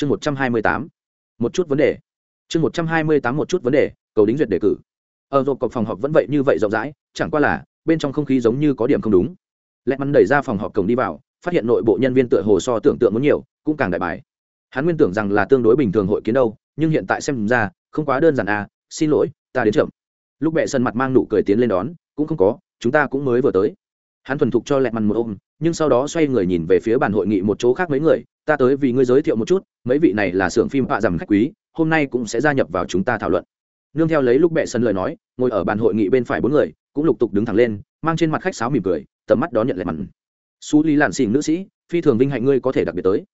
chương một trăm hai mươi tám, một chút vấn đề. Chương một trăm hai mươi tám, một chút vấn đề, cầu đính duyệt đề cử. Ở rộp cọc phòng họp vẫn vậy như vậy rộng rãi, chẳng qua là, bên trong không khí giống như có điểm không đúng. Lẹ mắn đẩy ra phòng họp cổng đi vào, phát hiện nội bộ nhân viên tựa hồ so tưởng tượng muốn nhiều, cũng càng đại bài. Hắn nguyên tưởng rằng là tương đối bình thường hội kiến đâu, nhưng hiện tại xem ra, không quá đơn giản à xin lỗi, ta đến chậm. Lúc bệ sân mặt mang nụ cười tiến lên đón, cũng không có, chúng ta cũng mới vừa tới. Hắn thuần thục cho lẹt mằn một ôm, nhưng sau đó xoay người nhìn về phía bàn hội nghị một chỗ khác mấy người ta tới vì ngươi giới thiệu một chút, mấy vị này là xưởng phim họa dằm khách quý, hôm nay cũng sẽ gia nhập vào chúng ta thảo luận. Nương theo lấy lúc bệ sân lời nói, ngồi ở bàn hội nghị bên phải bốn người, cũng lục tục đứng thẳng lên, mang trên mặt khách sáo mỉm cười, tầm mắt đón nhận lẹt mặt xú lý lạn xỉn nữ sĩ, phi thường vinh hạnh ngươi có thể đặc biệt tới.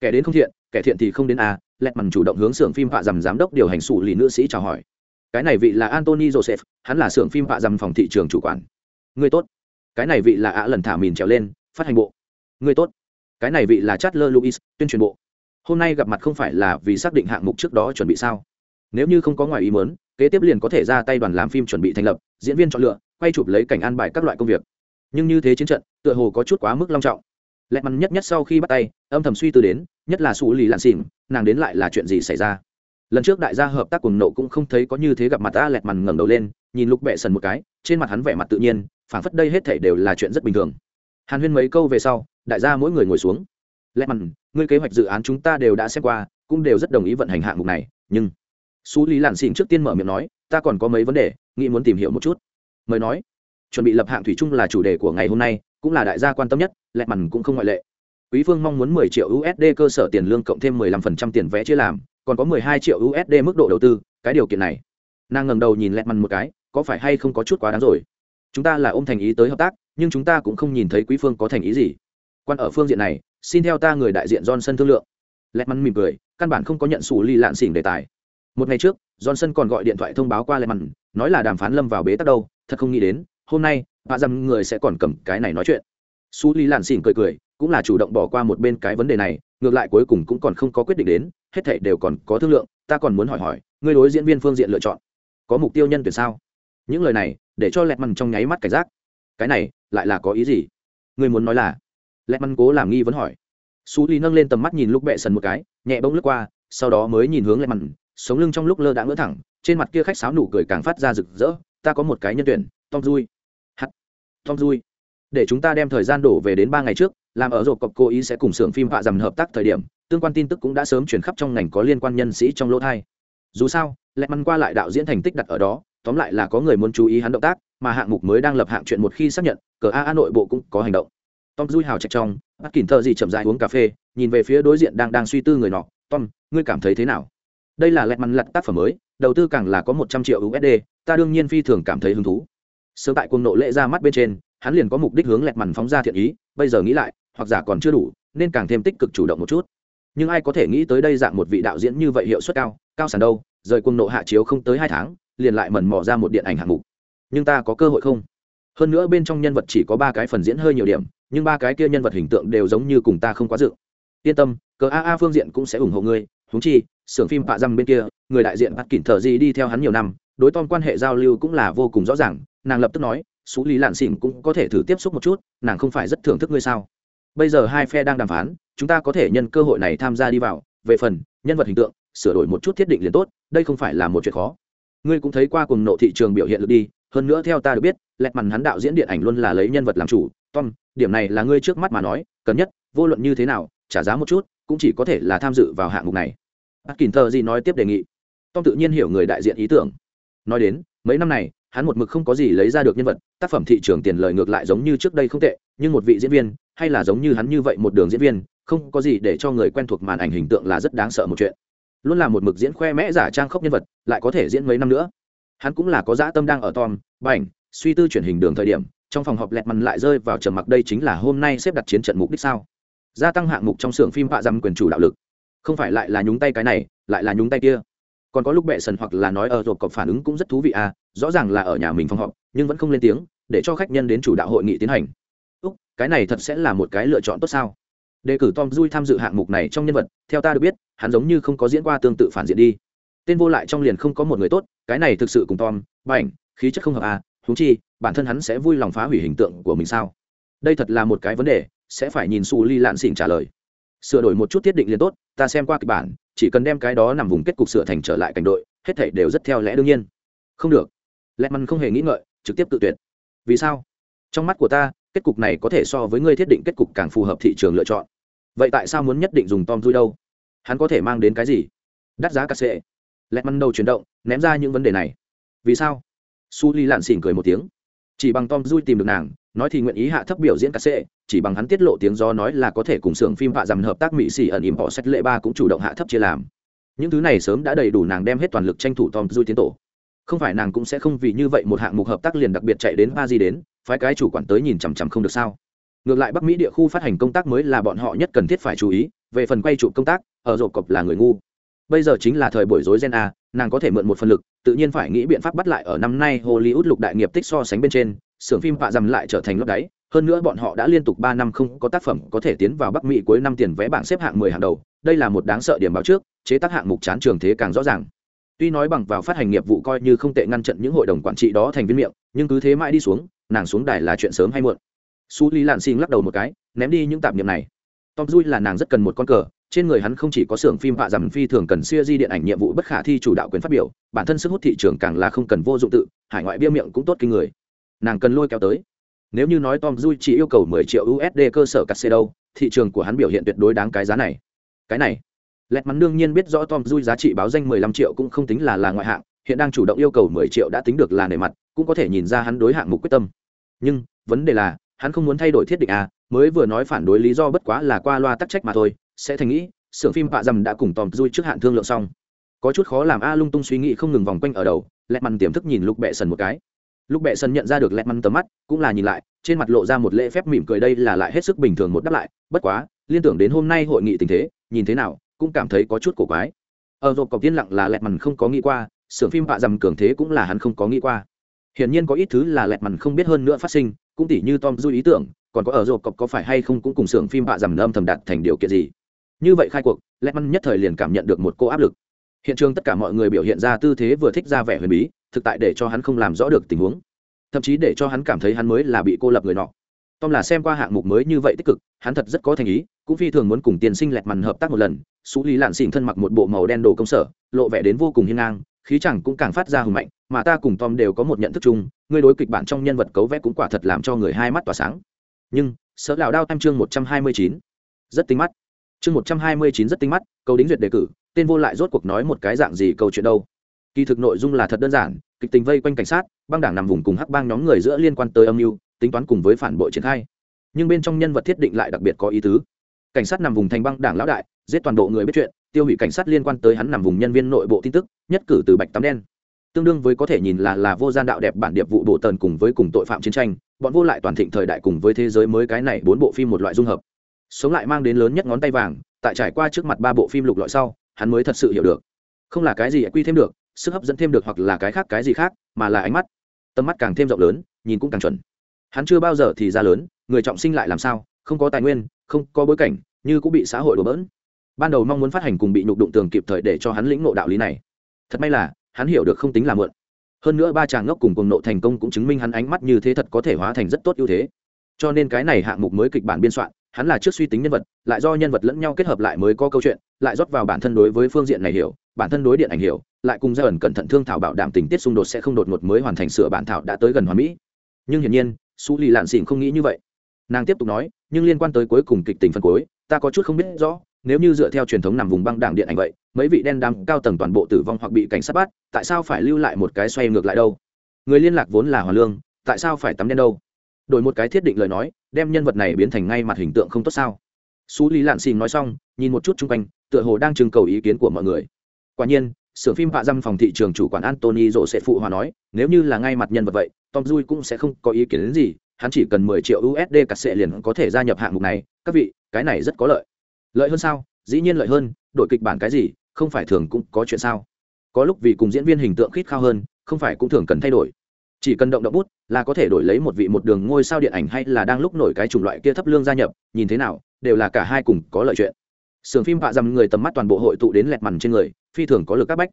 Kẻ đến không thiện, kẻ thiện thì không đến à lẹt mặt chủ động hướng xưởng phim họa dằm giám đốc điều hành xù lý nữ sĩ chào hỏi. Cái này vị là antony joseph, hắn là xưởng phim họa dằm phòng thị trường chủ quản. Người tốt. Cái này vị là ạ lần thả mìn trèo lên, phát hành bộ. Người tốt cái này vị là chatler louis tuyên truyền bộ. Hôm nay gặp mặt không phải là vì xác định hạng mục trước đó chuẩn bị sao? Nếu như không có ngoài ý muốn, kế tiếp liền có thể ra tay đoàn làm phim chuẩn bị thành lập diễn viên chọn lựa quay chụp lấy cảnh an bài các loại công việc. Nhưng như thế chiến trận tựa hồ có chút quá mức long trọng. Lệ mắn nhất nhất sau khi bắt tay âm thầm suy tư đến nhất là xử lý lạn xỉn nàng đến lại là chuyện gì xảy ra? Lần trước đại gia hợp tác cùng nộ cũng không thấy có như thế gặp mặt ta lẹt mằn ngẩng đầu lên nhìn lục bệ sần một cái trên mặt hắn vẻ mặt tự nhiên phảng phất đây hết thảy đều là chuyện rất bình thường hàn huyên mấy câu về sau, đại gia mỗi người ngồi xuống. Lẹt mằn ngươi kế hoạch dự án chúng ta đều đã xem qua, cũng đều rất đồng ý vận hành hạng mục này, nhưng xú lý lạn xỉn trước tiên mở miệng nói, ta còn có mấy vấn đề, nghĩ muốn tìm hiểu một chút. Mời nói. Chuẩn bị lập hạng thủy chung là chủ đề của ngày hôm nay, cũng là đại gia quan tâm nhất, lẹ mằn cũng không ngoại lệ. Quý phương mong muốn 10 triệu usd cơ sở tiền lương cộng thêm 15% tiền vé chia làm, còn có 12 triệu usd mức độ đầu tư, cái điều kiện này. Nàng ngẩng đầu nhìn lẹ mằn một cái, có phải hay không có chút quá đáng rồi? Chúng ta là ôm thành ý tới hợp tác nhưng chúng ta cũng không nhìn thấy quý phương có thành ý gì. Quan ở phương diện này, xin theo ta người đại diện johnson thương lượng. Lẹt mắn mỉm cười, căn bản không có nhận xử ly lạn xỉn đề tài. Một ngày trước, johnson còn gọi điện thoại thông báo qua lẹt mắn nói là đàm phán lâm vào bế tắc đâu, thật không nghĩ đến, hôm nay, bà dăm người sẽ còn cầm cái này nói chuyện. Xù ly lạn xỉn cười cười, cũng là chủ động bỏ qua một bên cái vấn đề này, ngược lại cuối cùng cũng còn không có quyết định đến, hết thảy đều còn có thương lượng, ta còn muốn hỏi hỏi, ngươi đối diễn viên phương diện lựa chọn, có mục tiêu nhân tuyển sao? Những lời này, để cho lẹt mằn trong nháy mắt cảnh giác. Cái này lại là có ý gì? Người muốn nói là? Lẹt măn cố làm nghi vấn hỏi. Su li nâng lên tầm mắt nhìn lúc bệ sần một cái nhẹ bông lướt qua sau đó mới nhìn hướng lẹt măn, sống lưng trong lúc lơ đã ngỡ thẳng trên mặt kia khách sáo nụ cười càng phát ra rực rỡ ta có một cái nhân tuyển tom dui hắt. Tom dui để chúng ta đem thời gian đổ về đến ba ngày trước làm ở rộp cọc cô ý sẽ cùng xưởng phim họa dầm hợp tác thời điểm tương quan tin tức cũng đã sớm chuyển khắp trong ngành có liên quan nhân sĩ trong lỗ thai. Dù sao lẹ măn qua lại đạo diễn thành tích đặt ở đó tóm lại là có người muốn chú ý hắn động tác, mà hạng mục mới đang lập hạng chuyện một khi xác nhận, cờ a a nội bộ cũng có hành động. Tom dui hào chạch trong, bắt kìm thợ gì chậm dại uống cà phê, nhìn về phía đối diện đang đang suy tư người nọ. Tom, ngươi cảm thấy thế nào? Đây là lẹt măn lặt tác phẩm mới, đầu tư càng là có một trăm triệu usd ta đương nhiên phi thường cảm thấy hứng thú. Sớm tại cuồng nộ lễ ra mắt bên trên, hắn liền có mục đích hướng lẹt mằn phóng ra thiện ý, bây giờ nghĩ lại, hoặc giả còn chưa đủ, nên càng thêm tích cực chủ động một chút. Nhưng ai có thể nghĩ tới đây dạng một vị đạo diễn như vậy hiệu suất cao cao sản đâu, rời cuồng nộ hạ chiếu không tới hai tháng liền lại mần mò ra một điện ảnh hạng mục. Nhưng ta có cơ hội không? Hơn nữa bên trong nhân vật chỉ có ba cái phần diễn hơi nhiều điểm, nhưng ba cái kia nhân vật hình tượng đều giống như cùng ta không quá dự. Yên tâm, cờ a a phương diện cũng sẽ ủng hộ ngươi. Húng chi, xưởng phim pạ răng bên kia, người đại diện bắt kỉnh thờ gì đi theo hắn nhiều năm, đối tom quan hệ giao lưu cũng là vô cùng rõ ràng. Nàng lập tức nói xú lý lạn xỉn cũng có thể thử tiếp xúc một chút, nàng không phải rất thưởng thức ngươi sao? Bây giờ hai phe đang đàm phán, chúng ta có thể nhân cơ hội này tham gia đi vào. Về phần, nhân vật hình tượng, sửa đổi một chút thiết định liền tốt, đây không phải là một chuyện khó ngươi cũng thấy qua cùng nộ thị trường biểu hiện được đi, hơn nữa theo ta được biết, lẹt mằn hắn đạo diễn điện ảnh luôn là lấy nhân vật làm chủ. Tom, điểm này là ngươi trước mắt mà nói, cần nhất, vô luận như thế nào, trả giá một chút, cũng chỉ có thể là tham dự vào hạng mục này. A kín thơ gì nói tiếp đề nghị. Tom tự nhiên hiểu người đại diện ý tưởng. Nói đến, mấy năm này, hắn một mực không có gì lấy ra được nhân vật, tác phẩm thị trường tiền lời ngược lại giống như trước đây không tệ, nhưng một vị diễn viên, hay là giống như hắn như vậy một đường diễn viên, không có gì để cho người quen thuộc màn ảnh hình tượng là rất đáng sợ một chuyện luôn là một mực diễn khoe mẽ giả trang khốc nhân vật, lại có thể diễn mấy năm nữa. Hắn cũng là có dã tâm đang ở tom, bảnh, suy tư chuyển hình đường thời điểm, trong phòng họp lẹt mằn lại rơi vào trầm mặc đây chính là hôm nay xếp đặt chiến trận mục đích sao? Gia tăng hạng mục trong xưởng phim họa dăm quyền chủ đạo lực. Không phải lại là nhúng tay cái này, lại là nhúng tay kia. Còn có lúc bệ sần hoặc là nói ở rộp cọc phản ứng cũng rất thú vị à rõ ràng là ở nhà mình phòng họp, nhưng vẫn không lên tiếng, để cho khách nhân đến chủ đạo hội nghị tiến hành. Úc, cái này thật sẽ là một cái lựa chọn tốt sao? Đề cử tom dui tham dự hạng mục này trong nhân vật, theo ta được biết, hắn giống như không có diễn qua tương tự phản diện đi. Tên vô lại trong liền không có một người tốt, cái này thực sự cùng tom, bảnh, khí chất không hợp à thú chi, bản thân hắn sẽ vui lòng phá hủy hình tượng của mình sao? Đây thật là một cái vấn đề, sẽ phải nhìn su ly lạn xỉn trả lời. Sửa đổi một chút thiết định liền tốt, ta xem qua kịch bản, chỉ cần đem cái đó nằm vùng kết cục sửa thành trở lại cảnh đội, hết thảy đều rất theo lẽ đương nhiên. Không được. Lẹ mằn không hề nghĩ ngợi, trực tiếp tự tuyệt. Vì sao? Trong mắt của ta, kết cục này có thể so với ngươi thiết định kết cục càng phù hợp thị trường lựa chọn vậy tại sao muốn nhất định dùng tom dui đâu? Hắn có thể mang đến cái gì? Đắt giá cắt xệ lẹt măn đầu chuyển động, ném ra những vấn đề này. Vì sao? Su ly lạn xỉn cười một tiếng. Chỉ bằng tom dui tìm được nàng, nói thì nguyện ý hạ thấp biểu diễn cắt xệ chỉ bằng hắn tiết lộ tiếng do nói là có thể cùng xưởng phim vạ dằm hợp tác mỹ xỉ ẩn im họ sách lệ ba cũng chủ động hạ thấp chia làm. Những thứ này sớm đã đầy đủ nàng đem hết toàn lực tranh thủ tom dui tiến tổ. Không phải nàng cũng sẽ không vì như vậy một hạng mục hợp tác liền đặc biệt chạy đến ba di đến, phái cái chủ quản tới nhìn chằm chằm không được sao? Ngược lại bắc mỹ địa khu phát hành công tác mới là bọn họ nhất cần thiết phải chú ý, về phần quay trụ công tác, ở rộp cọp là người ngu. Bây giờ chính là thời buổi rối gen a, nàng có thể mượn một phần lực, tự nhiên phải nghĩ biện pháp bắt lại ở năm nay hollywood lục đại nghiệp tích so sánh bên trên, xưởng phim vạ dằm lại trở thành lót đáy. Hơn nữa bọn họ đã liên tục ba năm không có tác phẩm có thể tiến vào bắc mỹ cuối năm tiền vé bảng xếp hạng mười hàng đầu, đây là một đáng sợ điểm báo trước, chế tác hạng mục chán trường thế càng rõ ràng. Tuy nói bằng vào phát hành nghiệp vụ coi như không tệ ngăn chặn những hội đồng quản trị đó thành viên miệng, nhưng cứ thế mãi đi xuống, nàng xuống đài là chuyện sớm hay muộn su lý lạn xin lắc đầu một cái, ném đi những tạp niệm này. Tom dui là nàng rất cần một con cờ, trên người hắn không chỉ có xưởng phim họa dằm phi thường cần siêu di điện ảnh nhiệm vụ bất khả thi chủ đạo quyền phát biểu, bản thân sức hút thị trường càng là không cần vô dụng tự, hải ngoại bia miệng cũng tốt kinh người. Nàng cần lôi kéo tới. Nếu như nói tom dui chỉ yêu cầu 10 triệu usd cơ sở cắt xe đâu, thị trường của hắn biểu hiện tuyệt đối đáng cái giá này. Cái này, lẹt mắn đương nhiên biết rõ tom dui giá trị báo danh 15 triệu cũng không tính là là ngoại hạng, hiện đang chủ động yêu cầu 10 triệu đã tính được là nề mặt, cũng có thể nhìn ra hắn đối hạng mục quyết tâm. Nhưng, vấn đề là hắn không muốn thay đổi thiết định à mới vừa nói phản đối lý do bất quá là qua loa tắc trách mà thôi, sẽ thành nghĩ, xưởng phim bạ dầm đã cùng tom dui trước hạn thương lượng xong. Có chút khó làm a lung tung suy nghĩ không ngừng vòng quanh ở đầu lẹt mằn tiềm thức nhìn lục bệ sần một cái. Lúc bệ sần nhận ra được lẹt mằn tầm mắt, cũng là nhìn lại, trên mặt lộ ra một lễ phép mỉm cười đây là lại hết sức bình thường một đáp lại, bất quá, liên tưởng đến hôm nay hội nghị tình thế, nhìn thế nào, cũng cảm thấy có chút cổ quái. Ở rộp cọc tiên lặng là lẹt mằn không có nghĩ qua, xưởng phim bạ dầm cường thế cũng là hắn không có nghĩ qua. Hiển nhiên có ít thứ là lẹt mằn không biết hơn nữa phát sinh cũng tỉ như tom du ý tưởng, còn có ở rộp cọc có phải hay không cũng cùng xưởng phim bạ dầm âm thầm đạt thành điều kiện gì. Như vậy khai cuộc lẹt mằn nhất thời liền cảm nhận được một cô áp lực. Hiện trường tất cả mọi người biểu hiện ra tư thế vừa thích ra vẻ huyền bí, thực tại để cho hắn không làm rõ được tình huống. Thậm chí để cho hắn cảm thấy hắn mới là bị cô lập người nọ. Tom là xem qua hạng mục mới như vậy tích cực, hắn thật rất có thành ý, cũng phi thường muốn cùng tiên sinh lẹt mằn hợp tác một lần. Xú lý lạn xỉn thân mặc một bộ màu đen đồ công sở, lộ vẻ đến vô cùng hiên ngang khí chẳng cũng càng phát ra hùng mạnh, mà ta cùng tom đều có một nhận thức chung, ngươi đối kịch bản trong nhân vật cấu vẽ cũng quả thật làm cho người hai mắt tỏa sáng. Nhưng sợ lão đao tam chương một trăm hai mươi chín, rất tinh mắt. Chương một trăm hai mươi chín rất tinh mắt, câu đính duyệt đề cử, tên vô lại rốt cuộc nói một cái dạng gì câu chuyện đâu. Kỳ thực nội dung là thật đơn giản, kịch tình vây quanh cảnh sát, băng đảng nằm vùng cùng hắc bang nhóm người giữa liên quan tới âm mưu, tính toán cùng với phản bội triển khai. Nhưng bên trong nhân vật thiết định lại đặc biệt có ý tứ. Cảnh sát nằm vùng thành băng đảng lão đại, giết toàn bộ người biết chuyện tiêu hủy cảnh sát liên quan tới hắn nằm vùng nhân viên nội bộ tin tức, nhất cử từ bạch tắm đen. Tương đương với có thể nhìn là là vô gian đạo đẹp bản điệp vụ bộ tần cùng với cùng tội phạm chiến tranh, bọn vô lại toàn thịnh thời đại cùng với thế giới mới cái này bốn bộ phim một loại dung hợp. Sống lại mang đến lớn nhất ngón tay vàng, tại trải qua trước mặt ba bộ phim lục loại sau, hắn mới thật sự hiểu được. Không là cái gì quy thêm được, sức hấp dẫn thêm được hoặc là cái khác cái gì khác, mà là ánh mắt. Tầm mắt càng thêm rộng lớn, nhìn cũng càng chuẩn. Hắn chưa bao giờ thì ra lớn, người trọng sinh lại làm sao, không có tài nguyên, không có bối cảnh, như cũng bị xã hội đổ bỡn ban đầu mong muốn phát hành cùng bị nhục đụng tường kịp thời để cho hắn lĩnh ngộ đạo lý này. Thật may là, hắn hiểu được không tính là mượn. Hơn nữa ba chàng ngốc cùng cùng nộ thành công cũng chứng minh hắn ánh mắt như thế thật có thể hóa thành rất tốt ưu thế. Cho nên cái này hạng mục mới kịch bản biên soạn, hắn là trước suy tính nhân vật, lại do nhân vật lẫn nhau kết hợp lại mới có câu chuyện, lại rót vào bản thân đối với phương diện này hiểu, bản thân đối điện ảnh hiểu, lại cùng gia ẩn cẩn thận thương thảo bảo đảm tình tiết xung đột sẽ không đột ngột mới hoàn thành sửa bản thảo đã tới gần hoàn mỹ. Nhưng hiển nhiên, su lì lạn xỉn không nghĩ như vậy. Nàng tiếp tục nói, nhưng liên quan tới cuối cùng kịch tình phân cuối, ta có chút không biết rõ nếu như dựa theo truyền thống nằm vùng băng đảng điện ảnh vậy, mấy vị đen đam cao tầng toàn bộ tử vong hoặc bị cảnh sát bắt, tại sao phải lưu lại một cái xoay ngược lại đâu? Người liên lạc vốn là hòa lương, tại sao phải tắm đen đâu? Đổi một cái thiết định lời nói, đem nhân vật này biến thành ngay mặt hình tượng không tốt sao? Xú lý lạn xìn nói xong, nhìn một chút chung quanh, tựa hồ đang trưng cầu ý kiến của mọi người. Quả nhiên sưởng phim hạ dăm phòng thị trường chủ quản antony rộ sẽ phụ hòa nói, nếu như là ngay mặt nhân vật vậy, tom dui cũng sẽ không có ý kiến đến gì, hắn chỉ cần mười triệu usd cắt sệ liền có thể gia nhập hạng mục này. Các vị, cái này rất có lợi lợi hơn sao? Dĩ nhiên lợi hơn, đội kịch bản cái gì, không phải thường cũng có chuyện sao? Có lúc vì cùng diễn viên hình tượng khít khao hơn, không phải cũng thường cần thay đổi. Chỉ cần động động bút là có thể đổi lấy một vị một đường ngôi sao điện ảnh hay là đang lúc nổi cái chủng loại kia thấp lương gia nhập, nhìn thế nào, đều là cả hai cùng có lợi chuyện. Sưởng phim họa dầm người tầm mắt toàn bộ hội tụ đến lẹt mằn trên người, phi thường có lực các bách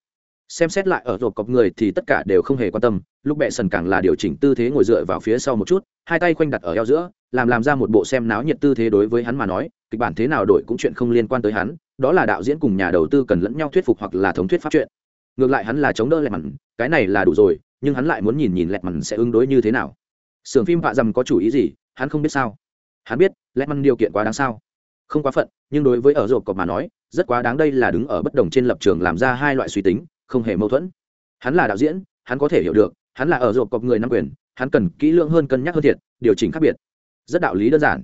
xem xét lại ở rộp cọp người thì tất cả đều không hề quan tâm, lúc bệ sần càng là điều chỉnh tư thế ngồi dựa vào phía sau một chút, hai tay khoanh đặt ở eo giữa, làm làm ra một bộ xem náo nhiệt tư thế đối với hắn mà nói, kịch bản thế nào đổi cũng chuyện không liên quan tới hắn, đó là đạo diễn cùng nhà đầu tư cần lẫn nhau thuyết phục hoặc là thống thuyết pháp chuyện. Ngược lại hắn là chống đỡ lẹt mặn cái này là đủ rồi, nhưng hắn lại muốn nhìn nhìn lẹt mặn sẽ ứng đối như thế nào. Sưởng phim vạ dầm có chủ ý gì, hắn không biết sao. Hắn biết, lẹt mặn điều kiện quá đáng sao. Không quá phận, nhưng đối với ở rộp cọp mà nói, rất quá đáng đây là đứng ở bất đồng trên lập trường làm ra hai loại suy tính không hề mâu thuẫn. Hắn là đạo diễn, hắn có thể hiểu được, hắn là ở rộp cọp người nắm quyền, hắn cần kỹ lưỡng hơn cân nhắc hơn thiệt, điều chỉnh khác biệt. Rất đạo lý đơn giản.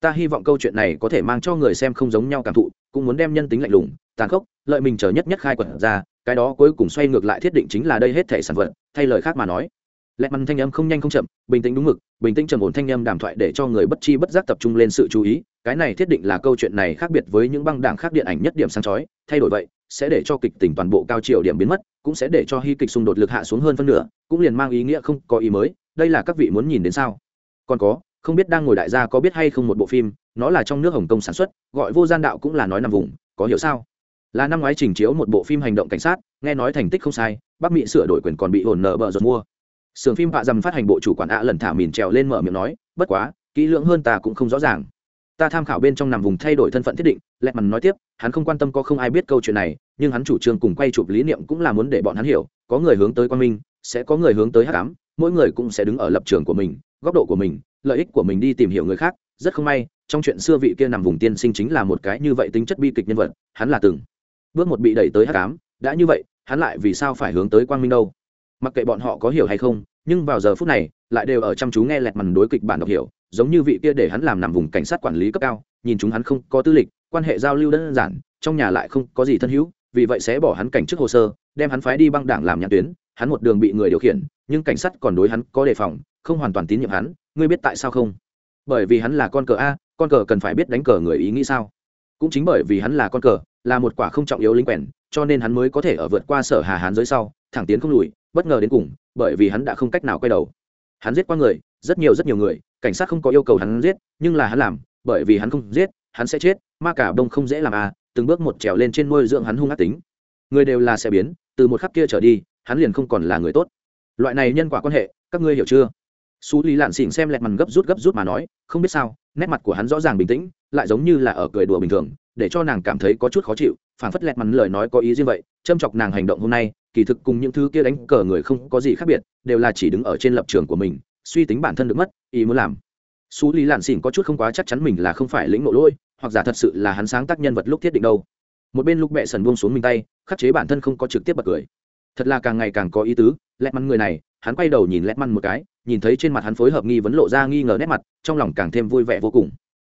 Ta hy vọng câu chuyện này có thể mang cho người xem không giống nhau cảm thụ, cũng muốn đem nhân tính lạnh lùng, tàn khốc, lợi mình chờ nhất nhất khai quật ra, cái đó cuối cùng xoay ngược lại thiết định chính là đây hết thể sản vật, thay lời khác mà nói. Lẹt măn thanh âm không nhanh không chậm, bình tĩnh đúng mực, bình tĩnh trầm ổn thanh âm đàm thoại để cho người bất chi bất giác tập trung lên sự chú ý, cái này thiết định là câu chuyện này khác biệt với những băng đảng khác điện ảnh nhất điểm sáng chói, thay đổi vậy sẽ để cho kịch tình toàn bộ cao triệu điểm biến mất, cũng sẽ để cho hy kịch xung đột lực hạ xuống hơn phân nửa, cũng liền mang ý nghĩa không có ý mới, đây là các vị muốn nhìn đến sao? Còn có, không biết đang ngồi đại gia có biết hay không một bộ phim, nó là trong nước hồng kông sản xuất, gọi vô gian đạo cũng là nói nằm vùng, có hiểu sao? Là năm ngoái trình chiếu một bộ phim hành động cảnh sát, nghe nói thành tích không sai bắc mỹ sửa đổi quyền còn bị hồn nợ bờ giật mua. Sưởng phim vạ dầm phát hành bộ chủ quản ạ lần thả mìn trèo lên mở miệng nói, bất quá, kỹ lưỡng hơn ta cũng không rõ ràng ta tham khảo bên trong nằm vùng thay đổi thân phận thiết định, lẹ mằn nói tiếp, hắn không quan tâm có không ai biết câu chuyện này, nhưng hắn chủ trương cùng quay chụp lý niệm cũng là muốn để bọn hắn hiểu, có người hướng tới quan minh, sẽ có người hướng tới hát cám mỗi người cũng sẽ đứng ở lập trường của mình, góc độ của mình, lợi ích của mình đi tìm hiểu người khác. Rất không may, trong chuyện xưa vị kia nằm vùng tiên sinh chính là một cái như vậy tính chất bi kịch nhân vật, hắn là từng bước một bị đẩy tới hát cám đã như vậy, hắn lại vì sao phải hướng tới quang minh đâu? Mặc kệ bọn họ có hiểu hay không, nhưng vào giờ phút này, lại đều ở chăm chú nghe lẹt mằn đối kịch bản đọc hiểu giống như vị kia để hắn làm nằm vùng cảnh sát quản lý cấp cao, nhìn chúng hắn không có tư lịch, quan hệ giao lưu đơn giản, trong nhà lại không có gì thân hữu, vì vậy sẽ bỏ hắn cảnh trước hồ sơ, đem hắn phái đi băng đảng làm nhãn tuyến, hắn một đường bị người điều khiển, nhưng cảnh sát còn đối hắn có đề phòng, không hoàn toàn tín nhiệm hắn, ngươi biết tại sao không? Bởi vì hắn là con cờ a, con cờ cần phải biết đánh cờ người ý nghĩ sao. Cũng chính bởi vì hắn là con cờ, là một quả không trọng yếu linh quèn, cho nên hắn mới có thể ở vượt qua sở hà hán dưới sau, thẳng tiến không lùi, bất ngờ đến cùng, bởi vì hắn đã không cách nào quay đầu. Hắn giết qua người, rất nhiều rất nhiều người cảnh sát không có yêu cầu hắn giết nhưng là hắn làm bởi vì hắn không giết hắn sẽ chết ma cả đông không dễ làm à từng bước một trèo lên trên môi dưỡng hắn hung ác tính. Người đều là sẽ biến từ một khắc kia trở đi hắn liền không còn là người tốt. Loại này nhân quả quan hệ các ngươi hiểu chưa? Xú Lý Lạn Xỉn xem lẹt mằn gấp rút gấp rút mà nói, không biết sao, nét mặt của hắn rõ ràng bình tĩnh, lại giống như là ở cười đùa bình thường, để cho nàng cảm thấy có chút khó chịu, phảng phất lẹt mằn lời nói có ý riêng vậy, châm chọc nàng hành động hôm nay, kỳ thực cùng những thứ kia đánh cờ người không có gì khác biệt, đều là chỉ đứng ở trên lập trường của mình, suy tính bản thân được mất, ý muốn làm. xú Lý Lạn Xỉn có chút không quá chắc chắn mình là không phải lĩnh ngộ lỗi, hoặc giả thật sự là hắn sáng tác nhân vật lúc thiết định đâu. Một bên lúc bệ sần buông xuống mình tay, khắc chế bản thân không có trực tiếp bật cười. Thật là càng ngày càng có ý tứ, lẹt mằn người này, hắn quay đầu nhìn lẹt mằn một cái, nhìn thấy trên mặt hắn phối hợp nghi vấn lộ ra nghi ngờ nét mặt trong lòng càng thêm vui vẻ vô cùng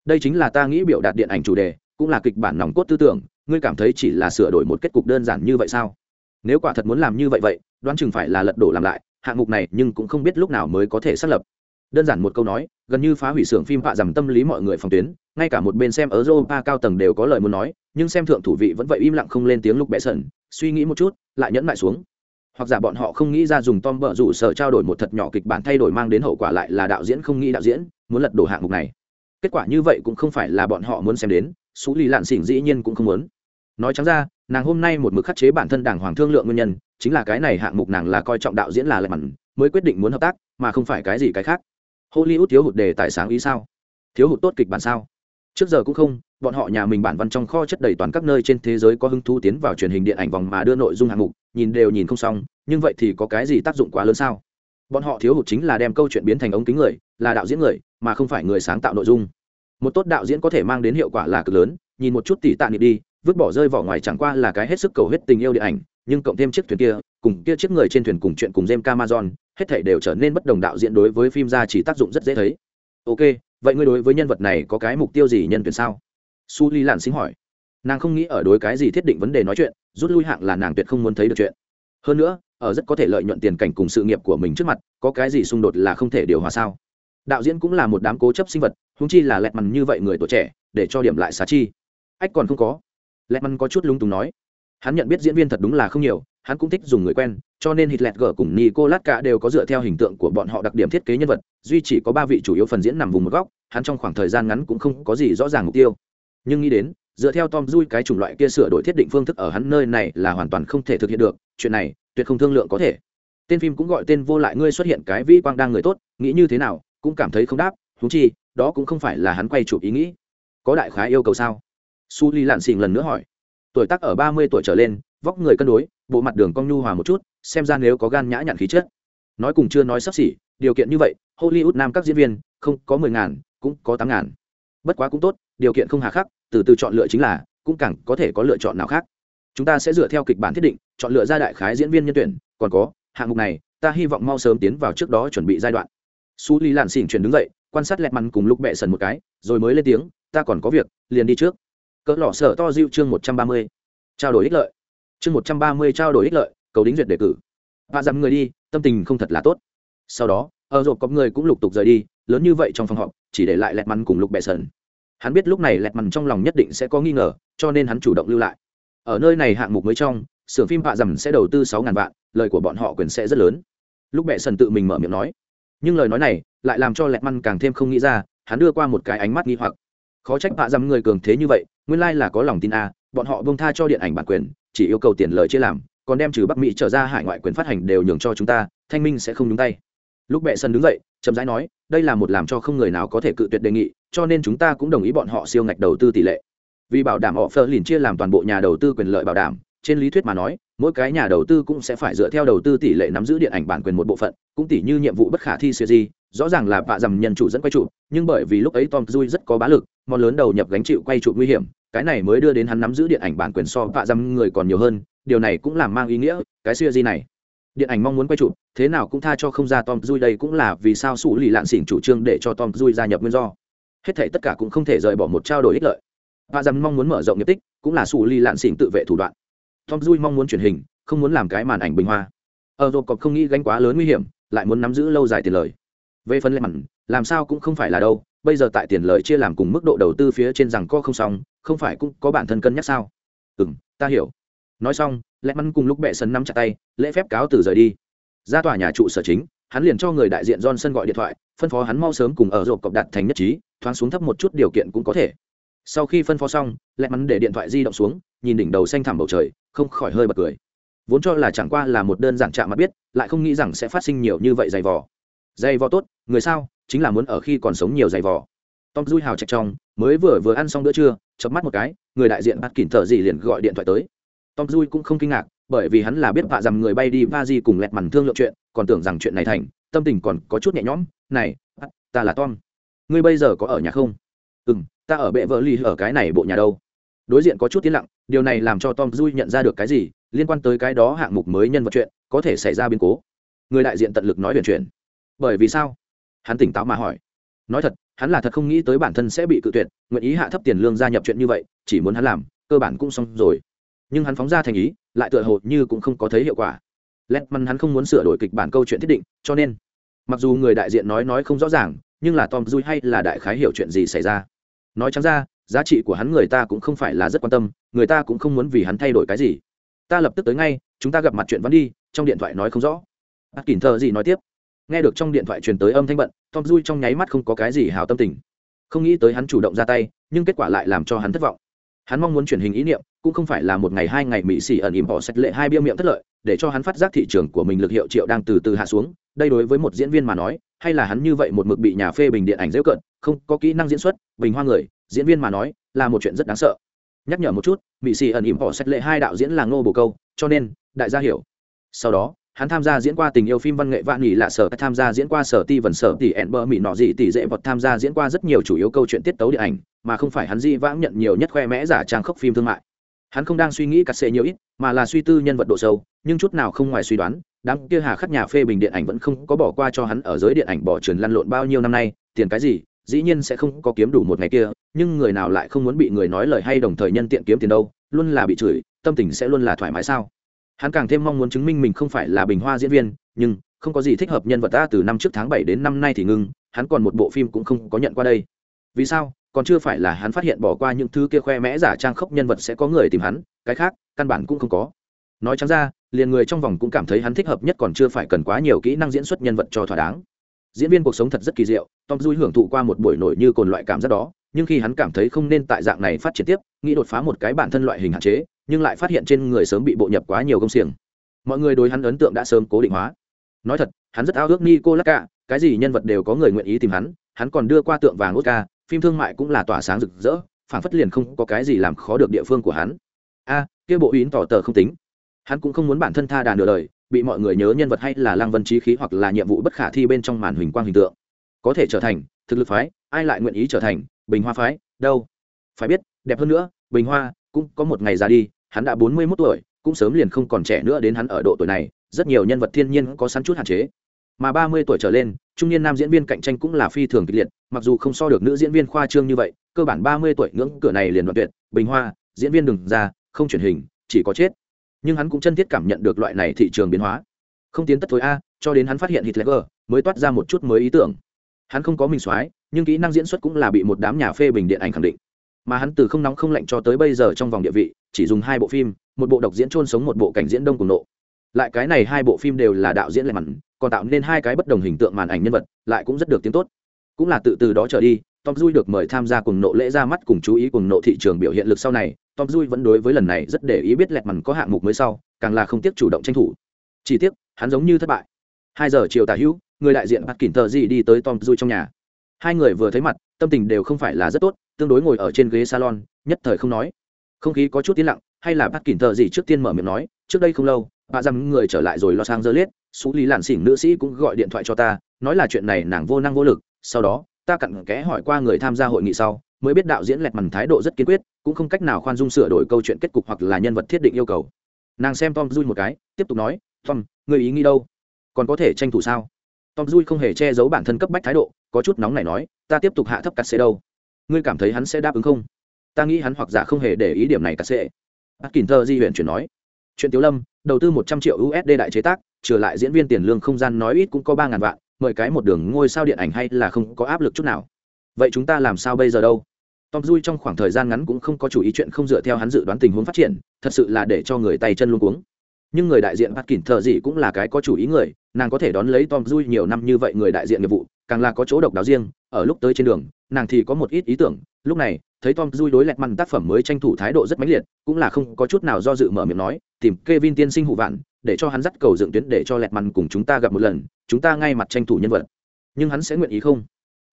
đây chính là ta nghĩ biểu đạt điện ảnh chủ đề cũng là kịch bản nòng cốt tư tưởng ngươi cảm thấy chỉ là sửa đổi một kết cục đơn giản như vậy sao nếu quả thật muốn làm như vậy vậy đoán chừng phải là lật đổ làm lại hạng mục này nhưng cũng không biết lúc nào mới có thể xác lập. Đơn giản một câu nói, gần như phá hủy xưởng phim họa dằm tâm lý mọi người phòng tuyến, ngay cả một bên xem ở europa cao tầng đều có lời muốn nói, nhưng xem thượng thủ vị vẫn vậy im lặng không lên tiếng lúc bẽ sẩn, suy nghĩ một chút, lại nhẫn lại xuống. Hoặc giả bọn họ không nghĩ ra dùng tom bợ rủ sở trao đổi một thật nhỏ kịch bản thay đổi mang đến hậu quả lại là đạo diễn không nghĩ đạo diễn, muốn lật đổ hạng mục này. Kết quả như vậy cũng không phải là bọn họ muốn xem đến xú lì lạn xỉn dĩ nhiên cũng không muốn. Nói trắng ra nàng hôm nay một mực khắc chế bản thân đảng hoàng thương lượng nguyên nhân, chính là cái này hạng mục nàng là coi trọng đạo diễn là lệ mặn mới quyết định muốn hợp tác, mà không phải cái gì cái khác. Hollywood thiếu hụt đề tài sáng ý sao? Thiếu hụt tốt kịch bản sao? Trước giờ cũng không, bọn họ nhà mình bản văn trong kho chất đầy toàn các nơi trên thế giới có hứng thú tiến vào truyền hình điện ảnh vòng mà đưa nội dung hạng mục, nhìn đều nhìn không xong, nhưng vậy thì có cái gì tác dụng quá lớn sao? Bọn họ thiếu hụt chính là đem câu chuyện biến thành ống kính người, là đạo diễn người, mà không phải người sáng tạo nội dung. Một tốt đạo diễn có thể mang đến hiệu quả là cực lớn, nhìn một chút tỷ tạ nịp đi vứt bỏ rơi vỏ ngoài chẳng qua là cái hết sức cầu hết tình yêu điện ảnh nhưng cộng thêm chiếc thuyền kia cùng kia chiếc người trên thuyền cùng chuyện cùng James Cameron, hết thảy đều trở nên bất đồng đạo diễn đối với phim ra chỉ tác dụng rất dễ thấy. Ok, vậy ngươi đối với nhân vật này có cái mục tiêu gì nhân tuyển sao? Su Ly lản xính hỏi. Nàng không nghĩ ở đối cái gì thiết định vấn đề nói chuyện, rút lui hạng là nàng tuyệt không muốn thấy được chuyện hơn nữa ở rất có thể lợi nhuận tiền cảnh cùng sự nghiệp của mình trước mặt có cái gì xung đột là không thể điều hòa sao đạo diễn cũng là một đám cố chấp sinh vật húng chi là lẹt mằn như vậy người tuổi trẻ để cho điểm lại xá chi ách còn không có lẹt mằn có chút lung túng nói, hắn nhận biết diễn viên thật đúng là không nhiều, hắn cũng thích dùng người quen, cho nên hít lẹt gở cùng nico cả đều có dựa theo hình tượng của bọn họ đặc điểm thiết kế nhân vật, duy chỉ có ba vị chủ yếu phần diễn nằm vùng một góc, hắn trong khoảng thời gian ngắn cũng không có gì rõ ràng mục tiêu. Nhưng nghĩ đến, dựa theo tom dui cái chủng loại kia sửa đổi thiết định phương thức ở hắn nơi này là hoàn toàn không thể thực hiện được, chuyện này tuyệt không thương lượng có thể. Tên phim cũng gọi tên vô lại ngươi xuất hiện cái vĩ quang đang người tốt, nghĩ như thế nào, cũng cảm thấy không đáp thú chi, đó cũng không phải là hắn quay chụp ý nghĩ. Có đại khái yêu cầu sao? Su ly lạn xỉn lần nữa hỏi. Tuổi tác ở ba mươi tuổi trở lên, vóc người cân đối, bộ mặt đường cong nhu hòa một chút, xem ra nếu có gan nhã nhặn khí chất. Nói cùng chưa nói sắp xỉ, điều kiện như vậy, hollywood nam các diễn viên, không có mười ngàn, cũng có tám ngàn. Bất quá cũng tốt, điều kiện không hà khắc, từ từ chọn lựa chính là, cũng càng có thể có lựa chọn nào khác. Chúng ta sẽ dựa theo kịch bản thiết định, chọn lựa ra đại khái diễn viên nhân tuyển, còn có, hạng mục này, ta hy vọng mau sớm tiến vào trước đó chuẩn bị giai đoạn. Su ly lạn xỉn chuyển đứng dậy, quan sát lẹt mặn cùng lúc bẹ sần một cái, rồi mới lên tiếng, ta còn có việc, liền đi trước cỡ lọ sở to diệu chương một trăm ba mươi. Trao đổi ích lợi. Chương một trăm ba mươi trao đổi ích lợi, cầu đính duyệt đề cử. Và dặm người đi, tâm tình không thật là tốt. Sau đó, ở rộp có người cũng lục tục rời đi, lớn như vậy trong phòng họp, chỉ để lại lẹt măn cùng lục bẹ sần. Hắn biết lúc này lẹt mằn trong lòng nhất định sẽ có nghi ngờ, cho nên hắn chủ động lưu lại. Ở nơi này hạng mục mới trong, xưởng phim hạ dầm sẽ đầu tư sáu ngàn vạn, lời của bọn họ quyền sẽ rất lớn. Lúc bẹ sần tự mình mở miệng nói. Nhưng lời nói này lại làm cho lẹt măn càng thêm không nghĩ ra, hắn đưa qua một cái ánh mắt nghi hoặc. Khó trách hạ dầm người cường thế như vậy nguyên lai là có lòng tin a, bọn họ bông tha cho điện ảnh bản quyền, chỉ yêu cầu tiền lời chia làm, còn đem trừ bắc mỹ trở ra hải ngoại quyền phát hành đều nhường cho chúng ta, thanh minh sẽ không nhúng tay. Lúc bệ sân đứng dậy, chậm rãi nói, đây là một làm cho không người nào có thể cự tuyệt đề nghị, cho nên chúng ta cũng đồng ý bọn họ siêu ngạch đầu tư tỷ lệ. Vì bảo đảm họ phơ liền chia làm toàn bộ nhà đầu tư quyền lợi bảo đảm, trên lý thuyết mà nói, mỗi cái nhà đầu tư cũng sẽ phải dựa theo đầu tư tỷ lệ nắm giữ điện ảnh bản quyền một bộ phận, cũng tỷ như nhiệm vụ bất khả thi siêu di, rõ ràng là vạ dầm nhân chủ dẫn quay trụ, nhưng bởi vì lúc ấy tom dui rất có bá lực món lớn đầu nhập gánh chịu quay trụ nguy hiểm, cái này mới đưa đến hắn nắm giữ điện ảnh bản quyền so vạ dăm người còn nhiều hơn, điều này cũng làm mang ý nghĩa, cái siêu di này. Điện ảnh mong muốn quay trụ thế nào cũng tha cho không ra tom dui đây cũng là vì sao sủ lì lạn xỉn chủ trương để cho tom dui gia nhập nguyên do. Hết thể tất cả cũng không thể rời bỏ một trao đổi ích lợi. Vạ dăm mong muốn mở rộng nghiệp tích, cũng là sủ lì lạn xỉn tự vệ thủ đoạn. Tom dui mong muốn truyền hình, không muốn làm cái màn ảnh bình hoa. Ở rộp cọc không nghĩ gánh quá lớn nguy hiểm, lại muốn nắm giữ lâu dài tiền lời. Về phần lệ mặn làm sao cũng không phải là đâu bây giờ tại tiền lời chia làm cùng mức độ đầu tư phía trên rằng co không xong, không phải cũng có bản thân cân nhắc sao? Ừ m ta hiểu. Nói xong lẽ mắn cùng lúc bệ sân nắm chặt tay, lễ phép cáo từ rời đi. Ra tòa nhà trụ sở chính, hắn liền cho người đại diện johnson gọi điện thoại, phân phó hắn mau sớm cùng ở rộp cọc đặt thành nhất trí, thoáng xuống thấp một chút điều kiện cũng có thể. Sau khi phân phó xong lẹ mắn để điện thoại di động xuống, nhìn đỉnh đầu xanh thẳm bầu trời, không khỏi hơi bật cười. Vốn cho là chẳng qua là một đơn giản chạm mặt biết, lại không nghĩ rằng sẽ phát sinh nhiều như vậy dày vò. Dày vò tốt, người sao? Chính là muốn ở khi còn sống nhiều dày vò. Tom dui hào chạch trong, mới vừa vừa ăn xong bữa trưa chớp mắt một cái, người đại diện bắt kỉnh thở gì liền gọi điện thoại tới. Tom dui cũng không kinh ngạc, bởi vì hắn là biết vạ rằng người bay đi va di cùng lẹt mằn thương lượng chuyện, còn tưởng rằng chuyện này thành, tâm tình còn có chút nhẹ nhõm. Này à, ta là tom. Ngươi bây giờ có ở nhà không? Ừ m ta ở bệ vợ ly ở cái này bộ nhà đâu? Đối diện có chút tiến lặng, điều này làm cho tom dui nhận ra được cái gì, liên quan tới cái đó hạng mục mới nhân vật chuyện, có thể xảy ra biến cố. Người đại diện tận lực nói huyền chuyện bởi vì sao? Hắn tỉnh táo mà hỏi. Nói thật, hắn là thật không nghĩ tới bản thân sẽ bị cự tuyệt, nguyện ý hạ thấp tiền lương gia nhập chuyện như vậy, chỉ muốn hắn làm, cơ bản cũng xong rồi. Nhưng hắn phóng ra thành ý, lại tựa hồ như cũng không có thấy hiệu quả. Lét măn hắn không muốn sửa đổi kịch bản câu chuyện thiết định, cho nên, mặc dù người đại diện nói nói không rõ ràng, nhưng là tom dui hay là đại khái hiểu chuyện gì xảy ra. Nói chẳng ra, giá trị của hắn người ta cũng không phải là rất quan tâm, người ta cũng không muốn vì hắn thay đổi cái gì. Ta lập tức tới ngay, chúng ta gặp mặt chuyện vẫn đi, trong điện thoại nói không rõ. Bắt kỉnh thờ gì nói tiếp? Nghe được trong điện thoại truyền tới âm thanh bận, tom dui trong nháy mắt không có cái gì hào tâm tình. Không nghĩ tới hắn chủ động ra tay, nhưng kết quả lại làm cho hắn thất vọng. Hắn mong muốn truyền hình ý niệm, cũng không phải là một ngày hai ngày mỹ xỉ ẩn ỉm họ sạch lệ hai bia miệng thất lợi, để cho hắn phát giác thị trường của mình lực hiệu triệu đang từ từ hạ xuống. Đây đối với một diễn viên mà nói, hay là hắn như vậy một mực bị nhà phê bình điện ảnh dễ cận, không có kỹ năng diễn xuất, bình hoa người, diễn viên mà nói, là một chuyện rất đáng sợ. Nhắc nhở một chút, mỹ xỉ ẩn ỉm họ sách lệ hai đạo diễn là ngô bồ câu, cho nên, đại gia hiểu. Sau đó hắn tham gia diễn qua tình yêu phim văn nghệ vạn nghỉ lạ sở, tham gia diễn qua sở ti vần sở tỷ ẹn bơ mỹ nọ gì tỷ dễ vật tham gia diễn qua rất nhiều chủ yếu câu chuyện tiết tấu điện ảnh, mà không phải hắn di vãng nhận nhiều nhất khoe mẽ giả trang khốc phim thương mại. Hắn không đang suy nghĩ cắt xệ nhiều ít, mà là suy tư nhân vật độ sâu, nhưng chút nào không ngoài suy đoán, đám kia hà khắc nhà phê bình điện ảnh vẫn không có bỏ qua cho hắn ở giới điện ảnh bỏ truyền lăn lộn bao nhiêu năm nay, tiền cái gì, dĩ nhiên sẽ không có kiếm đủ một ngày kia, nhưng người nào lại không muốn bị người nói lời hay đồng thời nhân tiện kiếm tiền đâu, luôn là bị chửi, tâm tình sẽ luôn là thoải mái sao? Hắn càng thêm mong muốn chứng minh mình không phải là bình hoa diễn viên, nhưng không có gì thích hợp nhân vật ta từ năm trước tháng bảy đến năm nay thì ngưng, hắn còn một bộ phim cũng không có nhận qua đây. Vì sao? Còn chưa phải là hắn phát hiện bỏ qua những thứ kia khoe mẽ giả trang khốc nhân vật sẽ có người tìm hắn, cái khác, căn bản cũng không có. Nói chẳng ra, liền người trong vòng cũng cảm thấy hắn thích hợp nhất còn chưa phải cần quá nhiều kỹ năng diễn xuất nhân vật cho thỏa đáng. Diễn viên cuộc sống thật rất kỳ diệu, tom dui hưởng thụ qua một buổi nổi như cồn loại cảm giác đó, nhưng khi hắn cảm thấy không nên tại dạng này phát triển tiếp, nghĩ đột phá một cái bản thân loại hình hạn chế nhưng lại phát hiện trên người sớm bị bộ nhập quá nhiều công xiềng. Mọi người đối hắn ấn tượng đã sớm cố định hóa. Nói thật, hắn rất ao ước nico lắc cả cái gì nhân vật đều có người nguyện ý tìm hắn hắn còn đưa qua tượng vàng oscar, phim thương mại cũng là tỏa sáng rực rỡ phản phất liền không có cái gì làm khó được địa phương của hắn. A, kia bộ yến tỏ tờ không tính. Hắn cũng không muốn bản thân tha đàn nửa đời, bị mọi người nhớ nhân vật hay là lăng vân trí khí hoặc là nhiệm vụ bất khả thi bên trong màn huỳnh quang hình tượng. Có thể trở thành, thực lực phái, ai lại nguyện ý trở thành, bình hoa phái, đâu? Phải biết, đẹp hơn nữa, bình hoa cũng có một ngày ra đi, hắn đã bốn mươi mốt tuổi, cũng sớm liền không còn trẻ nữa đến hắn ở độ tuổi này, rất nhiều nhân vật thiên nhiên có sẵn chút hạn chế. Mà ba mươi tuổi trở lên, trung niên nam diễn viên cạnh tranh cũng là phi thường kịch liệt, mặc dù không so được nữ diễn viên khoa trương như vậy, cơ bản ba mươi tuổi ngưỡng cửa này liền đoạn tuyệt, bình hoa, diễn viên đừng ra, không truyền hình, chỉ có chết. Nhưng hắn cũng chân thiết cảm nhận được loại này thị trường biến hóa. Không tiến tất thối a, cho đến hắn phát hiện hitler mới toát ra một chút mới ý tưởng. Hắn không có mình soái, nhưng kỹ năng diễn xuất cũng là bị một đám nhà phê bình điện ảnh khẳng định mà hắn từ không nóng không lạnh cho tới bây giờ trong vòng địa vị, chỉ dùng hai bộ phim, một bộ độc diễn trôn sống một bộ cảnh diễn đông cùng nộ. Lại cái này hai bộ phim đều là đạo diễn lệ mặn còn tạo nên hai cái bất đồng hình tượng màn ảnh nhân vật, lại cũng rất được tiếng tốt. Cũng là tự từ đó trở đi, tom dui được mời tham gia cùng nộ lễ ra mắt cùng chú ý cùng nộ thị trường biểu hiện lực sau này, tom dui vẫn đối với lần này rất để ý biết lẹt mằn có hạng mục mới sau, càng là không tiếc chủ động tranh thủ. Chỉ tiếc, hắn giống như thất bại. Hai giờ chiều tả hữu, người đại diện bắt kỉnh tờ gì đi tới tom dui trong nhà. Hai người vừa thấy mặt tâm tình đều không phải là rất tốt, tương đối ngồi ở trên ghế salon, nhất thời không nói. Không khí có chút tiến lặng, hay là bắt kỉnh thợ gì trước tiên mở miệng nói, trước đây không lâu, bà rằng người trở lại rồi lo sang dơ liết xú lý lạn xỉn nữ sĩ cũng gọi điện thoại cho ta, nói là chuyện này nàng vô năng vô lực, sau đó, ta cặn kẽ hỏi qua người tham gia hội nghị sau, mới biết đạo diễn lẹt mằn thái độ rất kiên quyết, cũng không cách nào khoan dung sửa đổi câu chuyện kết cục hoặc là nhân vật thiết định yêu cầu. Nàng xem tom dui một cái, tiếp tục nói, tom, người ý nghĩ đâu? Còn có thể tranh thủ sao? Tom dui không hề che giấu bản thân cấp bách thái độ có chút nóng này nói, ta tiếp tục hạ thấp cắt xê đâu. Ngươi cảm thấy hắn sẽ đáp ứng không? Ta nghĩ hắn hoặc giả không hề để ý điểm này cắt xê. Bắt kín thơ di huyện chuyển nói, chuyện tiếu lâm, đầu tư một trăm triệu usd đại chế tác, trở lại diễn viên tiền lương không gian nói ít cũng có ba ngàn vạn, mời cái một đường ngôi sao điện ảnh hay là không có áp lực chút nào. Vậy chúng ta làm sao bây giờ đâu? Tom dui trong khoảng thời gian ngắn cũng không có chủ ý chuyện không dựa theo hắn dự đoán tình huống phát triển, thật sự là để cho người tay chân luôn cuống. Nhưng người đại diện bắt kín thợ gì cũng là cái có chủ ý người nàng có thể đón lấy tom dui nhiều năm như vậy người đại diện nghiệp vụ, càng là có chỗ độc đáo riêng, ở lúc tới trên đường, nàng thì có một ít ý tưởng. Lúc này, thấy tom dui đối lẹt mặn tác phẩm mới tranh thủ thái độ rất mãnh liệt, cũng là không có chút nào do dự mở miệng nói, tìm k e vin tiên sinh hụ vạn, để cho hắn dắt cầu dựng tuyến để cho lẹt mặn cùng chúng ta gặp một lần, chúng ta ngay mặt tranh thủ nhân vật. Nhưng hắn sẽ nguyện ý không?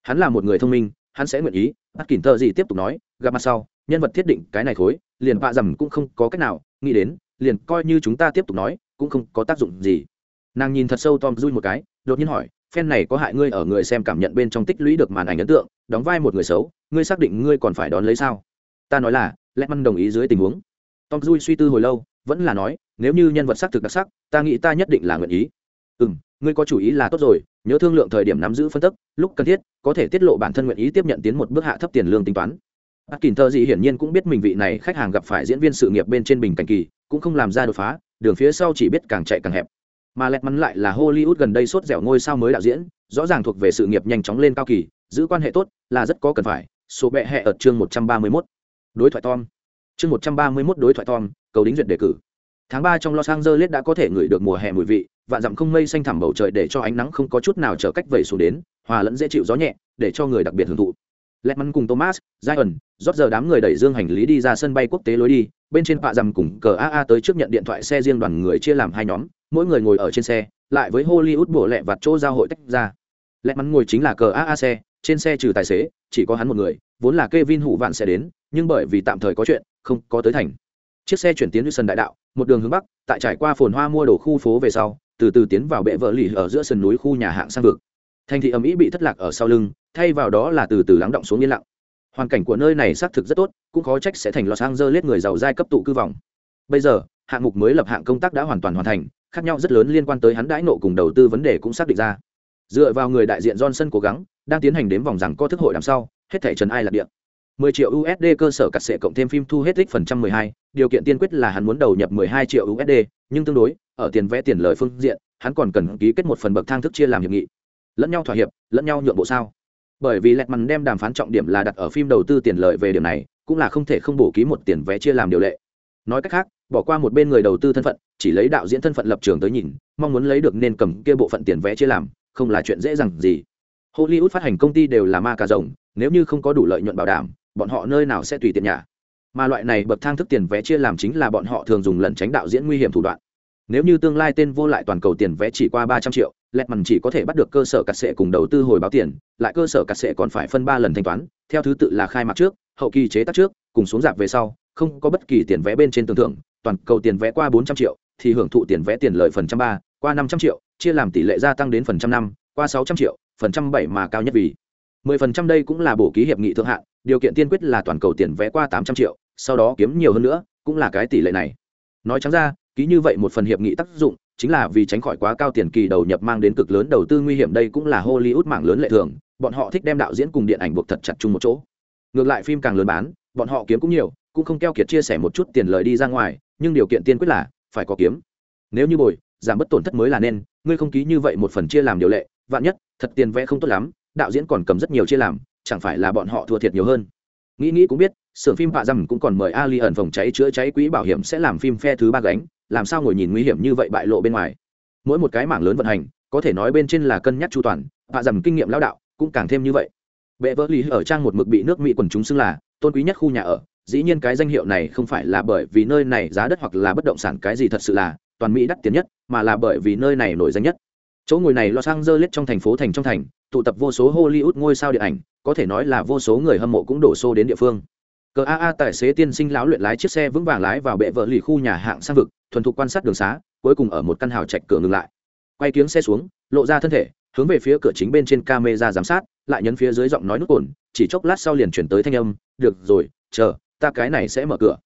Hắn là một người thông minh, hắn sẽ nguyện ý. Bắt kỉnh tờ gì tiếp tục nói, gặp mặt sau, nhân vật thiết định cái này khối, liền vạ dầm cũng không có cách nào, nghĩ đến, liền coi như chúng ta tiếp tục nói, cũng không có tác dụng gì nàng nhìn thật sâu tom dui một cái, đột nhiên hỏi phen này có hại ngươi ở người xem cảm nhận bên trong tích lũy được màn ảnh ấn tượng, đóng vai một người xấu, ngươi xác định ngươi còn phải đón lấy sao? Ta nói là lẽ măn đồng ý dưới tình huống. Tom dui suy tư hồi lâu, vẫn là nói, nếu như nhân vật xác thực đặc sắc, ta nghĩ ta nhất định là nguyện ý. Ừ m ngươi có chủ ý là tốt rồi, nhớ thương lượng thời điểm nắm giữ phân tức, lúc cần thiết, có thể tiết lộ bản thân nguyện ý tiếp nhận tiến một bước hạ thấp tiền lương tính toán. Bắt kỳn thơ dị hiển nhiên cũng biết mình vị này khách hàng gặp phải diễn viên sự nghiệp bên trên bình cảnh kỳ, cũng không làm ra đột phá, đường phía sau chỉ biết càng chạy càng hẹp mà lẹt mắn lại là hollywood gần đây sốt dẻo ngôi sao mới đạo diễn, rõ ràng thuộc về sự nghiệp nhanh chóng lên cao kỳ, giữ quan hệ tốt là rất có cần phải. Số bệ hẹ ở chương một trăm ba mươi 131. đối thoại tom. Chương một trăm ba mươi 131 đối thoại tom, cầu đính duyệt đề cử. Tháng ba trong los angeles đã có thể ngửi được mùa hè mùi vị, vạn dặm không mây xanh thẳm bầu trời để cho ánh nắng không có chút nào trở cách vẩy xuống đến, hòa lẫn dễ chịu gió nhẹ, để cho người đặc biệt hưởng thụ. Lẹt mắn cùng thomas, zion, rót giờ đám người đẩy dương hành lý đi ra sân bay quốc tế lối đi, bên trên pạ dầm cùng cờ aa tới trước nhận điện thoại xe riêng đoàn người chia làm hai nhóm mỗi người ngồi ở trên xe, lại với hollywood bộ lẹ vặt chỗ giao hội tách ra. Lẹt mắn ngồi chính là cờ aa xe, trên xe trừ tài xế, chỉ có hắn một người, vốn là Kevin hủ vạn sẽ đến, nhưng bởi vì tạm thời có chuyện, không có tới thành. Chiếc xe chuyển tiến như sân đại đạo, một đường hướng bắc, tại trải qua phồn hoa mua đồ khu phố về sau, từ từ tiến vào bệ vợ lì ở giữa sườn núi khu nhà hạng sang vực. Thành thị ầm ĩ bị thất lạc ở sau lưng, thay vào đó là từ từ lắng động xuống yên lặng. Hoàn cảnh của nơi này xác thực rất tốt, cũng khó trách sẽ thành lo sang dơ lết người giàu giai cấp tụ cư vòng bây giờ, hạng mục mới lập hạng công tác đã hoàn toàn hoàn thành khác nhau rất lớn liên quan tới hắn đãi nộ cùng đầu tư vấn đề cũng xác định ra dựa vào người đại diện johnson cố gắng đang tiến hành đến vòng rằng có thức hội đằng sau hết thẻ trần ai là địa 10 triệu USD cơ sở cắt sẽ cộng thêm phim thu hết tích phần trăm 12, điều kiện tiên quyết là hắn muốn đầu nhập 12 triệu USD, nhưng tương đối, ở tiền vẽ tiền lời phương diện, hắn còn cần ký kết một phần bậc thang thức chia làm hiệp nghị. Lẫn nhau thỏa hiệp, lẫn nhau nhượng bộ sao? Bởi vì lẹt mằn đem đàm phán trọng điểm là đặt ở phim đầu tư tiền lợi về điểm này, cũng là không thể không bổ ký một tiền vé chia làm điều lệ. Nói cách khác, bỏ qua một bên người đầu tư thân phận, chỉ lấy đạo diễn thân phận lập trường tới nhìn, mong muốn lấy được nên cầm kia bộ phận tiền vé chia làm, không là chuyện dễ dàng gì. Hollywood phát hành công ty đều là ma cà rồng, nếu như không có đủ lợi nhuận bảo đảm, bọn họ nơi nào sẽ tùy tiện nhà mà loại này bậc thang thức tiền vé chia làm chính là bọn họ thường dùng lẩn tránh đạo diễn nguy hiểm thủ đoạn nếu như tương lai tên vô lại toàn cầu tiền vẽ chỉ qua ba trăm triệu lẹt mằn chỉ có thể bắt được cơ sở cắt sệ cùng đầu tư hồi báo tiền lại cơ sở cắt sệ còn phải phân ba lần thanh toán theo thứ tự là khai mạc trước hậu kỳ chế tác trước cùng xuống dạp về sau không có bất kỳ tiền vẽ bên trên tưởng thưởng toàn cầu tiền vẽ qua bốn trăm triệu thì hưởng thụ tiền vẽ tiền lợi phần trăm ba, qua năm trăm triệu, chia làm tỷ lệ gia tăng đến phần trăm năm, qua sáu trăm triệu, phần trăm bảy mà cao nhất vì. Mười phần trăm đây cũng là bổ ký hiệp nghị thượng hạn, điều kiện tiên quyết là toàn cầu tiền vẽ qua tám trăm triệu, sau đó kiếm nhiều hơn nữa, cũng là cái tỷ lệ này. Nói trắng ra, ký như vậy một phần hiệp nghị tác dụng, chính là vì tránh khỏi quá cao tiền kỳ đầu nhập mang đến cực lớn đầu tư nguy hiểm, đây cũng là hollywood mảng lớn lệ thường, bọn họ thích đem đạo diễn cùng điện ảnh buộc thật chặt chung một chỗ. Ngược lại phim càng lớn bán, bọn họ kiếm cũng nhiều, cũng không keo kiệt chia sẻ một chút tiền lời đi ra ngoài, nhưng điều kiện tiên quyết là phải có kiếm. Nếu như bồi, giảm bất tổn thất mới là nên, ngươi không ký như vậy một phần chia làm điều lệ, vạn nhất, thật tiền vẽ không tốt lắm, đạo diễn còn cầm rất nhiều chia làm, chẳng phải là bọn họ thua thiệt nhiều hơn. Nghĩ nghĩ cũng biết, xưởng phim vạ dầm cũng còn mời ali ẩn phòng cháy chữa cháy quỹ bảo hiểm sẽ làm phim phe thứ ba gánh, làm sao ngồi nhìn nguy hiểm như vậy bại lộ bên ngoài. Mỗi một cái mảng lớn vận hành, có thể nói bên trên là cân nhắc chu toàn vạ dầm kinh nghiệm lao đạo cũng càng thêm như vậy. Bệ vỡ lý ở trang một mực bị nước mỹ quần chúng xưng là, tôn quý nhất khu nhà ở dĩ nhiên cái danh hiệu này không phải là bởi vì nơi này giá đất hoặc là bất động sản cái gì thật sự là toàn mỹ đắt tiền nhất, mà là bởi vì nơi này nổi danh nhất. Chỗ ngồi này los angeles trong thành phố thành trong thành, tụ tập vô số hollywood ngôi sao điện ảnh, có thể nói là vô số người hâm mộ cũng đổ xô đến địa phương. Cờ aa tài xế tiên sinh lão luyện lái chiếc xe vững vàng lái vào bệ vợ lì khu nhà hạng sang vực, thuần thục quan sát đường xá, cuối cùng ở một căn hào chạch cửa ngừng lại. Quay kiếng xe xuống, lộ ra thân thể, hướng về phía cửa chính bên trên camera giám sát, lại nhấn phía dưới giọng nói nút cồn, chỉ chốc lát sau liền chuyển tới thanh âm, được rồi, chờ ta cái này sẽ mở cửa.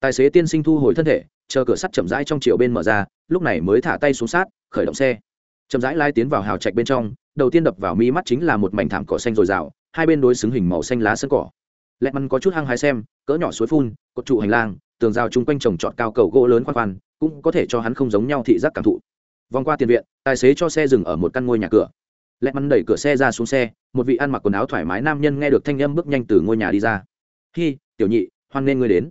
Tài xế tiên sinh thu hồi thân thể, chờ cửa sắt chậm rãi trong chiều bên mở ra, lúc này mới thả tay xuống sát, khởi động xe. Chậm rãi lai tiến vào hào trạch bên trong, đầu tiên đập vào mi mắt chính là một mảnh thảm cỏ xanh dồi dào, hai bên đối xứng hình màu xanh lá sân cỏ. Lẹ măn có chút hăng hái xem, cỡ nhỏ suối phun, cột trụ hành lang, tường rào chung quanh trồng trọt cao cầu gỗ lớn khoan khoan, cũng có thể cho hắn không giống nhau thị giác cảm thụ. Vòng qua tiền viện, tài xế cho xe dừng ở một căn ngôi nhà cửa. Lẹ măn đẩy cửa xe ra xuống xe, một vị ăn mặc quần áo thoải mái nam nhân nghe được thanh âm bước nhanh từ ngôi nhà đi ra. Khi tiểu nhị hoan nên ngươi đến.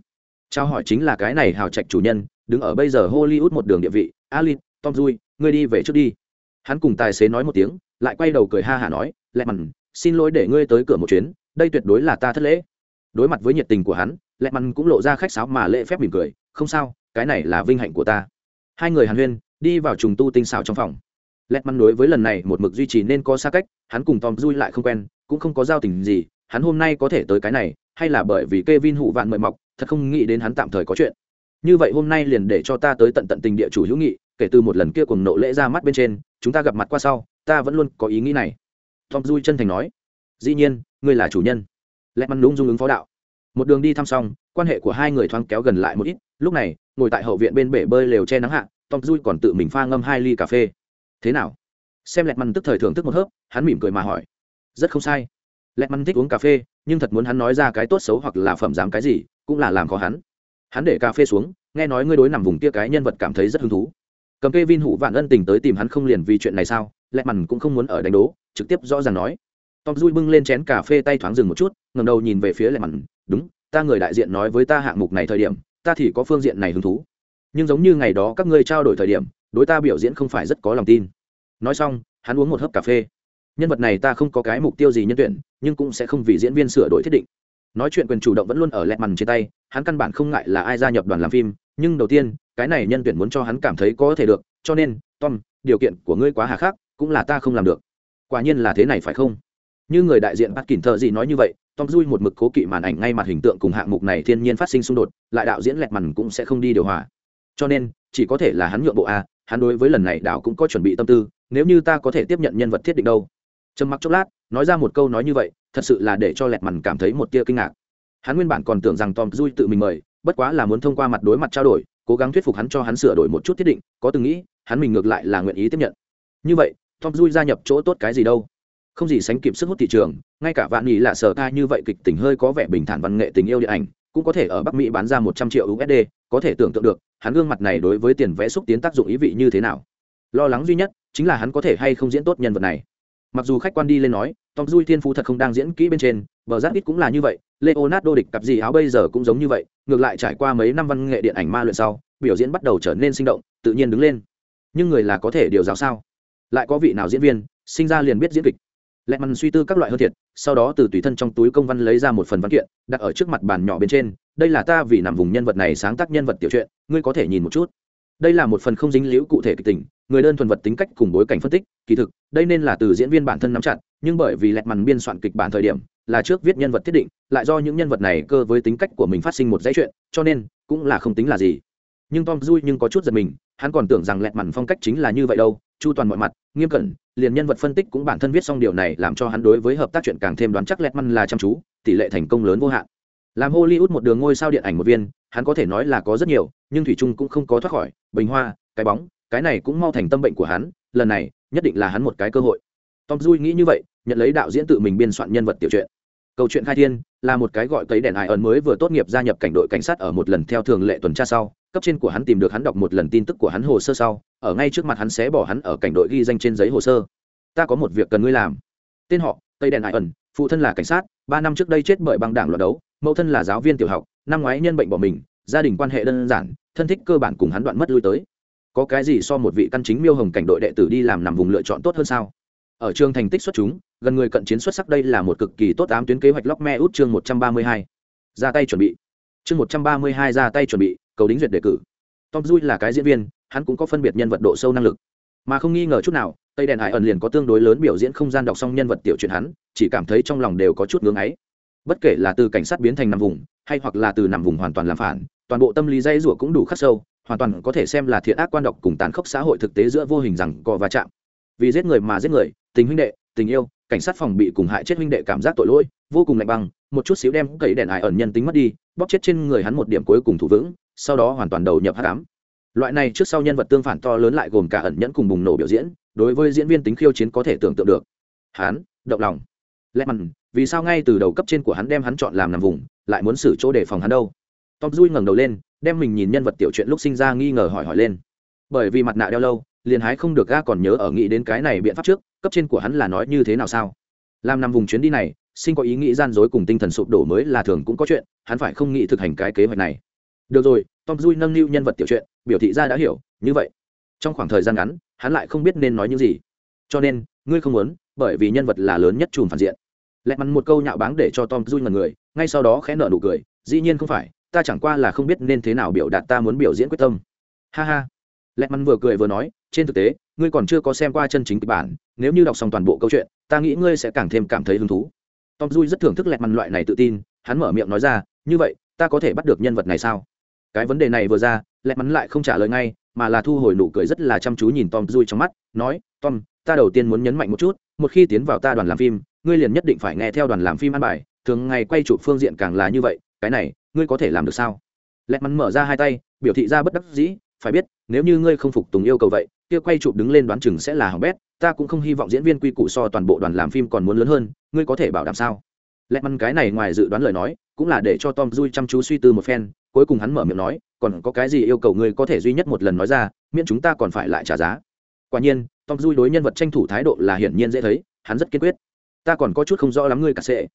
Trao hỏi chính là cái này hào trạch chủ nhân, đứng ở bây giờ hollywood một đường địa vị. Alin, tom dui ngươi đi về trước đi. Hắn cùng tài xế nói một tiếng, lại quay đầu cười ha hả nói, lẹ mằn xin lỗi để ngươi tới cửa một chuyến, đây tuyệt đối là ta thất lễ. Đối mặt với nhiệt tình của hắn, lẹ mằn cũng lộ ra khách sáo mà lễ phép mỉm cười, không sao, cái này là vinh hạnh của ta. Hai người hàn huyên, đi vào trùng tu tinh xào trong phòng. Lẹ mằn đối với lần này một mực duy trì nên có xa cách, hắn cùng tom dui lại không quen, cũng không có giao tình gì hắn hôm nay có thể tới cái này hay là bởi vì Kevin hụ vạn mời mọc, thật không nghĩ đến hắn tạm thời có chuyện. Như vậy hôm nay liền để cho ta tới tận tận tình địa chủ hữu nghị, kể từ một lần kia cùng nộ lễ ra mắt bên trên, chúng ta gặp mặt qua sau, ta vẫn luôn có ý nghĩ này. Tom Dui chân thành nói, dĩ nhiên, ngươi là chủ nhân. Lệ mắn đúng dung ứng phó đạo. Một đường đi thăm xong, quan hệ của hai người thoáng kéo gần lại một ít, lúc này, ngồi tại hậu viện bên bể bơi lều che nắng hạ, Tom Dui còn tự mình pha ngâm hai ly cà phê. Thế nào? Xem Lệ Măn tức thời thưởng thức một hớp, hắn mỉm cười mà hỏi. Rất không sai. Lệ mắn thích uống cà phê, nhưng thật muốn hắn nói ra cái tốt xấu hoặc là phẩm dám cái gì cũng là làm khó hắn. Hắn để cà phê xuống nghe nói ngươi đối nằm vùng kia cái nhân vật cảm thấy rất hứng thú. Cầm kê vin hủ vạn ân tình tới tìm hắn không liền vì chuyện này sao? Lẹt mằn cũng không muốn ở đánh đố trực tiếp rõ ràng nói. Tom dui bưng lên chén cà phê tay thoáng dừng một chút ngầm đầu nhìn về phía lẹt mằn đúng ta người đại diện nói với ta hạng mục này thời điểm ta thì có phương diện này hứng thú. Nhưng giống như ngày đó các ngươi trao đổi thời điểm đối ta biểu diễn không phải rất có lòng tin. Nói xong hắn uống một hớp cà phê nhân vật này ta không có cái mục tiêu gì nhân tuyển, nhưng cũng sẽ không vì diễn viên sửa đổi thiết định. Nói chuyện quyền chủ động vẫn luôn ở lẹt mằn trên tay, hắn căn bản không ngại là ai gia nhập đoàn làm phim, nhưng đầu tiên, cái này nhân tuyển muốn cho hắn cảm thấy có thể được, cho nên, tom, điều kiện của ngươi quá hà khắc, cũng là ta không làm được. Quả nhiên là thế này phải không? Như người đại diện bắt kỳn thợ gì nói như vậy, tom dui một mực cố kỵ màn ảnh ngay mặt hình tượng cùng hạng mục này thiên nhiên phát sinh xung đột, lại đạo diễn lẹt mằn cũng sẽ không đi điều hòa. Cho nên, chỉ có thể là hắn nhượng bộ a hắn đối với lần này đạo cũng có chuẩn bị tâm tư, nếu như ta có thể tiếp nhận nhân vật thiết định đâu trầm mặc chốc lát, nói ra một câu nói như vậy, thật sự là để cho lẹt mằn cảm thấy một tia kinh ngạc. Hắn nguyên bản còn tưởng rằng tom dui tự mình mời, bất quá là muốn thông qua mặt đối mặt trao đổi, cố gắng thuyết phục hắn cho hắn sửa đổi một chút thiết định, có từng nghĩ, hắn mình ngược lại là nguyện ý tiếp nhận. Như vậy, tom dui gia nhập chỗ tốt cái gì đâu? Không gì sánh kịp sức hút thị trường, ngay cả vạn nghỉ là sở ca như vậy kịch tình hơi có vẻ bình thản văn nghệ tình yêu điện ảnh, cũng có thể ở bắc mỹ bán ra một trăm triệu usd có thể tưởng tượng được, hắn gương mặt này đối với tiền vẽ xúc tiến tác dụng ý vị như thế nào. Lo lắng duy nhất, chính là hắn có thể hay không diễn tốt nhân vật này mặc dù khách quan đi lên nói, tom dui thiên phú thật không đang diễn kỹ bên trên bờ giáp ít cũng là như vậy, leonardo địch cặp gì áo bây giờ cũng giống như vậy, ngược lại trải qua mấy năm văn nghệ điện ảnh ma luyện sau, biểu diễn bắt đầu trở nên sinh động, tự nhiên đứng lên. Nhưng người là có thể điều giáo sao? Lại có vị nào diễn viên, sinh ra liền biết diễn kịch? Lẹ mằn suy tư các loại hơn thiệt, sau đó từ tùy thân trong túi công văn lấy ra một phần văn kiện, đặt ở trước mặt bàn nhỏ bên trên, đây là ta vì nằm vùng nhân vật này sáng tác nhân vật tiểu truyện, ngươi có thể nhìn một chút. Đây là một phần không dính liễu cụ thể kịch tình người đơn thuần vật tính cách cùng bối cảnh phân tích, kỳ thực, đây nên là từ diễn viên bản thân nắm chặt, nhưng bởi vì lẹt mằn biên soạn kịch bản thời điểm, là trước viết nhân vật thiết định, lại do những nhân vật này cơ với tính cách của mình phát sinh một dãy chuyện, cho nên, cũng là không tính là gì. Nhưng tom dui nhưng có chút giật mình, hắn còn tưởng rằng lẹt mằn phong cách chính là như vậy đâu, chu toàn mọi mặt, nghiêm cẩn, liền nhân vật phân tích cũng bản thân viết xong điều này làm cho hắn đối với hợp tác chuyện càng thêm đoán chắc lẹt mằn là chăm chú, tỷ lệ thành công lớn vô hạn. Làm hollywood một đường ngôi sao điện ảnh một viên, hắn có thể nói là có rất nhiều, nhưng thủy trung cũng không có thoát khỏi, bình hoa, cái bóng cái này cũng mau thành tâm bệnh của hắn, lần này, nhất định là hắn một cái cơ hội. Tom duy nghĩ như vậy, nhận lấy đạo diễn tự mình biên soạn nhân vật tiểu truyện. Câu chuyện khai thiên, là một cái gọi cấy đèn ai ẩn mới vừa tốt nghiệp gia nhập cảnh đội cảnh sát ở một lần theo thường lệ tuần tra sau, cấp trên của hắn tìm được hắn đọc một lần tin tức của hắn hồ sơ sau, ở ngay trước mặt hắn sẽ bỏ hắn ở cảnh đội ghi danh trên giấy hồ sơ. Ta có một việc cần ngươi làm. Tên họ tây đèn ai ẩn phụ thân là cảnh sát, ba năm trước đây chết bởi băng đảng loạt đấu, mẫu thân là giáo viên tiểu học, năm ngoái nhân bệnh bỏ mình, gia đình quan hệ đơn giản, thân thích cơ bản cùng hắn đoạn mất lui tới có cái gì so một vị căn chính miêu hồng cảnh đội đệ tử đi làm nằm vùng lựa chọn tốt hơn sao? Ở trường thành tích xuất chúng, gần người cận chiến xuất sắc đây là một cực kỳ tốt ám tuyến kế hoạch lóc me út chương một trăm ba mươi hai. Ra tay chuẩn bị. Chương một trăm ba mươi hai ra tay chuẩn bị, cầu đính duyệt đề cử. Tom duy là cái diễn viên, hắn cũng có phân biệt nhân vật độ sâu năng lực. Mà không nghi ngờ chút nào, tây đèn hải ẩn liền có tương đối lớn biểu diễn không gian đọc xong nhân vật tiểu chuyện hắn, chỉ cảm thấy trong lòng đều có chút ngưỡng ấy. Bất kể là từ cảnh sát biến thành nằm vùng, hay hoặc là từ nằm vùng hoàn toàn làm phản, toàn bộ tâm lý dây rủa cũng đủ khắc sâu hoàn toàn có thể xem là thiện ác quan độc cùng tàn khốc xã hội thực tế giữa vô hình rằng cò va chạm. Vì giết người mà giết người, tình huynh đệ, tình yêu, cảnh sát phòng bị cùng hại chết huynh đệ cảm giác tội lỗi, vô cùng lạnh băng, một chút xíu đem cậy đèn ải ẩn nhân tính mất đi, bóp chết trên người hắn một điểm cuối cùng thủ vững, sau đó hoàn toàn đầu nhập hát cám loại này trước sau nhân vật tương phản to lớn lại gồm cả ẩn nhẫn cùng bùng nổ biểu diễn, đối với diễn viên tính khiêu chiến có thể tưởng tượng được. Hắn, động lòng. Lẽ mặn, vì sao ngay từ đầu cấp trên của hắn đem hắn chọn làm nằm vùng, lại muốn xử chỗ để phòng hắn đâu? Tom dui ngẩng đầu lên đem mình nhìn nhân vật tiểu chuyện lúc sinh ra nghi ngờ hỏi hỏi lên. Bởi vì mặt nạ đeo lâu, liền hái không được ga còn nhớ ở nghĩ đến cái này biện pháp trước, cấp trên của hắn là nói như thế nào sao? Làm nằm vùng chuyến đi này sinh có ý nghĩ gian dối cùng tinh thần sụp đổ mới là thường cũng có chuyện, hắn phải không nghĩ thực hành cái kế hoạch này. Được rồi, tom Duy nâng niu nhân vật tiểu chuyện biểu thị ra đã hiểu, như vậy. Trong khoảng thời gian ngắn, hắn lại không biết nên nói những gì. Cho nên, ngươi không muốn, bởi vì nhân vật là lớn nhất chùm phản diện. Lẹt mắn một câu nhạo báng để cho tom Duy ngần người, ngay sau đó khẽ nợ nụ cười, dĩ nhiên không phải ta chẳng qua là không biết nên thế nào biểu đạt ta muốn biểu diễn quyết tâm. Ha ha. Lẹt mắn vừa cười vừa nói, trên thực tế, ngươi còn chưa có xem qua chân chính kịch bản, nếu như đọc xong toàn bộ câu chuyện, ta nghĩ ngươi sẽ càng thêm cảm thấy hứng thú. Tom duy rất thưởng thức lẹt mắn loại này tự tin, hắn mở miệng nói ra, như vậy, ta có thể bắt được nhân vật này sao? Cái vấn đề này vừa ra, lẹt mắn lại không trả lời ngay, mà là thu hồi nụ cười rất là chăm chú nhìn tom duy trong mắt, nói, tom, ta đầu tiên muốn nhấn mạnh một chút, một khi tiến vào ta đoàn làm phim, ngươi liền nhất định phải nghe theo đoàn làm phim ăn bài, thường ngày quay chụp phương diện càng là như vậy, cái này ngươi có thể làm được sao? Lẹt mắn mở ra hai tay, biểu thị ra bất đắc dĩ, phải biết, nếu như ngươi không phục tùng yêu cầu vậy, kia quay chụp đứng lên đoán chừng sẽ là hỏng bét, ta cũng không hy vọng diễn viên quy củ so toàn bộ đoàn làm phim còn muốn lớn hơn, ngươi có thể bảo đảm sao? Lẽ mắn cái này ngoài dự đoán lời nói, cũng là để cho tom dui chăm chú suy tư một phen, cuối cùng hắn mở miệng nói, còn có cái gì yêu cầu ngươi có thể duy nhất một lần nói ra, miễn chúng ta còn phải lại trả giá. Quả nhiên, tom dui đối nhân vật tranh thủ thái độ là hiển nhiên dễ thấy, hắn rất kiên quyết. Ta còn có chút không rõ lắm ngươi cả sệ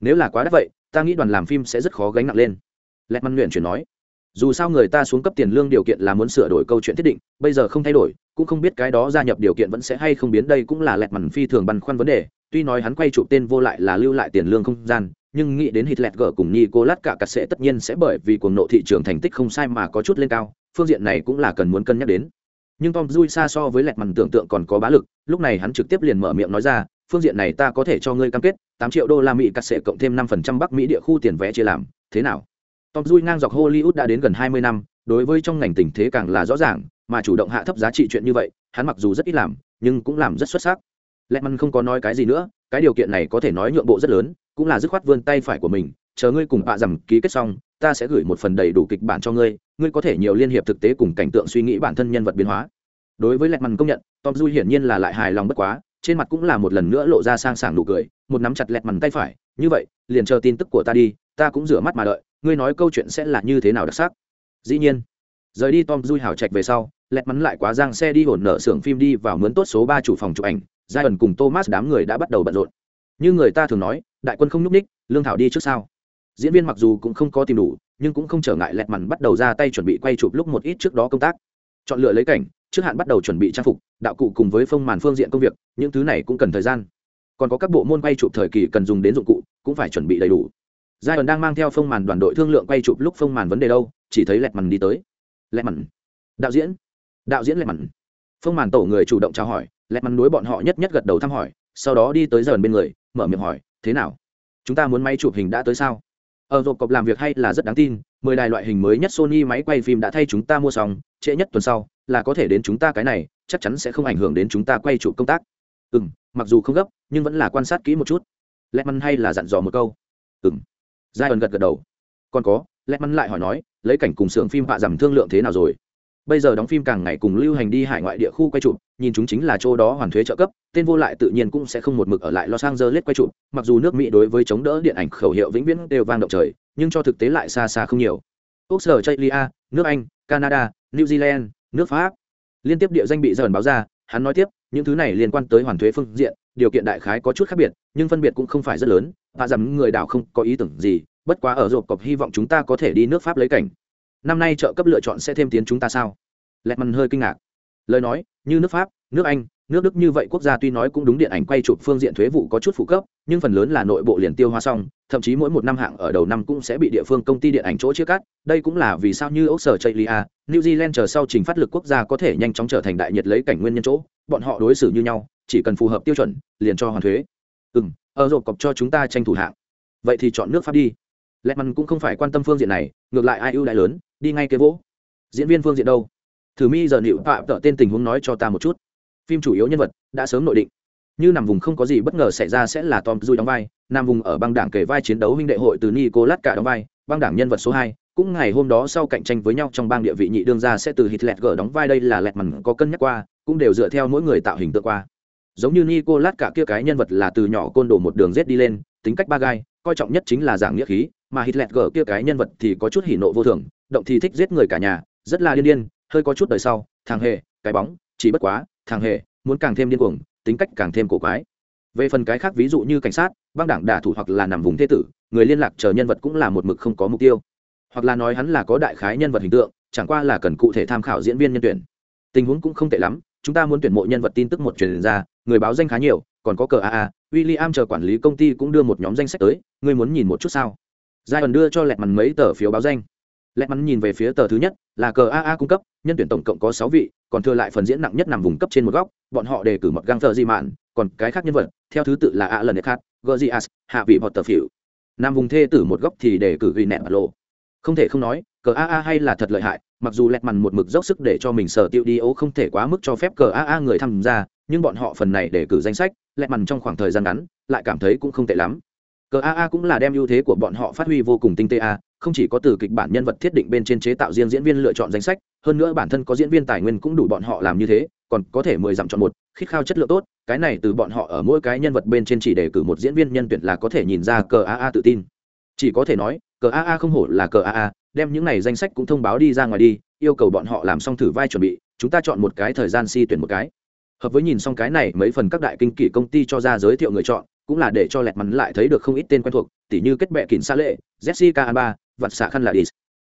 nếu là quá đắt vậy, ta nghĩ đoàn làm phim sẽ rất khó gánh nặng lên lẹt măn luyện chuyển nói, dù sao người ta xuống cấp tiền lương điều kiện là muốn sửa đổi câu chuyện thiết định, bây giờ không thay đổi, cũng không biết cái đó gia nhập điều kiện vẫn sẽ hay không biến, đây cũng là lẹt mằn phi thường băn khoăn vấn đề. Tuy nói hắn quay chụp tên vô lại là lưu lại tiền lương không gian, nhưng nghĩ đến hít lẹt gở cùng cô lát cả cắt sẽ tất nhiên sẽ bởi vì cuồng nộ thị trường thành tích không sai mà có chút lên cao, phương diện này cũng là cần muốn cân nhắc đến. Nhưng tom dui xa so với lẹt mằn tưởng tượng còn có bá lực, lúc này hắn trực tiếp liền mở miệng nói ra, phương diện này ta có thể cho ngươi cam kết, tám triệu đô la mỹ cắt sẽ cộng thêm năm phần trăm bắc mỹ địa khu tiền vé chia làm, thế nào? Tom dui ngang dọc hollywood đã đến gần hai mươi năm, đối với trong ngành tình thế càng là rõ ràng, mà chủ động hạ thấp giá trị chuyện như vậy, hắn mặc dù rất ít làm, nhưng cũng làm rất xuất sắc. Lehman không có nói cái gì nữa, cái điều kiện này có thể nói nhượng bộ rất lớn, cũng là dứt khoát vươn tay phải của mình, chờ ngươi cùng bạ rằm ký kết xong, ta sẽ gửi một phần đầy đủ kịch bản cho ngươi ngươi có thể nhiều liên hiệp thực tế cùng cảnh tượng suy nghĩ bản thân nhân vật biến hóa. Đối với Lehman công nhận, tom dui hiển nhiên là lại hài lòng bất quá, trên mặt cũng là một lần nữa lộ ra sang sảng nụ cười, một nắm chặt lẹt mằn tay phải, như vậy, liền chờ tin tức của ta đi, ta cũng rửa mắt mà đợi ngươi nói câu chuyện sẽ là như thế nào đặc sắc? Dĩ nhiên. Rời đi tom dui hào trạch về sau, lẹt mắn lại quá giang xe đi hồn nợ xưởng phim đi vào mướn tốt số ba chủ phòng chụp ảnh giai ẩn cùng thomas đám người đã bắt đầu bận rộn. Như người ta thường nói, đại quân không nhúc ních lương thảo đi trước sau. Diễn viên mặc dù cũng không có tìm đủ, nhưng cũng không trở ngại lẹt mắn bắt đầu ra tay chuẩn bị quay chụp lúc một ít trước đó công tác. Chọn lựa lấy cảnh, trước hạn bắt đầu chuẩn bị trang phục, đạo cụ cùng với phong màn phương diện công việc, những thứ này cũng cần thời gian. Còn có các bộ môn quay chụp thời kỳ cần dùng đến dụng cụ, cũng phải chuẩn bị đầy đủ giai ẩn đang mang theo phong màn đoàn đội thương lượng quay chụp lúc phong màn vấn đề đâu, chỉ thấy lẹt mằn đi tới. Lẹt mằn. Đạo diễn. Đạo diễn lẹt mằn. Phong màn tổ người chủ động chào hỏi, lẹt mằn đối bọn họ nhất nhất gật đầu thăm hỏi, sau đó đi tới dần bên người, mở miệng hỏi, thế nào? Chúng ta muốn máy chụp hình đã tới sao? Ở rộp cọc làm việc hay là rất đáng tin, mười đài loại hình mới nhất sony máy quay phim đã thay chúng ta mua xong, trễ nhất tuần sau, là có thể đến chúng ta cái này, chắc chắn sẽ không ảnh hưởng đến chúng ta quay chụp công tác. Ừ m mặc dù không gấp, nhưng vẫn là quan sát kỹ một chút. Lẹt măn hay là dặn dò một câu. Ừ m giai ẩn gật gật đầu. Còn có lẹ mắn lại hỏi nói, lấy cảnh cùng xưởng phim họa giảm thương lượng thế nào rồi? Bây giờ đóng phim càng ngày cùng lưu hành đi hải ngoại địa khu quay chụp, nhìn chúng chính là chỗ đó hoàn thuế trợ cấp, tên vô lại tự nhiên cũng sẽ không một mực ở lại los angeles quay chụp, mặc dù nước mỹ đối với chống đỡ điện ảnh khẩu hiệu vĩnh viễn đều vang động trời, nhưng cho thực tế lại xa xa không nhiều. Úc sở chaylia nước anh, canada, new zealand, nước pháp. Liên tiếp địa danh bị dần báo ra, hắn nói tiếp những thứ này liên quan tới hoàn thuế phương diện, điều kiện đại khái có chút khác biệt, nhưng phân biệt cũng không phải rất lớn, và rằng người đảo không có ý tưởng gì, bất quá ở rộp cọp hy vọng chúng ta có thể đi nước pháp lấy cảnh. Năm nay trợ cấp lựa chọn sẽ thêm tiến chúng ta sao? Lẹt mằn hơi kinh ngạc. Lời nói, như nước pháp, nước anh nước đức như vậy quốc gia tuy nói cũng đúng điện ảnh quay chụp phương diện thuế vụ có chút phụ cấp, nhưng phần lớn là nội bộ liền tiêu hóa xong, thậm chí mỗi một năm hạng ở đầu năm cũng sẽ bị địa phương công ty điện ảnh chỗ chia cắt. Đây cũng là vì sao như ốc sở chây lia new zealand chờ sau trình phát lực quốc gia có thể nhanh chóng trở thành đại nhiệt lấy cảnh nguyên nhân chỗ, bọn họ đối xử như nhau, chỉ cần phù hợp tiêu chuẩn, liền cho hoàn thuế. Ừ m ở rộp cọc cho chúng ta tranh thủ hạng. Vậy thì chọn nước pháp đi. Lẹ mặn cũng không phải quan tâm phương diện này, ngược lại ai ưu đại lớn, đi ngay kế vỗ. Diễn viên phương diện đâu? Thử mi giờ nịu tạm tợ tên tình huống nói cho ta một chút phim chủ yếu nhân vật đã sớm nội định. Như nằm vùng không có gì bất ngờ xảy ra sẽ là tom dui đóng vai nam vùng ở băng đảng kể vai chiến đấu huynh đệ hội từ nicolas cả đóng vai, băng đảng nhân vật số hai. Cũng ngày hôm đó sau cạnh tranh với nhau trong bang địa vị nhị đương ra sẽ từ hitler gở đóng vai đây là lẹt mằn có cân nhắc qua, cũng đều dựa theo mỗi người tạo hình tượng qua. Giống như nicolas cả kia cái nhân vật là từ nhỏ côn đồ một đường rết đi lên, tính cách ba gai, coi trọng nhất chính là giảng nghĩa khí, mà hitler gở kia cái nhân vật thì có chút hỉ nộ vô thường, động thì thích giết người cả nhà, rất là điên điên, hơi có chút đời sau, thằng hề, cái bóng, chỉ bất quá thằng hề, muốn càng thêm điên cuồng, tính cách càng thêm cổ quái. Về phần cái khác ví dụ như cảnh sát, băng đảng đả thủ hoặc là nằm vùng thế tử, người liên lạc chờ nhân vật cũng là một mực không có mục tiêu. Hoặc là nói hắn là có đại khái nhân vật hình tượng, chẳng qua là cần cụ thể tham khảo diễn viên nhân tuyển. Tình huống cũng không tệ lắm, chúng ta muốn tuyển mộ nhân vật tin tức một truyền ra, người báo danh khá nhiều, còn có cờ aa William chờ quản lý công ty cũng đưa một nhóm danh sách tới, ngươi muốn nhìn một chút sao? Giai ẩn đưa cho lẹt mằn mấy tờ phiếu báo danh lẹt mắn nhìn về phía tờ thứ nhất, là cờ aa cung cấp, nhân tuyển tổng cộng có sáu vị, còn thừa lại phần diễn nặng nhất nằm vùng cấp trên một góc, bọn họ đề cử một găng thờ di mạn, còn cái khác nhân vật, theo thứ tự là a lần khác gzias hạ vị bọt tờ phiểu nam vùng thê tử một góc thì đề cử ghi nẹt lộ không thể không nói, cờ aa hay là thật lợi hại, mặc dù lẹt mằn một mực dốc sức để cho mình sở tiêu đi ố không thể quá mức cho phép cờ aa người tham gia, nhưng bọn họ phần này đề cử danh sách, lẹt mằn trong khoảng thời gian ngắn, lại cảm thấy cũng không tệ lắm. Cờ aa cũng là đem ưu thế của bọn họ phát huy vô cùng tinh tế a không chỉ có từ kịch bản nhân vật thiết định bên trên chế tạo riêng diễn viên lựa chọn danh sách, hơn nữa bản thân có diễn viên tài nguyên cũng đủ bọn họ làm như thế, còn có thể mười dặm chọn một, khít khao chất lượng tốt, cái này từ bọn họ ở mỗi cái nhân vật bên trên chỉ để cử một diễn viên nhân tuyển là có thể nhìn ra cờ aa tự tin. Chỉ có thể nói, cờ aa không hổ là cờ aa đem những này danh sách cũng thông báo đi ra ngoài đi, yêu cầu bọn họ làm xong thử vai chuẩn bị, chúng ta chọn một cái thời gian si tuyển một cái. Hợp với nhìn xong cái này, mấy phần các đại kinh kỷ công ty cho ra giới thiệu người chọn, cũng là để cho lẹt mắn lại thấy được không ít tên quen thuộc, tỉ như kết bệ kín xa lệ, jessica alba vặt xạ khăn là đi.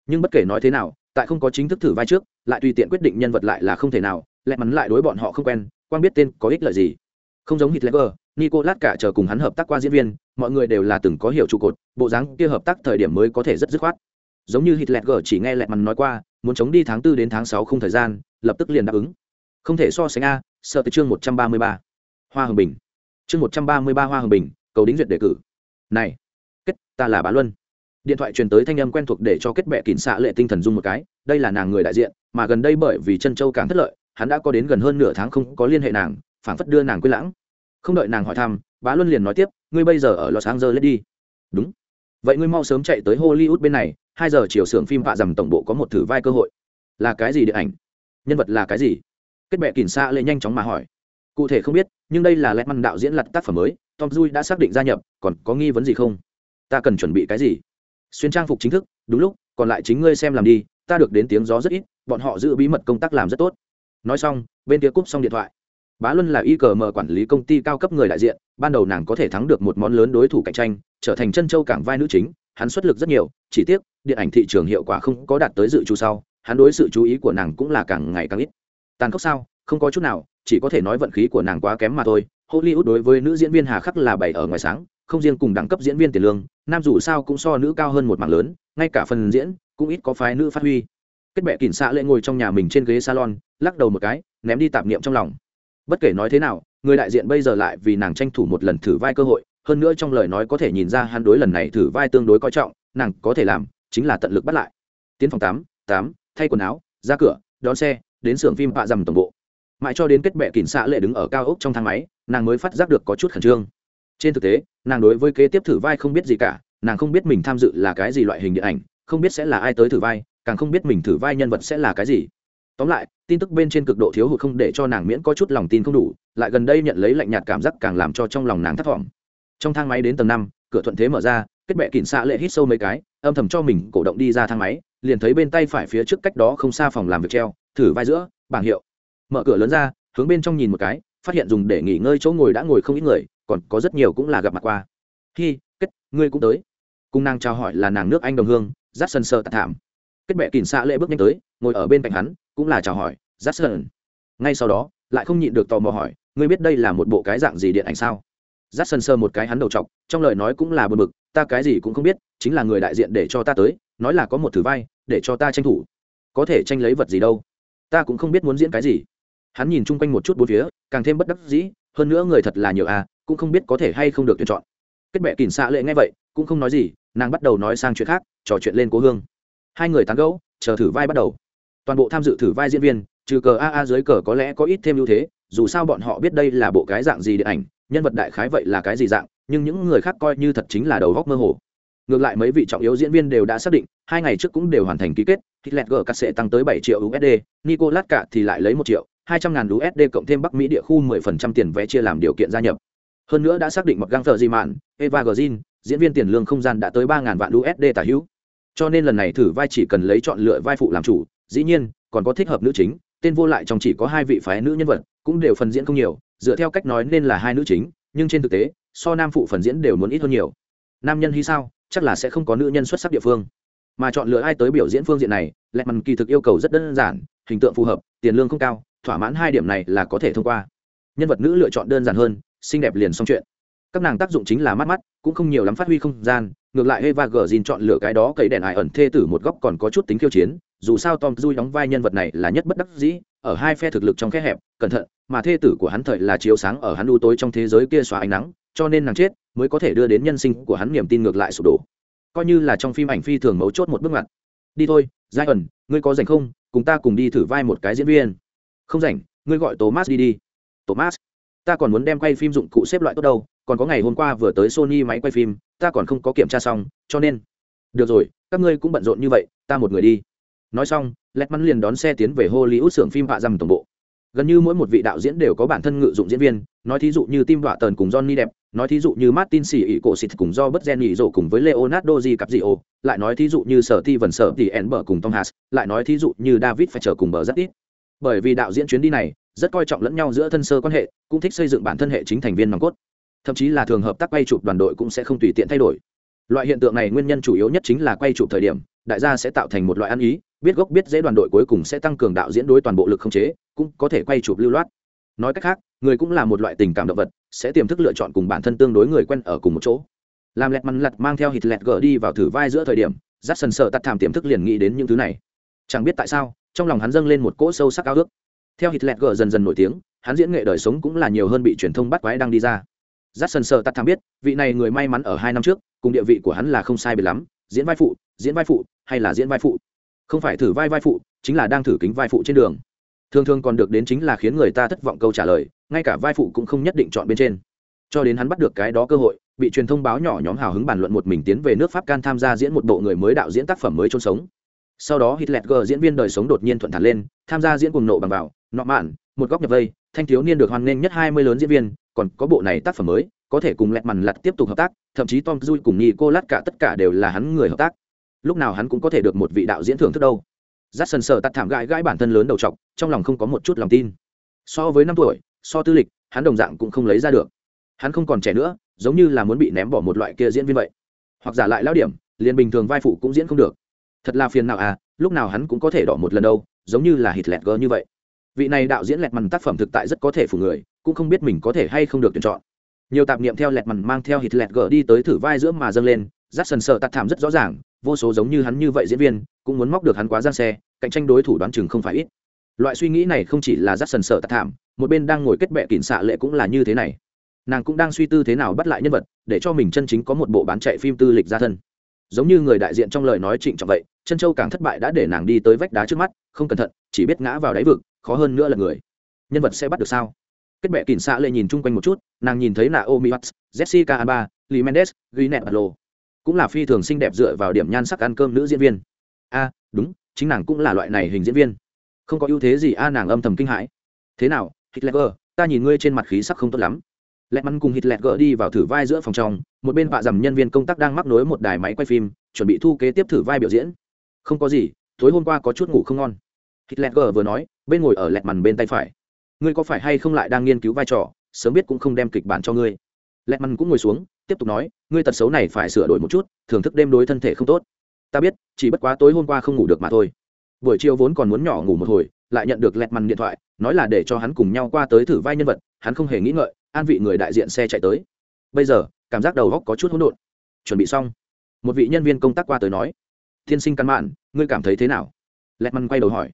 Nhưng bất kể nói thế nào, tại không có chính thức thử vai trước, lại tùy tiện quyết định nhân vật lại là không thể nào lẹ mắn lại đối bọn họ không quen quan biết tên có ích lợi gì. Không giống hitler, nicolas cả chờ cùng hắn hợp tác qua diễn viên, mọi người đều là từng có hiểu trụ cột, bộ dáng kia hợp tác thời điểm mới có thể rất dứt khoát. Giống như hitler chỉ nghe lẹ mắn nói qua, muốn chống đi tháng 4 đến tháng 6 không thời gian, lập tức liền đáp ứng. Không thể so sánh a, sợ từ chương 133. hoa hồng bình. Chương 133 hoa hồng bình, cầu đính duyệt đề cử. Này, kết, ta là bá luân điện thoại truyền tới thanh âm quen thuộc để cho kết bệ kín xạ lệ tinh thần dung một cái, đây là nàng người đại diện, mà gần đây bởi vì chân châu càng thất lợi, hắn đã có đến gần hơn nửa tháng không có liên hệ nàng, phảng phất đưa nàng quên lãng. Không đợi nàng hỏi thăm, bá luân liền nói tiếp, ngươi bây giờ ở los angeles đi. Đúng. Vậy ngươi mau sớm chạy tới hollywood bên này, hai giờ chiều xưởng phim vạ dầm tổng bộ có một thử vai cơ hội. Là cái gì điện ảnh? Nhân vật là cái gì? Kết bệ kín xạ lệ nhanh chóng mà hỏi. Cụ thể không biết, nhưng đây là lẽ măn đạo diễn lặt tác phẩm mới, tom duy đã xác định gia nhập, còn có nghi vấn gì không? Ta cần chuẩn bị cái gì? Xuyên trang phục chính thức, đúng lúc, còn lại chính ngươi xem làm đi, ta được đến tiếng gió rất ít, bọn họ giữ bí mật công tác làm rất tốt. Nói xong, bên kia cúp xong điện thoại. Bá luân là y cờ mờ quản lý công ty cao cấp người đại diện, ban đầu nàng có thể thắng được một món lớn đối thủ cạnh tranh, trở thành chân châu cảng vai nữ chính, hắn xuất lực rất nhiều, chỉ tiếc, điện ảnh thị trường hiệu quả không có đạt tới dự trù sau, hắn đối sự chú ý của nàng cũng là càng ngày càng ít. Tàn khốc sao, không có chút nào, chỉ có thể nói vận khí của nàng quá kém mà thôi. Hollywood đối với nữ diễn viên hà khắc là bảy ở ngoài sáng không riêng cùng đẳng cấp diễn viên tiền lương, nam dù sao cũng so nữ cao hơn một mảng lớn, ngay cả phần diễn, cũng ít có phái nữ phát huy. Kết bệ kỉnh xạ lệ ngồi trong nhà mình trên ghế salon, lắc đầu một cái, ném đi tạp niệm trong lòng. Bất kể nói thế nào, người đại diện bây giờ lại vì nàng tranh thủ một lần thử vai cơ hội, hơn nữa trong lời nói có thể nhìn ra hắn đối lần này thử vai tương đối coi trọng, nàng có thể làm chính là tận lực bắt lại. Tiến phòng tám tám, thay quần áo, ra cửa, đón xe, đến xưởng phim bạ dầm tổng bộ. Mãi cho đến kết bệ kỉnh xạ lệ đứng ở cao ốc trong thang máy, nàng mới phát giác được có chút khẩn trương trên thực tế, nàng đối với kế tiếp thử vai không biết gì cả, nàng không biết mình tham dự là cái gì loại hình điện ảnh, không biết sẽ là ai tới thử vai, càng không biết mình thử vai nhân vật sẽ là cái gì. Tóm lại, tin tức bên trên cực độ thiếu hụt không để cho nàng miễn có chút lòng tin không đủ, lại gần đây nhận lấy lạnh nhạt cảm giác càng làm cho trong lòng nàng thất vọng. Trong thang máy đến tầng năm, cửa thuận thế mở ra, kết bệ kỉnh xạ lệ hít sâu mấy cái, âm thầm cho mình cổ động đi ra thang máy, liền thấy bên tay phải phía trước cách đó không xa phòng làm việc treo, thử vai giữa, bảng hiệu. Mở cửa lớn ra, hướng bên trong nhìn một cái, phát hiện dùng để nghỉ ngơi chỗ ngồi đã ngồi không ít người còn có rất nhiều cũng là gặp mặt qua. Khi kết, ngươi cũng tới. Cung nàng chào hỏi là nàng nước anh đồng hương rát sân sơ tạ thảm. Kết bệ kỉnh xạ lệ bước nhanh tới, ngồi ở bên cạnh hắn, cũng là chào hỏi rát sân ngay sau đó, lại không nhịn được tò mò hỏi, ngươi biết đây là một bộ cái dạng gì điện ảnh sao? Rát sân sơ một cái hắn đầu t trong lời nói cũng là bờ bực, ta cái gì cũng không biết, chính là người đại diện để cho ta tới, nói là có một thử vai, để cho ta tranh thủ. Có thể tranh lấy vật gì đâu? Ta cũng không biết muốn diễn cái gì. Hắn nhìn chung quanh một chút bốn phía, càng thêm bất đắc dĩ, hơn nữa người thật là nhiều à cũng không biết có thể hay không được tuyển chọn. Kết bệ kỉnh xạ lệ nghe vậy, cũng không nói gì, nàng bắt đầu nói sang chuyện khác, trò chuyện lên cố hương. Hai người tán gẫu, chờ thử vai bắt đầu. Toàn bộ tham dự thử vai diễn viên, trừ cờ a a dưới cờ có lẽ có ít thêm ưu thế, dù sao bọn họ biết đây là bộ cái dạng gì điện ảnh, nhân vật đại khái vậy là cái gì dạng, nhưng những người khác coi như thật chính là đầu góc mơ hồ. Ngược lại mấy vị trọng yếu diễn viên đều đã xác định, hai ngày trước cũng đều hoàn thành ký kết, hitler g cắt sẽ tăng tới bảy triệu usd nicolas cả thì lại lấy một triệu hai trăm ngàn usd cộng thêm bắc mỹ địa khu mười phần trăm tiền vé chia làm điều kiện gia nhập hơn nữa đã xác định một găng thợ di mạn, eva gzin diễn viên tiền lương không gian đã tới ba ngàn vạn usd tả hữu. Cho nên lần này thử vai chỉ cần lấy chọn lựa vai phụ làm chủ, dĩ nhiên, còn có thích hợp nữ chính, tên vô lại trong chỉ có hai vị phái nữ nhân vật, cũng đều phần diễn không nhiều, dựa theo cách nói nên là hai nữ chính, nhưng trên thực tế, so nam phụ phần diễn đều muốn ít hơn nhiều. Nam nhân hy sao, chắc là sẽ không có nữ nhân xuất sắc địa phương. Mà chọn lựa ai tới biểu diễn phương diện này lẹ mằn kỳ thực yêu cầu rất đơn giản, hình tượng phù hợp, tiền lương không cao, thỏa mãn hai điểm này là có thể thông qua. Nhân vật nữ lựa chọn đơn giản hơn xinh đẹp liền xong chuyện. Các nàng tác dụng chính là mắt mắt, cũng không nhiều lắm phát huy không gian, ngược lại eva gờ dìn chọn lựa cái đó cậy đèn ải ẩn thê tử một góc còn có chút tính khiêu chiến, dù sao tom dui đóng vai nhân vật này là nhất bất đắc dĩ, ở hai phe thực lực trong khe hẹp, cẩn thận, mà thê tử của hắn thời là chiếu sáng ở hắn u tối trong thế giới kia xóa ánh nắng, cho nên nàng chết mới có thể đưa đến nhân sinh của hắn niềm tin ngược lại sụp đổ. Coi như là trong phim ảnh phi thường mấu chốt một bước ngoặt. Đi thôi giai ẩn ngươi có rảnh không? Cùng ta cùng đi thử vai một cái diễn viên. Không rảnh, ngươi gọi thomas đi đi. Thomas? Ta còn muốn đem quay phim dụng cụ xếp loại tốt đâu, còn có ngày hôm qua vừa tới sony máy quay phim, ta còn không có kiểm tra xong, cho nên. Được rồi, các ngươi cũng bận rộn như vậy, ta một người đi. Nói xong lẹt mắn liền đón xe tiến về hollywood xưởng phim hạ dầm tổng bộ. Gần như mỗi một vị đạo diễn đều có bản thân ngự dụng diễn viên, nói thí dụ như tim đọa tần cùng johnny đẹp nói thí dụ như martin xì ỉ cổ xịt cùng do bất gen ỉ rổ cùng với leonardo di cặp dị ô lại nói thí dụ như sở ti vần sở thì en bờ cùng tom hass lại nói thí dụ như david phải chờ cùng bờ rất ít bởi vì đạo diễn chuyến đi này rất coi trọng lẫn nhau giữa thân sơ quan hệ, cũng thích xây dựng bản thân hệ chính thành viên nòng cốt. Thậm chí là thường hợp tác quay chụp đoàn đội cũng sẽ không tùy tiện thay đổi. Loại hiện tượng này nguyên nhân chủ yếu nhất chính là quay chụp thời điểm, đại gia sẽ tạo thành một loại ăn ý, biết gốc biết dễ đoàn đội cuối cùng sẽ tăng cường đạo diễn đối toàn bộ lực không chế, cũng có thể quay chụp lưu loát. Nói cách khác, người cũng là một loại tình cảm động vật, sẽ tiềm thức lựa chọn cùng bản thân tương đối người quen ở cùng một chỗ. Làm lẹt mắn lặt mang theo hít lẹt gờ đi vào thử vai giữa thời điểm rát sần sợ tắt thảm tiềm thức liền nghĩ đến những thứ này. Chẳng biết tại sao, trong lòng hắn dâng lên một cỗ sâu sắc ao ước theo hít lẹt gờ dần dần nổi tiếng, hắn diễn nghệ đời sống cũng là nhiều hơn bị truyền thông bắt quái đang đi ra. Rát sần sợ tắt thắm biết, vị này người may mắn ở hai năm trước, cùng địa vị của hắn là không sai biệt lắm, diễn vai phụ, diễn vai phụ, hay là diễn vai phụ? Không phải thử vai vai phụ, chính là đang thử kính vai phụ trên đường. Thường thường còn được đến chính là khiến người ta thất vọng câu trả lời, ngay cả vai phụ cũng không nhất định chọn bên trên. Cho đến hắn bắt được cái đó cơ hội, bị truyền thông báo nhỏ nhóm hào hứng bàn luận một mình tiến về nước pháp can tham gia diễn một bộ người mới đạo diễn tác phẩm mới trôn sống. Sau đó hitler g diễn viên đời sống đột nhiên thuận thản lên, tham gia diễn cùng nộ bằng vào nọ mạn, một góc nhập vây, thanh thiếu niên được hoan nghênh nhất hai mươi lớn diễn viên, còn có bộ này tác phẩm mới, có thể cùng lẹt mằn lặt tiếp tục hợp tác, thậm chí tom dui cùng cô lát cả tất cả đều là hắn người hợp tác. Lúc nào hắn cũng có thể được một vị đạo diễn thưởng thức đâu. Rát sần sờ tắt thảm gãi gãi bản thân lớn đầu t trong lòng không có một chút lòng tin. So với năm tuổi, so tư lịch, hắn đồng dạng cũng không lấy ra được. Hắn không còn trẻ nữa, giống như là muốn bị ném bỏ một loại kia diễn viên vậy. Hoặc giả lại lao điểm, liền bình thường vai phụ cũng diễn không được. Thật là phiền nào à lúc nào hắn cũng có thể đỏ một lần đâu, giống như là hít lẹt gơ như vậy vị này đạo diễn lẹt mằn tác phẩm thực tại rất có thể phủ người, cũng không biết mình có thể hay không được tuyển chọn. Nhiều tạp niệm theo lẹt mằn mang theo hít lẹt gờ đi tới thử vai giữa mà dâng lên rát sần sờ tạc thảm rất rõ ràng, vô số giống như hắn như vậy diễn viên, cũng muốn móc được hắn quá giang xe, cạnh tranh đối thủ đoán chừng không phải ít. Loại suy nghĩ này không chỉ là rát sần sợ tạc thảm, một bên đang ngồi kết bệ kỉnh xạ lệ cũng là như thế này. Nàng cũng đang suy tư thế nào bắt lại nhân vật, để cho mình chân chính có một bộ bán chạy phim tư lịch ra thân. Giống như người đại diện trong lời nói trịnh trọng vậy chân châu càng thất bại đã để nàng đi tới vách đá trước mắt, không cẩn thận, chỉ biết ngã vào đáy vực khó hơn nữa là người. Nhân vật sẽ bắt được sao? Kết bệ kỉnh xạ lệ nhìn chung quanh một chút, nàng nhìn thấy naomi watts jessica alba, lee mendes gwyneth alo cũng là phi thường xinh đẹp dựa vào điểm nhan sắc ăn cơm nữ diễn viên. A, đúng, chính nàng cũng là loại này hình diễn viên. Không có ưu thế gì, a, nàng âm thầm kinh hãi. Thế nào, hitler, ta nhìn ngươi trên mặt khí sắc không tốt lắm. Lẹ mắn cùng hitler đi vào thử vai giữa phòng trong, một bên vạ dầm nhân viên công tác đang mắc nối một đài máy quay phim, chuẩn bị thu kế tiếp thử vai biểu diễn. Không có gì, tối hôm qua có chút ngủ không ngon. Hitler vừa nói bên ngồi ở lẹt mằn bên tay phải. Ngươi có phải hay không lại đang nghiên cứu vai trò, sớm biết cũng không đem kịch bản cho ngươi. Lẹt mằn cũng ngồi xuống, tiếp tục nói, ngươi tật xấu này phải sửa đổi một chút, thưởng thức đêm đối thân thể không tốt. Ta biết, chỉ bất quá tối hôm qua không ngủ được mà thôi. Buổi chiều vốn còn muốn nhỏ ngủ một hồi, lại nhận được lẹt mằn điện thoại, nói là để cho hắn cùng nhau qua tới thử vai nhân vật, hắn không hề nghĩ ngợi, an vị người đại diện xe chạy tới. Bây giờ, cảm giác đầu góc có chút hỗn độn. Chuẩn bị xong. Một vị nhân viên công tác qua tới nói tiên sinh căn mạn, ngươi cảm thấy thế nào? Lẹt mằn quay đầu hỏi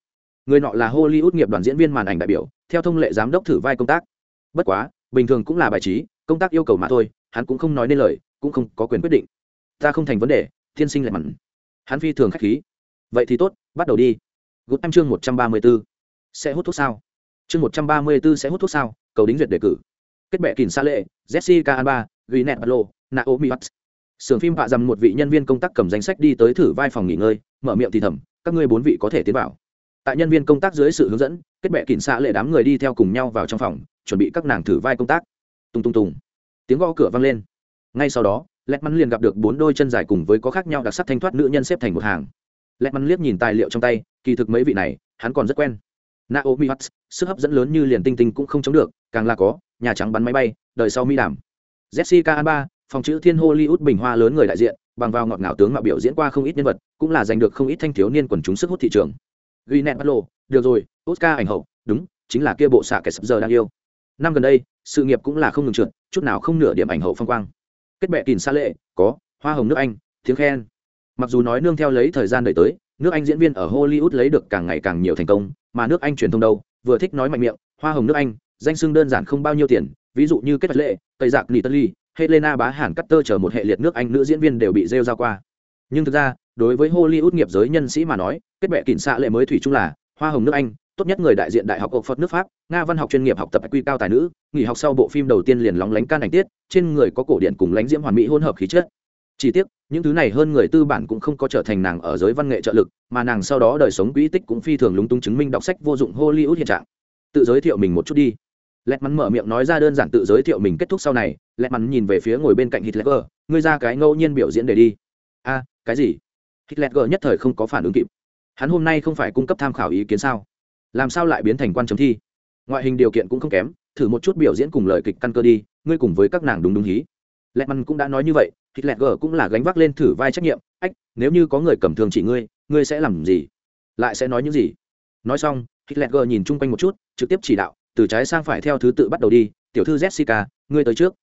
người nọ là hollywood nghiệp đoàn diễn viên màn ảnh đại biểu, theo thông lệ giám đốc thử vai công tác. Bất quá, bình thường cũng là bài trí, công tác yêu cầu mà thôi, hắn cũng không nói nên lời, cũng không có quyền quyết định. Ta không thành vấn đề thiên sinh lại mặn. Hắn phi thường k h á c h khí. Vậy thì tốt, bắt đầu đi. Gút em chương một trăm ba mươi b ố sẽ hút thuốc sao? Chương một trăm ba mươi b ố sẽ hút thuốc sao? Cầu đính duyệt đề cử. Kết bệ kỳn xa lệ, jessica alba gwinet palo naomi watts. Sưởng phim họa dằm một vị nhân viên công tác cầm danh sách đi tới thử vai phòng nghỉ ngơi, mở miệng thì thầm, các ngươi bốn vị có thể tiến vào tại nhân viên công tác dưới sự hướng dẫn, kết bệ kín xạ lệ đám người đi theo cùng nhau vào trong phòng, chuẩn bị các nàng thử vai công tác. Tung tung tùng. Tiếng gõ cửa vang lên. Ngay sau đó, lẹt mắn liền gặp được bốn đôi chân dài cùng với có khác nhau đặc sắc thanh thoát nữ nhân xếp thành một hàng. Lẹt mắn liếc nhìn tài liệu trong tay, kỳ thực mấy vị này, hắn còn rất quen. Naomi watts, sức hấp dẫn lớn như liền tinh tinh cũng không chống được, càng là có, nhà trắng bắn máy bay, đời sau mỹ đảm. jessica alba, phòng chữ thiên hollywood bình hoa lớn người đại diện, bằng vào ngọt ngào tướng mạo biểu diễn qua không ít nhân vật, cũng là giành được không ít thanh thiếu niên quần chúng sức hút thị trường. Gwyneth Paltrow, được rồi, Oscar ảnh hậu, đúng, chính là kia bộ xạ kẻ sập giờ đang yêu. Năm gần đây, sự nghiệp cũng là không ngừng trượt, chút nào không nửa điểm ảnh hậu phong quang. Kết bè kìn xa lệ, có, hoa hồng nước Anh, tiếng khen. Mặc dù nói nương theo lấy thời gian đợi tới, nước Anh diễn viên ở Hollywood lấy được càng ngày càng nhiều thành công, mà nước Anh truyền thông đâu, vừa thích nói mạnh miệng, hoa hồng nước Anh, danh xưng đơn giản không bao nhiêu tiền, ví dụ như kết bạch lệ, tây giặc nitali Helena bá hàn Cutter chờ một hệ liệt nước Anh nữ diễn viên đều bị rêu ra qua. Nhưng thực ra, đối với hollywood nghiệp giới nhân sĩ mà nói kết bệ kỉnh xạ lệ mới thủy chung là, hoa hồng nước anh, tốt nhất người đại diện đại học oxford nước pháp, nga văn học chuyên nghiệp học tập quy cao tài nữ, nghỉ học sau bộ phim đầu tiên liền lóng lánh can ảnh tiết, trên người có cổ điện cùng lánh diễm hoàn mỹ hỗn hợp khí chất. Chỉ tiếc, những thứ này hơn người tư bản cũng không có trở thành nàng ở giới văn nghệ trợ lực, mà nàng sau đó đời sống quỹ tích cũng phi thường lúng túng chứng minh đọc sách vô dụng hollywood hiện trạng. Tự giới thiệu mình một chút đi. Lẹt mắn mở miệng nói ra đơn giản tự giới thiệu mình kết thúc sau này lẹt mắn nhìn về phía ngồi bên cạnh hitler, ngươi ra cái ngẫu nhiên biểu diễn để đi. A, cái gì? Hitler nhất thời không có phản ứng kịp hắn hôm nay không phải cung cấp tham khảo ý kiến sao? Làm sao lại biến thành quan chấm thi? Ngoại hình điều kiện cũng không kém, thử một chút biểu diễn cùng lời kịch căn cơ đi, ngươi cùng với các nàng đúng đúng hí. Lẹt măn cũng đã nói như vậy hitler cũng là gánh vác lên thử vai trách nhiệm. Ách, nếu như có người cầm thường chỉ ngươi ngươi sẽ làm gì? Lại sẽ nói những gì? Nói xong hitler nhìn chung quanh một chút, trực tiếp chỉ đạo, từ trái sang phải theo thứ tự bắt đầu đi. Tiểu thư jessica, ngươi tới trước.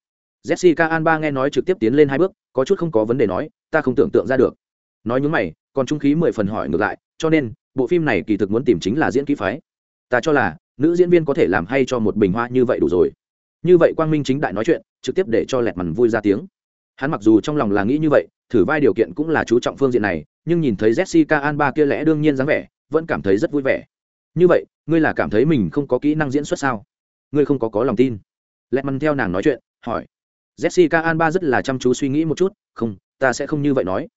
Jessica alba nghe nói trực tiếp tiến lên hai bước, có chút không có vấn đề nói, ta không tưởng tượng ra được nói những mày, còn trung khí mười phần hỏi ngược lại, cho nên, bộ phim này kỳ thực muốn tìm chính là diễn kỹ phái. Ta cho là, nữ diễn viên có thể làm hay cho một bình hoa như vậy đủ rồi. Như vậy quang minh chính đại nói chuyện, trực tiếp để cho lẹt mằn vui ra tiếng. Hắn mặc dù trong lòng là nghĩ như vậy, thử vai điều kiện cũng là chú trọng phương diện này, nhưng nhìn thấy jessica alba kia lẽ đương nhiên dáng vẻ, vẫn cảm thấy rất vui vẻ. Như vậy, ngươi là cảm thấy mình không có kỹ năng diễn xuất sao? Ngươi không có có lòng tin. Lẹt mằn theo nàng nói chuyện, hỏi. Jessica alba rất là chăm chú suy nghĩ một chút, không, ta sẽ không như vậy nói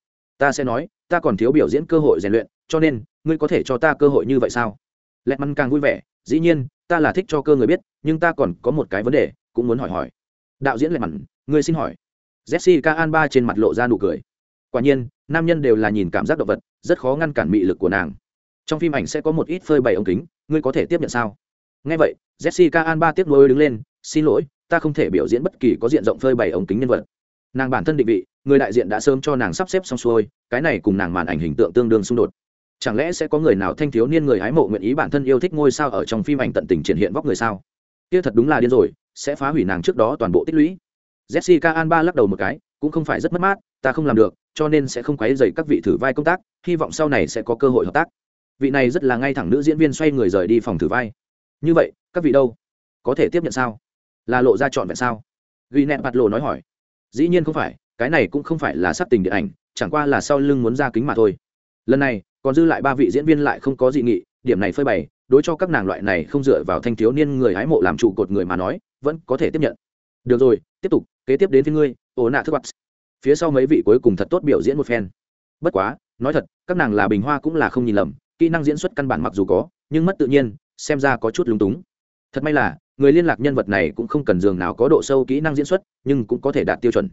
ta sẽ nói, ta còn thiếu biểu diễn cơ hội rèn luyện, cho nên, ngươi có thể cho ta cơ hội như vậy sao? Lẹt mắn càng vui vẻ, dĩ nhiên, ta là thích cho cơ người biết, nhưng ta còn có một cái vấn đề, cũng muốn hỏi hỏi. Đạo diễn lẹt mắn ngươi xin hỏi. Jessica alba trên mặt lộ ra nụ cười. Quả nhiên, nam nhân đều là nhìn cảm giác động vật, rất khó ngăn cản mị lực của nàng. Trong phim ảnh sẽ có một ít phơi bày ống kính, ngươi có thể tiếp nhận sao? Ngay vậy, jessica alba tiếp nối đứng lên, xin lỗi, ta không thể biểu diễn bất kỳ có diện rộng phơi bày ống kính nhân vật nàng bản thân định vị, người đại diện đã sớm cho nàng sắp xếp xong xuôi, cái này cùng nàng màn ảnh hình tượng tương đương xung đột. Chẳng lẽ sẽ có người nào thanh thiếu niên người hái mộ nguyện ý bản thân yêu thích ngôi sao ở trong phim ảnh tận tình triển hiện vóc người sao? Kia thật đúng là điên rồi, sẽ phá hủy nàng trước đó toàn bộ tích lũy. Jessica alba lắc đầu một cái, cũng không phải rất mất mát, ta không làm được, cho nên sẽ không quấy dày các vị thử vai công tác, hy vọng sau này sẽ có cơ hội hợp tác. Vị này rất là ngay thẳng nữ diễn viên xoay người rời đi phòng thử vai. Như vậy, các vị đâu? Có thể tiếp nhận sao? Là lộ ra trọn vẹn sao? Ghi nẹn bạt lộ nói hỏi dĩ nhiên không phải, cái này cũng không phải là sắp tình điện ảnh, chẳng qua là sau lưng muốn ra kính mà thôi. Lần này, còn dư lại ba vị diễn viên lại không có dị nghị, điểm này phơi bày, đối cho các nàng loại này không dựa vào thanh thiếu niên người hái mộ làm trụ cột người mà nói, vẫn có thể tiếp nhận. Được rồi, tiếp tục, kế tiếp đến với ngươi ồ nạ thức bắt phía sau mấy vị cuối cùng thật tốt biểu diễn một phen. Bất quá, nói thật, các nàng là bình hoa cũng là không nhìn lầm, kỹ năng diễn xuất căn bản mặc dù có, nhưng mất tự nhiên, xem ra có chút lúng túng. Thật may là người liên lạc nhân vật này cũng không cần giường nào có độ sâu kỹ năng diễn xuất, nhưng cũng có thể đạt tiêu chuẩn.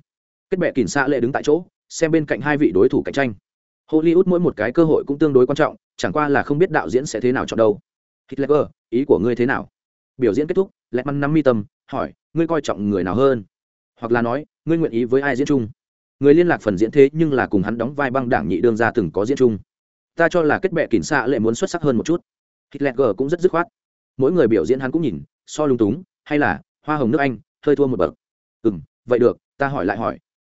Kết bệ kỳn xạ lệ đứng tại chỗ, xem bên cạnh hai vị đối thủ cạnh tranh. Hollywood mỗi một cái cơ hội cũng tương đối quan trọng, chẳng qua là không biết đạo diễn sẽ thế nào chọn đâu. Hitler, ý của ngươi thế nào? Biểu diễn kết thúc lẹt măn năm mi tâm, hỏi, ngươi coi trọng người nào hơn? Hoặc là nói, ngươi nguyện ý với ai diễn chung? Người liên lạc phần diễn thế nhưng là cùng hắn đóng vai băng đảng nhị đương ra từng có diễn chung. Ta cho là kết bệ kỳn xạ lệ muốn xuất sắc hơn một chút. Hitler cũng rất dứt khoát. Mỗi người biểu diễn hắn cũng nhìn so lung túng, hay là, hoa hồng nước anh, hơi thua một bậc. Ừ m vậy được, ta hỏi lại hỏi.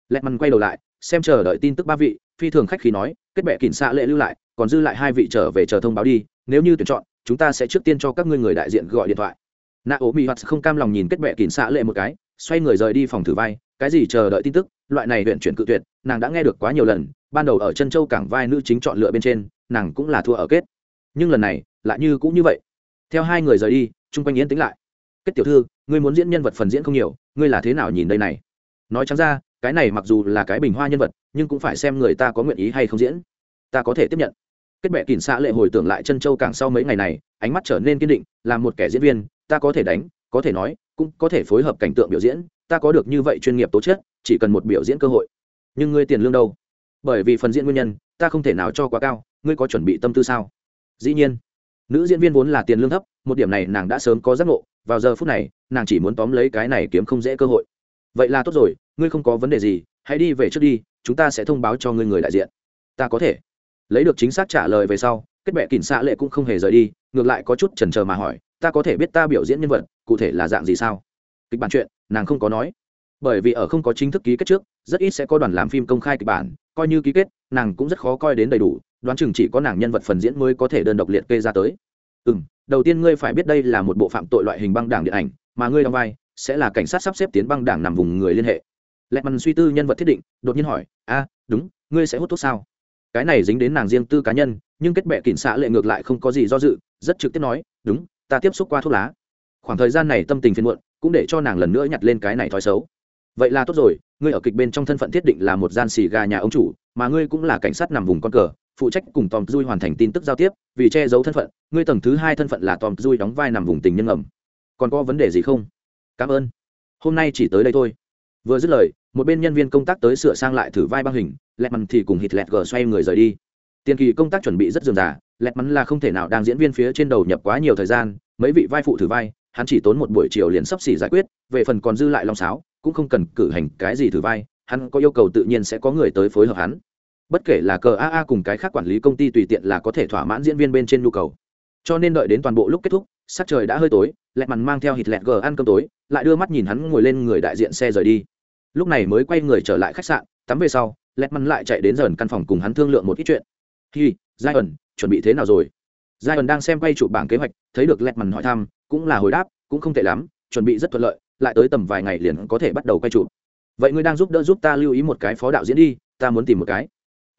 Lẹt măn quay đầu lại, xem chờ đợi tin tức ba vị, phi thường khách khí nói, kết bệ kỉnh xạ lệ lưu lại, còn dư lại hai vị trở về chờ thông báo đi, nếu như tuyển chọn, chúng ta sẽ trước tiên cho các ngươi người đại diện gọi điện thoại. Nạ ố mỹ hoạt không cam lòng nhìn kết bệ kỉnh xạ lệ một cái, xoay người rời đi phòng thử vai, cái gì chờ đợi tin tức, loại này huyện chuyển cự tuyệt, nàng đã nghe được quá nhiều lần, ban đầu ở chân châu cảng vai nữ chính chọn lựa bên trên, nàng cũng là thua ở kết. Nhưng lần này, lại như cũng như vậy. Theo hai người rời đi, chung quanh yên tĩnh lại kết tiểu thư, ngươi muốn diễn nhân vật phần diễn không nhiều, ngươi là thế nào nhìn đây này? Nói chẳng ra, cái này mặc dù là cái bình hoa nhân vật, nhưng cũng phải xem người ta có nguyện ý hay không diễn. Ta có thể tiếp nhận. Kết bệ kỳn xạ lệ hồi tưởng lại chân châu càng sau mấy ngày này, ánh mắt trở nên kiên định, là một kẻ diễn viên, ta có thể đánh, có thể nói, cũng có thể phối hợp cảnh tượng biểu diễn, ta có được như vậy chuyên nghiệp tố chất, chỉ cần một biểu diễn cơ hội. Nhưng ngươi tiền lương đâu? Bởi vì phần diễn nguyên nhân, ta không thể nào cho quá cao, ngươi có chuẩn bị tâm tư sao? Dĩ nhiên nữ diễn viên vốn là tiền lương thấp, một điểm này nàng đã sớm có giác ngộ, vào giờ phút này, nàng chỉ muốn tóm lấy cái này kiếm không dễ cơ hội. Vậy là tốt rồi, ngươi không có vấn đề gì, hãy đi về trước đi, chúng ta sẽ thông báo cho ngươi người đại diện. Ta có thể. Lấy được chính xác trả lời về sau, kết bệ kỉnh xạ lệ cũng không hề rời đi, ngược lại có chút chần chờ mà hỏi, ta có thể biết ta biểu diễn nhân vật, cụ thể là dạng gì sao? Kịch bản chuyện, nàng không có nói. Bởi vì ở không có chính thức ký kết trước, rất ít sẽ có đoàn làm phim công khai kịch bản, coi như ký kết, nàng cũng rất khó coi đến đầy đủ đoán chừng chỉ có nàng nhân vật phần diễn mới có thể đơn độc liệt kê ra tới. Ừ m đầu tiên ngươi phải biết đây là một bộ phạm tội loại hình băng đảng điện ảnh, mà ngươi đóng vai sẽ là cảnh sát sắp xếp tiến băng đảng nằm vùng người liên hệ. Lẹ mằn suy tư nhân vật thiết định, đột nhiên hỏi, a, đúng, ngươi sẽ hút thuốc sao? Cái này dính đến nàng riêng tư cá nhân, nhưng kết bệ kỉnh xạ lệ ngược lại không có gì do dự, rất trực tiếp nói, đúng, ta tiếp xúc qua thuốc lá. Khoảng thời gian này tâm tình phiền muộn, cũng để cho nàng lần nữa nhặt lên cái này thói xấu. Vậy là tốt rồi, ngươi ở kịch bên trong thân phận thiết định là một gian xì gà nhà ông chủ, mà ngươi cũng là cảnh sát nằm vùng con cờ phụ trách cùng tom dui hoàn thành tin tức giao tiếp, vì che giấu thân phận, ngươi tầng thứ hai thân phận là tom dui đóng vai nằm vùng tình nhân ngầm. Còn có vấn đề gì không? Cảm ơn. Hôm nay chỉ tới đây thôi. Vừa dứt lời, một bên nhân viên công tác tới sửa sang lại thử vai băng hình lẹt mắn thì cùng hít lẹt gờ xoay người rời đi. Tiền kỳ công tác chuẩn bị rất dườm dà lẹt mắn là không thể nào đang diễn viên phía trên đầu nhập quá nhiều thời gian, mấy vị vai phụ thử vai, hắn chỉ tốn một buổi chiều liền sắp xỉ giải quyết, về phần còn dư lại long sáo, cũng không cần cử hành cái gì thử vai, hắn có yêu cầu tự nhiên sẽ có người tới phối hợp hắn bất kể là cờ aa cùng cái khác quản lý công ty tùy tiện là có thể thỏa mãn diễn viên bên trên nhu cầu. Cho nên đợi đến toàn bộ lúc kết thúc, sắc trời đã hơi tối, lẹt mằn mang theo hít lẹt gờ ăn cơm tối, lại đưa mắt nhìn hắn ngồi lên người đại diện xe rời đi. Lúc này mới quay người trở lại khách sạn, tắm về sau, lẹt mằn lại chạy đến dần căn phòng cùng hắn thương lượng một ít chuyện. Hi giai ẩn chuẩn bị thế nào rồi? Giai ẩn đang xem quay chụp bảng kế hoạch, thấy được lẹt mằn hỏi thăm, cũng là hồi đáp, cũng không tệ lắm, chuẩn bị rất thuận lợi, lại tới tầm vài ngày liền có thể bắt đầu quay chụp. Vậy ngươi đang giúp đỡ giúp ta lưu ý một cái phó đạo diễn đi, ta muốn tìm một cái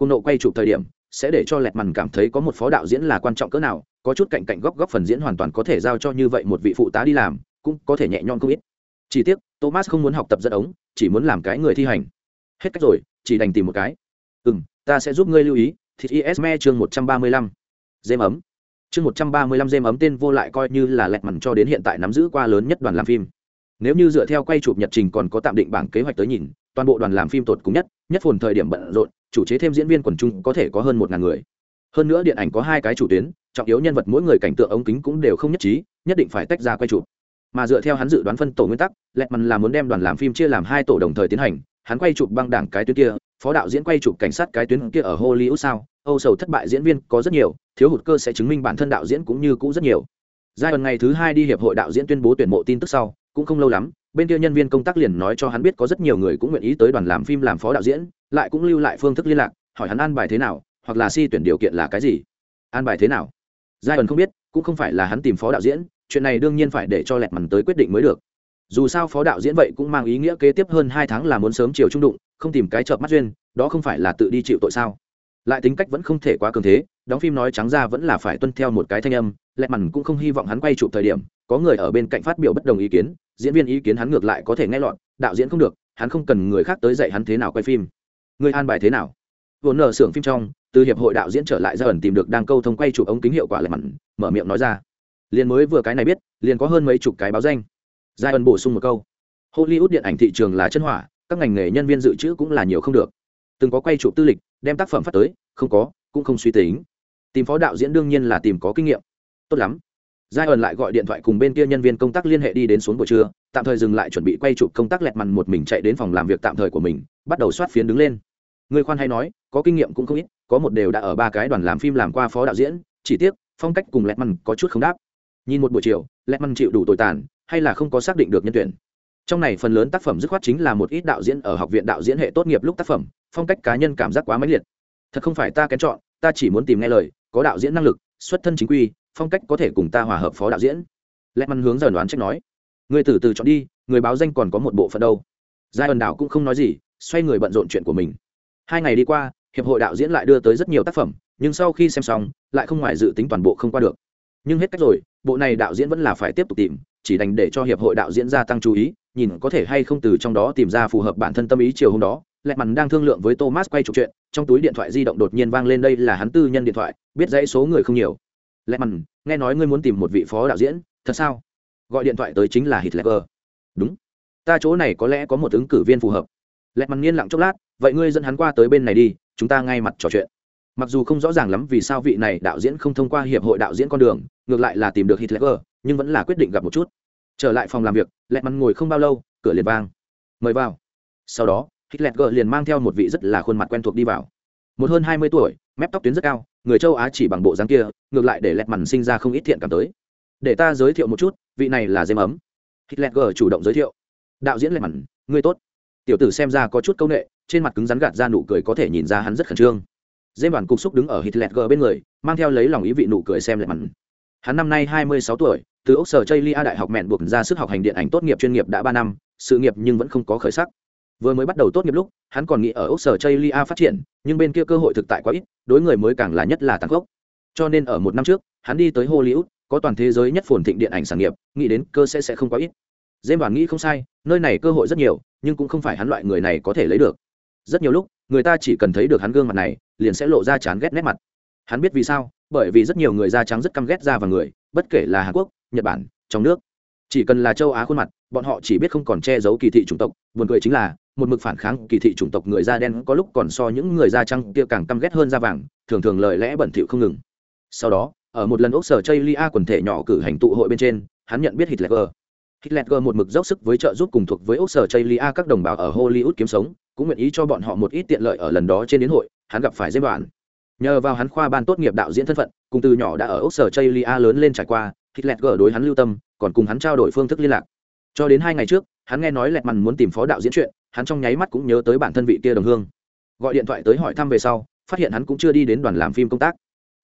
cung nộ quay chụp thời điểm, sẽ để cho lẹt mằn cảm thấy có một phó đạo diễn là quan trọng cỡ nào, có chút cạnh cạnh góc góc phần diễn hoàn toàn có thể giao cho như vậy một vị phụ tá đi làm, cũng có thể nhẹ nhõm không ít. Chỉ tiếc, thomas không muốn học tập dẫn ống, chỉ muốn làm cái người thi hành. Hết cách rồi, chỉ đành tìm một cái. Ừ m ta sẽ giúp ngươi lưu ý, thịt isme chương một trăm ba mươi lăm. Dêm ấm. Chương một trăm ba mươi lăm dêm ấm tên vô lại coi như là lẹt mằn cho đến hiện tại nắm giữ qua lớn nhất đoàn làm phim. Nếu như dựa theo quay chụp nhật trình còn có tạm định bảng kế hoạch tới nhìn toàn bộ đoàn làm phim tột cùng nhất nhất phồn thời điểm bận rộn, chủ chế thêm diễn viên quần chúng có thể có hơn một ngàn người. Hơn nữa điện ảnh có hai cái chủ tuyến, trọng yếu nhân vật mỗi người cảnh tượng ống kính cũng đều không nhất trí, nhất định phải tách ra quay chụp. Mà dựa theo hắn dự đoán phân tổ nguyên tắc lẹt mằn là muốn đem đoàn làm phim chia làm hai tổ đồng thời tiến hành, hắn quay chụp băng đảng cái tuyến kia, phó đạo diễn quay chụp cảnh sát cái tuyến kia ở hollywood sao? Âu sầu thất bại diễn viên có rất nhiều, thiếu hụt cơ sẽ chứng minh bản thân đạo diễn cũng như cũ rất nhiều. Giai đoạn ngày thứ hai đi hiệp hội đạo diễn tuyên bố tuyển mộ tin tức sau, cũng không lâu lắm bên kia nhân viên công tác liền nói cho hắn biết có rất nhiều người cũng nguyện ý tới đoàn làm phim làm phó đạo diễn, lại cũng lưu lại phương thức liên lạc, hỏi hắn an bài thế nào, hoặc là si tuyển điều kiện là cái gì. An bài thế nào? Giai ẩn không biết, cũng không phải là hắn tìm phó đạo diễn, chuyện này đương nhiên phải để cho lẹt mằn tới quyết định mới được. Dù sao phó đạo diễn vậy cũng mang ý nghĩa kế tiếp hơn hai tháng là muốn sớm chiều trung đụng, không tìm cái chợp mắt duyên, đó không phải là tự đi chịu tội sao? Lại tính cách vẫn không thể quá cường thế, đóng phim nói trắng ra vẫn là phải tuân theo một cái thanh âm, lẹt mằn cũng không hy vọng hắn quay chụp thời điểm, có người ở bên cạnh phát biểu bất đồng ý kiến diễn viên ý kiến hắn ngược lại có thể nghe lọt, đạo diễn không được, hắn không cần người khác tới dạy hắn thế nào quay phim. Người an bài thế nào? Vốn nở xưởng phim trong, từ hiệp hội đạo diễn trở lại ra ẩn tìm được đang câu thông quay chụp ống kính hiệu quả lẹ mặn, mở miệng nói ra. Liền mới vừa cái này biết, liền có hơn mấy chục cái báo danh. Giai ẩn bổ sung một câu. Hollywood điện ảnh thị trường là chân hỏa, các ngành nghề nhân viên dự trữ cũng là nhiều không được. Từng có quay chụp tư lịch, đem tác phẩm phát tới, không có, cũng không suy tính. Tìm phó đạo diễn đương nhiên là tìm có kinh nghiệm. Tốt lắm giai ẩn lại gọi điện thoại cùng bên kia nhân viên công tác liên hệ đi đến xuống buổi trưa, tạm thời dừng lại chuẩn bị quay chụp công tác lẹt mằn một mình chạy đến phòng làm việc tạm thời của mình, bắt đầu soát phiến đứng lên. Người khoan hay nói, có kinh nghiệm cũng không ít, có một đều đã ở ba cái đoàn làm phim làm qua phó đạo diễn, chỉ tiếc, phong cách cùng lẹt mằn có chút không đáp. Nhìn một buổi chiều, lẹt mằn chịu đủ tồi tàn, hay là không có xác định được nhân tuyển. Trong này phần lớn tác phẩm dứt khoát chính là một ít đạo diễn ở học viện đạo diễn hệ tốt nghiệp lúc tác phẩm, phong cách cá nhân cảm giác quá mãnh liệt. Thật không phải ta kén chọn, ta chỉ muốn tìm nghe lời, có đạo diễn năng lực, xuất thân chính quy phong cách có thể cùng ta hòa hợp phó đạo diễn. Lẽ mắn hướng dần đoán trách nói, người từ từ chọn đi, người báo danh còn có một bộ phận đâu. Giai ẩn đảo cũng không nói gì, xoay người bận rộn chuyện của mình. Hai ngày đi qua, hiệp hội đạo diễn lại đưa tới rất nhiều tác phẩm, nhưng sau khi xem xong, lại không ngoài dự tính toàn bộ không qua được. Nhưng hết cách rồi, bộ này đạo diễn vẫn là phải tiếp tục tìm, chỉ đành để cho hiệp hội đạo diễn gia tăng chú ý, nhìn có thể hay không từ trong đó tìm ra phù hợp bản thân tâm ý chiều hôm đó. Lẹ mằn đang thương lượng với thomas quay chụp chuyện, trong túi điện thoại di động đột nhiên vang lên đây là hắn tư nhân điện thoại, biết dãy số người không nhiều lẹ mằn, nghe nói ngươi muốn tìm một vị phó đạo diễn, thật sao? Gọi điện thoại tới chính là hitler. Đúng. Ta chỗ này có lẽ có một ứng cử viên phù hợp. Lẹ mằn nghiên lặng chốc lát, vậy ngươi dẫn hắn qua tới bên này đi, chúng ta ngay mặt trò chuyện. Mặc dù không rõ ràng lắm vì sao vị này đạo diễn không thông qua hiệp hội đạo diễn con đường, ngược lại là tìm được hitler, nhưng vẫn là quyết định gặp một chút. Trở lại phòng làm việc, lẹ mằn ngồi không bao lâu, cửa liền vang. Mời vào. Sau đó, hitler liền mang theo một vị rất là khuôn mặt quen thuộc đi vào. Một hơn hai mươi tuổi mép tóc tuyến rất cao, người châu á chỉ bằng bộ dáng kia, ngược lại để lẹt mằn sinh ra không ít thiện cảm tới. Để ta giới thiệu một chút, vị này là dêm ấm. Hitler chủ động giới thiệu. Đạo diễn lẹt mằn, người tốt. Tiểu tử xem ra có chút c â u n ệ trên mặt cứng rắn gạt ra nụ cười có thể nhìn ra hắn rất khẩn trương. Dêm bản cục xúc đứng ở hitler bên người, mang theo lấy lòng ý vị nụ cười xem lẹt mằn. Hắn năm nay hai mươi sáu tuổi, từ ốc sở chây lia đại học mẹn buộc ra sức học hành điện ảnh tốt nghiệp chuyên nghiệp đã ba năm, sự nghiệp nhưng vẫn không có khởi sắc vừa mới bắt đầu tốt nghiệp lúc, hắn còn nghĩ ở ốc sở chây lia phát triển, nhưng bên kia cơ hội thực tại quá ít, đối người mới càng là nhất là tăng gốc cho nên ở một năm trước, hắn đi tới hollywood, có toàn thế giới nhất phồn thịnh điện ảnh sản nghiệp, nghĩ đến cơ sẽ sẽ không quá ít. Dêm đoàn nghĩ không sai, nơi này cơ hội rất nhiều, nhưng cũng không phải hắn loại người này có thể lấy được. Rất nhiều lúc, người ta chỉ cần thấy được hắn gương mặt này, liền sẽ lộ ra chán ghét nét mặt. Hắn biết vì sao, bởi vì rất nhiều người da trắng rất căm ghét da và người, bất kể là hàn quốc, nhật bản, trong nước. Chỉ cần là châu á khuôn mặt bọn họ chỉ biết không còn che giấu kỳ thị chủng tộc, buồn cười chính là, một mực phản kháng kỳ thị chủng tộc người da đen có lúc còn so những người da trắng kia càng căm ghét hơn da vàng, thường thường lời lẽ bẩn thỉu không ngừng. Sau đó, ở một lần ốc sở chây lia quần thể nhỏ cử hành tụ hội bên trên, hắn nhận biết hitler. Hitler một mực dốc sức với trợ giúp cùng thuộc với ốc sở chây lia các đồng bào ở hollywood kiếm sống, cũng nguyện ý cho bọn họ một ít tiện lợi ở lần đó trên đến hội, hắn gặp phải dây đoạn. Nhờ vào hắn khoa ban tốt nghiệp đạo diễn thân phận, cùng từ nhỏ đã ở ốc sở chây lia lớn lên trải qua, hitler đối hắn lưu tâm, còn cùng hắn trao đổi phương thức liên lạc cho đến hai ngày trước, hắn nghe nói lẹt mằn muốn tìm phó đạo diễn chuyện, hắn trong nháy mắt cũng nhớ tới bản thân vị kia đồng hương. Gọi điện thoại tới hỏi thăm về sau, phát hiện hắn cũng chưa đi đến đoàn làm phim công tác.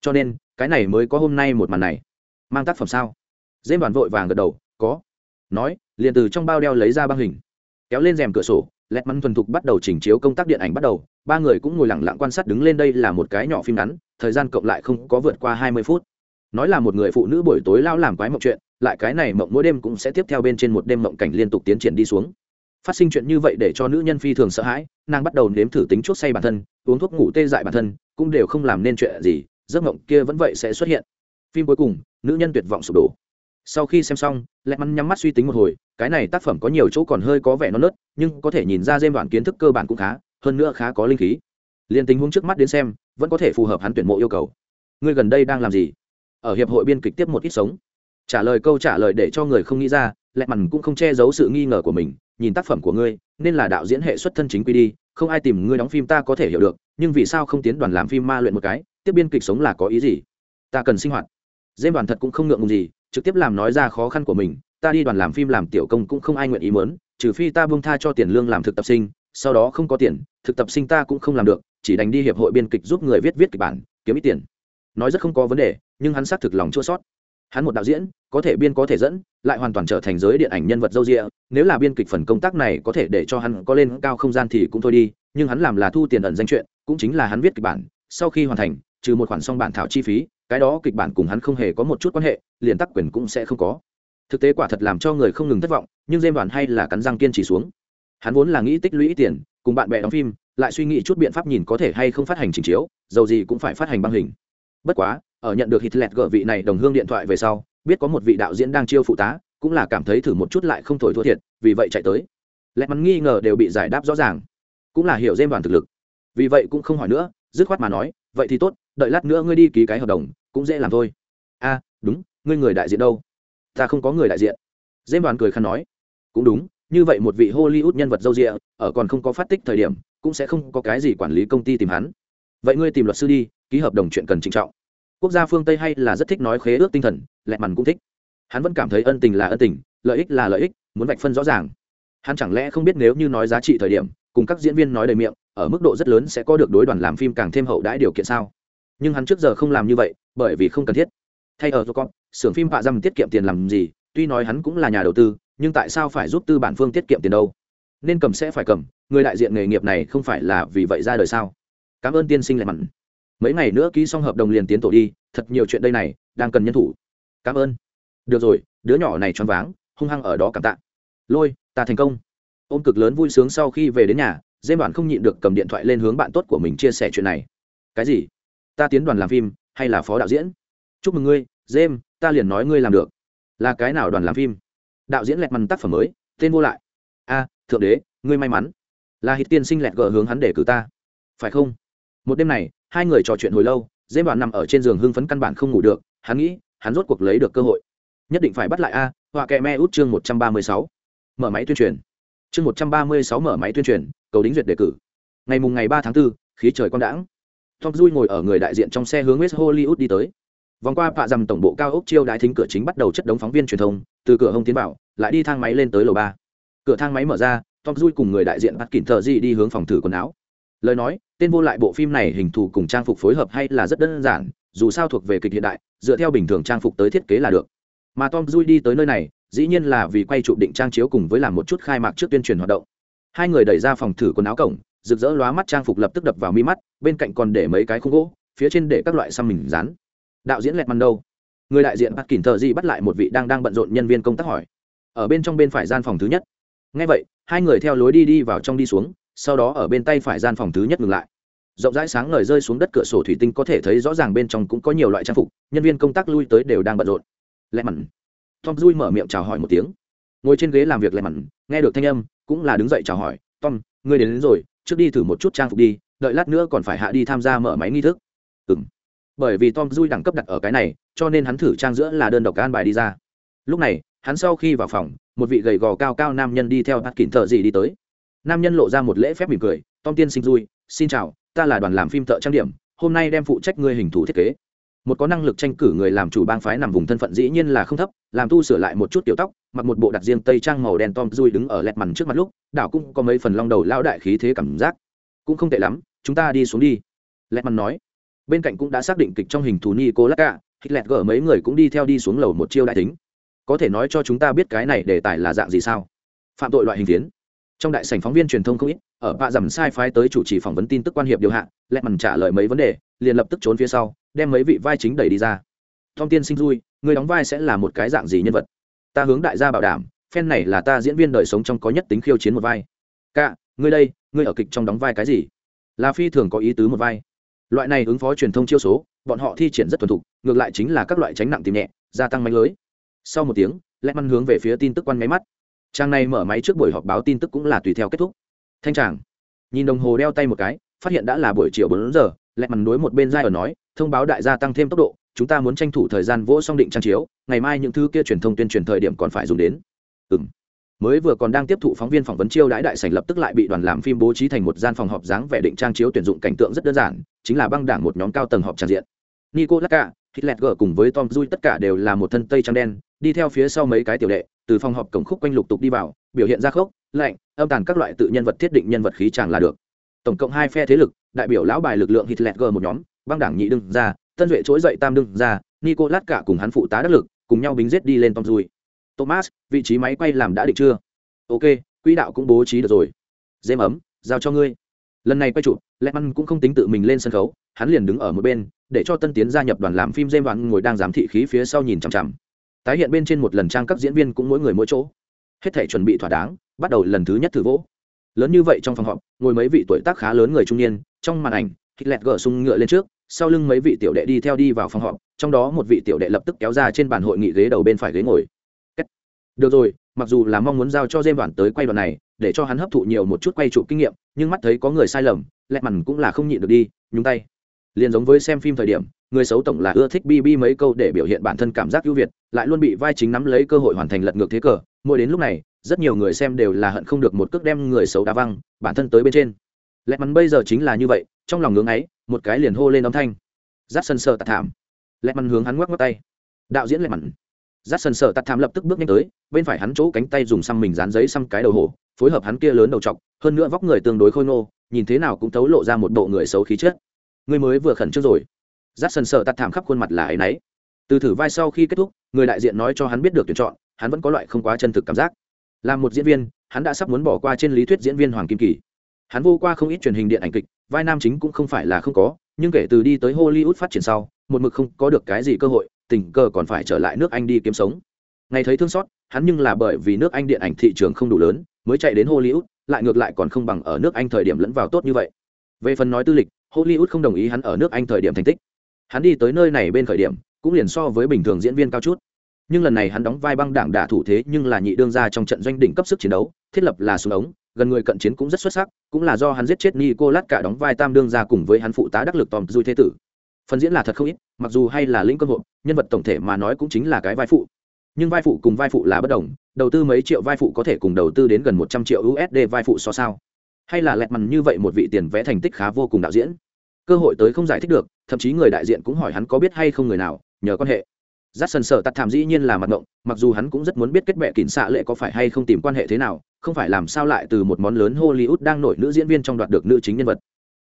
Cho nên, cái này mới có hôm nay một màn này. Mang tác phẩm sao? Dêm đoàn vội vàng gật đầu, có. Nói, liền từ trong bao đeo lấy ra băng hình, kéo lên rèm cửa sổ, lẹt mắn thuần thục bắt đầu chỉnh chiếu công tác điện ảnh bắt đầu. Ba người cũng ngồi lặng lặng quan sát đứng lên đây là một cái nhỏ phim ngắn, thời gian cộng lại không có vượt qua hai mươi phút. Nói là một người phụ nữ buổi tối lao làm quái mộng chuyện lại cái này mộng mỗi đêm cũng sẽ tiếp theo bên trên một đêm mộng cảnh liên tục tiến triển đi xuống. Phát sinh chuyện như vậy để cho nữ nhân phi thường sợ hãi, nàng bắt đầu nếm thử tính chuốc say bản thân, uống thuốc ngủ tê dại bản thân, cũng đều không làm nên chuyện gì, giấc mộng kia vẫn vậy sẽ xuất hiện. Phim cuối cùng, nữ nhân tuyệt vọng sụp đổ. Sau khi xem xong lẹ mắn nhắm mắt suy tính một hồi, cái này tác phẩm có nhiều chỗ còn hơi có vẻ non nớt, nhưng có thể nhìn ra dêm đoạn kiến thức cơ bản cũng khá, hơn nữa khá có linh khí. Liền tình huống trước mắt đến xem, vẫn có thể phù hợp hắn tuyển mộ yêu cầu. Ngươi gần đây đang làm gì? Ở hiệp hội biên kịch tiếp một ít sống trả lời câu trả lời để cho người không nghĩ ra, lẹ mằn cũng không che giấu sự nghi ngờ của mình, nhìn tác phẩm của ngươi, nên là đạo diễn hệ xuất thân chính quy đi, không ai tìm ngươi đóng phim ta có thể hiểu được, nhưng vì sao không tiến đoàn làm phim ma luyện một cái, tiếp biên kịch sống là có ý gì? Ta cần sinh hoạt. Dêm đoàn thật cũng không ngượng ngùng gì, trực tiếp làm nói ra khó khăn của mình, ta đi đoàn làm phim làm tiểu công cũng không ai nguyện ý mớn trừ phi ta buông tha cho tiền lương làm thực tập sinh, sau đó không có tiền, thực tập sinh ta cũng không làm được, chỉ đành đi hiệp hội biên kịch giúp người viết viết kịch bản, kiếm ít tiền. Nói rất không có vấn đề, nhưng hắn xác thực lòng chua sót hắn một đạo diễn, có thể biên có thể dẫn, lại hoàn toàn trở thành giới điện ảnh nhân vật dâu rịa nếu là biên kịch phần công tác này có thể để cho hắn có lên cao không gian thì cũng thôi đi, nhưng hắn làm là thu tiền ẩn danh chuyện, cũng chính là hắn viết kịch bản. Sau khi hoàn thành, trừ một khoản xong bản thảo chi phí, cái đó kịch bản cùng hắn không hề có một chút quan hệ, liền tắc quyền cũng sẽ không có. Thực tế quả thật làm cho người không ngừng thất vọng, nhưng dêm đoàn hay là cắn răng kiên trì xuống. Hắn vốn là nghĩ tích lũy tiền, cùng bạn bè đóng phim, lại suy nghĩ chút biện pháp nhìn có thể hay không phát hành trình chiếu, dầu gì cũng phải phát hành băng hình bất quá, ở nhận được hitlet gở vị này đồng hương điện thoại về sau, biết có một vị đạo diễn đang chiêu phụ tá, cũng là cảm thấy thử một chút lại không thổi thua thiệt, vì vậy chạy tới. Lẽ mắn nghi ngờ đều bị giải đáp rõ ràng. Cũng là hiểu dêm đoàn thực lực. Vì vậy cũng không hỏi nữa, dứt khoát mà nói, vậy thì tốt, đợi lát nữa ngươi đi ký cái hợp đồng, cũng dễ làm thôi. A, đúng, ngươi người đại diện đâu? Ta không có người đại diện. Dêm đoàn cười khăn nói. Cũng đúng, như vậy một vị hollywood nhân vật dâu rịa ở còn không có phát tích thời điểm, cũng sẽ không có cái gì quản lý công ty tìm hắn vậy ngươi tìm luật sư đi, ký hợp đồng chuyện cần trịnh trọng. Quốc gia phương tây hay là rất thích nói khế ước tinh thần, lẹ mằn cũng thích. Hắn vẫn cảm thấy ân tình là ân tình, lợi ích là lợi ích, muốn vạch phân rõ ràng. Hắn chẳng lẽ không biết nếu như nói giá trị thời điểm, cùng các diễn viên nói đầy miệng, ở mức độ rất lớn sẽ có được đối đoàn làm phim càng thêm hậu đãi điều kiện sao? Nhưng hắn trước giờ không làm như vậy, bởi vì không cần thiết. Thay ở con xưởng phim bạ dăm tiết kiệm tiền làm gì, tuy nói hắn cũng là nhà đầu tư, nhưng tại sao phải giúp tư bản phương tiết kiệm tiền đâu? Nên cầm sẽ phải cầm, người đại diện nghề nghiệp này không phải là vì vậy ra đời sao? Cảm ơn tiên sinh lại mặn. Mấy ngày nữa ký xong hợp đồng liền tiến tổ đi, thật nhiều chuyện đây này, đang cần nhân thủ. Cảm ơn. Được rồi, đứa nhỏ này choáng váng, hung hăng ở đó cảm tạ. Lôi, ta thành công. Ôm cực lớn vui sướng sau khi về đến nhà dêm bạn không nhịn được cầm điện thoại lên hướng bạn tốt của mình chia sẻ chuyện này. Cái gì? Ta tiến đoàn làm phim, hay là phó đạo diễn? Chúc mừng ngươi dêm ta liền nói ngươi làm được. Là cái nào đoàn làm phim? Đạo diễn lẹt mằn tác phẩm mới, tên vô lại. A, thượng đế, ngươi may mắn. Là hít tiên sinh lẹt gờ hướng hắn để cử ta. Phải không? Một đêm này hai người trò chuyện hồi lâu dễ Đoàn nằm ở trên giường hưng phấn căn bản không ngủ được hắn nghĩ hắn rốt cuộc lấy được cơ hội. Nhất định phải bắt lại a họa kẹ me út chương một trăm ba mươi sáu. Mở máy tuyên truyền. Chương một trăm ba mươi sáu mở máy tuyên truyền cầu đính duyệt đề cử. Ngày mùng ngày ba tháng 4, khí trời quang đãng. Tom dui ngồi ở người đại diện trong xe hướng west hollywood đi tới. Vòng qua pạ dầm tổng bộ cao ốc chiêu đại thính cửa chính bắt đầu chất đống phóng viên truyền thông từ cửa hông tiến vào lại đi thang máy lên tới lầu ba. Cửa thang máy mở ra tom dui cùng người đại diện bắt kỉnh thợ di đi hướng phòng thử quần áo. Lời nói tên vô lại bộ phim này hình thù cùng trang phục phối hợp hay là rất đơn giản, dù sao thuộc về kịch hiện đại, dựa theo bình thường trang phục tới thiết kế là được. Mà tom duy đi tới nơi này, dĩ nhiên là vì quay chụp định trang chiếu cùng với làm một chút khai mạc trước tuyên truyền hoạt động. Hai người đẩy ra phòng thử quần áo cổng, rực rỡ lóa mắt trang phục lập tức đập vào mi mắt, bên cạnh còn để mấy cái khung gỗ, phía trên để các loại xăm mình dán. đạo diễn lẹt măn đâu. Người đại diện bắt kỉnh thợ di bắt lại một vị đang đang bận rộn nhân viên công tác hỏi. Ở bên trong bên phải gian phòng thứ nhất. Ngay vậy, hai người theo lối đi đi vào trong đi xuống sau đó ở bên tay phải gian phòng thứ nhất ngừng lại. Rộng rãi sáng ngời rơi xuống đất cửa sổ thủy tinh có thể thấy rõ ràng bên trong cũng có nhiều loại trang phục nhân viên công tác lui tới đều đang bận rộn. Lẹ mặn tom dui mở miệng chào hỏi một tiếng. Ngồi trên ghế làm việc lẹ mặn nghe được thanh âm cũng là đứng dậy chào hỏi tom ngươi đến, đến rồi trước đi thử một chút trang phục đi đợi lát nữa còn phải hạ đi tham gia mở máy nghi thức. Ừng bởi vì tom dui đẳng cấp đặt ở cái này cho nên hắn thử trang giữa là đơn độc an bài đi ra. Lúc này hắn sau khi vào phòng một vị gầy gò cao cao nam nhân đi theo bắt kín thợ gì đi tới nam nhân lộ ra một lễ phép mỉm cười, tom tiên sinh vui, xin chào, ta là đoàn làm phim thợ trang điểm, hôm nay đem phụ trách ngươi hình thù thiết kế. Một có năng lực tranh cử người làm chủ bang phái nằm vùng thân phận dĩ nhiên là không thấp, làm tu sửa lại một chút tiểu tóc, mặc một bộ đặt riêng tây trang màu đen tom dui đứng ở lẹt mằn trước mặt lúc, đảo cũng có mấy phần long đầu lao đại khí thế cảm giác. Cũng không tệ lắm, chúng ta đi xuống đi. Lẹt mằn nói. Bên cạnh cũng đã xác định kịch trong hình thù nico lắc cả hít lẹt gở mấy người cũng đi theo đi xuống lầu một chiêu đại tính có thể nói cho chúng ta biết cái này đề tài là dạng gì sao? Phạm tội loại hình tiến trong đại sảnh phóng viên truyền thông không ít, ở bạ dầm sai phái tới chủ trì phỏng vấn tin tức quan hiệp điều hạ lẹ mằn trả lời mấy vấn đề, liền lập tức trốn phía sau, đem mấy vị vai chính đẩy đi ra. Thông tiên sinh vui người đóng vai sẽ là một cái dạng gì nhân vật? Ta hướng đại gia bảo đảm, phen này là ta diễn viên đời sống trong có nhất tính khiêu chiến một vai. Cả, ngươi đây, ngươi ở kịch trong đóng vai cái gì? Là phi thường có ý tứ một vai. Loại này ứng phó truyền thông chiêu số, bọn họ thi triển rất thuần thục, ngược lại chính là các loại tránh nặng tìm nhẹ, gia tăng manh lưới. Sau một tiếng lẽ mằn hướng về phía tin tức quan máy mắt trang này mở máy trước buổi họp báo tin tức cũng là tùy theo kết thúc. Thanh tràng, nhìn đồng hồ đeo tay một cái, phát hiện đã là buổi chiều bốn giờ, lẹ mằn đối một bên giai ở nói, thông báo đại gia tăng thêm tốc độ, chúng ta muốn tranh thủ thời gian vỗ xong định trang chiếu, ngày mai những thứ kia truyền thông tuyên truyền thời điểm còn phải dùng đến. Ừ m mới vừa còn đang tiếp thụ phóng viên phỏng vấn chiêu đãi đại sảnh lập tức lại bị đoàn làm phim bố trí thành một gian phòng họp dáng vẻ định trang chiếu tuyển dụng cảnh tượng rất đơn giản, chính là băng đảng một nhóm cao tầng họp tràn diện. Nico lacka hitler cùng với tom dui tất cả đều là một thân tây trang đen, đi theo phía sau mấy cái tiểu đệ, từ phòng họp cổng khúc quanh lục tục đi vào, biểu hiện ra khốc, lạnh, âm tàn các loại tự nhân vật thiết định nhân vật khí chàng là được. Tổng cộng hai phe thế lực, đại biểu lão bài lực lượng hitler một nhóm, băng đảng nhị đương ra, tân duệ trỗi dậy tam đương ra, nicolas cả cùng hắn phụ tá đắc lực, cùng nhau bính giết đi lên tom Rui thomas, vị trí máy quay làm đã định chưa? Ok, quỹ đạo cũng bố trí được rồi. Dêm ấm giao cho ngươi. Lần này quay chụp lẹ măn cũng không tính tự mình lên sân khấu, hắn liền đứng ở một bên, để cho tân tiến gia nhập đoàn làm phim dêm đoàn ngồi đang giám thị khí phía sau nhìn chằm chằm. Tái hiện bên trên một lần trang các diễn viên cũng mỗi người mỗi chỗ. Hết thể chuẩn bị thỏa đáng, bắt đầu lần thứ nhất thử vỗ. Lớn như vậy trong phòng họp, ngồi mấy vị tuổi tác khá lớn người trung niên, trong màn ảnh hít lẹt gỡ sung ngựa lên trước, sau lưng mấy vị tiểu đệ đi theo đi vào phòng họp, trong đó một vị tiểu đệ lập tức kéo ra trên bàn hội nghị ghế đầu bên phải ghế ngồi. Được rồi, mặc dù là mong muốn giao cho dêm đoàn tới quay đoạn này, để cho hắn hấp thụ nhiều một chút quay trụ kinh nghiệm nhưng mắt thấy có người sai lầm lẹ mằn cũng là không nhịn được đi, nhúng tay. Liền giống với xem phim thời điểm, người xấu tổng là ưa thích bi bi mấy câu để biểu hiện bản thân cảm giác ưu việt, lại luôn bị vai chính nắm lấy cơ hội hoàn thành lật ngược thế cờ. Mỗi đến lúc này, rất nhiều người xem đều là hận không được một cước đem người xấu đá văng, bản thân tới bên trên. Lẹ mằn bây giờ chính là như vậy, trong lòng ngưỡng ấy, một cái liền hô lên âm thanh. Giáp sân sơ tạt thảm. Lẹ mằn hướng hắn ngoắc ngoắc tay. Đạo diễn lẹ mằn giáp sần sợ tạt thảm lập tức bước nhanh tới, bên phải hắn chỗ cánh tay dùng xăm mình dán giấy xăm cái đầu hổ, phối hợp hắn kia lớn đầu trọc hơn nữa vóc người tương đối khôi ngô, nhìn thế nào cũng thấu lộ ra một bộ người xấu khí chất. Người mới vừa khẩn trương rồi. Giáp sần sợ tạt thảm khắp khuôn mặt là ấy nấy từ thử vai sau khi kết thúc, người đại diện nói cho hắn biết được tuyển chọn, hắn vẫn có loại không quá chân thực cảm giác. Là một diễn viên, hắn đã sắp muốn bỏ qua trên lý thuyết diễn viên hoàng kim kỳ. Hắn vô qua không ít truyền hình điện ảnh kịch, vai nam chính cũng không phải là không có, nhưng kể từ đi tới hollywood phát triển sau, một mực không có được cái gì cơ hội tình cờ còn phải trở lại nước anh đi kiếm sống. Ngày thấy thương xót, hắn nhưng là bởi vì nước anh điện ảnh thị trường không đủ lớn, mới chạy đến hollywood, lại ngược lại còn không bằng ở nước anh thời điểm lẫn vào tốt như vậy. Về phần nói tư lịch, hollywood không đồng ý hắn ở nước anh thời điểm thành tích. Hắn đi tới nơi này bên khởi điểm, cũng liền so với bình thường diễn viên cao chút. Nhưng lần này hắn đóng vai băng đảng đả thủ thế nhưng là nhị đương ra trong trận doanh đỉnh cấp sức chiến đấu, thiết lập là súng ống, gần người cận chiến cũng rất xuất sắc, cũng là do hắn giết chết nicolas cả đóng vai tam đương ra cùng với hắn phụ tá đắc lực tom dui thế tử. Phần diễn là thật không ít mặc dù hay là lĩnh cơ hội nhân vật tổng thể mà nói cũng chính là cái vai phụ. Nhưng vai phụ cùng vai phụ là bất đồng đầu tư mấy triệu vai phụ có thể cùng đầu tư đến gần một trăm triệu usd vai phụ so sao? Hay là lẹt mằn như vậy một vị tiền vẽ thành tích khá vô cùng đạo diễn? Cơ hội tới không giải thích được thậm chí người đại diện cũng hỏi hắn có biết hay không người nào nhờ quan hệ. Giác sần sợ tạt thảm dĩ nhiên là mặt ngộng, mặc dù hắn cũng rất muốn biết kết bệ kín xạ lệ có phải hay không tìm quan hệ thế nào, không phải làm sao lại từ một món lớn Hollywood đang nổi nữ diễn viên trong đoạt được nữ chính nhân vật.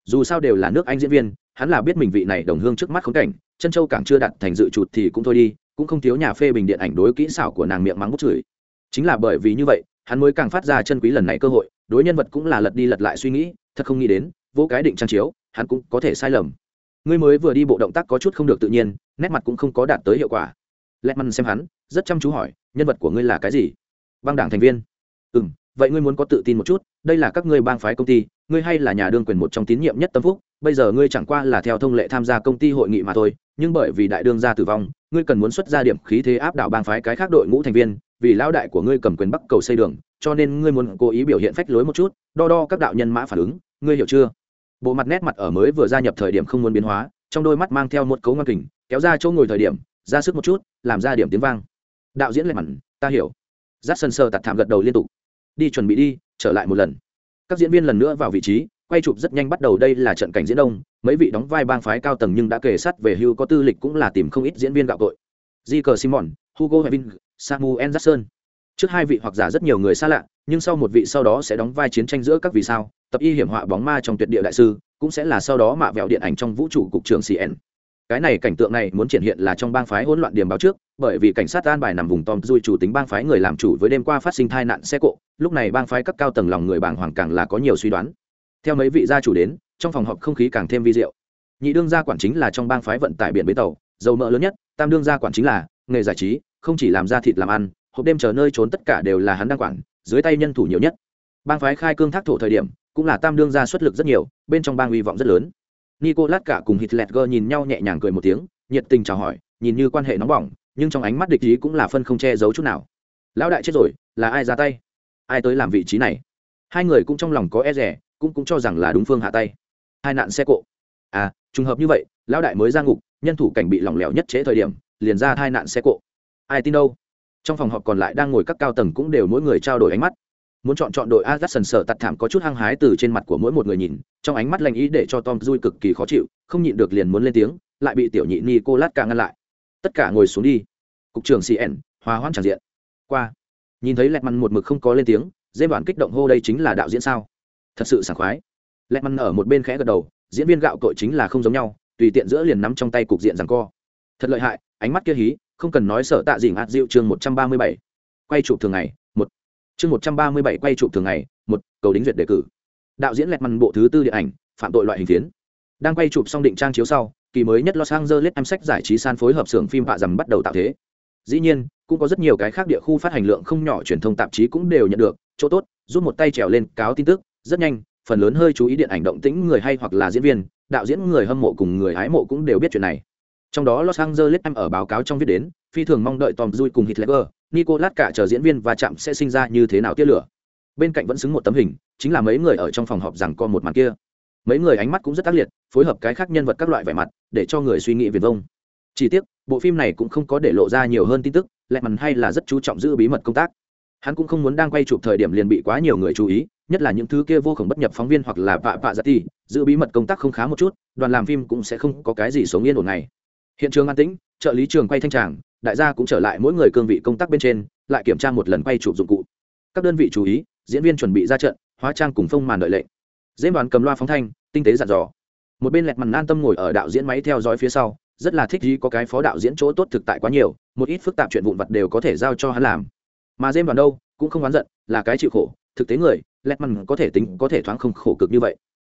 Dù sao đều là nước Anh diễn viên, hắn là biết mình vị này đồng hương trước mắt khốn cảnh, chân châu càng chưa đặt thành dự trụt thì cũng thôi đi, cũng không thiếu nhà phê bình điện ảnh đối kỹ xảo của nàng miệng mắng bút chửi. Chính là bởi vì như vậy, hắn mới càng phát ra chân quý lần này cơ hội, đối nhân vật cũng là lật đi lật lại suy nghĩ, thật không nghĩ đến, vô cái định trang chiếu, hắn cũng có thể sai lầm. Ngươi mới vừa đi bộ động tác có chút không được tự nhiên, nét mặt cũng không có đạt tới hiệu quả lẹt măn xem hắn rất chăm chú hỏi nhân vật của ngươi là cái gì băng đảng thành viên ừ m vậy ngươi muốn có tự tin một chút, đây là các ngươi bang phái công ty, ngươi hay là nhà đương quyền một trong tín nhiệm nhất tâm phúc, bây giờ ngươi chẳng qua là theo thông lệ tham gia công ty hội nghị mà thôi, nhưng bởi vì đại đương gia tử vong, ngươi cần muốn xuất ra điểm khí thế áp đảo bang phái cái khác đội ngũ thành viên, vì lão đại của ngươi cầm quyền bắc cầu xây đường, cho nên ngươi muốn cố ý biểu hiện phách lối một chút, đo đo các đạo nhân mã phản ứng, ngươi hiểu chưa? Bộ mặt nét mặt ở mới vừa gia nhập thời điểm không muốn biến hóa, trong đôi mắt mang theo một cấu ngang kình, kéo ra chỗ ngồi thời điểm, ra sức một chút, làm ra điểm tiếng vang. Đạo diễn lệ mặn, ta hiểu. Giáp sân sơ tạt thảm gật đầu liên tục đi chuẩn bị đi, trở lại một lần. Các diễn viên lần nữa vào vị trí, quay chụp rất nhanh bắt đầu đây là trận cảnh diễn đông, mấy vị đóng vai bang phái cao tầng nhưng đã kể sát về hưu có tư lịch cũng là tìm không ít diễn viên gạo tội. Di cờ simon, hugo hevin samuel jackson. Trước hai vị hoặc giả rất nhiều người xa lạ, nhưng sau một vị sau đó sẽ đóng vai chiến tranh giữa các vì sao, tập y hiểm họa bóng ma trong tuyệt địa đại sư, cũng sẽ là sau đó mạ vẹo điện ảnh trong vũ trụ cục trưởng cn cái này cảnh tượng này muốn triển hiện là trong bang phái hỗn loạn điểm báo trước, bởi vì cảnh sát an bài nằm vùng tom dui chủ tính bang phái người làm chủ với đêm qua phát sinh tai nạn xe cộ, lúc này bang phái các cao tầng lòng người bàng hoàng càng là có nhiều suy đoán. Theo mấy vị gia chủ đến, trong phòng họp không khí càng thêm vi diệu. Nhị đương gia quản chính là trong bang phái vận tải biển bến tàu, dầu mỡ lớn nhất, tam đương gia quản chính là nghề giải trí, không chỉ làm ra thịt làm ăn, hộp đêm chờ nơi trốn tất cả đều là hắn đang quản, dưới tay nhân thủ nhiều nhất. Bang phái khai cương thác thổ thời điểm, cũng là tam đương gia xuất lực rất nhiều, bên trong bang hy vọng rất lớn nicolas cả cùng hitler nhìn nhau nhẹ nhàng cười một tiếng, nhiệt tình chào hỏi, nhìn như quan hệ nóng bỏng, nhưng trong ánh mắt địch ý cũng là phân không che giấu chút nào. Lão đại chết rồi, là ai ra tay? Ai tới làm vị trí này? Hai người cũng trong lòng có e rẻ cũng cũng cho rằng là đúng phương hạ tay. Hai nạn xe cộ. À trùng hợp như vậy, lão đại mới ra ngục, nhân thủ cảnh bị lỏng lẻo nhất chế thời điểm, liền ra hai nạn xe cộ. Ai tin đâu? Trong phòng họp còn lại đang ngồi các cao tầng cũng đều mỗi người trao đổi ánh mắt muốn chọn chọn đội Ajax sở tạt thảm có chút hăng hái từ trên mặt của mỗi một người nhìn, trong ánh mắt lạnh ý để cho Tom Dui cực kỳ khó chịu, không nhịn được liền muốn lên tiếng, lại bị tiểu nhị Nicolas cả ngăn lại. Tất cả ngồi xuống đi. Cục trưởng CN, hòa hoãn tràn diện. Qua. nhìn thấy lẹt măn một mực không có lên tiếng dễ bản kích động hô đây chính là đạo diễn sao thật sự sảng khoái lẹt măn ở một bên khẽ gật đầu diễn viên gạo cội chính là không giống nhau tùy tiện giữa liền nắm trong tay cục diện rằng co thật lợi hại ánh mắt kia hí không cần nói sợ tạ gì ạt dịu chương một trăm ba mươi bảy quay chụp thường ngày một chương một trăm ba mươi bảy quay chụp thường ngày, một, cầu đính duyệt đề cử. Đạo diễn lẹt mằn bộ thứ tư điện ảnh, phạm tội loại hình phiến. Đang quay chụp xong định trang chiếu sau, kỳ mới nhất los angeles em sách giải trí san phối hợp xưởng phim vạ dầm bắt đầu tạo thế. Dĩ nhiên, cũng có rất nhiều cái khác địa khu phát hành lượng không nhỏ truyền thông tạp chí cũng đều nhận được, chỗ tốt, giúp một tay trèo lên cáo tin tức, rất nhanh, phần lớn hơi chú ý điện ảnh động tĩnh người hay hoặc là diễn viên, đạo diễn người hâm mộ cùng người hái mộ cũng đều biết chuyện này. Trong đó los angeles em ở báo cáo trong viết đến, phi thường mong đợi tom dui cùng hitler nicolas cả chờ diễn viên và chạm sẽ sinh ra như thế nào tia lửa? Bên cạnh vẫn xứng một tấm hình, chính là mấy người ở trong phòng họp rằng co một màn kia. Mấy người ánh mắt cũng rất tác liệt, phối hợp cái khác nhân vật các loại vẻ mặt, để cho người suy nghĩ viền vông. Chỉ tiếc, bộ phim này cũng không có để lộ ra nhiều hơn tin tức lẹ mằn hay là rất chú trọng giữ bí mật công tác. Hắn cũng không muốn đang quay chụp thời điểm liền bị quá nhiều người chú ý, nhất là những thứ kia vô khổng bất nhập phóng viên hoặc là vạ vạ giặt ti giữ bí mật công tác không khá một chút, đoàn làm phim cũng sẽ không có cái gì sống yên ổn này. Hiện trường an tĩnh, trợ lý trường quay thanh tràng đại gia cũng trở lại mỗi người cương vị công tác bên trên, lại kiểm tra một lần quay chụp dụng cụ. Các đơn vị chú ý, diễn viên chuẩn bị ra trận, hóa trang cùng phông màn đợi lệnh. Dễ đoàn cầm loa phóng thanh, tinh tế dặn dò. Một bên lẹt mặt an tâm ngồi ở đạo diễn máy theo dõi phía sau, rất là thích gì có cái phó đạo diễn chỗ tốt thực tại quá nhiều, một ít phức tạp chuyện vụn vặt đều có thể giao cho hắn làm. Mà dêm đoàn đâu, cũng không oán giận, là cái chịu khổ, thực tế người, lẹt mặt có thể tính, có thể thoáng không khổ cực như vậy.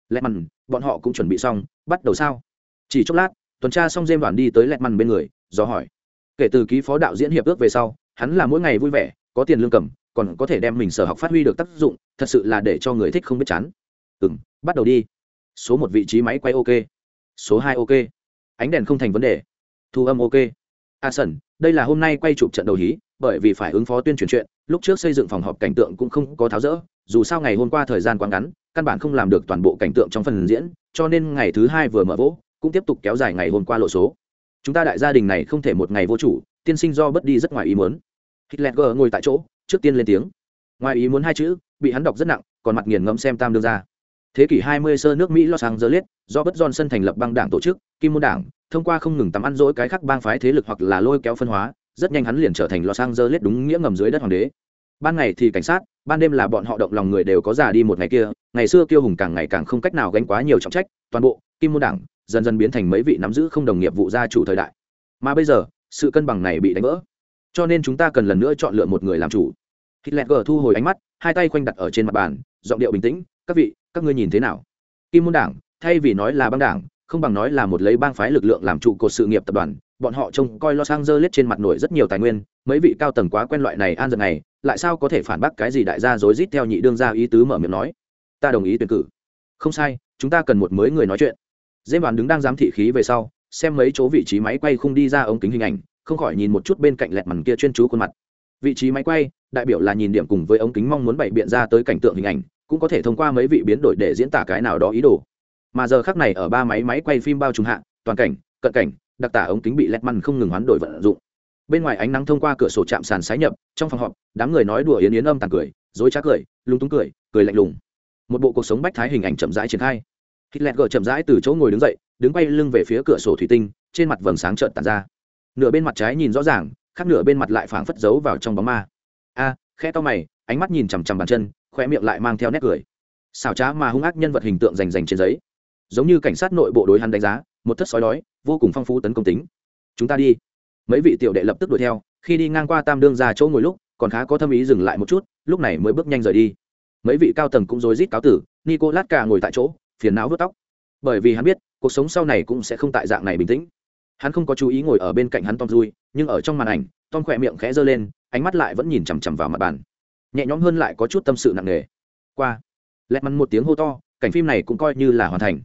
Lẹt mặt bọn họ cũng chuẩn bị xong, bắt đầu sao? Chỉ chốc lát, tuần tra xong dêm đoàn đi tới lẹt mặt bên người, do hỏi kể từ ký phó đạo diễn hiệp ước về sau hắn là mỗi ngày vui vẻ có tiền lương cầm còn có thể đem mình sở học phát huy được tác dụng thật sự là để cho người thích không biết chán. Ừ m bắt đầu đi. Số một vị trí máy quay ok. Số hai ok. Ánh đèn không thành vấn đề. Thu âm ok. A à, sẩn đây là hôm nay quay chụp trận đầu hí bởi vì phải ứng phó tuyên truyền chuyện lúc trước xây dựng phòng họp cảnh tượng cũng không có tháo rỡ dù sao ngày hôm qua thời gian quá ngắn căn bản không làm được toàn bộ cảnh tượng trong phần diễn cho nên ngày thứ hai vừa mở vỗ cũng tiếp tục kéo dài ngày hôm qua lộ số chúng ta đại gia đình này không thể một ngày vô chủ, tiên sinh do bất đi rất ngoài ý muốn. Hitler ngồi tại chỗ, trước tiên lên tiếng. Ngoài ý muốn hai chữ, bị hắn đọc rất nặng, còn mặt nghiền ngẫm xem tam đương ra thế kỷ 20 sơ nước mỹ los angeles, do bất johnson thành lập băng đảng tổ chức, kim môn đảng, thông qua không ngừng tắm ăn dỗi cái khác bang phái thế lực hoặc là lôi kéo phân hóa, rất nhanh hắn liền trở thành los angeles đúng nghĩa ngầm dưới đất hoàng đế. Ban ngày thì cảnh sát, ban đêm là bọn họ động lòng người đều có già đi một ngày kia, ngày xưa kiêu hùng càng ngày càng không cách nào gánh quá nhiều trọng trách, toàn bộ kim môn đảng dần dần biến thành mấy vị nắm giữ không đồng nghiệp vụ gia chủ thời đại. Mà bây giờ, sự cân bằng này bị đánh vỡ. Cho nên chúng ta cần lần nữa chọn lựa một người làm chủ. Hitler thu hồi ánh mắt, hai tay khoanh đặt ở trên mặt bàn, giọng điệu bình tĩnh, các vị, các ngươi nhìn thế nào? Kim môn đảng, thay vì nói là băng đảng, không bằng nói là một lấy bang phái lực lượng làm trụ cột sự nghiệp tập đoàn, bọn họ trông coi los angeles trên mặt nổi rất nhiều tài nguyên, mấy vị cao tầng quá quen loại này an giật này, lại sao có thể phản bác cái gì đại gia rối rít theo nhị đương gia ý tứ mở miệng nói? Ta đồng ý tuyển cử. Không sai, chúng ta cần một mới người nói chuyện dêm đoàn đứng đang giám thị khí về sau, xem mấy chỗ vị trí máy quay không đi ra ống kính hình ảnh, không khỏi nhìn một chút bên cạnh lẹt mằn kia chuyên chú khuôn mặt. Vị trí máy quay, đại biểu là nhìn điểm cùng với ống kính mong muốn bày biện ra tới cảnh tượng hình ảnh, cũng có thể thông qua mấy vị biến đổi để diễn tả cái nào đó ý đồ. Mà giờ khác này ở ba máy máy quay phim bao trùm hạ, toàn cảnh, cận cảnh, đặc tả ống kính bị lẹt mằn không ngừng hoán đổi vận dụng. Bên ngoài ánh nắng thông qua cửa sổ chạm sàn sái nhập, trong phòng họp, đám người nói đùa yến yến âm tàn cười, dối trá cười, lúng túng cười cười lạnh lùng. Một bộ cuộc sống bách thái hình ảnh chậm rãi triển khai hitler gờ chậm rãi từ chỗ ngồi đứng dậy đứng quay lưng về phía cửa sổ thủy tinh trên mặt vầng sáng chợt tàn ra. Nửa bên mặt trái nhìn rõ ràng khác nửa bên mặt lại phảng phất giấu vào trong bóng ma. A à, to mày ánh mắt nhìn chằm chằm bàn chân khóe miệng lại mang theo nét cười. Xào trá mà hung ác nhân vật hình tượng rành rành trên giấy. Giống như cảnh sát nội bộ đối hắn đánh giá một thất sói đói vô cùng phong phú tấn công tính. Chúng ta đi. Mấy vị tiểu đệ lập tức đuổi theo khi đi ngang qua tam đương ra chỗ ngồi lúc còn khá có thâm ý dừng lại một chút lúc này mới bước nhanh rời đi. Mấy vị cao tầng cũng rối rít cáo tử Nicolas cả ngồi tại chỗ phiền não vớt tóc. Bởi vì hắn biết, cuộc sống sau này cũng sẽ không tại dạng này bình tĩnh. Hắn không có chú ý ngồi ở bên cạnh hắn tom dui nhưng ở trong màn ảnh, tom khỏe miệng khẽ giơ lên, ánh mắt lại vẫn nhìn chằm chằm vào mặt bàn. Nhẹ nhõm hơn lại có chút tâm sự nặng nề. Qua. Lẹt mắn một tiếng hô to, cảnh phim này cũng coi như là hoàn thành.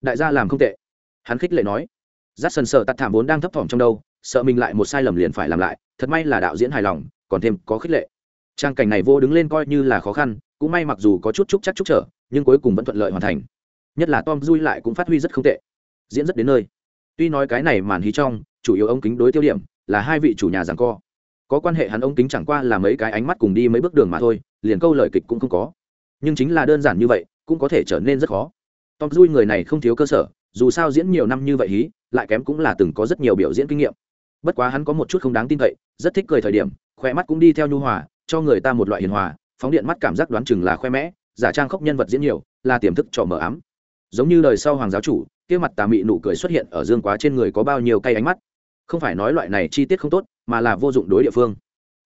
Đại gia làm không tệ. Hắn khích lệ nói. Rát sần sợ tắt thảm vốn đang thấp thỏm trong đâu sợ mình lại một sai lầm liền phải làm lại, thật may là đạo diễn hài lòng, còn thêm có khích lệ. Trang cảnh này vô đứng lên coi như là khó khăn, cũng may mặc dù có chút chúc chắc chúc trở, nhưng cuối cùng vẫn thuận lợi hoàn thành nhất là tom dui lại cũng phát huy rất không tệ, diễn rất đến nơi. Tuy nói cái này màn hí trong, chủ yếu ống kính đối tiêu điểm là hai vị chủ nhà giảng co. Có quan hệ hắn ống kính chẳng qua là mấy cái ánh mắt cùng đi mấy bước đường mà thôi, liền câu lời kịch cũng không có. Nhưng chính là đơn giản như vậy, cũng có thể trở nên rất khó. Tom dui người này không thiếu cơ sở, dù sao diễn nhiều năm như vậy hí, lại kém cũng là từng có rất nhiều biểu diễn kinh nghiệm. Bất quá hắn có một chút không đáng tin cậy, rất thích cười thời điểm, khoe mắt cũng đi theo nhu hòa, cho người ta một loại hiền hòa, phóng điện mắt cảm giác đoán chừng là khoe mẽ, giả trang khóc nhân vật diễn nhiều, là tiềm thức trò mờ ám giống như đời sau hoàng giáo chủ, kia mặt tà mị nụ cười xuất hiện ở dương quá trên người có bao nhiêu cay ánh mắt. Không phải nói loại này chi tiết không tốt, mà là vô dụng đối địa phương.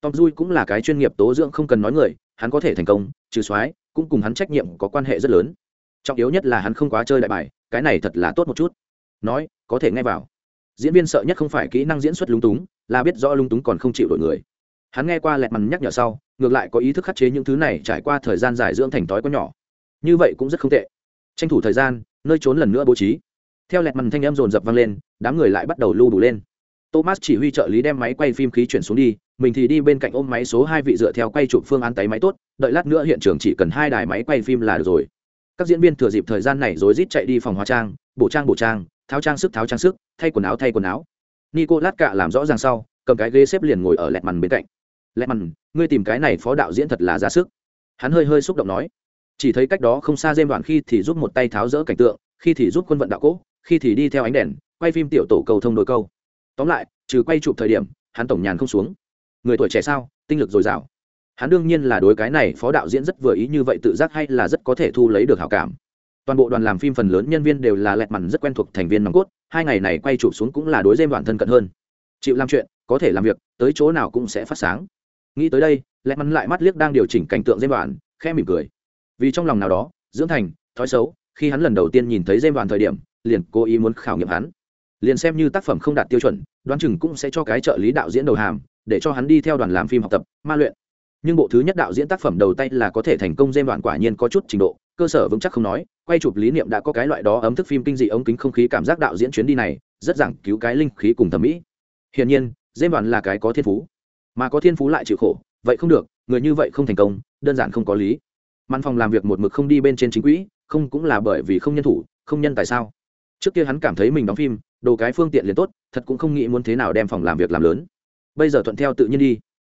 Tom dui cũng là cái chuyên nghiệp tố dưỡng không cần nói người, hắn có thể thành công, trừ soái, cũng cùng hắn trách nhiệm có quan hệ rất lớn. Trọng yếu nhất là hắn không quá chơi đại bài, cái này thật là tốt một chút. Nói, có thể nghe vào. Diễn viên sợ nhất không phải kỹ năng diễn xuất lung túng, là biết rõ lung túng còn không chịu đổi người. Hắn nghe qua lẹt mằn nhắc nhở sau, ngược lại có ý thức khắc chế những thứ này trải qua thời gian dài dưỡng thành thói có nhỏ. Như vậy cũng rất không tệ tranh thủ thời gian, nơi trốn lần nữa bố trí. Theo lẹt mằn thanh em dồn dập vang lên, đám người lại bắt đầu lưu đủ lên. Thomas chỉ huy trợ lý đem máy quay phim khí chuyển xuống đi, mình thì đi bên cạnh ôm máy số hai vị dựa theo quay chụp phương án tay máy tốt, đợi lát nữa hiện trường chỉ cần hai đài máy quay phim là được rồi. Các diễn viên thừa dịp thời gian này rối rít chạy đi phòng hóa trang, bổ trang bổ trang, tháo trang sức tháo trang sức, thay quần áo thay quần áo. Nico lát cạ làm rõ ràng sau, cầm cái ghế xếp liền ngồi ở lẹt mằn bên cạnh. Lẹt mằn, ngươi tìm cái này phó đạo diễn thật là ra sức. Hắn hơi hơi xúc động nói chỉ thấy cách đó không xa dêm đoạn khi thì giúp một tay tháo rỡ cảnh tượng, khi thì giúp quân vận đạo cỗ, khi thì đi theo ánh đèn, quay phim tiểu tổ cầu thông đôi câu. Tóm lại, trừ quay chụp thời điểm, hắn tổng nhàn không xuống. Người tuổi trẻ sao, tinh lực dồi dào. Hắn đương nhiên là đối cái này phó đạo diễn rất vừa ý như vậy tự giác hay là rất có thể thu lấy được hảo cảm. Toàn bộ đoàn làm phim phần lớn nhân viên đều là lẹt mằn rất quen thuộc thành viên nòng cốt, hai ngày này quay chụp xuống cũng là đối dêm đoạn thân cận hơn. Chịu làm chuyện, có thể làm việc, tới chỗ nào cũng sẽ phát sáng. Nghĩ tới đây, lẹt mằn lại mắt liếc đang điều chỉnh cảnh tượng dêm đoạn khe mỉm cười vì trong lòng nào đó, dưỡng thành, thói xấu, khi hắn lần đầu tiên nhìn thấy dêm đoàn thời điểm, liền cố ý muốn khảo nghiệm hắn. Liền xem như tác phẩm không đạt tiêu chuẩn, đoán chừng cũng sẽ cho cái trợ lý đạo diễn đầu hàm, để cho hắn đi theo đoàn làm phim học tập, ma luyện. Nhưng bộ thứ nhất đạo diễn tác phẩm đầu tay là có thể thành công dêm đoàn quả nhiên có chút trình độ, cơ sở vững chắc không nói, quay chụp lý niệm đã có cái loại đó ấm thức phim kinh dị ống kính không khí cảm giác đạo diễn chuyến đi này, rất giảng cứu cái linh khí cùng thẩm mỹ. Hiển nhiên dêm đoàn là cái có thiên phú. Mà có thiên phú lại chịu khổ, vậy không được, người như vậy không thành công, đơn giản không có lý màn phòng làm việc một mực không đi bên trên chính quỹ không cũng là bởi vì không nhân thủ không nhân tại sao? Trước kia hắn cảm thấy mình đóng phim đồ cái phương tiện liền tốt thật cũng không nghĩ muốn thế nào đem phòng làm việc làm lớn. Bây giờ thuận theo tự nhiên đi.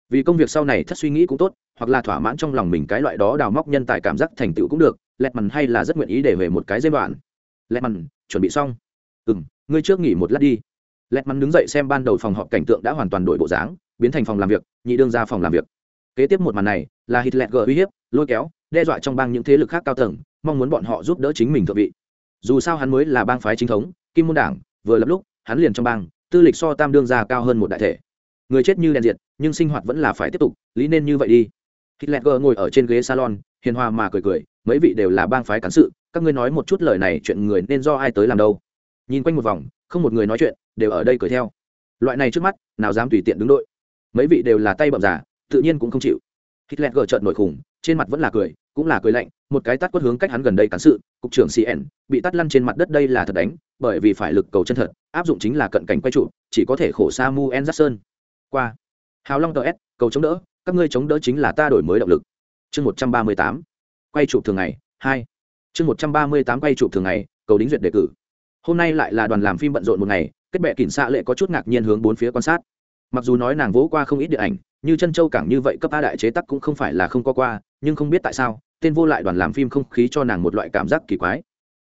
Vì công việc sau này thất suy nghĩ cũng tốt hoặc là thỏa mãn trong lòng mình cái loại đó đào móc nhân tài cảm giác thành tựu cũng được lẹt mằn hay là rất nguyện ý để về một cái dây đoạn. Lẹt mằn chuẩn bị xong. Ừm, ngươi trước nghỉ một lát đi. Lẹt mằn đứng dậy xem ban đầu phòng họp cảnh tượng đã hoàn toàn đổi bộ dáng biến thành phòng làm việc nhị đương ra phòng làm việc. Kế tiếp một màn này là Hitler lẹt uy hiếp lôi kéo đe dọa trong bang những thế lực khác cao tầng, mong muốn bọn họ giúp đỡ chính mình thượng vị. Dù sao hắn mới là bang phái chính thống, kim môn đảng, vừa lập lúc, hắn liền trong bang, tư lịch so tam đương gia cao hơn một đại thể. Người chết như đèn diệt, nhưng sinh hoạt vẫn là phải tiếp tục, lý nên như vậy đi. Hitler ngồi ở trên ghế salon, hiền hòa mà cười cười, mấy vị đều là bang phái cán sự, các ngươi nói một chút lời này chuyện người nên do ai tới làm đâu. Nhìn quanh một vòng, không một người nói chuyện, đều ở đây cười theo. Loại này trước mắt, nào dám tùy tiện đứng đội. Mấy vị đều là tay bậm giả, tự nhiên cũng không chịu hitler gờ trợn nổi khủng, trên mặt vẫn là cười, cũng là cười lạnh, một cái tắt quất hướng cách hắn gần đây cán sự, cục trưởng cn bị tắt lăn trên mặt đất đây là thật đánh, bởi vì phải lực cầu chân thật, áp dụng chính là cận cảnh quay trụ, chỉ có thể khổ sa mu en sơn qua. Hào long ts cầu chống đỡ, các ngươi chống đỡ chính là ta đổi mới động lực. Chương một trăm ba mươi tám, quay trụ thường ngày, hai. Chương một trăm ba mươi tám, quay trụ thường ngày, cầu đính duyệt đề cử. Hôm nay lại là đoàn làm phim bận rộn một ngày, kết bệ kỉnh xạ lệ có chút ngạc nhiên hướng bốn phía quan sát mặc dù nói nàng vỗ qua không ít điện ảnh, như chân châu cảng như vậy cấp a đại chế tắc cũng không phải là không có qua, nhưng không biết tại sao, tên vô lại đoàn làm phim không khí cho nàng một loại cảm giác kỳ quái.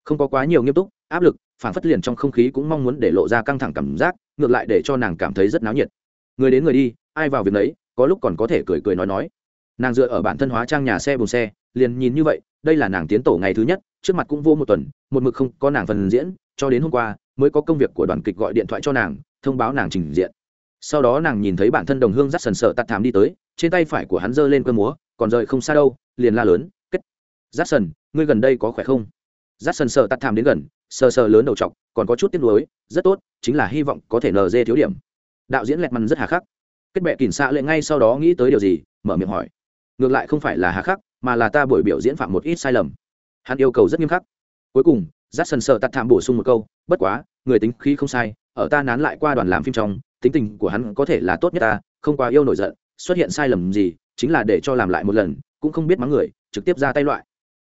Không có quá nhiều nghiêm túc, áp lực, phản phất liền trong không khí cũng mong muốn để lộ ra căng thẳng cảm giác, ngược lại để cho nàng cảm thấy rất náo nhiệt. Người đến người đi, ai vào việc đấy có lúc còn có thể cười cười nói nói. Nàng dựa ở bản thân hóa trang nhà xe bồn xe, liền nhìn như vậy, đây là nàng tiến tổ ngày thứ nhất, trước mặt cũng vô một tuần, một mực không có nàng phần diễn, cho đến hôm qua, mới có công việc của đoàn kịch gọi điện thoại cho nàng, thông báo nàng trình diện sau đó nàng nhìn thấy bản thân đồng hương dắt sần sợ tắt thảm đi tới, trên tay phải của hắn giơ lên cơn múa, còn rời không xa đâu, liền la lớn, kết dắt sần, ngươi gần đây có khỏe không? Dắt sần sợ tắt thảm đến gần, sờ sờ lớn đầu t còn có chút tiếc nuối, rất tốt, chính là hy vọng có thể nờ dê thiếu điểm. Đạo diễn lẹt mằn rất hà khắc. Kết bệ kỉnh xạ lệ ngay sau đó nghĩ tới điều gì, mở miệng hỏi. Ngược lại không phải là hà khắc, mà là ta buổi biểu diễn phạm một ít sai lầm. Hắn yêu cầu rất nghiêm khắc. Cuối cùng dắt sần sợ tắt thảm bổ sung một câu, bất quá, người tính khí không sai, ở ta nán lại qua đoàn làm phim trong tính tình của hắn có thể là tốt nhất ta không quá yêu nổi giận xuất hiện sai lầm gì chính là để cho làm lại một lần cũng không biết mắng người trực tiếp ra tay loại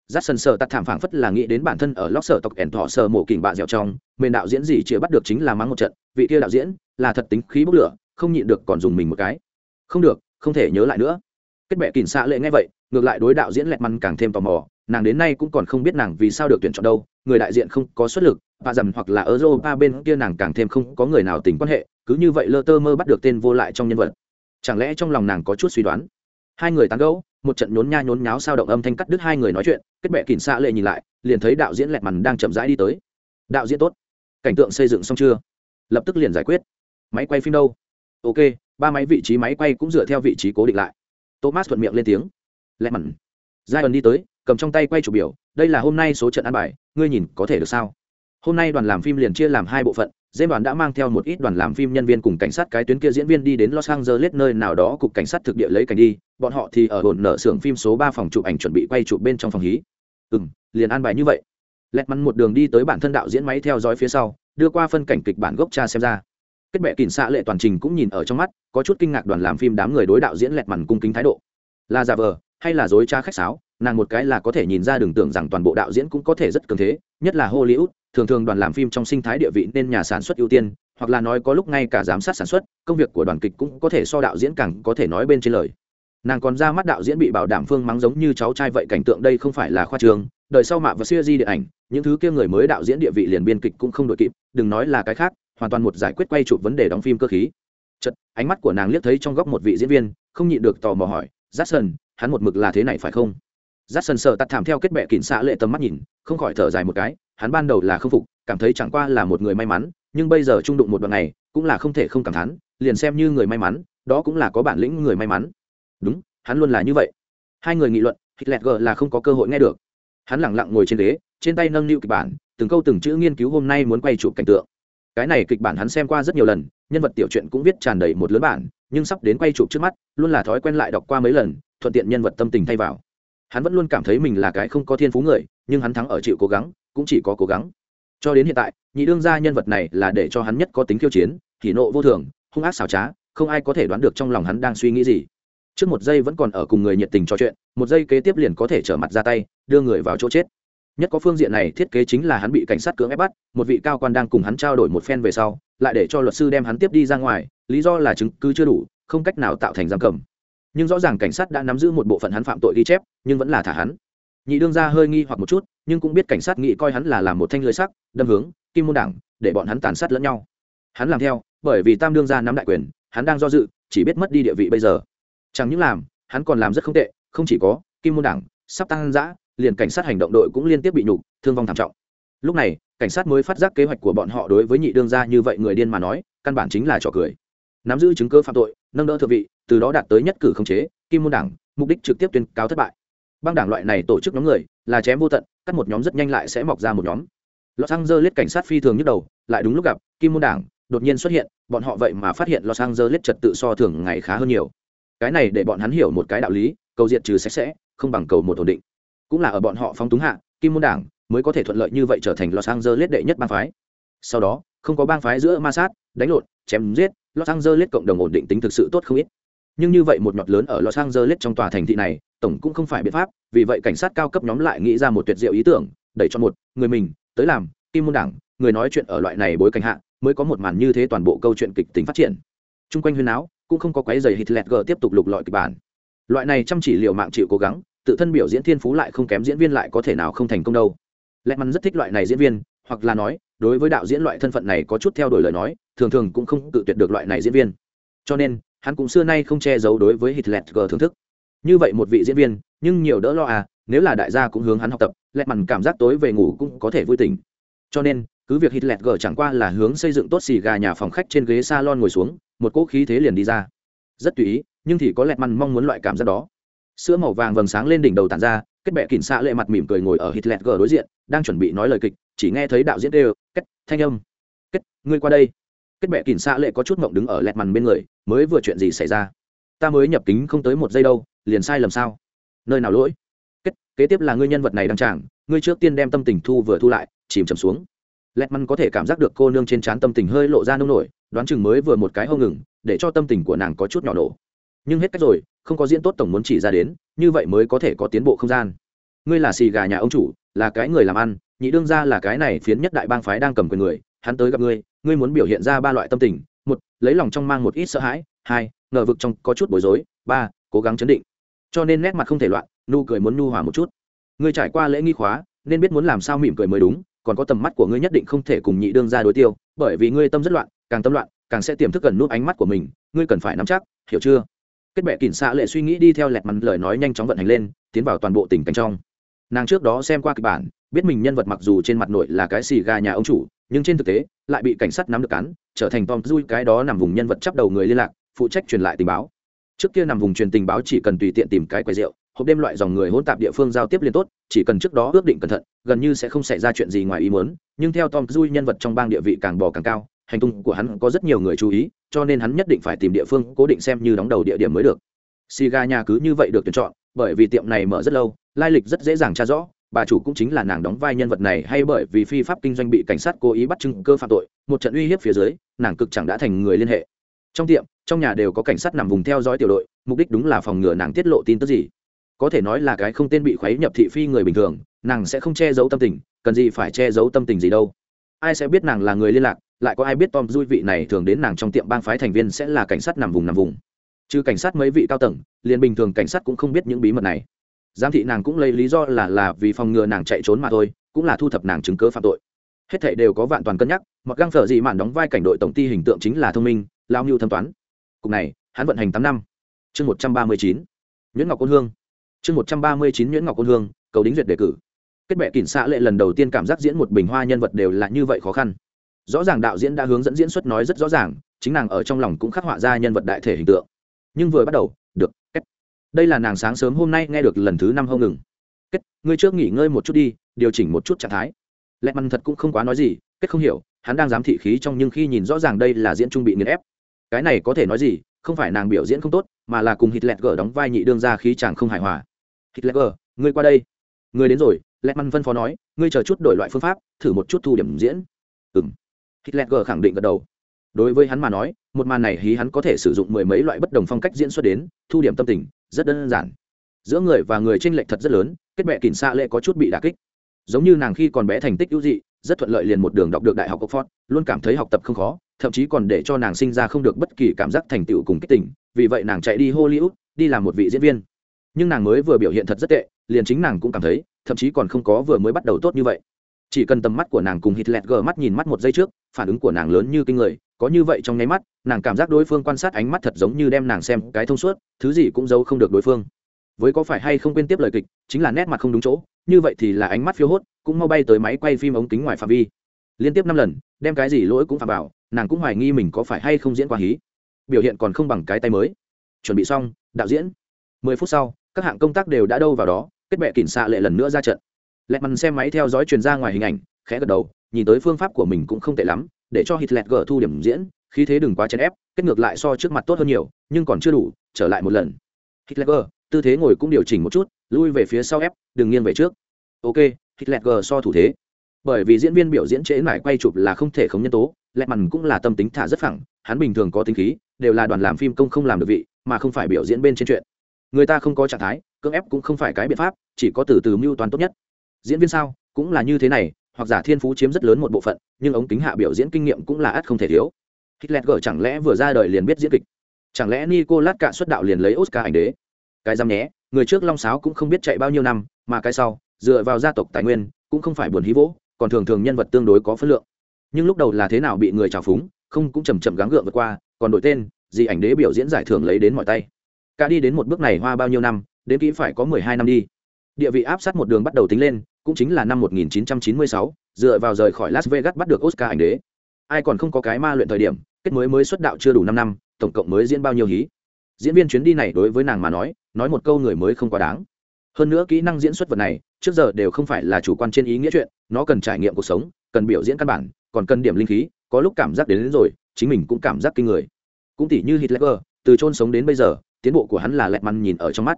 Dát sần sợ tạt thảm phảng phất là nghĩ đến bản thân ở lóc sở tộc ẻn thọ sờ mổ kỉnh bạ dẻo trong, mền đạo diễn gì chưa bắt được chính là mắng một trận, vị kia đạo diễn là thật tính khí bốc lửa, không nhịn được còn dùng mình một cái. Không được, không thể nhớ lại nữa. Kết bệ kỉnh xạ lệ nghe vậy, ngược lại đối đạo diễn lẹt măn càng thêm tò mò, nàng đến nay cũng còn không biết nàng vì sao được tuyển chọn đâu, người đại diện không có xuất lực, và dầm hoặc là ở ba bên kia nàng càng thêm không có người nào tình quan hệ, cứ như vậy lơ tơ mơ bắt được tên vô lại trong nhân vật. Chẳng lẽ trong lòng nàng có chút suy đoán? hai người tán gẫu, một trận nhốn nha nhốn nháo sao động âm thanh cắt đứt hai người nói chuyện, kết bệ kỉnh xạ lệ nhìn lại, liền thấy đạo diễn lẹt mằn đang chậm rãi đi tới. Đạo diễn tốt. Cảnh tượng xây dựng xong chưa? Lập tức liền giải quyết. Máy quay phim đâu? Ok, ba máy vị trí máy quay cũng dựa theo vị trí cố định lại. Thomas thuận miệng lên tiếng. Lẹt mằn giai ẩn đi tới, cầm trong tay quay chủ biểu, đây là hôm nay số trận ăn bài, ngươi nhìn có thể được sao? Hôm nay đoàn làm phim liền chia làm hai bộ phận Dễ đoàn đã mang theo một ít đoàn làm phim nhân viên cùng cảnh sát cái tuyến kia diễn viên đi đến los angeles, nơi nào đó cục cảnh sát thực địa lấy cảnh đi. Bọn họ thì ở hồn nở xưởng phim số ba phòng chụp ảnh chuẩn bị quay chụp bên trong phòng hí. Ừ m liền an bài như vậy. Lẹt mắn một đường đi tới bản thân đạo diễn máy theo dõi phía sau, đưa qua phân cảnh kịch bản gốc cha xem ra. Kết bệ kỳn xạ lệ toàn trình cũng nhìn ở trong mắt, có chút kinh ngạc đoàn làm phim đám người đối đạo diễn lẹt mằn cung kính thái độ. Là giả vờ, hay là dối cha khách sáo, nàng một cái là có thể nhìn ra đường tưởng rằng toàn bộ đạo diễn cũng có thể rất cường thế, nhất là hollywood thường thường đoàn làm phim trong sinh thái địa vị nên nhà sản xuất ưu tiên, hoặc là nói có lúc ngay cả giám sát sản xuất, công việc của đoàn kịch cũng có thể so đạo diễn càng có thể nói bên trên lời. Nàng còn ra mắt đạo diễn bị bảo đảm phương mắng giống như cháu trai vậy cảnh tượng đây không phải là khoa trường, đời sau mạ và siêu di điện ảnh, những thứ kia người mới đạo diễn địa vị liền biên kịch cũng không đội kịp, đừng nói là cái khác, hoàn toàn một giải quyết quay chụp vấn đề đóng phim cơ khí. Chật ánh mắt của nàng liếc thấy trong góc một vị diễn viên, không nhịn được tò mò hỏi, jackson, hắn một mực là thế này phải không? Jackson sợ tắt thảm theo kết bệ kín xạ lệ tầm mắt nhìn, không khỏi thở dài một cái hắn ban đầu là không phục, cảm thấy chẳng qua là một người may mắn, nhưng bây giờ trung đụng một đoạn này, cũng là không thể không cảm thán, liền xem như người may mắn, đó cũng là có bản lĩnh người may mắn. Đúng, hắn luôn là như vậy. Hai người nghị luận, hitler g là không có cơ hội nghe được. Hắn lẳng lặng ngồi trên ghế, trên tay nâng niu kịch bản, từng câu từng chữ nghiên cứu hôm nay muốn quay chụp cảnh tượng. Cái này kịch bản hắn xem qua rất nhiều lần, nhân vật tiểu truyện cũng viết tràn đầy một lớn bản, nhưng sắp đến quay chụp trước mắt, luôn là thói quen lại đọc qua mấy lần, thuận tiện nhân vật tâm tình thay vào. Hắn vẫn luôn cảm thấy mình là cái không có thiên phú người, nhưng hắn thắng ở chịu cố gắng cũng chỉ có cố gắng. Cho đến hiện tại, nhị đương gia nhân vật này là để cho hắn nhất có tính khiêu chiến thì nộ vô thường, hung ác xảo trá, không ai có thể đoán được trong lòng hắn đang suy nghĩ gì. Trước một giây vẫn còn ở cùng người nhiệt tình trò chuyện, một giây kế tiếp liền có thể trở mặt ra tay, đưa người vào chỗ chết. Nhất có phương diện này thiết kế chính là hắn bị cảnh sát cưỡng ép bắt, một vị cao quan đang cùng hắn trao đổi một phen về sau, lại để cho luật sư đem hắn tiếp đi ra ngoài, lý do là chứng cứ chưa đủ, không cách nào tạo thành giam cầm. Nhưng rõ ràng cảnh sát đã nắm giữ một bộ phận hắn phạm tội ghi chép, nhưng vẫn là thả hắn nhị đương ra hơi nghi hoặc một chút, nhưng cũng biết cảnh sát nghĩ coi hắn là làm một thanh lưới sắc đâm hướng kim môn đảng, để bọn hắn tàn sát lẫn nhau. Hắn làm theo, bởi vì tam đương ra nắm đại quyền, hắn đang do dự, chỉ biết mất đi địa vị bây giờ. Chẳng những làm, hắn còn làm rất không tệ, không chỉ có, kim môn đảng sắp tăng giã liền cảnh sát hành động đội cũng liên tiếp bị nhục, thương vong thảm trọng. Lúc này, cảnh sát mới phát giác kế hoạch của bọn họ đối với nhị đương gia như vậy người điên mà nói, căn bản chính là trò cười. Nắm giữ chứng cứ phạm tội, nâng đỡ thượng vị, từ đó đạt tới nhất cử khống chế, kim môn đảng, mục đích trực tiếp tuyên cáo thất bại băng đảng loại này tổ chức nhóm người, là chém vô tận, cắt một nhóm rất nhanh lại sẽ mọc ra một nhóm. Los angeles cảnh sát phi thường nhức đầu, lại đúng lúc gặp, kim môn đảng đột nhiên xuất hiện, bọn họ vậy mà phát hiện los angeles trật tự so thường ngày khá hơn nhiều. Cái này để bọn hắn hiểu một cái đạo lý, cầu diệt trừ sạch sẽ, không bằng cầu một ổn định. Cũng là ở bọn họ phong túng hạ, kim môn đảng mới có thể thuận lợi như vậy trở thành los angeles đệ nhất bang phái. Sau đó, không có bang phái giữa ma sát, đánh lộn, chém giết, los angeles cộng đồng ổn định tính thực sự tốt không ít nhưng như vậy một nhọt lớn ở los angeles trong tòa thành thị này, tổng cũng không phải biện pháp, vì vậy cảnh sát cao cấp nhóm lại nghĩ ra một tuyệt diệu ý tưởng, đẩy cho một, người mình, tới làm, kim môn đảng, người nói chuyện ở loại này bối cảnh hạ, mới có một màn như thế toàn bộ câu chuyện kịch tính phát triển. Chung quanh huyên áo, cũng không có quái giày hitler g tiếp tục lục lọi kịch bản. Loại này chăm chỉ liệu mạng chịu cố gắng, tự thân biểu diễn thiên phú lại không kém diễn viên lại có thể nào không thành công đâu. Lẽ mắn rất thích loại này diễn viên, hoặc là nói, đối với đạo diễn loại thân phận này có chút theo đuổi lời nói, thường thường cũng không tự tuyệt được loại này diễn viên. Cho nên hắn cũng xưa nay không che giấu đối với hitler g thưởng thức. Như vậy một vị diễn viên, nhưng nhiều đỡ lo à nếu là đại gia cũng hướng hắn học tập lẹ mằn cảm giác tối về ngủ cũng có thể vui tỉnh. Cho nên, cứ việc hitler g chẳng qua là hướng xây dựng tốt xì gà nhà phòng khách trên ghế salon ngồi xuống, một cỗ khí thế liền đi ra. Rất tùy ý, nhưng thì có lẹ mằn mong muốn loại cảm giác đó. Sữa màu vàng vầng sáng lên đỉnh đầu tàn ra, kết bệ kỉnh xạ lệ mặt mỉm cười ngồi ở hitler g đối diện, đang chuẩn bị nói lời kịch, chỉ nghe thấy đạo diễn đều kết, thanh âm. Kết, ngươi qua đây kết bệ kìn xạ lệ có chút mộng đứng ở lẹt mằn bên người, mới vừa chuyện gì xảy ra? Ta mới nhập kính không tới một giây đâu, liền sai lầm sao? Nơi nào lỗi? Kết, kế tiếp là ngươi nhân vật này đăng tràng, ngươi trước tiên đem tâm tình thu vừa thu lại, chìm chầm xuống. Lẹt mằn có thể cảm giác được cô nương trên trán tâm tình hơi lộ ra nông nổi, đoán chừng mới vừa một cái hâu ngừng, để cho tâm tình của nàng có chút nhỏ nổ. Nhưng hết cách rồi, không có diễn tốt tổng muốn chỉ ra đến, như vậy mới có thể có tiến bộ không gian. Ngươi là xì gà nhà ông chủ, là cái người làm ăn, nhị đương ra là cái này phiến nhất đại bang phái đang cầm quyền người, hắn tới gặp ngươi ngươi muốn biểu hiện ra ba loại tâm tình, một, lấy lòng trong mang một ít sợ hãi, hai, ngờ vực trong có chút bối rối, ba, cố gắng chấn định. Cho nên nét mặt không thể loạn, nụ cười muốn nhu hòa một chút. Ngươi trải qua lễ nghi khóa, nên biết muốn làm sao mỉm cười mới đúng, còn có tầm mắt của ngươi nhất định không thể cùng nhị đương ra đối tiêu, bởi vì ngươi tâm rất loạn, càng tâm loạn, càng sẽ tiềm thức gần nút ánh mắt của mình, ngươi cần phải nắm chắc, hiểu chưa? Kết bệ kỉnh xạ lệ suy nghĩ đi theo lẹt mắn lời nói nhanh chóng vận hành lên, tiến vào toàn bộ tỉnh cảnh trong. Nàng trước đó xem qua kịch bản, biết mình nhân vật mặc dù trên mặt nội là cái xì gà nhà ông chủ nhưng trên thực tế, lại bị cảnh sát nắm được cán, trở thành tom dui cái đó nằm vùng nhân vật chấp đầu người liên lạc, phụ trách truyền lại tình báo. Trước kia nằm vùng truyền tình báo chỉ cần tùy tiện tìm cái quầy rượu, hộp đêm loại dòng người hỗn tạp địa phương giao tiếp liên tốt, chỉ cần trước đó ước định cẩn thận, gần như sẽ không xảy ra chuyện gì ngoài ý muốn, nhưng theo tom dui nhân vật trong bang địa vị càng bò càng cao, hành tung của hắn có rất nhiều người chú ý, cho nên hắn nhất định phải tìm địa phương cố định xem như đóng đầu địa điểm mới được. Siga nhà cứ như vậy được tuyển chọn, bởi vì tiệm này mở rất lâu, lai lịch rất dễ dàng tra rõ bà chủ cũng chính là nàng đóng vai nhân vật này hay bởi vì phi pháp kinh doanh bị cảnh sát cố ý bắt chứng cơ phạm tội, một trận uy hiếp phía dưới, nàng cực chẳng đã thành người liên hệ. Trong tiệm, trong nhà đều có cảnh sát nằm vùng theo dõi tiểu đội, mục đích đúng là phòng ngừa nàng tiết lộ tin tức gì. Có thể nói là cái không tên bị khuấy nhập thị phi người bình thường, nàng sẽ không che giấu tâm tình, cần gì phải che giấu tâm tình gì đâu. Ai sẽ biết nàng là người liên lạc, lại có ai biết tom dui vị này thường đến nàng trong tiệm bang phái thành viên sẽ là cảnh sát nằm vùng nằm vùng. Trừ cảnh sát mấy vị cao tầng, liền bình thường cảnh sát cũng không biết những bí mật này giám thị nàng cũng lấy lý do là là vì phòng ngừa nàng chạy trốn mà thôi, cũng là thu thập nàng chứng cớ phạm tội. Hết thảy đều có vạn toàn cân nhắc, mặc găng phở gì mạn đóng vai cảnh đội tổng ty hình tượng chính là thông minh, lao mưu thâm toán. Cục này, hắn vận hành tám năm. Chương một trăm ba mươi chín nguyễn ngọc ôn hương. Chương một trăm ba mươi chín nguyễn ngọc ôn hương, cầu đính duyệt đề cử. Kết bệ kỉnh xạ lệ lần đầu tiên cảm giác diễn một bình hoa nhân vật đều là như vậy khó khăn. Rõ ràng đạo diễn đã hướng dẫn diễn xuất nói rất rõ ràng, chính nàng ở trong lòng cũng khắc họa ra nhân vật đại thể hình tượng. Nhưng vừa bắt đầu đây là nàng sáng sớm hôm nay nghe được lần thứ năm không ngừng. Kết, ngươi trước nghỉ ngơi một chút đi, điều chỉnh một chút trạng thái. Lẹ mằn thật cũng không quá nói gì, kết không hiểu, hắn đang dám thị khí trong nhưng khi nhìn rõ ràng đây là diễn trung bị nghiền ép. Cái này có thể nói gì, không phải nàng biểu diễn không tốt, mà là cùng Hít Lẹt gở đóng vai nhị đương ra khí chàng không hài hòa. Hít Lẹt gở ngươi qua đây. Ngươi đến rồi lẹ mằn phân phó nói, ngươi chờ chút đổi loại phương pháp, thử một chút thu điểm diễn. Ừng Lẹt gở khẳng định gật đầu. Đối với hắn mà nói, một màn này hí hắn có thể sử dụng mười mấy loại bất đồng phong cách diễn xuất đến, thu điểm tâm tình rất đơn giản. Giữa người và người tranh lệch thật rất lớn, kết bệ kỳn xa lệ có chút bị đà kích. Giống như nàng khi còn bé thành tích ưu dị, rất thuận lợi liền một đường đọc được đại học oxford, luôn cảm thấy học tập không khó, thậm chí còn để cho nàng sinh ra không được bất kỳ cảm giác thành tựu cùng kích tỉnh vì vậy nàng chạy đi hollywood, đi làm một vị diễn viên. Nhưng nàng mới vừa biểu hiện thật rất tệ, liền chính nàng cũng cảm thấy, thậm chí còn không có vừa mới bắt đầu tốt như vậy. Chỉ cần tầm mắt của nàng cùng hitler gờ mắt nhìn mắt một giây trước phản ứng của nàng lớn như kinh người, có như vậy trong nháy mắt, nàng cảm giác đối phương quan sát ánh mắt thật giống như đem nàng xem cái thông suốt, thứ gì cũng giấu không được đối phương. Với có phải hay không quên tiếp lời kịch, chính là nét mặt không đúng chỗ, như vậy thì là ánh mắt phiêu hốt, cũng mau bay tới máy quay phim ống kính ngoài phạm vi. Liên tiếp năm lần, đem cái gì lỗi cũng phạm bảo nàng cũng hoài nghi mình có phải hay không diễn qua hí. Biểu hiện còn không bằng cái tay mới. Chuẩn bị xong, đạo diễn. Mười phút sau, các hạng công tác đều đã đâu vào đó, kết bệ kỉnh xạ lệ lần nữa ra trận. Lẹt mằn xem máy theo dõi truyền ra ngoài hình ảnh, khẽ gật đầu nhìn tới phương pháp của mình cũng không tệ lắm, để cho hitler gỡ thu điểm diễn, khí thế đừng quá chèn ép, kết ngược lại so trước mặt tốt hơn nhiều, nhưng còn chưa đủ, trở lại một lần. Hitler gỡ, tư thế ngồi cũng điều chỉnh một chút, lui về phía sau ép, đừng nghiêng về trước. Ok, hitler gỡ so thủ thế. Bởi vì diễn viên biểu diễn trễ mải quay chụp là không thể không nhân tố lẹ mằn cũng là tâm tính thả rất phẳng, hắn bình thường có tính khí, đều là đoàn làm phim công không làm được vị, mà không phải biểu diễn bên trên chuyện. Người ta không có trạng thái, cưỡng ép cũng không phải cái biện pháp, chỉ có từ từ mưu toán tốt nhất. Diễn viên sao, cũng là như thế này hoặc giả thiên phú chiếm rất lớn một bộ phận, nhưng ống kính hạ biểu diễn kinh nghiệm cũng là ắt không thể thiếu. Hitler gở chẳng lẽ vừa ra đời liền biết diễn kịch? Chẳng lẽ nicolas cạ xuất đạo liền lấy oscar ảnh đế? Cái dám nhé, người trước long sáo cũng không biết chạy bao nhiêu năm, mà cái sau, dựa vào gia tộc tài nguyên, cũng không phải buồn hí vỗ, còn thường thường nhân vật tương đối có phân lượng. Nhưng lúc đầu là thế nào bị người trào phúng, không cũng chầm chậm gắng gượng vượt qua, còn đổi tên, gì ảnh đế biểu diễn giải thưởng lấy đến mọi tay. Cả đi đến một bước này hoa bao nhiêu năm, đến kỹ phải có mười hai năm đi địa vị áp sát một đường bắt đầu tính lên cũng chính là năm 1996, dựa vào rời khỏi Las Vegas bắt được Oscar ảnh đế. Ai còn không có cái ma luyện thời điểm, kết mới mới xuất đạo chưa đủ 5 năm, tổng cộng mới diễn bao nhiêu hí. Diễn viên chuyến đi này đối với nàng mà nói, nói một câu người mới không quá đáng. Hơn nữa kỹ năng diễn xuất vật này, trước giờ đều không phải là chủ quan trên ý nghĩa chuyện, nó cần trải nghiệm cuộc sống, cần biểu diễn căn bản, còn cần điểm linh khí, có lúc cảm giác đến, đến rồi, chính mình cũng cảm giác kinh người. Cũng tỉ như Hitler, từ chôn sống đến bây giờ, tiến bộ của hắn là lẹt măn nhìn ở trong mắt.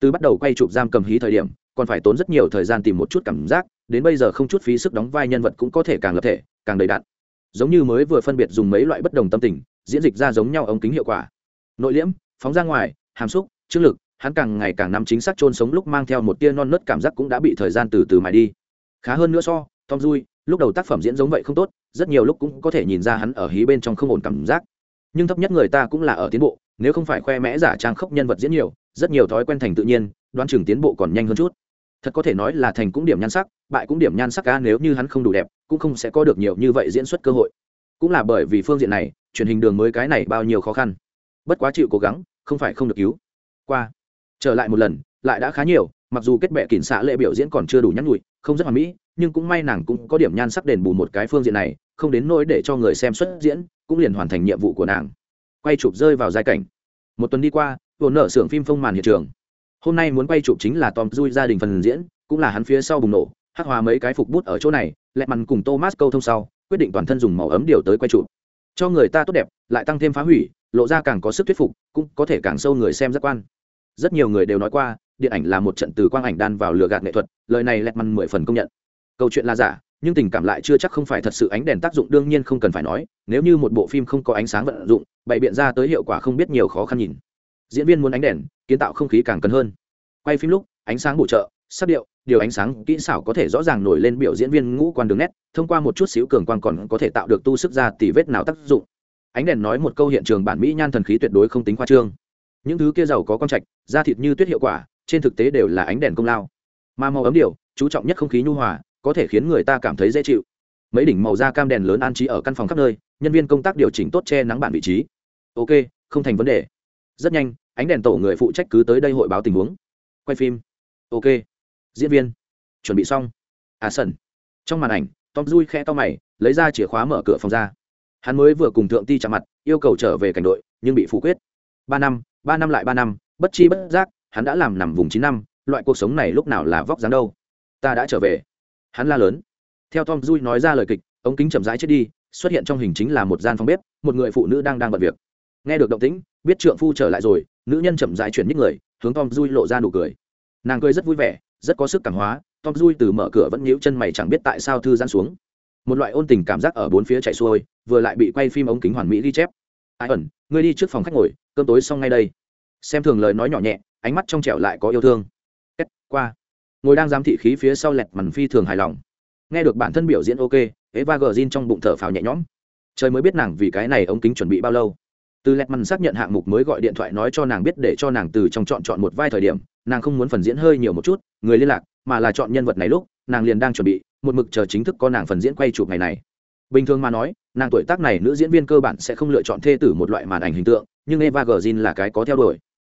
Từ bắt đầu quay chụp giam cầm hí thời điểm, còn phải tốn rất nhiều thời gian tìm một chút cảm giác đến bây giờ không chút phí sức đóng vai nhân vật cũng có thể càng lập thể càng đầy đặn. Giống như mới vừa phân biệt dùng mấy loại bất đồng tâm tình diễn dịch ra giống nhau ống kính hiệu quả. Nội liễm phóng ra ngoài hàm xúc trương lực hắn càng ngày càng nắm chính xác chôn sống lúc mang theo một tia non nớt cảm giác cũng đã bị thời gian từ từ mài đi. Khá hơn nữa so tom dui lúc đầu tác phẩm diễn giống vậy không tốt rất nhiều lúc cũng có thể nhìn ra hắn ở hí bên trong không ổn cảm giác. Nhưng thấp nhất người ta cũng là ở tiến bộ nếu không phải khoe mẽ giả trang khốc nhân vật diễn nhiều rất nhiều thói quen thành tự nhiên, đoán chừng tiến bộ còn nhanh hơn chút. Thật có thể nói là thành cũng điểm nhan sắc, bại cũng điểm nhan sắc ca nếu như hắn không đủ đẹp, cũng không sẽ có được nhiều như vậy diễn xuất cơ hội. Cũng là bởi vì phương diện này, truyền hình đường mới cái này bao nhiêu khó khăn. Bất quá chịu cố gắng, không phải không được cứu. Qua. Trở lại một lần, lại đã khá nhiều, mặc dù kết bệ kỉnh xạ lệ biểu diễn còn chưa đủ nhắn nhụi không rất hoàn mỹ, nhưng cũng may nàng cũng có điểm nhan sắc đền bù một cái phương diện này, không đến nỗi để cho người xem xuất diễn, cũng liền hoàn thành nhiệm vụ của nàng. Quay chụp rơi vào giai cảnh. Một tuần đi qua vồn nở xưởng phim phong màn hiện trường. Hôm nay muốn quay chụp chính là tom dui gia đình phần diễn, cũng là hắn phía sau bùng nổ, hắc hòa mấy cái phục bút ở chỗ này, lẹ mằn cùng thomas câu thông sau, quyết định toàn thân dùng màu ấm điều tới quay chụp. Cho người ta tốt đẹp, lại tăng thêm phá hủy, lộ ra càng có sức thuyết phục, cũng có thể càng sâu người xem giác quan. Rất nhiều người đều nói qua, điện ảnh là một trận từ quang ảnh đan vào lừa gạt nghệ thuật, lời này lẹt mằn mười phần công nhận. Câu chuyện là giả, nhưng tình cảm lại chưa chắc không phải thật sự ánh đèn tác dụng đương nhiên không cần phải nói, nếu như một bộ phim không có ánh sáng vận dụng, bày biện ra tới hiệu quả không biết nhiều khó khăn nhìn diễn viên muốn ánh đèn, kiến tạo không khí càng cần hơn. Quay phim lúc, ánh sáng bổ trợ sắc điệu, điều ánh sáng kỹ xảo có thể rõ ràng nổi lên biểu diễn viên ngũ quan đường nét, thông qua một chút xíu cường quan còn có thể tạo được tu sức ra tỷ vết nào tác dụng. Ánh đèn nói một câu hiện trường bản mỹ nhan thần khí tuyệt đối không tính khoa trương. Những thứ kia giàu có con trạch, da thịt như tuyết hiệu quả, trên thực tế đều là ánh đèn công lao. Mà màu ấm điều, chú trọng nhất không khí nhu hòa, có thể khiến người ta cảm thấy dễ chịu. Mấy đỉnh màu da cam đèn lớn an trí ở căn phòng khắp nơi, nhân viên công tác điều chỉnh tốt che nắng bản vị trí. Ok, không thành vấn đề rất nhanh, ánh đèn tổ người phụ trách cứ tới đây hội báo tình huống. Quay phim. Ok. Diễn viên. Chuẩn bị xong. À sân trong màn ảnh, tom dui khe to mày, lấy ra chìa khóa mở cửa phòng ra. Hắn mới vừa cùng thượng ti chạm mặt, yêu cầu trở về cảnh đội, nhưng bị phủ quyết. Ba năm ba năm lại ba năm, bất chi bất giác, hắn đã làm nằm vùng chín năm, loại cuộc sống này lúc nào là vóc dáng đâu. Ta đã trở về. Hắn la lớn. Theo tom dui nói ra lời kịch, ống kính chậm rãi chết đi, xuất hiện trong hình chính là một gian phòng bếp, một người phụ nữ đang đang bận việc. Nghe được động tĩnh biết trượng phu trở lại rồi, nữ nhân chậm rãi chuyển những người, hướng tom dui lộ ra nụ cười. Nàng cười rất vui vẻ, rất có sức cảm hóa, tom dui từ mở cửa vẫn nhíu chân mày chẳng biết tại sao thư giãn xuống. Một loại ôn tình cảm giác ở bốn phía chạy xuôi, vừa lại bị quay phim ống kính hoàn mỹ ghi chép. Ai ẩn, ngươi đi trước phòng khách ngồi, cơm tối xong ngay đây. Xem thường lời nói nhỏ nhẹ, ánh mắt trong trẻo lại có yêu thương. Kết, qua. Ngồi đang giám thị khí phía sau lẹt mằn phi thường hài lòng. Nghe được bản thân biểu diễn ok, eva gờ trong bụng thở phào nhẹ nhõm. Trời mới biết nàng vì cái này ống kính chuẩn bị bao lâu từ lẹt mằn xác nhận hạng mục mới gọi điện thoại nói cho nàng biết để cho nàng từ trong chọn chọn một vai thời điểm, nàng không muốn phần diễn hơi nhiều một chút, người liên lạc, mà là chọn nhân vật này lúc, nàng liền đang chuẩn bị, một mực chờ chính thức có nàng phần diễn quay chụp ngày này. Bình thường mà nói, nàng tuổi tác này nữ diễn viên cơ bản sẽ không lựa chọn thê tử một loại màn ảnh hình tượng, nhưng eva g là cái có theo đuổi.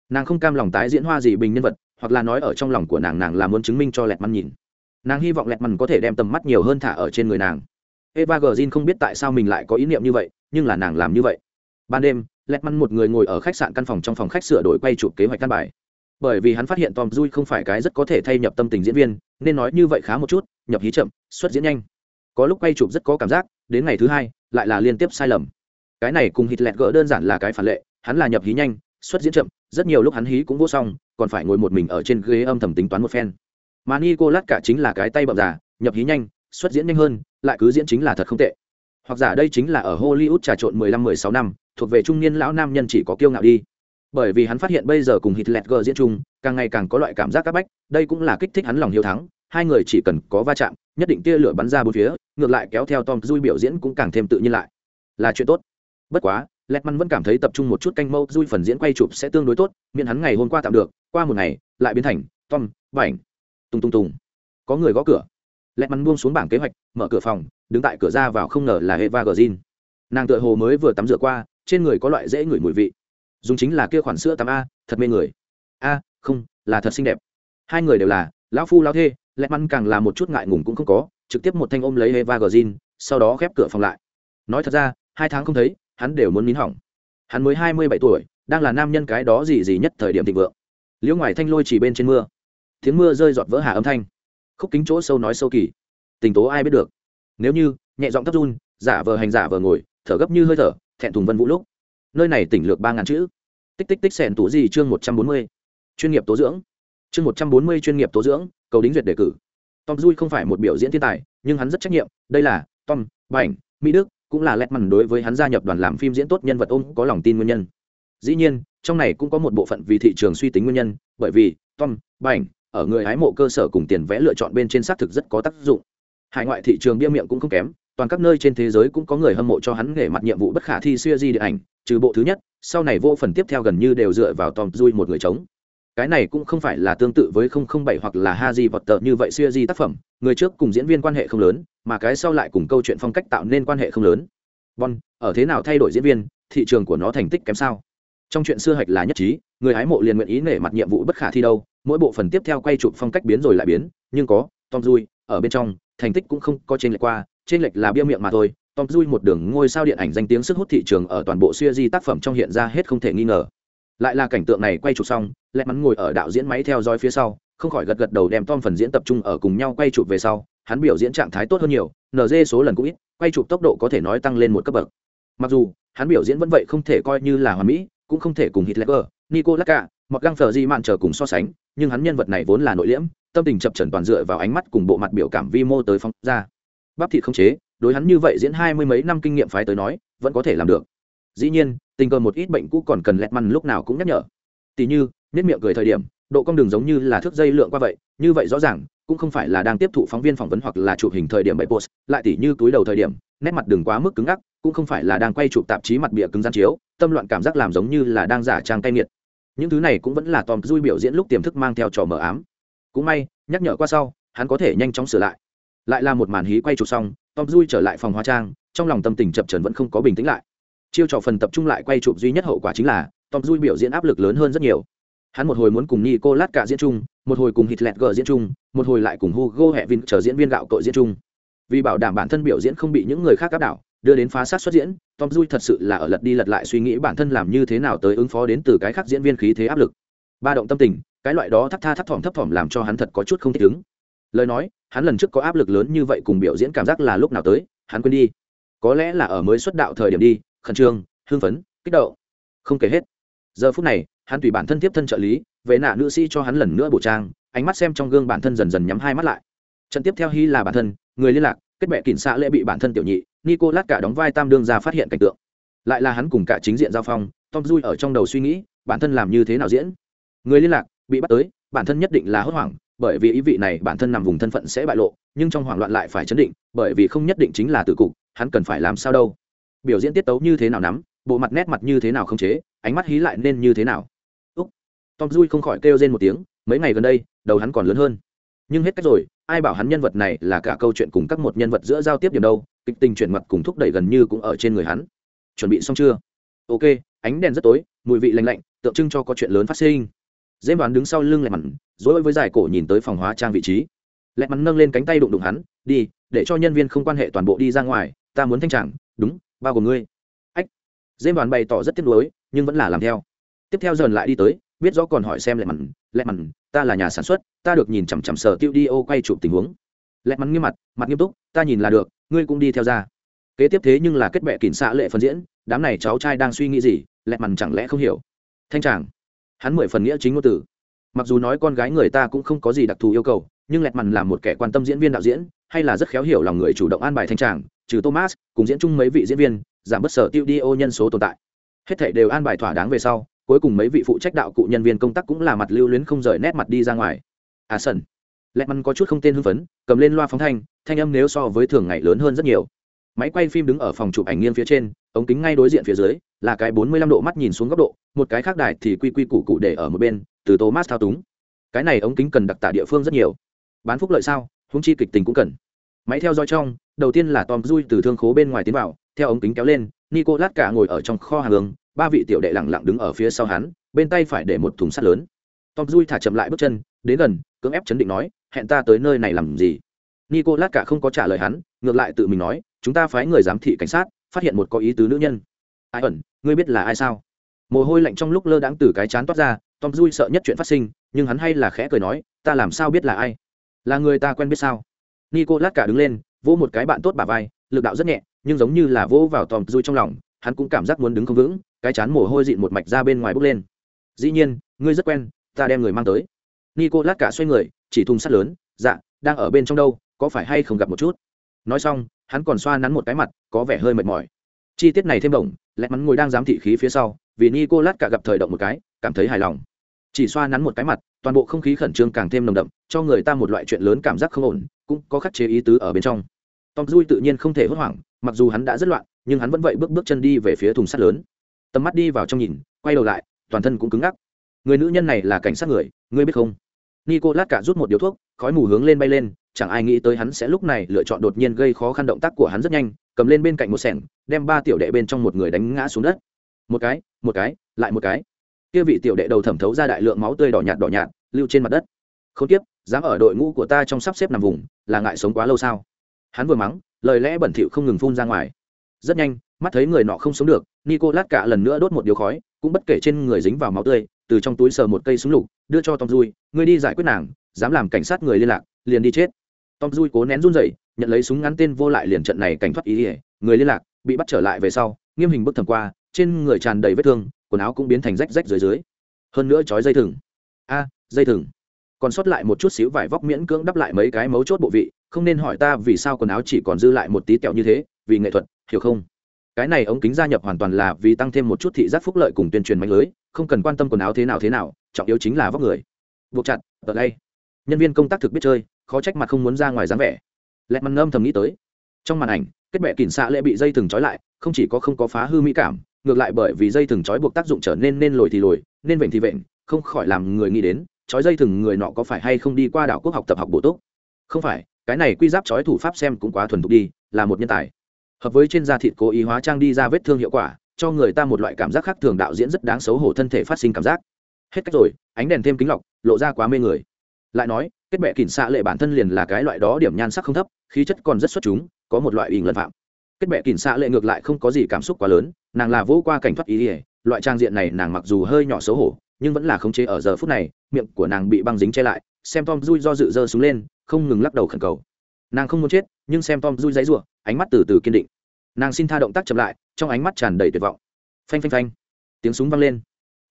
Nàng không cam lòng tái diễn hoa gì bình nhân vật, hoặc là nói ở trong lòng của nàng nàng là muốn chứng minh cho lẹt măn nhìn. Nàng hy vọng lẹt măn có thể đem tầm mắt nhiều hơn thả ở trên người nàng. Eva g không biết tại sao mình lại có ý niệm như vậy, nhưng là nàng làm như vậy ban đêm, lẹt măn một người ngồi ở khách sạn căn phòng trong phòng khách sửa đổi quay chụp kế hoạch căn bài. Bởi vì hắn phát hiện tom dui không phải cái rất có thể thay nhập tâm tình diễn viên, nên nói như vậy khá một chút, nhập hí chậm, xuất diễn nhanh. Có lúc quay chụp rất có cảm giác, đến ngày thứ hai, lại là liên tiếp sai lầm. Cái này cùng hít lẹt gỡ đơn giản là cái phản lệ, hắn là nhập hí nhanh, xuất diễn chậm, rất nhiều lúc hắn hí cũng vô xong còn phải ngồi một mình ở trên ghế âm thầm tính toán một phen. Mà nico lát cả chính là cái tay bậm già, nhập hí nhanh, xuất diễn nhanh hơn, lại cứ diễn chính là thật không tệ hoặc giả đây chính là ở hollywood trà trộn mười lăm, mười sáu năm, thuộc về trung niên lão nam nhân chỉ có kiêu ngạo đi. Bởi vì hắn phát hiện bây giờ cùng Heath Ledger diễn chung, càng ngày càng có loại cảm giác c áp bách, đây cũng là kích thích hắn lòng hiếu thắng, hai người chỉ cần có va chạm, nhất định tia lửa bắn ra bốn phía, ngược lại kéo theo tom dui biểu diễn cũng càng thêm tự nhiên lại. Là chuyện tốt. Bất quá lẹt vẫn cảm thấy tập trung một chút canh mâu dui phần diễn quay chụp sẽ tương đối tốt, miễn hắn ngày hôm qua tạm được, qua một ngày, lại biến thành tom, bảnh. Tung tung tung có người gõ cửa. Lẹt buông xuống bảng kế hoạch, mở cửa phòng đứng tại cửa ra vào không ngờ là eva gờ nàng tựa hồ mới vừa tắm rửa qua, trên người có loại dễ ngửi mùi vị. Dùng chính là kia khoản sữa tắm a, thật mê người. A, không, là thật xinh đẹp. Hai người đều là, lão phu lao thê, lẹ măn càng là một chút ngại ngùng cũng không có, trực tiếp một thanh ôm lấy eva gờ sau đó khép cửa phòng lại. Nói thật ra, hai tháng không thấy, hắn đều muốn nín hỏng. Hắn mới hai mươi bảy tuổi, đang là nam nhân cái đó gì gì nhất thời điểm thịnh vượng. Liễu ngoài thanh lôi chỉ bên trên mưa. Tiếng mưa rơi giọt vỡ hạ âm thanh. Khúc kính chỗ sâu nói sâu kỳ. Tình tố ai biết được? Nếu như, nhẹ giọng thấp run, giả vờ hành giả vờ ngồi, thở gấp như hơi thở, thẹn thùng vân vũ lúc. Nơi này tỉnh lược ba ngàn chữ. Tích tích tích sẻn tủ gì chương một trăm bốn mươi. Chuyên nghiệp tố dưỡng. Chương một trăm bốn mươi chuyên nghiệp tố dưỡng, cầu đính duyệt đề cử. Tom Duy không phải một biểu diễn thiên tài, nhưng hắn rất trách nhiệm. Đây là tom, bảnh, mỹ đức, cũng là lẹt mằn đối với hắn gia nhập đoàn làm phim diễn tốt nhân vật ôm có lòng tin nguyên nhân. Dĩ nhiên, trong này cũng có một bộ phận vì thị trường suy tính nguyên nhân, bởi vì tom, bảnh, ở người hái mộ cơ sở cùng tiền vẽ lựa chọn bên trên xác thực rất có tác dụng hải ngoại thị trường bia miệng cũng không kém toàn các nơi trên thế giới cũng có người hâm mộ cho hắn nghề mặt nhiệm vụ bất khả thi xuya di điện ảnh trừ bộ thứ nhất sau này vô phần tiếp theo gần như đều dựa vào tom dui một người chống cái này cũng không phải là tương tự với 007 hoặc là Haji tợ như vậy xuya di tác phẩm, người trước cùng diễn viên quan hệ không lớn, mà cái sau lại cùng câu chuyện phong cách tạo nên quan hệ không lớn. Bon, ở thế nào thay đổi diễn viên, thị trường của nó thành tích kém sao? trong chuyện xưa hạch là nhất trí người hái mộ liền nguyện ý nể mặt nhiệm vụ bất khả thi đâu mỗi bộ phần tiếp theo quay chụp phong cách biến rồi lại biến nhưng có tom dui ở bên trong thành tích cũng không có trên lệch qua trên lệch là bia miệng mà thôi. Tom dui một đường ngôi sao điện ảnh danh tiếng sức hút thị trường ở toàn bộ siêu di tác phẩm trong hiện ra hết không thể nghi ngờ. Lại là cảnh tượng này quay chụp xong lẹ mắn ngồi ở đạo diễn máy theo dõi phía sau, không khỏi gật gật đầu đem tom phần diễn tập trung ở cùng nhau quay chụp về sau. Hắn biểu diễn trạng thái tốt hơn nhiều nd số lần cũng ít, quay chụp tốc độ có thể nói tăng lên một cấp bậc. Mặc dù, hắn biểu diễn vẫn vậy không thể coi như là hoàn mỹ, cũng không thể cùng hitler nico lacka mặc găng phờ di mạn chờ cùng so sánh, nhưng hắn nhân vật này vốn là nội liễm, tâm tình chập trần toàn dựa vào ánh mắt cùng bộ mặt biểu cảm vi mô tới phóng ra. Bắp thị không chế, đối hắn như vậy diễn hai mươi mấy năm kinh nghiệm phái tới nói, vẫn có thể làm được. Dĩ nhiên, tình cờ một ít bệnh cũ còn cần lẹt măn lúc nào cũng nhắc nhở. Tỉ như nết miệng cười thời điểm, độ cong đường giống như là thước dây lượng qua vậy, như vậy rõ ràng, cũng không phải là đang tiếp thụ phóng viên phỏng vấn hoặc là chụp hình thời điểm bậy post, lại tỉ như túi đầu thời điểm, nét mặt đừng quá mức cứng ngắc, cũng không phải là đang quay chụp tạp chí mặt bìa cứng gian chiếu, tâm loạn cảm giác làm giống như là đang giả trang cay nghiệt những thứ này cũng vẫn là tom dui biểu diễn lúc tiềm thức mang theo trò mờ ám. Cũng may, nhắc nhở qua sau, hắn có thể nhanh chóng sửa lại. Lại là một màn hí quay chụp xong, tom dui trở lại phòng hóa trang, trong lòng tâm tình chập trần vẫn không có bình tĩnh lại. Chiêu trò phần tập trung lại quay chụp duy nhất hậu quả chính là tom dui biểu diễn áp lực lớn hơn rất nhiều. Hắn một hồi muốn cùng nico lát cả diễn chung, một hồi cùng hitler g diễn chung, một hồi lại cùng hugo hẹ vin chờ diễn viên gạo cội diễn chung. Vì bảo đảm bản thân biểu diễn không bị những người khác áp đảo, đưa đến phá sát xuất diễn tom dui thật sự là ở lật đi lật lại suy nghĩ bản thân làm như thế nào tới ứng phó đến từ cái khác diễn viên khí thế áp lực. Ba động tâm tình, cái loại đó thắt tha thắt thỏm thấp thỏm làm cho hắn thật có chút không thích ứng. Lời nói, hắn lần trước có áp lực lớn như vậy cùng biểu diễn cảm giác là lúc nào tới, hắn quên đi. Có lẽ là ở mới xuất đạo thời điểm đi, khẩn trương, hưng phấn, kích động. Không kể hết. Giờ phút này, hắn tùy bản thân tiếp thân trợ lý về nạ nữ sĩ cho hắn lần nữa bổ trang, ánh mắt xem trong gương bản thân dần dần nhắm hai mắt lại. Trận tiếp theo hy là bản thân, người liên lạc, kết bệ kỉnh xạ lễ bị bản thân tiểu nhị nico lát cả đóng vai tam đương ra phát hiện cảnh tượng. Lại là hắn cùng cả chính diện giao phong, tom dui ở trong đầu suy nghĩ, bản thân làm như thế nào diễn? Người liên lạc, bị bắt tới, bản thân nhất định là hốt hoảng, bởi vì ý vị này bản thân nằm vùng thân phận sẽ bại lộ, nhưng trong hoảng loạn lại phải chấn định, bởi vì không nhất định chính là tử cục, hắn cần phải làm sao đâu? Biểu diễn tiết tấu như thế nào nắm, bộ mặt nét mặt như thế nào không chế, ánh mắt hí lại nên như thế nào? Úc. Tom dui không khỏi kêu lên một tiếng, mấy ngày gần đây, đầu hắn còn lớn hơn. Nhưng hết cách rồi, ai bảo hắn nhân vật này là cả câu chuyện cùng các một nhân vật giữa giao tiếp điểm đâu? Kịch tình chuyển mặt cùng thúc đẩy gần như cũng ở trên người hắn. Chuẩn bị xong chưa? Ok, ánh đèn rất tối, mùi vị lạnh lạnh, tượng trưng cho có chuyện lớn phát sinh. Dễ đoán đứng sau lưng lẹ mặn dối với dài cổ nhìn tới phòng hóa trang vị trí. Lẹ mặn nâng lên cánh tay đụng đụng hắn, đi, để cho nhân viên không quan hệ toàn bộ đi ra ngoài, ta muốn thanh trạng đúng, bao gồm ngươi. Ách. Dễ đoán bày tỏ rất tiếc nuối, nhưng vẫn là làm theo. Tiếp theo dần lại đi tới, biết rõ còn hỏi xem lẹ mặn lẹ mặn, ta là nhà sản xuất, ta được nhìn chằm chằm sở tiêu đi ô quay chụp tình huống. Lẹ mặn nghiêm mặt mặt nghiêm túc, ta nhìn là được ngươi cũng đi theo ra. Kế tiếp thế nhưng là kết bệ kỉnh xạ lệ phần diễn, đám này cháu trai đang suy nghĩ gì, lẹ mằn chẳng lẽ không hiểu. Thanh tràng hắn mười phần nghĩa chính ngôn từ. Mặc dù nói con gái người ta cũng không có gì đặc thù yêu cầu, nhưng lẹt mằn là một kẻ quan tâm diễn viên đạo diễn, hay là rất khéo hiểu lòng người chủ động an bài thanh tràng trừ thomas, cùng diễn chung mấy vị diễn viên, giảm bất sở tiêu đi ô nhân số tồn tại. Hết thảy đều an bài thỏa đáng về sau, cuối cùng mấy vị phụ trách đạo cụ nhân viên công tác cũng là mặt lưu luyến không rời nét mặt đi ra ngoài. À sân lẹt mằn có chút không tên hưng phấn, cầm lên loa phóng thanh thanh âm nếu so với thường ngày lớn hơn rất nhiều. Máy quay phim đứng ở phòng chụp ảnh nghiêng phía trên, ống kính ngay đối diện phía dưới, là cái bốn mươi lăm độ mắt nhìn xuống góc độ, một cái khác đài thì quy quy củ cụ để ở một bên, từ thomas thao túng. Cái này ống kính cần đặc tả địa phương rất nhiều. Bán phúc lợi sao húng chi kịch tình cũng cần. Máy theo dõi trong, đầu tiên là tom dui từ thương khố bên ngoài tiến vào, theo ống kính kéo lên nico lát cả ngồi ở trong kho hàng hướng ba vị tiểu đệ lẳng lặng đứng ở phía sau hắn, bên tay phải để một thùng sắt lớn. Tom dui thả chậm lại bước chân, đến gần, cưỡng ép chấn định nói hẹn ta tới nơi này làm gì? Nico lát cả không có trả lời hắn, ngược lại tự mình nói, chúng ta phái người giám thị cảnh sát, phát hiện một có ý tứ nữ nhân. Ai ẩn, ngươi biết là ai sao? Mồ hôi lạnh trong lúc lơ đãng từ cái chán toát ra, tom dui sợ nhất chuyện phát sinh, nhưng hắn hay là khẽ cười nói, ta làm sao biết là ai? Là người ta quen biết sao? Nico lát cả đứng lên, vỗ một cái bạn tốt bà vai, lực đạo rất nhẹ, nhưng giống như là vỗ vào tom dui trong lòng, hắn cũng cảm giác muốn đứng không vững, cái chán mồ hôi dịn một mạch ra bên ngoài bốc lên. Dĩ nhiên, ngươi rất quen, ta đem người mang tới nico lát cả xoay người chỉ thùng sắt lớn dạ đang ở bên trong đâu có phải hay không gặp một chút? Nói xong hắn còn xoa nắn một cái mặt có vẻ hơi mệt mỏi. Chi tiết này thêm động, lẽ mắn ngồi đang giám thị khí phía sau vì nico lát cả gặp thời động một cái cảm thấy hài lòng. Chỉ xoa nắn một cái mặt toàn bộ không khí khẩn trương càng thêm nồng đậm cho người ta một loại chuyện lớn cảm giác không ổn cũng có khắc chế ý tứ ở bên trong. Tom dui tự nhiên không thể hốt hoảng mặc dù hắn đã rất loạn nhưng hắn vẫn vậy bước bước chân đi về phía thùng sắt lớn. Tầm mắt đi vào trong nhìn quay đầu lại toàn thân cũng cứng ngắc. Người nữ nhân này là cảnh sát người ngươi biết không? Nicolas cả rút một điếu thuốc, khói mù hướng lên bay lên, chẳng ai nghĩ tới hắn sẽ lúc này lựa chọn đột nhiên gây khó khăn động tác của hắn rất nhanh, cầm lên bên cạnh một sẻng, đem ba tiểu đệ bên trong một người đánh ngã xuống đất. Một cái một cái, lại một cái. Kia vị tiểu đệ đầu thẩm thấu ra đại lượng máu tươi đỏ nhạt đỏ nhạt, lưu trên mặt đất. Không tiếp dám ở đội ngũ của ta trong sắp xếp nằm vùng, là ngại sống quá lâu sao? Hắn vừa mắng, lời lẽ bẩn thỉu không ngừng phun ra ngoài. Rất nhanh, mắt thấy người nọ không sống được nico lát cả lần nữa đốt một điếu khói, cũng bất kể trên người dính vào máu tươi, từ trong túi sờ một cây súng lục đưa cho tom dui, ngươi đi giải quyết nàng, dám làm cảnh sát người liên lạc, liền đi chết. Tom dui cố nén run rẩy, nhận lấy súng ngắn tên vô lại liền trận này cảnh thoát ý ỉa người liên lạc, bị bắt trở lại về sau, nghiêm hình bức thầm qua, trên người tràn đầy vết thương, quần áo cũng biến thành rách rách dưới dưới. Hơn nữa trói dây thừng. A, dây thừng. Còn sót lại một chút xíu vải vóc miễn cưỡng đắp lại mấy cái mấu chốt bộ vị, không nên hỏi ta vì sao quần áo chỉ còn dư lại một tí kẹo như thế, vì nghệ thuật, hiểu không? Cái này ống kính gia nhập hoàn toàn là vì tăng thêm một chút thị giác phúc lợi cùng tuyên truyền mạnh lưới không cần quan tâm quần áo thế nào thế nào, trọng yếu chính là vóc người. Buộc chặt ở đây nhân viên công tác thực biết chơi, khó trách mặt không muốn ra ngoài dáng vẻ. Lẹt mặt ngâm thầm nghĩ tới. Trong màn ảnh, kết bệ kỉnh xạ lệ bị dây thừng trói lại, không chỉ có không có phá hư mỹ cảm, ngược lại bởi vì dây thừng trói buộc tác dụng trở nên nên lồi thì lồi, nên vệnh thì vệnh, không khỏi làm người nghĩ đến, trói dây thừng người nọ có phải hay không đi qua đảo quốc học tập học bổ túc? Không phải, cái này quy giáp trói thủ pháp xem cũng quá thuần thục đi, là một nhân tài. Hợp với trên da thịt cố ý hóa trang đi ra vết thương hiệu quả cho người ta một loại cảm giác khác thường đạo diễn rất đáng xấu hổ thân thể phát sinh cảm giác. Hết cách rồi, ánh đèn thêm kính lọc, lộ ra quá mê người. Lại nói, kết bệ kỉnh xạ lệ bản thân liền là cái loại đó điểm nhan sắc không thấp, khí chất còn rất xuất chúng, có một loại ỉn lận phạm. Kết bệ kỉnh xạ lệ ngược lại không có gì cảm xúc quá lớn, nàng là vô qua cảnh thoát ý ỉa loại trang diện này nàng mặc dù hơi nhỏ xấu hổ, nhưng vẫn là khống chế ở giờ phút này, miệng của nàng bị băng dính che lại, xem tom dui do dự dơ xuống lên, không ngừng lắc đầu khẩn cầu. Nàng không muốn chết, nhưng xem tom dui dãy r u ộ ánh mắt từ từ kiên định nàng xin tha động tác chậm lại, trong ánh mắt tràn đầy tuyệt vọng. Phanh phanh phanh. Tiếng súng vang lên.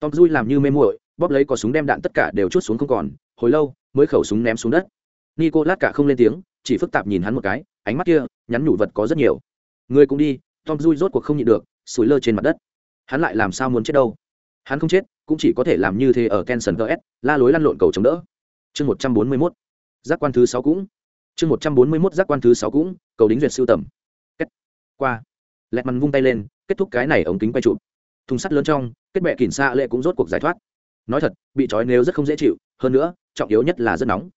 Tom dui làm như mê muội, bóp lấy có súng đem đạn tất cả đều chút xuống không còn, hồi lâu, mới khẩu súng ném xuống đất. Nico lát cả không lên tiếng, chỉ phức tạp nhìn hắn một cái, ánh mắt kia, nhắn nhủ vật có rất nhiều. Người cũng đi, tom dui rốt cuộc không nhịn được, sủi lơ trên mặt đất. Hắn lại làm sao muốn chết đâu? Hắn không chết, cũng chỉ có thể làm như thế ở kenson gs la lối lăn lộn cầu chống đỡ. Chương một trăm bốn mươi mốt. Giác quan thứ sáu cũng. Chương một trăm bốn mươi mốt, giác quan thứ sáu cũng, cầu đính duyệt siêu tầm qua. Lẹt mằn vung tay lên kết thúc cái này ống kính quay chụp, thùng sắt lớn trong kết bệ kỉnh xa lệ cũng rốt cuộc giải thoát. Nói thật bị trói nếu rất không dễ chịu hơn nữa trọng yếu nhất là rất nóng.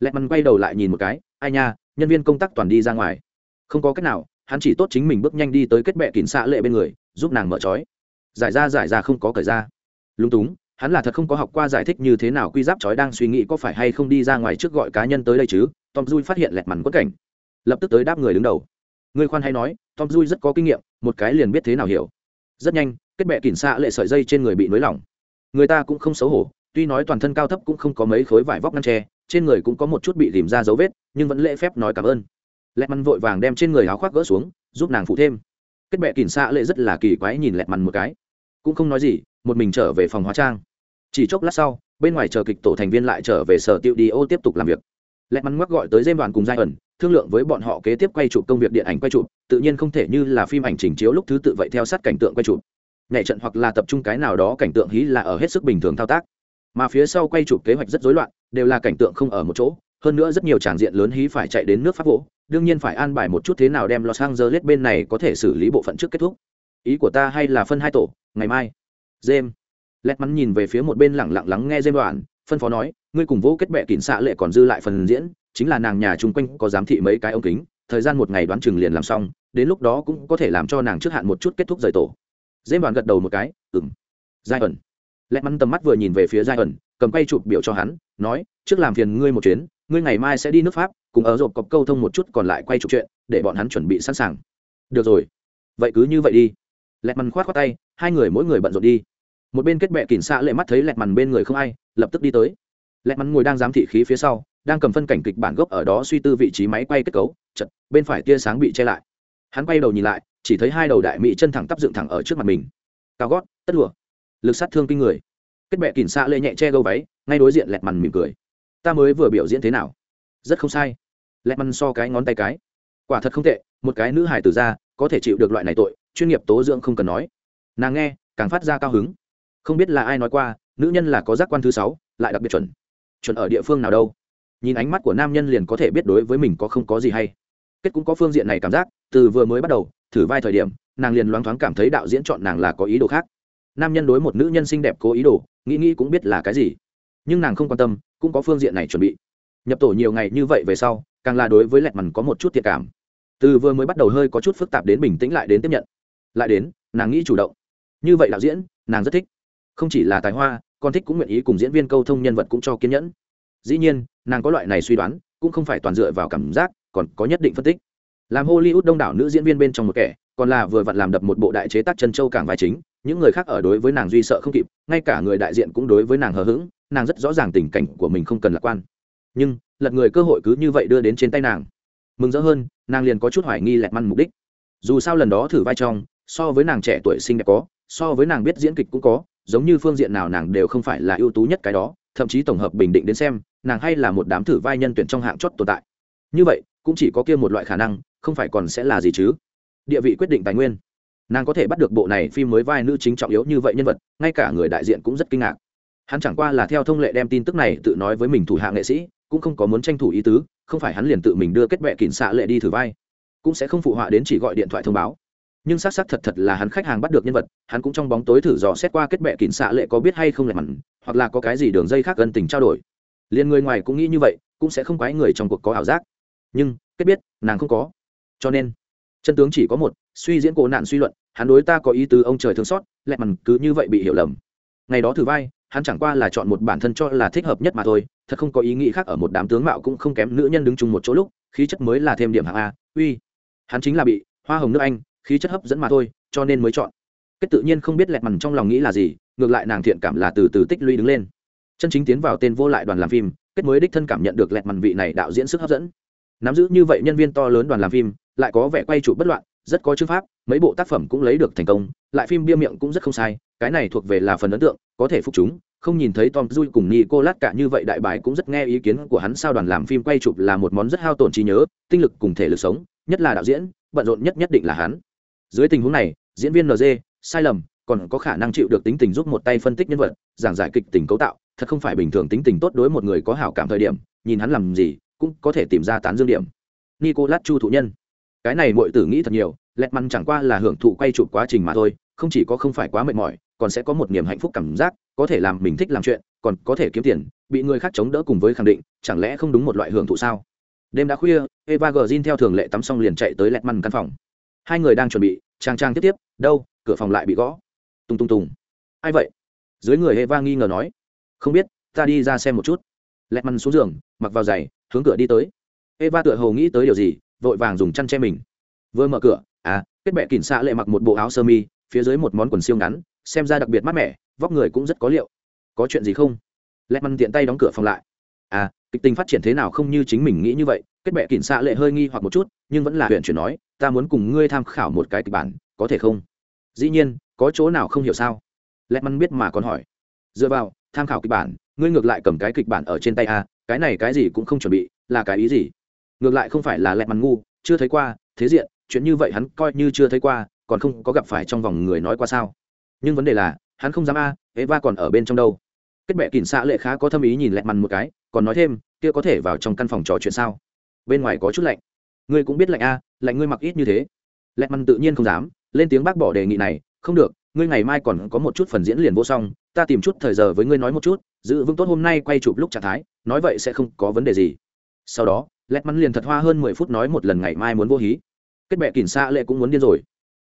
Lẹt mằn quay đầu lại nhìn một cái ai nha nhân viên công tác toàn đi ra ngoài. Không có cách nào hắn chỉ tốt chính mình bước nhanh đi tới kết bệ kỉnh xa lệ bên người giúp nàng mở trói. Giải ra giải ra không có cởi ra. Lúng túng hắn là thật không có học qua giải thích như thế nào quy giáp trói đang suy nghĩ có phải hay không đi ra ngoài trước gọi cá nhân tới đây chứ. Tom dui phát hiện lẹt mằn quất cảnh. Lập tức tới đáp người đứng đầu. Người khoan hay nói tom dui rất có kinh nghiệm, một cái liền biết thế nào hiểu. Rất nhanh, kết bệ kỉnh xạ lệ sợi dây trên người bị nới lỏng. Người ta cũng không xấu hổ, tuy nói toàn thân cao thấp cũng không có mấy khối vải vóc ngăn tre trên người cũng có một chút bị tìm ra dấu vết, nhưng vẫn lễ phép nói cảm ơn. Lẹt mằn vội vàng đem trên người áo khoác gỡ xuống, giúp nàng phụ thêm. Kết bệ kỉnh xạ lệ rất là kỳ quái nhìn lẹt mằn một cái. Cũng không nói gì, một mình trở về phòng hóa trang. Chỉ chốc lát sau, bên ngoài chờ kịch tổ thành viên lại trở về sở tiệu đi ô tiếp tục làm việc. Lẹt mắn ngoắc gọi tới dêm đoàn cùng giai ẩn thương lượng với bọn họ kế tiếp quay chụp công việc điện ảnh quay chụp tự nhiên không thể như là phim ảnh trình chiếu lúc thứ tự vậy theo sát cảnh tượng quay chụp. Nhảy trận hoặc là tập trung cái nào đó cảnh tượng hí là ở hết sức bình thường thao tác. Mà phía sau quay chụp kế hoạch rất rối loạn đều là cảnh tượng không ở một chỗ hơn nữa rất nhiều tràng diện lớn hí phải chạy đến nước pháp vũ, đương nhiên phải an bài một chút thế nào đem los angeles bên này có thể xử lý bộ phận trước kết thúc. Ý của ta hay là phân hai tổ ngày mai. James. Lẹt mắn nhìn về phía một bên lặng lặng lắng nghe James đoạn, phân phó nói, ngươi cùng vô kết bệ kín xạ lệ còn dư lại phần diễn, chính là nàng nhà chung quanh có giám thị mấy cái ống kính, thời gian một ngày đoán chừng liền làm xong, đến lúc đó cũng có thể làm cho nàng trước hạn một chút kết thúc rời tổ. dễ đoàn gật đầu một cái, ừm. Giai ẩn. lẹ mắn tầm mắt vừa nhìn về phía Giai ẩn, cầm quay chụp biểu cho hắn, nói, trước làm phiền ngươi một chuyến, ngươi ngày mai sẽ đi nước Pháp, cùng ở rộp cọc câu thông một chút còn lại quay chụp chuyện, để bọn hắn chuẩn bị sẵn sàng. Được rồi. Vậy cứ như vậy đi lẹ mắn khoát khoát tay hai người mỗi người bận rộn đi một bên kết bệ kỉnh xạ lệ mắt thấy lẹt mằn bên người không ai, lập tức đi tới. Lẹt mằn ngồi đang giám thị khí phía sau, đang cầm phân cảnh kịch bản gốc ở đó suy tư vị trí máy quay kết cấu chật bên phải tia sáng bị che lại. Hắn quay đầu nhìn lại, chỉ thấy hai đầu đại mỹ chân thẳng tắp dựng thẳng ở trước mặt mình. Cao gót, tất lụa. Lực sát thương kinh người. Kết bệ kỉnh xạ lệ nhẹ che gâu váy, ngay đối diện lẹt mằn mỉm cười. Ta mới vừa biểu diễn thế nào? Rất không sai. Lẹt mằn so cái ngón tay cái. Quả thật không tệ, một cái nữ hài tử ra, có thể chịu được loại này tội, chuyên nghiệp tố dưỡng không cần nói. Nàng nghe, càng phát ra cao hứng không biết là ai nói qua, nữ nhân là có giác quan thứ sáu, lại đặc biệt chuẩn. Chuẩn ở địa phương nào đâu? Nhìn ánh mắt của nam nhân liền có thể biết đối với mình có không có gì hay. Kết cũng có phương diện này cảm giác, từ vừa mới bắt đầu, thử vai thời điểm, nàng liền loáng thoáng cảm thấy đạo diễn chọn nàng là có ý đồ khác. Nam nhân đối một nữ nhân xinh đẹp cố ý đồ, nghĩ nghĩ cũng biết là cái gì. Nhưng nàng không quan tâm, cũng có phương diện này chuẩn bị. Nhập tổ nhiều ngày như vậy về sau, càng là đối với lẹt mằn có một chút thiệt cảm. Từ vừa mới bắt đầu hơi có chút phức tạp đến bình tĩnh lại đến tiếp nhận. Lại đến, nàng nghĩ chủ động. Như vậy đạo diễn, nàng rất thích không chỉ là tài hoa con thích cũng nguyện ý cùng diễn viên câu thông nhân vật cũng cho kiên nhẫn. Dĩ nhiên, nàng có loại này suy đoán, cũng không phải toàn dựa vào cảm giác, còn có nhất định phân tích. Làm hollywood đông đảo nữ diễn viên bên trong một kẻ, còn là vừa vặn làm đập một bộ đại chế tác chân châu cảng vai chính, những người khác ở đối với nàng duy sợ không kịp, ngay cả người đại diện cũng đối với nàng hờ hững, nàng rất rõ ràng tình cảnh của mình không cần lạc quan. Nhưng, lật người cơ hội cứ như vậy đưa đến trên tay nàng. Mừng rỡ hơn, nàng liền có chút hoài nghi lẹt măn mục đích. Dù sao lần đó thử vai trong, so với nàng trẻ tuổi sinh đẹp có, so với nàng biết diễn kịch cũng có giống như phương diện nào nàng đều không phải là ưu tú nhất cái đó, thậm chí tổng hợp bình định đến xem, nàng hay là một đám thử vai nhân tuyển trong hạng chót tồn tại. Như vậy, cũng chỉ có kia một loại khả năng, không phải còn sẽ là gì chứ? Địa vị quyết định tài nguyên. Nàng có thể bắt được bộ này phim mới vai nữ chính trọng yếu như vậy nhân vật, ngay cả người đại diện cũng rất kinh ngạc. Hắn chẳng qua là theo thông lệ đem tin tức này tự nói với mình thủ hạ nghệ sĩ, cũng không có muốn tranh thủ ý tứ, không phải hắn liền tự mình đưa kết vẹ kỉnh xạ lệ đi thử vai. Cũng sẽ không phụ họa đến chỉ gọi điện thoại thông báo nhưng xác xác thật thật là hắn khách hàng bắt được nhân vật, hắn cũng trong bóng tối thử dò xét qua kết bệ kỉnh xạ lệ có biết hay không lẻ mặn, hoặc là có cái gì đường dây khác gần tình trao đổi. Liền người ngoài cũng nghĩ như vậy, cũng sẽ không quái người trong cuộc có ảo giác. Nhưng, kết biết, nàng không có. Cho nên, chân tướng chỉ có một, suy diễn cổ nạn suy luận, hắn đối ta có ý tứ ông trời thương xót, lẹ mằn cứ như vậy bị hiểu lầm. Ngày đó thử vai, hắn chẳng qua là chọn một bản thân cho là thích hợp nhất mà thôi, thật không có ý nghĩ khác ở một đám tướng mạo cũng không kém nữ nhân đứng chung một chỗ lúc, khí chất mới là thêm điểm hạng a, uy. Hắn chính là bị hoa hồng nước anh khí chất hấp dẫn mà thôi, cho nên mới chọn. Kết tự nhiên không biết lẹt mằn trong lòng nghĩ là gì, ngược lại nàng thiện cảm là từ từ tích lũy đứng lên. Chân chính tiến vào tên vô lại đoàn làm phim, kết mới đích thân cảm nhận được lẹt mằn vị này đạo diễn sức hấp dẫn. Nắm giữ như vậy nhân viên to lớn đoàn làm phim, lại có vẻ quay trụ bất loạn, rất có chương pháp, mấy bộ tác phẩm cũng lấy được thành công, lại phim bia miệng cũng rất không sai, cái này thuộc về là phần ấn tượng, có thể phục chúng, không nhìn thấy tom duy cùng nicolas cả như vậy đại bài cũng rất nghe ý kiến của hắn sao đoàn làm phim quay chụp là một món rất hao tổn trí nhớ, tinh lực cùng thể lực sống, nhất là đạo diễn, bận rộn nhất nhất định là hắn dưới tình huống này, diễn viên nd sai lầm, còn có khả năng chịu được tính tình giúp một tay phân tích nhân vật, giảng giải kịch tình cấu tạo, thật không phải bình thường tính tình tốt đối một người có hảo cảm thời điểm, nhìn hắn làm gì, cũng có thể tìm ra tán dương điểm. Nicolas chu thụ nhân. Cái này mọi tử nghĩ thật nhiều, lẹt măn chẳng qua là hưởng thụ quay chụp quá trình mà thôi, không chỉ có không phải quá mệt mỏi, còn sẽ có một niềm hạnh phúc cảm giác, có thể làm mình thích làm chuyện, còn có thể kiếm tiền, bị người khác chống đỡ cùng với khẳng định, chẳng lẽ không đúng một loại hưởng thụ sao? Đêm đã khuya, eva gờ theo thường lệ tắm xong liền chạy tới lẹt măn căn phòng hai người đang chuẩn bị trang trang tiếp tiếp, đâu, cửa phòng lại bị gõ. Tung tung tùng. Ai vậy? Dưới người eva nghi ngờ nói. Không biết, ta đi ra xem một chút. Lẹt măn xuống giường, mặc vào giày, hướng cửa đi tới. Eva tựa hồ nghĩ tới điều gì, vội vàng dùng chăn che mình. Vừa mở cửa à kết bệ kỉnh xạ lệ mặc một bộ áo sơ mi, phía dưới một món quần siêu ngắn, xem ra đặc biệt mát mẻ, vóc người cũng rất có liệu. Có chuyện gì không? Lẹt măn tiện tay đóng cửa phòng lại. À kịch tình phát triển thế nào không như chính mình nghĩ như vậy, kết bệ kỉnh xạ lệ hơi nghi hoặc một chút, nhưng vẫn là huyện chuyển nói ta muốn cùng ngươi tham khảo một cái kịch bản, có thể không? Dĩ nhiên, có chỗ nào không hiểu sao? Lẹt măn biết mà còn hỏi. Dựa vào, tham khảo kịch bản, ngươi ngược lại cầm cái kịch bản ở trên tay à cái này cái gì cũng không chuẩn bị, là cái ý gì? Ngược lại không phải là lẹt măn ngu, chưa thấy qua, thế diện, chuyện như vậy hắn coi như chưa thấy qua, còn không có gặp phải trong vòng người nói qua sao? Nhưng vấn đề là, hắn không dám a, eva còn ở bên trong đâu. Kết bệ kỉnh xạ lệ khá có thâm ý nhìn lẹt mằn một cái, còn nói thêm, kia có thể vào trong căn phòng trò chuyện sao? Bên ngoài có chút lạnh. Ngươi cũng biết lạnh a lạnh ngươi mặc ít như thế. Lẹ mằn tự nhiên không dám, lên tiếng bác bỏ đề nghị này, không được, ngươi ngày mai còn có một chút phần diễn liền vô xong ta tìm chút thời giờ với ngươi nói một chút, giữ vững tốt hôm nay quay chụp lúc trạng thái, nói vậy sẽ không có vấn đề gì. Sau đó, lẹt mắn liền thật hoa hơn mười phút nói một lần ngày mai muốn vô hí. Kết bệ kỉnh xa lệ cũng muốn điên rồi.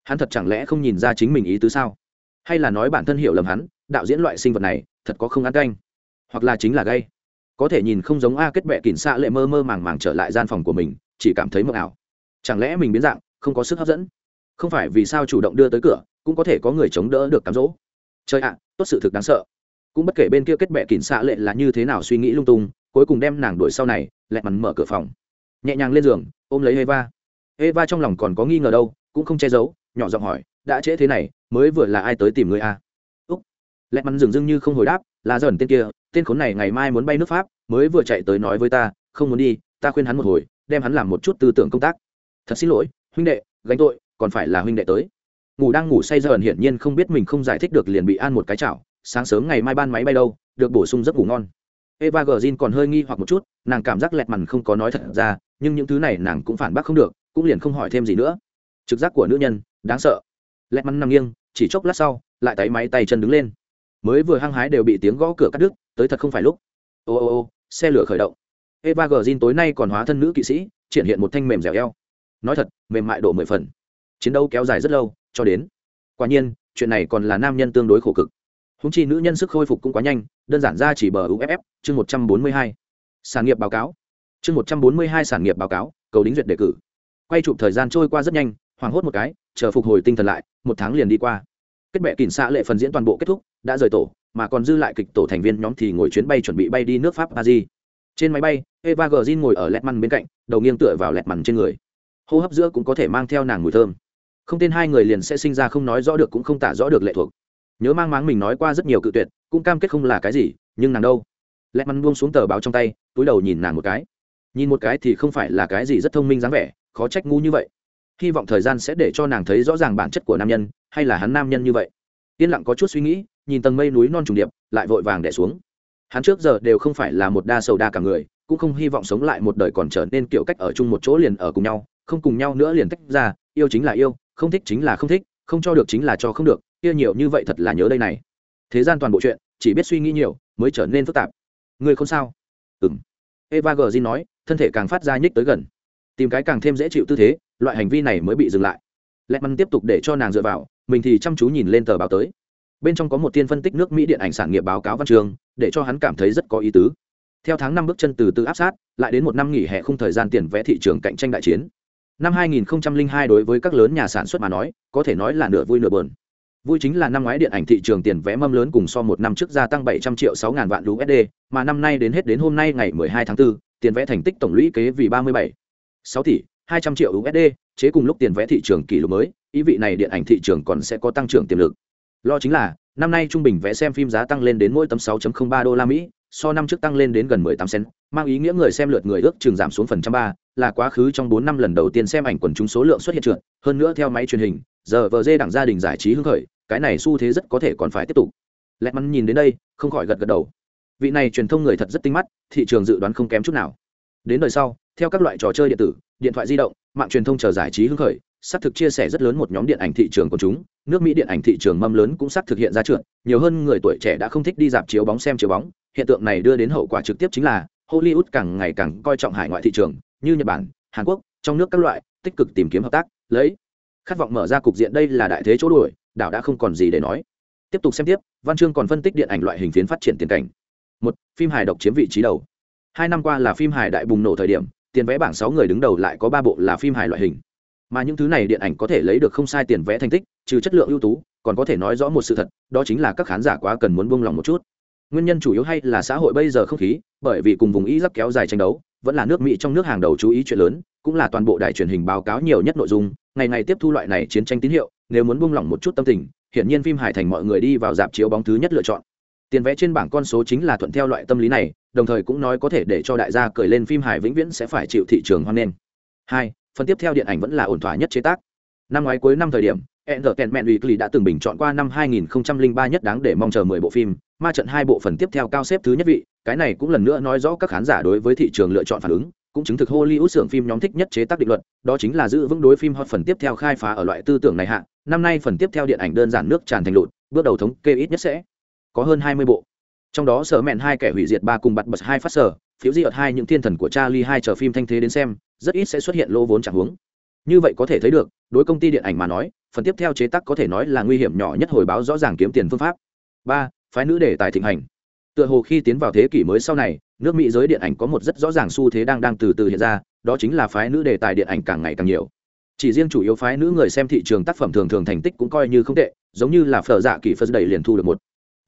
Hắn thật chẳng lẽ không nhìn ra chính mình ý tứ sao? Hay là nói bản thân hiểu lầm hắn, đạo diễn loại sinh vật này, thật có không ăn canh? Hoặc là chính là gay? Có thể nhìn không giống a, kết bệ kỉnh xa lệ mơ mơ màng màng trở lại gian phòng của mình, chỉ cảm thấy mộng ảo chẳng lẽ mình biến dạng, không có sức hấp dẫn? Không phải vì sao chủ động đưa tới cửa, cũng có thể có người chống đỡ được cám dỗ? Chơi ạ, tốt sự thực đáng sợ. Cũng bất kể bên kia kết bệ kỉnh xạ lệ là như thế nào suy nghĩ lung tung, cuối cùng đem nàng đuổi sau này, lẹ mắn mở cửa phòng. Nhẹ nhàng lên giường, ôm lấy eva. Eva trong lòng còn có nghi ngờ đâu, cũng không che giấu, nhỏ giọng hỏi, đã trễ thế này, mới vừa là ai tới tìm người a à? úc. Lẹ mắn dừng dưng như không hồi đáp, là dần tên kia, tên khốn này ngày mai muốn bay nước pháp, mới vừa chạy tới nói với ta, không muốn đi, ta khuyên hắn một hồi, đem hắn làm một chút tư tưởng công tác thật xin lỗi, huynh đệ, gánh tội, còn phải là huynh đệ tới. Ngủ đang ngủ say dần hiển nhiên không biết mình không giải thích được liền bị an một cái chảo, sáng sớm ngày mai ban máy bay đâu, được bổ sung giấc ngủ ngon. Eva gờ còn hơi nghi hoặc một chút, nàng cảm giác lẹt mằn không có nói thật ra, nhưng những thứ này nàng cũng phản bác không được, cũng liền không hỏi thêm gì nữa. Trực giác của nữ nhân, đáng sợ. Lẹt mằn nằm nghiêng, chỉ chốc lát sau, lại tay máy tay chân đứng lên. Mới vừa hăng hái đều bị tiếng gõ cửa cắt đứt, tới thật không phải lúc. Ô ô ô, xe lửa khởi động. Eva gờ tối nay còn hóa thân nữ kỵ sĩ, triển hiện một thanh mềm dẻo eo nói thật, mềm mại độ mười phần. Chiến đấu kéo dài rất lâu, cho đến. Quả nhiên, chuyện này còn là nam nhân tương đối khổ cực. Húng chi nữ nhân sức khôi phục cũng quá nhanh, đơn giản ra chỉ bờ uff chương một trăm bốn mươi hai. Sản nghiệp báo cáo. Chương một trăm bốn mươi hai sản nghiệp báo cáo, cầu đính duyệt đề cử. Quay chụp thời gian trôi qua rất nhanh, hoảng hốt một cái, chờ phục hồi tinh thần lại, một tháng liền đi qua. Kết bệ kỉnh xạ lệ phần diễn toàn bộ kết thúc, đã rời tổ, mà còn dư lại kịch tổ thành viên nhóm thì ngồi chuyến bay chuẩn bị bay đi nước pháp paris. Trên máy bay, eva g ngồi ở lẹt măn bên cạnh, đầu nghiêng tựa vào lẹt mằn trên người hô hấp giữa cũng có thể mang theo nàng mùi thơm. Không tên hai người liền sẽ sinh ra không nói rõ được cũng không tả rõ được lệ thuộc. Nhớ mang máng mình nói qua rất nhiều cự tuyệt, cũng cam kết không là cái gì, nhưng nàng đâu? Lẹ mắn buông xuống tờ báo trong tay, túi đầu nhìn nàng một cái. Nhìn một cái thì không phải là cái gì rất thông minh dáng vẻ, khó trách ngu như vậy. Hy vọng thời gian sẽ để cho nàng thấy rõ ràng bản chất của nam nhân, hay là hắn nam nhân như vậy. Yên lặng có chút suy nghĩ, nhìn tầng mây núi non trùng điệp, lại vội vàng đẻ xuống. Hắn trước giờ đều không phải là một đa sầu đa cả người, cũng không hy vọng sống lại một đời còn trở nên kiểu cách ở chung một chỗ liền ở cùng nhau không cùng nhau nữa liền tách ra, yêu chính là yêu, không thích chính là không thích, không cho được chính là cho không được, kia nhiều như vậy thật là nhớ đây này. Thế gian toàn bộ chuyện, chỉ biết suy nghĩ nhiều, mới trở nên phức tạp. Người không sao. Ừng eva gờ nói, thân thể càng phát ra nhích tới gần. Tìm cái càng thêm dễ chịu tư thế, loại hành vi này mới bị dừng lại. Lẹ mắn tiếp tục để cho nàng dựa vào, mình thì chăm chú nhìn lên tờ báo tới. Bên trong có một tiên phân tích nước mỹ điện ảnh sản nghiệp báo cáo văn trường, để cho hắn cảm thấy rất có ý tứ. Theo tháng năm bước chân từ từ áp sát, lại đến một năm nghỉ hè không thời gian tiền vẽ thị trường cạnh tranh đại chiến năm 2002 đối với các lớn nhà sản xuất mà nói có thể nói là nửa vui nửa bờn vui chính là năm ngoái điện ảnh thị trường tiền vẽ mâm lớn cùng so một năm trước gia tăng 700 triệu 6 ngàn vạn USD, mà năm nay đến hết đến hôm nay ngày 12 tháng 4, tiền vẽ thành tích tổng lũy kế vì 37 6 tỷ 200 triệu USD, chế cùng lúc tiền vẽ thị trường kỷ lục mới, ý vị này điện ảnh thị trường còn sẽ có tăng trưởng tiềm lực. Lo chính là, năm nay trung bình vẽ xem phim giá tăng lên đến mỗi tấm 6.03 đô la Mỹ, so năm trước tăng lên đến gần 18 cent, mang ý nghĩa người xem lượt người ước chừng giảm xuống phần trăm ba, là quá khứ trong 4 năm lần đầu tiên xem ảnh quần chúng số lượng xuất hiện trượt, hơn nữa theo máy truyền hình, giờ vờ dê đảng gia đình giải trí hưng khởi, cái này xu thế rất có thể còn phải tiếp tục. Lẹt mắn nhìn đến đây, không khỏi gật gật đầu. Vị này truyền thông người thật rất tinh mắt, thị trường dự đoán không kém chút nào. Đến đời sau, theo các loại trò chơi điện tử, điện thoại di động, mạng truyền thông chờ giải trí hưng khởi, xác thực chia sẻ rất lớn một nhóm điện ảnh thị trường của chúng nước mỹ điện ảnh thị trường mâm lớn cũng xác thực hiện ra trượt nhiều hơn người tuổi trẻ đã không thích đi dạp chiếu bóng xem chiếu bóng hiện tượng này đưa đến hậu quả trực tiếp chính là hollywood càng ngày càng coi trọng hải ngoại thị trường như nhật bản, hàn quốc, trong nước các loại, tích cực tìm kiếm hợp tác, lấy. Khát vọng mở ra cục diện đây là đại thế chỗ đuổi, đảo đã không còn gì để nói. Tiếp tục xem tiếp, văn chương còn phân tích điện ảnh loại hình phiến phát triển tiền cảnh. Một, phim hài độc chiếm vị trí đầu. Hai năm qua là phim hài đại bùng nổ thời điểm, tiền vẽ bảng sáu người đứng đầu lại có ba bộ là phim hài loại hình. Mà những thứ này điện ảnh có thể lấy được không sai tiền vẽ thành tích, trừ chất lượng ưu tú, còn có thể nói rõ một sự thật, đó chính là các khán giả quá cần muốn buông lòng một chút. Nguyên nhân chủ yếu hay là xã hội bây giờ không khí, bởi vì cùng vùng ý giáp kéo dài tranh đấu vẫn là nước mỹ trong nước hàng đầu chú ý chuyện lớn cũng là toàn bộ đài truyền hình báo cáo nhiều nhất nội dung ngày ngày tiếp thu loại này chiến tranh tín hiệu nếu muốn buông lỏng một chút tâm tình hiển nhiên phim hải thành mọi người đi vào dạp chiếu bóng thứ nhất lựa chọn. Tiền vẽ trên bảng con số chính là thuận theo loại tâm lý này đồng thời cũng nói có thể để cho đại gia cười lên phim hải vĩnh viễn sẽ phải chịu thị trường hoan nghênh. Hai phần tiếp theo điện ảnh vẫn là ổn thỏa nhất chế tác. Năm ngoái cuối năm thời điểm Entertainment Weekly đã từng bình chọn qua năm 2003 nhất đáng để mong chờ 10 bộ phim, ma trận hai bộ phần tiếp theo cao xếp thứ nhất vị, cái này cũng lần nữa nói rõ các khán giả đối với thị trường lựa chọn phản ứng, cũng chứng thực Hollywood xưởng phim nhóm thích nhất chế tác định luật, đó chính là giữ vững đối phim hot phần tiếp theo khai phá ở loại tư tưởng này hạ, năm nay phần tiếp theo điện ảnh đơn giản nước tràn thành lụt, bước đầu thống kê ít nhất sẽ có hơn 20 bộ. Trong đó sở mẹn hai kẻ hủy diệt ba cùng bật bật hai phát sở, phiếu diệt hai những thiên thần của Charlie hai chờ phim thanh thế đến xem, rất ít sẽ xuất hiện lỗ vốn chẳng hướng. Như vậy có thể thấy được đối công ty điện ảnh mà nói phần tiếp theo chế tác có thể nói là nguy hiểm nhỏ nhất hồi báo rõ ràng kiếm tiền phương pháp. Ba phái nữ đề tài thịnh hành tựa hồ khi tiến vào thế kỷ mới sau này, nước mỹ giới điện ảnh có một rất rõ ràng xu thế đang đang từ từ hiện ra, đó chính là phái nữ đề tài điện ảnh càng ngày càng nhiều. Chỉ riêng chủ yếu phái nữ người xem thị trường tác phẩm thường thường thành tích cũng coi như không tệ, giống như là phở dạ kỳ phật đầy liền thu được một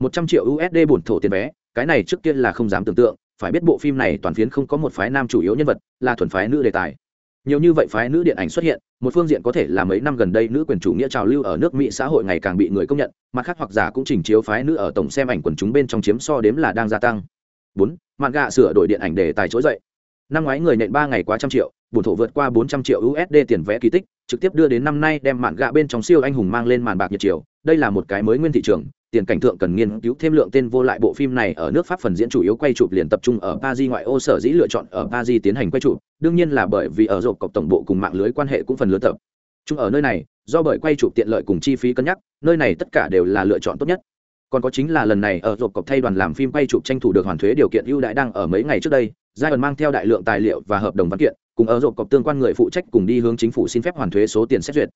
một trăm triệu usd bổn thổ tiền vé, cái này trước tiên là không dám tưởng tượng, phải biết bộ phim này toàn phiến không có một phái nam chủ yếu nhân vật là thuần phái nữ đề tài. Nhiều như vậy phái nữ điện ảnh xuất hiện một phương diện có thể là mấy năm gần đây nữ quyền chủ nghĩa trào lưu ở nước mỹ xã hội ngày càng bị người công nhận, mặt khác hoặc giả cũng chỉnh chiếu phái nữ ở tổng xem ảnh quần chúng bên trong chiếm so đếm là đang gia tăng. Bốn, mạn gạ sửa đổi điện ảnh để tài trỗi dậy năm ngoái người nện ba ngày quá trăm triệu bùn thổ vượt qua bốn trăm triệu usd tiền vẽ kỳ tích, trực tiếp đưa đến năm nay đem mạng gạ bên trong siêu anh hùng mang lên màn bạc nhiệt chiều. Đây là một cái mới nguyên thị trường, tiền cảnh thượng cần nghiên cứu thêm lượng tên vô lại bộ phim này ở nước pháp phần diễn chủ yếu quay chụp liền tập trung ở paris ngoại ô sở dĩ lựa chọn ở paris tiến hành quay chụp, đương nhiên là bởi vì ở rộp cọc tổng bộ cùng mạng lưới quan hệ cũng phần lớn tập trung ở nơi này, do bởi quay chụp tiện lợi cùng chi phí cân nhắc, nơi này tất cả đều là lựa chọn tốt nhất. Còn có chính là lần này ở rộp cọc thay đoàn làm phim quay chụp tranh thủ được hoàn thuế điều kiện ưu đãi đang ở mấy ngày trước đây giai đoạn mang theo đại lượng tài liệu và hợp đồng văn kiện, cùng ở rộp cọc tương quan người phụ trách cùng đi hướng chính phủ xin phép hoàn thuế số tiền xét duyệt.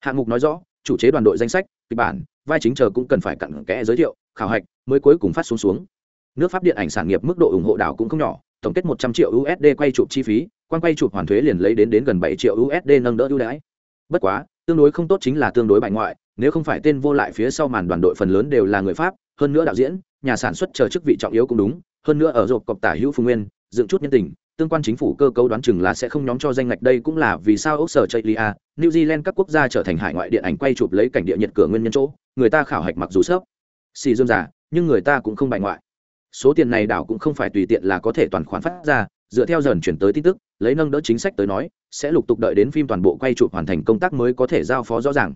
Hạng mục nói rõ, chủ chế đoàn đội danh sách, kịch bản, vai chính chờ cũng cần phải cặn kẽ giới thiệu, khảo hạch mới cuối cùng phát xuống xuống. Nước pháp điện ảnh sản nghiệp mức độ ủng hộ đảo cũng không nhỏ, tổng kết một trăm triệu usd quay chụp chi phí, quan quay chụp hoàn thuế liền lấy đến đến gần bảy triệu usd nâng đỡ ưu đãi. Bất quá, tương đối không tốt chính là tương đối bại ngoại, nếu không phải tên vô lại phía sau màn đoàn đội phần lớn đều là người pháp, hơn nữa đạo diễn, nhà sản xuất chờ chức vị trọng yếu cũng đúng, hơn nữa ở rộp cọc tả hữu phùng nguyên dựng chút nhân tình, tương quan chính phủ cơ cấu đoán chừng là sẽ không nhóm cho danh ngạch đây cũng là vì sao ốc sở chạy lia new zealand các quốc gia trở thành hải ngoại điện ảnh quay chụp lấy cảnh địa nhiệt cửa nguyên nhân chỗ, người ta khảo hạch mặc dù sớp xì dương giả, nhưng người ta cũng không bại ngoại. Số tiền này đảo cũng không phải tùy tiện là có thể toàn khoản phát ra, dựa theo dần chuyển tới tin tức, lấy nâng đỡ chính sách tới nói, sẽ lục tục đợi đến phim toàn bộ quay chụp hoàn thành công tác mới có thể giao phó rõ ràng.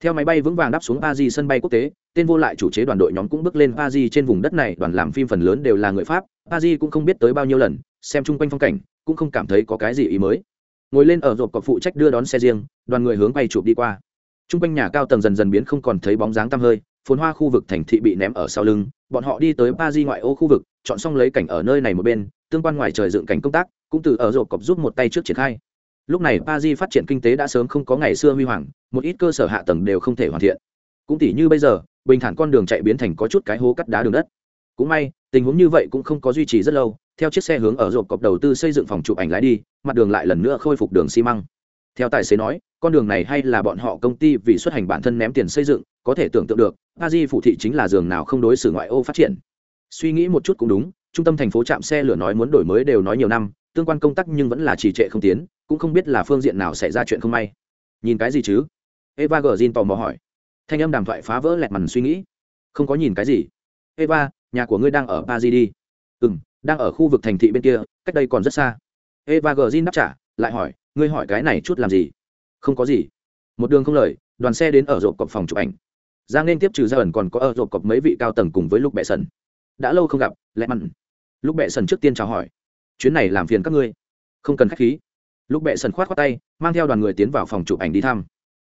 Theo máy bay vững vàng đáp xuống paris sân bay quốc tế, tên vô lại chủ chế đoàn đội nhóm cũng bước lên paris trên vùng đất này, đoàn làm phim phần lớn đều là người pháp paris cũng không biết tới bao nhiêu lần, xem chung quanh phong cảnh, cũng không cảm thấy có cái gì ý mới. Ngồi lên ở rộp cọc phụ trách đưa đón xe riêng, đoàn người hướng bay chụp đi qua. Chung quanh nhà cao tầng dần dần biến không còn thấy bóng dáng tăm hơi, phồn hoa khu vực thành thị bị ném ở sau lưng, bọn họ đi tới paris ngoại ô khu vực, chọn xong lấy cảnh ở nơi này một bên, tương quan ngoài trời dựng cảnh công tác, cũng từ ở rộp cọc giúp một tay trước triển khai. Lúc này paris phát triển kinh tế đã sớm không có ngày xưa huy hoàng, một ít cơ sở hạ tầng đều không thể hoàn thiện. Cũng tỉ như bây giờ, bình thản con đường chạy biến thành có chút cái hố cắt đá đường đất cũng may, tình huống như vậy cũng không có duy trì rất lâu, theo chiếc xe hướng ở rộp cọc đầu tư xây dựng phòng chụp ảnh lái đi, mặt đường lại lần nữa khôi phục đường xi măng. Theo tài xế nói, con đường này hay là bọn họ công ty vì xuất hành bản thân ném tiền xây dựng, có thể tưởng tượng được a di phụ thị chính là giường nào không đối xử ngoại ô phát triển. Suy nghĩ một chút cũng đúng, trung tâm thành phố chạm xe lửa nói muốn đổi mới đều nói nhiều năm, tương quan công tác nhưng vẫn là trì trệ không tiến, cũng không biết là phương diện nào xảy ra chuyện không may. Nhìn cái gì chứ? Eva gờ tò mò hỏi. Thanh âm đàm thoại phá vỡ lẹt mằn suy nghĩ. Không có nhìn cái gì. Eva nhà của ngươi đang ở paris đi. Ừ m đang ở khu vực thành thị bên kia, cách đây còn rất xa. Eva gờ đáp trả, lại hỏi, ngươi hỏi cái này chút làm gì? Không có gì. Một đường không lời, đoàn xe đến ở rộp cọc phòng chụp ảnh. Giang nên tiếp trừ ra ẩn còn có ở rộp cọc mấy vị cao tầng cùng với lúc bệ sần. Đã lâu không gặp lẹ mặn. Lúc bệ sần trước tiên chào hỏi. Chuyến này làm phiền các ngươi. Không cần k h á c h khí. Lúc bệ sần khoát khoát tay, mang theo đoàn người tiến vào phòng chụp ảnh đi thăm.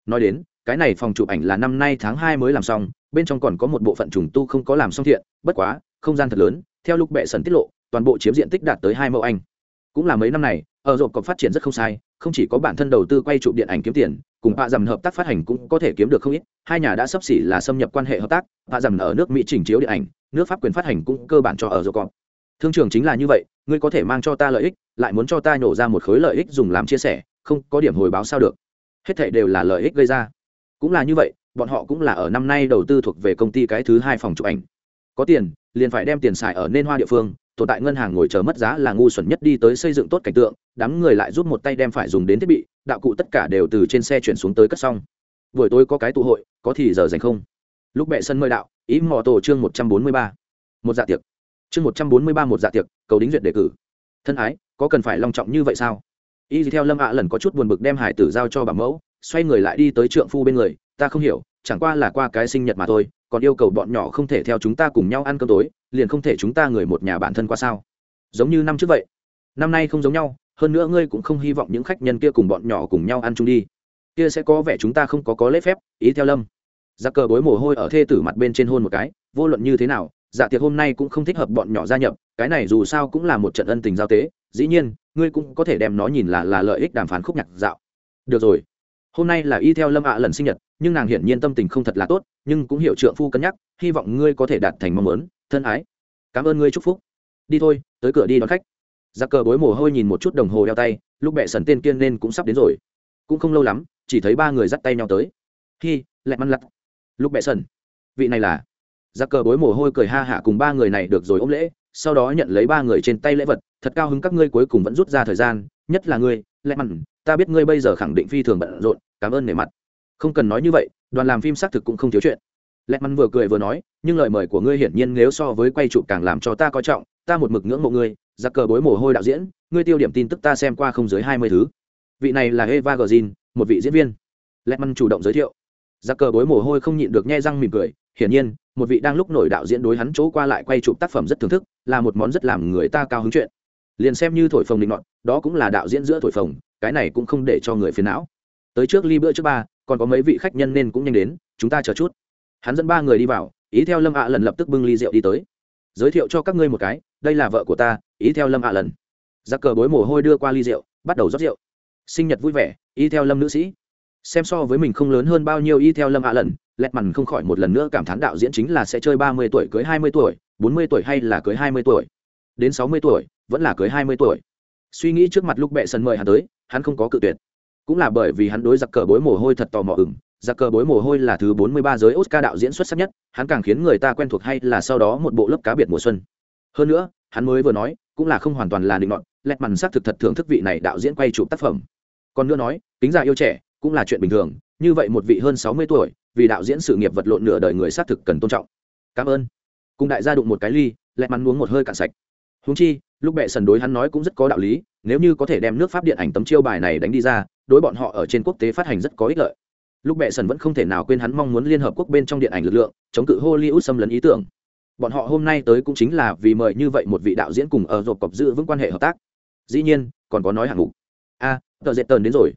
Nói đến cái này phòng chụp ảnh là năm nay tháng hai mới làm xong, bên trong còn có một bộ phận trùng tu không có làm xong thiện, bất quá, không gian thật lớn, theo lúc bệ sần tiết lộ, toàn bộ chiếm diện tích đạt tới hai mẫu anh. Cũng là mấy năm này, ở rộp còn phát triển rất không sai, không chỉ có bản thân đầu tư quay chụp điện ảnh kiếm tiền, cùng bạ dầm hợp tác phát hành cũng có thể kiếm được không ít, hai nhà đã sắp xỉ là xâm nhập quan hệ hợp tác bạ dầm ở nước mỹ chỉnh chiếu điện ảnh, nước pháp quyền phát hành cũng cơ bản cho ở rộp còn thương trường chính là như vậy, ngươi có thể mang cho ta lợi ích, lại muốn cho ta nhổ ra một khối lợi ích dùng làm chia sẻ, không có điểm hồi báo sao được. Hết thảy đều là lợi ích gây ra cũng là như vậy, bọn họ cũng là ở năm nay đầu tư thuộc về công ty cái thứ hai phòng chụp ảnh. Có tiền, liền phải đem tiền xài ở nên hoa địa phương, tồn tại ngân hàng ngồi chờ mất giá là ngu xuẩn nhất đi tới xây dựng tốt cảnh tượng, đám người lại giúp một tay đem phải dùng đến thiết bị, đạo cụ tất cả đều từ trên xe chuyển xuống tới cất xong. Buổi tối có cái tụ hội, có thì giờ dành không? Lúc bệ sân mời đạo, ý mò tổ chương một trăm bốn mươi ba. Một dạ tiệc. Chương một trăm bốn mươi ba một dạ tiệc, cầu đính duyệt đề cử. Thân ái, có cần phải long trọng như vậy sao? Y theo lâm ạ lần có chút buồn bực đem hải tử giao cho bà mẫu xoay người lại đi tới trượng phu bên người, ta không hiểu, chẳng qua là qua cái sinh nhật mà thôi, còn yêu cầu bọn nhỏ không thể theo chúng ta cùng nhau ăn cơm tối, liền không thể chúng ta người một nhà bản thân qua sao? Giống như năm trước vậy. Năm nay không giống nhau, hơn nữa ngươi cũng không hy vọng những khách nhân kia cùng bọn nhỏ cùng nhau ăn chung đi. Kia sẽ có vẻ chúng ta không có có lễ phép, ý theo lâm. Giặc cờ bối mồ hôi ở thê tử mặt bên trên hôn một cái, vô luận như thế nào dạ tiệc hôm nay cũng không thích hợp bọn nhỏ gia nhập, cái này dù sao cũng là một trận ân tình giao tế, dĩ nhiên, ngươi cũng có thể đem nó nhìn là là lợi ích đàm phán khúc nhạc dạo. Được rồi hôm nay là y theo lâm ạ lần sinh nhật, nhưng nàng hiển nhiên tâm tình không thật là tốt, nhưng cũng hiểu trượng phu cân nhắc, hy vọng ngươi có thể đạt thành mong muốn, thân ái. Cảm ơn ngươi chúc phúc. Đi thôi, tới cửa đi đón khách. Giặc cờ bối mồ hôi nhìn một chút đồng hồ đeo tay, lúc bệ sần tên kiên nên cũng sắp đến rồi. Cũng không lâu lắm, chỉ thấy ba người dắt tay nhau tới. Hi, lẹ măn lặt. Lúc bệ sần, vị này là? Giặc cờ bối mồ hôi cười ha hả cùng ba người này được rồi ôm lễ, sau đó nhận lấy ba người trên tay lễ vật, thật cao hứng các ngươi cuối cùng vẫn rút ra thời gian, nhất là ngươi, lẹ măn ta biết ngươi bây giờ khẳng định phi thường bận rộn, cảm ơn nể mặt. Không cần nói như vậy, đoàn làm phim xác thực cũng không thiếu chuyện. Lẹt mắn vừa cười vừa nói, nhưng lời mời của ngươi hiển nhiên nếu so với quay chụp càng làm cho ta coi trọng, ta một mực ngưỡng mộ ngươi, giặc cờ bối mồ hôi đạo diễn, ngươi tiêu điểm tin tức ta xem qua không dưới hai mươi thứ. Vị này là eva gờ một vị diễn viên. Lẹt mắn chủ động giới thiệu. Giặc cờ bối mồ hôi không nhịn được nhe răng mỉm cười, hiển nhiên, một vị đang lúc nổi đạo diễn đối hắn chỗ qua lại quay chụp tác phẩm rất thưởng thức, là một món rất làm người ta cao hứng chuyện. Liền xem như thổi phồng định nọt, đó cũng là đạo diễn giữa thổi phồng cái này cũng không để cho người phiền não. Tới trước ly bữa trước ba, còn có mấy vị khách nhân nên cũng nhanh đến, chúng ta chờ chút. Hắn dẫn ba người đi vào, ý theo lâm ạ lần lập tức bưng ly rượu đi tới. Giới thiệu cho các ngươi một cái, đây là vợ của ta, ý theo lâm ạ lần. Giặc cờ bối mồ hôi đưa qua ly rượu, bắt đầu rót rượu. Sinh nhật vui vẻ, ý theo lâm nữ sĩ. Xem so với mình không lớn hơn bao nhiêu y theo lâm ạ lần, lẹt mằn không khỏi một lần nữa cảm thán đạo diễn chính là sẽ chơi ba mươi tuổi cưới hai mươi tuổi, bốn mươi tuổi hay là cưới hai mươi tuổi. Đến sáu mươi tuổi, vẫn là cưới hai mươi tuổi. Suy nghĩ trước mặt lúc bệ sần mời hắn tới hắn không có cự tuyệt. Cũng là bởi vì hắn đối giặc cờ bối mồ hôi thật tò mò ửng, giặc cờ bối mồ hôi là thứ bốn mươi ba giới oscar đạo diễn xuất sắc nhất, hắn càng khiến người ta quen thuộc hay là sau đó một bộ lớp cá biệt mùa xuân. Hơn nữa, hắn mới vừa nói, cũng là không hoàn toàn là định luận lẹt mằn xác thực thật thưởng thức vị này đạo diễn quay chụp tác phẩm. Còn nữa nói tính già yêu trẻ, cũng là chuyện bình thường, như vậy một vị hơn sáu mươi tuổi, vì đạo diễn sự nghiệp vật lộn nửa đời người xác thực cần tôn trọng. Cảm ơn. Cùng đại gia đụng một cái ly, lẹt mắn uống một hơi cạn sạch. Húng chi lúc bệ sần đối hắn nói cũng rất có đạo lý, nếu như có thể đem nước pháp điện ảnh tấm chiêu bài này đánh đi ra, đối bọn họ ở trên quốc tế phát hành rất có ích lợi. Lúc bệ sần vẫn không thể nào quên hắn mong muốn liên hợp quốc bên trong điện ảnh lực lượng, chống cự hollywood xâm lấn ý tưởng. Bọn họ hôm nay tới cũng chính là vì mời như vậy một vị đạo diễn cùng ở rộp cọc giữ vững quan hệ hợp tác. Dĩ nhiên, còn có nói hạng mục. A, tờ dệt tờn đến rồi.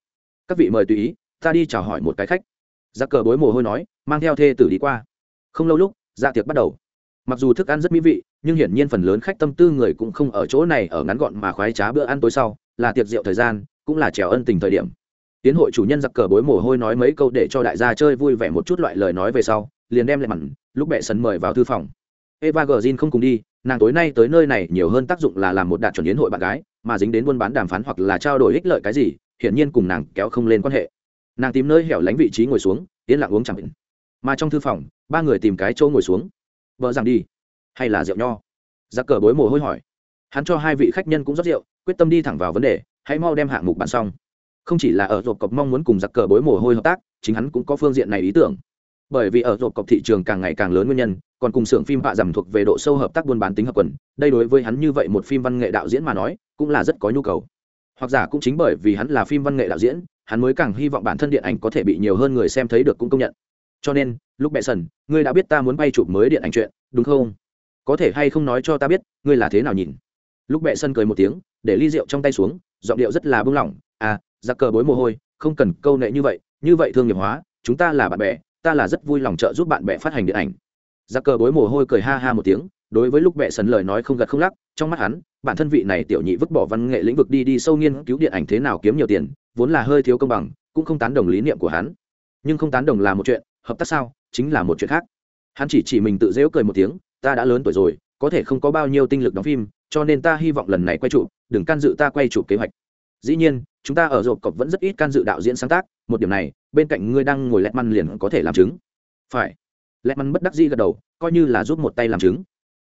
Các vị mời tùy ý, ta đi chào hỏi một cái khách. Giặc cờ bối mồ hôi nói, mang theo thê tử đi qua. Không lâu lúc dạ tiệc bắt đầu mặc dù thức ăn rất mỹ vị, nhưng hiển nhiên phần lớn khách tâm tư người cũng không ở chỗ này ở ngắn gọn mà khoái trá bữa ăn tối sau, là tiệc rượu thời gian, cũng là trèo ân tình thời điểm. Tiến hội chủ nhân giặc cờ bối mồ hôi nói mấy câu để cho đại gia chơi vui vẻ một chút loại lời nói về sau, liền đem lại mặn, lúc bệ sấn mời vào thư phòng. Eva gờ không cùng đi, nàng tối nay tới nơi này nhiều hơn tác dụng là làm một đạt chuẩn yến hội bạn gái, mà dính đến buôn bán đàm phán hoặc là trao đổi ích lợi cái gì, hiển nhiên cùng nàng kéo không lên quan hệ. Nàng tìm nơi hẻo lánh vị trí ngồi xuống, yên lặng uống chẳng định mà trong thư phòng, ba người tìm cái chỗ ngồi xuống vợ rằng đi. Hay là rượu nho? Giặc cờ bối mồ hôi hỏi. Hắn cho hai vị khách nhân cũng rót rượu, quyết tâm đi thẳng vào vấn đề, hãy mau đem hạng mục bàn xong. Không chỉ là ở rộp cọc mong muốn cùng giặc cờ bối mồ hôi hợp tác, chính hắn cũng có phương diện này ý tưởng. Bởi vì ở rộp cọc thị trường càng ngày càng lớn nguyên nhân, còn cùng xưởng phim họa giảm thuộc về độ sâu hợp tác buôn bán tính hợp quần, đây đối với hắn như vậy một phim văn nghệ đạo diễn mà nói, cũng là rất có nhu cầu. Hoặc giả cũng chính bởi vì hắn là phim văn nghệ đạo diễn, hắn mới càng hy vọng bản thân điện ảnh có thể bị nhiều hơn người xem thấy được cũng công nhận cho nên, lúc bệ sần, ngươi đã biết ta muốn bay chụp mới điện ảnh chuyện, đúng không? Có thể hay không nói cho ta biết, ngươi là thế nào nhìn? Lúc bệ sân cười một tiếng, để ly rượu trong tay xuống, giọng điệu rất là bưng lỏng. À giặc cờ bối mồ hôi, không cần câu nệ như vậy như vậy thương nghiệp hóa, chúng ta là bạn bè, ta là rất vui lòng trợ giúp bạn bè phát hành điện ảnh. Giặc cờ bối mồ hôi cười ha ha một tiếng, đối với lúc bệ sần lời nói không gật không lắc, trong mắt hắn, bản thân vị này tiểu nhị vứt bỏ văn nghệ lĩnh vực đi đi sâu nghiên cứu điện ảnh thế nào kiếm nhiều tiền, vốn là hơi thiếu công bằng, cũng không tán đồng lý niệm của hắn. Nhưng không tán đồng là một chuyện hợp tác sao? Chính là một chuyện khác. Hắn chỉ chỉ mình tự dễu cười một tiếng, ta đã lớn tuổi rồi, có thể không có bao nhiêu tinh lực đóng phim, cho nên ta hy vọng lần này quay chụp, đừng can dự ta quay chụp kế hoạch. Dĩ nhiên, chúng ta ở rộp cọc vẫn rất ít can dự đạo diễn sáng tác, một điểm này, bên cạnh ngươi đang ngồi lẹt măn liền có thể làm chứng. Phải. Lẹt măn bất đắc dĩ gật đầu, coi như là giúp một tay làm chứng.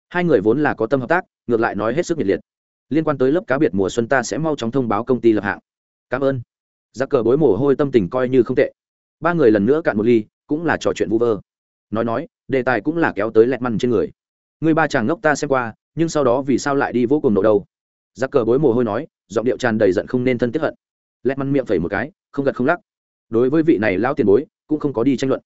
Hai người vốn là có tâm hợp tác, ngược lại nói hết sức nhiệt liệt. Liên quan tới lớp cá biệt mùa xuân ta sẽ mau chóng thông báo công ty lập hạng. Cảm ơn. Giá cờ bối mồ hôi tâm tình coi như không tệ. Ba người lần nữa cạn một ly cũng là trò chuyện vu vơ. Nói nói, đề tài cũng là kéo tới lẹt măn trên người. Người ba chàng ngốc ta xem qua, nhưng sau đó vì sao lại đi vô cùng nổ đâu? Giác cờ bối mồ hôi nói, giọng điệu tràn đầy giận không nên thân tiếp hận. Lẹt măn miệng phẩy một cái, không gật không lắc. Đối với vị này lao tiền bối, cũng không có đi tranh luận.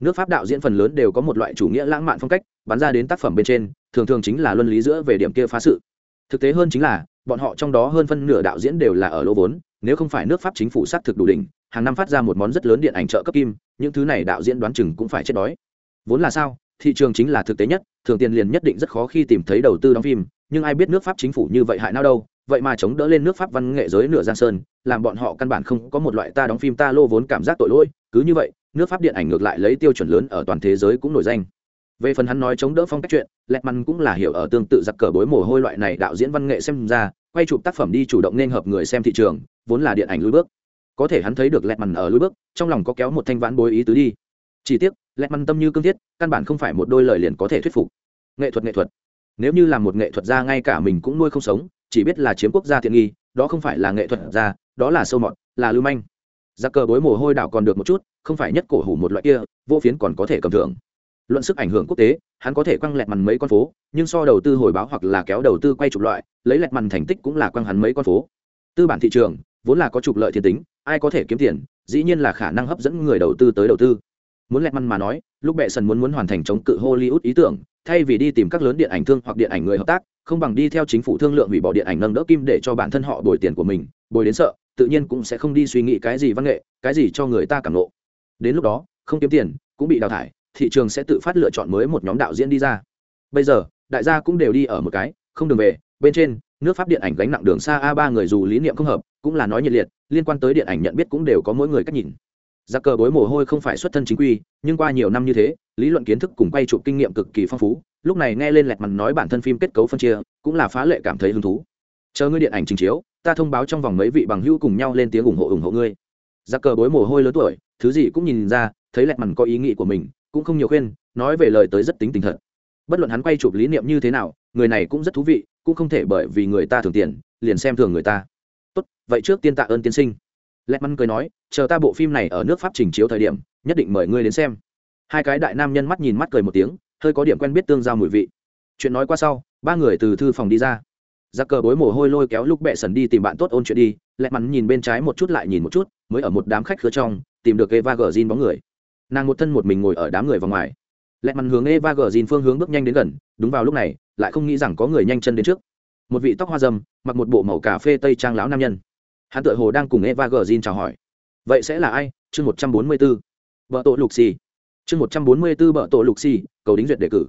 Nước pháp đạo diễn phần lớn đều có một loại chủ nghĩa lãng mạn phong cách, bắn ra đến tác phẩm bên trên, thường thường chính là luân lý giữa về điểm kia phá sự. Thực tế hơn chính là, bọn họ trong đó hơn phân nửa đạo diễn đều là ở lỗ vốn nếu không phải nước pháp chính phủ xác thực đủ đỉnh, hàng năm phát ra một món rất lớn điện ảnh trợ cấp kim, những thứ này đạo diễn đoán chừng cũng phải chết đói. Vốn là sao, thị trường chính là thực tế nhất, thường tiền liền nhất định rất khó khi tìm thấy đầu tư đóng phim, nhưng ai biết nước pháp chính phủ như vậy hại nào đâu, vậy mà chống đỡ lên nước pháp văn nghệ giới nửa giang sơn, làm bọn họ căn bản không có một loại ta đóng phim ta lô vốn cảm giác tội lỗi, cứ như vậy, nước pháp điện ảnh ngược lại lấy tiêu chuẩn lớn ở toàn thế giới cũng nổi danh. Về phần hắn nói chống đỡ phong cách chuyện lẹt măn cũng là hiểu ở tương tự giặc cờ bối mồ hôi loại này đạo diễn văn nghệ xem ra quay chụp tác phẩm đi chủ động nên hợp người xem thị trường, vốn là điện ảnh lùi bước. Có thể hắn thấy được lẹt mằn ở lùi bước, trong lòng có kéo một thanh vãn bối ý tứ đi. Chỉ tiếc, lẹt mằn tâm như cương thiết, căn bản không phải một đôi lời liền có thể thuyết phục. Nghệ thuật nghệ thuật. Nếu như là một nghệ thuật gia, ngay cả mình cũng nuôi không sống, chỉ biết là chiếm quốc gia thiện nghi, đó không phải là nghệ thuật gia, đó là sâu mọt, là lưu manh. Giặc cờ bối mồ hôi đảo còn được một chút, không phải nhất cổ hủ một loại kia, vô phiến còn có thể cầm thưởng luận sức ảnh hưởng quốc tế, hắn có thể quăng lẹt mằn mấy con phố, nhưng so đầu tư hồi báo hoặc là kéo đầu tư quay trục loại, lấy lẹt mằn thành tích cũng là quăng hắn mấy con phố. Tư bản thị trường, vốn là có trục lợi thiên tính, ai có thể kiếm tiền, dĩ nhiên là khả năng hấp dẫn người đầu tư tới đầu tư. Muốn lẹt mằn mà nói, lúc bệ sần muốn muốn hoàn thành chống cự hollywood ý tưởng, thay vì đi tìm các lớn điện ảnh thương hoặc điện ảnh người hợp tác, không bằng đi theo chính phủ thương lượng hủy bỏ điện ảnh nâng đỡ kim để cho bản thân họ bồi tiền của mình, bồi đến sợ, tự nhiên cũng sẽ không đi suy nghĩ cái gì văn nghệ, cái gì cho người ta cảm nộ. Đến lúc đó, không kiếm tiền, cũng bị đào thải thị trường sẽ tự phát lựa chọn mới một nhóm đạo diễn đi ra. Bây giờ, đại gia cũng đều đi ở một cái, không đường về, bên trên, nước pháp điện ảnh gánh nặng đường xa a ba người dù lý niệm không hợp, cũng là nói nhiệt liệt, liên quan tới điện ảnh nhận biết cũng đều có mỗi người cách nhìn. Giặc cờ bối mồ hôi không phải xuất thân chính quy, nhưng qua nhiều năm như thế, lý luận kiến thức cùng quay chụp kinh nghiệm cực kỳ phong phú, lúc này nghe lên lẹt mặt nói bản thân phim kết cấu phân chia, cũng là phá lệ cảm thấy hứng thú. Chờ ngươi điện ảnh trình chiếu, ta thông báo trong vòng mấy vị bằng hữu cùng nhau lên tiếng ủng hộ ủng hộ ngươi. Giặc cờ bối mồ hôi lớn tuổi, thứ gì cũng nhìn ra, thấy lẹt mặt có ý nghĩ của mình cũng không nhiều khuyên, nói về lời tới rất tính tình thật. Bất luận hắn quay chụp lý niệm như thế nào, người này cũng rất thú vị, cũng không thể bởi vì người ta thường tiền, liền xem thường người ta. Tốt, vậy trước tiên tạ ơn tiên sinh. Lẹt mắn cười nói, chờ ta bộ phim này ở nước pháp trình chiếu thời điểm, nhất định mời ngươi đến xem. Hai cái đại nam nhân mắt nhìn mắt cười một tiếng, hơi có điểm quen biết tương giao mùi vị. Chuyện nói qua sau, ba người từ thư phòng đi ra. Giặc cờ bối mồ hôi lôi kéo lúc bẹ sần đi tìm bạn tốt ôn chuyện đi lẹt mắn nhìn bên trái một chút lại nhìn một chút, mới ở một đám khách khứa trong, tìm được eva gờ bóng người nàng một thân một mình ngồi ở đám người vào ngoài. Lẹ mắn hướng eva gờ phương hướng bước nhanh đến gần, đúng vào lúc này, lại không nghĩ rằng có người nhanh chân đến trước. Một vị tóc hoa dâm, mặc một bộ màu cà phê tây trang lão nam nhân. Hắn tự hồ đang cùng eva gờ chào hỏi. Vậy sẽ là ai? Chương một trăm bốn mươi b ố vợ tổ lục xì. Chương một trăm bốn mươi b ố vợ tổ lục xì, cầu đính duyệt đề cử.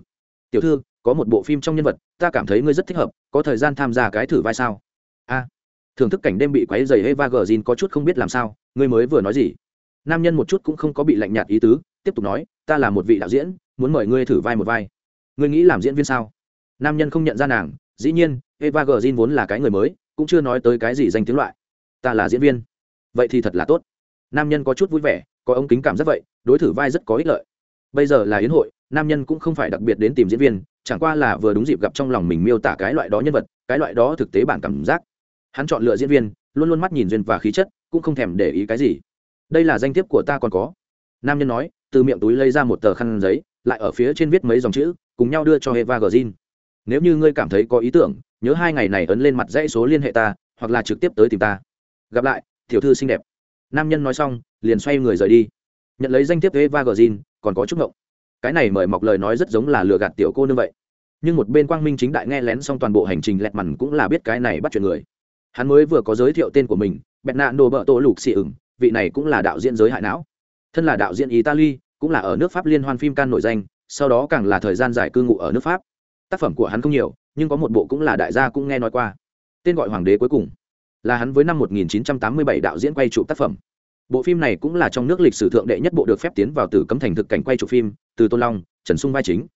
Tiểu thư, có một bộ phim trong nhân vật, ta cảm thấy ngươi rất thích hợp, có thời gian tham gia cái thử vai sao? A. Thưởng thức cảnh đêm bị quáy dày eva gờ có chút không biết làm sao, ngươi mới vừa nói gì? Nam nhân một chút cũng không có bị lạnh nhạt ý tứ, tiếp tục nói, ta là một vị đạo diễn, muốn mời ngươi thử vai một vai. Ngươi nghĩ làm diễn viên sao? Nam nhân không nhận ra nàng, dĩ nhiên, eva g vốn là cái người mới, cũng chưa nói tới cái gì danh tiếng loại. Ta là diễn viên. Vậy thì thật là tốt. Nam nhân có chút vui vẻ, có ống kính cảm rất vậy, đối thử vai rất có ích lợi. Bây giờ là yến hội, nam nhân cũng không phải đặc biệt đến tìm diễn viên, chẳng qua là vừa đúng dịp gặp trong lòng mình miêu tả cái loại đó nhân vật, cái loại đó thực tế bản cảm giác. Hắn chọn lựa diễn viên, luôn luôn mắt nhìn duyên và khí chất, cũng không thèm để ý cái gì đây là danh thiếp của ta còn có. Nam nhân nói, từ miệng túi lấy ra một tờ khăn giấy, lại ở phía trên viết mấy dòng chữ, cùng nhau đưa cho eva gờ nếu như ngươi cảm thấy có ý tưởng, nhớ hai ngày này ấn lên mặt dãy số liên hệ ta, hoặc là trực tiếp tới tìm ta. Gặp lại, tiểu thư xinh đẹp. Nam nhân nói xong, liền xoay người rời đi. Nhận lấy danh thiếp eva gờ còn có chút mộng cái này mời mọc lời nói rất giống là lừa gạt tiểu cô như vậy. Nhưng một bên quang minh chính đại nghe lén xong toàn bộ hành trình lẹt mằn cũng là biết cái này bắt chuyện người. Hắn mới vừa có giới thiệu tên của mình bẹt nạn đồ bợ tổ lục xị ửng vị này cũng là đạo diễn giới hại não. Thân là đạo diễn italy, cũng là ở nước pháp liên hoan phim can nổi danh, sau đó càng là thời gian dài cư ngụ ở nước pháp. Tác phẩm của hắn không nhiều, nhưng có một bộ cũng là đại gia cũng nghe nói qua. Tên gọi hoàng đế cuối cùng là hắn với năm 1987 đạo diễn quay chụp tác phẩm. Bộ phim này cũng là trong nước lịch sử thượng đệ nhất bộ được phép tiến vào từ cấm thành thực cảnh quay chụp phim, từ tôn long, trần sung vai chính.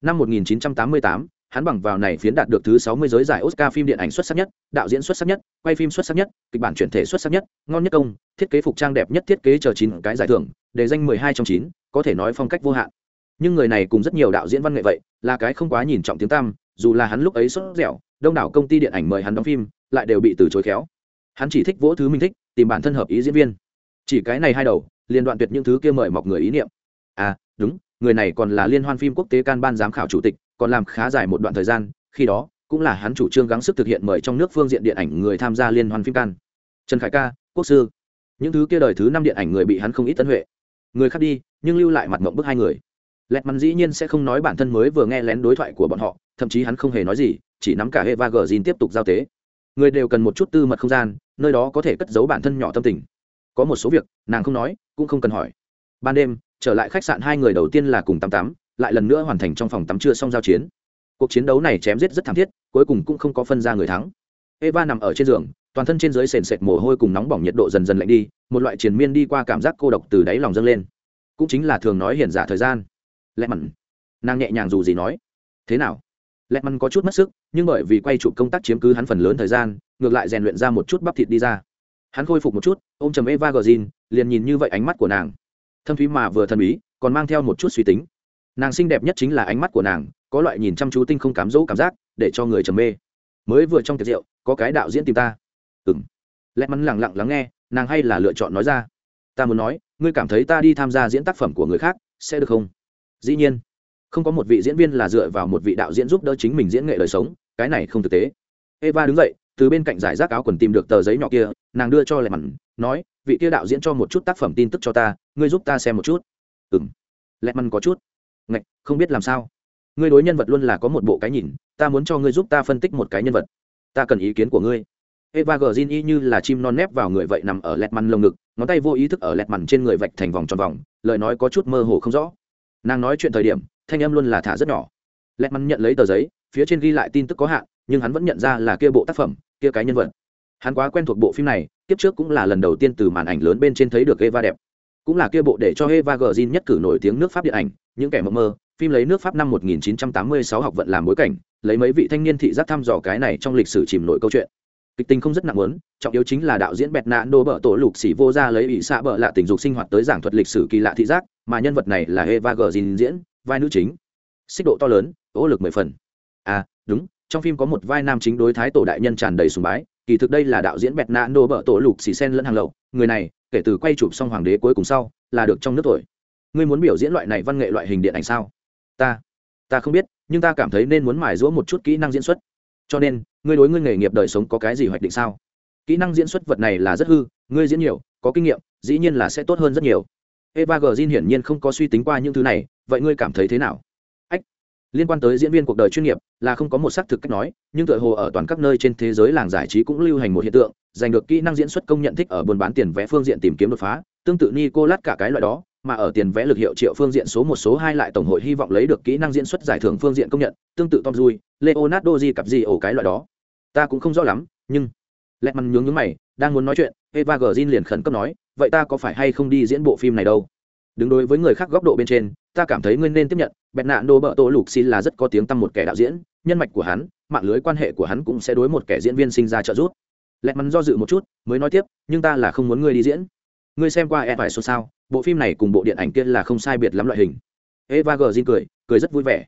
Năm 1988 hắn bằng vào này phiến đạt được thứ 60 giới giải Oscar phim điện ảnh xuất sắc nhất, đạo diễn xuất sắc nhất, quay phim xuất sắc nhất, kịch bản chuyển thể xuất sắc nhất, ngon nhất công, thiết kế phục trang đẹp nhất thiết kế chờ chín cái giải thưởng, để danh 12 trong 9, có thể nói phong cách vô hạn. Nhưng người này cùng rất nhiều đạo diễn văn nghệ vậy là cái không quá nhìn trọng tiếng tăm dù là hắn lúc ấy xuất dẻo đông đảo công ty điện ảnh mời hắn đóng phim lại đều bị từ chối khéo. Hắn chỉ thích vỗ thứ mình thích tìm bản thân hợp ý diễn viên. Chỉ cái này hai đầu liên đoạn tuyệt những thứ kia mời mọc người ý niệm. À đúng người này còn là liên hoan phim quốc tế can ban giám khảo chủ tịch còn làm khá dài một đoạn thời gian, khi đó, cũng là hắn chủ trương gắng sức thực hiện mời trong nước phương diện điện ảnh người tham gia liên hoan phim can trần khải ca, quốc sư. Những thứ kia đời thứ năm điện ảnh người bị hắn không ít tân huệ. Người khác đi, nhưng lưu lại mặt mộng bức hai người. Lẹt mắn dĩ nhiên sẽ không nói bản thân mới vừa nghe lén đối thoại của bọn họ, thậm chí hắn không hề nói gì, chỉ nắm cả hệ và gờ dìn tiếp tục giao tế. Người đều cần một chút tư mật không gian, nơi đó có thể cất giấu bản thân nhỏ tâm tình. Có một số việc, nàng không nói, cũng không cần hỏi. Ban đêm, trở lại khách sạn hai người đầu tiên là cùng tắm tắm lại lần nữa hoàn thành trong phòng tắm chưa xong giao chiến. Cuộc chiến đấu này chém giết rất thảm thiết, cuối cùng cũng không có phân ra người thắng. Eva nằm ở trên giường, toàn thân trên dưới sền sệt mồ hôi cùng nóng bỏng nhiệt độ dần dần lạnh đi, một loại triền miên đi qua cảm giác cô độc từ đáy lòng dâng lên. Cũng chính là thường nói hiền giả thời gian. Lẹ mặn nàng nhẹ nhàng dù gì nói. Thế nào? Lẹ mặn có chút mất sức, nhưng bởi vì quay chụp công tác chiếm cứ hắn phần lớn thời gian, ngược lại rèn luyện ra một chút bắp thịt đi ra. Hắn khôi phục một chút, ôm chầm eva gờ liền nhìn như vậy ánh mắt của nàng. Thâm thúy mà vừa thân bí, còn mang theo một chút suy tính nàng xinh đẹp nhất chính là ánh mắt của nàng, có loại nhìn chăm chú tinh không cám dỗ cảm giác, để cho người trầm mê. Mới vừa trong tiệc rượu, có cái đạo diễn tìm ta. Ừng lẹ mắn lẳng lặng lắng nghe, nàng hay là lựa chọn nói ra. Ta muốn nói, ngươi cảm thấy ta đi tham gia diễn tác phẩm của người khác, sẽ được không? Dĩ nhiên. Không có một vị diễn viên là dựa vào một vị đạo diễn giúp đỡ chính mình diễn nghệ đời sống, cái này không thực tế. Eva đứng dậy, từ bên cạnh giải rác áo quần tìm được tờ giấy nhỏ kia, nàng đưa cho lẹ mặn nói, vị kia đạo diễn cho một chút tác phẩm tin tức cho ta, ngươi giúp ta xem một chút. Ừng lẹ mặn có chút không biết làm sao. Ngươi đối nhân vật luôn là có một bộ cái nhìn ta muốn cho ngươi giúp ta phân tích một cái nhân vật. Ta cần ý kiến của ngươi. Eva gờ y như là chim non nép vào người vậy nằm ở lẹt mằn lồng ngực ngón tay vô ý thức ở lẹt mằn trên người vạch thành vòng tròn vòng lời nói có chút mơ hồ không rõ. Nàng nói chuyện thời điểm thanh âm luôn là thả rất nhỏ. Lẹt mằn nhận lấy tờ giấy phía trên ghi lại tin tức có hạn nhưng hắn vẫn nhận ra là kia bộ tác phẩm kia cái nhân vật. Hắn quá quen thuộc bộ phim này kiếp trước cũng là lần đầu tiên từ màn ảnh lớn bên trên thấy được eva đẹp. Cũng là kia bộ để cho Eva Green nhất cử nổi tiếng nước Pháp điện ảnh, những kẻ mơ mơ, phim lấy nước Pháp năm 1986 học vận làm bối cảnh, lấy mấy vị thanh niên thị giác thăm dò cái này trong lịch sử chìm nổi câu chuyện. Kịch tình không rất nặng muốn, trọng yếu chính là đạo diễn bẹt nạn đô bợ tổ lục xỉ vô ra lấy ỷ xạ bợ lạ tình dục sinh hoạt tới giảng thuật lịch sử kỳ lạ thị giác, mà nhân vật này là Eva Green diễn, vai nữ chính. Xích độ to lớn, ỗ lực mười phần. À, đúng, trong phim có một vai nam chính đối thái tổ đại nhân tràn đầy sùng bái, kỳ thực đây là đạo diễn bẹt nạn đô bợ tổ lục xỉ sen lẫn hàng lậu, người này, kể từ quay chụp xong hoàng đế cuối cùng sau, là được trong nước tuổi ngươi muốn biểu diễn loại này văn nghệ loại hình điện ảnh sao ta ta không biết, nhưng ta cảm thấy nên muốn mài giũa một chút kỹ năng diễn xuất. Cho nên, ngươi đối ngươi nghề nghiệp đời sống có cái gì hoạch định sao? Kỹ năng diễn xuất vật này là rất hư, ngươi diễn nhiều, có kinh nghiệm, dĩ nhiên là sẽ tốt hơn rất nhiều. Eva g hiển nhiên không có suy tính qua những thứ này, vậy ngươi cảm thấy thế nào? Ách, liên quan tới diễn viên cuộc đời chuyên nghiệp, là không có một xác thực cách nói, nhưng tựa hồ ở toàn các nơi trên thế giới làng giải trí cũng lưu hành một hiện tượng, giành được kỹ năng diễn xuất công nhận thích ở buôn bán tiền vé phương diện tìm kiếm đột phá, tương tự nicolas cả cái loại đó mà ở tiền vẽ lực hiệu triệu phương diện số một số hai lại tổng hội hy vọng lấy được kỹ năng diễn xuất giải thưởng phương diện công nhận, tương tự tom dui leonardo di cặp gì ổ cái loại đó. Ta cũng không rõ lắm, nhưng lẹt mằn nhướng nhướng mày, đang muốn nói chuyện, eva g liền khẩn cấp nói, vậy ta có phải hay không đi diễn bộ phim này đâu? Đứng đối với người khác góc độ bên trên, ta cảm thấy ngươi nên tiếp nhận bẹt nạn đô bợ tổ lục xin là rất có tiếng tăm một kẻ đạo diễn, nhân mạch của hắn, mạng lưới quan hệ của hắn cũng sẽ đối một kẻ diễn viên sinh ra trợ giúp. Lẹt mắn do dự một chút, mới nói tiếp, nhưng ta là không muốn ngươi đi diễn. Ngươi xem qua e phải số sao? Bộ phim này cùng bộ điện ảnh kia là không sai biệt lắm loại hình. Eva g cười cười rất vui vẻ.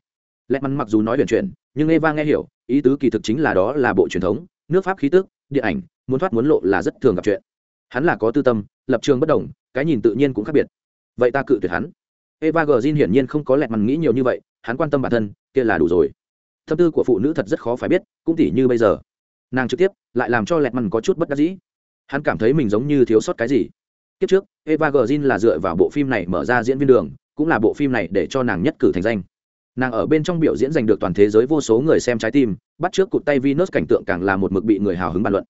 Lẽ mắn mặc dù nói huyền chuyện, nhưng eva nghe hiểu ý tứ kỳ thực chính là đó là bộ truyền thống nước pháp khí tức điện ảnh muốn thoát muốn lộ là rất thường gặp chuyện. Hắn là có tư tâm lập trường bất đồng cái nhìn tự nhiên cũng khác biệt. Vậy ta cự tuyệt hắn. Eva g hiển nhiên không có lẹt mắn nghĩ nhiều như vậy hắn quan tâm bản thân kia là đủ rồi. Tâm tư của phụ nữ thật rất khó phải biết cũng tỉ như bây giờ. Nàng trực tiếp lại làm cho lẹt mằn có chút bất đắc dĩ. Hắn cảm thấy mình giống như thiếu sót cái gì. Kiếp trước, Eva Green là dựa vào bộ phim này mở ra diễn viên đường, cũng là bộ phim này để cho nàng nhất cử thành danh. Nàng ở bên trong biểu diễn giành được toàn thế giới vô số người xem trái tim, bắt trước cụt tay Venus cảnh tượng càng là một mực bị người hào hứng bàn luận.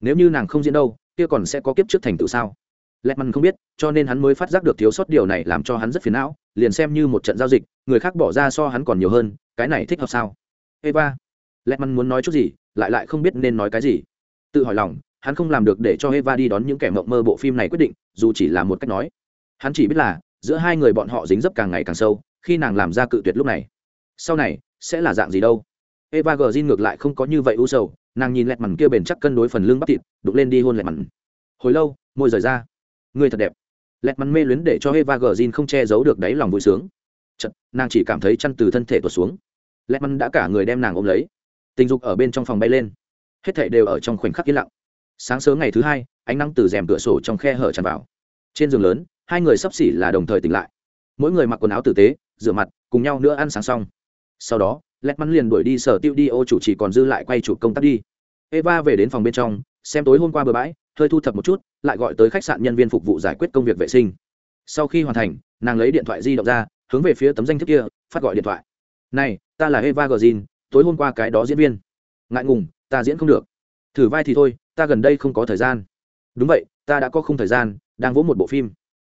Nếu như nàng không diễn đâu, kia còn sẽ có kiếp trước thành tựu sao? Letman không biết, cho nên hắn mới phát giác được thiếu sót điều này làm cho hắn rất phiền não, liền xem như một trận giao dịch, người khác bỏ ra so hắn còn nhiều hơn, cái này thích hợp sao? Eva, Letman muốn nói chút gì, lại lại không biết nên nói cái gì. Tự hỏi lòng, hắn không làm được để cho Eva đi đón những kẻ mộng mơ bộ phim này quyết định, dù chỉ là một cách nói. Hắn chỉ biết là, giữa hai người bọn họ dính dấp càng ngày càng sâu, khi nàng làm ra cự tuyệt lúc này. Sau này, sẽ là dạng gì đâu? Eva Green ngược lại không có như vậy u sầu, nàng nhìn lẹt mằn kia bền chắc cân đối phần lưng bắp thịt, đụng lên đi hôn lẹt mằn. Hồi lâu, môi rời ra. Người thật đẹp. Lẹt mằn mê luyến để cho Eva Green không che giấu được đáy lòng vui sướng. Chợt, nàng chỉ cảm thấy chân từ thân thể tuột xuống. Lẹt mằn đã cả người đem nàng ôm lấy. Tình dục ở bên trong phòng bay lên. Hết thảy đều ở trong khoảnh khắc yên lặng sáng sớm ngày thứ hai, ánh nắng từ rèm cửa sổ trong khe hở tràn vào. Trên giường lớn, hai người sắp xỉ là đồng thời tỉnh lại. Mỗi người mặc quần áo tử tế, rửa mặt, cùng nhau nữa ăn sáng xong. Sau đó lẹt mắn liền đuổi đi sở tiêu đi, ô chủ chỉ còn dư lại quay chụp công tác đi. Eva về đến phòng bên trong, xem tối hôm qua bờ bãi, hơi thu thập một chút, lại gọi tới khách sạn nhân viên phục vụ giải quyết công việc vệ sinh. Sau khi hoàn thành, nàng lấy điện thoại di động ra, hướng về phía tấm danh thiếp kia, phát gọi điện thoại. Này, ta là eva gờ tối hôm qua cái đó diễn viên. Ngại ngùng, ta diễn không được. Thử vai thì thôi ta gần đây không có thời gian. Đúng vậy, ta đã có không thời gian, đang vỗ một bộ phim.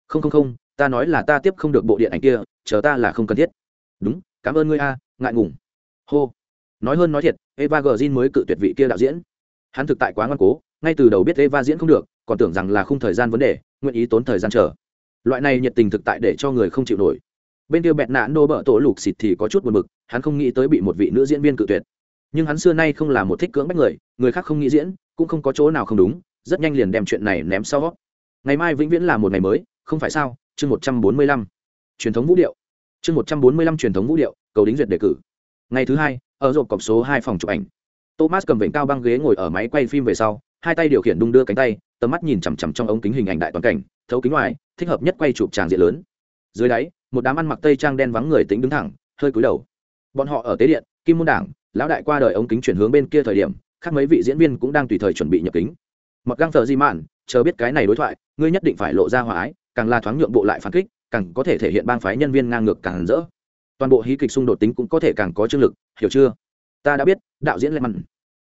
Không không không, ta nói là ta tiếp không được bộ điện ảnh kia, chờ ta là không cần thiết. Đúng, cảm ơn ngươi a, ngại ngùng. Hô. Nói hơn nói thiệt, eva g mới cự tuyệt vị kia đạo diễn. Hắn thực tại quá ngoan cố, ngay từ đầu biết eva diễn không được, còn tưởng rằng là không thời gian vấn đề, nguyện ý tốn thời gian chờ. Loại này nhiệt tình thực tại để cho người không chịu nổi. Bên kia bẹt nạn đô bợ tổ lục xịt thì có chút buồn bực, hắn không nghĩ tới bị một vị nữ diễn viên cự tuyệt. Nhưng hắn xưa nay không là một thích cưỡng bách người người khác không nghĩ diễn cũng không có chỗ nào không đúng, rất nhanh liền đem chuyện này ném sau. Ngày mai vĩnh viễn là một ngày mới, không phải sao? Chương một trăm bốn mươi lăm. Truyền thống vũ điệu. Chương một trăm bốn mươi lăm truyền thống vũ điệu, cầu đính duyệt đề cử. Ngày thứ hai, ở rộp cọc số hai phòng chụp ảnh. Thomas cầm vệnh cao băng ghế ngồi ở máy quay phim về sau, hai tay điều khiển đung đưa cánh tay, tầm mắt nhìn chằm chằm trong ống kính hình ảnh đại toàn cảnh, thấu kính ngoài, thích hợp nhất quay chụp tràng diện lớn. Dưới đáy, một đám ăn mặc tây trang đen vắng người tính đứng thẳng, hơi cúi đầu. Bọn họ ở tế điện, kim môn đảng, lão đại qua đời ống kính chuyển hướng bên kia thời điểm khác mấy vị diễn viên cũng đang tùy thời chuẩn bị nhập kính. Mặc găng thờ di mạn, chờ biết cái này đối thoại, ngươi nhất định phải lộ ra hòa ái, càng là thoáng nhượng bộ lại phản kích, càng có thể thể hiện bang phái nhân viên ngang ngược càng rỡ. Toàn bộ hí kịch xung đột tính cũng có thể càng có chương lực, hiểu chưa? Ta đã biết, đạo diễn lệ mặn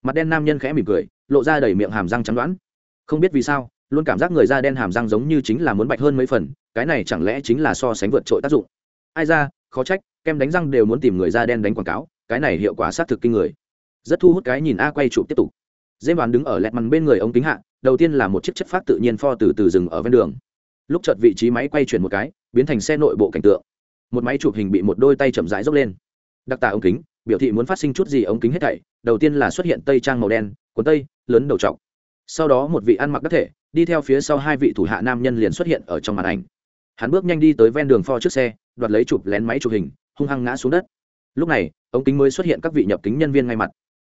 mặt đen nam nhân khẽ mỉm cười, lộ ra đầy miệng hàm răng trắng đoán. Không biết vì sao, luôn cảm giác người da đen hàm răng giống như chính là muốn bạch hơn mấy phần, cái này chẳng lẽ chính là so sánh vượt trội tác dụng? Ai ra, khó trách, kem đánh răng đều muốn tìm người da đen đánh quảng cáo, cái này hiệu quả xác thực kinh người rất thu hút cái nhìn a quay chụp tiếp tục. Dêm đoàn đứng ở lẹt mằn bên người ống kính hạ, đầu tiên là một chiếc chất phát tự nhiên pho từ từ rừng ở ven đường. Lúc chợt vị trí máy quay chuyển một cái, biến thành xe nội bộ cảnh tượng. Một máy chụp hình bị một đôi tay chậm rãi dốc lên. Đặc tả ống kính, biểu thị muốn phát sinh chút gì ống kính hết thảy, đầu tiên là xuất hiện tây trang màu đen, quần tây, lớn đầu trọc. Sau đó một vị ăn mặc đắc thể, đi theo phía sau hai vị thủ hạ nam nhân liền xuất hiện ở trong màn ảnh. Hắn bước nhanh đi tới ven đường pho trước xe, đoạt lấy chụp lén máy chụp hình, hung hăng ngã xuống đất. Lúc này ống kính mới xuất hiện các vị nhập kính nhân viên ngay mặt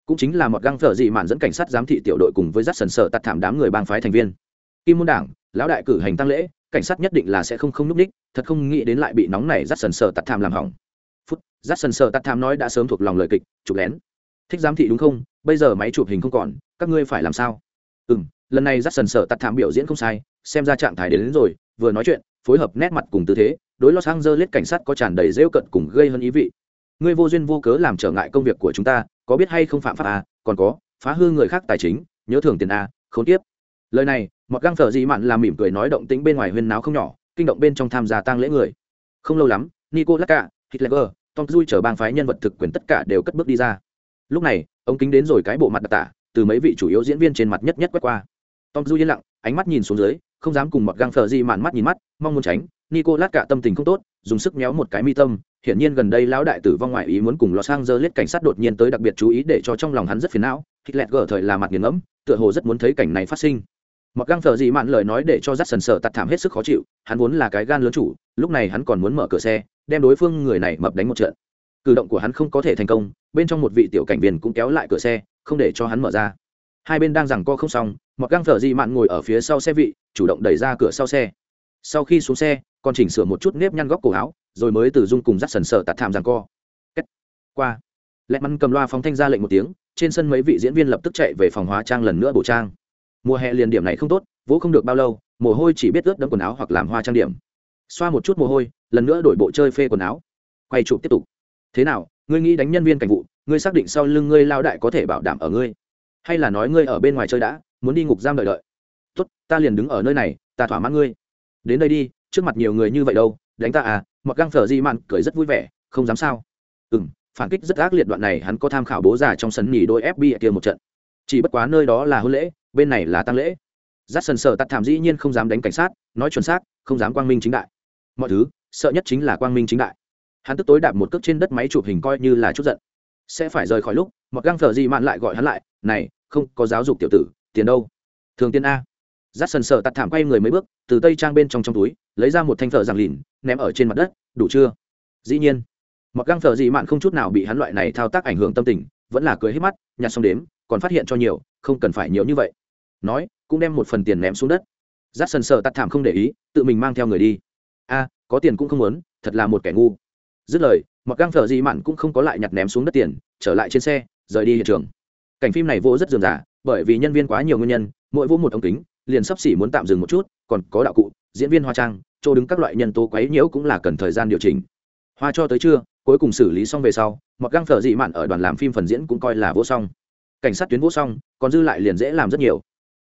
cũng chính là một găng phở dị mạn dẫn cảnh sát giám thị tiểu đội cùng với rắt sần sợ tạt thảm đám người bang phái thành viên. Kim môn đảng lão đại cử hành tăng lễ cảnh sát nhất định là sẽ không không núp ních thật không nghĩ đến lại bị nóng này rắt sần sợ tạt thảm làm hỏng. Phút rắt sần sợ tạt thảm nói đã sớm thuộc lòng lời kịch chụp lén. Thích giám thị đúng không? Bây giờ máy chụp hình không còn các ngươi phải làm sao? Ừ lần này rắt sần sợ tạt thảm biểu diễn không sai xem ra trạng thái đến, đến rồi vừa nói chuyện phối hợp nét mặt cùng tư thế đối los angeles cảnh sát có tràn đầy rêu cận cùng gây hơn ý vị ngươi vô duyên vô cớ làm trở ngại công việc của chúng ta, có biết hay không phạm pháp à? Còn có, phá hư người khác tài chính, nhớ thưởng tiền à? Không tiếp lời này, mọt găng thở dị mặn làm mỉm cười nói động tĩnh bên ngoài huyên náo không nhỏ, kinh động bên trong tham gia tang lễ người. Không lâu lắm nico lacka hitler, tom dui chở bang phái nhân vật thực quyền tất cả đều cất bước đi ra. Lúc này, ông kính đến rồi cái bộ mặt đặc tả, từ mấy vị chủ yếu diễn viên trên mặt nhất nhất quét qua. Tom dui yên lặng, ánh mắt nhìn xuống dưới, không dám cùng mọt găng thở dị mặn mắt nhìn mắt, mong muốn tránh. Nico lacka tâm tình không tốt, dùng sức méo một cái mi tâm hiển nhiên gần đây lão đại tử vong ngoại ý muốn cùng Los Angeles cảnh sát đột nhiên tới đặc biệt chú ý để cho trong lòng hắn rất phiền não. Hitler gở thời là mặt nghiền ngẫm, tựa hồ rất muốn thấy cảnh này phát sinh. Mặc găng thở gì mạn lời nói để cho rất sần sợ tạt thảm hết sức khó chịu, hắn vốn là cái gan lớn chủ, lúc này hắn còn muốn mở cửa xe, đem đối phương người này mập đánh một trận. Cử động của hắn không có thể thành công, bên trong một vị tiểu cảnh viên cũng kéo lại cửa xe, không để cho hắn mở ra. Hai bên đang giằng co không xong, Mặc găng thở gì mạn ngồi ở phía sau xe vị, chủ động đẩy ra cửa sau xe. Sau khi xuống xe, còn chỉnh sửa một chút nếp nhăn góc cổ áo, rồi mới từ dung cùng dắt sần sợ tạt thảm rằng co. Kết. qua. Lẹ mắn cầm loa phóng thanh ra lệnh một tiếng, trên sân mấy vị diễn viên lập tức chạy về phòng hóa trang lần nữa bổ trang. Mùa hè liền điểm này không tốt, vỗ không được bao lâu, mồ hôi chỉ biết ướt đẫm quần áo hoặc làm hoa trang điểm. Xoa một chút mồ hôi, lần nữa đổi bộ chơi phê quần áo. Quay chụp tiếp tục. Thế nào, ngươi nghĩ đánh nhân viên cảnh vụ, ngươi xác định sau lưng ngươi lao đại có thể bảo đảm ở ngươi? Hay là nói ngươi ở bên ngoài chơi đã, muốn đi ngục giam đợi đợi? Tốt, ta liền đứng ở nơi này, ta thỏa mãn ngươi. Đến đây đi, trước mặt nhiều người như vậy đâu, đánh ta à mặc găng phở di mạn cười rất vui vẻ, không dám sao. Ừ m phản kích rất ác liệt đoạn này hắn có tham khảo bố già trong sân nhì đôi fb kia một trận. Chỉ bất quá nơi đó là hôn lễ, bên này là tăng lễ. Giắt sần sợ tắt thảm dĩ nhiên không dám đánh cảnh sát, nói chuẩn xác, không dám quang minh chính đại. Mọi thứ, sợ nhất chính là quang minh chính đại. Hắn tức tối đạp một cước trên đất máy chụp hình coi như là chút giận. Sẽ phải rời khỏi lúc, mặc găng phở di mạn lại gọi hắn lại, này, không có giáo dục tiểu tử, tiền đâu? Thường tiền a. Giắt sần sợ tắt thảm quay người mấy bước, từ tây trang bên trong trong túi, lấy ra một thanh thợ giảng lìn ném ở trên mặt đất, đủ chưa? Dĩ nhiên. Mặc găng thợ dị mạn không chút nào bị hắn loại này thao tác ảnh hưởng tâm tình, vẫn là cười hết mắt, nhặt xong đếm, còn phát hiện cho nhiều, không cần phải nhiều như vậy. Nói, cũng đem một phần tiền ném xuống đất. Rát sần sờ tắt thảm không để ý, tự mình mang theo người đi. A, có tiền cũng không muốn, thật là một kẻ ngu. Dứt lời, mặc găng thợ dị mạn cũng không có lại nhặt ném xuống đất tiền, trở lại trên xe, rời đi hiện trường. Cảnh phim này vô rất dườm giả bởi vì nhân viên quá nhiều nguyên nhân, mỗi vô một ống kính, liền sắp xỉ muốn tạm dừng một chút, còn có đạo cụ, diễn viên hoa trang chỗ đứng các loại nhân tố quấy nhiễu cũng là cần thời gian điều chỉnh. Hoa cho tới trưa, cuối cùng xử lý xong về sau mặc găng thợ dị mạn ở đoàn làm phim phần diễn cũng coi là vô xong cảnh sát tuyến vô xong còn dư lại liền dễ làm rất nhiều.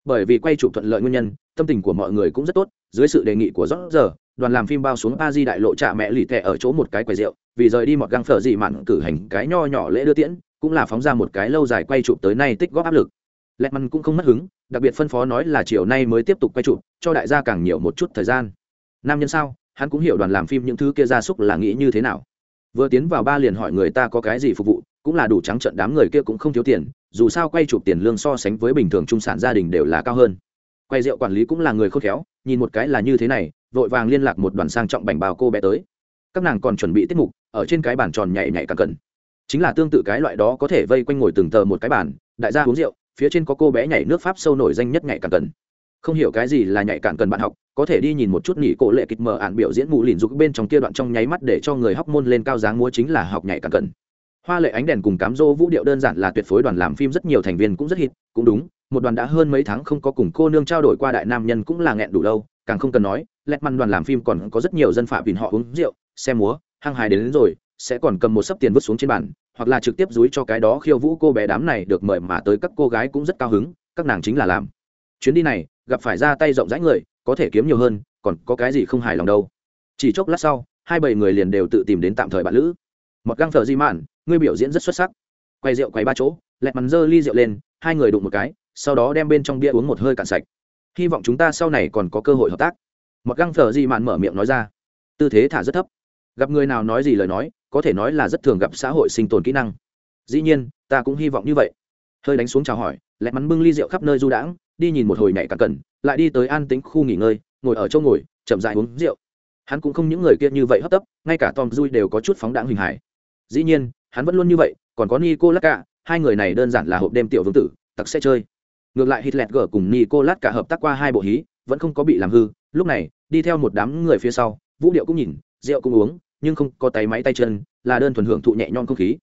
Bởi vì quay chụp thuận lợi nguyên nhân, tâm tình của mọi người cũng rất tốt, dưới sự đề nghị của rót giờ, đoàn làm phim bao xuống a di đại lộ trạ mẹ lì tệ ở chỗ một cái quầy rượu, vì rời đi một găng phở dị mạn cử hành cái nho nhỏ lễ đưa tiễn, cũng là phóng ra một cái lâu dài quay chụp tới nay tích góp áp lực. Lẹt măn cũng không mất hứng, đặc biệt phân phó nói là chiều nay mới tiếp tục quay chụp, cho đại gia càng nhiều một chút thời gian nam nhân sao? Hắn cũng hiểu đoàn làm phim những thứ kia gia súc là nghĩ như thế nào. Vừa tiến vào ba liền hỏi người ta có cái gì phục vụ, cũng là đủ trắng trận đám người kia cũng không thiếu tiền, dù sao quay chụp tiền lương so sánh với bình thường trung sản gia đình đều là cao hơn. Quay rượu quản lý cũng là người khôn khéo, nhìn một cái là như thế này, vội vàng liên lạc một đoàn sang trọng bành bào cô bé tới. Các nàng còn chuẩn bị tiết mục, ở trên cái bàn tròn nhảy nhảy càng cần. Chính là tương tự cái loại đó có thể vây quanh ngồi từng tờ một cái bàn, đại gia uống rượu, phía trên có cô bé nhảy nước pháp sâu nổi danh nhất nhảy càng cần không hiểu cái gì là nhảy cạn cần bạn học có thể đi nhìn một chút nghỉ cổ lệ kịch mở ạn biểu diễn mù lìn dục bên trong kia đoạn trong nháy mắt để cho người hóc môn lên cao dáng múa chính là học nhảy cạn cần. Hoa lệ ánh đèn cùng cám dô vũ điệu đơn giản là tuyệt phối đoàn làm phim rất nhiều thành viên cũng rất hít cũng đúng một đoàn đã hơn mấy tháng không có cùng cô nương trao đổi qua đại nam nhân cũng là nghẹn đủ lâu càng không cần nói lẹt măn đoàn làm phim còn có rất nhiều dân phạm vì họ uống rượu xem múa hăng hài đến, đến rồi sẽ còn cầm một sấp tiền vứt xuống trên bàn hoặc là trực tiếp dúi cho cái đó khiêu vũ cô bé đám này được mời mà tới các cô gái cũng rất cao hứng các nàng chính là làm. Chuyến đi này gặp phải ra tay rộng rãi người, có thể kiếm nhiều hơn, còn có cái gì không hài lòng đâu. Chỉ chốc lát sau, hai bảy người liền đều tự tìm đến tạm thời bạn lữ. Một găng thờ di mạn, ngươi biểu diễn rất xuất sắc. Quay rượu quay ba chỗ, lẹt mắn dơ ly rượu lên, hai người đụng một cái, sau đó đem bên trong bia uống một hơi cạn sạch. Hy vọng chúng ta sau này còn có cơ hội hợp tác. Một găng thờ di mạn mở miệng nói ra. Tư thế thả rất thấp. Gặp người nào nói gì lời nói, có thể nói là rất thường gặp xã hội sinh tồn kỹ năng. Dĩ nhiên, ta cũng hy vọng như vậy. Hơi đánh xuống chào hỏi, lẹt mắn bưng ly rượu khắp nơi du đãng đi nhìn một hồi nhảy cả cần lại đi tới an tính khu nghỉ ngơi, ngồi ở chỗ ngồi, chậm dại uống rượu. Hắn cũng không những người kia như vậy hấp tấp, ngay cả tom dui đều có chút phóng đáng hình hải dĩ nhiên, hắn vẫn luôn như vậy, còn có nico lát cả, hai người này đơn giản là hộp đêm tiểu vương tử, tặc sẽ chơi. Ngược lại hitler g cùng nico lát cả hợp tác qua hai bộ hí, vẫn không có bị làm hư. Lúc này, đi theo một đám người phía sau, vũ điệu cũng nhìn, rượu cũng uống, nhưng không có tay máy tay chân, là đơn thuần hưởng thụ nhẹ nhõm không khí.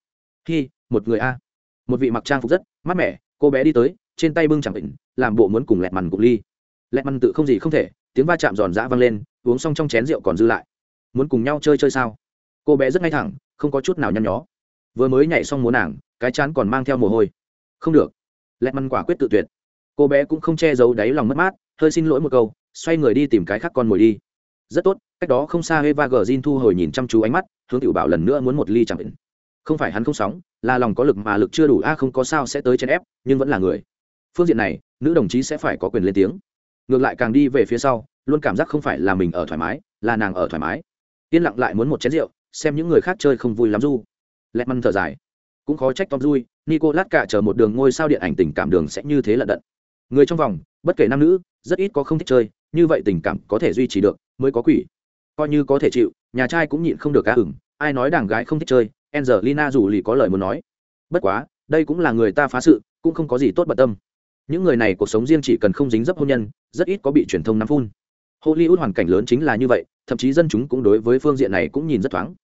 Khi một người a. Một vị mặc trang phục rất mát mẻ, cô bé đi tới trên tay bưng chẳng định, làm bộ muốn cùng lẹt mằn cục ly. Lẹt mằn tự không gì không thể, tiếng va chạm giòn giã vang lên, uống xong trong chén rượu còn dư lại. Muốn cùng nhau chơi chơi sao? Cô bé rất ngay thẳng, không có chút nào nhăn nhó. Vừa mới nhảy xong múa nàng, cái chán còn mang theo mồ hôi. Không được. Lẹt mằn quả quyết tự tuyệt. Cô bé cũng không che giấu đáy lòng mất mát, hơi xin lỗi một câu, xoay người đi tìm cái khác con mồi đi. Rất tốt, cách đó không xa eva gờ thu hồi nhìn chăm chú ánh mắt, hướng tiểu bảo lần nữa muốn một ly chẳng định. Không phải hắn không sóng, là lòng có lực mà lực chưa đủ, a không có sao sẽ tới chèn ép, nhưng vẫn là người phương diện này nữ đồng chí sẽ phải có quyền lên tiếng. Ngược lại càng đi về phía sau luôn cảm giác không phải là mình ở thoải mái là nàng ở thoải mái. Yên lặng lại muốn một chén rượu xem những người khác chơi không vui lắm du. Lẹt măn thở dài. Cũng khó trách tom vui nico lát cả chờ một đường ngôi sao điện ảnh tình cảm đường sẽ như thế lận đận. Người trong vòng bất kể nam nữ rất ít có không thích chơi như vậy tình cảm có thể duy trì được mới có quỷ. Coi như có thể chịu nhà trai cũng nhịn không được cá ửng. Ai nói đàng gái không thích chơi Angelina dù lì có lời muốn nói. Bất quá, đây cũng là người ta phá sự, cũng không có gì tốt bận tâm. Những người này cuộc sống riêng chỉ cần không dính dấp hôn nhân, rất ít có bị truyền thông nắm phun. Hollywood hoàn cảnh lớn chính là như vậy, thậm chí dân chúng cũng đối với phương diện này cũng nhìn rất thoáng.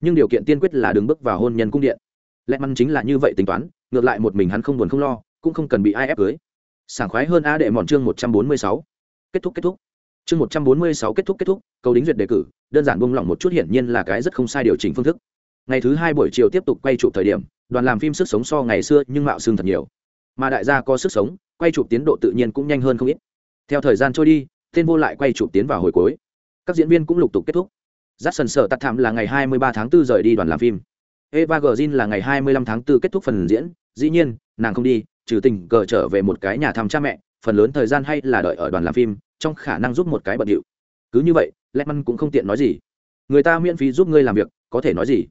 Nhưng điều kiện tiên quyết là đứng bước vào hôn nhân cung điện. Lẽ mắn chính là như vậy tính toán, ngược lại một mình hắn không buồn không lo, cũng không cần bị ai ép cưới. Sảng khoái hơn a đệ mòn chương 146. Kết thúc kết thúc. Chương 146 kết thúc kết thúc, câu đính duyệt đề cử, đơn giản buông lỏng một chút hiển nhiên là cái rất không sai điều chỉnh phương thức ngày thứ hai buổi chiều tiếp tục quay chụp thời điểm đoàn làm phim sức sống so ngày xưa nhưng mạo xương thật nhiều mà đại gia có sức sống quay chụp tiến độ tự nhiên cũng nhanh hơn không ít. Theo thời gian trôi đi, tên vô lại quay chụp tiến vào hồi cuối. Các diễn viên cũng lục tục kết thúc. J sần sở tắt thảm là ngày 23 tháng 4 rời đi đoàn làm phim. Eva g là ngày 25 tháng 4 kết thúc phần diễn. Dĩ nhiên, nàng không đi, trừ tình cờ trở về một cái nhà thăm cha mẹ, phần lớn thời gian hay là đợi ở đoàn làm phim, trong khả năng giúp một cái bận điệu. Cứ như vậy lẽ măn cũng không tiện nói gì. Người ta miễn phí giúp ngươi làm việc, có thể nói gì?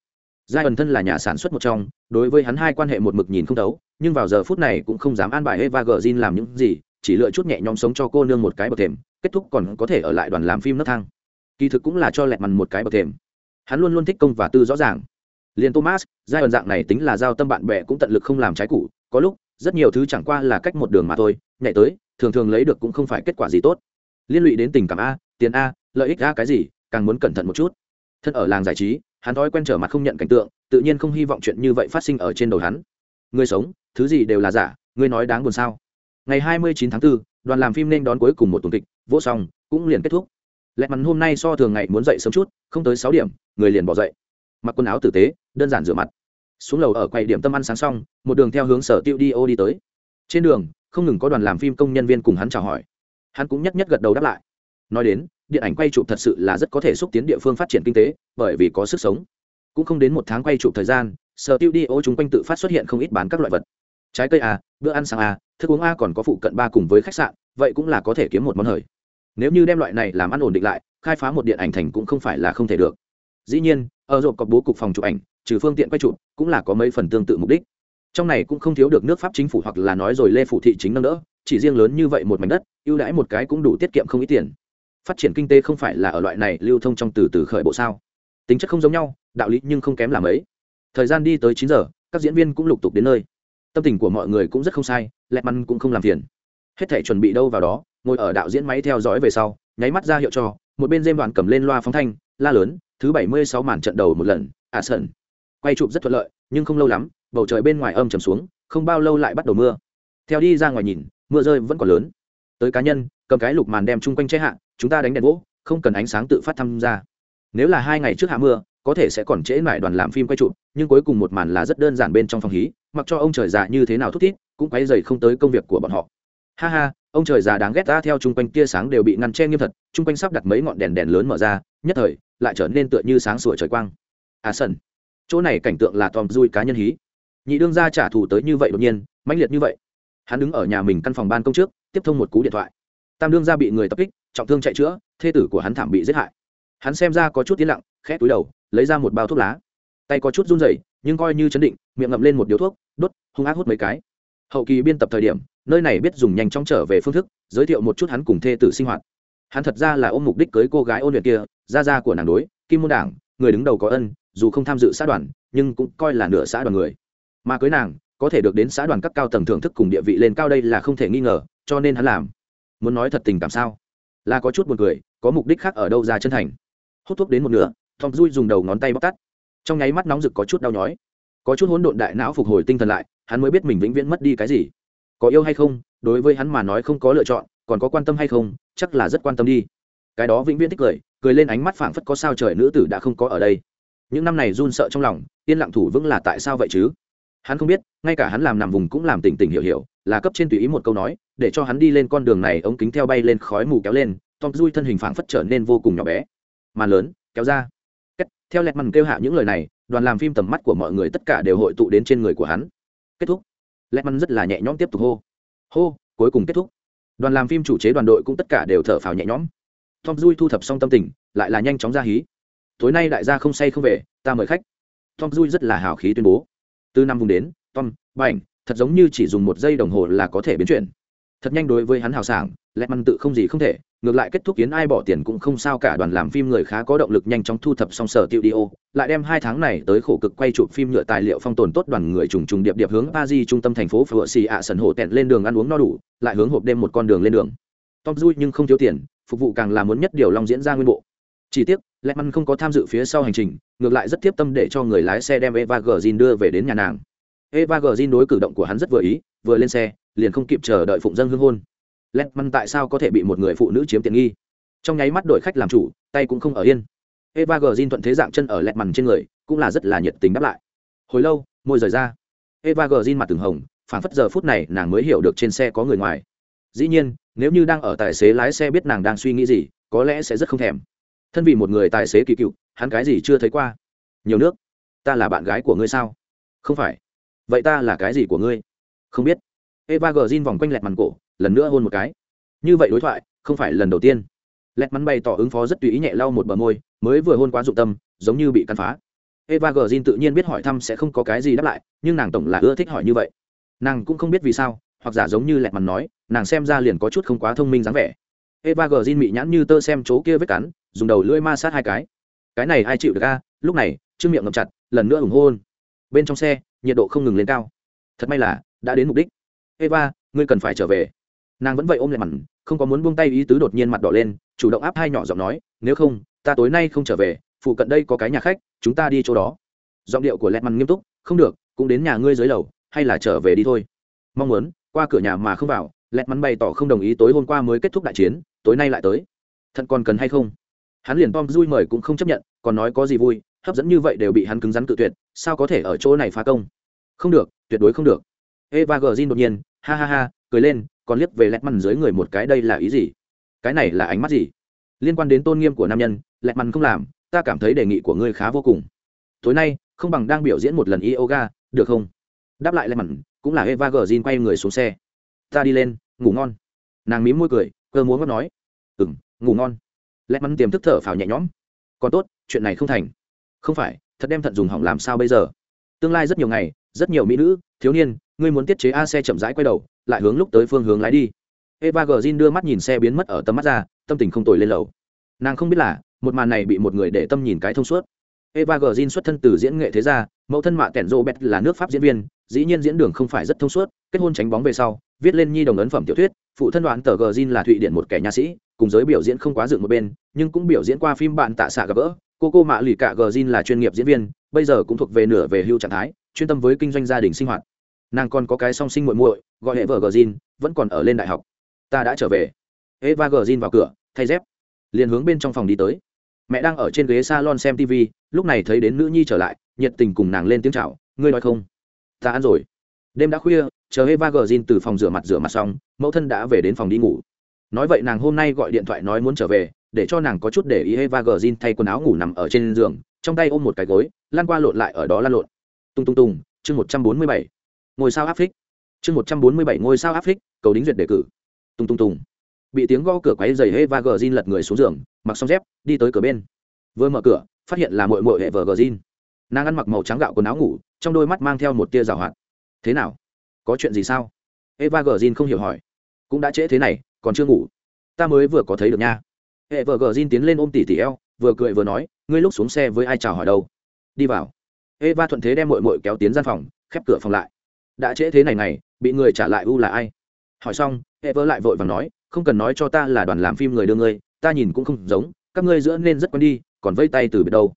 Giai ẩn thân là nhà sản xuất một trong, đối với hắn hai quan hệ một mực nhìn không thấu, nhưng vào giờ phút này cũng không dám an bài eva gờ zin làm những gì, chỉ lựa chút nhẹ nhõm sống cho cô nương một cái bậc thềm, kết thúc còn có thể ở lại đoàn làm phim nấc thang. Kỳ thực cũng là cho lẹt mằn một cái bậc thềm. Hắn luôn luôn thích công và tư rõ ràng. Liền thomas, giai ẩn dạng này tính là giao tâm bạn bè cũng tận lực không làm trái cũ có lúc, rất nhiều thứ chẳng qua là cách một đường mà thôi nhảy tới, thường thường lấy được cũng không phải kết quả gì tốt. Liên lụy đến tình cảm a, tiền a, lợi ích a cái gì, càng muốn cẩn thận một chút. Thân ở làng giải trí hắn thói quen trở mặt không nhận cảnh tượng tự nhiên không hy vọng chuyện như vậy phát sinh ở trên đầu hắn. Người sống thứ gì đều là giả ngươi nói đáng buồn sao? Ngày 29 tháng 4, đoàn làm phim nên đón cuối cùng một tuần kịch vỗ xong cũng liền kết thúc. Lẹt mắn hôm nay so thường ngày muốn dậy sớm chút không tới sáu điểm người liền bỏ dậy. Mặc quần áo tử tế đơn giản rửa mặt. Xuống lầu ở quầy điểm tâm ăn sáng xong một đường theo hướng sở tiêu đi ô đi tới. Trên đường không ngừng có đoàn làm phim công nhân viên cùng hắn chào hỏi. Hắn cũng nhất nhất gật đầu đáp lại. Nói đến điện ảnh quay chụp thật sự là rất có thể xúc tiến địa phương phát triển kinh tế, bởi vì có sức sống. Cũng không đến một tháng quay chụp thời gian sở tiêu đi ô chúng quanh tự phát xuất hiện không ít bán các loại vật. Trái cây a bữa ăn sáng a thức uống a còn có phụ cận ba cùng với khách sạn, vậy cũng là có thể kiếm một món hời. Nếu như đem loại này làm ăn ổn định lại, khai phá một điện ảnh thành cũng không phải là không thể được. Dĩ nhiên, ở rộp có bố cục phòng chụp ảnh, trừ phương tiện quay chụp, cũng là có mấy phần tương tự mục đích. Trong này cũng không thiếu được nước pháp chính phủ hoặc là nói rồi lê phủ thị chính nâng đỡ, chỉ riêng lớn như vậy một mảnh đất, ưu đãi một cái cũng đủ tiết kiệm không ít tiền phát triển kinh tế không phải là ở loại này lưu thông trong từ từ khởi bộ sao? Tính chất không giống nhau, đạo lý nhưng không kém làm ấy thời gian đi tới chín giờ, các diễn viên cũng lục tục đến nơi. Tâm tình của mọi người cũng rất không sai lẹt măn cũng không làm phiền. Hết thể chuẩn bị đâu vào đó, ngồi ở đạo diễn máy theo dõi về sau, nháy mắt ra hiệu cho, một bên dêm đoàn cầm lên loa phóng thanh, la lớn, thứ bảy mươi sáu màn trận đầu một lần à sần. Quay chụp rất thuận lợi, nhưng không lâu lắm, bầu trời bên ngoài âm trầm xuống, không bao lâu lại bắt đầu mưa. Theo đi ra ngoài nhìn, mưa rơi vẫn còn lớn. Tới cá nhân, cầm cái lục màn đem chung quanh che hạ chúng ta đánh đèn gỗ, không cần ánh sáng tự phát tham gia. Nếu là hai ngày trước hạ mưa, có thể sẽ còn trễ mãi đoàn làm phim quay chụp, nhưng cuối cùng một màn là rất đơn giản bên trong phòng hí, mặc cho ông trời già như thế nào thúc thiết cũng quay dày không tới công việc của bọn họ. Ha ha, ông trời già đáng ghét ta theo chung quanh tia sáng đều bị ngăn che nghiêm thật, chung quanh sắp đặt mấy ngọn đèn đèn lớn mở ra, nhất thời, lại trở nên tựa như sáng sủa trời quang. À sân chỗ này cảnh tượng là tòm dui cá nhân hí. Nhị đương ra trả thù tới như vậy đột nhiên, mãnh liệt như vậy. Hắn đứng ở nhà mình căn phòng ban công trước, tiếp thông một cú điện thoại. Tam đương ra bị người tập kích trọng thương chạy chữa, thê tử của hắn thảm bị giết hại. Hắn xem ra có chút tiến lặng, khẽ túi đầu, lấy ra một bao thuốc lá. Tay có chút run rẩy, nhưng coi như chấn định, miệng ngậm lên một điếu thuốc, đốt, hung ác hút mấy cái. Hậu kỳ biên tập thời điểm, nơi này biết dùng nhanh chóng trở về phương thức, giới thiệu một chút hắn cùng thê tử sinh hoạt. Hắn thật ra là ôm mục đích cưới cô gái ôn luyện kia, gia gia của nàng đối, kim môn đảng, người đứng đầu có ân, dù không tham dự xã đoàn, nhưng cũng coi là nửa xã đoàn người. Mà cưới nàng, có thể được đến xã đoàn các cao tầng thưởng thức cùng địa vị lên cao đây là không thể nghi ngờ, cho nên hắn làm. Muốn nói thật tình cảm sao? Là có chút buồn cười, có mục đích khác ở đâu ra chân thành. Hút thuốc đến một nửa, tom dui dùng đầu ngón tay bóc tắt trong nháy mắt nóng rực có chút đau nhói. Có chút hỗn độn đại não phục hồi tinh thần lại, hắn mới biết mình vĩnh viễn mất đi cái gì. Có yêu hay không, đối với hắn mà nói không có lựa chọn, còn có quan tâm hay không, chắc là rất quan tâm đi. Cái đó vĩnh viễn thích cười cười lên ánh mắt phảng phất có sao trời nữ tử đã không có ở đây. Những năm này run sợ trong lòng, yên lặng thủ vững là tại sao vậy chứ? Hắn không biết, ngay cả hắn làm nằm vùng cũng làm tỉnh tỉnh hiểu hiểu là cấp trên tùy ý một câu nói để cho hắn đi lên con đường này ống kính theo bay lên khói mù kéo lên tom dui thân hình phảng phất trở nên vô cùng nhỏ bé. Màn lớn kéo ra. Kết, theo lẹt mằn kêu hạ những lời này đoàn làm phim tầm mắt của mọi người tất cả đều hội tụ đến trên người của hắn. Kết thúc. Lẹt mằn rất là nhẹ nhõm tiếp tục hô. Hô cuối cùng kết thúc. Đoàn làm phim chủ chế đoàn đội cũng tất cả đều thở phào nhẹ nhõm. Tom dui thu thập xong tâm tình lại là nhanh chóng ra hí. Tối nay đại gia không say không về ta mời khách. Tom dui rất là hào khí tuyên bố. Từ năm vùng đến tom bảnh thật giống như chỉ dùng một giây đồng hồ là có thể biến chuyển. Thật nhanh đối với hắn hào sảng, lẹt măn tự không gì không thể, ngược lại kết thúc kiến ai bỏ tiền cũng không sao cả, đoàn làm phim người khá có động lực nhanh chóng thu thập xong sở tiêu đi ô, lại đem hai tháng này tới khổ cực quay chụp phim nhựa tài liệu phong tồn tốt đoàn người trùng trùng điệp điệp hướng a di trung tâm thành phố phở xì ạ sần hổ tẹn lên đường ăn uống no đủ, lại hướng hộp đêm một con đường lên đường. Tom vui nhưng không thiếu tiền, phục vụ càng là muốn nhất điều long diễn ra nguyên bộ. Chỉ tiếc, lẹt măn không có tham dự phía sau hành trình, ngược lại rất tiếp tâm để cho người lái xe đem eva gờ đưa về đến nhà nàng eva gờ đối cử động của hắn rất vừa ý, vừa lên xe, liền không kịp chờ đợi phụng dân hương hôn. Lẹt măn tại sao có thể bị một người phụ nữ chiếm tiện nghi? Trong nháy mắt đổi khách làm chủ, tay cũng không ở yên. Eva gờ thuận thế dạng chân ở lẹt mằn trên người, cũng là rất là nhiệt tình đáp lại. Hồi lâu, môi rời ra. Eva gờ mặt từng hồng phản phất giờ phút này nàng mới hiểu được trên xe có người ngoài. Dĩ nhiên, nếu như đang ở tài xế lái xe biết nàng đang suy nghĩ gì, có lẽ sẽ rất không thèm. Thân vì một người tài xế kỳ cựu, hắn cái gì chưa thấy qua? Nhiều nước, ta là bạn gái của ngươi sao? Không phải vậy ta là cái gì của ngươi? Không biết. Eva gờ vòng quanh lẹt mằn cổ, lần nữa hôn một cái. Như vậy đối thoại, không phải lần đầu tiên. Lẹt mắn bày tỏ ứng phó rất tùy ý nhẹ lau một bờ môi, mới vừa hôn quá dụng tâm, giống như bị căn phá. Eva gờ tự nhiên biết hỏi thăm sẽ không có cái gì đáp lại, nhưng nàng tổng là ưa thích hỏi như vậy. Nàng cũng không biết vì sao, hoặc giả giống như lẹt mắn nói, nàng xem ra liền có chút không quá thông minh dáng vẻ. Eva gờ mị nhãn như tơ xem chỗ kia vết cắn, dùng đầu lưỡi ma sát hai cái. Cái này ai chịu được a? Lúc này trước miệng ngậm chặt, lần nữa ủng hôn. Bên trong xe nhiệt độ không ngừng lên cao. Thật may là, đã đến mục đích. Eva, ngươi cần phải trở về. Nàng vẫn vậy ôm lại mặn, không có muốn buông tay ý tứ đột nhiên mặt đỏ lên, chủ động áp hai nhỏ giọng nói, nếu không, ta tối nay không trở về, phụ cận đây có cái nhà khách, chúng ta đi chỗ đó. Giọng điệu của lẹt mặn nghiêm túc, không được, cũng đến nhà ngươi dưới lầu, hay là trở về đi thôi. Mong muốn, qua cửa nhà mà không vào, lẹt mặn bày tỏ không đồng ý tối hôm qua mới kết thúc đại chiến, tối nay lại tới. Thật còn cần hay không? Hắn liền tom vui mời cũng không chấp nhận, còn nói có gì vui hấp dẫn như vậy đều bị hắn cứng rắn cự tuyệt, sao có thể ở chỗ này phá công? Không được, tuyệt đối không được. Eva gờ đột nhiên, ha ha ha, cười lên, còn liếc về lẹt mằn dưới người một cái, đây là ý gì? Cái này là ánh mắt gì? Liên quan đến tôn nghiêm của nam nhân lẹt mằn không làm, ta cảm thấy đề nghị của ngươi khá vô cùng. Tối nay, không bằng đang biểu diễn một lần yoga, được không? Đáp lại lẹt mằn cũng là eva gờ quay người xuống xe. Ta đi lên, ngủ ngon. Nàng mím môi cười, cơ muốn ngót nói. Ừ m ngủ ngon. Lẹt mằn tiềm thức thở phào nhẹ nhõm. Còn tốt, chuyện này không thành không phải, thật đem thận dùng hỏng làm sao bây giờ? Tương lai rất nhiều ngày, rất nhiều mỹ nữ, thiếu niên, ngươi muốn tiết chế a xe chậm rãi quay đầu, lại hướng lúc tới phương hướng lái đi. Eva gờ đưa mắt nhìn xe biến mất ở tầm mắt ra, tâm tình không tồi lên lầu. Nàng không biết là, một màn này bị một người để tâm nhìn cái thông suốt. Eva gờ xuất thân từ diễn nghệ thế gia, mẫu thân mạ tẻn rô bét là nước pháp diễn viên, dĩ nhiên diễn đường không phải rất thông suốt, kết hôn tránh bóng về sau, viết lên nhi đồng ấn phẩm tiểu thuyết, phụ thân đoạn tờ gờ là thụy điển một kẻ nha sĩ, cùng giới biểu diễn không quá dựng một bên, nhưng cũng biểu diễn qua phim bạn tạ xạ gặp gỡ cô cô mạ lì cả gờ là chuyên nghiệp diễn viên, bây giờ cũng thuộc về nửa về hưu trạng thái, chuyên tâm với kinh doanh gia đình sinh hoạt. Nàng còn có cái song sinh muội muội, gọi hệ vợ gờ zin vẫn còn ở lên đại học. Ta đã trở về. Eva gờ zin vào cửa, thay dép. Liền hướng bên trong phòng đi tới. Mẹ đang ở trên ghế salon xem tv lúc này thấy đến nữ nhi trở lại, nhiệt tình cùng nàng lên tiếng chào, ngươi nói không? Ta ăn rồi. Đêm đã khuya, chờ eva gờ zin từ phòng rửa mặt rửa mặt xong, mẫu thân đã về đến phòng đi ngủ. Nói vậy nàng hôm nay gọi điện thoại nói muốn trở về để cho nàng có chút để ý eva gờ thay quần áo ngủ nằm ở trên giường, trong tay ôm một cái gối lan qua lộn lại ở đó lan lộn. Tung tung tung, chương một trăm bốn mươi bảy. Ngôi sao áp phích. Chương một trăm bốn mươi bảy, ngôi sao áp phích, cầu đính duyệt đề cử. Tung tung tung. Bị tiếng gõ cửa quấy rầy eva gờ lật người xuống giường, mặc xong dép, đi tới cửa bên. Vừa mở cửa, phát hiện là muội muội Eva vờ nàng ăn mặc màu trắng gạo quần áo ngủ, trong đôi mắt mang theo một tia giảo hoạt. Thế nào? Có chuyện gì sao? Eva gờ không hiểu hỏi. Cũng đã trễ thế này, còn chưa ngủ. Ta mới vừa có thấy được nha hệ vợ gờ zin tiến lên ôm tỉ tỉ eo, vừa cười vừa nói, ngươi lúc xuống xe với ai chào hỏi đâu? Đi vào. Eva thuận thế đem mội mội kéo tiến gian phòng, khép cửa phòng lại. Đã trễ thế này này, bị người trả lại u là ai? Hỏi xong eva lại vội và nói, không cần nói cho ta là đoàn làm phim người đưa ngươi, ta nhìn cũng không giống, các ngươi giữa nên rất quen đi, còn vây tay từ biệt đâu.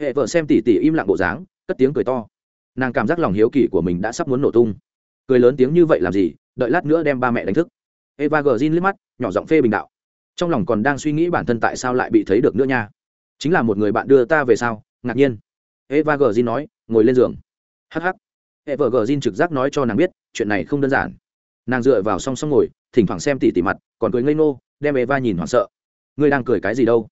Hệ vợ xem tỉ tỉ im lặng bộ dáng, cất tiếng cười to. Nàng cảm giác lòng hiếu kỳ của mình đã sắp muốn nổ tung. Cười lớn tiếng như vậy làm gì, đợi lát nữa đem ba mẹ đánh thức. Eva gờ zin liếc mắt, nhỏ giọng phê bình đạo trong lòng còn đang suy nghĩ bản thân tại sao lại bị thấy được nữa nha. Chính là một người bạn đưa ta về sau ngạc nhiên. Eva gờ zin nói, ngồi lên giường. Hh eva gờ zin trực giác nói cho nàng biết, chuyện này không đơn giản. Nàng dựa vào song song ngồi, thỉnh thoảng xem tỉ tỉ mặt, còn cười ngây nô đem eva nhìn hoảng sợ. Ngươi đang cười cái gì đâu?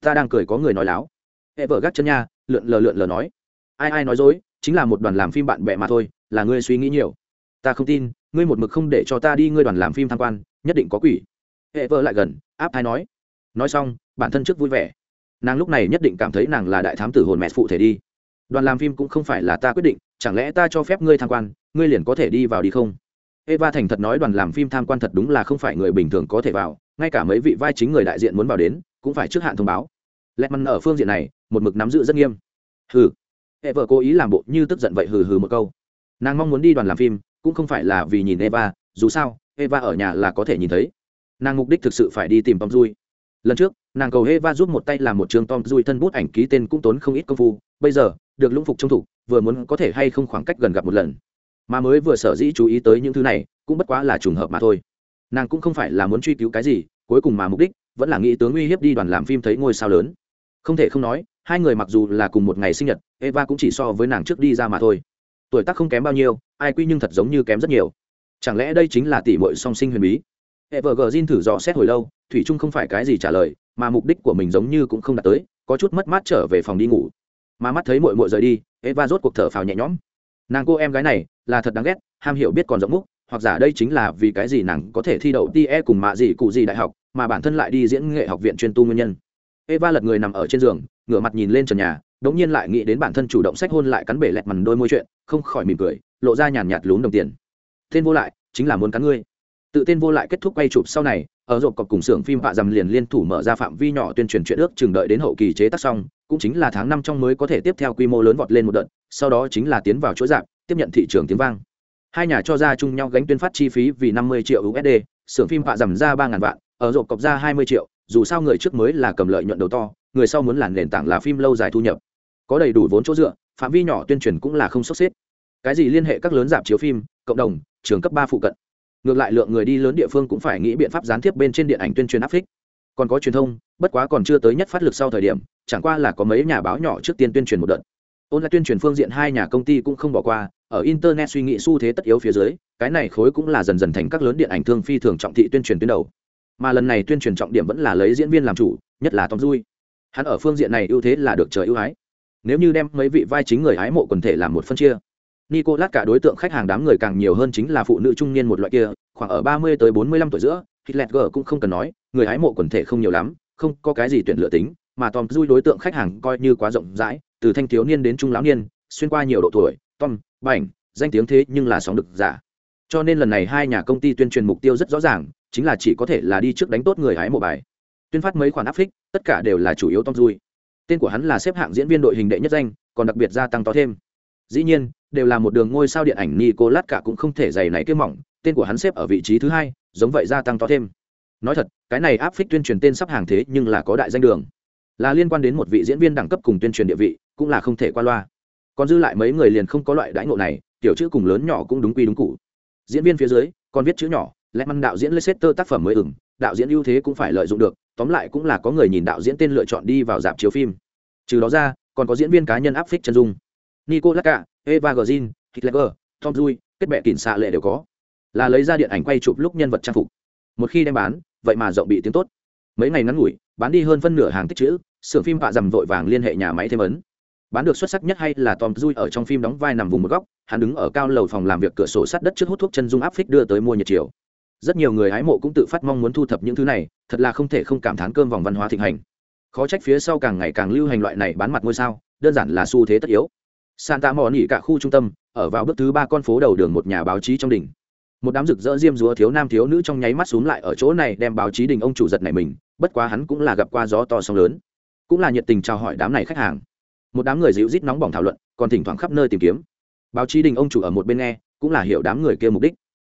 Ta đang cười có người nói láo. Eva gác chân nha, lượn lờ lượn lờ nói. Ai ai nói dối, chính là một đoàn làm phim bạn bè mà thôi, là ngươi suy nghĩ nhiều. Ta không tin, ngươi một mực không để cho ta đi, ngươi đoàn làm phim tham quan, nhất định có quỷ hệ vợ lại gần, áp thái nói. Nói xong, bản thân trước vui vẻ. Nàng lúc này nhất định cảm thấy nàng là đại thám tử hồn mẹ phụ thể đi. Đoàn làm phim cũng không phải là ta quyết định, chẳng lẽ ta cho phép ngươi tham quan, ngươi liền có thể đi vào đi không? Eva thành thật nói đoàn làm phim tham quan thật đúng là không phải người bình thường có thể vào, ngay cả mấy vị vai chính người đại diện muốn vào đến, cũng phải trước hạn thông báo. Lẹt măn ở phương diện này, một mực nắm giữ rất nghiêm. Hừ. Hệ vợ cố ý làm bộ như tức giận vậy hừ hừ một câu. Nàng mong muốn đi đoàn làm phim, cũng không phải là vì nhìn eva, dù sao, eva ở nhà là có thể nhìn thấy nàng mục đích thực sự phải đi tìm tom dui. Lần trước, nàng cầu eva giúp một tay làm một trường tom dui thân bút ảnh ký tên cũng tốn không ít công phu. Bây giờ, được lũng phục trung thủ, vừa muốn có thể hay không khoảng cách gần gặp một lần. Mà mới vừa sở dĩ chú ý tới những thứ này, cũng bất quá là trùng hợp mà thôi. Nàng cũng không phải là muốn truy cứu cái gì, cuối cùng mà mục đích vẫn là nghĩ tướng uy hiếp đi đoàn làm phim thấy ngôi sao lớn. Không thể không nói, hai người mặc dù là cùng một ngày sinh nhật, eva cũng chỉ so với nàng trước đi ra mà thôi. Tuổi tác không kém bao nhiêu, ai quy nhưng thật giống như kém rất nhiều. Chẳng lẽ đây chính là tỷ muội song sinh huyền bí? Evergreen thử dò xét hồi lâu, thủy chung không phải cái gì trả lời, mà mục đích của mình giống như cũng không đạt tới, có chút mất mát trở về phòng đi ngủ. Mà mắt thấy muội muội rời đi, Eva rốt cuộc thở phào nhẹ nhõm. Nàng cô em gái này, là thật đáng ghét, ham hiểu biết còn rộng múc, hoặc giả đây chính là vì cái gì nàng có thể thi đậu TE cùng mạ gì cụ gì đại học, mà bản thân lại đi diễn nghệ học viện chuyên tu nguyên nhân. Eva lật người nằm ở trên giường, ngửa mặt nhìn lên trần nhà, đống nhiên lại nghĩ đến bản thân chủ động sách hôn lại cắn bể lẹt mằn đôi môi chuyện, không khỏi mỉm cười, lộ ra nhàn nhạt lún đồng tiền. Tên vô lại, chính là muốn cắn ngươi tự tên vô lại kết thúc quay chụp sau này, ở rộp cọc cùng xưởng phim vạ dầm liền liên thủ mở ra phạm vi nhỏ tuyên truyền chuyện ước chừng đợi đến hậu kỳ chế tác xong, cũng chính là tháng năm trong mới có thể tiếp theo quy mô lớn vọt lên một đợt, sau đó chính là tiến vào chuỗi dạp tiếp nhận thị trường tiếng vang. Hai nhà cho ra chung nhau gánh tuyên phát chi phí vì năm mươi triệu usd xưởng phim vạ dầm ra ba ngàn vạn, ở rộp cọc ra hai mươi triệu, dù sao người trước mới là cầm lợi nhuận đầu to, người sau muốn làm nền tảng là phim lâu dài thu nhập. Có đầy đủ vốn chỗ dựa, phạm vi nhỏ tuyên truyền cũng là không sốc xếp. Cái gì liên hệ các lớn giảm chiếu phim, cộng đồng, trường cấp ba phụ cận ngược lại lượng người đi lớn địa phương cũng phải nghĩ biện pháp gián tiếp bên trên điện ảnh tuyên truyền áp phích. Còn có truyền thông, bất quá còn chưa tới nhất phát lực sau thời điểm, chẳng qua là có mấy nhà báo nhỏ trước tiên tuyên truyền một đợt. Ôn lại tuyên truyền phương diện hai nhà công ty cũng không bỏ qua, ở internet suy nghĩ xu thế tất yếu phía dưới, cái này khối cũng là dần dần thành các lớn điện ảnh thương phi thường trọng thị tuyên truyền tuyến đầu. Mà lần này tuyên truyền trọng điểm vẫn là lấy diễn viên làm chủ, nhất là tom dui. Hắn ở phương diện này ưu thế là được trời ưu ái. Nếu như đem mấy vị vai chính người hái mộ quần thể làm một phân chia Nicolas cả đối tượng khách hàng đám người càng nhiều hơn chính là phụ nữ trung niên một loại kia, khoảng ở 30 tới 45 tuổi giữa, Hitler cũng không cần nói, người hái mộ quần thể không nhiều lắm, không có cái gì tuyển lựa tính, mà Tom Cruise đối tượng khách hàng coi như quá rộng rãi, từ thanh thiếu niên đến trung lão niên, xuyên qua nhiều độ tuổi, Tom, bảnh, danh tiếng thế nhưng là sóng được giả. Cho nên lần này hai nhà công ty tuyên truyền mục tiêu rất rõ ràng, chính là chỉ có thể là đi trước đánh tốt người hái mộ bài. Tuyên phát mấy khoản áp phích, tất cả đều là chủ yếu Tom Cruise. Tên của hắn là xếp hạng diễn viên đội hình đệ nhất danh, còn đặc biệt gia tăng to thêm. Dĩ nhiên, đều là một đường ngôi sao điện ảnh Nicolas cả cũng không thể dày này kia mỏng, tên của hắn xếp ở vị trí thứ hai, giống vậy gia tăng to thêm. Nói thật, cái này áp phích tuyên truyền tên sắp hàng thế nhưng là có đại danh đường. Là liên quan đến một vị diễn viên đẳng cấp cùng tuyên truyền địa vị, cũng là không thể qua loa. Còn dư lại mấy người liền không có loại đãi ngộ này, tiểu chữ cùng lớn nhỏ cũng đúng quy đúng cụ. Diễn viên phía dưới, còn viết chữ nhỏ, lẽ măn đạo diễn Leicester tác phẩm mới ửng, đạo diễn ưu thế cũng phải lợi dụng được, tóm lại cũng là có người nhìn đạo diễn tên lựa chọn đi vào dạp chiếu phim. Trừ đó ra, còn có diễn viên cá nhân áp phích chân dung. Nicolas Cage, Eva Green, Hitler, Tom Dui, kết bè kỉn xạ lệ đều có. Là lấy ra điện ảnh quay chụp lúc nhân vật trang phục. Một khi đem bán, vậy mà rộng bị tiếng tốt. Mấy ngày ngắn ngủi, bán đi hơn phân nửa hàng tích chữ, xưởng phim vạ dầm vội vàng liên hệ nhà máy thêm ấn. Bán được xuất sắc nhất hay là Tom Dui ở trong phim đóng vai nằm vùng một góc, hắn đứng ở cao lầu phòng làm việc cửa sổ sắt đất trước hút thuốc chân dung áp phích đưa tới mua nhiệt chiều. rất nhiều người hái mộ cũng tự phát mong muốn thu thập những thứ này thật là không thể không cảm thán cơm vòng văn hóa thịnh hành khó trách phía sau càng ngày càng lưu hành loại này bán mặt ngôi sao đơn giản là xu thế tất yếu santa mò nỉ cả khu trung tâm, ở vào bước thứ ba con phố đầu đường một nhà báo chí trong đỉnh. Một đám rực rỡ diêm dúa thiếu nam thiếu nữ trong nháy mắt xuống lại ở chỗ này đem báo chí đình ông chủ giật này mình, bất quá hắn cũng là gặp qua gió to sóng lớn. Cũng là nhiệt tình chào hỏi đám này khách hàng. Một đám người dịu rít nóng bỏng thảo luận, còn thỉnh thoảng khắp nơi tìm kiếm. Báo chí đình ông chủ ở một bên nghe, cũng là hiểu đám người kia mục đích.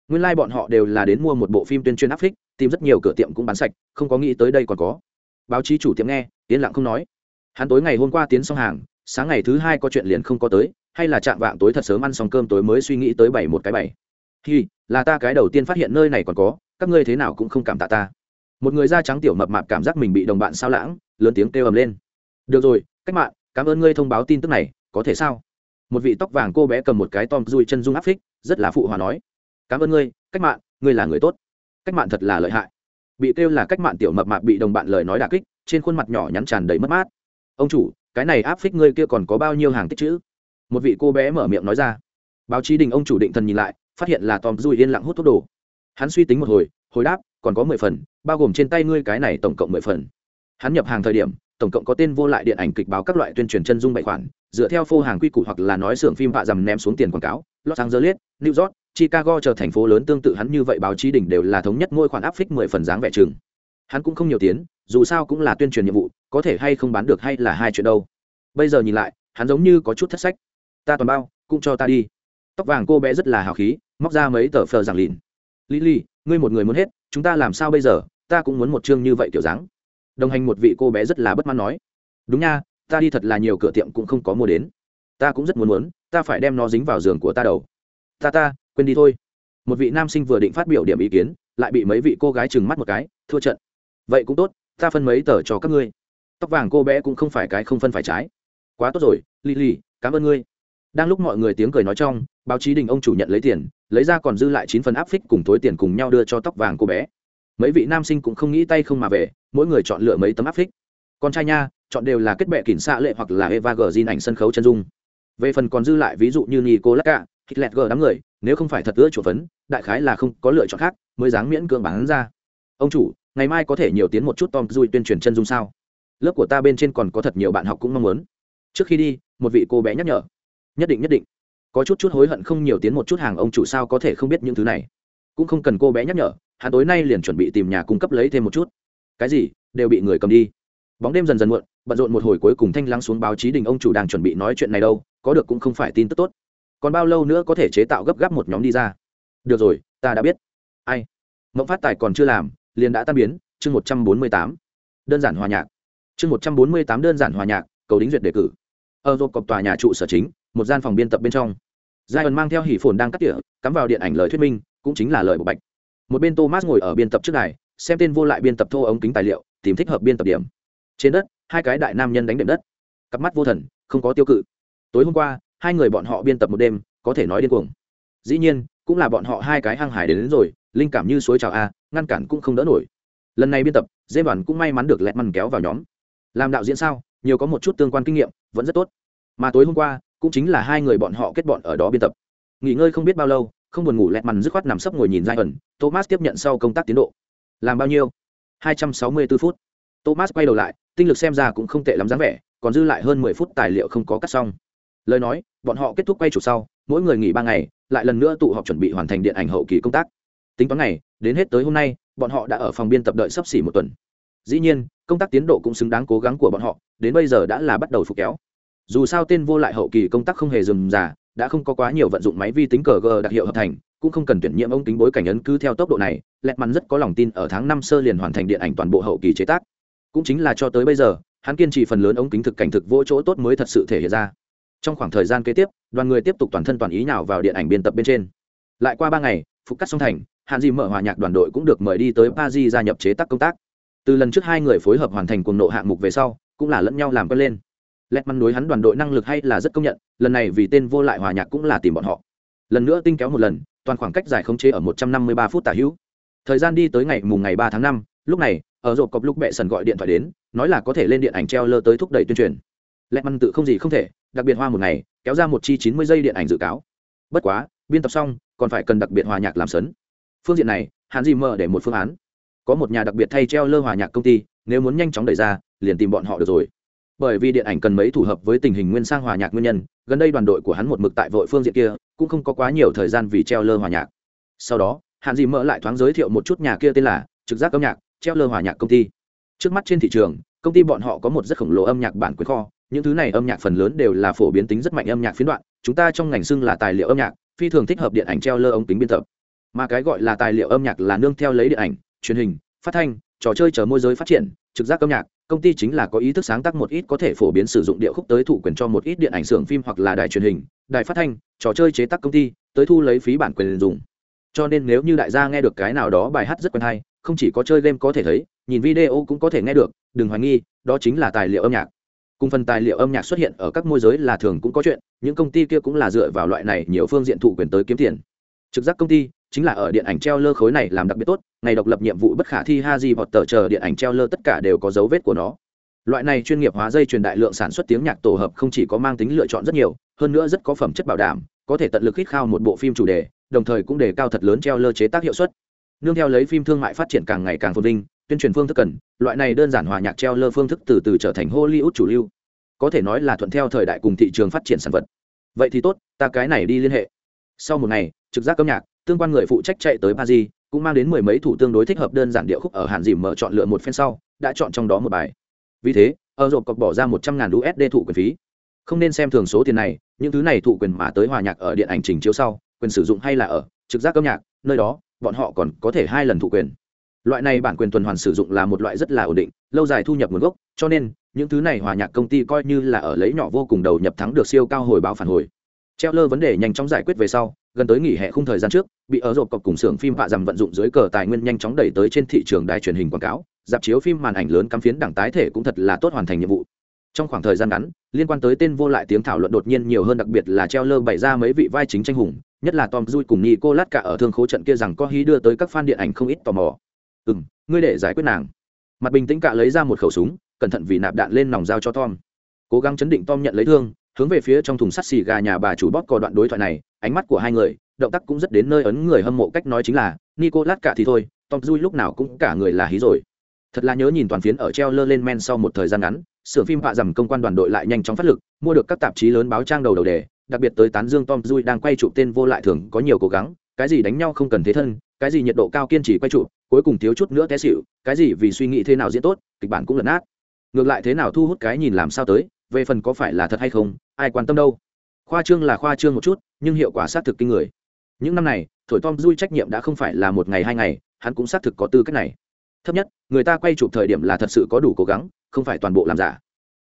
Nguyên lai、like、bọn họ đều là đến mua một bộ phim tuyên truyền áp phích, tìm rất nhiều cửa tiệm cũng bán sạch, không có nghĩ tới đây còn có. Báo chí chủ tiệm nghe tiến lặng không nói. Hắn tối ngày hôm qua tiến xong hàng sáng ngày thứ hai có chuyện liền không có tới, hay là chạm vạng tối thật sớm ăn xong cơm tối mới suy nghĩ tới bảy một cái bảy. Hi, là ta cái đầu tiên phát hiện nơi này còn có, các ngươi thế nào cũng không cảm tạ ta. Một người da trắng tiểu mập mạp cảm giác mình bị đồng bạn sao lãng, lớn tiếng kêu ầm lên. Được rồi, cách mạng, cảm ơn ngươi thông báo tin tức này, có thể sao? Một vị tóc vàng cô bé cầm một cái tom dùi chân dung áp phích, rất là phụ hòa nói. Cảm ơn ngươi, cách mạng, ngươi là người tốt. Cách mạng thật là lợi hại. Bị kêu là cách mạng tiểu mập mạp bị đồng bạn lời nói đà kích, trên khuôn mặt nhỏ nhắn tràn đầy mất mát. Ông chủ cái này áp phích ngươi kia còn có bao nhiêu hàng tích chữ? Một vị cô bé mở miệng nói ra. Báo chí đình ông chủ định thần nhìn lại, phát hiện là tom dùi yên lặng hút thuốc đồ. Hắn suy tính một hồi hồi đáp, còn có mười phần, bao gồm trên tay ngươi cái này tổng cộng mười phần. Hắn nhập hàng thời điểm, tổng cộng có tên vô lại điện ảnh kịch báo các loại tuyên truyền chân dung bảy khoản, dựa theo phô hàng quy củ hoặc là nói xưởng phim vạ dầm ném xuống tiền quảng cáo, los angeles, new york, chicago chờ thành phố lớn tương tự hắn như vậy, báo chí đỉnh đều là thống nhất ngôi khoản áp phích mười phần dáng vẻ chừng hắn cũng không nhiều tiền, dù sao cũng là tuyên truyền nhiệm vụ, có thể hay không bán được hay là hai chuyện đâu. Bây giờ nhìn lại, hắn giống như có chút thất sách. Ta toàn bao, cũng cho ta đi. Tóc vàng cô bé rất là hào khí, móc ra mấy tờ phờ giảng lìn lily, ngươi một người muốn hết, chúng ta làm sao bây giờ? Ta cũng muốn một chương như vậy kiểu dáng. Đồng hành một vị cô bé rất là bất mãn nói. Đúng nha, ta đi thật là nhiều cửa tiệm cũng không có mua đến. Ta cũng rất muốn muốn, ta phải đem nó dính vào giường của ta đầu. Ta ta, quên đi thôi. Một vị nam sinh vừa định phát biểu điểm ý kiến, lại bị mấy vị cô gái trừng mắt một cái, thua trận vậy cũng tốt, ta phân mấy tờ cho các ngươi. Tóc vàng cô bé cũng không phải cái không phân phải trái. Quá tốt rồi lì lì cảm ơn ngươi. Đang lúc mọi người tiếng cười nói trong, báo chí đình ông chủ nhận lấy tiền, lấy ra còn dư lại chín phần áp phích cùng thối tiền cùng nhau đưa cho tóc vàng cô bé. Mấy vị nam sinh cũng không nghĩ tay không mà về, mỗi người chọn lựa mấy tấm áp phích. Con trai nha, chọn đều là kết bệ kỉnh xạ lệ hoặc là eva gờ ảnh sân khấu chân dung. Về phần còn dư lại ví dụ như nico lacka hitler gờ đám người, nếu không phải thật ưa chuột phấn, đại khái là không có lựa chọn khác, mới dáng miễn cưỡng bán ra. Ông chủ ngày mai có thể nhiều tiến một chút tom dui tuyên truyền chân dung sao? Lớp của ta bên trên còn có thật nhiều bạn học cũng mong muốn. Trước khi đi, một vị cô bé nhắc nhở. Nhất định nhất định. Có chút chút hối hận không nhiều tiến một chút hàng ông chủ sao có thể không biết những thứ này. Cũng không cần cô bé nhắc nhở, hắn tối nay liền chuẩn bị tìm nhà cung cấp lấy thêm một chút. Cái gì? Đều bị người cầm đi. Bóng đêm dần dần muộn, bận rộn một hồi cuối cùng thanh lắng xuống báo chí đình ông chủ đang chuẩn bị nói chuyện này đâu, có được cũng không phải tin tức tốt. Còn bao lâu nữa có thể chế tạo gấp gáp một nhóm đi ra? Được rồi, ta đã biết. Ai? Mộng phát tài còn chưa làm liền đã tan biến chương một trăm bốn mươi tám đơn giản hòa nhạc. Chương một trăm bốn mươi tám đơn giản hòa nhạc cầu đính duyệt đề cử. Ở rộp cọc tòa nhà trụ sở chính một gian phòng biên tập bên trong. Giai ẩn mang theo hỉ phồn đang cắt tỉa cắm vào điện ảnh lời thuyết minh cũng chính là lời bộ bạch. Một bên thomas ngồi ở biên tập trước này xem tên vô lại biên tập thô ống kính tài liệu tìm thích hợp biên tập điểm. Trên đất hai cái đại nam nhân đánh đệm đất. Cặp mắt vô thần không có tiêu cự. Tối hôm qua hai người bọn họ biên tập một đêm có thể nói điên cuồng. Dĩ nhiên cũng là bọn họ hai cái hăng hải đến, đến rồi linh cảm như suối trào a ngăn cản cũng không đỡ nổi. Lần này biên tập, dê bản cũng may mắn được lẹt mằn kéo vào nhóm. Làm đạo diễn sao? Nhiều có một chút tương quan kinh nghiệm, vẫn rất tốt. Mà tối hôm qua, cũng chính là hai người bọn họ kết bọn ở đó biên tập. Nghỉ ngơi không biết bao lâu, không buồn ngủ lẹt mằn dứt khoát nằm sấp ngồi nhìn giai ẩn, thomas tiếp nhận sau công tác tiến độ. Làm bao nhiêu? Hai trăm sáu mươi 264 phút. Thomas quay đầu lại, tinh lực xem ra cũng không tệ lắm dáng vẻ, còn dư lại hơn mười phút tài liệu không có cắt xong. Lời nói, bọn họ kết thúc quay chủ sau, mỗi người nghỉ ba ngày, lại lần nữa tụ họp chuẩn bị hoàn thành điện ảnh hậu kỳ công tác tính toán này, đến hết tới hôm nay bọn họ đã ở phòng biên tập đợi sắp xỉ một tuần. Dĩ nhiên công tác tiến độ cũng xứng đáng cố gắng của bọn họ đến bây giờ đã là bắt đầu phục kéo. Dù sao tên vô lại hậu kỳ công tác không hề dừng giả đã không có quá nhiều vận dụng máy vi tính cờ g đặc hiệu hợp thành cũng không cần tuyển nhiệm ống kính bối cảnh ấn cứ theo tốc độ này lẹt mắn rất có lòng tin ở tháng năm sơ liền hoàn thành điện ảnh toàn bộ hậu kỳ chế tác. Cũng chính là cho tới bây giờ hắn kiên trì phần lớn ống kính thực cảnh thực vô chỗ tốt mới thật sự thể hiện ra. Trong khoảng thời gian kế tiếp đoàn người tiếp tục toàn thân toàn ý nào vào điện ảnh biên tập bên trên. Lại qua ba ngày phục cắt song thành hạn gì mở hòa nhạc đoàn đội cũng được mời đi tới paris gia nhập chế tác công tác. Từ lần trước hai người phối hợp hoàn thành cuồng nộ hạng mục về sau, cũng là lẫn nhau làm quen lên. Lẹt măn đối hắn đoàn đội năng lực hay là rất công nhận, lần này vì tên vô lại hòa nhạc cũng là tìm bọn họ. Lần nữa tinh kéo một lần, toàn khoảng cách dài không chế ở một trăm năm mươi ba phút tả hữu. Thời gian đi tới ngày mùng ngày ba tháng năm, lúc này, ở rộp cọp lúc mẹ sần gọi điện thoại đến, nói là có thể lên điện ảnh treo lơ tới thúc đẩy tuyên truyền. Lẹt măn tự không gì không thể, đặc biệt hoa một ngày, kéo ra một chi chín mươi giây điện ảnh dự cáo. Bất quá biên tập xong, còn phải cần đặc biệt hòa nhạc làm sấn. Phương diện này, hắn gì mở để một phương án. Có một nhà đặc biệt thay treo lơ hòa nhạc công ty, nếu muốn nhanh chóng đẩy ra, liền tìm bọn họ được rồi. Bởi vì điện ảnh cần mấy thủ hợp với tình hình nguyên sang hòa nhạc nguyên nhân, gần đây đoàn đội của hắn một mực tại vội phương diện kia, cũng không có quá nhiều thời gian vì treo lơ hòa nhạc. Sau đó Hàn gì mở lại thoáng giới thiệu một chút nhà kia tên là trực giác âm nhạc, treo lơ hòa nhạc công ty. Trước mắt trên thị trường, công ty bọn họ có một rất khổng lồ âm nhạc bản quyền kho, những thứ này âm nhạc phần lớn đều là phổ biến tính rất mạnh âm nhạc phiến đoạn, chúng ta trong ngành xưng là tài liệu âm nhạc phi thường thích hợp điện ảnh treo lơ ống kính biên tập. Mà cái gọi là tài liệu âm nhạc là nương theo lấy điện ảnh, truyền hình, phát thanh, trò chơi chờ môi giới phát triển, trực giác âm nhạc, công ty chính là có ý thức sáng tác một ít có thể phổ biến sử dụng điệu khúc tới thụ quyền cho một ít điện ảnh xưởng phim hoặc là đài truyền hình, đài phát thanh, trò chơi chế tác công ty, tới thu lấy phí bản quyền dùng. Cho nên nếu như đại gia nghe được cái nào đó bài hát rất quen hay, không chỉ có chơi game có thể thấy, nhìn video cũng có thể nghe được, đừng hoài nghi, đó chính là tài liệu âm nhạc cùng phần tài liệu âm nhạc xuất hiện ở các môi giới là thường cũng có chuyện, những công ty kia cũng là dựa vào loại này nhiều phương diện thụ quyền tới kiếm tiền. Trực giác công ty chính là ở điện ảnh treo lơ khối này làm đặc biệt tốt, ngày độc lập nhiệm vụ bất khả thi ha di hoặc tờ chờ điện ảnh treo lơ tất cả đều có dấu vết của nó. Loại này chuyên nghiệp hóa dây truyền đại lượng sản xuất tiếng nhạc tổ hợp không chỉ có mang tính lựa chọn rất nhiều, hơn nữa rất có phẩm chất bảo đảm, có thể tận lực khít khao một bộ phim chủ đề, đồng thời cũng đề cao thật lớn treo lơ chế tác hiệu suất. Nương theo lấy phim thương mại phát triển càng ngày càng phồn vinh tuyên truyền phương thức cần, loại này đơn giản hòa nhạc treo lơ phương thức từ từ trở thành hollywood chủ lưu. Có thể nói là thuận theo thời đại cùng thị trường phát triển sản vật. Vậy thì tốt, ta cái này đi liên hệ. Sau một ngày, trực giác âm nhạc, tương quan người phụ trách chạy tới paris, cũng mang đến mười mấy thủ tương đối thích hợp đơn giản điệu khúc ở hàn dìm mở chọn lựa một phen sau, đã chọn trong đó một bài. Vì thế, ở rộp cọc bỏ ra một trăm ngàn usd thụ quyền phí. Không nên xem thường số tiền này, những thứ này thụ quyền mà tới hòa nhạc ở điện ảnh trình chiếu sau, quyền sử dụng hay là ở trực giác âm nhạc, nơi đó, bọn họ còn có thể hai lần thụ quyền loại này bản quyền tuần hoàn sử dụng là một loại rất là ổn định, lâu dài thu nhập nguồn gốc, cho nên, những thứ này hòa nhạc công ty coi như là ở lấy nhỏ vô cùng đầu nhập thắng được siêu cao hồi báo phản hồi. Treo lơ vấn đề nhanh chóng giải quyết về sau, gần tới nghỉ hè khung thời gian trước, bị ở rộp cọc cùng xưởng phim họa dằm vận dụng dưới cờ tài nguyên nhanh chóng đẩy tới trên thị trường đài truyền hình quảng cáo, dạp chiếu phim màn ảnh lớn cắm phiến đẳng tái thể cũng thật là tốt hoàn thành nhiệm vụ. Trong khoảng thời gian ngắn, liên quan tới tên vô lại tiếng thảo luận đột nhiên nhiều hơn đặc biệt là treo lơ bày ra mấy vị vai chính tranh hùng, nhất là tom dui cùng nico lát cả ở thương khố trận kia rằng có hí đưa tới các fan điện ảnh không ít tò mò ừ m ngươi để giải quyết nàng. Mặt bình tĩnh cạ lấy ra một khẩu súng, cẩn thận vì nạp đạn lên nòng dao cho tom. Cố gắng chấn định tom nhận lấy thương, hướng về phía trong thùng sắt xì gà nhà bà chủ bóp cò đoạn đối thoại này, ánh mắt của hai người, động tác cũng rất đến nơi ấn người hâm mộ cách nói chính là nico lát cả thì thôi, tom dui lúc nào cũng cả người là hí rồi. Thật là nhớ nhìn toàn phiến ở treo lơ lên men sau một thời gian ngắn, sưởng phim họa dầm công quan đoàn đội lại nhanh chóng phát lực, mua được các tạp chí lớn báo trang đầu đầu đề, đặc biệt tới tán dương tom dui đang quay trụ tên vô lại thường có nhiều cố gắng, cái gì đánh nhau không cần thế thân, cái gì nhiệt độ cao kiên trì quay trụ cuối cùng thiếu chút nữa té xịu cái gì vì suy nghĩ thế nào diễn tốt, kịch bản cũng lật nát. Ngược lại thế nào thu hút cái nhìn làm sao tới, về phần có phải là thật hay không, ai quan tâm đâu. Khoa trương là khoa trương một chút, nhưng hiệu quả xác thực kinh người. Những năm này, thổi tom dui trách nhiệm đã không phải là một ngày hai ngày, hắn cũng xác thực có tư cách này. Thấp nhất, người ta quay chụp thời điểm là thật sự có đủ cố gắng, không phải toàn bộ làm giả.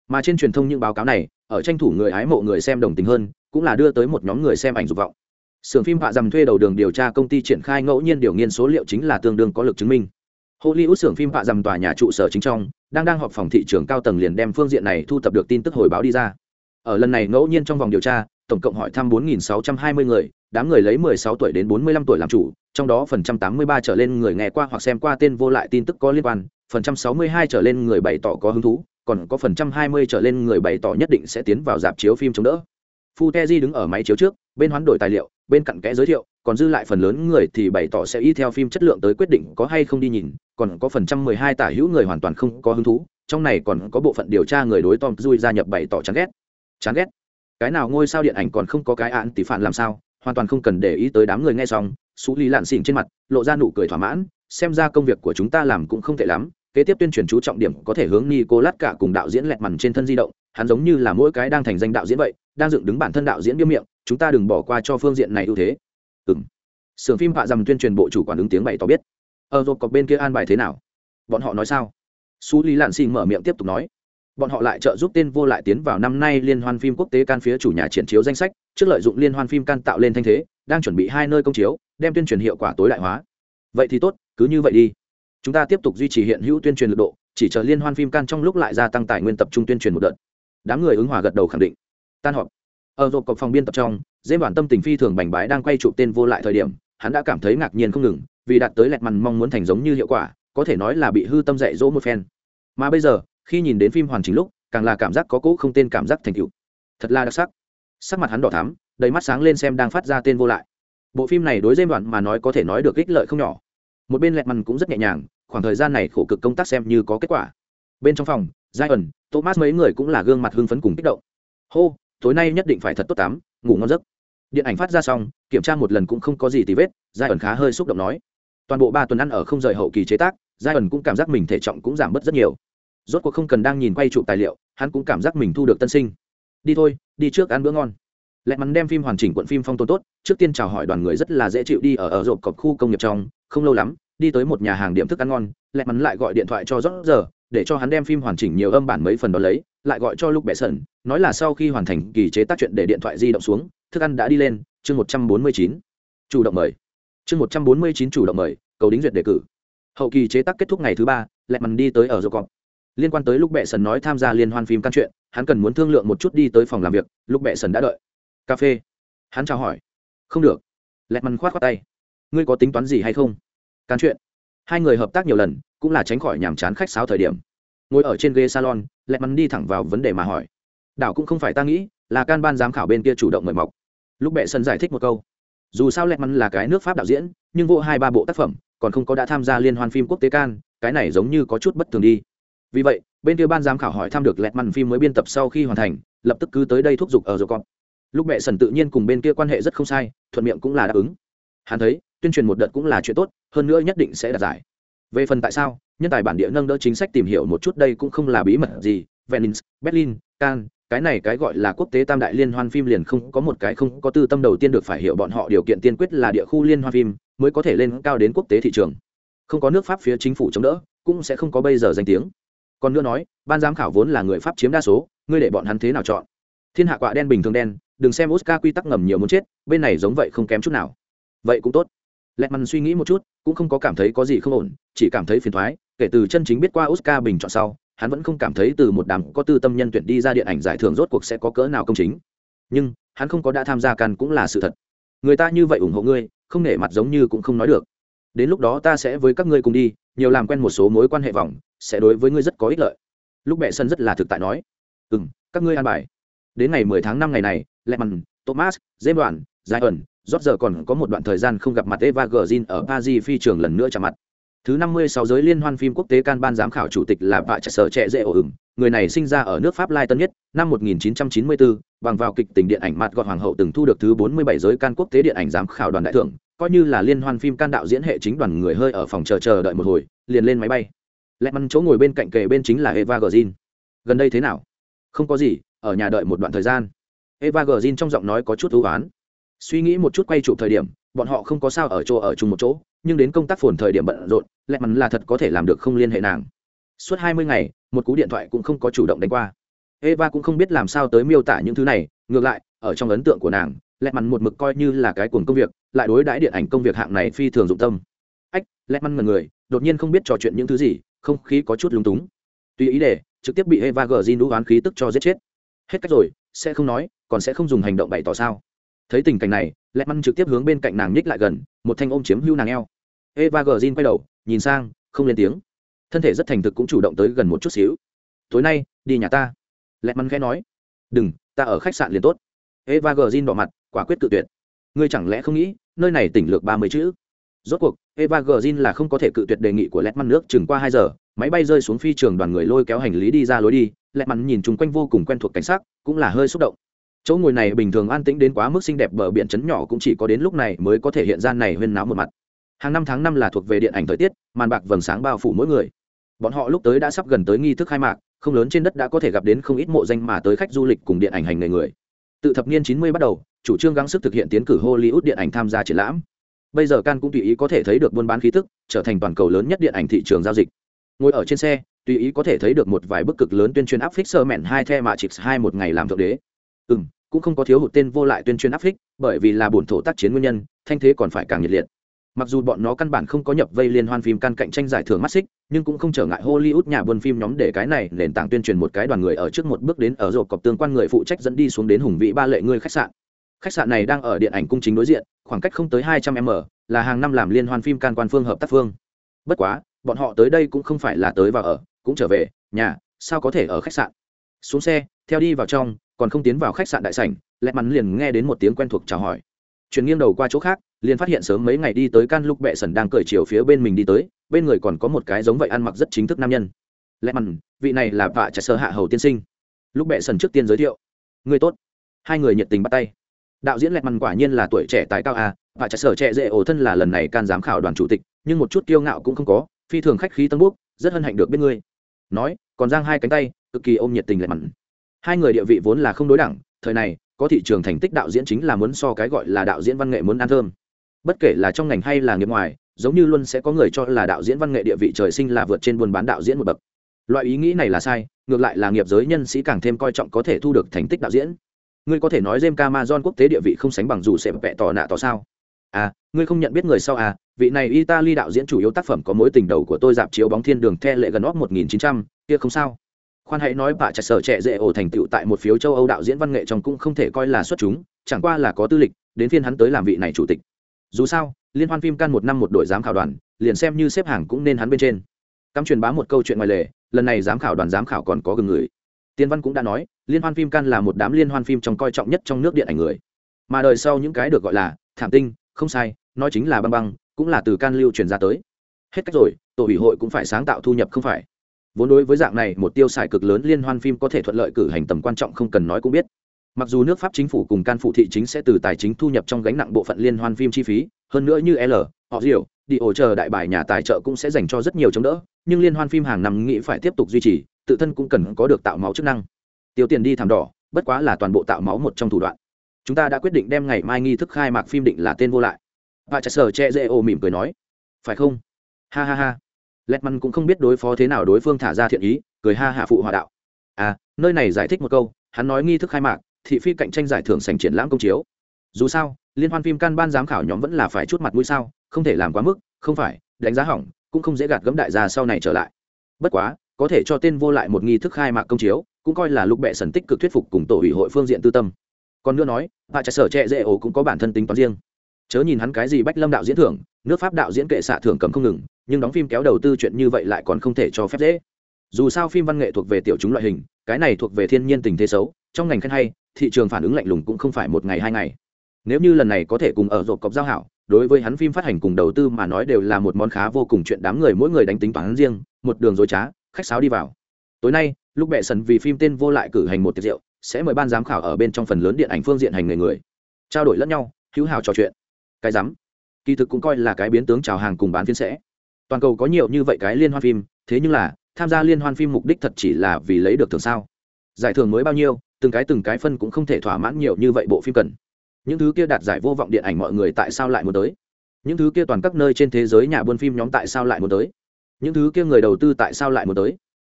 Mà trên truyền thông những báo cáo này, ở tranh thủ người ái mộ người xem đồng tình hơn, cũng là đưa tới một nhóm người xem ảnh dục vọng. Sưởng phim Họa Dầm thuê đầu đường điều tra công ty triển khai ngẫu nhiên điều nghiên số liệu chính là tương đương có lực chứng minh. Hollywood xưởng phim Họa Dầm tòa nhà trụ sở chính trong, đang đang họp phòng thị trường cao tầng liền đem phương diện này thu thập được tin tức hồi báo đi ra. Ở lần này ngẫu nhiên trong vòng điều tra, tổng cộng hỏi thăm 4620 người, đám người lấy 16 tuổi đến 45 tuổi làm chủ, trong đó phần trăm 83 trở lên người nghe qua hoặc xem qua tên vô lại tin tức có liên quan, phần trăm 62 trở lên người bày tỏ có hứng thú, còn có phần trăm 20 trở lên người bày tỏ nhất định sẽ tiến vào dạp chiếu phim chống đỡ. Futeji đứng ở máy chiếu trước, bên hoán đổi tài liệu, bên cạnh kẽ giới thiệu, còn dư lại phần lớn người thì bày tỏ sẽ y theo phim chất lượng tới quyết định có hay không đi nhìn, còn có phần trăm 12 tả hữu người hoàn toàn không có hứng thú, trong này còn có bộ phận điều tra người đối Tom Cruise gia nhập bày tỏ chán ghét. Chán ghét. Cái nào ngôi sao điện ảnh còn không có cái án tỷ phản làm sao, hoàn toàn không cần để ý tới đám người nghe xong, Sú Lý lạn xỉn trên mặt, lộ ra nụ cười thỏa mãn, xem ra công việc của chúng ta làm cũng không tệ lắm, kế tiếp tuyên truyền chú trọng điểm có thể hướng Nicolas cả cùng đạo diễn lẹt mằn trên thân di động, hắn giống như là mỗi cái đang thành danh đạo diễn vậy, đang dựng đứng bản thân đạo diễn biêu miệng, chúng ta đừng bỏ qua cho phương diện này ưu thế. ừng Sưởng phim họa dầm tuyên truyền bộ chủ quản ứng tiếng bày tỏ biết. Ở rộp cọc bên kia an bài thế nào? Bọn họ nói sao? su Lý Lạn xin mở miệng tiếp tục nói. Bọn họ lại trợ giúp tên vô lại tiến vào năm nay liên hoan phim quốc tế can phía chủ nhà triển chiếu danh sách, trước lợi dụng liên hoan phim can tạo lên thanh thế, đang chuẩn bị hai nơi công chiếu, đem tuyên truyền hiệu quả tối đại hóa. Vậy thì tốt, cứ như vậy đi chúng ta tiếp tục duy trì hiện hữu tuyên truyền lực độ chỉ chờ liên hoan phim can trong lúc lại gia tăng tài nguyên tập trung tuyên truyền một đợt đám người ứng hòa gật đầu khẳng định tan họp. Ở rộp cọc phòng biên tập trong, dễ bản tâm tình phi thường bành bái đang quay chụp tên vô lại thời điểm, hắn đã cảm thấy ngạc nhiên không ngừng, vì đạt tới lẹt mằn mong muốn thành giống như hiệu quả, có thể nói là bị hư tâm dạy dỗ một phen. Mà bây giờ, khi nhìn đến phim hoàn chỉnh lúc, càng là cảm giác có cỗ không tên cảm giác thành tựu. Thật là đặc sắc. Sắc mặt hắn đỏ thắm, đầy mắt sáng lên xem đang phát ra tên vô lại. Bộ phim này đối dêm đoạn mà nói có thể nói được ích lợi không nhỏ. Một bên lẹt mằn cũng rất nhẹ nhàng, khoảng thời gian này khổ cực công tác xem như có kết quả. Bên trong phòng, giai ẩn, thomas mấy người cũng là gương mặt hưng phấn cùng kích động. Hô tối nay nhất định phải thật tốt tắm, ngủ ngon giấc. Điện ảnh phát ra xong, kiểm tra một lần cũng không có gì tì vết, giai ẩn khá hơi xúc động nói. Toàn bộ ba tuần ăn ở không rời hậu kỳ chế tác, giai ẩn cũng cảm giác mình thể trọng cũng giảm bớt rất nhiều. Rốt cuộc không cần đang nhìn quay chụp tài liệu, hắn cũng cảm giác mình thu được tân sinh. Đi thôi, đi trước ăn bữa ngon. Lẹ mắn đem phim hoàn chỉnh cuộn phim phong tồn tốt, trước tiên chào hỏi đoàn người rất là dễ chịu đi ở ở rộp cọc khu công nghiệp trong, không lâu lắm, đi tới một nhà hàng điểm thức ăn ngon, lẹ mắn lại gọi điện thoại cho rót giờ để cho hắn đem phim hoàn chỉnh nhiều âm bản mấy phần đó lấy, lại gọi cho lúc bệ sẩn nói là sau khi hoàn thành kỳ chế tác chuyện để điện thoại di động xuống, thức ăn đã đi lên, chương một trăm bốn mươi chín. Chủ động mời. Chương một trăm bốn mươi chín chủ động mời, cầu đính duyệt đề cử. Hậu kỳ chế tác kết thúc ngày thứ ba lẹ mần đi tới ở rộp cọp liên quan tới lúc bệ sần nói tham gia liên hoan phim căn chuyện, hắn cần muốn thương lượng một chút đi tới phòng làm việc lúc bệ sần đã đợi. Cà phê. Hắn chào hỏi. Không được. Lẹ mằn khoát khoát tay. Ngươi có tính toán gì hay không? Căn chuyện hai người hợp tác nhiều lần, cũng là tránh khỏi nhàm chán khách sáo thời điểm. Ngồi ở trên ghế salon, lẹt mắn đi thẳng vào vấn đề mà hỏi. Đảo cũng không phải ta nghĩ, là can ban giám khảo bên kia chủ động mời mọc. Lúc bệ sân giải thích một câu. Dù sao lẹt mắn là cái nước pháp đạo diễn, nhưng vô hai ba bộ tác phẩm, còn không có đã tham gia liên hoan phim quốc tế can cái này giống như có chút bất thường đi. Vì vậy, bên kia ban giám khảo hỏi thăm được lẹt mắn phim mới biên tập sau khi hoàn thành, lập tức cứ tới đây thúc giục ở rồi con lúc Bệ sần tự nhiên cùng bên kia quan hệ rất không sai, thuận miệng cũng là đáp ứng. Hắn thấy tuyên truyền một đợt cũng là chuyện tốt, hơn nữa nhất định sẽ đạt giải. Về phần tại sao, nhân tài bản địa nâng đỡ chính sách tìm hiểu một chút đây cũng không là bí mật gì. Venice, berlin, cannes, cái này cái gọi là quốc tế tam đại liên hoan phim liền không có một cái không có tư tâm đầu tiên được phải hiểu bọn họ điều kiện tiên quyết là địa khu liên hoan phim mới có thể lên cao đến quốc tế thị trường. Không có nước pháp phía chính phủ chống đỡ, cũng sẽ không có bây giờ danh tiếng. Còn nữa nói, ban giám khảo vốn là người pháp chiếm đa số, ngươi để bọn hắn thế nào chọn? Thiên hạ quạ đen bình thường đen, đừng xem oscar quy tắc ngầm nhiều muốn chết, bên này giống vậy không kém chút nào. Vậy cũng tốt lẹt mằn suy nghĩ một chút, cũng không có cảm thấy có gì không ổn, chỉ cảm thấy phiền thoái, kể từ chân chính biết qua oscar bình chọn sau, hắn vẫn không cảm thấy từ một đám có tư tâm nhân tuyển đi ra điện ảnh giải thưởng rốt cuộc sẽ có cỡ nào công chính. Nhưng, hắn không có đã tham gia căn cũng là sự thật. Người ta như vậy ủng hộ ngươi, không nể mặt giống như cũng không nói được. Đến lúc đó ta sẽ với các ngươi cùng đi, nhiều làm quen một số mối quan hệ vòng, sẽ đối với ngươi rất có ích lợi. Lúc mẹ sân rất là thực tại nói. Ừ m các ngươi an bài. Đến ngày mười tháng năm ngày này lẹ mằn thomas dêm đoàn giải ẩn rót giờ còn có một đoạn thời gian không gặp mặt eva g ở paris phi trường lần nữa chạm mặt. Thứ năm mươi sáu giới liên hoan phim quốc tế can ban giám khảo chủ tịch là vạ trẻ sở trẻ dễ ổ ửng người này sinh ra ở nước pháp lai tân nhất năm 1994, bằng vào kịch tình điện ảnh mặt gọt hoàng hậu từng thu được thứ 47 giới can quốc tế điện ảnh giám khảo đoàn đại thưởng coi như là liên hoan phim can đạo diễn hệ chính đoàn người hơi ở phòng chờ chờ đợi một hồi liền lên máy bay. Lẹ măn chỗ ngồi bên cạnh kề bên chính là eva g gần đây thế nào? Không có gì ở nhà đợi một đoạn thời gian. Eva g trong giọng nói có chút ưu á suy nghĩ một chút quay chụp thời điểm, bọn họ không có sao ở chỗ ở chung một chỗ, nhưng đến công tác phồn thời điểm bận rộn lẹ mắn là thật có thể làm được không liên hệ nàng. Suốt hai mươi ngày, một cú điện thoại cũng không có chủ động đánh qua. Eva cũng không biết làm sao tới miêu tả những thứ này, ngược lại, ở trong ấn tượng của nàng lẹ mắn một mực coi như là cái cuồng công việc, lại đối đãi điện ảnh công việc hạng này phi thường dụng tâm. Ách lẹ mắn mật người, đột nhiên không biết trò chuyện những thứ gì, không khí có chút lúng túng. Tuy ý để trực tiếp bị eva gờ di đũ oán khí tức cho giết chết. Hết cách rồi, sẽ không nói, còn sẽ không dùng hành động bày tỏ sao? Thấy tình cảnh này lẹ măn trực tiếp hướng bên cạnh nàng nhích lại gần, một thanh ôm chiếm hưu nàng eo. Eva gờ rin quay đầu, nhìn sang, không lên tiếng. Thân thể rất thành thực cũng chủ động tới gần một chút xíu. Tối nay, đi nhà ta. Lẹ măn khẽ nói. Đừng, ta ở khách sạn liền tốt. Eva gờ rin đỏ mặt, quả quyết tự tuyệt. Ngươi chẳng lẽ không nghĩ, nơi này tỉnh lược ba mươi chữ? Rốt cuộc, eva gờ rin là không có thể cự tuyệt đề nghị của lẹt măn nước chừng qua hai giờ, máy bay rơi xuống phi trường đoàn người lôi kéo hành lý đi ra lối đi. Lẹt măn nhìn chung quanh vô cùng quen thuộc cảnh sắc, cũng là hơi xúc động chỗ ngồi này bình thường an tĩnh đến quá mức xinh đẹp bờ biển chấn nhỏ cũng chỉ có đến lúc này mới có thể hiện ra này huyên náo một mặt. Hàng năm tháng năm là thuộc về điện ảnh thời tiết, màn bạc vầng sáng bao phủ mỗi người. Bọn họ lúc tới đã sắp gần tới nghi thức khai mạc, không lớn trên đất đã có thể gặp đến không ít mộ danh mà tới khách du lịch cùng điện ảnh hành nghề người. Từ thập niên 90 bắt đầu, chủ trương gắng sức thực hiện tiến cử hollywood điện ảnh tham gia triển lãm. Bây giờ can cũng tùy ý có thể thấy được buôn bán khí tức, trở thành toàn cầu lớn nhất điện ảnh thị trường giao dịch. Ngồi ở trên xe, tùy ý có thể thấy được một vài bức cực lớn tuyên truyền áp phích sơ mẹn hai the mạ chịt hai một ngày làm thượng đế ừ m cũng không có thiếu hụt tên vô lại tuyên truyền áp phích bởi vì là bổn thổ tác chiến nguyên nhân, thanh thế còn phải càng nhiệt liệt. Mặc dù bọn nó căn bản không có nhập vây liên hoan phim can cạnh tranh giải thưởng mắt xích nhưng cũng không trở ngại hollywood nhà buôn phim nhóm để cái này nền tảng tuyên truyền một cái đoàn người ở trước một bước đến ở rộp cọc tương quan người phụ trách dẫn đi xuống đến hùng vị ba lệ ngươi khách sạn. Khách sạn này đang ở điện ảnh cung chính đối diện, khoảng cách không tới hai trăm m, là hàng năm làm liên hoan phim can quan phương hợp tác phương. Bất quá, bọn họ tới đây cũng không phải là tới vào ở, cũng trở về, nhà, sao có thể ở khách sạn? Xuống xe, theo đi vào trong còn không tiến vào khách sạn đại sảnh, lẹ mắn liền nghe đến một tiếng quen thuộc chào hỏi. Chuyển nghiêng đầu qua chỗ khác, liền phát hiện sớm mấy ngày đi tới can lúc bệ sần đang cởi chiều phía bên mình đi tới, bên người còn có một cái giống vậy ăn mặc rất chính thức nam nhân. Lẽ mặn vị này là vạ trà sơ hạ hầu tiên sinh. Lúc bệ sần trước tiên giới thiệu. Người tốt. Hai người nhiệt tình bắt tay. Đạo diễn lẹ mặn quả nhiên là tuổi trẻ tài cao à vạ trà sơ trẻ dễ ổ thân là lần này can giám khảo đoàn chủ tịch, nhưng một chút kiêu ngạo cũng không có, phi thường khách khí tân búc rất hân hạnh được biết ngươi nói, còn giang hai cánh tay, cực kỳ ôm nhiệt tình lẹ mặn hai người địa vị vốn là không đối đẳng thời này có thị trường thành tích đạo diễn chính là muốn so cái gọi là đạo diễn văn nghệ muốn ăn thơm. Bất kể là trong ngành hay là nghiệp ngoài giống như luôn sẽ có người cho là đạo diễn văn nghệ địa vị trời sinh là vượt trên buôn bán đạo diễn một bậc. Loại ý nghĩ này là sai ngược lại là nghiệp giới nhân sĩ càng thêm coi trọng có thể thu được thành tích đạo diễn. Ngươi có thể nói James Cameron quốc tế địa vị không sánh bằng dù sẽ vẽ tỏ nạ tỏ sao? À ngươi không nhận biết người sau à vị này italy đạo diễn chủ yếu tác phẩm có mối tình đầu của tôi dạp chiếu bóng thiên đường the lệ gần óc 1900, kia không sao khoan hãy nói bà chặt sở trẻ dễ ổ thành tựu tại một phiếu châu âu đạo diễn văn nghệ trong cũng không thể coi là xuất chúng, chẳng qua là có tư lịch, đến phiên hắn tới làm vị này chủ tịch. Dù sao, liên hoan phim can một năm một đội giám khảo đoàn, liền xem như xếp hàng cũng nên hắn bên trên. Cắm truyền bá một câu chuyện ngoài lề, lần này giám khảo đoàn giám khảo còn có gừng người. Tiên văn cũng đã nói, liên hoan phim can là một đám liên hoan phim trong coi trọng nhất trong nước điện ảnh người. Mà đời sau những cái được gọi là thảm tinh, không sai, nói chính là băng băng, cũng là từ can lưu truyền ra tới. Hết cách rồi, tổ ủy hội cũng phải sáng tạo thu nhập không phải vốn đối với dạng này, một tiêu xài cực lớn liên hoan phim có thể thuận lợi cử hành tầm quan trọng không cần nói cũng biết. Mặc dù nước pháp chính phủ cùng can phụ thị chính sẽ từ tài chính thu nhập trong gánh nặng bộ phận liên hoan phim chi phí, hơn nữa như l, họ diều đi ổ chờ đại bài nhà tài trợ cũng sẽ dành cho rất nhiều chống đỡ, nhưng liên hoan phim hàng năm nghĩ phải tiếp tục duy trì, tự thân cũng cần có được tạo máu chức năng. Tiêu tiền đi thảm đỏ, bất quá là toàn bộ tạo máu một trong thủ đoạn. Chúng ta đã quyết định đem ngày mai nghi thức khai mạc phim định là tên vô lại. Và chả sở che dễ ô mỉm cười nói. Phải không? Ha ha ha lẹt măn cũng không biết đối phó thế nào đối phương thả ra thiện ý, cười ha hạ phụ hòa đạo. À nơi này giải thích một câu, hắn nói nghi thức khai mạc, thị phi cạnh tranh giải thưởng sành triển lãm công chiếu. Dù sao, liên hoan phim can ban giám khảo nhóm vẫn là phải chút mặt mũi sao, không thể làm quá mức, không phải, đánh giá hỏng, cũng không dễ gạt gấm đại gia sau này trở lại. Bất quá, có thể cho tên vô lại một nghi thức khai mạc công chiếu, cũng coi là lúc bệ sần tích cực thuyết phục cùng tổ ủy hội phương diện tư tâm. Còn nữa nói bà trà sở trẻ dễ ổ cũng có bản thân tính toán riêng chớ nhìn hắn cái gì bách lâm đạo diễn thưởng, nước pháp đạo diễn kệ xạ thưởng cầm không ngừng, nhưng đóng phim kéo đầu tư chuyện như vậy lại còn không thể cho phép dễ. Dù sao phim văn nghệ thuộc về tiểu chúng loại hình, cái này thuộc về thiên nhiên tình thế xấu, trong ngành khen hay, thị trường phản ứng lạnh lùng cũng không phải một ngày hai ngày. Nếu như lần này có thể cùng ở rộp cọc giao hảo, đối với hắn phim phát hành cùng đầu tư mà nói đều là một món khá vô cùng chuyện đám người mỗi người đánh tính toán riêng, một đường dối trá, khách sáo đi vào. Tối nay, lúc bệ sần vì phim tên vô lại cử hành một tiệc rượu, sẽ mời ban giám khảo ở bên trong phần lớn điện ảnh phương diện hành người người. Trao đổi lẫn nhau, hữu hào trò chuyện cái rắm. Kỳ thực cũng coi là cái biến tướng chào hàng cùng bán phiên sẽ. Toàn cầu có nhiều như vậy cái liên hoan phim, thế nhưng là, tham gia liên hoan phim mục đích thật chỉ là vì lấy được thưởng sao. Giải thưởng mới bao nhiêu, từng cái từng cái phân cũng không thể thỏa mãn nhiều như vậy bộ phim cần. Những thứ kia đạt giải vô vọng điện ảnh mọi người tại sao lại muốn tới? Những thứ kia toàn các nơi trên thế giới nhà buôn phim nhóm tại sao lại muốn tới? Những thứ kia người đầu tư tại sao lại muốn tới?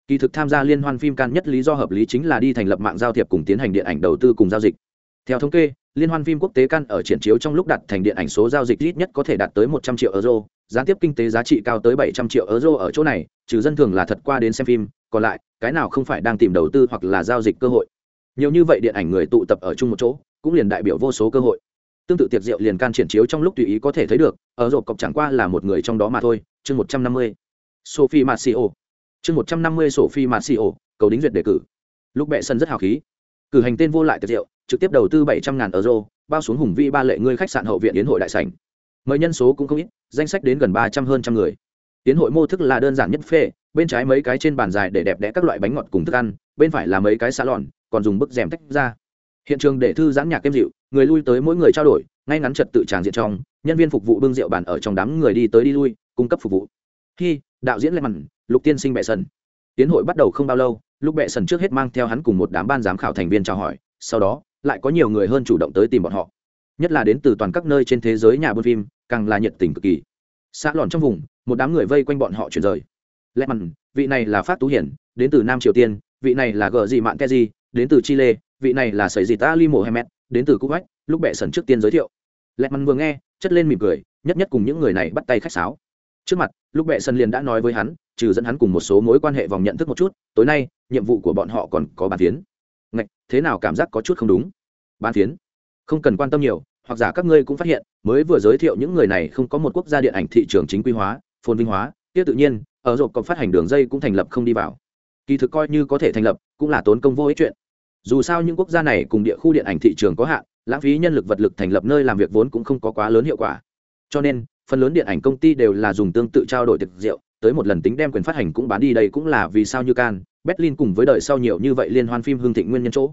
Kỳ thực tham gia liên hoan phim can nhất lý do hợp lý chính là đi thành lập mạng giao thiệp cùng tiến hành điện ảnh đầu tư cùng giao dịch. Theo thống kê liên hoan phim quốc tế can ở triển chiếu trong lúc đặt thành điện ảnh số giao dịch ít nhất có thể đạt tới một trăm triệu euro, gián tiếp kinh tế giá trị cao tới bảy trăm triệu euro ở chỗ này, trừ dân thường là thật qua đến xem phim, còn lại, cái nào không phải đang tìm đầu tư hoặc là giao dịch cơ hội. Nhiều như vậy điện ảnh người tụ tập ở chung một chỗ, cũng liền đại biểu vô số cơ hội. Tương tự tiệc rượu liền can triển chiếu trong lúc tùy ý có thể thấy được, ở rộp cọc chẳng qua là một người trong đó mà thôi, chương một trăm năm mươi. Sophie marcio. Chương một trăm năm mươi sophie marcio, cầu đính duyệt đề cử. Lúc bệ sân rất hào khí. Cử hành tên vô lại tiệc rượu trực tiếp đầu tư bảy trăm ngàn euro, bao xuống hùng vĩ ba lệ ngươi khách sạn hậu viện yến hội đại sảnh. Mời nhân số cũng không ít, danh sách đến gần ba trăm hơn trăm người. Yến hội mô thức là đơn giản nhất phê, bên trái mấy cái trên bàn dài để đẹp đẽ các loại bánh ngọt cùng thức ăn, bên phải là mấy cái xà lòn còn dùng bức rèm tách ra. Hiện trường để thư giãn nhạc êm dịu, người lui tới mỗi người trao đổi, ngay ngắn trật tự tràng diện trong, nhân viên phục vụ bưng rượu bàn ở trong đám người đi tới đi lui, cung cấp phục vụ. Khi đạo diễn lê mặn lục tiên sinh bệ sần. Tiến hội bắt đầu không bao lâu, lúc bệ sần trước hết mang theo hắn cùng một đám ban giám khảo thành viên chào hỏi, sau đó lại có nhiều người hơn chủ động tới tìm bọn họ. Nhất là đến từ toàn các nơi trên thế giới nhà buôn phim, càng là nhiệt tình cực kỳ. Xã lòn trong vùng, một đám người vây quanh bọn họ chuyển rời. Lẽ mặn, vị này là phát tú hiển, đến từ nam triều tiên, vị này là gờ dị mạn keji đến từ chile, vị này là sầy dị ta li mohamed đến từ Kuwait. lúc bệ sần trước tiên giới thiệu. Lẹ mặn vừa nghe, chất lên mỉm cười, nhất nhất cùng những người này bắt tay khách sáo. Trước mặt, lúc bệ sần liền đã nói với hắn, trừ dẫn hắn cùng một số mối quan hệ vòng nhận thức một chút, tối nay, nhiệm vụ của bọn họ còn có bàn tiến ngạch, thế nào cảm giác có chút không đúng? Bán phiến. Không cần quan tâm nhiều, hoặc giả các ngươi cũng phát hiện, mới vừa giới thiệu những người này không có một quốc gia điện ảnh thị trường chính quy hóa, phồn vinh hóa tiếp tự nhiên, ở rộp còn phát hành đường dây cũng thành lập không đi vào. Kỳ thực coi như có thể thành lập, cũng là tốn công vô ích chuyện. Dù sao những quốc gia này cùng địa khu điện ảnh thị trường có hạn, lãng phí nhân lực vật lực thành lập nơi làm việc vốn cũng không có quá lớn hiệu quả. Cho nên, phần lớn điện ảnh công ty đều là dùng tương tự trao đổi thực rượu, tới một lần tính đem quyền phát hành cũng bán đi đây cũng là vì sao như can berlin cùng với đời sau nhiều như vậy liên hoan phim hương thịnh nguyên nhân chỗ.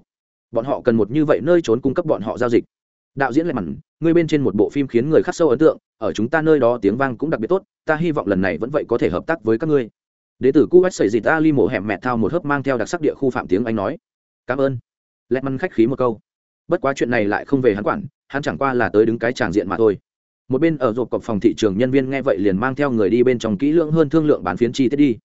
Bọn họ cần một như vậy nơi trốn cung cấp bọn họ giao dịch. Đạo diễn lại mặn ngươi bên trên một bộ phim khiến người khắc sâu ấn tượng, ở chúng ta nơi đó tiếng vang cũng đặc biệt tốt, ta hy vọng lần này vẫn vậy có thể hợp tác với các ngươi. Đế tử cu xảy dịt ali mổ hẻm mẹ thao một hớp mang theo đặc sắc địa khu phạm tiếng anh nói. Cảm ơn. Lẹ măn khách khí một câu. Bất quá chuyện này lại không về hắn quản, hắn chẳng qua là tới đứng cái tràng diện mà thôi. Một bên ở rộp cọc phòng thị trường nhân viên nghe vậy liền mang theo người đi bên trong kỹ lưỡng hơn thương lượng bán phiến chi tiết đi.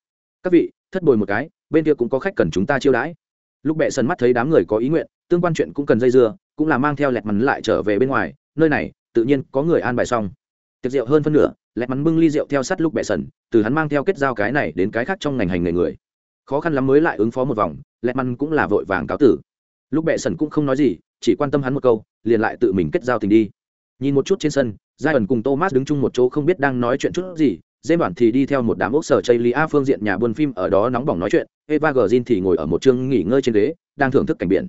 Các vị, thất bồi một cái bên kia cũng có khách cần chúng ta chiêu đãi. Lúc bệ sân mắt thấy đám người có ý nguyện, tương quan chuyện cũng cần dây dưa, cũng là mang theo lẹt mắn lại trở về bên ngoài, nơi này, tự nhiên có người an bài xong. Tiệc rượu hơn phân nửa, lẹt mắn bưng ly rượu theo sát lúc bệ sần, từ hắn mang theo kết giao cái này đến cái khác trong ngành hành nghề người. Khó khăn lắm mới lại ứng phó một vòng, lẹt mắn cũng là vội vàng cáo tử. Lúc bệ sần cũng không nói gì, chỉ quan tâm hắn một câu, liền lại tự mình kết giao tình đi. Nhìn một chút trên sân giai ẩn cùng thomas đứng chung một chỗ không biết đang nói chuyện chút gì dêm bản thì đi theo một đám ốc sở chây lia phương diện nhà buôn phim ở đó nóng bỏng nói chuyện, eva g thì ngồi ở một chương nghỉ ngơi trên ghế, đang thưởng thức cảnh biển.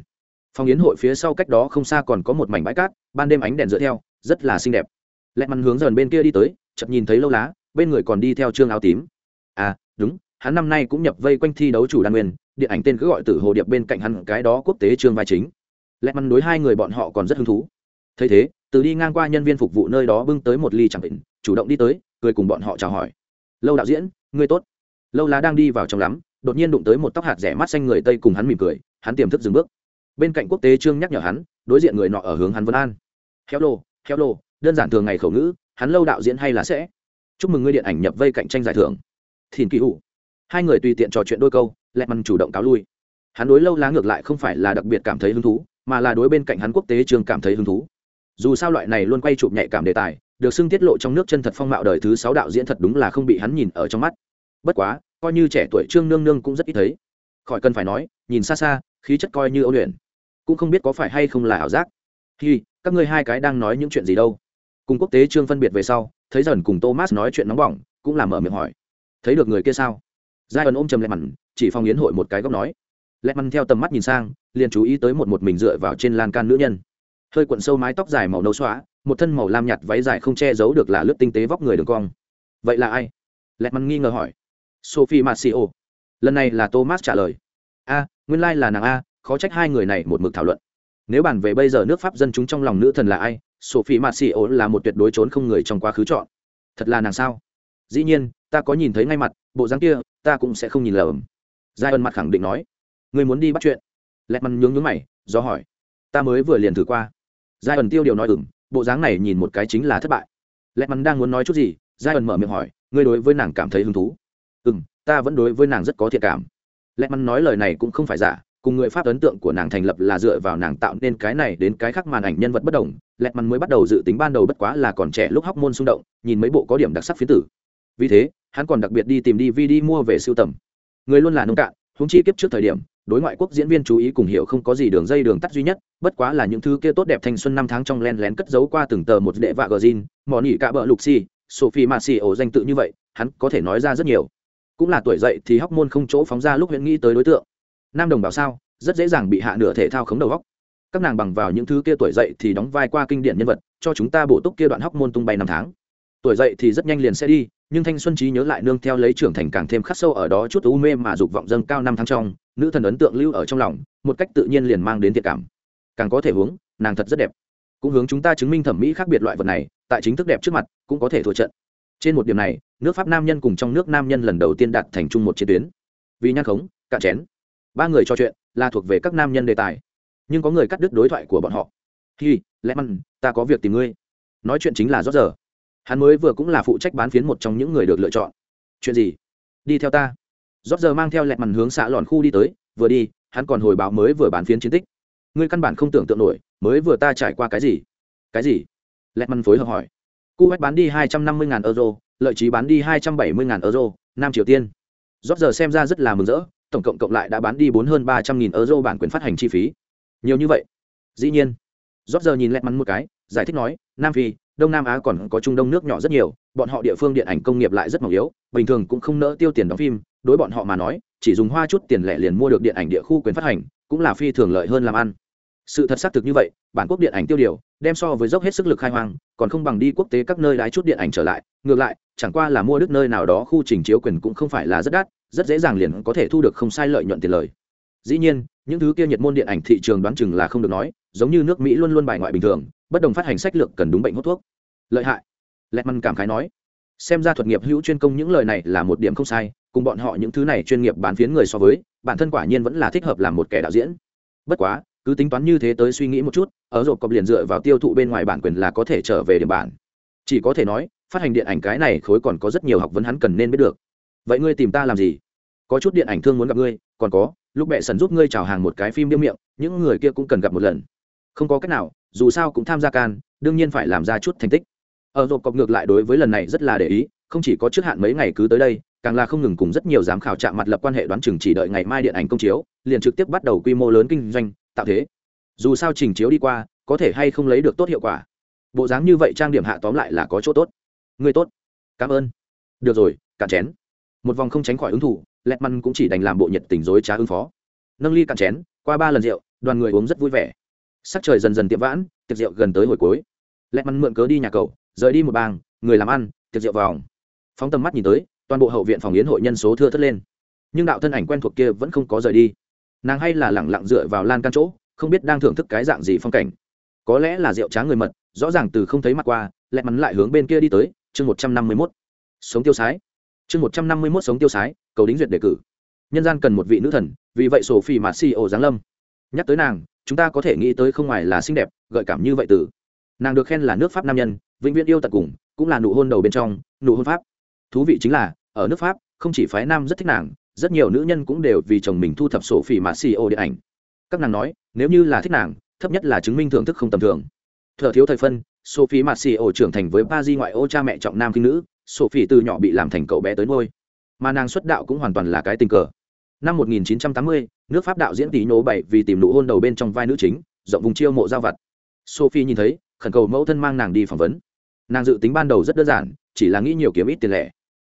Phòng yến hội phía sau cách đó không xa còn có một mảnh bãi cát, ban đêm ánh đèn dựa theo, rất là xinh đẹp. Lẹ mắn hướng dần bên kia đi tới chậm nhìn thấy lâu lá, bên người còn đi theo trương áo tím. À đúng, hắn năm nay cũng nhập vây quanh thi đấu chủ đan nguyên, điện ảnh tên cứ gọi từ hồ điệp bên cạnh hắn cái đó quốc tế trương vai chính. Lẹ mắn đối hai người bọn họ còn rất hứng thú. Thấy thế, từ đi ngang qua nhân viên phục vụ nơi đó bưng tới một ly chẳng định chủ động đi tới cười cùng bọn họ chào hỏi. Lâu đạo diễn, ngươi tốt. Lâu lá đang đi vào trong lắm, đột nhiên đụng tới một tóc hạt rẻ mắt xanh người tây cùng hắn mỉm cười, hắn tiềm thức dừng bước. Bên cạnh quốc tế trương nhắc nhở hắn, đối diện người nọ ở hướng hắn vân an. Heo lô heo lô, đơn giản thường ngày khẩu ngữ, hắn lâu đạo diễn hay là sẽ. Chúc mừng ngươi điện ảnh nhập vây cạnh tranh giải thưởng. Thìn kỳ hụ hai người tùy tiện trò chuyện đôi câu, lẹ mằn chủ động cáo lui. Hắn đối lâu lá ngược lại không phải là đặc biệt cảm thấy hứng thú, mà là đối bên cạnh hắn quốc tế trương cảm thấy hứng thú. Dù sao loại này luôn quay chụp nhạy cảm đề tài được xưng tiết lộ trong nước chân thật phong mạo đời thứ sáu đạo diễn thật đúng là không bị hắn nhìn ở trong mắt. Bất quá, coi như trẻ tuổi trương nương nương cũng rất ít thấy. Khỏi cần phải nói, nhìn xa xa, khí chất coi như ấu luyện, cũng không biết có phải hay không là ảo giác. Hi, các ngươi hai cái đang nói những chuyện gì đâu? Cùng quốc tế trương phân biệt về sau, thấy dần cùng thomas nói chuyện nóng bỏng, cũng làm mở miệng hỏi. Thấy được người kia sao? Giai ẩn ôm chầm lẹt mặn chỉ phong yến hội một cái góc nói. Lẹt mặn theo tầm mắt nhìn sang, liền chú ý tới một một mình dựa vào trên lan can nữ nhân hơi cuộn sâu mái tóc dài màu nâu xóa, một thân màu lam nhạt váy dài không che giấu được là lướt tinh tế vóc người đường cong. Vậy là ai? Lẹt mắn nghi ngờ hỏi. Sophie marcio. Lần này là thomas trả lời. A, nguyên lai、like、là nàng a, khó trách hai người này một mực thảo luận. Nếu bàn về bây giờ nước pháp dân chúng trong lòng nữ thần là ai, sophie marcio là một tuyệt đối trốn không người trong quá khứ chọn. Thật là nàng sao? Dĩ nhiên, ta có nhìn thấy ngay mặt, bộ dáng kia, ta cũng sẽ không nhìn lầm. Giai ân mặt khẳng định nói. Người muốn đi bắt chuyện. Lẹt mắn nhướng nhướng mày, do hỏi. Ta mới vừa liền thử qua giai ẩn tiêu điều nói ừng bộ dáng này nhìn một cái chính là thất bại. Lẽ mắn đang muốn nói chút gì, giai ẩn mở miệng hỏi, ngươi đối với nàng cảm thấy hứng thú? Ừ m ta vẫn đối với nàng rất có thiện cảm. Lẽ mắn nói lời này cũng không phải giả, cùng người pháp ấn tượng của nàng thành lập là dựa vào nàng tạo nên cái này đến cái khác màn ảnh nhân vật bất đồng lẹt mắn mới bắt đầu dự tính ban đầu bất quá là còn trẻ lúc hóc môn xung động, nhìn mấy bộ có điểm đặc sắc phiến tử. Vì thế, hắn còn đặc biệt đi tìm đi Vi đi mua về siêu tầm. Người luôn là nông cạn húng chi kiếp trước thời điểm đối ngoại quốc diễn viên chú ý cùng hiểu không có gì đường dây đường tắt duy nhất, bất quá là những thứ kia tốt đẹp thanh xuân năm tháng trong len lén cất giấu qua từng tờ một đệ vạ gờ zin mỏ nỉ cả bợ lục xi sophie mà xì ổ danh tự như vậy, hắn có thể nói ra rất nhiều. Cũng là tuổi dậy thì hóc môn không chỗ phóng ra lúc huyện nghĩ tới đối tượng. Nam đồng bảo sao, rất dễ dàng bị hạ nửa thể thao khống đầu góc. Các nàng bằng vào những thứ kia tuổi dậy thì đóng vai qua kinh điển nhân vật, cho chúng ta bổ túc kia đoạn hóc môn tung bay năm tháng. Tuổi dậy thì rất nhanh liền sẽ đi, nhưng thanh xuân trí nhớ lại nương theo lấy trưởng thành càng thêm khắc sâu ở đó chút u mê mà dục vọng dâng cao năm tháng trong nữ thần ấn tượng lưu ở trong lòng, một cách tự nhiên liền mang đến thiệt cảm. Càng có thể hướng, nàng thật rất đẹp. Cũng hướng chúng ta chứng minh thẩm mỹ khác biệt loại vật này, tại chính thức đẹp trước mặt, cũng có thể thua trận. Trên một điểm này, nước pháp nam nhân cùng trong nước nam nhân lần đầu tiên đạt thành chung một chiến tuyến. Vì nhan khống, cạn chén. Ba người trò chuyện, là thuộc về các nam nhân đề tài. Nhưng có người cắt đứt đối thoại của bọn họ. Hi lẽ măn ta có việc tìm ngươi. Nói chuyện chính là rót giờ hắn mới vừa cũng là phụ trách bán phiến một trong những người được lựa chọn. Chuyện gì? Đi theo ta rót giờ mang theo lẹt mằn hướng xã lòn khu đi tới, vừa đi, hắn còn hồi báo mới vừa bán phiến chiến tích. Ngươi căn bản không tưởng tượng nổi, mới vừa ta trải qua cái gì? Cái gì? Lẹt mằn phối hợp hỏi. Cu bán đi hai trăm năm mươi euro, lợi trí bán đi hai trăm bảy mươi euro, nam triều tiên. Rót giờ xem ra rất là mừng rỡ, tổng cộng cộng lại đã bán đi bốn hơn ba trăm nghìn euro bản quyền phát hành chi phí. Nhiều như vậy? Dĩ nhiên. Rót giờ nhìn lẹt mắn một cái, giải thích nói, nam phi, đông nam á còn có trung đông nước nhỏ rất nhiều bọn họ địa phương điện ảnh công nghiệp lại rất mỏng yếu, bình thường cũng không nỡ tiêu tiền đóng phim, đối bọn họ mà nói, chỉ dùng hoa chút tiền lẻ liền mua được điện ảnh địa khu quyền phát hành, cũng là phi thường lợi hơn làm ăn. Sự thật xác thực như vậy, bản quốc điện ảnh tiêu điều, đem so với dốc hết sức lực khai hoang, còn không bằng đi quốc tế các nơi lái chút điện ảnh trở lại, ngược lại, chẳng qua là mua đức nơi nào đó khu trình chiếu quyền cũng không phải là rất đắt, rất dễ dàng liền có thể thu được không sai lợi nhuận tiền lời. Dĩ nhiên, những thứ kia nhiệt môn điện ảnh thị trường đoán chừng là không được nói, giống như nước mỹ luôn luôn bài ngoại bình thường, bất đồng phát hành sách lược cần đúng bệnh hút thuốc. Lợi hại lẹt măn cảm khái nói, xem ra thuật nghiệp hữu chuyên công những lời này là một điểm không sai, cùng bọn họ những thứ này chuyên nghiệp bán phiến người so với, bản thân quả nhiên vẫn là thích hợp làm một kẻ đạo diễn. Bất quá, cứ tính toán như thế tới suy nghĩ một chút, ở rộp cọc liền dựa vào tiêu thụ bên ngoài bản quyền là có thể trở về điểm bản. Chỉ có thể nói, phát hành điện ảnh cái này khối còn có rất nhiều học vấn hắn cần nên biết được. Vậy ngươi tìm ta làm gì? Có chút điện ảnh thương muốn gặp ngươi, còn có, lúc mẹ sần giúp ngươi chào hàng một cái phim điêu miệng, những người kia cũng cần gặp một lần. Không có cách nào, dù sao cũng tham gia can, đương nhiên phải làm ra chút thành tích ở rộp cọc ngược lại đối với lần này rất là để ý, không chỉ có trước hạn mấy ngày cứ tới đây, càng là không ngừng cùng rất nhiều giám khảo chạm mặt lập quan hệ đoán chừng chỉ đợi ngày mai điện ảnh công chiếu, liền trực tiếp bắt đầu quy mô lớn kinh doanh, tạo thế. Dù sao trình chiếu đi qua, có thể hay không lấy được tốt hiệu quả. Bộ dáng như vậy trang điểm hạ tóm lại là có chỗ tốt. Người tốt. Cảm ơn. Được rồi, cạn chén. Một vòng không tránh khỏi ứng thủ lẹt măn cũng chỉ đành làm bộ nhiệt tình dối trá ứng phó. Nâng ly cạn chén, qua ba lần rượu, đoàn người uống rất vui vẻ. Sắc trời dần dần tiệm vãn, tiệc rượu gần tới hồi cuối. Lẹt măn mượn cớ đi nhà cầu rời đi một bang, người làm ăn, tiệc rượu vào phóng tầm mắt nhìn tới, toàn bộ hậu viện phòng yến hội nhân số thưa thất lên. Nhưng đạo thân ảnh quen thuộc kia vẫn không có rời đi. Nàng hay là lẳng lặng dựa vào lan can chỗ, không biết đang thưởng thức cái dạng gì phong cảnh. Có lẽ là rượu tráng người mật, rõ ràng từ không thấy mặt qua lẹ mắn lại hướng bên kia đi tới, chương một trăm năm mươi mốt. Sống tiêu sái. Chương một trăm năm mươi mốt sống tiêu sái, cầu đính duyệt đề cử. Nhân gian cần một vị nữ thần, vì vậy sổ phi mà si ổ giáng lâm. Nhắc tới nàng, chúng ta có thể nghĩ tới không ngoài là xinh đẹp, gợi cảm như vậy từ. Nàng được khen là nước pháp nam nhân vĩnh viễn yêu tận cùng cũng là nụ hôn đầu bên trong nụ hôn pháp. Thú vị chính là ở nước pháp không chỉ phái nam rất thích nàng rất nhiều nữ nhân cũng đều vì chồng mình thu thập sổ phỉ mà xì ô điện ảnh. Các nàng nói nếu như là thích nàng thấp nhất là chứng minh thưởng thức không tầm thường. Thợ thiếu thời phân sophie mà xì trưởng thành với ba di ngoại ô cha mẹ trọng nam kinh nữ sophie từ nhỏ bị làm thành cậu bé tới ngôi mà nàng xuất đạo cũng hoàn toàn là cái tình cờ. Năm 1980, nước pháp đạo diễn tỷ nổ bảy vì tìm nụ hôn đầu bên trong vai nữ chính rộng vùng chiêu mộ giao vặt. Sophie nhìn thấy khẩn cầu mẫu thân mang nàng đi phỏng vấn nàng dự tính ban đầu rất đơn giản, chỉ là nghĩ nhiều kiếm ít tiền lẻ.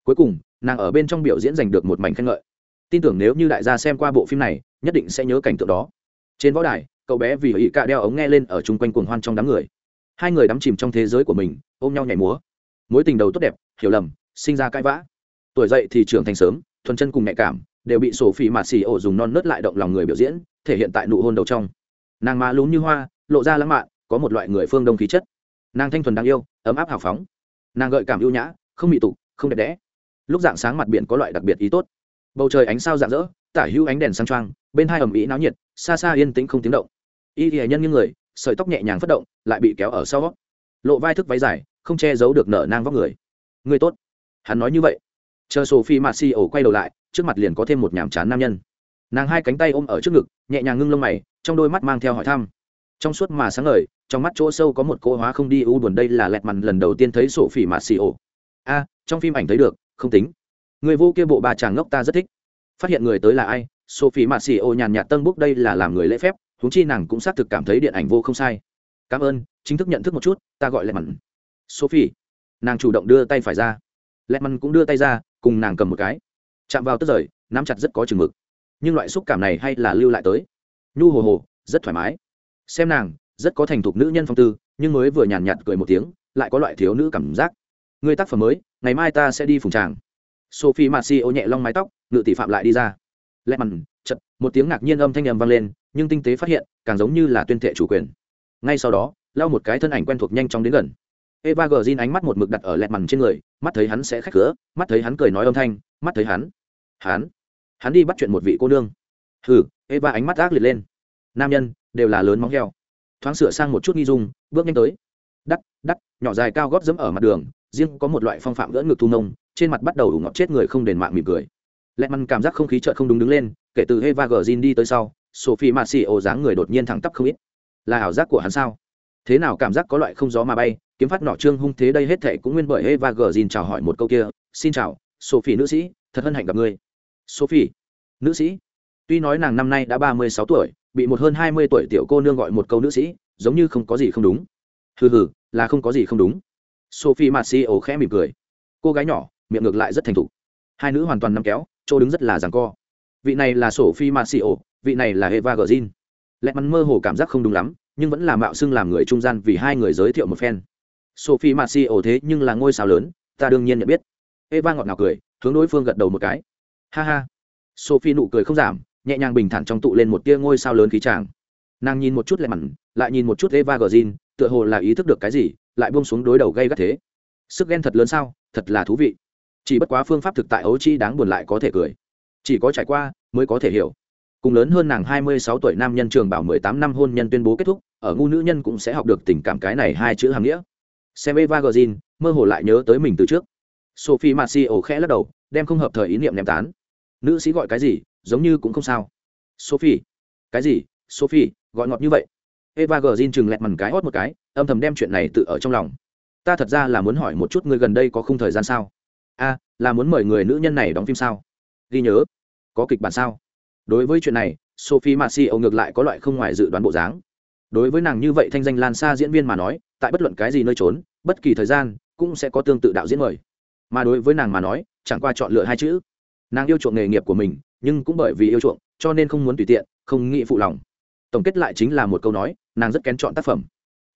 Cuối cùng, nàng ở bên trong biểu diễn giành được một mảnh khen ngợi. Tin tưởng nếu như đại gia xem qua bộ phim này, nhất định sẽ nhớ cảnh tượng đó. Trên võ đài, cậu bé vì ý cạ đeo ống nghe lên ở chung quanh cuồng hoan trong đám người. Hai người đắm chìm trong thế giới của mình, ôm nhau nhảy múa. Mối tình đầu tốt đẹp, hiểu lầm, sinh ra cãi vã. Tuổi dậy thì trưởng thành sớm, thuần chân cùng nhạy cảm, đều bị sổ phỉ mạt xì ổ dùng non nớt lại động lòng người biểu diễn, thể hiện tại nụ hôn đầu trong. Nàng má lún như hoa, lộ ra lãng mạn, có một loại người phương đông khí chất nàng thanh thuần đáng yêu, ấm áp hào phóng. Nàng gợi cảm ưu nhã, không mị tục, không đẹp đẽ. Lúc dạng sáng mặt biển có loại đặc biệt ý tốt. Bầu trời ánh sao rạng rỡ, tả hữu ánh đèn sang trang bên hai ầm ĩ náo nhiệt, xa xa yên tĩnh không tiếng động. Y thì nhân như người, sợi tóc nhẹ nhàng phất động, lại bị kéo ở sau lộ vai thức váy dài, không che giấu được nở nang vóc người. Người tốt. Hắn nói như vậy. Chờ sophie mà si ổ quay đầu lại, trước mặt liền có thêm một nhàm chán nam nhân. Nàng hai cánh tay ôm ở trước ngực, nhẹ nhàng ngưng lông mày, trong đôi mắt mang theo hỏi thăm trong suốt mà sáng ngời, trong mắt chỗ sâu có một cô hóa không đi, u buồn đây là lẹt mằn lần đầu tiên thấy sổ phỉ mạt xì ổ. A, trong phim ảnh thấy được, không tính. Người vô kia bộ bà chàng ngốc ta rất thích. Phát hiện người tới là ai? Sophie mạt xì ổ nhàn nhạt tân búc đây là làm người lễ phép húng chi nàng cũng xác thực cảm thấy điện ảnh vô không sai. Cảm ơn, chính thức nhận thức một chút, ta gọi lẹt mằn sophie, nàng chủ động đưa tay phải ra. Lẹt mằn cũng đưa tay ra, cùng nàng cầm một cái. Chạm vào tức rời, nắm chặt rất có chừng mực. Nhưng loại xúc cảm này hay là lưu lại tới. Nhu hồ hồ, rất thoải mái xem nàng, rất có thành thục nữ nhân phong tư, nhưng mới vừa nhàn nhạt cười một tiếng, lại có loại thiếu nữ cảm giác. Người tác phẩm mới, ngày mai ta sẽ đi phùng tràng. Sophie marci ô nhẹ long mái tóc, ngự tỷ phạm lại đi ra. Lẹ mằn chật một tiếng ngạc nhiên âm thanh ầm vang lên, nhưng tinh tế phát hiện, càng giống như là tuyên thệ chủ quyền. Ngay sau đó, lau một cái thân ảnh quen thuộc nhanh chóng đến gần. Eva gờ ánh mắt một mực đặt ở lẹt mằn trên người, mắt thấy hắn sẽ khách cửa mắt thấy hắn cười nói âm thanh, mắt thấy hắn. Hắn hắn đi bắt chuyện một vị cô nương. Hừ, eva ánh mắt ác liệt lên. Nam nhân đều là lớn móng heo thoáng sửa sang một chút nghi dung bước nhanh tới đắt đắt nhỏ dài cao gót dẫm ở mặt đường riêng có một loại phong phạm gỡ ngực thu nông trên mặt bắt đầu ủ ngọt chết người không đền mạng mỉm cười lẹ măn cảm giác không khí chợt không đúng đứng lên kể từ Eva Green đi tới sau, Sophie Marcio dáng người đột nhiên thẳng tắp không ít. Là ảo giác của hắn sao? Thế nào cảm giác có loại không gió mà bay, kiếm phát nọ trương hung thế đây hết thệ cũng nguyên bởi Eva Green chào hỏi một câu kia, "Xin chào, Sophie nữ sĩ, thật hân hạnh gặp ngươi." Sophie, nữ sĩ. Tuy nói nàng năm nay đã ba mươi sáu tuổi, bị một hơn hai mươi tuổi tiểu cô nương gọi một câu nữ sĩ, giống như không có gì không đúng. Hừ hừ, là không có gì không đúng. Sophie marcio khẽ mỉm cười. Cô gái nhỏ, miệng ngược lại rất thành thục. Hai nữ hoàn toàn nắm kéo, chỗ đứng rất là giằng co. Vị này là sophie marcio, vị này là eva gờ lẹ mắn mơ hồ cảm giác không đúng lắm, nhưng vẫn là mạo xưng làm người trung gian vì hai người giới thiệu một phen. Sophie marci thế nhưng là ngôi sao lớn, ta đương nhiên nhận biết. Eva ngọt ngào cười, hướng đối phương gật đầu một cái. Ha ha. Sophie nụ cười không giảm nhẹ nhàng bình thản trong tụ lên một tia ngôi sao lớn khí tràng. Nàng nhìn một chút lại mặn, lại nhìn một chút eva gờ zin tựa hồ là ý thức được cái gì, lại buông xuống đối đầu gây gắt thế. Sức ghen thật lớn sao, thật là thú vị. Chỉ bất quá phương pháp thực tại ấu chi đáng buồn lại có thể cười. Chỉ có trải qua, mới có thể hiểu. Cùng lớn hơn nàng hai mươi sáu tuổi nam nhân trường bảo mười tám năm hôn nhân tuyên bố kết thúc, ở ngu nữ nhân cũng sẽ học được tình cảm cái này hai chữ hàm nghĩa. Xem eva gờ zin mơ hồ lại nhớ tới mình từ trước. Sophie marcio khẽ lắc đầu, đem không hợp thời ý niệm ném tán. Nữ sĩ gọi cái gì giống như cũng không sao. Sophie. Cái gì? Sophie, gọi ngọt như vậy. Eva gờ zin chừng lẹt mằn cái hót một cái, âm thầm đem chuyện này tự ở trong lòng. Ta thật ra là muốn hỏi một chút ngươi gần đây có không thời gian sao? A, là muốn mời người nữ nhân này đóng phim sao? Ghi nhớ. Có kịch bản sao? Đối với chuyện này, sophie marcio ngược lại có loại không ngoài dự đoán bộ dáng. Đối với nàng như vậy thanh danh lan xa diễn viên mà nói, tại bất luận cái gì nơi trốn, bất kỳ thời gian cũng sẽ có tương tự đạo diễn mời. Mà đối với nàng mà nói, chẳng qua chọn lựa hai chữ. Nàng yêu chuộng nghề nghiệp của mình nhưng cũng bởi vì yêu chuộng, cho nên không muốn tùy tiện, không nghĩ phụ lòng. Tổng kết lại chính là một câu nói, nàng rất kén chọn tác phẩm.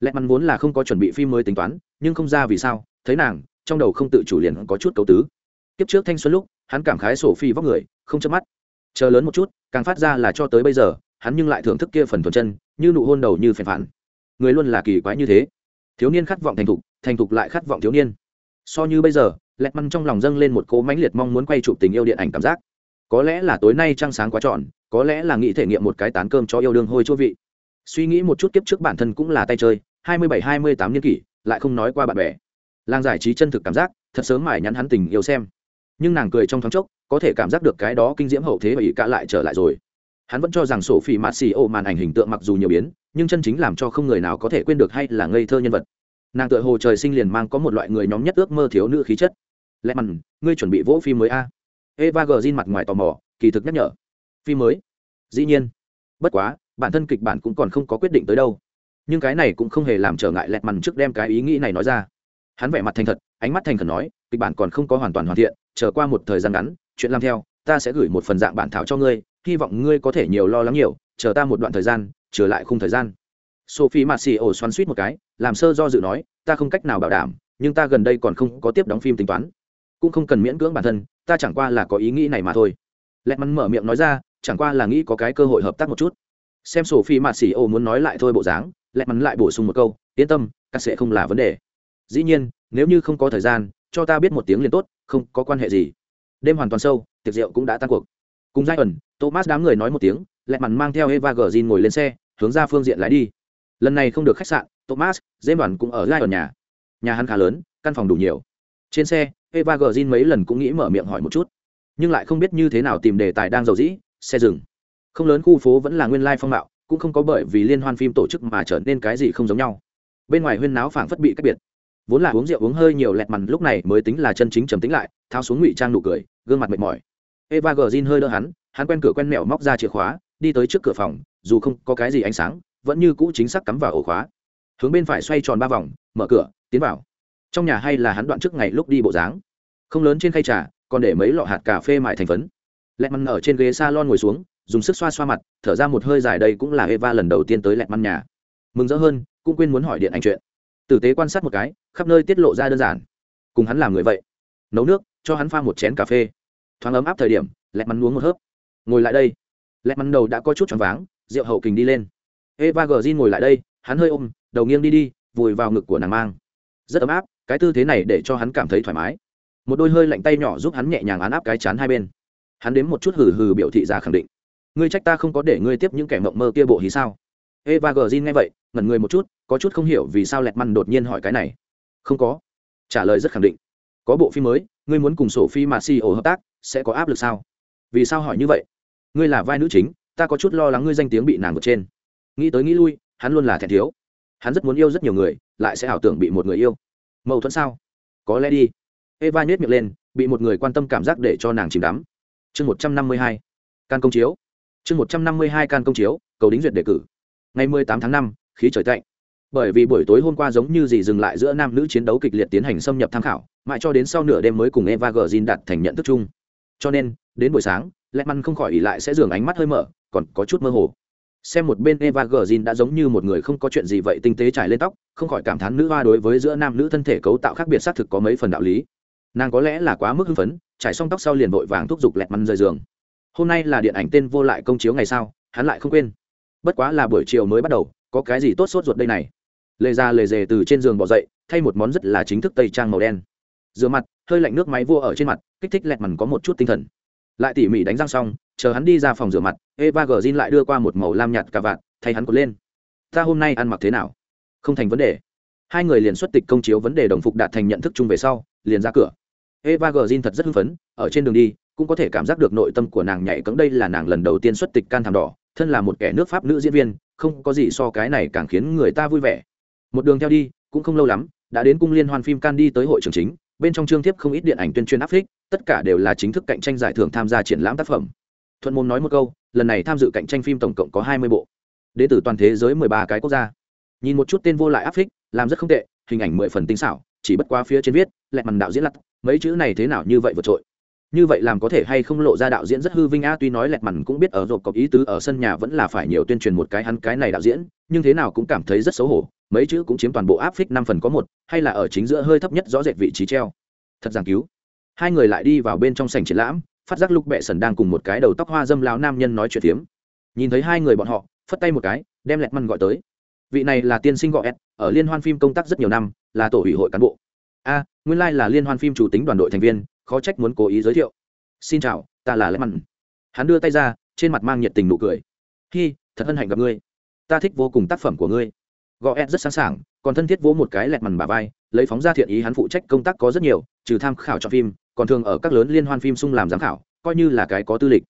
Lẹ mắn vốn là không có chuẩn bị phim mới tính toán, nhưng không ra vì sao, thấy nàng, trong đầu không tự chủ liền có chút cấu tứ. Kiếp trước thanh xuân lúc, hắn cảm khái sổ phi vóc người, không chớp mắt. Chờ lớn một chút, càng phát ra là cho tới bây giờ, hắn nhưng lại thưởng thức kia phần thuần chân, như nụ hôn đầu như phèn phản. Người luôn là kỳ quái như thế. Thiếu niên khát vọng thành thục thành thục lại khát vọng thiếu niên. So như bây giờ, lẹt măn trong lòng dâng lên một cố mãnh liệt mong muốn quay chụp tình yêu điện ảnh cảm giác có lẽ là tối nay trăng sáng quá trọn, có lẽ là nghĩ thể nghiệm một cái tán cơm cho yêu đương hôi chua vị. Suy nghĩ một chút kiếp trước bản thân cũng là tay chơi, hai mươi bảy, hai mươi tám niên kỷ, lại không nói qua bạn bè. Làng giải trí chân thực cảm giác, thật sớm mải nhắn hắn tình yêu xem. Nhưng nàng cười trong thoáng chốc, có thể cảm giác được cái đó kinh diễm hậu thế và ý cả lại trở lại rồi. Hắn vẫn cho rằng sổ phỉ mạt xì ô màn ảnh hình tượng mặc dù nhiều biến, nhưng chân chính làm cho không người nào có thể quên được hay là ngây thơ nhân vật. Nàng tựa hồ trời sinh liền mang có một loại người nhóm nhất ước mơ thiếu nữ khí chất. Lẽ mằn ngươi chuẩn bị vỗ phim mới a? Eva g zin mặt ngoài tò mò, kỳ thực nhắc nhở. Phim mới. Dĩ nhiên. Bất quá, bản thân kịch bản cũng còn không có quyết định tới đâu. Nhưng cái này cũng không hề làm trở ngại lẹt mằn trước đem cái ý nghĩ này nói ra. Hắn vẻ mặt thành thật, ánh mắt thành khẩn nói, kịch bản còn không có hoàn toàn hoàn thiện, chờ qua một thời gian ngắn, chuyện làm theo, ta sẽ gửi một phần dạng bản thảo cho ngươi, hy vọng ngươi có thể nhiều lo lắng nhiều, chờ ta một đoạn thời gian, trở lại khung thời gian. Sophie mặt xì ổ xoắn suýt một cái, làm sơ do dự nói, ta không cách nào bảo đảm, nhưng ta gần đây còn không có tiếp đóng phim tính toán. Cũng không cần miễn cưỡng bản thân ta chẳng qua là có ý nghĩ này mà thôi. Lẹt mắn mở miệng nói ra, chẳng qua là nghĩ có cái cơ hội hợp tác một chút. Xem sổ phi mạt xì ô muốn nói lại thôi bộ dáng, lẹt mắn lại bổ sung một câu, yên tâm các sẽ không là vấn đề. Dĩ nhiên, nếu như không có thời gian, cho ta biết một tiếng liền tốt, không có quan hệ gì. Đêm hoàn toàn sâu, tiệc rượu cũng đã tan cuộc. Cùng giai ẩn, thomas đám người nói một tiếng, lẹt mắn mang theo eva gờ ngồi lên xe, hướng ra phương diện lái đi. Lần này không được khách sạn, thomas dễ đoàn cũng ở giai ẩn nhà. Nhà hắn khá lớn, căn phòng đủ nhiều. Trên xe eva gờ mấy lần cũng nghĩ mở miệng hỏi một chút, nhưng lại không biết như thế nào tìm đề tài đang giàu dĩ, xe dừng. Không lớn khu phố vẫn là nguyên lai phong mạo, cũng không có bởi vì liên hoan phim tổ chức mà trở nên cái gì không giống nhau. Bên ngoài huyên náo phảng phất bị cách biệt. Vốn là uống rượu uống hơi nhiều lẹt mằn lúc này mới tính là chân chính trầm tính lại thao xuống ngụy trang nụ cười, gương mặt mệt mỏi. Eva gờ hơi đỡ hắn hắn quen cửa quen mẹo móc ra chìa khóa, đi tới trước cửa phòng, dù không có cái gì ánh sáng, vẫn như cũ chính xác cắm vào ổ khóa. Hướng bên phải xoay tròn ba vòng, mở cửa, tiến vào. Trong nhà hay là hắn đoạn trước ngày lúc đi bộ dáng? Không lớn trên khay trà, còn để mấy lọ hạt cà phê mại thành phấn. Lẹt măn ở trên ghế s a lon ngồi xuống, dùng sức xoa xoa mặt, thở ra một hơi dài đây cũng là eva lần đầu tiên tới lẹt măn nhà. Mừng rỡ hơn, cũng quên muốn hỏi điện anh chuyện. Tử tế quan sát một cái, khắp nơi tiết lộ ra đơn giản. Cùng hắn làm người vậy. Nấu nước, cho hắn pha một chén cà phê. Thoáng ấm áp thời điểm, lẹt mắn uống một hớp. Ngồi lại đây. Lẹt mắn đầu đã có chút choáng váng, rượu hậu kình đi lên. Eva gờ ngồi lại đây, hắn hơi ôm, đầu nghiêng đi đi, vùi vào ngực của nàng mang. Rất ấm áp, cái tư thế này để cho hắn cảm thấy thoải mái một đôi hơi lạnh tay nhỏ giúp hắn nhẹ nhàng án áp cái chán hai bên. Hắn đếm một chút hừ hừ biểu thị ra khẳng định. Ngươi trách ta không có để ngươi tiếp những kẻ mộng mơ kia bộ hí sao? Eva gờ nghe vậy, ngẩn người một chút, có chút không hiểu vì sao lẹt măn đột nhiên hỏi cái này. Không có. Trả lời rất khẳng định. Có bộ phim mới, ngươi muốn cùng sổ phi mà si ổ hợp tác, sẽ có áp lực sao? Vì sao hỏi như vậy? Ngươi là vai nữ chính, ta có chút lo lắng ngươi danh tiếng bị nàng vượt trên. Nghĩ tới nghĩ lui, hắn luôn là thẹn thiếu. Hắn rất muốn yêu rất nhiều người, lại sẽ ảo tưởng bị một người yêu. Mâu thuẫn sao? Có lẽ đi eva nhét miệng lên, bị một người quan tâm cảm giác để cho nàng chìm đắm. Chương một trăm năm mươi hai, can công chiếu. Chương một trăm năm mươi hai, can công chiếu, cầu đính duyệt đề cử. Ngày mười tám tháng năm, khí trời tạnh. Bởi vì buổi tối hôm qua giống như gì dừng lại giữa nam nữ chiến đấu kịch liệt tiến hành xâm nhập tham khảo, mãi cho đến sau nửa đêm mới cùng eva gờ đặt thành nhận thức chung. Cho nên, đến buổi sáng lẹ không khỏi ỉ lại sẽ dường ánh mắt hơi mở, còn có chút mơ hồ. Xem một bên eva gờ đã giống như một người không có chuyện gì vậy tinh tế trải lên tóc, không khỏi cảm thán nữ hoa đối với giữa nam nữ thân thể cấu tạo khác biệt xác thực có mấy phần đạo lý nàng có lẽ là quá mức hưng phấn, trải xong tóc sau liền vội vàng thúc giục lẹt măn rời giường. Hôm nay là điện ảnh tên vô lại công chiếu ngày sau hắn lại không quên. Bất quá là buổi chiều mới bắt đầu, có cái gì tốt sốt ruột đây này? Lề ra lề dề từ trên giường bỏ dậy, thay một món rất là chính thức tây trang màu đen. Rửa mặt, hơi lạnh nước máy vua ở trên mặt, kích thích lẹt mằn có một chút tinh thần. Lại tỉ mỉ đánh răng xong, chờ hắn đi ra phòng rửa mặt, eva gờ zin lại đưa qua một màu lam nhạt cà vạt, thay hắn cột lên. Ta hôm nay ăn mặc thế nào? Không thành vấn đề. Hai người liền xuất tịch công chiếu vấn đề đồng phục đạt thành nhận thức chung về sau, liền ra cửa eva gờ thật rất hưng phấn, ở trên đường đi, cũng có thể cảm giác được nội tâm của nàng nhảy cẫng đây là nàng lần đầu tiên xuất tịch can thảm đỏ, thân là một kẻ nước pháp nữ diễn viên, không có gì so cái này càng khiến người ta vui vẻ. Một đường theo đi, cũng không lâu lắm, đã đến cung liên hoan phim can đi tới hội trường chính, bên trong chương tiếp không ít điện ảnh tuyên truyền áp phích tất cả đều là chính thức cạnh tranh giải thưởng tham gia triển lãm tác phẩm. Thuận môn nói một câu, lần này tham dự cạnh tranh phim tổng cộng có hai mươi bộ. Đến từ toàn thế giới mười ba cái quốc gia. Nhìn một chút tên vô lại áp phích làm rất không tệ, hình ảnh mười phần tinh xảo chỉ bất quá phía trên viết, lẹt mằn đạo diễn lặt, mấy chữ này thế nào như vậy vượt trội. Như vậy làm có thể hay không lộ ra đạo diễn rất hư vinh a tuy nói lẹt mằn cũng biết ở rộp cọc ý tứ ở sân nhà vẫn là phải nhiều tuyên truyền một cái hắn cái này đạo diễn, nhưng thế nào cũng cảm thấy rất xấu hổ, mấy chữ cũng chiếm toàn bộ áp phích năm phần có một, hay là ở chính giữa hơi thấp nhất rõ rệt vị trí treo. Thật giảng cứu. Hai người lại đi vào bên trong sảnh triển lãm, phát giác lúc bệ sần đang cùng một cái đầu tóc hoa dâm lao nam nhân nói chuyện tiếm nhìn thấy hai người bọn họ, phất tay một cái, đem lẹt mằn gọi tới. Vị này là tiên sinh gọi ed ở liên hoan phim công tác rất nhiều năm là tổ ủy hội cán bộ. A, nguyên lai là liên hoan phim chủ tính đoàn đội thành viên, khó trách muốn cố ý giới thiệu. Xin chào, ta là lê mặn. Hắn đưa tay ra, trên mặt mang nhiệt tình nụ cười. Hi, thật hân hạnh gặp ngươi. Ta thích vô cùng tác phẩm của ngươi. Gọi ed rất sẵn sàng còn thân thiết vỗ một cái lẹt mằn bà vai, lấy phóng ra thiện ý hắn phụ trách công tác có rất nhiều, trừ tham khảo cho phim, còn thường ở các lớn liên hoan phim sung làm giám khảo, coi như là cái có tư lịch.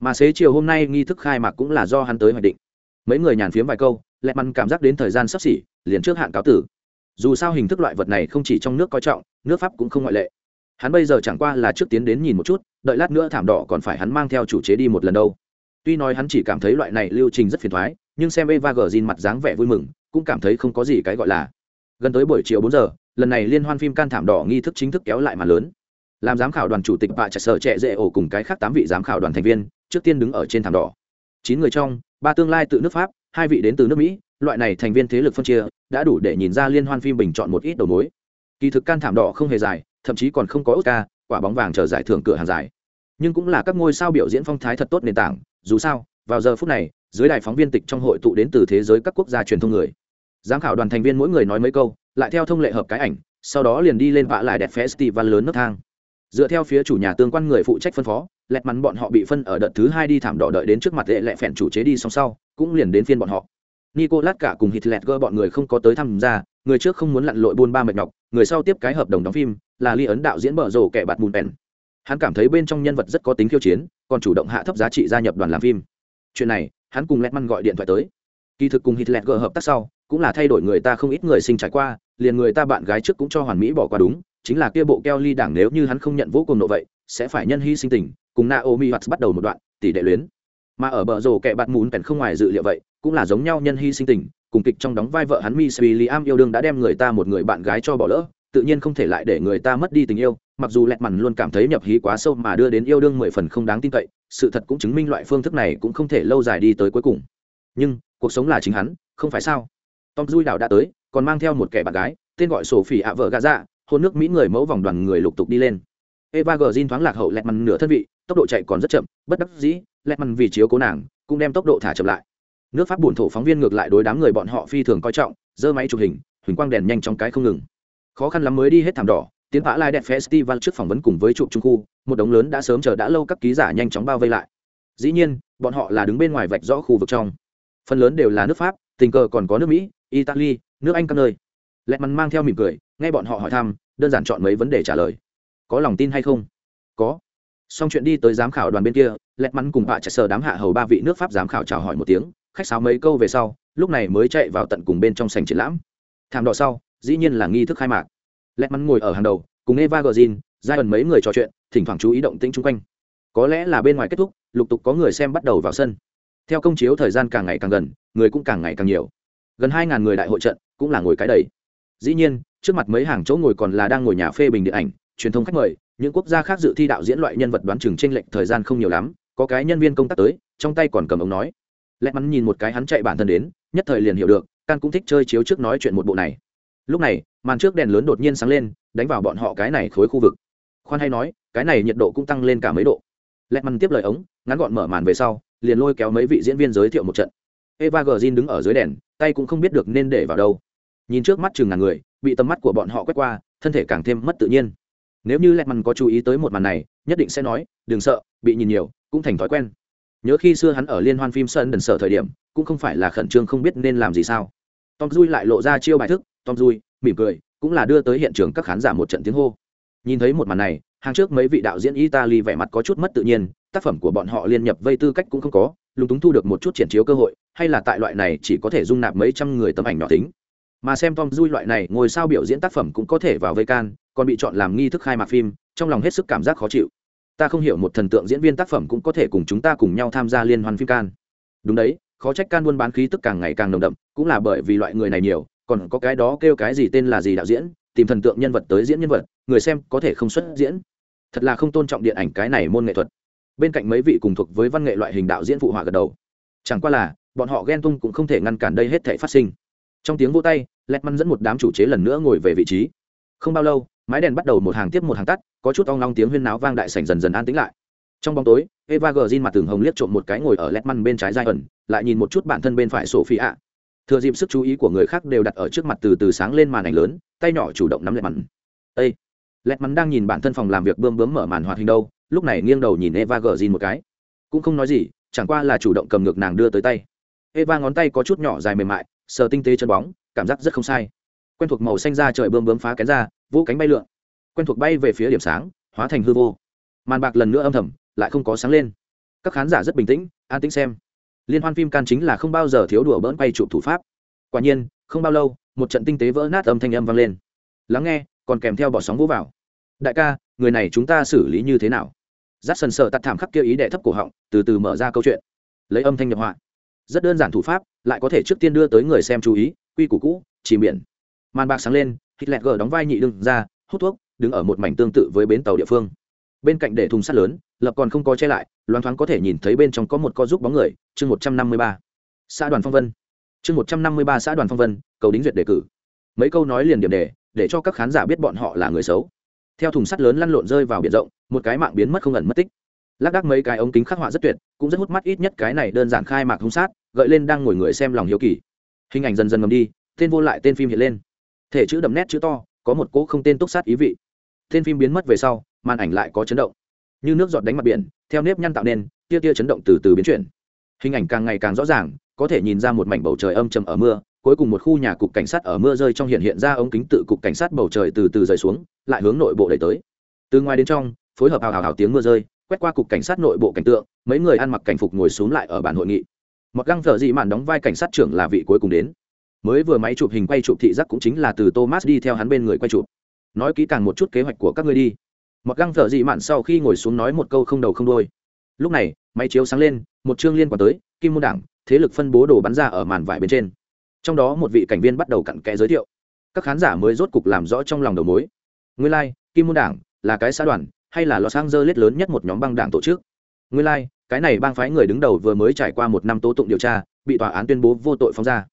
Mà xế chiều hôm nay nghi thức khai mạc cũng là do hắn tới hoạch định. Mấy người nhàn phiếm vài câu, lẹt mằn cảm giác đến thời gian sắp xỉ, liền trước hạn cáo tử dù sao hình thức loại vật này không chỉ trong nước coi trọng, nước pháp cũng không ngoại lệ. Hắn bây giờ chẳng qua là trước tiến đến nhìn một chút, đợi lát nữa thảm đỏ còn phải hắn mang theo chủ chế đi một lần đâu. Tuy nói hắn chỉ cảm thấy loại này lưu trình rất phiền thoái, nhưng xem eva gờ mặt dáng vẻ vui mừng, cũng cảm thấy không có gì cái gọi là. Gần tới buổi chiều bốn giờ, lần này liên hoan phim can thảm đỏ nghi thức chính thức kéo lại mà lớn. Làm giám khảo đoàn chủ tịch bạ trả sở trẻ dễ ổ cùng cái khác tám vị giám khảo đoàn thành viên, trước tiên đứng ở trên thảm đỏ. Chín người trong, ba tương lai tự nước pháp, hai vị đến từ nước mỹ loại này thành viên thế lực phân chia đã đủ để nhìn ra liên hoan phim bình chọn một ít đầu mối. Kỳ thực can thảm đỏ không hề dài, thậm chí còn không có oscar, quả bóng vàng chờ giải thưởng cửa hàng dài. Nhưng cũng là các ngôi sao biểu diễn phong thái thật tốt nền tảng, dù sao, vào giờ phút này, dưới đài phóng viên tịch trong hội tụ đến từ thế giới các quốc gia truyền thông người. Giám khảo đoàn thành viên mỗi người nói mấy câu, lại theo thông lệ hợp cái ảnh, sau đó liền đi lên vạ lại đẹp festival lớn nấc thang. Dựa theo phía chủ nhà tương quan người phụ trách phân phó, lẹt mắn bọn họ bị phân ở đợt thứ hai đi thảm đỏ đợi đến trước mặt lệ lẹ phèn chủ chế đi xong sau, cũng liền đến phiên bọn họ nicolas cả cùng hitler gơ bọn người không có tới tham gia người trước không muốn lặn lội buôn ba mệt nhọc, người sau tiếp cái hợp đồng đóng phim, là ly ấn đạo diễn bở rổ kẻ bạt mùn bèn. Hắn cảm thấy bên trong nhân vật rất có tính khiêu chiến, còn chủ động hạ thấp giá trị gia nhập đoàn làm phim. Chuyện này, hắn cùng lẹt gọi điện thoại tới. Kỳ thực cùng hitler gờ hợp tác sau, cũng là thay đổi người ta không ít người sinh trải qua, liền người ta bạn gái trước cũng cho hoàn mỹ bỏ qua đúng, chính là kia bộ keo ly đảng nếu như hắn không nhận vô cùng nộ vậy, sẽ phải nhân hy sinh tình, cùng naomi watts bắt đầu một đoạn, tỷ đệ luyến. Mà ở bờ rổ kẻ bạt mùn bèn không ngoài dự liệu vậy cũng là giống nhau nhân hy sinh tình cùng kịch trong đóng vai vợ hắn Miss William yêu đương đã đem người ta một người bạn gái cho bỏ lỡ, tự nhiên không thể lại để người ta mất đi tình yêu, mặc dù lẹt mằn luôn cảm thấy nhập hí quá sâu mà đưa đến yêu đương mười phần không đáng tin cậy, sự thật cũng chứng minh loại phương thức này cũng không thể lâu dài đi tới cuối cùng. Nhưng, cuộc sống là chính hắn, không phải sao? Tom Dui đảo đã tới, còn mang theo một kẻ bạn gái, tên gọi Sophie ạ vợ gà dạ, hôn nước Mỹ người mẫu vòng đoàn người lục tục đi lên. Eva Green thoáng lạc hậu lẹt mằn nửa thân vị, tốc độ chạy còn rất chậm, bất đắc dĩ, lẹt mằn vì chiếu cố nàng, cũng đem tốc độ thả chậm lại nước pháp buồn thổ phóng viên ngược lại đối đám người bọn họ phi thường coi trọng, giơ máy chụp hình, huỳnh quang đèn nhanh trong cái không ngừng. Khó khăn lắm mới đi hết thảm đỏ, tiến vã lai đẹp festival trước phỏng vấn cùng với chụp trung khu, một đống lớn đã sớm chờ đã lâu các ký giả nhanh chóng bao vây lại. Dĩ nhiên, bọn họ là đứng bên ngoài vạch rõ khu vực trong. Phần lớn đều là nước pháp, tình cờ còn có nước mỹ, italy, nước anh các nơi. Lẹt mắn mang theo mỉm cười, nghe bọn họ hỏi thăm, đơn giản chọn mấy vấn đề trả lời. Có lòng tin hay không? Có. Xong chuyện đi tới giám khảo đoàn bên kia, lẹt mắn cùng bạ chạy sờ đám hạ hầu ba vị nước pháp giám khảo chào hỏi một tiếng khách sáo mấy câu về sau, lúc này mới chạy vào tận cùng bên trong sành triển lãm. Thảm đỏ sau, dĩ nhiên là nghi thức khai mạc. Lẹt mắn ngồi ở hàng đầu, cùng eva gờ zin giai ẩn mấy người trò chuyện, thỉnh thoảng chú ý động tĩnh chung quanh. Có lẽ là bên ngoài kết thúc, lục tục có người xem bắt đầu vào sân. Theo công chiếu thời gian càng ngày càng gần, người cũng càng ngày càng nhiều. Gần hai ngàn người đại hội trận cũng là ngồi cái đầy. Dĩ nhiên, trước mặt mấy hàng chỗ ngồi còn là đang ngồi nhà phê bình điện ảnh, truyền thông khách mời, những quốc gia khác dự thi đạo diễn loại nhân vật đoán chừng tranh lệch thời gian không nhiều lắm, có cái nhân viên công tác tới, trong tay còn cầm ống nói lẹ mắn nhìn một cái hắn chạy bản thân đến, nhất thời liền hiểu được, can cũng thích chơi chiếu trước nói chuyện một bộ này. Lúc này, màn trước đèn lớn đột nhiên sáng lên, đánh vào bọn họ cái này khối khu vực. Khoan hay nói, cái này nhiệt độ cũng tăng lên cả mấy độ. Lẹ mắn tiếp lời ống, ngắn gọn mở màn về sau, liền lôi kéo mấy vị diễn viên giới thiệu một trận. Eva gờ đứng ở dưới đèn, tay cũng không biết được nên để vào đâu. Nhìn trước mắt chừng ngàn người, bị tầm mắt của bọn họ quét qua, thân thể càng thêm mất tự nhiên. Nếu như lẹt mằn có chú ý tới một màn này, nhất định sẽ nói, đừng sợ, bị nhìn nhiều, cũng thành thói quen nhớ khi xưa hắn ở liên hoan phim sơn đần sở thời điểm, cũng không phải là khẩn trương không biết nên làm gì sao. Tom dui lại lộ ra chiêu bài thức, tom dui, mỉm cười, cũng là đưa tới hiện trường các khán giả một trận tiếng hô. Nhìn thấy một màn này, hàng trước mấy vị đạo diễn italy vẻ mặt có chút mất tự nhiên, tác phẩm của bọn họ liên nhập vây tư cách cũng không có, lúng túng thu được một chút triển chiếu cơ hội, hay là tại loại này chỉ có thể dung nạp mấy trăm người tấm ảnh nhỏ tính. Mà xem tom dui loại này ngồi sao biểu diễn tác phẩm cũng có thể vào vây can, còn bị chọn làm nghi thức khai mạc phim, trong lòng hết sức cảm giác khó chịu ta không hiểu một thần tượng diễn viên tác phẩm cũng có thể cùng chúng ta cùng nhau tham gia liên hoan phim can. Đúng đấy, khó trách can buôn bán khí tức càng ngày càng nồng đậm, cũng là bởi vì loại người này nhiều, còn có cái đó kêu cái gì tên là gì đạo diễn, tìm thần tượng nhân vật tới diễn nhân vật, người xem có thể không xuất diễn. Thật là không tôn trọng điện ảnh cái này môn nghệ thuật. Bên cạnh mấy vị cùng thuộc với văn nghệ loại hình đạo diễn phụ họa gật đầu. Chẳng qua là, bọn họ ghen tung cũng không thể ngăn cản đây hết thể phát sinh. Trong tiếng vô tay lẹt măn dẫn một đám chủ chế lần nữa ngồi về vị trí. Không bao lâu mái đèn bắt đầu một hàng tiếp một hàng tắt, có chút ong long tiếng huyên náo vang đại sảnh dần dần an tĩnh lại. Trong bóng tối, eva gờ mặt tường hồng liếc trộm một cái ngồi ở lét măn bên trái giai ẩn lại nhìn một chút bản thân bên phải sổ phi ạ thừa dịp sức chú ý của người khác đều đặt ở trước mặt từ từ sáng lên màn ảnh lớn, tay nhỏ chủ động nắm lẹt mắn ây lẹt mắn đang nhìn bản thân phòng làm việc bơm bướm mở màn hoạt hình đâu, lúc này nghiêng đầu nhìn eva gờ một cái. Cũng không nói gì, chẳng qua là chủ động cầm ngược nàng đưa tới tay. Eva ngón tay có chút nhỏ dài mềm mại, sờ tinh tế chân bóng, cảm giác rất không sai. Quen thuộc màu xanh ra trời bơm bướm phá kén ra vỗ cánh bay lượn, quen thuộc bay về phía điểm sáng, hóa thành hư vô. Màn bạc lần nữa âm thầm, lại không có sáng lên. Các khán giả rất bình tĩnh, an tĩnh xem. Liên hoan phim can chính là không bao giờ thiếu đùa bỡn quay chụp thủ pháp. Quả nhiên, không bao lâu, một trận tinh tế vỡ nát âm thanh âm vang lên. Lắng nghe, còn kèm theo bỏ sóng vỗ vào. Đại ca, người này chúng ta xử lý như thế nào? Giắt sần sợ tắt thảm khắc kia ý đệ thấp cổ họng, từ từ mở ra câu chuyện. Lấy âm thanh nhập họa. Rất đơn giản thủ pháp, lại có thể trước tiên đưa tới người xem chú ý, quy củ cũ, chỉ biển màn bạc sáng lên hitler đóng vai nhị đương ra hút thuốc, đứng ở một mảnh tương tự với bến tàu địa phương. Bên cạnh để thùng sắt lớn, lập còn không có che lại, loáng thoáng có thể nhìn thấy bên trong có một co giúp bóng người, chương một trăm năm mươi ba. Xã đoàn phong vân. Chương một trăm năm mươi ba xã đoàn phong vân, cầu đính duyệt đề cử. Mấy câu nói liền điểm đề, để cho các khán giả biết bọn họ là người xấu. Theo thùng sắt lớn lăn lộn rơi vào biển rộng, một cái mạng biến mất không ẩn mất tích. Lác đác mấy cái ống kính khắc họa rất tuyệt, cũng rất hút mắt ít nhất cái này đơn giản khai mạc hung sát gợi lên đang ngồi người xem lòng hiếu kỳ. Hình ảnh dần dần ngầm đi, tên vô lại tên phim hiện lên thể chữ đậm nét chữ to, có một cỗ không tên túc sát ý vị. Tên phim biến mất về sau, màn ảnh lại có chấn động. Như nước giọt đánh mặt biển, theo nếp nhăn tạo nên, tia tia chấn động từ từ biến chuyển. Hình ảnh càng ngày càng rõ ràng, có thể nhìn ra một mảnh bầu trời âm trầm ở mưa, cuối cùng một khu nhà cục cảnh sát ở mưa rơi trong hiện hiện ra ống kính tự cục cảnh sát bầu trời từ từ rời xuống, lại hướng nội bộ đẩy tới. Từ ngoài đến trong, phối hợp hào hào hào tiếng mưa rơi, quét qua cục cảnh sát nội bộ cảnh tượng, mấy người ăn mặc cảnh phục ngồi xuống lại ở bàn hội nghị. Mặc găng thợ dị mạn đóng vai cảnh sát trưởng là vị cuối cùng đến mới vừa máy chụp hình quay chụp thị giác cũng chính là từ thomas đi theo hắn bên người quay chụp. Nói kỹ càng một chút kế hoạch của các ngươi đi. Mặc găng thợ dị mạn sau khi ngồi xuống nói một câu không đầu không đôi lúc này máy chiếu sáng lên một chương liên quan tới kim môn đảng thế lực phân bố đồ bắn ra ở màn vải bên trên. Trong đó một vị cảnh viên bắt đầu cặn kẽ giới thiệu. Các khán giả mới rốt cục làm rõ trong lòng đầu mối. Nguyên lai、like, kim môn đảng là cái xã đoàn hay là los angeles lớn nhất một nhóm băng đảng tổ chức? Nguyên lai、like, cái này bang phái người đứng đầu vừa mới trải qua một năm tố tụng điều tra bị tòa án tuyên bố vô tội phóng ra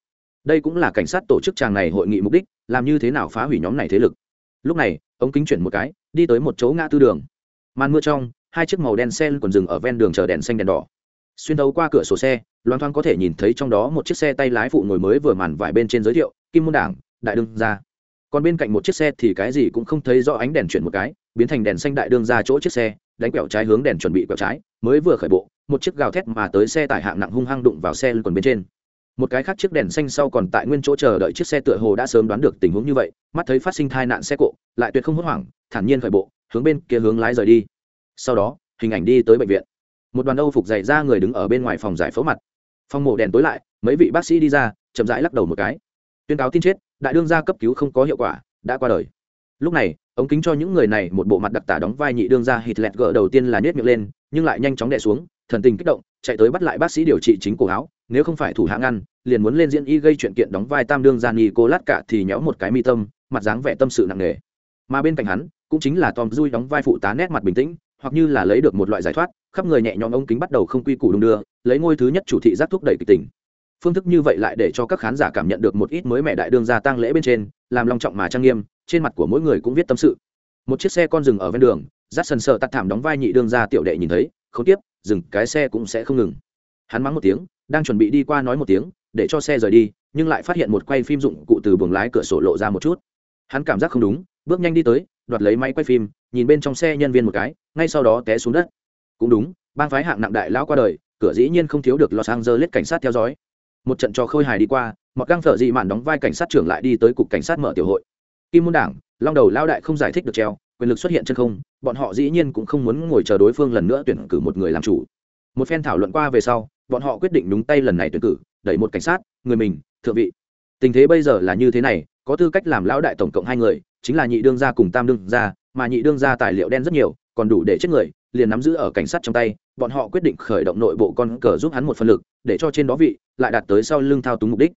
đây cũng là cảnh sát tổ chức tràng này hội nghị mục đích, làm như thế nào phá hủy nhóm này thế lực. Lúc này, ống kính chuyển một cái, đi tới một chỗ ngã tư đường. Màn mưa trong, hai chiếc màu đen xe còn dừng ở ven đường chờ đèn xanh đèn đỏ. Xuyên đấu qua cửa sổ xe, loan thoáng có thể nhìn thấy trong đó một chiếc xe tay lái phụ ngồi mới vừa màn vải bên trên giới thiệu, kim môn đảng, đại đương ra còn bên cạnh một chiếc xe thì cái gì cũng không thấy rõ ánh đèn chuyển một cái, biến thành đèn xanh đại đương ra chỗ chiếc xe, đánh quẹo trái hướng đèn chuẩn bị quẹo trái, mới vừa khởi bộ, một chiếc gào thét mà tới xe tải hạng nặng hung hăng đụng vào xe còn bên trên một cái khác chiếc đèn xanh sau còn tại nguyên chỗ chờ đợi chiếc xe tựa hồ đã sớm đoán được tình huống như vậy, mắt thấy phát sinh tai nạn xe cộ, lại tuyệt không hốt hoảng, thản nhiên khởi bộ, hướng bên kia hướng lái rời đi. Sau đó, hình ảnh đi tới bệnh viện. Một đoàn âu phục dày ra người đứng ở bên ngoài phòng giải phẫu mặt. Phòng mổ đèn tối lại, mấy vị bác sĩ đi ra, chậm rãi lắc đầu một cái. Tuyên cáo tin chết, đại đương gia cấp cứu không có hiệu quả, đã qua đời. Lúc này, ống kính cho những người này một bộ mặt đặc tả đóng vai nhị đương gia hít lẹt gỡ đầu tiên là nhét miệng lên, nhưng lại nhanh chóng đè xuống thần tình kích động, chạy tới bắt lại bác sĩ điều trị chính cổ áo, nếu không phải thủ hạ ngăn liền muốn lên diễn y gây chuyện kiện đóng vai tam đương gia ni cô lát cả thì nhéo một cái mi tâm, mặt dáng vẻ tâm sự nặng nề. Mà bên cạnh hắn, cũng chính là tom dui đóng vai phụ tá nét mặt bình tĩnh, hoặc như là lấy được một loại giải thoát, khắp người nhẹ nhõm ống kính bắt đầu không quy củ đung đưa, lấy ngôi thứ nhất chủ thị giác thúc đẩy kịch tình. Phương thức như vậy lại để cho các khán giả cảm nhận được một ít mới mẹ đại đương gia tăng lễ bên trên, làm long trọng mà trang nghiêm, trên mặt của mỗi người cũng viết tâm sự. Một chiếc xe con dừng ở ven đường rát sần sợ tắt thảm đóng vai nhị đương gia tiểu đệ nhìn thấy không tiếp, dừng, cái xe cũng sẽ không ngừng. Hắn mắng một tiếng, đang chuẩn bị đi qua nói một tiếng, để cho xe rời đi, nhưng lại phát hiện một quay phim dụng cụ từ buồng lái cửa sổ lộ ra một chút. Hắn cảm giác không đúng, bước nhanh đi tới, đoạt lấy máy quay phim, nhìn bên trong xe nhân viên một cái, ngay sau đó té xuống đất. Cũng đúng, bang phái hạng nặng đại lão qua đời, cửa dĩ nhiên không thiếu được los angeles cảnh sát theo dõi. Một trận trò khôi hài đi qua, một găng phở dị mạn đóng vai cảnh sát trưởng lại đi tới cục cảnh sát mở tiểu hội. Kim môn đảng, long đầu lao đại không giải thích được treo quyền lực xuất hiện chân không, bọn họ dĩ nhiên cũng không muốn ngồi chờ đối phương lần nữa tuyển cử một người làm chủ. Một phen thảo luận qua về sau, bọn họ quyết định đúng tay lần này tuyển cử, đẩy một cảnh sát, người mình, thượng vị. Tình thế bây giờ là như thế này, có tư cách làm lão đại tổng cộng hai người, chính là nhị đương gia cùng tam đương gia, mà nhị đương gia tài liệu đen rất nhiều, còn đủ để chết người, liền nắm giữ ở cảnh sát trong tay, bọn họ quyết định khởi động nội bộ con cờ giúp hắn một phần lực, để cho trên đó vị lại đạt tới sau lưng thao túng mục đích.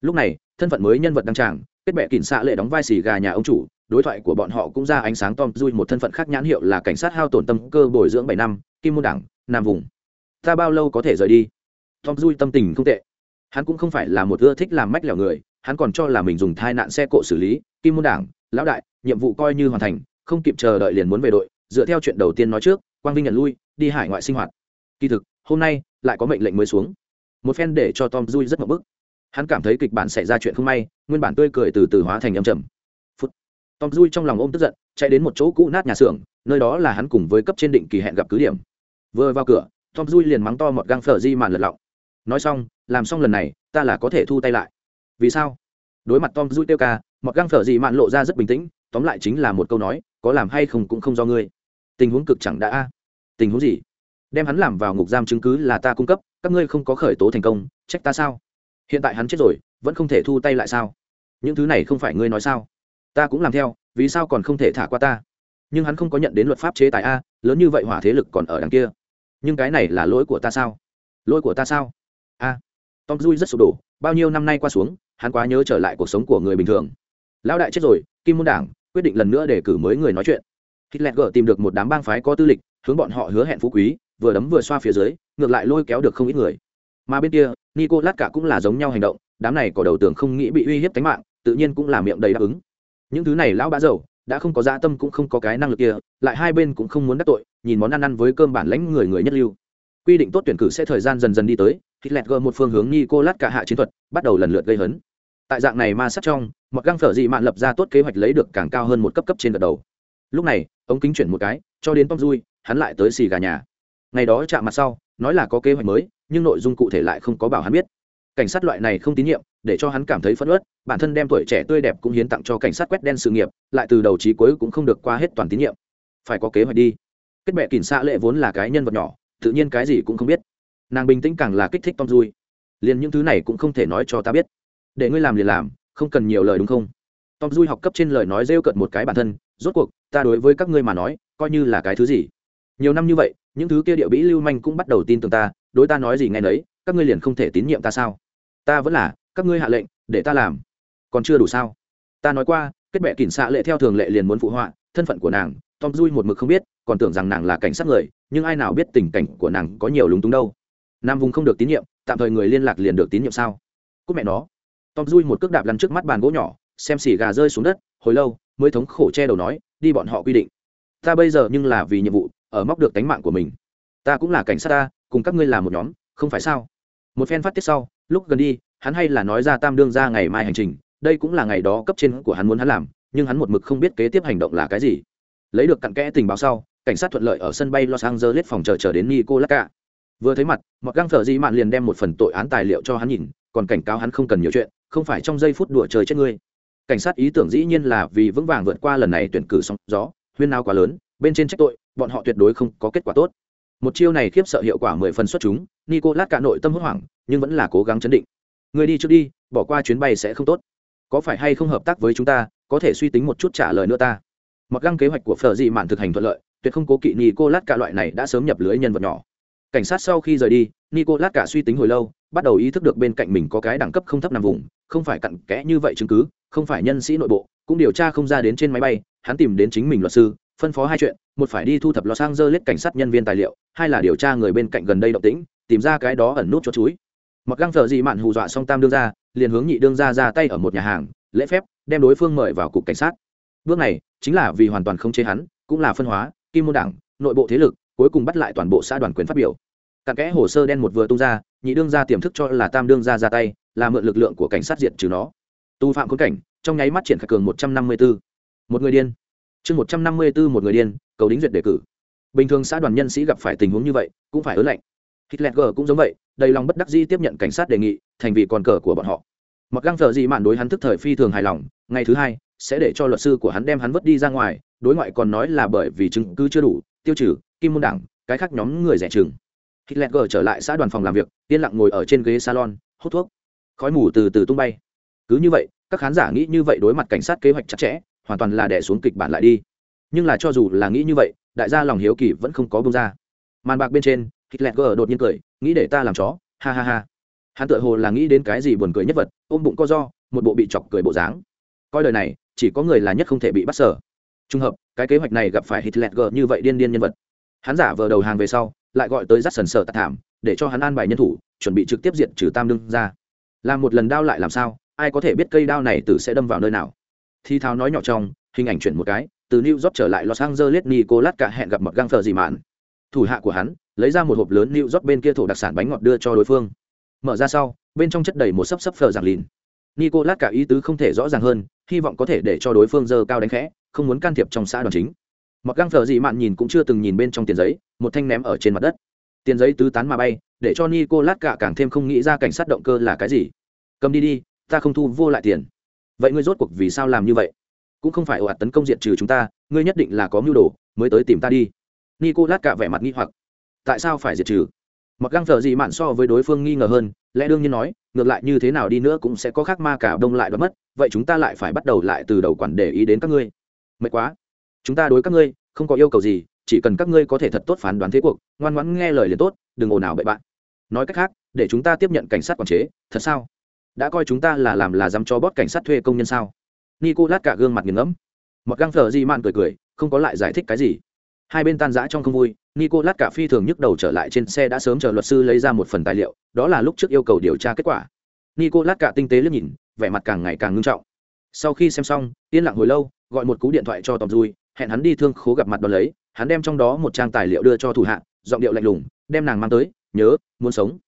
Lúc này, thân phận mới nhân vật đăng tràng, kết bệ kỉnh xạ lệ đóng vai xì gà nhà ông chủ đối thoại của bọn họ cũng ra ánh sáng tom dui một thân phận khác nhãn hiệu là cảnh sát hao tổn tâm cơ bồi dưỡng bảy năm, kim môn đảng, nam vùng. Ta bao lâu có thể rời đi? Tom dui tâm tình không tệ. Hắn cũng không phải là một ưa thích làm mách lẻo người, hắn còn cho là mình dùng thai nạn xe cộ xử lý, kim môn đảng, lão đại, nhiệm vụ coi như hoàn thành, không kịp chờ đợi liền muốn về đội, dựa theo chuyện đầu tiên nói trước, quang vinh nhận lui, đi hải ngoại sinh hoạt. Kỳ thực, hôm nay, lại có mệnh lệnh mới xuống. Một phen để cho tom dui rất mậu bức. Hắn cảm thấy kịch bản xảy ra chuyện không may, nguyên bản tươi cười từ từ hóa thành âm trầm tom dui trong lòng ôm tức giận, chạy đến một chỗ cũ nát nhà xưởng, nơi đó là hắn cùng với cấp trên định kỳ hẹn gặp cứ điểm. Vừa vào cửa, tom dui liền mắng to một găng phở di màn lật lọng. Nói xong, làm xong lần này, ta là có thể thu tay lại. Vì sao? Đối mặt tom dui tiêu ca, một găng phở di màn lộ ra rất bình tĩnh, tóm lại chính là một câu nói, có làm hay không cũng không do ngươi. Tình huống cực chẳng đã a. Tình huống gì? Đem hắn làm vào ngục giam chứng cứ là ta cung cấp, các ngươi không có khởi tố thành công, trách ta sao? Hiện tại hắn chết rồi, vẫn không thể thu tay lại sao? Những thứ này không phải ngươi nói sao? Ta cũng làm theo, vì sao còn không thể thả qua ta? Nhưng hắn không có nhận đến luật pháp chế tài a, lớn như vậy hỏa thế lực còn ở đằng kia. Nhưng cái này là lỗi của ta sao? Lỗi của ta sao? A, tom dui rất sụp đổ, bao nhiêu năm nay qua xuống, hắn quá nhớ trở lại cuộc sống của người bình thường. Lão đại chết rồi, kim môn đảng quyết định lần nữa để cử mới người nói chuyện. Hitler gỡ tìm được một đám bang phái có tư lịch, hướng bọn họ hứa hẹn phú quý, vừa đấm vừa xoa phía dưới, ngược lại lôi kéo được không ít người. Mà bên kia nico lát cả cũng là giống nhau hành động, đám này có đầu tưởng không nghĩ bị uy hiếp tính mạng, tự nhiên cũng là miệng đầy đáp ứng những thứ này lão bá dầu đã không có dạ tâm cũng không có cái năng lực kia, lại hai bên cũng không muốn đắc tội, nhìn món ăn ăn với cơm bản lãnh người người nhất lưu. Quy định tốt tuyển cử sẽ thời gian dần dần đi tới hitler gơ một phương hướng nico lát cả hạ chiến thuật, bắt đầu lần lượt gây hấn. Tại dạng này ma sát trong, một găng phở dị mạn lập ra tốt kế hoạch lấy được càng cao hơn một cấp cấp trên gật đầu. Lúc này ống kính chuyển một cái, cho đến tom dui hắn lại tới xì gà nhà. Ngày đó chạm mặt sau, nói là có kế hoạch mới, nhưng nội dung cụ thể lại không có bảo hắn biết cảnh sát loại này không tín nhiệm, để cho hắn cảm thấy phẫn uất, bản thân đem tuổi trẻ tươi đẹp cũng hiến tặng cho cảnh sát quét đen sự nghiệp, lại từ đầu trí cuối cũng không được qua hết toàn tín nhiệm. Phải có kế hoạch đi. Kết bệ kỳn xạ lệ vốn là cái nhân vật nhỏ, tự nhiên cái gì cũng không biết. Nàng bình tĩnh càng là kích thích tom dui. Liền những thứ này cũng không thể nói cho ta biết. Để ngươi làm liền làm, không cần nhiều lời đúng không? Tom dui học cấp trên lời nói rêu cận một cái bản thân, rốt cuộc, ta đối với các ngươi mà nói, coi như là cái thứ gì? Nhiều năm như vậy, những thứ kia địa bĩ lưu manh cũng bắt đầu tin tưởng ta, đối ta nói gì ngay nấy, các ngươi liền không thể tín nhiệm ta sao? Ta vẫn là, các ngươi hạ lệnh, để ta làm. Còn chưa đủ sao? Ta nói qua, kết bệ kỉnh xạ lệ theo thường lệ liền muốn phụ họa, thân phận của nàng, tom dui một mực không biết, còn tưởng rằng nàng là cảnh sát người, nhưng ai nào biết tình cảnh của nàng có nhiều lúng túng đâu. Nam vùng không được tín nhiệm, tạm thời người liên lạc liền được tín nhiệm sao? Cúc mẹ nó. Tom dui một cước đạp lăn trước mắt bàn gỗ nhỏ, xem xỉ gà rơi xuống đất, hồi lâu, mới thống khổ che đầu nói, đi bọn họ quy định. Ta bây giờ nhưng là vì nhiệm vụ, ở móc được tánh mạng của mình. Ta cũng là cảnh sát ta, cùng các ngươi là một nhóm, không phải sao? Một phen phát tiết sau lúc gần đi, hắn hay là nói ra tam đương ra ngày mai hành trình, đây cũng là ngày đó cấp trên của hắn muốn hắn làm, nhưng hắn một mực không biết kế tiếp hành động là cái gì. Lấy được cặn kẽ tình báo sau, cảnh sát thuận lợi ở sân bay los angeles phòng chờ chờ đến nico lacca vừa thấy mặt một găng thợ di mạn liền đem một phần tội án tài liệu cho hắn nhìn, còn cảnh cáo hắn không cần nhiều chuyện, không phải trong giây phút đùa trời chết ngươi. Cảnh sát ý tưởng dĩ nhiên là vì vững vàng vượt qua lần này tuyển cử sóng gió, huyên nào quá lớn, bên trên trách tội, bọn họ tuyệt đối không có kết quả tốt một chiêu này khiếp sợ hiệu quả mười phần xuất chúng nico lát cả nội tâm hốt hoảng, nhưng vẫn là cố gắng chấn định. Người đi trước đi, bỏ qua chuyến bay sẽ không tốt. Có phải hay không hợp tác với chúng ta, có thể suy tính một chút trả lời nữa ta. Mặc găng kế hoạch của phở dị mạn thực hành thuận lợi, tuyệt không cố kỵ nico lát cả loại này đã sớm nhập lưới nhân vật nhỏ. Cảnh sát sau khi rời đi nico lát cả suy tính hồi lâu, bắt đầu ý thức được bên cạnh mình có cái đẳng cấp không thấp nằm vùng, không phải cặn kẽ như vậy chứng cứ, không phải nhân sĩ nội bộ, cũng điều tra không ra đến trên máy bay, hắn tìm đến chính mình luật sư phân phó hai chuyện, một phải đi thu thập los angeles cảnh sát nhân viên tài liệu, hai là điều tra người bên cạnh gần đây động tĩnh, tìm ra cái đó ẩn nút cho chuối mặc găng thợ dị mạn hù dọa xong tam đương ra liền hướng nhị đương ra ra tay ở một nhà hàng, lễ phép, đem đối phương mời vào cục cảnh sát. Bước này, chính là vì hoàn toàn không chế hắn, cũng là phân hóa, kim môn đảng, nội bộ thế lực, cuối cùng bắt lại toàn bộ xã đoàn quyền phát biểu. Cặn kẽ hồ sơ đen một vừa tung ra, nhị đương ra tiềm thức cho là tam đương ra ra tay, là mượn lực lượng của cảnh sát diện trừ nó. Tu phạm khốn cảnh, trong nháy mắt triển khai cường một trăm năm mươi bốn một người điên chương một trăm năm mươi bốn một người điên, cầu đính duyệt đề cử. Bình thường xã đoàn nhân sĩ gặp phải tình huống như vậy, cũng phải ớn lạnh. Hitler g cũng giống vậy, đầy lòng bất đắc dĩ tiếp nhận cảnh sát đề nghị, thành vị còn cờ của bọn họ. Mặc găng thợ gì mạn đối hắn thức thời phi thường hài lòng, ngày thứ hai, sẽ để cho luật sư của hắn đem hắn vứt đi ra ngoài, đối ngoại còn nói là bởi vì chứng cứ chưa đủ, tiêu trừ, kim môn đảng, cái khác nhóm người rẻ chừng. Hitler g trở lại xã đoàn phòng làm việc, yên lặng ngồi ở trên ghế salon, hút thuốc. Khói mù từ từ tung bay. Cứ như vậy, các khán giả nghĩ như vậy đối mặt cảnh sát kế hoạch chặt chẽ hoàn toàn là đẻ xuống kịch bản lại đi. Nhưng là cho dù là nghĩ như vậy, đại gia lòng hiếu kỳ vẫn không có bông ra. Màn bạc bên trên hitler gờ đột nhiên cười, nghĩ để ta làm chó, ha ha ha. Hắn tự hồ là nghĩ đến cái gì buồn cười nhất vật, ôm bụng co do một bộ bị chọc cười bộ dáng. Coi đời này, chỉ có người là nhất không thể bị bắt sở. Trùng hợp, cái kế hoạch này gặp phải hitler gờ như vậy điên điên nhân vật. Hắn giả vờ đầu hàng về sau, lại gọi tới rắt sần sở tạc thảm, để cho hắn an bài nhân thủ, chuẩn bị trực tiếp diện trừ tam đương ra. Làm một lần đao lại làm sao, ai có thể biết cây đao này tử sẽ đâm vào nơi nào thi thao nói nhỏ trong, hình ảnh chuyển một cái, từ new york trở lại los angeles nicolas cả hẹn gặp một găng phờ gì mạn. Thủ hạ của hắn, lấy ra một hộp lớn new york bên kia thổ đặc sản bánh ngọt đưa cho đối phương. Mở ra sau, bên trong chất đầy một sấp sấp phờ giảng lìn nicolas cả ý tứ không thể rõ ràng hơn, hy vọng có thể để cho đối phương dơ cao đánh khẽ, không muốn can thiệp trong xã đoàn chính. Mặc găng phờ gì mạn nhìn cũng chưa từng nhìn bên trong tiền giấy, một thanh ném ở trên mặt đất. Tiền giấy tứ tán mà bay, để cho nicolas cả càng thêm không nghĩ ra cảnh sát động cơ là cái gì. Cầm đi đi, ta không thu vô lại tiền vậy ngươi rốt cuộc vì sao làm như vậy? Cũng không phải ồ ạt tấn công diện trừ chúng ta, ngươi nhất định là có mưu đồ, mới tới tìm ta đi. Nico lát cả vẻ mặt nghi hoặc. Tại sao phải diệt trừ? Mặc găng thờ gì mạn so với đối phương nghi ngờ hơn, lẽ đương nhiên nói, ngược lại như thế nào đi nữa cũng sẽ có khác ma cả đông lại đoán mất, vậy chúng ta lại phải bắt đầu lại từ đầu quản để ý đến các ngươi. Mệt quá. Chúng ta đối các ngươi, không có yêu cầu gì, chỉ cần các ngươi có thể thật tốt phán đoán thế cuộc, ngoan ngoãn nghe lời liền tốt, đừng ồn ào bậy bạn. Nói cách khác, để chúng ta tiếp nhận cảnh sát quản chế, thật sao? Đã coi chúng ta là làm là dám cho bót cảnh sát thuê công nhân sao? Nicolas cả gương mặt nghiền ngẫm. Mặc găng thờ di mạn cười cười, không có lại giải thích cái gì. Hai bên tan rã trong không vui, nicolas cả phi thường nhức đầu trở lại trên xe đã sớm chờ luật sư lấy ra một phần tài liệu, đó là lúc trước yêu cầu điều tra kết quả. Nicolas cả tinh tế liếc nhìn, vẻ mặt càng ngày càng ngưng trọng. Sau khi xem xong, yên lặng hồi lâu, gọi một cú điện thoại cho tòm dui hẹn hắn đi thương khố gặp mặt đón lấy, hắn đem trong đó một trang tài liệu đưa cho thủ hạ, giọng điệu lạnh lùng, đem nàng mang tới, nhớ, muốn sống.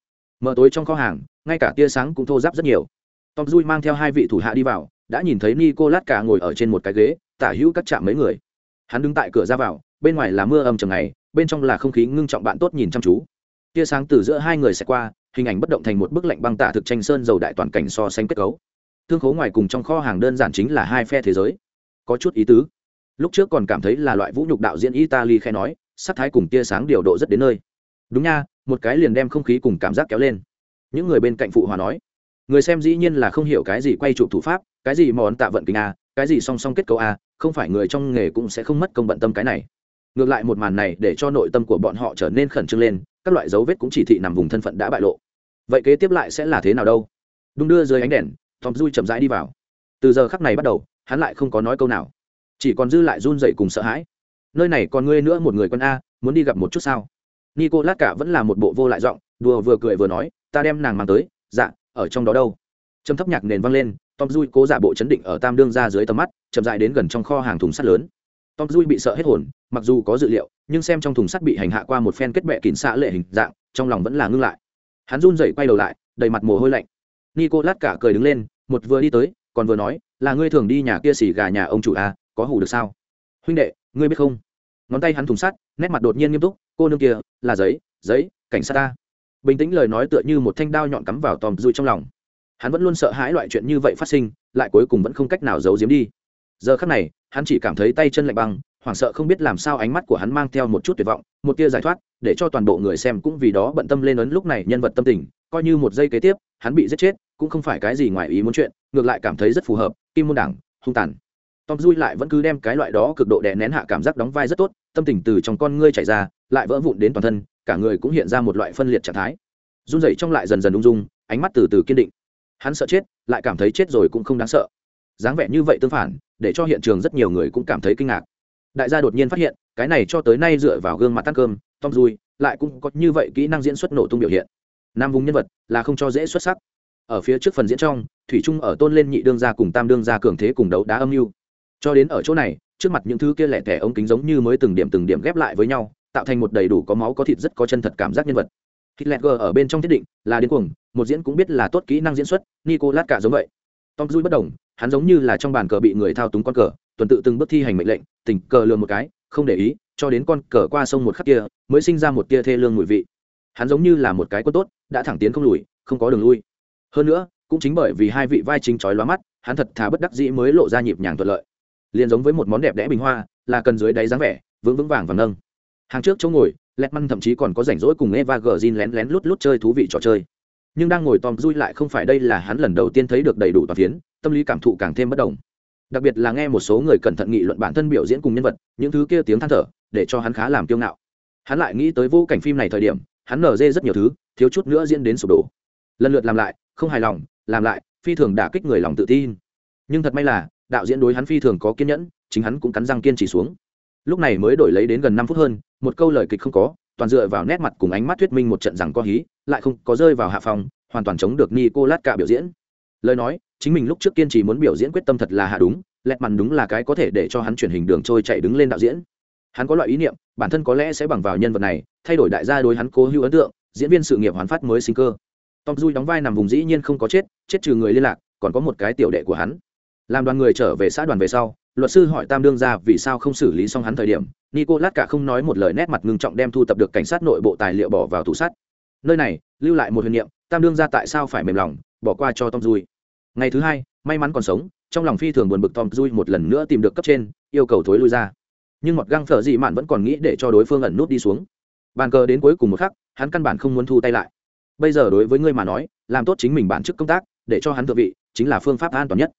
Mở tối trong kho hàng ngay cả tia sáng cũng thô giáp rất nhiều. Tom dui mang theo hai vị thủ hạ đi vào, đã nhìn thấy nicolas cả ngồi ở trên một cái ghế, tả hữu các chạm mấy người. Hắn đứng tại cửa ra vào, bên ngoài là mưa âm trầm ngày, bên trong là không khí ngưng trọng bạn tốt nhìn chăm chú. Tia sáng từ giữa hai người sẽ qua, hình ảnh bất động thành một bức lạnh băng tả thực tranh sơn dầu đại toàn cảnh so sánh kết cấu. Thương khố ngoài cùng trong kho hàng đơn giản chính là hai phe thế giới. Có chút ý tứ. Lúc trước còn cảm thấy là loại vũ nhục đạo diễn italy khe nói, sắc thái cùng tia sáng điều độ rất đến nơi. Đúng nha, một cái liền đem không khí cùng cảm giác kéo lên những người bên cạnh phụ hòa nói, người xem dĩ nhiên là không hiểu cái gì quay chụp thủ pháp, cái gì món tạ vận kinh a, cái gì song song kết cấu a, không phải người trong nghề cũng sẽ không mất công bận tâm cái này. Ngược lại một màn này để cho nội tâm của bọn họ trở nên khẩn trương lên, các loại dấu vết cũng chỉ thị nằm vùng thân phận đã bại lộ. Vậy kế tiếp lại sẽ là thế nào đâu? Đung đưa dưới ánh đèn, tom dui chậm rãi đi vào. Từ giờ khắc này bắt đầu, hắn lại không có nói câu nào. Chỉ còn dư lại run dậy cùng sợ hãi. Nơi này còn ngươi nữa một người quân a, muốn đi gặp một chút sao? Nico lát cả vẫn là một bộ vô lại giọng, đùa vừa cười vừa nói ta đem nàng mang tới dạ ở trong đó đâu? Trầm thấp nhạc nền vang lên tom dui cố giả bộ chấn định ở tam đương ra dưới tầm mắt chậm dại đến gần trong kho hàng thùng sắt lớn. Tom dui bị sợ hết hồn mặc dù có dự liệu nhưng xem trong thùng sắt bị hành hạ qua một phen kết bệ kín xạ lệ hình dạng trong lòng vẫn là ngưng lại. Hắn run rẩy quay đầu lại đầy mặt mồ hôi lạnh. Nico lát cả cười đứng lên một vừa đi tới còn vừa nói là ngươi thường đi nhà kia xỉ gà nhà ông chủ à, có hủ được sao? Huynh đệ ngươi biết không? Ngón tay hắn thùng sắt nét mặt đột nhiên nghiêm túc cô nương kia là giấy giấy cảnh sát ta bình tĩnh lời nói tựa như một thanh đao nhọn cắm vào tòm dùi trong lòng. Hắn vẫn luôn sợ hãi loại chuyện như vậy phát sinh, lại cuối cùng vẫn không cách nào giấu giếm đi. Giờ khắc này, hắn chỉ cảm thấy tay chân lạnh băng, hoảng sợ không biết làm sao ánh mắt của hắn mang theo một chút tuyệt vọng, một tia giải thoát, để cho toàn bộ người xem cũng vì đó bận tâm lên ấn lúc này nhân vật tâm tình, coi như một giây kế tiếp, hắn bị giết chết, cũng không phải cái gì ngoài ý muốn chuyện, ngược lại cảm thấy rất phù hợp, kim môn đảng, hung tàn. Tom dui lại vẫn cứ đem cái loại đó cực độ đè nén hạ cảm giác đóng vai rất tốt, tâm tình từ trong con ngươi chảy ra, lại vỡ vụn đến toàn thân cả người cũng hiện ra một loại phân liệt trạng thái. Run rẩy trong lại dần dần ung dung, ánh mắt từ từ kiên định. Hắn sợ chết, lại cảm thấy chết rồi cũng không đáng sợ. Dáng vẻ như vậy tương phản, để cho hiện trường rất nhiều người cũng cảm thấy kinh ngạc. Đại gia đột nhiên phát hiện, cái này cho tới nay dựa vào gương mặt ăn cơm, tom dui lại cũng có như vậy kỹ năng diễn xuất nổ tung biểu hiện. Nam vùng nhân vật, là không cho dễ xuất sắc. Ở phía trước phần diễn trong, thủy trung ở tôn lên nhị đương gia cùng tam đương gia cường thế cùng đấu đá âm mưu. Cho đến ở chỗ này, trước mặt những thứ kia lẻ tẻ ống kính giống như mới từng điểm từng điểm ghép lại với nhau tạo thành một đầy đủ có máu có thịt rất có chân thật cảm giác nhân vật Hitler ở bên trong thiết định là điên cuồng, một diễn cũng biết là tốt kỹ năng diễn xuất, Nicolas cả giống vậy. Tom Dui bất đồng, hắn giống như là trong bàn cờ bị người thao túng con cờ, tuần tự từng bước thi hành mệnh lệnh, tình cờ lừa một cái, không để ý, cho đến con cờ qua sông một khắc kia, mới sinh ra một tia thê lương mùi vị. Hắn giống như là một cái quân tốt, đã thẳng tiến không lùi, không có đường lui. Hơn nữa, cũng chính bởi vì hai vị vai chính chói lóa mắt, hắn thật thà bất đắc dĩ mới lộ ra nhịp nhàng thuận lợi. Liên giống với một món đẹp đẽ bình hoa, là cần dưới đáy dáng vẻ, vững vững vàng và nâng. Hàng trước chỗ ngồi, Letman thậm chí còn có rảnh rỗi cùng Eva Green lén lén lút lút chơi thú vị trò chơi. Nhưng đang ngồi Tom Dui lại không phải đây là hắn lần đầu tiên thấy được đầy đủ toàn phiến, tâm lý cảm thụ càng thêm bất đồng. Đặc biệt là nghe một số người cẩn thận nghị luận bản thân biểu diễn cùng nhân vật, những thứ kia tiếng than thở, để cho hắn khá làm kiêu ngạo. Hắn lại nghĩ tới vô cảnh phim này thời điểm, hắn nở dê rất nhiều thứ, thiếu chút nữa diễn đến sụp đổ. Lần lượt làm lại, không hài lòng, làm lại, phi thường đả kích người lòng tự tin. Nhưng thật may là, đạo diễn đối hắn phi thường có kiên nhẫn, chính hắn cũng cắn răng kiên trì xuống lúc này mới đổi lấy đến gần năm phút hơn một câu lời kịch không có, toàn dựa vào nét mặt cùng ánh mắt thuyết minh một trận rằng có hí, lại không có rơi vào hạ phòng, hoàn toàn chống được nicolas lát cả biểu diễn. Lời nói, chính mình lúc trước kiên trì muốn biểu diễn quyết tâm thật là hạ đúng, lẹt mặn đúng là cái có thể để cho hắn chuyển hình đường trôi chạy đứng lên đạo diễn. Hắn có loại ý niệm, bản thân có lẽ sẽ bằng vào nhân vật này, thay đổi đại gia đối hắn cố hữu ấn tượng, diễn viên sự nghiệp hoàn phát mới sinh cơ. Tom dui đóng vai nằm vùng dĩ nhiên không có chết chết trừ người liên lạc, còn có một cái tiểu đệ của hắn. Làm đoàn người trở về xã đoàn về sau luật sư hỏi tam đương ra vì sao không xử lý xong hắn thời điểm, nicolas cả không nói một lời nét mặt ngưng trọng đem thu tập được cảnh sát nội bộ tài liệu bỏ vào tủ sắt. Nơi này, lưu lại một huyền niệm, tam đương ra tại sao phải mềm lòng, bỏ qua cho tom dui ngày thứ hai, may mắn còn sống, trong lòng phi thường buồn bực tom dui một lần nữa tìm được cấp trên, yêu cầu thối lui ra. Nhưng một găng phở dị mạn vẫn còn nghĩ để cho đối phương ẩn nút đi xuống. Bàn cờ đến cuối cùng một khắc, hắn căn bản không muốn thu tay lại. Bây giờ đối với ngươi mà nói, làm tốt chính mình bản chức công tác, để cho hắn thượng vị, chính là phương pháp an toàn nhất.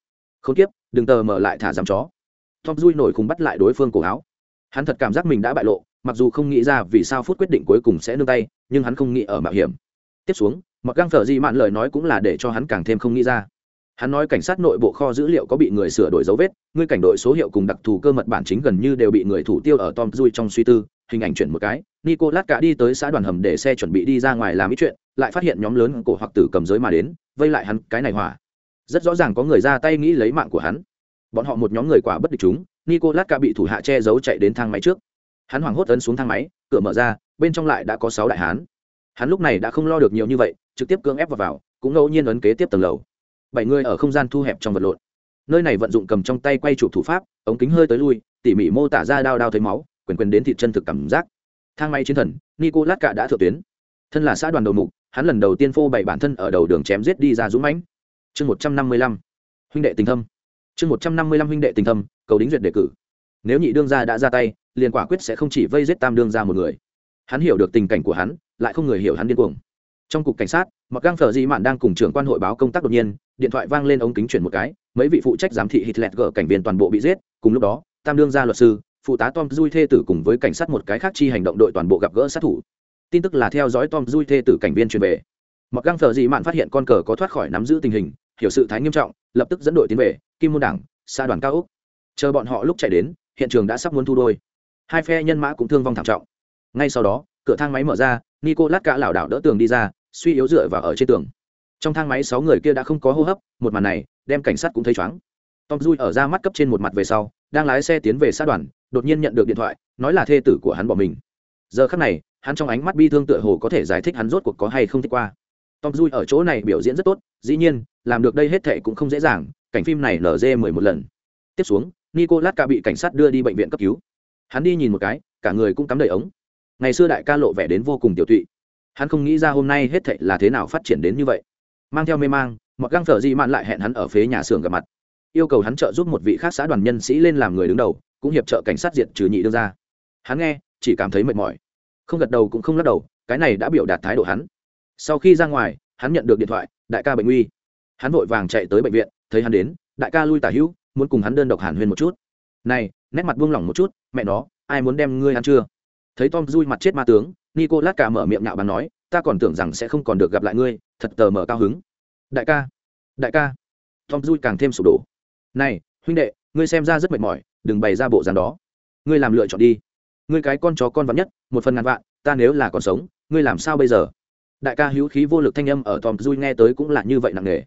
Không tiếp đừng tờ mở lại thả giảm chó tom dui nổi khùng bắt lại đối phương cổ áo. Hắn thật cảm giác mình đã bại lộ, mặc dù không nghĩ ra vì sao phút quyết định cuối cùng sẽ nương tay, nhưng hắn không nghĩ ở mạo hiểm. Tiếp xuống, mặc găng phở di mạn lời nói cũng là để cho hắn càng thêm không nghĩ ra. Hắn nói cảnh sát nội bộ kho dữ liệu có bị người sửa đổi dấu vết, ngươi cảnh đội số hiệu cùng đặc thù cơ mật bản chính gần như đều bị người thủ tiêu ở tom dui trong suy tư, hình ảnh chuyển một cái, nicolas cả đi tới xã đoàn hầm để xe chuẩn bị đi ra ngoài làm ít chuyện, lại phát hiện nhóm lớn cổ hoặc tử cầm giới mà đến, vây lại hắn, cái này hỏa. Rất rõ ràng có người ra tay nghĩ lấy mạng của hắn bọn họ một nhóm người quả bất địch chúng nicolas ca bị thủ hạ che giấu chạy đến thang máy trước. Hắn hoảng hốt ấn xuống thang máy cửa mở ra bên trong lại đã có sáu đại hán. Hắn lúc này đã không lo được nhiều như vậy trực tiếp cưỡng ép vào, vào cũng ngẫu nhiên ấn kế tiếp tầng lầu. Bảy người ở không gian thu hẹp trong vật lộn. Nơi này vận dụng cầm trong tay quay chụp thủ pháp ống kính hơi tới lui tỉ mỉ mô tả ra đao đao thấy máu quyền quyền đến thịt chân thực cảm giác. Thang máy chiến thần nicolas cả đã thượng tuyến. Thân là xã đoàn đầu mục hắn lần đầu tiên phô bày bản thân ở đầu đường chém giết đi ra dũng mãnh. Chương một trăm năm mươi lăm. Huynh đệ tình thâm chương một trăm năm mươi lăm huynh đệ tình thâm, cầu đính duyệt đề cử. Nếu nhị đương gia đã ra tay, liền quả quyết sẽ không chỉ vây giết tam đương gia một người. Hắn hiểu được tình cảnh của hắn, lại không người hiểu hắn điên cuồng. Trong cục cảnh sát mặc găng phở di mạn đang cùng trưởng quan hội báo công tác đột nhiên, điện thoại vang lên ống kính chuyển một cái, mấy vị phụ trách giám thị hitler gỡ cảnh viên toàn bộ bị giết, cùng lúc đó, tam đương gia luật sư, phụ tá tom dui thê tử cùng với cảnh sát một cái khác chi hành động đội toàn bộ gặp gỡ sát thủ. Tin tức là theo dõi tom dui thê tử cảnh viên truyền về. Mặc găng phở di mạn phát hiện con cờ có thoát khỏi nắm giữ tình hình hiểu sự thái nghiêm trọng, lập tức dẫn đội tiến về, kim môn đảng xa đoàn cao úc chờ bọn họ lúc chạy đến, hiện trường đã sắp muốn thu đôi. Hai phe nhân mã cũng thương vong thảm trọng. Ngay sau đó, cửa thang máy mở ra nico lát cả lảo đảo đỡ tường đi ra, suy yếu dựa vào ở trên tường. Trong thang máy sáu người kia đã không có hô hấp, một màn này đem cảnh sát cũng thấy chóng tom dui ở ra mắt cấp trên một mặt về sau, đang lái xe tiến về sát đoàn, đột nhiên nhận được điện thoại, nói là thê tử của hắn bỏ mình. Giờ khắc này, hắn trong ánh mắt bi thương tựa hồ có thể giải thích hắn rốt cuộc có hay không thích qua tom dui ở chỗ này biểu diễn rất tốt, dĩ nhiên, làm được đây hết thệ cũng không dễ dàng, cảnh phim này nở dê mười một lần. Tiếp xuống, nicolas ca bị cảnh sát đưa đi bệnh viện cấp cứu. Hắn đi nhìn một cái, cả người cũng cắm đầy ống. Ngày xưa đại ca lộ vẻ đến vô cùng tiểu tụy. Hắn không nghĩ ra hôm nay hết thệ là thế nào phát triển đến như vậy. Mang theo mê mang mặc găng phở di mạn lại hẹn hắn ở phía nhà xưởng gặp mặt. Yêu cầu hắn trợ giúp một vị khác xã đoàn nhân sĩ lên làm người đứng đầu, cũng hiệp trợ cảnh sát diện trừ nhị đương ra hắn nghe, chỉ cảm thấy mệt mỏi. Không gật đầu cũng không lắc đầu, cái này đã biểu đạt thái độ hắn sau khi ra ngoài, hắn nhận được điện thoại, đại ca bệnh nguy. Hắn vội vàng chạy tới bệnh viện, thấy hắn đến, đại ca lui tả hữu, muốn cùng hắn đơn độc hàn huyên một chút. Này, nét mặt buông lỏng một chút, mẹ nó, ai muốn đem ngươi ăn chưa? Thấy tom dui mặt chết ma tướng nico lát cả mở miệng nạo bàn nói, ta còn tưởng rằng sẽ không còn được gặp lại ngươi, thật tờ mở cao hứng. Đại ca đại ca. Tom dui càng thêm sụp đổ. Này, huynh đệ, ngươi xem ra rất mệt mỏi, đừng bày ra bộ dàn đó. Ngươi làm lựa chọn đi. Ngươi cái con chó con vắn nhất, một phần ngàn vạn, ta nếu là còn sống, ngươi làm sao bây giờ? Đại ca hữu khí vô lực thanh âm ở tom dui nghe tới cũng là như vậy nặng nề.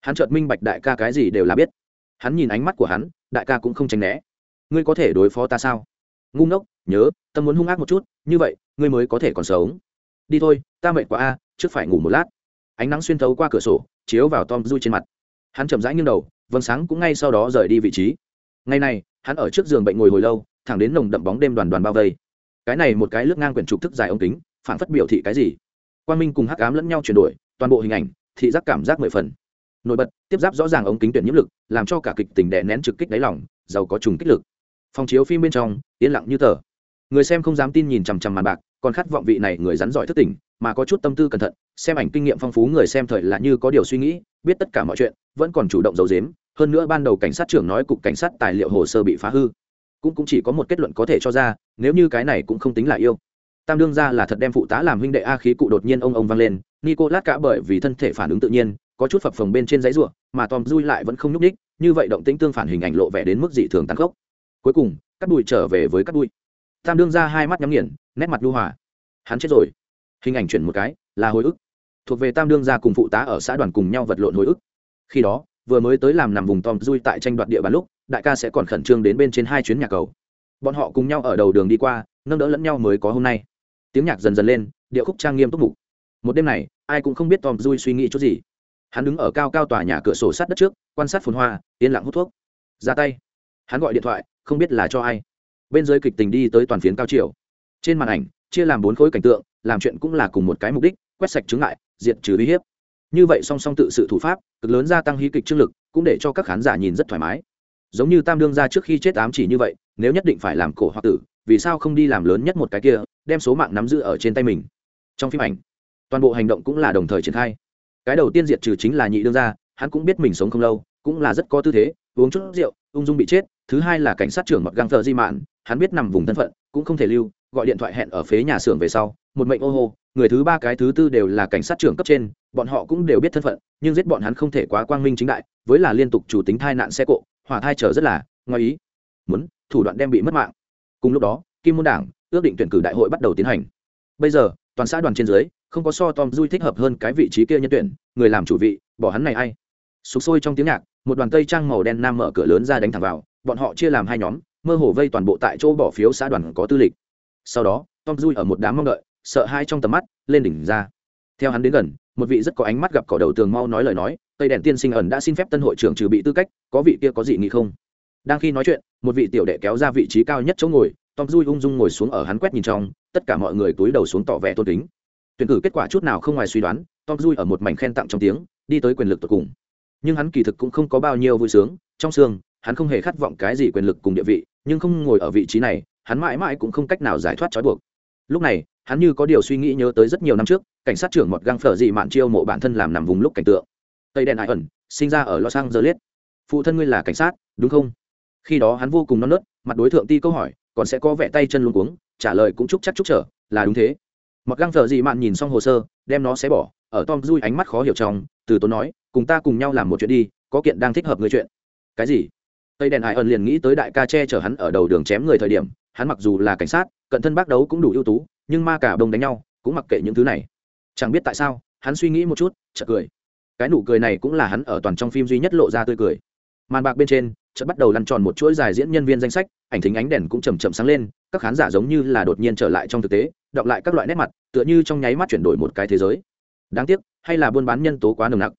Hắn chợt minh bạch đại ca cái gì đều là biết. Hắn nhìn ánh mắt của hắn, đại ca cũng không tránh né. Ngươi có thể đối phó ta sao? Ngu ngốc, nhớ, tâm muốn hung ác một chút, như vậy, ngươi mới có thể còn sống. Đi thôi, ta mệt quá a, trước phải ngủ một lát. Ánh nắng xuyên thấu qua cửa sổ, chiếu vào tom dui trên mặt. Hắn chậm rãi nghiêng đầu, vầng sáng cũng ngay sau đó rời đi vị trí. Ngày này, hắn ở trước giường bệnh ngồi hồi lâu, thẳng đến nồng đậm bóng đêm đoàn đoàn bao vây. Cái này một cái lướt ngang quyển trục thức dài ống kính phản phất biểu thị cái gì? Quan minh cùng hắc ám lẫn nhau chuyển đổi, toàn bộ hình ảnh, thị giác cảm giác mười phần. Nổi bật, tiếp giáp rõ ràng ống kính tuyển nhiễm lực, làm cho cả kịch tình đè nén trực kích đáy lỏng giàu có trùng kích lực. Phòng chiếu phim bên trong, yên lặng như tờ. Người xem không dám tin nhìn chằm chằm màn bạc, còn khát vọng vị này người rắn giỏi thức tỉnh, mà có chút tâm tư cẩn thận, xem ảnh kinh nghiệm phong phú người xem thời là như có điều suy nghĩ, biết tất cả mọi chuyện, vẫn còn chủ động giấu dếm hơn nữa ban đầu cảnh sát trưởng nói cục cảnh sát tài liệu hồ sơ bị phá hư. Cũng cũng chỉ có một kết luận có thể cho ra, nếu như cái này cũng không tính là yêu tam đương ra là thật đem phụ tá làm huynh đệ a khí cụ đột nhiên ông ông vang lên nico lát cả bởi vì thân thể phản ứng tự nhiên, có chút phập phồng bên trên giấy ruộng, mà tom dui lại vẫn không nhúc ních như vậy động tĩnh tương phản hình ảnh lộ vẻ đến mức dị thường tăng gốc cuối cùng, cắt bụi trở về với cắt bụi tam đương ra hai mắt nhắm nghiền, nét mặt lưu hòa. Hắn chết rồi. Hình ảnh chuyển một cái, là hồi ức. Thuộc về tam đương gia cùng phụ tá ở xã đoàn cùng nhau vật lộn hồi ức. Khi đó, vừa mới tới làm nằm vùng tom dui tại tranh đoạt địa bàn lúc, đại ca sẽ còn khẩn trương đến bên trên hai chuyến nhà cầu. Bọn họ cùng nhau ở đầu đường đi qua, nâng đỡ lẫn nhau mới có hôm nay tiếng nhạc dần dần lên, điệu khúc trang nghiêm túc mục. Một đêm này, ai cũng không biết tom dui suy nghĩ chút gì. Hắn đứng ở cao cao tòa nhà cửa sổ sát đất trước, quan sát phồn hoa, yên lặng hút thuốc. Ra tay. Hắn gọi điện thoại, không biết là cho ai. Bên dưới kịch tình đi tới toàn phiến cao triều. Trên màn ảnh, chia làm bốn khối cảnh tượng, làm chuyện cũng là cùng một cái mục đích, quét sạch chứng ngại, diệt trừ uy hiếp. Như vậy song song tự sự thủ pháp, cực lớn gia tăng hí kịch trương lực, cũng để cho các khán giả nhìn rất thoải mái. Giống như tam đương ra trước khi chết ám chỉ như vậy, nếu nhất định phải làm cổ hoặc tử vì sao không đi làm lớn nhất một cái kia, đem số mạng nắm giữ ở trên tay mình? Trong phim ảnh, toàn bộ hành động cũng là đồng thời triển khai. Cái đầu tiên diệt trừ chính là nhị đương gia, hắn cũng biết mình sống không lâu, cũng là rất có tư thế, uống chút rượu, ung dung bị chết, thứ hai là cảnh sát trưởng mặc găng thợ di mạn, hắn biết nằm vùng thân phận, cũng không thể lưu, gọi điện thoại hẹn ở phế nhà xưởng về sau, một mệnh ô hô, người thứ ba cái thứ tư đều là cảnh sát trưởng cấp trên, bọn họ cũng đều biết thân phận, nhưng giết bọn hắn không thể quá quang minh chính đại, với là liên tục chủ tính thai nạn xe cộ, hỏa thai chờ rất là ngoài ý, muốn thủ đoạn đem bị mất mạng cùng lúc đó, kim môn đảng ước định tuyển cử đại hội bắt đầu tiến hành. Bây giờ, toàn xã đoàn trên dưới, không có so tom dui thích hợp hơn cái vị trí kia nhân tuyển, người làm chủ vị, bỏ hắn này ai? Sục sôi trong tiếng nhạc, một đoàn tây trang màu đen nam mở cửa lớn ra đánh thẳng vào, bọn họ chia làm hai nhóm, mơ hồ vây toàn bộ tại chỗ bỏ phiếu xã đoàn có tư lịch. Sau đó, tom dui ở một đám mong đợi, sợ hai trong tầm mắt, lên đỉnh ra. Theo hắn đến gần, một vị rất có ánh mắt gặp cỏ đầu tường mau nói lời nói, tây đèn tiên sinh ẩn đã xin phép tân hội trưởng trừ bị tư cách, có vị kia có gì nghĩ không? Đang khi nói chuyện một vị tiểu đệ kéo ra vị trí cao nhất chỗ ngồi, tom dui ung dung ngồi xuống ở hắn quét nhìn trong, tất cả mọi người túi đầu xuống tỏ vẻ tôn kính. Tuyển cử kết quả chút nào không ngoài suy đoán, tom dui ở một mảnh khen tặng trong tiếng, đi tới quyền lực tột cùng. Nhưng hắn kỳ thực cũng không có bao nhiêu vui sướng, trong xương, hắn không hề khát vọng cái gì quyền lực cùng địa vị, nhưng không ngồi ở vị trí này, hắn mãi mãi cũng không cách nào giải thoát trói buộc. Lúc này, hắn như có điều suy nghĩ nhớ tới rất nhiều năm trước, cảnh sát trưởng một găng phở dị mạn chiêu mộ bản thân làm nằm vùng lúc cảnh tượng. Tây đen ải ẩn sinh ra ở los angeles. Phụ thân ngươi là cảnh sát, đúng không? Khi đó hắn vô cùng non nớt, mặt đối tượng ti câu hỏi, còn sẽ có vẻ tay chân luôn cuống, trả lời cũng chúc chắc chúc trở là đúng thế. Mặc găng thợ dị mạn nhìn xong hồ sơ, đem nó xé bỏ, ở tom dui ánh mắt khó hiểu trong, từ tốn nói, cùng ta cùng nhau làm một chuyện đi, có kiện đang thích hợp người chuyện. Cái gì? Tây đèn hải ẩn liền nghĩ tới đại ca che chở hắn ở đầu đường chém người thời điểm, hắn mặc dù là cảnh sát, cận thân bác đấu cũng đủ ưu tú, nhưng ma cả đông đánh nhau, cũng mặc kệ những thứ này. Chẳng biết tại sao, hắn suy nghĩ một chút, chợt cười. Cái nụ cười này cũng là hắn ở toàn trong phim duy nhất lộ ra tươi cười. Màn bạc bên trên chợt bắt đầu lăn tròn một chuỗi dài diễn nhân viên danh sách, ảnh thính ánh đèn cũng chậm chậm sáng lên, các khán giả giống như là đột nhiên trở lại trong thực tế, đọc lại các loại nét mặt, tựa như trong nháy mắt chuyển đổi một cái thế giới. Đáng tiếc, hay là buôn bán nhân tố quá nồng nặc.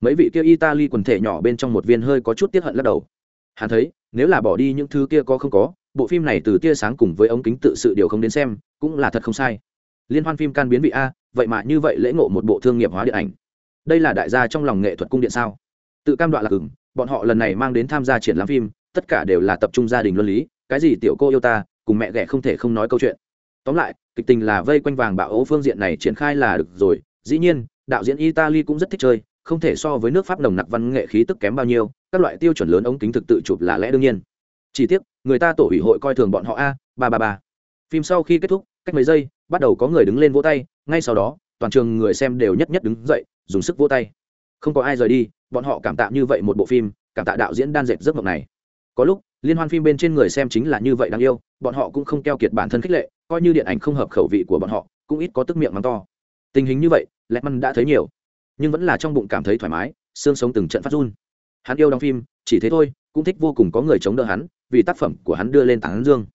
Mấy vị kia italy quần thể nhỏ bên trong một viên hơi có chút tiếc hận lắc đầu. Hắn thấy, nếu là bỏ đi những thứ kia có không có, bộ phim này từ tia sáng cùng với ống kính tự sự điều không đến xem, cũng là thật không sai. Liên hoan phim can biến vị a, vậy mà như vậy lễ ngộ một bộ thương nghiệp hóa điện ảnh. Đây là đại gia trong lòng nghệ thuật cung điện sao? Tự cam đoạn là cứng bọn họ lần này mang đến tham gia triển lãm phim, tất cả đều là tập trung gia đình luân lý, cái gì tiểu cô yêu ta, cùng mẹ ghẻ không thể không nói câu chuyện. Tóm lại, kịch tình là vây quanh vàng bạo ấu phương diện này triển khai là được rồi, dĩ nhiên, đạo diễn italy cũng rất thích chơi, không thể so với nước pháp nồng nặc văn nghệ khí tức kém bao nhiêu, các loại tiêu chuẩn lớn ống kính thực tự chụp là lẽ đương nhiên. Chỉ tiếc, người ta tổ ủy hội coi thường bọn họ a, ba ba ba. Phim sau khi kết thúc, cách mấy giây, bắt đầu có người đứng lên vỗ tay, ngay sau đó, toàn trường người xem đều nhất nhất đứng dậy, dùng sức vỗ tay không có ai rời đi, bọn họ cảm tạ như vậy một bộ phim, cảm tạ đạo diễn đan dệt giấc mộng này. Có lúc, liên hoan phim bên trên người xem chính là như vậy đáng yêu, bọn họ cũng không keo kiệt bản thân khích lệ, coi như điện ảnh không hợp khẩu vị của bọn họ, cũng ít có tức miệng mắng to. Tình hình như vậy lẹt măn đã thấy nhiều, nhưng vẫn là trong bụng cảm thấy thoải mái, xương sống từng trận phát run. Hắn yêu đóng phim, chỉ thế thôi, cũng thích vô cùng có người chống đỡ hắn, vì tác phẩm của hắn đưa lên tảng dương.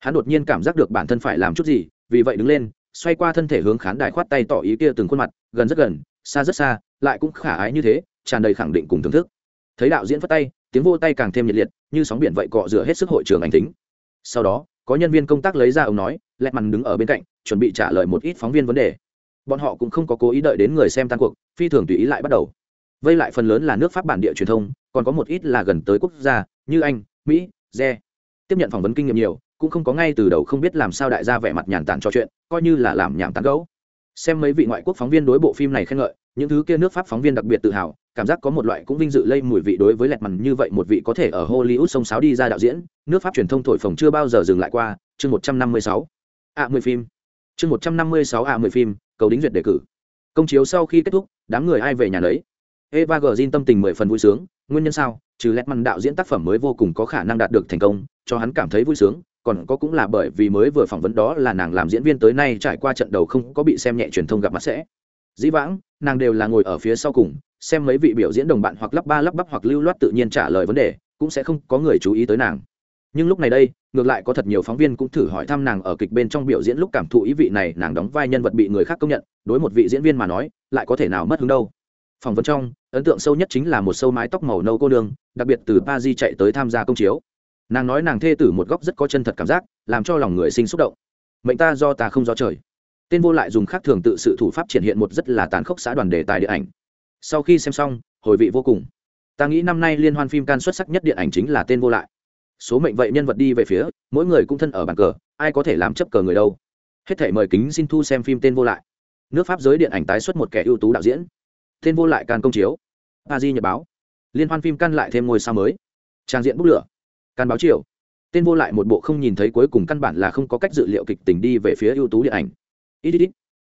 Hắn đột nhiên cảm giác được bản thân phải làm chút gì, vì vậy đứng lên, xoay qua thân thể hướng khán đài khoát tay tỏ ý kia từng khuôn mặt, gần rất gần, xa rất xa lại cũng khả ái như thế, tràn đầy khẳng định cùng thưởng thức. Thấy đạo diễn phất tay, tiếng vô tay càng thêm nhiệt liệt, như sóng biển vậy cọ rửa hết sức hội trường anh tính. Sau đó, có nhân viên công tác lấy ra ông nói, lẹt mằn đứng ở bên cạnh, chuẩn bị trả lời một ít phóng viên vấn đề. Bọn họ cũng không có cố ý đợi đến người xem tan cuộc, phi thường tùy ý lại bắt đầu. Vây lại phần lớn là nước pháp bản địa truyền thông, còn có một ít là gần tới quốc gia, như anh, mỹ re tiếp nhận phỏng vấn kinh nghiệm nhiều, cũng không có ngay từ đầu không biết làm sao đại gia vẻ mặt nhàn tản trò chuyện, coi như là làm nhảm tán gấu xem mấy vị ngoại quốc phóng viên đối bộ phim này khen ngợi những thứ kia nước pháp phóng viên đặc biệt tự hào, cảm giác có một loại cũng vinh dự lây mùi vị đối với lẹt mằn như vậy, một vị có thể ở hollywood sông sáo đi ra đạo diễn, nước pháp truyền thông thổi phồng chưa bao giờ dừng lại qua, chương một trăm năm mươi sáu. A mười phim. Chương một trăm năm mươi sáu a mười phim, cầu đính duyệt đề cử. Công chiếu sau khi kết thúc, đám người ai về nhà lấy eva gờ tâm tình mười phần vui sướng, nguyên nhân sao? Trừ lẹt mằn đạo diễn tác phẩm mới vô cùng có khả năng đạt được thành công, cho hắn cảm thấy vui sướng, còn có cũng là bởi vì mới vừa phỏng vấn đó là nàng làm diễn viên tới nay trải qua trận đầu không có bị xem nhẹ truyền thông gặp mặt sẽ. Dĩ vãng nàng đều là ngồi ở phía sau cùng, xem mấy vị biểu diễn đồng bạn hoặc lắp ba lắp bắp hoặc lưu loát tự nhiên trả lời vấn đề, cũng sẽ không có người chú ý tới nàng. Nhưng lúc này đây, ngược lại có thật nhiều phóng viên cũng thử hỏi thăm nàng ở kịch bên trong biểu diễn lúc cảm thụ ý vị này, nàng đóng vai nhân vật bị người khác công nhận, đối một vị diễn viên mà nói, lại có thể nào mất hứng đâu. Phỏng vấn trong, ấn tượng sâu nhất chính là một sâu mái tóc màu nâu cô nương, đặc biệt từ pa di chạy tới tham gia công chiếu. Nàng nói nàng thê tử một góc rất có chân thật cảm giác, làm cho lòng người sinh xúc động. Mệnh ta do ta không do trời tên vô lại dùng khác thường tự sự thủ pháp triển hiện một rất là tàn khốc xã đoàn đề tài điện ảnh. Sau khi xem xong, hồi vị vô cùng. Ta nghĩ năm nay liên hoan phim can xuất sắc nhất điện ảnh chính là tên vô lại. Số mệnh vậy nhân vật đi về phía, mỗi người cũng thân ở bàn cờ, ai có thể làm chấp cờ người đâu. Hết thể mời kính xin thu xem phim tên vô lại. Nước pháp giới điện ảnh tái xuất một kẻ ưu tú đạo diễn. Tên vô lại can công chiếu. A di nhật báo. Liên hoan phim can lại thêm ngôi sao mới. Trang diện bút lửa. Can báo chiều. Tên vô lại một bộ không nhìn thấy cuối cùng căn bản là không có cách dự liệu kịch tình đi về phía ưu tú điện ảnh ít ít ít.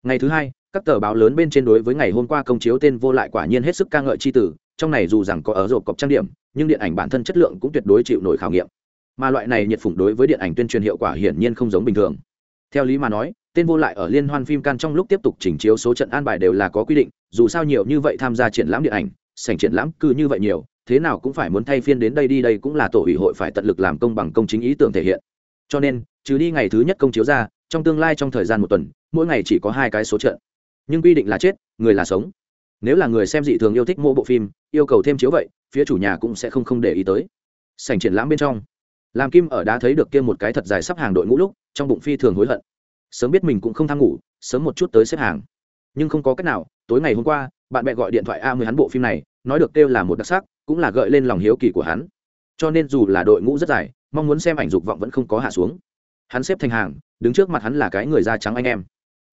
Ngày thứ hai, các tờ báo lớn bên trên đối với ngày hôm qua công chiếu tên vô lại quả nhiên hết sức ca ngợi c h i tử, trong này dù rằng có ở rộp cọc trang điểm, nhưng điện ảnh bản thân chất lượng cũng tuyệt đối chịu nổi khảo nghiệm. Mà loại này nhiệt phủng đối với điện ảnh tuyên truyền hiệu quả hiển nhiên không giống bình thường. Theo lý mà nói, tên vô lại ở liên hoan phim can trong lúc tiếp tục chỉnh chiếu số trận an bài đều là có quy định, dù sao nhiều như vậy tham gia triển lãm điện ảnh, sảnh triển lãm cư như vậy nhiều, thế nào cũng phải muốn thay phiên đến đây đi, đây cũng là tổ ủy hội phải tận lực làm công bằng công chính ý tưởng thể hiện. Cho nên, trừ đi ngày thứ nhất công chiếu ra, trong tương lai trong thời gian một tuần mỗi ngày chỉ có hai cái số trận. Nhưng quy định là chết, người là sống. Nếu là người xem dị thường yêu thích mỗi bộ phim, yêu cầu thêm chiếu vậy, phía chủ nhà cũng sẽ không không để ý tới. Sảnh triển lãm bên trong. Làm kim ở đá thấy được kia một cái thật dài sắp hàng đội ngũ lúc, trong bụng phi thường hối hận. Sớm biết mình cũng không tham ngủ, sớm một chút tới xếp hàng. Nhưng không có cách nào, tối ngày hôm qua, bạn bè gọi điện thoại a mười hắn bộ phim này, nói được kêu là một đặc sắc, cũng là gợi lên lòng hiếu kỳ của hắn. Cho nên dù là đội ngũ rất dài, mong muốn xem ảnh dục vọng vẫn không có hạ xuống. Hắn xếp thành hàng, đứng trước mặt hắn là cái người da trắng anh em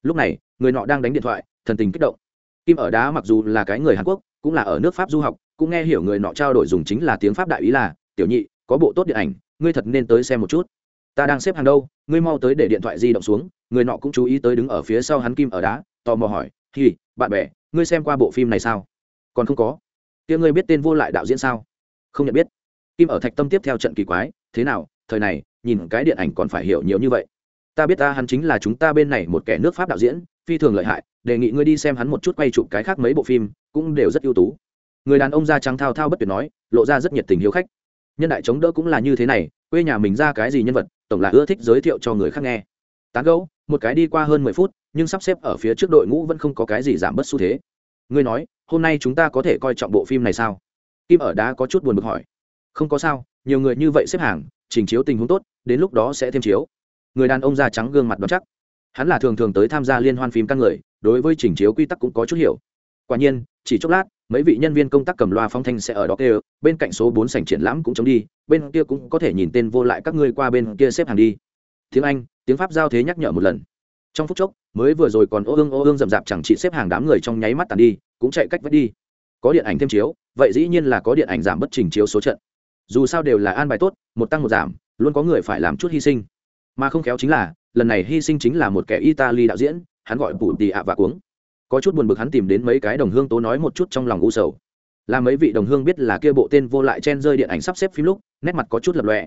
lúc này, người nọ đang đánh điện thoại, thần tình kích động. Kim ở đá mặc dù là cái người hàn quốc, cũng là ở nước pháp du học, cũng nghe hiểu người nọ trao đổi dùng chính là tiếng pháp đại ý là, tiểu nhị, có bộ tốt điện ảnh, ngươi thật nên tới xem một chút. Ta đang xếp hàng đâu, ngươi mau tới để điện thoại di động xuống. Người nọ cũng chú ý tới đứng ở phía sau hắn kim ở đá, tò mò hỏi thì bạn bè, ngươi xem qua bộ phim này sao? Còn không có. Kia ngươi biết tên vô lại đạo diễn sao? Không nhận biết. Kim ở thạch tâm tiếp theo trận kỳ quái, thế nào, thời này, nhìn cái điện ảnh còn phải hiểu nhiều như vậy ta biết ta hắn chính là chúng ta bên này một kẻ nước pháp đạo diễn, phi thường lợi hại, đề nghị ngươi đi xem hắn một chút quay chụp cái khác mấy bộ phim, cũng đều rất ưu tú. Người đàn ông da trắng thao thao bất tuyệt nói, lộ ra rất nhiệt tình hiếu khách. Nhân đại chống đỡ cũng là như thế này, quê nhà mình ra cái gì nhân vật, tổng là ưa thích giới thiệu cho người khác nghe. Tán gấu một cái đi qua hơn mười phút, nhưng sắp xếp ở phía trước đội ngũ vẫn không có cái gì giảm bớt xu thế. Ngươi nói, hôm nay chúng ta có thể coi trọng bộ phim này sao? Kim ở đá có chút buồn bực hỏi. Không có sao, nhiều người như vậy xếp hàng, trình chiếu tình huống tốt, đến lúc đó sẽ thêm chiếu người đàn ông da trắng gương mặt đ chắc. Hắn là thường thường tới tham gia liên hoan phim căn người, đối với trình chiếu quy tắc cũng có chút hiểu. Quả nhiên, chỉ chốc lát, mấy vị nhân viên công tác cầm loa phong thanh sẽ ở đó kêu, bên cạnh số bốn sảnh triển lãm cũng chống đi, bên kia cũng có thể nhìn tên vô lại các ngươi qua bên kia xếp hàng đi. Tiếng anh, tiếng pháp giao thế nhắc nhở một lần. Trong phút chốc, mới vừa rồi còn ô ương ô ương rậm rạp chẳng chỉ xếp hàng đám người trong nháy mắt tàn đi, cũng chạy cách vết đi. Có điện ảnh thêm chiếu, vậy dĩ nhiên là có điện ảnh giảm bất trình chiếu số trận. Dù sao đều là an bài tốt, một tăng một giảm, luôn có người phải làm chút hy sinh mà không khéo chính là, lần này hy sinh chính là một kẻ italy đạo diễn, hắn gọi bù tì ạ và cuống. Có chút buồn bực hắn tìm đến mấy cái đồng hương tố nói một chút trong lòng u sầu. Là mấy vị đồng hương biết là kia bộ tên vô lại chen rơi điện ảnh sắp xếp phim lúc, nét mặt có chút lập lọe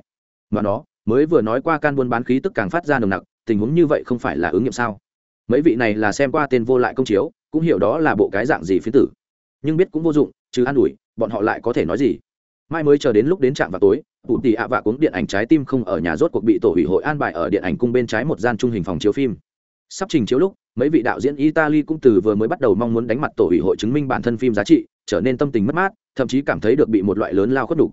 mà nó, mới vừa nói qua can buôn bán khí tức càng phát ra nồng nặc, tình huống như vậy không phải là ứng nghiệm sao? Mấy vị này là xem qua tên vô lại công chiếu, cũng hiểu đó là bộ cái dạng gì phiến tử. Nhưng biết cũng vô dụng chứ an ủi, bọn họ lại có thể nói gì? Mai mới chờ đến lúc đến trạm vào tối cụ tỷ ạ vạ cuống điện ảnh trái tim không ở nhà rốt cuộc bị tổ hủy hội an bài ở điện ảnh cung bên trái một gian trung hình phòng chiếu phim. Sắp trình chiếu lúc, mấy vị đạo diễn italy cũng từ vừa mới bắt đầu mong muốn đánh mặt tổ hủy hội chứng minh bản thân phim giá trị, trở nên tâm tình mất mát, thậm chí cảm thấy được bị một loại lớn lao khuất đủ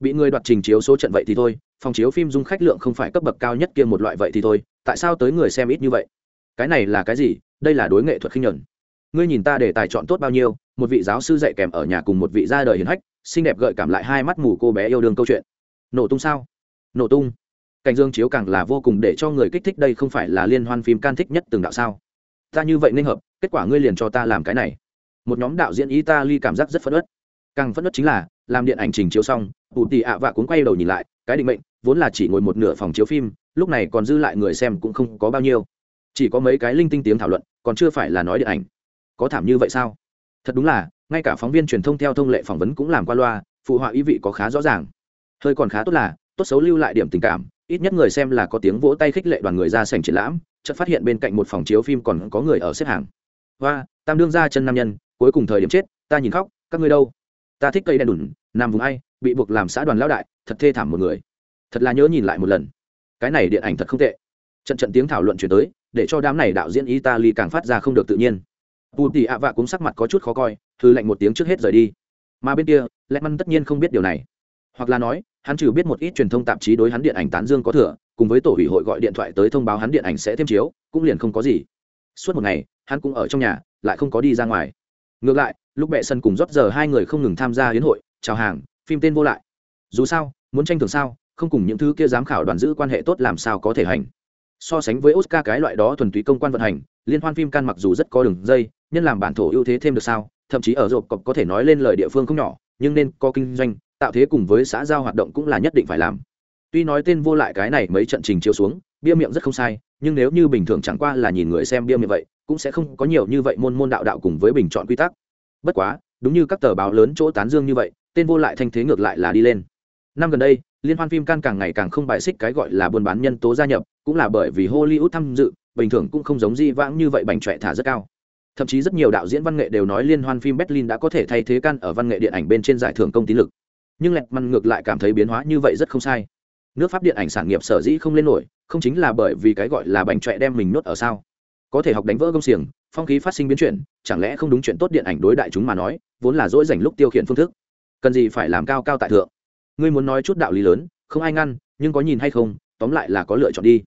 bị người đoạt trình chiếu số trận vậy thì thôi, phòng chiếu phim dung khách lượng không phải cấp bậc cao nhất kia một loại vậy thì thôi, tại sao tới người xem ít như vậy? Cái này là cái gì? Đây là đối nghệ thuật khinh nhuận. Ngươi nhìn ta để tài chọn tốt bao nhiêu, một vị giáo sư dạy kèm ở nhà cùng một vị ra đời hiền hách xinh đẹp gợi cảm lại hai mắt mù cô bé yêu đương câu chuyện. Nổ tung sao? Nổ tung. Cảnh dương chiếu càng là vô cùng để cho người kích thích đây không phải là liên hoan phim can thích nhất từng đạo sao? Ta như vậy nên hợp, kết quả ngươi liền cho ta làm cái này. Một nhóm đạo diễn italy cảm giác rất phất ớt càng phất ớt chính là, làm điện ảnh trình chiếu xong, tù tì ạ vạ cũng quay đầu nhìn lại, cái định mệnh, vốn là chỉ ngồi một nửa phòng chiếu phim, lúc này còn dư lại người xem cũng không có bao nhiêu. Chỉ có mấy cái linh tinh tiếng thảo luận, còn chưa phải là nói điện ảnh. Có thảm như vậy sao? Thật đúng là ngay cả phóng viên truyền thông theo thông lệ phỏng vấn cũng làm qua loa, phụ họa ý vị có khá rõ ràng. Hơi còn khá tốt là, tốt xấu lưu lại điểm tình cảm, ít nhất người xem là có tiếng vỗ tay khích lệ đoàn người ra sảnh triển lãm, chợt phát hiện bên cạnh một phòng chiếu phim còn có người ở xếp hàng. Và tam đương ra chân nam nhân, cuối cùng thời điểm chết, ta nhìn khóc, các ngươi đâu? Ta thích cây đen đùn nằm vùng ai, bị buộc làm xã đoàn lão đại, thật thê thảm một người. Thật là nhớ nhìn lại một lần. Cái này điện ảnh thật không tệ. Trận trận tiếng thảo luận chuyển tới, để cho đám này đạo diễn italy càng phát ra không được tự nhiên. Bù tì ạ vạ cũng sắc mặt có chút khó coi thư lệnh một tiếng trước hết rời đi. Mà bên kia lẽ măn tất nhiên không biết điều này. Hoặc là nói, hắn trừ biết một ít truyền thông tạp chí đối hắn điện ảnh tán dương có thừa, cùng với tổ hủy hội gọi điện thoại tới thông báo hắn điện ảnh sẽ thêm chiếu, cũng liền không có gì. Suốt một ngày, hắn cũng ở trong nhà, lại không có đi ra ngoài. Ngược lại, lúc bệ sân cùng rót giờ hai người không ngừng tham gia hiến hội, chào hàng, phim tên vô lại. Dù sao, muốn tranh thường sao, không cùng những thứ kia giám khảo đoàn giữ quan hệ tốt làm sao có thể hành. So sánh với oscar cái loại đó thuần túy công quan vận hành, liên hoan phim can mặc dù rất có đường dây, nhân làm bản thổ ưu thế thêm được sao thậm chí ở rộp cọc có thể nói lên lời địa phương không nhỏ, nhưng nên có kinh doanh, tạo thế cùng với xã giao hoạt động cũng là nhất định phải làm. Tuy nói tên vô lại cái này mấy trận trình chiếu xuống, bia miệng rất không sai, nhưng nếu như bình thường chẳng qua là nhìn người xem bia miệng vậy, cũng sẽ không có nhiều như vậy môn môn đạo đạo cùng với bình chọn quy tắc. Bất quá, đúng như các tờ báo lớn chỗ tán dương như vậy, tên vô lại thanh thế ngược lại là đi lên. Năm gần đây, liên hoan phim can càng ngày càng không bài xích cái gọi là buôn bán nhân tố gia nhập, cũng là bởi vì hollywood tham dự, bình thường cũng không giống di vãng như vậy bành trọe thả rất cao thậm chí rất nhiều đạo diễn văn nghệ đều nói liên hoan phim berlin đã có thể thay thế can ở văn nghệ điện ảnh bên trên giải thưởng công tín lực. Nhưng lẹt măn ngược lại cảm thấy biến hóa như vậy rất không sai. Nước pháp điện ảnh sản nghiệp sở dĩ không lên nổi, không chính là bởi vì cái gọi là bành trọe đem mình nốt ở sao? Có thể học đánh vỡ công xiềng, phong khí phát sinh biến chuyển, chẳng lẽ không đúng chuyện tốt điện ảnh đối đại chúng mà nói, vốn là dỗi dành lúc tiêu khiển phương thức. Cần gì phải làm cao cao tại thượng. Ngươi muốn nói chút đạo lý lớn, không ai ngăn, nhưng có nhìn hay không, tóm lại là có lựa chọn đi.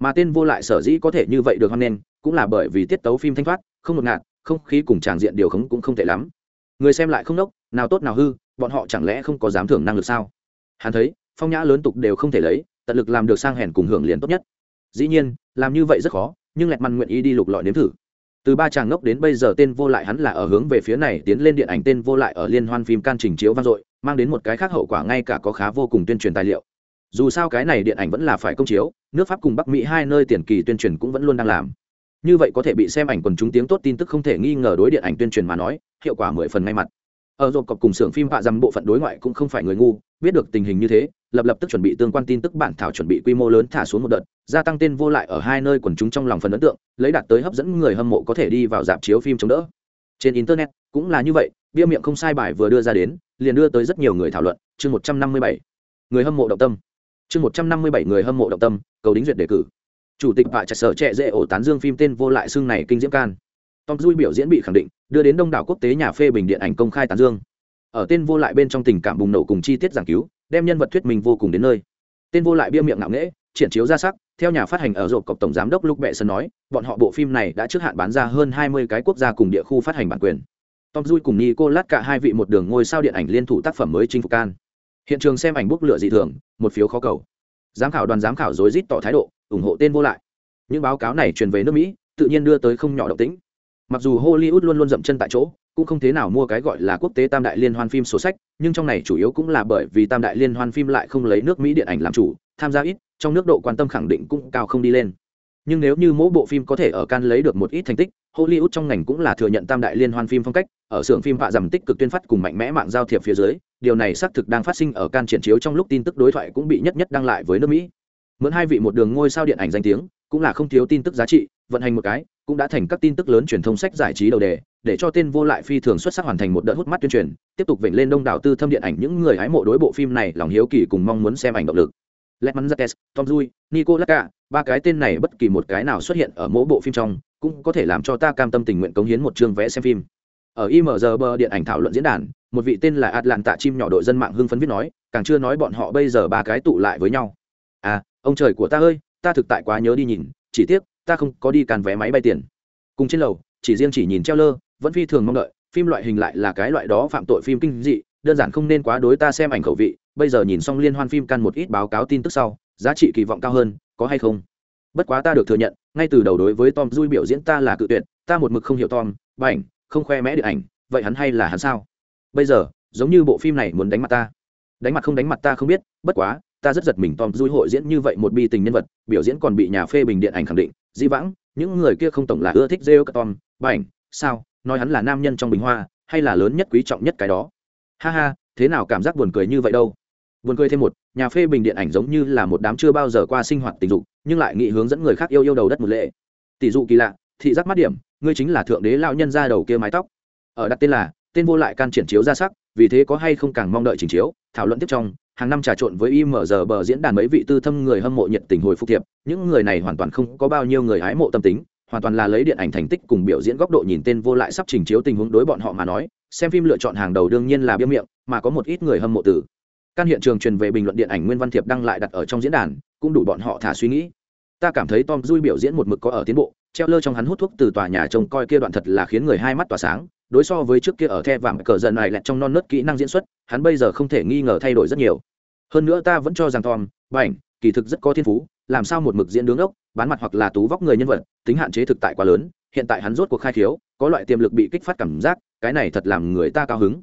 Mà tên vô lại sở dĩ có thể như vậy được hoan nghênh, cũng là bởi vì tiết tấu phim thanh thoát không ngột ngạt, không khí cùng tràng diện điều khống cũng không tệ lắm. Người xem lại không đốc, nào tốt nào hư, bọn họ chẳng lẽ không có dám thưởng năng lực sao? Hắn thấy, phong nhã lớn tục đều không thể lấy, tận lực làm được sang hèn cùng hưởng liền tốt nhất. Dĩ nhiên, làm như vậy rất khó, nhưng lẹt măn nguyện ý đi lục lọi nếm thử. Từ ba chàng ngốc đến bây giờ tên vô lại hắn là ở hướng về phía này tiến lên điện ảnh tên vô lại ở liên hoan phim can trình chiếu vang dội, mang đến một cái khác hậu quả ngay cả có khá vô cùng tuyên truyền tài liệu. Dù sao cái này điện ảnh vẫn là phải công chiếu, nước pháp cùng bắc mỹ hai nơi tiền kỳ tuyên truyền cũng vẫn luôn đang làm như vậy có thể bị xem ảnh quần chúng tiếng tốt tin tức không thể nghi ngờ đối điện ảnh tuyên truyền mà nói, hiệu quả mười phần ngay mặt. Ở rộp cọc cùng xưởng phim vạ rằng bộ phận đối ngoại cũng không phải người ngu, biết được tình hình như thế, lập lập tức chuẩn bị tương quan tin tức bản thảo chuẩn bị quy mô lớn thả xuống một đợt, gia tăng tên vô lại ở hai nơi quần chúng trong lòng phần ấn tượng, lấy đạt tới hấp dẫn người hâm mộ có thể đi vào dạp chiếu phim chống đỡ. Trên internet, cũng là như vậy, bia miệng không sai bài vừa đưa ra đến, liền đưa tới rất nhiều người thảo luận. Chương một trăm năm mươi bảy. Người hâm mộ động tâm. Chương một trăm năm mươi bảy người hâm mộ động tâm, cầu đính duyệt đề cử chủ tịch vạ trạch sở trẻ dễ ổ tán dương phim tên vô lại xương này kinh diễm can. Tom dui biểu diễn bị khẳng định, đưa đến đông đảo quốc tế nhà phê bình điện ảnh công khai tán dương. Ở tên vô lại bên trong tình cảm bùng nổ cùng chi tiết giảng cứu, đem nhân vật thuyết minh vô cùng đến nơi. Tên vô lại bia miệng ngạo nghễ, triển chiếu ra sắc, theo nhà phát hành ở rộp cọc tổng giám đốc lúc bệ sơn nói, bọn họ bộ phim này đã trước hạn bán ra hơn hai mươi cái quốc gia cùng địa khu phát hành bản quyền. Tom dui cùng nico lát cả hai vị một đường ngôi sao điện ảnh liên thủ tác phẩm mới chinh phục can. Hiện trường xem ảnh bút lựa dị thường, một phiếu khó cầu. Giám khảo đoàn giám khảo rối rít tỏ thái độ ủng hộ tên vô lại. Những báo cáo này truyền về nước mỹ, tự nhiên đưa tới không nhỏ động tĩnh. Mặc dù hollywood luôn luôn dậm chân tại chỗ, cũng không thế nào mua cái gọi là quốc tế tam đại liên hoan phim số sách, nhưng trong này chủ yếu cũng là bởi vì tam đại liên hoan phim lại không lấy nước mỹ điện ảnh làm chủ, tham gia ít, trong nước độ quan tâm khẳng định cũng cao không đi lên. Nhưng nếu như mỗi bộ phim có thể ở can lấy được một ít thành tích, hollywood trong ngành cũng là thừa nhận tam đại liên hoan phim phong cách, ở xưởng phim vạ dầm tích cực tuyên phát cùng mạnh mẽ mạng giao thiệp phía dưới, điều này xác thực đang phát sinh ở can triển chiếu trong lúc tin tức đối thoại cũng bị nhất nhất đăng lại với nước mỹ mượn hai vị một đường ngôi sao điện ảnh danh tiếng cũng là không thiếu tin tức giá trị vận hành một cái cũng đã thành các tin tức lớn truyền thông sách giải trí đầu đề để cho tên vô lại phi thường xuất sắc hoàn thành một đợt hút mắt tuyên truyền tiếp tục vểnh lên đông đảo tư thâm điện ảnh những người hái mộ đối bộ phim này lòng hiếu kỳ cùng mong muốn xem ảnh động lực Lehman Zates, Tom Rui, Nico Laka, ba cái tên này bất kỳ một cái nào xuất hiện ở mỗi bộ phim trong, cũng có thể làm cho ta cam tâm tình nguyện cống hiến một chương vé xem phim. Ở IMGB điện ảnh thảo luận diễn đàn, một vị tên là Atlanta chim nhỏ đội dân mạng hưng phấn viết nói, càng chưa nói bọn họ bây giờ ba cái tụ lại với nhau. Ông trời của ta ơi, ta thực tại quá nhớ đi nhìn, chỉ tiếc, ta không có đi càn vé máy bay tiền. Cùng trên lầu, chỉ riêng chỉ nhìn treo lơ, vẫn phi thường mong đợi, phim loại hình lại là cái loại đó phạm tội phim kinh dị, đơn giản không nên quá đối ta xem ảnh khẩu vị, bây giờ nhìn xong liên hoan phim căn một ít báo cáo tin tức sau giá trị kỳ vọng cao hơn có hay không? Bất quá ta được thừa nhận ngay từ đầu đối với tom dui biểu diễn ta là cự tuyệt ta một mực không hiểu tom b ảnh không khoe mẽ điện ảnh vậy hắn hay là hắn sao? Bây giờ giống như bộ phim này muốn đánh mặt ta. Đánh mặt không đánh mặt ta không biết bất quá ta rất giật mình tom dui hội diễn như vậy một bi tình nhân vật biểu diễn còn bị nhà phê bình điện ảnh khẳng định di vãng những người kia không tổng là ưa thích rêu tom b ảnh sao nói hắn là nam nhân trong bình hoa hay là lớn nhất quý trọng nhất cái đó ha ha thế nào cảm giác buồn cười như vậy đâu Buồn cười thêm một, nhà phê bình điện ảnh giống như là một đám chưa bao giờ qua sinh hoạt tình dục, nhưng lại nghị hướng dẫn người khác yêu yêu đầu đất một lệ. Tỷ dụ kỳ lạ, thị giác mắt điểm, ngươi chính là thượng đế lão nhân ra đầu kia mái tóc. Ở đặt tên là, tên vô lại can triển chiếu ra sắc, vì thế có hay không càng mong đợi trình chiếu, thảo luận tiếp trong, hàng năm trà trộn với IMG bờ diễn đàn mấy vị tư thâm người hâm mộ nhiệt tình hồi phục thiệp, những người này hoàn toàn không có bao nhiêu người hái mộ tâm tính, hoàn toàn là lấy điện ảnh thành tích cùng biểu diễn góc độ nhìn tên vô lại sắp trình chiếu tình huống đối bọn họ mà nói, xem phim lựa chọn hàng đầu đương nhiên là bia miệng, mà có một ít người hâm mộ tử căn hiện trường truyền về bình luận điện ảnh nguyên văn thiệp đăng lại đặt ở trong diễn đàn cũng đủ bọn họ thả suy nghĩ. Ta cảm thấy tom duy biểu diễn một mực có ở tiến bộ treo lơ trong hắn hút thuốc từ tòa nhà trông coi kia đoạn thật là khiến người hai mắt tỏa sáng đối so với trước kia ở the vàng cờ dần này lại trong non nớt kỹ năng diễn xuất hắn bây giờ không thể nghi ngờ thay đổi rất nhiều. Hơn nữa ta vẫn cho rằng tom bảnh kỳ thực rất có thiên phú làm sao một mực diễn đứng ốc bán mặt hoặc là tú vóc người nhân vật tính hạn chế thực tại quá lớn hiện tại hắn rốt cuộc khai thiếu, có loại tiềm lực bị kích phát cảm giác cái này thật làm người ta cao hứng.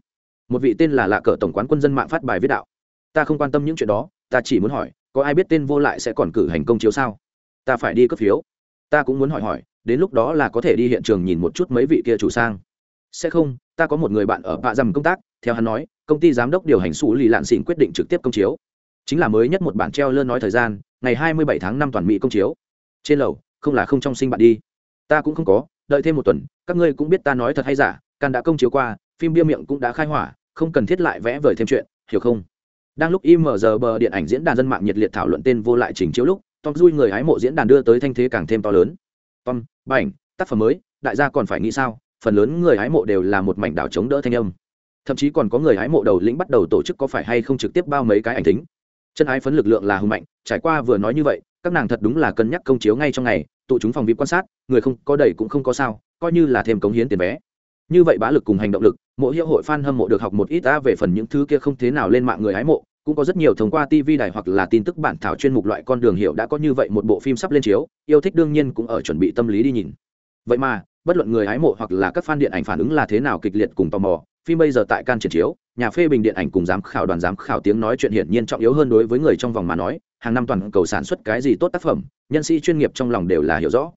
Một vị tên là lạ cờ tổng quán quân dân mạng phát bài viết đạo ta không quan tâm những chuyện đó ta chỉ muốn hỏi có ai biết tên vô lại sẽ còn cử hành công chiếu sao? Ta phải đi cấp phiếu. Ta cũng muốn hỏi hỏi đến lúc đó là có thể đi hiện trường nhìn một chút mấy vị kia chủ sang sẽ không ta có một người bạn ở bạ dầm công tác theo hắn nói công ty giám đốc điều hành xù lì lạn xỉn quyết định trực tiếp công chiếu. Chính là mới nhất một bản treo lơn nói thời gian ngày hai mươi bảy tháng năm toàn mỹ công chiếu. Trên lầu không là không trong sinh bạn đi. Ta cũng không có đợi thêm một tuần các ngươi cũng biết ta nói thật hay giả can đã công chiếu qua phim bia miệng cũng đã khai hỏa không cần thiết lại vẽ vời thêm chuyện hiểu không? Đang lúc im giờ bờ điện ảnh diễn đàn dân mạng nhiệt liệt thảo luận tên vô lại trình chiếu lúc tom dui người hái mộ diễn đàn đưa tới thanh thế càng thêm to lớn. Tom bảnh, tác phẩm mới đại gia còn phải nghĩ sao? Phần lớn người hái mộ đều là một mảnh đảo chống đỡ thanh âm. Thậm chí còn có người hái mộ đầu lĩnh bắt đầu tổ chức có phải hay không trực tiếp bao mấy cái ảnh tính chân ái phấn lực lượng là hùng mạnh, trải qua vừa nói như vậy, các nàng thật đúng là cân nhắc công chiếu ngay trong ngày, tụ chúng phòng vip quan sát, người không có đầy cũng không có sao, coi như là thêm cống hiến tiền vé. Như vậy bá lực cùng hành động lực, mỗi hiệu hội fan hâm mộ được học một ít ta về phần những thứ kia không thế nào lên mạng người hái mộ, cũng có rất nhiều thông qua tv đài hoặc là tin tức bản thảo chuyên mục loại con đường hiệu đã có như vậy một bộ phim sắp lên chiếu, yêu thích đương nhiên cũng ở chuẩn bị tâm lý đi nhìn. Vậy mà bất luận người hái mộ hoặc là các fan điện ảnh phản ứng là thế nào kịch liệt cùng tò mò, phim bây giờ tại can triển chiếu, nhà phê bình điện ảnh cùng giám khảo đoàn giám khảo tiếng nói chuyện hiển nhiên trọng yếu hơn đối với người trong vòng mà nói, hàng năm toàn cầu sản xuất cái gì tốt tác phẩm, nhân sĩ chuyên nghiệp trong lòng đều là hiểu rõ.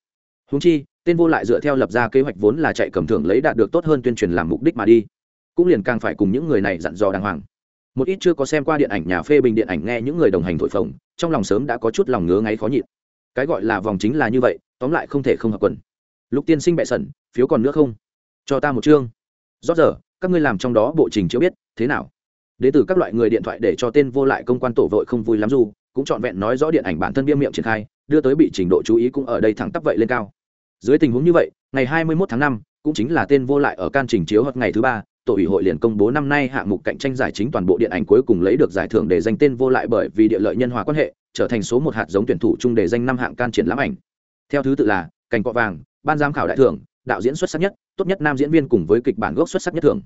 Húng chi, tên vô lại dựa theo lập ra kế hoạch vốn là chạy cầm thưởng lấy đạt được tốt hơn tuyên truyền làm mục đích mà đi. Cũng liền càng phải cùng những người này dặn dò đàng hoàng. Một ít chưa có xem qua điện ảnh nhà phê bình điện ảnh nghe những người đồng hành thổi phồng, trong lòng sớm đã có chút lòng ngứa ngáy khó nhịn. Cái gọi là vòng chính là như vậy, tóm lại không thể không hợp quần lục tiên sinh bệ sẩn phiếu còn nữa không? Cho ta một chương. Rót giờ các ngươi làm trong đó bộ trình chưa biết thế nào? Đến từ các loại người điện thoại để cho tên vô lại công quan tổ vội không vui lắm dù cũng trọn vẹn nói rõ điện ảnh bản thân bia miệng triển khai đưa tới bị trình độ chú ý cũng ở đây thẳng tắp vậy lên cao. Dưới tình huống như vậy ngày 21 tháng 5, cũng chính là tên vô lại ở can trình chiếu hoặc ngày thứ ba tổ ủy hội liền công bố năm nay hạng mục cạnh tranh giải chính toàn bộ điện ảnh cuối cùng lấy được giải thưởng để danh tên vô lại bởi vì địa lợi nhân hòa quan hệ trở thành số một hạt giống tuyển thủ chung để danh năm hạng can triển lãm ảnh. Theo thứ tự là cành cọ vàng ban giám khảo đại thưởng, đạo diễn xuất sắc nhất, tốt nhất nam diễn viên cùng với kịch bản gốc xuất sắc nhất thưởng.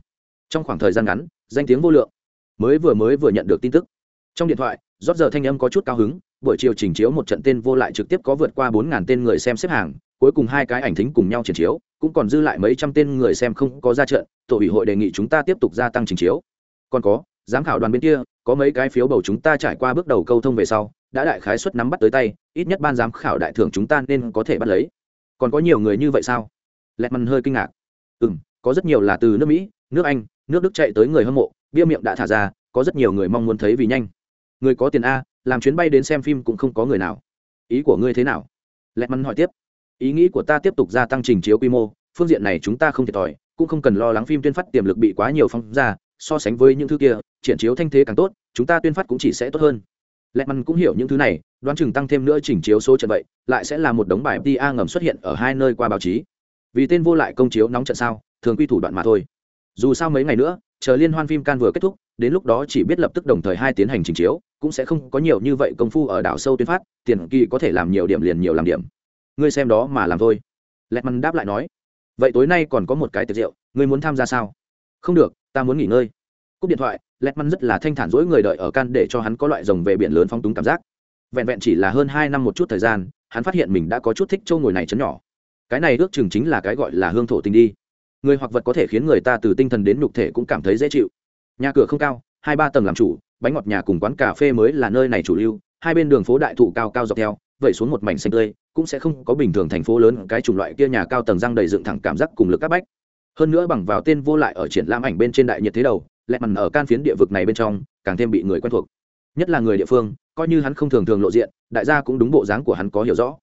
Trong khoảng thời gian ngắn, danh tiếng vô lượng. Mới vừa mới vừa nhận được tin tức. Trong điện thoại, rót giờ thanh âm có chút cao hứng, buổi chiều trình chiếu một trận tên vô lại trực tiếp có vượt qua bốn ngàn tên người xem xếp hàng, cuối cùng hai cái ảnh thính cùng nhau triển chiếu, cũng còn dư lại mấy trăm tên người xem không có ra trận, tổ ủy hội đề nghị chúng ta tiếp tục gia tăng trình chiếu. Còn có, giám khảo đoàn bên kia, có mấy cái phiếu bầu chúng ta trải qua bước đầu câu thông về sau, đã đại khái suất nắm bắt tới tay, ít nhất ban giám khảo đại thưởng chúng ta nên có thể bắt lấy còn có nhiều người như vậy sao? Lẹt mằn hơi kinh ngạc. Ừ m có rất nhiều là từ nước mỹ, nước anh, nước đức chạy tới người hâm mộ, bia miệng đã thả ra, có rất nhiều người mong muốn thấy vì nhanh. Người có tiền a, làm chuyến bay đến xem phim cũng không có người nào. Ý của ngươi thế nào? Lẹt mắn hỏi tiếp. Ý nghĩ của ta tiếp tục gia tăng trình chiếu quy mô, phương diện này chúng ta không thiệt thòi, cũng không cần lo lắng phim tuyên phát tiềm lực bị quá nhiều phong ra, so sánh với những thứ kia, triển chiếu thanh thế càng tốt, chúng ta tuyên phát cũng chỉ sẽ tốt hơn lẹt mắn cũng hiểu những thứ này, đoán chừng tăng thêm nữa chỉnh chiếu số trận vậy, lại sẽ là một đống bài pa ngầm xuất hiện ở hai nơi qua báo chí. Vì tên vô lại công chiếu nóng trận sao, thường quy thủ đoạn mà thôi. Dù sao mấy ngày nữa, chờ liên hoan phim can vừa kết thúc, đến lúc đó chỉ biết lập tức đồng thời hai tiến hành trình chiếu, cũng sẽ không có nhiều như vậy công phu ở đảo sâu tuyến phát, tiền kỳ có thể làm nhiều điểm liền nhiều làm điểm. Ngươi xem đó mà làm thôi. Lẹt mắn đáp lại nói. Vậy tối nay còn có một cái tiệc rượu, ngươi muốn tham gia sao? Không được, ta muốn nghỉ ngơi cúp điện thoại lẹt mắn rất là thanh thản dỗi người đợi ở can để cho hắn có loại rồng về biển lớn phong túng cảm giác. Vẹn vẹn chỉ là hơn hai năm một chút thời gian, hắn phát hiện mình đã có chút thích châu ngồi này chấn nhỏ. Cái này ước chừng chính là cái gọi là hương thổ tình đi. Người hoặc vật có thể khiến người ta từ tinh thần đến nhục thể cũng cảm thấy dễ chịu. Nhà cửa không cao, hai ba tầng làm chủ, bánh ngọt nhà cùng quán cà phê mới là nơi này chủ lưu. Hai bên đường phố đại thụ cao cao dọc theo, vẩy xuống một mảnh xanh tươi, cũng sẽ không có bình thường thành phố lớn, cái chủng loại kia nhà cao tầng răng đầy dựng thẳng cảm giác cùng lực các bách. Hơn nữa bằng vào tên vô lại ở triển lãm ảnh bên trên đại nhiệt thế đầu lẹ mằn ở can phiến địa vực này bên trong, càng thêm bị người quen thuộc. Nhất là người địa phương, coi như hắn không thường thường lộ diện, đại gia cũng đúng bộ dáng của hắn có hiểu rõ.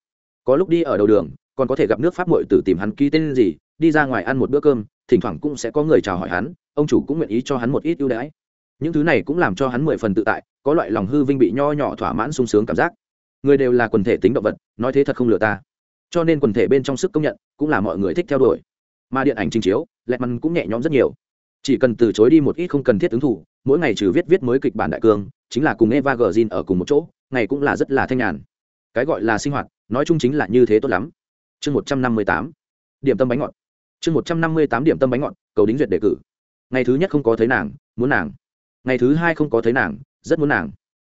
Có lúc đi ở đầu đường, còn có thể gặp nước pháp mội tử tìm hắn ký tên gì, đi ra ngoài ăn một bữa cơm, thỉnh thoảng cũng sẽ có người chào hỏi hắn, ông chủ cũng nguyện ý cho hắn một ít ưu đãi. Những thứ này cũng làm cho hắn mười phần tự tại, có loại lòng hư vinh bị nho nhỏ thỏa mãn sung sướng cảm giác. Người đều là quần thể tính động vật, nói thế thật không lừa ta. Cho nên quần thể bên trong sức công nhận, cũng là mọi người thích theo đuổi. Mà điện ảnh trình chiếu lẹt mắn cũng nhẹ nhõm rất nhiều chỉ cần từ chối đi một ít không cần thiết ứng thủ, mỗi ngày trừ viết viết mới kịch bản đại cương, chính là cùng eva gờ ở cùng một chỗ, ngày cũng là rất là thanh nhàn. Cái gọi là sinh hoạt, nói chung chính là như thế tốt lắm. Chương một trăm năm mươi tám, điểm tâm bánh ngọt. Chương một trăm năm mươi tám, điểm tâm bánh ngọt, cầu đính duyệt đề cử. Ngày thứ nhất không có thấy nàng, muốn nàng. Ngày thứ hai không có thấy nàng, rất muốn nàng.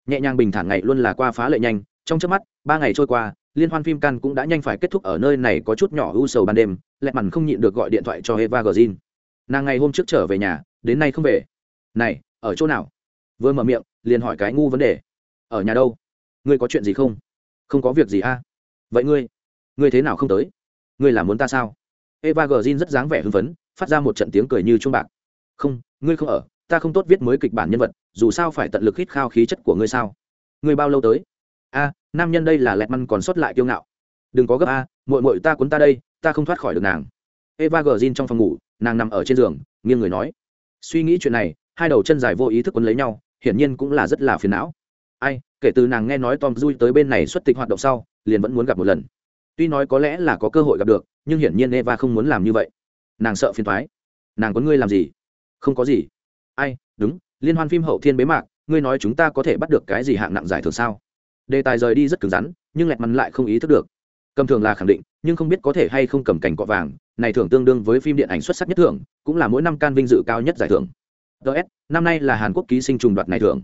Nhẹ nhàng bình thản ngày luôn là qua phá lệ nhanh, trong trước mắt, ba ngày trôi qua, liên hoan phim căn cũng đã nhanh phải kết thúc ở nơi này có chút nhỏ u sầu ban đêm, lẹ mằn không nhịn được gọi điện thoại cho eva gờ nàng ngày hôm trước trở về nhà, đến nay không về. Này, ở chỗ nào? Vừa mở miệng, liền hỏi cái ngu vấn đề. Ở nhà đâu? Ngươi có chuyện gì không? Không có việc gì a vậy ngươi ngươi thế nào không tới? Ngươi là muốn ta sao? Eva gờ rất dáng vẻ hưng phấn, phát ra một trận tiếng cười như chuông bạc. Không, ngươi không ở, ta không tốt viết mới kịch bản nhân vật, dù sao phải tận lực hít khao khí chất của ngươi sao? Ngươi bao lâu tới? A nam nhân đây là lẹt măn còn sót lại kiêu ngạo. Đừng có gấp a mội mội ta cuốn ta đây, ta không thoát khỏi được nàng. Eva gờ trong phòng ngủ nàng nằm ở trên giường, nghiêng người nói, suy nghĩ chuyện này, hai đầu chân dài vô ý thức quấn lấy nhau, hiển nhiên cũng là rất là phiền não. Ai, kể từ nàng nghe nói tom dui tới bên này xuất tịch hoạt động sau, liền vẫn muốn gặp một lần. Tuy nói có lẽ là có cơ hội gặp được, nhưng hiển nhiên eva không muốn làm như vậy. Nàng sợ phiền thoái nàng có ngươi làm gì? Không có gì. Ai, đúng, liên hoan phim hậu thiên bế mạc, ngươi nói chúng ta có thể bắt được cái gì hạng nặng giải thưởng sao? Đề tài rời đi rất cứng rắn, nhưng lẹt mắn lại không ý thức được. Cầm thường là khẳng định, nhưng không biết có thể hay không cầm cảnh cọ vàng này thưởng tương đương với phim điện ảnh xuất sắc nhất thưởng, cũng là mỗi năm can vinh dự cao nhất giải thưởng. Ts năm nay là hàn quốc ký sinh trùng đoạt này thưởng.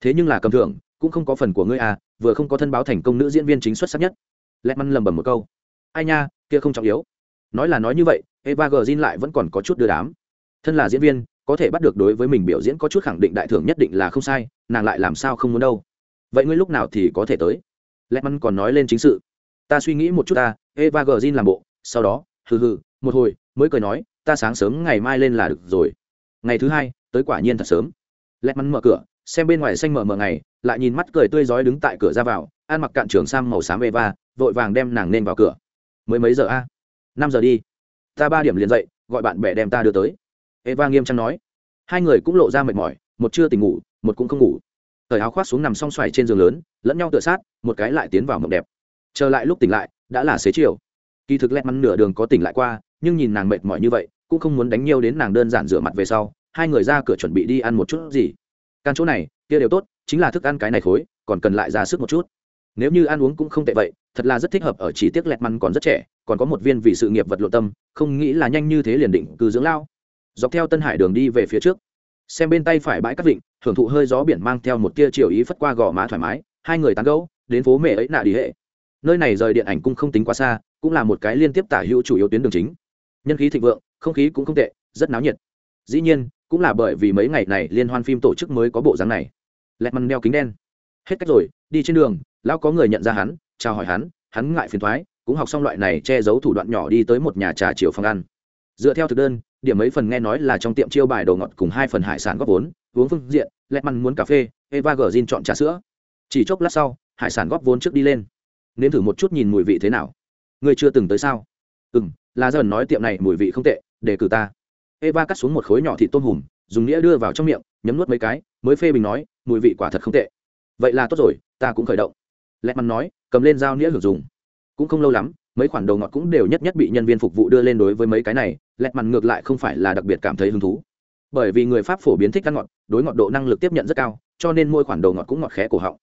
Thế nhưng là cầm thưởng, cũng không có phần của ngươi à vừa không có thân báo thành công nữ diễn viên chính xuất sắc nhất. Lẹt măn lầm bầm một câu. Ai nha, kia không trọng yếu. Nói là nói như vậy, eva g lại vẫn còn có chút đưa đám. Thân là diễn viên, có thể bắt được đối với mình biểu diễn có chút khẳng định đại thưởng nhất định là không sai, nàng lại làm sao không muốn đâu. Vậy ngươi lúc nào thì có thể tới? Lẹt măn còn nói lên chính sự. Ta suy nghĩ một chút ta, eva g làm bộ, sau đó, hừ hừ một hồi, mới cười nói, ta sáng sớm ngày mai lên là được rồi. Ngày thứ hai, tới quả nhiên thật sớm. Lẹt mắn mở cửa, xem bên ngoài xanh mở mở ngày, lại nhìn mắt cười tươi rói đứng tại cửa ra vào, ăn mặc cạn trường sam màu xám eva, vội vàng đem nàng nên vào cửa. Mới mấy giờ a? Năm giờ đi. Ta ba điểm liền dậy, gọi bạn bè đem ta đưa tới. Eva nghiêm trang nói. Hai người cũng lộ ra mệt mỏi, một chưa tỉnh ngủ, một cũng không ngủ. Thời áo khoác xuống nằm song xoài trên giường lớn, lẫn nhau tựa sát, một cái lại tiến vào mộng đẹp. Trở lại lúc tỉnh lại, đã là xế chiều. Kỳ thực lẹt mắn nửa đường có tỉnh lại qua nhưng nhìn nàng mệt mỏi như vậy, cũng không muốn đánh nhiều đến nàng đơn giản rửa mặt về sau, hai người ra cửa chuẩn bị đi ăn một chút gì. Can chỗ này, kia đều tốt, chính là thức ăn cái này khối, còn cần lại ra sức một chút. Nếu như ăn uống cũng không tệ vậy, thật là rất thích hợp ở chỉ tiếc lẹt măn còn rất trẻ, còn có một viên vì sự nghiệp vật lộ tâm, không nghĩ là nhanh như thế liền định cư dưỡng lao. Dọc theo tân hải đường đi về phía trước, xem bên tay phải bãi cát vịnh hưởng thụ hơi gió biển mang theo một tia chiều ý phất qua gò má thoải mái, hai người tán gẫu, đến phố mẹ ấy nạ đi hệ. Nơi này rời điện ảnh cũng không tính quá xa, cũng là một cái liên tiếp tả hữu chủ yếu tuyến đường chính nhân khí thịnh vượng, không khí cũng không tệ, rất náo nhiệt. Dĩ nhiên, cũng là bởi vì mấy ngày này liên hoan phim tổ chức mới có bộ dáng này. Lẹt măn đeo kính đen. Hết cách rồi, đi trên đường, lão có người nhận ra hắn, chào hỏi hắn hắn ngại phiền thoái, cũng học xong loại này che giấu thủ đoạn nhỏ đi tới một nhà trà chiều phòng ăn. Dựa theo thực đơn, điểm mấy phần nghe nói là trong tiệm chiêu bài đồ ngọt cùng hai phần hải sản góp vốn, uống phương diện, lẹt măn muốn cà phê, eva gờ zin chọn trà sữa. Chỉ chốc lát sau, hải sản góp vốn trước đi lên. Nếm thử một chút nhìn mùi vị thế nào. Ngươi chưa từng tới sao? Ừ m là dần nói tiệm này mùi vị không tệ, để cử ta. Eva cắt xuống một khối nhỏ thịt tôm hùm, dùng nghĩa đưa vào trong miệng, nhấm nuốt mấy cái, mới phê bình nói, mùi vị quả thật không tệ. Vậy là tốt rồi, ta cũng khởi động. Lẹt măn nói, cầm lên dao nĩa hưởng dùng cũng không lâu lắm, mấy khoản đầu ngọt cũng đều nhất nhất bị nhân viên phục vụ đưa lên đối với mấy cái này lẹt mặn ngược lại không phải là đặc biệt cảm thấy hứng thú. Bởi vì người pháp phổ biến thích ăn ngọt, đối ngọt độ năng lực tiếp nhận rất cao, cho nên mỗi khoản đầu ngọt cũng ngọt khé cổ họng.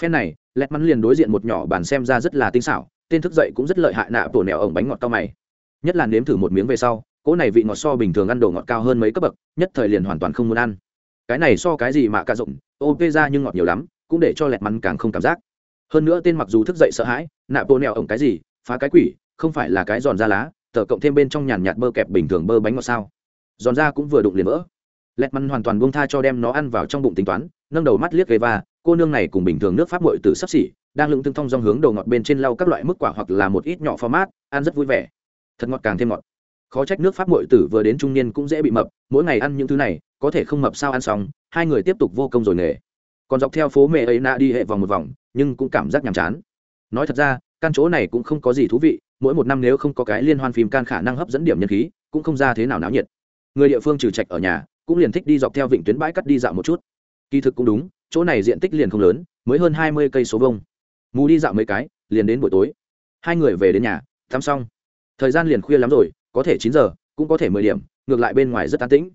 Phen này lẹt măn liền đối diện một nhỏ bàn xem ra rất là tinh xảo, tên thức dậy cũng rất lợi hại nạ tổ nẹo ổng bánh ngọt cao mày nhất là nếm thử một miếng về sau, cỗ này vị ngọt so bình thường ăn đồ ngọt cao hơn mấy cấp bậc, nhất thời liền hoàn toàn không muốn ăn. Cái này so cái gì mà cả rộng, ô kê ra nhưng ngọt nhiều lắm, cũng để cho lẹt mắn càng không cảm giác. Hơn nữa tên mặc dù thức dậy sợ hãi, nạ bộ nẹo ổng cái gì, phá cái quỷ, không phải là cái giòn da lá, tờ cộng thêm bên trong nhàn nhạt bơ kẹp bình thường bơ bánh ngọt sao. Giòn da cũng vừa đụng liền vỡ. Lẹt mắn hoàn toàn buông tha cho đem nó ăn vào trong bụng tính toán, nâng đầu mắt liếc gây va cô nương này cùng bình thường nước pháp mội từ sắp xỉ, đang lững tương thong dòng hướng đầu ngọt bên trên lau các loại mức quả hoặc là một ít nhỏ format, ăn rất vui vẻ thật ngọt càng thêm ngọt. Khó trách nước pháp mội tử vừa đến trung niên cũng dễ bị mập, mỗi ngày ăn những thứ này, có thể không mập sao ăn xong, hai người tiếp tục vô công rồi nghề. Còn dọc theo phố mẹ ấy nạ đi hệ vòng một vòng, nhưng cũng cảm giác nhàm chán. Nói thật ra, căn chỗ này cũng không có gì thú vị, mỗi một năm nếu không có cái liên hoan phim can khả năng hấp dẫn điểm nhân khí, cũng không ra thế nào náo nhiệt. Người địa phương trừ trạch ở nhà, cũng liền thích đi dọc theo vịnh tuyến bãi cắt đi dạo một chút. Kỳ thực cũng đúng, chỗ này diện tích liền không lớn, mới hơn hai mươi cây số vông mù đi dạo mấy cái, liền đến buổi tối. Hai người về đến nhà, tắm xong thời gian liền khuya lắm rồi, có thể chín giờ, cũng có thể mười điểm, ngược lại bên ngoài rất an tĩnh.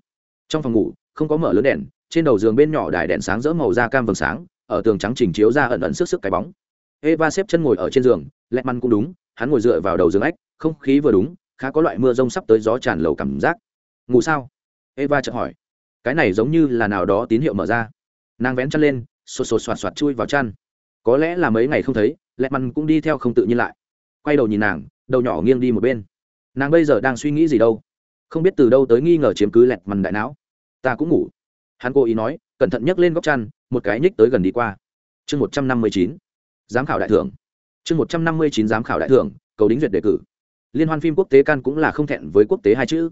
Trong phòng ngủ, không có mở lớn đèn, trên đầu giường bên nhỏ đài đèn sáng rỡ màu da cam vầng sáng, ở tường trắng chỉnh chiếu ra ẩn ẩn sức sức cái bóng. Eva xếp chân ngồi ở trên giường, lẹt măn cũng đúng, hắn ngồi dựa vào đầu giường ách, không khí vừa đúng, khá có loại mưa rông sắp tới gió tràn lầu cảm giác. Ngủ sao? Eva chợt hỏi. Cái này giống như là nào đó tín hiệu mở ra. Nàng vén chăn lên, sột sột soạt soạt chui vào chăn. Có lẽ là mấy ngày không thấy, lẹt măn cũng đi theo không tự nhiên lại. Quay đầu nhìn nàng đầu nhỏ nghiêng đi một bên. Nàng bây giờ đang suy nghĩ gì đâu? Không biết từ đâu tới nghi ngờ chiếm cứ lẹt mằn đại não. Ta cũng ngủ. Hắn cố ý nói, cẩn thận nhấc lên góc chăn, một cái nhích tới gần đi qua. Chương một trăm năm mươi chín. Giám khảo đại thưởng. Chương một trăm năm mươi chín giám khảo đại thưởng, cầu đính duyệt đề cử. Liên hoan phim quốc tế can cũng là không thẹn với quốc tế hai chữ.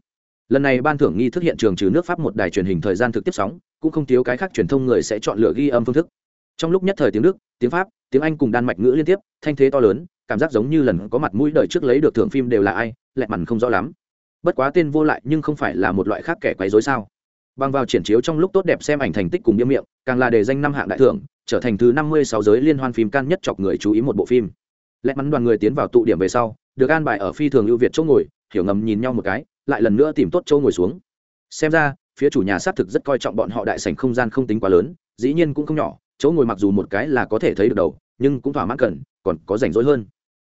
Lần này ban thưởng nghi thức hiện trường trừ nước pháp một đài truyền hình thời gian thực tiếp sóng, cũng không thiếu cái khác truyền thông người sẽ chọn lựa ghi âm phương thức. Trong lúc nhất thời tiếng đức, tiếng pháp, tiếng anh cùng đan mạch ngữ liên tiếp, thanh thế to lớn cảm giác giống như lần có mặt mũi đời trước lấy được thưởng phim đều là ai, lẹ mằn không rõ lắm. Bất quá tên vô lại nhưng không phải là một loại khác kẻ quấy dối sao? Bằng vào triển chiếu trong lúc tốt đẹp xem ảnh thành tích cùng biếm miệng, càng là đề danh năm hạng đại thưởng, trở thành thứ năm mươi sáu giới liên hoan phim can nhất chọc người chú ý một bộ phim. Lẹ mắn đoàn người tiến vào tụ điểm về sau, được an bài ở phi thường ưu việt chỗ ngồi, hiểu ngầm nhìn nhau một cái, lại lần nữa tìm tốt chỗ ngồi xuống. Xem ra, phía chủ nhà xác thực rất coi trọng bọn họ đại sảnh không gian không tính quá lớn, dĩ nhiên cũng không nhỏ, chỗ ngồi mặc dù một cái là có thể thấy được đầu, nhưng cũng thỏa mãn cần, còn có rảnh rỗi hơn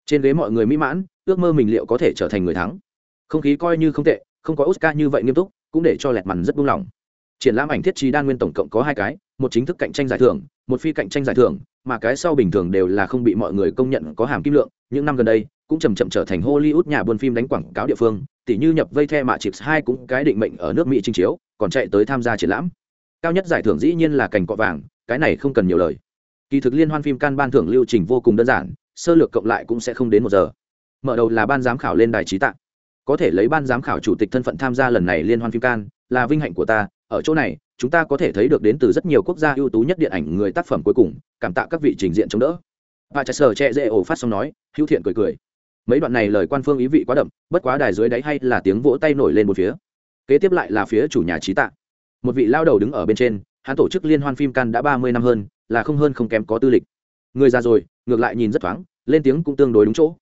trên ghế mọi người mỹ mãn, ước mơ mình liệu có thể trở thành người thắng. Không khí coi như không tệ, không có oscar như vậy nghiêm túc, cũng để cho lẹt mằn rất buông lỏng. Triển lãm ảnh thiết trí đan nguyên tổng cộng có hai cái, một chính thức cạnh tranh giải thưởng, một phi cạnh tranh giải thưởng, mà cái sau bình thường đều là không bị mọi người công nhận có hàm kim lượng, những năm gần đây, cũng chầm chậm trở thành hollywood nhà buôn phim đánh quảng cáo địa phương tỷ như nhập vây the mạ chips hai cũng cái định mệnh ở nước mỹ trình chiếu, còn chạy tới tham gia triển lãm. Cao nhất giải thưởng dĩ nhiên là cành cọ vàng, cái này không cần nhiều lời. Kỳ thực liên hoan phim can ban thưởng lưu trình vô cùng đơn giản sơ lược cộng lại cũng sẽ không đến một giờ. Mở đầu là ban giám khảo lên đài trí tạng. Có thể lấy ban giám khảo chủ tịch thân phận tham gia lần này liên hoan phim can, là vinh hạnh của ta. Ở chỗ này, chúng ta có thể thấy được đến từ rất nhiều quốc gia ưu tú nhất điện ảnh người tác phẩm cuối cùng, cảm tạ các vị trình diện chống đỡ. Và chạy sở che dễ ổ phát xong nói, hữu thiện cười cười. Mấy đoạn này lời quan phương ý vị quá đậm, bất quá đài dưới đáy hay là tiếng vỗ tay nổi lên một phía. Kế tiếp lại là phía chủ nhà trí tạ một vị lao đầu đứng ở bên trên, hắn tổ chức liên hoan phim can đã ba mươi năm hơn, là không hơn không kém có tư lịch người già rồi, ngược lại nhìn rất thoáng, lên tiếng cũng tương đối đúng chỗ.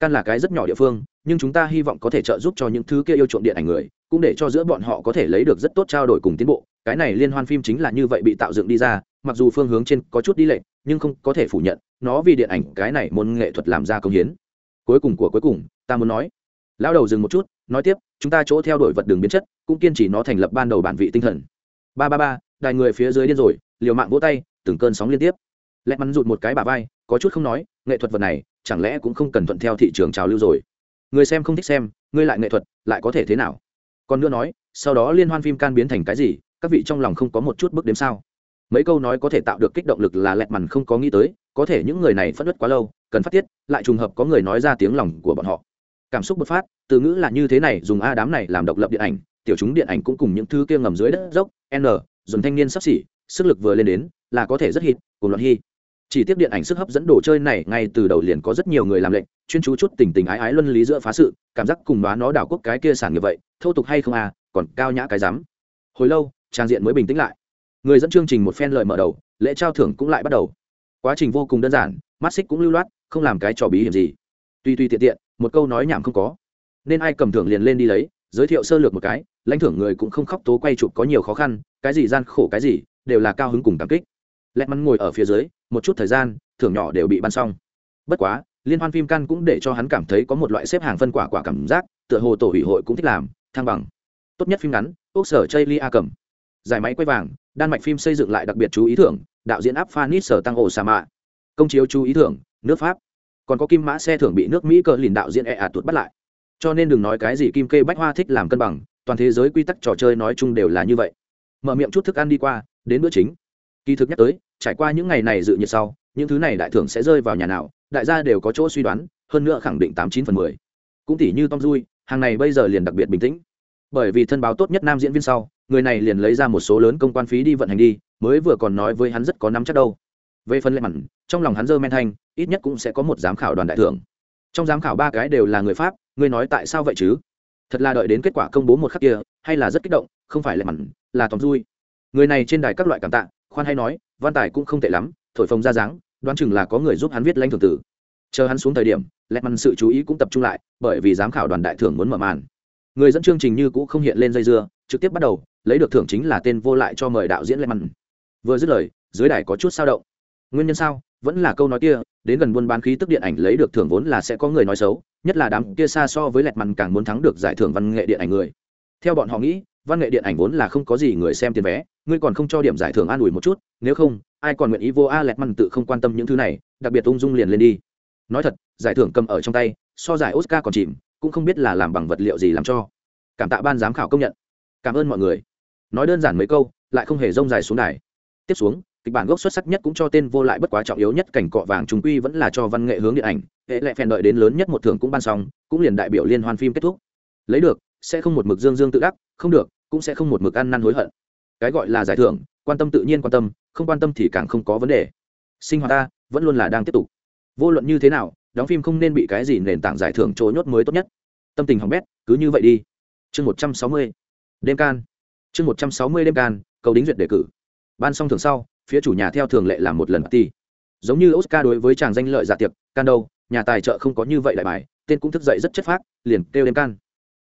Căn là cái rất nhỏ địa phương, nhưng chúng ta hy vọng có thể trợ giúp cho những thứ kia yêu chuộng điện ảnh người, cũng để cho giữa bọn họ có thể lấy được rất tốt trao đổi cùng tiến bộ. Cái này liên hoan phim chính là như vậy bị tạo dựng đi ra, mặc dù phương hướng trên có chút đi lệch, nhưng không có thể phủ nhận, nó vì điện ảnh, cái này môn nghệ thuật làm ra công hiến. Cuối cùng của cuối cùng, ta muốn nói, lão đầu dừng một chút, nói tiếp, chúng ta chỗ theo đuổi vật đường biến chất, cũng kiên trì nó thành lập ban đầu bản vị tinh thần. Ba ba ba, đài người phía dưới điên rồi, liều mạng vỗ tay, từng cơn sóng liên tiếp lẹ mắn rụt một cái bà vai, có chút không nói, nghệ thuật vật này, chẳng lẽ cũng không cần thuận theo thị trường trào lưu rồi? Người xem không thích xem, ngươi lại nghệ thuật, lại có thể thế nào? Còn nữa nói, sau đó liên hoan phim can biến thành cái gì, các vị trong lòng không có một chút bước đếm sao? Mấy câu nói có thể tạo được kích động lực là lẹt mằn không có nghĩ tới, có thể những người này phất đất quá lâu, cần phát tiết, lại trùng hợp có người nói ra tiếng lòng của bọn họ. Cảm xúc bột phát, từ ngữ là như thế này, dùng a đám này làm độc lập điện ảnh, tiểu chúng điện ảnh cũng cùng những thứ kia ngầm dưới đất dốc, n, dùng thanh niên sắp xỉ, sức lực vừa lên đến, là có thể rất hít cùng loạn hy chỉ tiếp điện ảnh sức hấp dẫn đồ chơi này ngay từ đầu liền có rất nhiều người làm lệnh, chuyên chú chút tình tình ái ái luân lý giữa phá sự, cảm giác cùng đoán nó đảo quốc cái kia sản nghiệp vậy, thô tục hay không à còn cao nhã cái rắm. Hồi lâu, trang diện mới bình tĩnh lại. Người dẫn chương trình một phen lời mở đầu, lễ trao thưởng cũng lại bắt đầu. Quá trình vô cùng đơn giản, mắt xích cũng lưu loát, không làm cái trò bí hiểm gì. Tuy tuy tiện tiện, một câu nói nhảm không có. Nên ai cầm thưởng liền lên đi lấy, giới thiệu sơ lược một cái, lãnh thưởng người cũng không khóc tố quay chụp có nhiều khó khăn, cái gì gian khổ cái gì, đều là cao hứng cùng cảm kích. Lẹt mắn ngồi ở phía dưới một chút thời gian, thưởng nhỏ đều bị ban xong. Bất quá, liên hoan phim căn cũng để cho hắn cảm thấy có một loại xếp hàng phân quả quả cảm giác, tựa hồ tổ hủy hội cũng thích làm, thăng bằng. Tốt nhất phim ngắn ốc sở chây li a cầm giải máy quay vàng, đan mạch phim xây dựng lại đặc biệt chú ý thưởng, đạo diễn áp phanit sở tăng ổ sa mạ. Công chiếu chú ý thưởng, nước pháp. Còn có kim mã xe thưởng bị nước mỹ cờ lìn đạo diễn e ạt tuột bắt lại. Cho nên đừng nói cái gì kim kê bách hoa thích làm cân bằng, toàn thế giới quy tắc trò chơi nói chung đều là như vậy. Mở miệng chút thức ăn đi qua, đến bữa chính. Kỳ thực nhắc tới trải qua những ngày này dự nhiệt sau, những thứ này đại thưởng sẽ rơi vào nhà nào, đại gia đều có chỗ suy đoán, hơn nữa khẳng định tám chín phần mười. Cũng tỷ như tom dui hàng này bây giờ liền đặc biệt bình tĩnh. Bởi vì thân báo tốt nhất nam diễn viên sau, người này liền lấy ra một số lớn công quan phí đi vận hành đi, mới vừa còn nói với hắn rất có nắm chắc đâu. Về phần lệ mặn trong lòng hắn dơ men thanh, ít nhất cũng sẽ có một giám khảo đoàn đại thưởng. Trong giám khảo ba cái đều là người pháp, ngươi nói tại sao vậy chứ? Thật là đợi đến kết quả công bố một khắc kia, hay là rất kích động, không phải lệ mặn là tóm dui người này trên đài các loại cảm tạ, khoan hay nói văn tài cũng không tệ lắm, thổi phồng ra dáng, đoán chừng là có người giúp hắn viết lãnh thưởng tử. Chờ hắn xuống thời điểm lẹt măn sự chú ý cũng tập trung lại, bởi vì giám khảo đoàn đại thưởng muốn mở màn. Người dẫn chương trình như cũ không hiện lên dây dưa, trực tiếp bắt đầu, lấy được thưởng chính là tên vô lại cho mời đạo diễn lẹt măn vừa dứt lời, dưới đài có chút sao động. Nguyên nhân sao? Vẫn là câu nói kia, đến gần buôn bán khí tức điện ảnh lấy được thưởng vốn là sẽ có người nói xấu, nhất là đám kia xa so với lẹt măn càng muốn thắng được giải thưởng văn nghệ điện ảnh người. Theo bọn họ nghĩ, văn nghệ điện ảnh vốn là không có gì người xem tiền vé ngươi còn không cho điểm giải thưởng an ủi một chút, nếu không, ai còn nguyện ý vô a lẹt măn tự không quan tâm những thứ này, đặc biệt ung dung liền lên đi. Nói thật, giải thưởng cầm ở trong tay, so giải oscar còn chìm, cũng không biết là làm bằng vật liệu gì làm cho. Cảm tạ ban giám khảo công nhận. Cảm ơn mọi người. Nói đơn giản mấy câu, lại không hề rông dài xuống đài. Tiếp xuống, kịch bản gốc xuất sắc nhất cũng cho tên vô lại bất quá trọng yếu nhất cảnh cọ vàng chúng quy vẫn là cho văn nghệ hướng điện ảnh. Hệ lệ phèn đợi đến lớn nhất một thưởng cũng ban xong, cũng liền đại biểu liên hoan phim kết thúc. Lấy được, sẽ không một mực dương dương tự đắc, không được, cũng sẽ không một mực ăn năn hối hận cái gọi là giải thưởng, quan tâm tự nhiên quan tâm, không quan tâm thì càng không có vấn đề. Sinh hoạt ta vẫn luôn là đang tiếp tục. Vô luận như thế nào, đóng phim không nên bị cái gì nền tảng giải thưởng trôi nhốt mới tốt nhất. Tâm tình hỏng bét, cứ như vậy đi. Chương một trăm sáu mươi, đêm can. Chương một trăm sáu mươi đêm can, cầu đính duyệt đề cử. Ban xong thường sau, phía chủ nhà theo thường lệ làm một lần ti giống như oscar đối với chàng danh lợi dạ tiệc, can đâu, nhà tài trợ không có như vậy đại bài, tên cũng thức dậy rất chất phác, liền kêu đêm can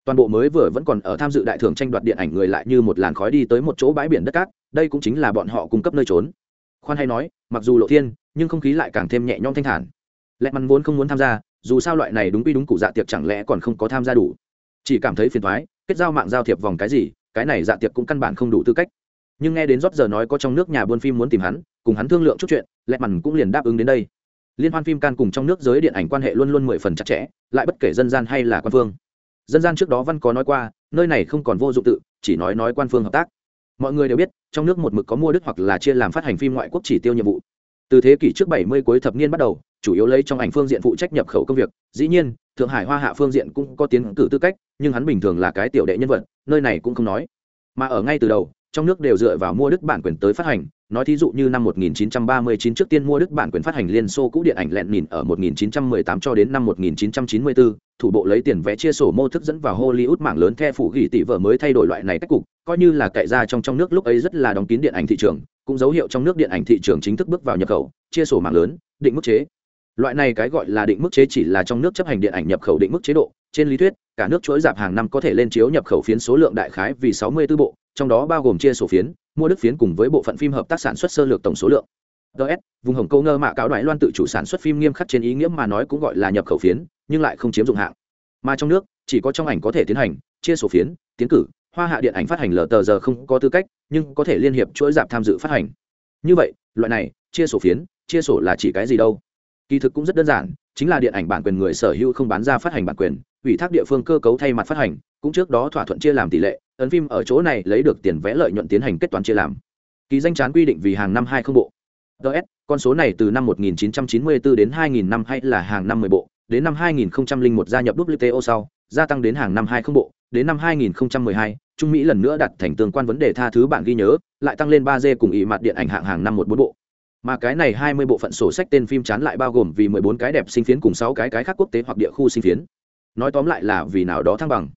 toàn bộ mới vừa vẫn còn ở tham dự đại thưởng tranh đoạt điện ảnh người lại như một làn khói đi tới một chỗ bãi biển đất cát, đây cũng chính là bọn họ cung cấp nơi trốn. Khoan hay nói, mặc dù lộ thiên, nhưng không khí lại càng thêm nhẹ nhõm thanh thản. Lẹ mắn vốn không muốn tham gia, dù sao loại này đúng quy đúng cụ dạ tiệc chẳng lẽ còn không có tham gia đủ. Chỉ cảm thấy phiền thoái kết giao mạng giao thiệp vòng cái gì, cái này dạ tiệc cũng căn bản không đủ tư cách. Nhưng nghe đến rót giờ nói có trong nước nhà buôn phim muốn tìm hắn, cùng hắn thương lượng chút chuyện lẹ mằn cũng liền đáp ứng đến đây. Liên hoan phim can cùng trong nước giới điện ảnh quan hệ luôn luôn mười phần chặt chẽ, lại bất kể dân gian hay là quan phương dân gian trước đó văn có nói qua, nơi này không còn vô dụng tự, chỉ nói nói quan phương hợp tác. Mọi người đều biết, trong nước một mực có mua đức hoặc là chia làm phát hành phim ngoại quốc chỉ tiêu nhiệm vụ. Từ thế kỷ trước 70 cuối thập niên bắt đầu, chủ yếu lấy trong ảnh phương diện phụ trách nhập khẩu công việc. Dĩ nhiên, thượng hải hoa hạ phương diện cũng có tiến cử tư cách, nhưng hắn bình thường là cái tiểu đệ nhân vật, nơi này cũng không nói. Mà ở ngay từ đầu, trong nước đều dựa vào mua đức bản quyền tới phát hành nói thí dụ như năm 1939 trước tiên mua đức bản quyền phát hành liên xô cũ điện ảnh lẹn nhìn ở 1918 cho đến năm 1994, thủ bộ lấy tiền vẽ chia sổ mô thức dẫn vào hollywood mảng lớn theo phủ gỉ tỷ vợ mới thay đổi loại này cách cục coi như là cậy ra trong trong nước lúc ấy rất là đóng kín điện ảnh thị trường cũng dấu hiệu trong nước điện ảnh thị trường chính thức bước vào nhập khẩu chia sổ mảng lớn định mức chế. Loại này cái gọi là định mức chế chỉ là trong nước chấp hành điện ảnh nhập khẩu định mức chế độ trên lý thuyết cả nước chuỗi dạp hàng năm có thể lên chiếu nhập khẩu phiến số lượng đại khái vì 64 bộ trong đó bao gồm chia sổ phiến mua đức phiến cùng với bộ phận phim hợp tác sản xuất sơ lược tổng số lượng. Ts vùng hồng câu ngơ mạ cáo đoái loan tự chủ sản xuất phim nghiêm khắc trên ý nghĩa mà nói cũng gọi là nhập khẩu phiến, nhưng lại không chiếm dụng hạng. Mà trong nước, chỉ có trong ảnh có thể tiến hành, chia sổ phiến, tiến cử, hoa hạ điện ảnh phát hành lờ tờ giờ không có tư cách, nhưng có thể liên hiệp chuỗi dạp tham dự phát hành. Như vậy, loại này, chia sổ phiến, chia sổ là chỉ cái gì đâu? Kỳ thực cũng rất đơn giản chính là điện ảnh bản quyền người sở hữu không bán ra phát hành bản quyền, ủy thác địa phương cơ cấu thay mặt phát hành, cũng trước đó thỏa thuận chia làm tỷ lệ, ấn phim ở chỗ này lấy được tiền vẽ lợi nhuận tiến hành kết toán chia làm. Ký danh chán quy định vì hàng năm hai không bộ. Ts con số này từ năm 1994 đến 2000 năm hay là hàng năm 10 bộ, đến năm 2001 gia nhập WTO sau, gia tăng đến hàng năm hai không bộ, đến năm 2012 trung mỹ lần nữa đặt thành tương quan vấn đề tha thứ bạn ghi nhớ, lại tăng lên ba d cùng ý mặt điện ảnh hạng hàng năm một bốn bộ mà cái này hai mươi bộ phận sổ sách tên phim chán lại bao gồm vì mười bốn cái đẹp sinh phiến cùng sáu cái cái khác quốc tế hoặc địa khu sinh phiến. Nói tóm lại là vì nào đó thăng bằng.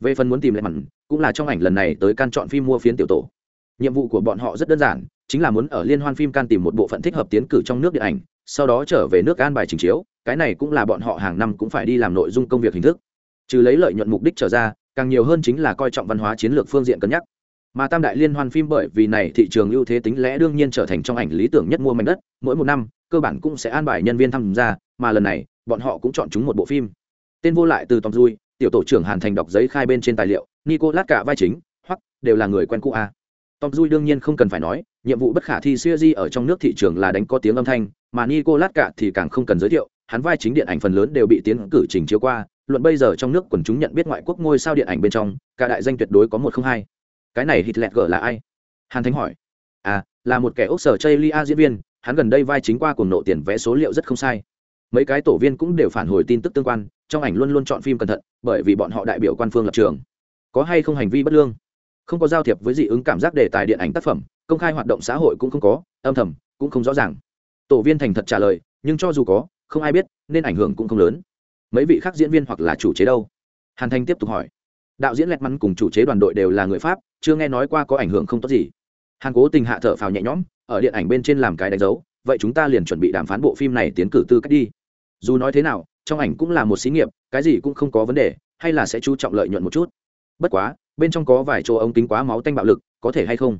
Về phần muốn tìm lại mặn, cũng là trong ảnh lần này tới can chọn phim mua phiến tiểu tổ. Nhiệm vụ của bọn họ rất đơn giản, chính là muốn ở liên hoan phim can tìm một bộ phận thích hợp tiến cử trong nước điện ảnh, sau đó trở về nước an bài trình chiếu, cái này cũng là bọn họ hàng năm cũng phải đi làm nội dung công việc hình thức. Trừ lấy lợi nhuận mục đích trở ra, càng nhiều hơn chính là coi trọng văn hóa chiến lược phương diện cân nhắc mà tam đại liên hoan phim bởi vì này thị trường ưu thế tính lẽ đương nhiên trở thành trong ảnh lý tưởng nhất mua mảnh đất, mỗi một năm, cơ bản cũng sẽ an bài nhân viên tham gia, mà lần này, bọn họ cũng chọn chúng một bộ phim. Tên vô lại từ tom dui tiểu tổ trưởng hàn thành đọc giấy khai bên trên tài liệu nico lát cả vai chính, hoặc, đều là người quen cũ a tom dui đương nhiên không cần phải nói, nhiệm vụ bất khả thi siêu di ở trong nước thị trường là đánh có tiếng âm thanh, mà nico lát cả thì càng không cần giới thiệu, hắn vai chính điện ảnh phần lớn đều bị tiến cử trình chiếu qua, luận bây giờ trong nước quần chúng nhận biết ngoại quốc ngôi sao điện ảnh bên trong, cả đại danh tuyệt đối có một không hai cái này hít lẹt gở là ai? Hàn thánh hỏi. À là một kẻ ốc sở chây lia diễn viên, hắn gần đây vai chính qua cùng nộ tiền vé số liệu rất không sai. Mấy cái tổ viên cũng đều phản hồi tin tức tương quan, trong ảnh luôn luôn chọn phim cẩn thận, bởi vì bọn họ đại biểu quan phương lập trường. Có hay không hành vi bất lương? Không có giao thiệp với dị ứng cảm giác đề tài điện ảnh tác phẩm, công khai hoạt động xã hội cũng không có, âm thầm cũng không rõ ràng. Tổ viên thành thật trả lời, nhưng cho dù có, không ai biết, nên ảnh hưởng cũng không lớn. Mấy vị khác diễn viên hoặc là chủ chế đâu? Hàn thanh tiếp tục hỏi đạo diễn lẹt mắn cùng chủ chế đoàn đội đều là người pháp, chưa nghe nói qua có ảnh hưởng không tốt gì. Hàn cố tình hạ thở phào nhẹ nhõm, ở điện ảnh bên trên làm cái đánh dấu, vậy chúng ta liền chuẩn bị đàm phán bộ phim này tiến cử tư cách đi. Dù nói thế nào, trong ảnh cũng là một xí nghiệp, cái gì cũng không có vấn đề, hay là sẽ chú trọng lợi nhuận một chút. Bất quá, bên trong có vài chỗ ống kính quá máu tanh bạo lực, có thể hay không?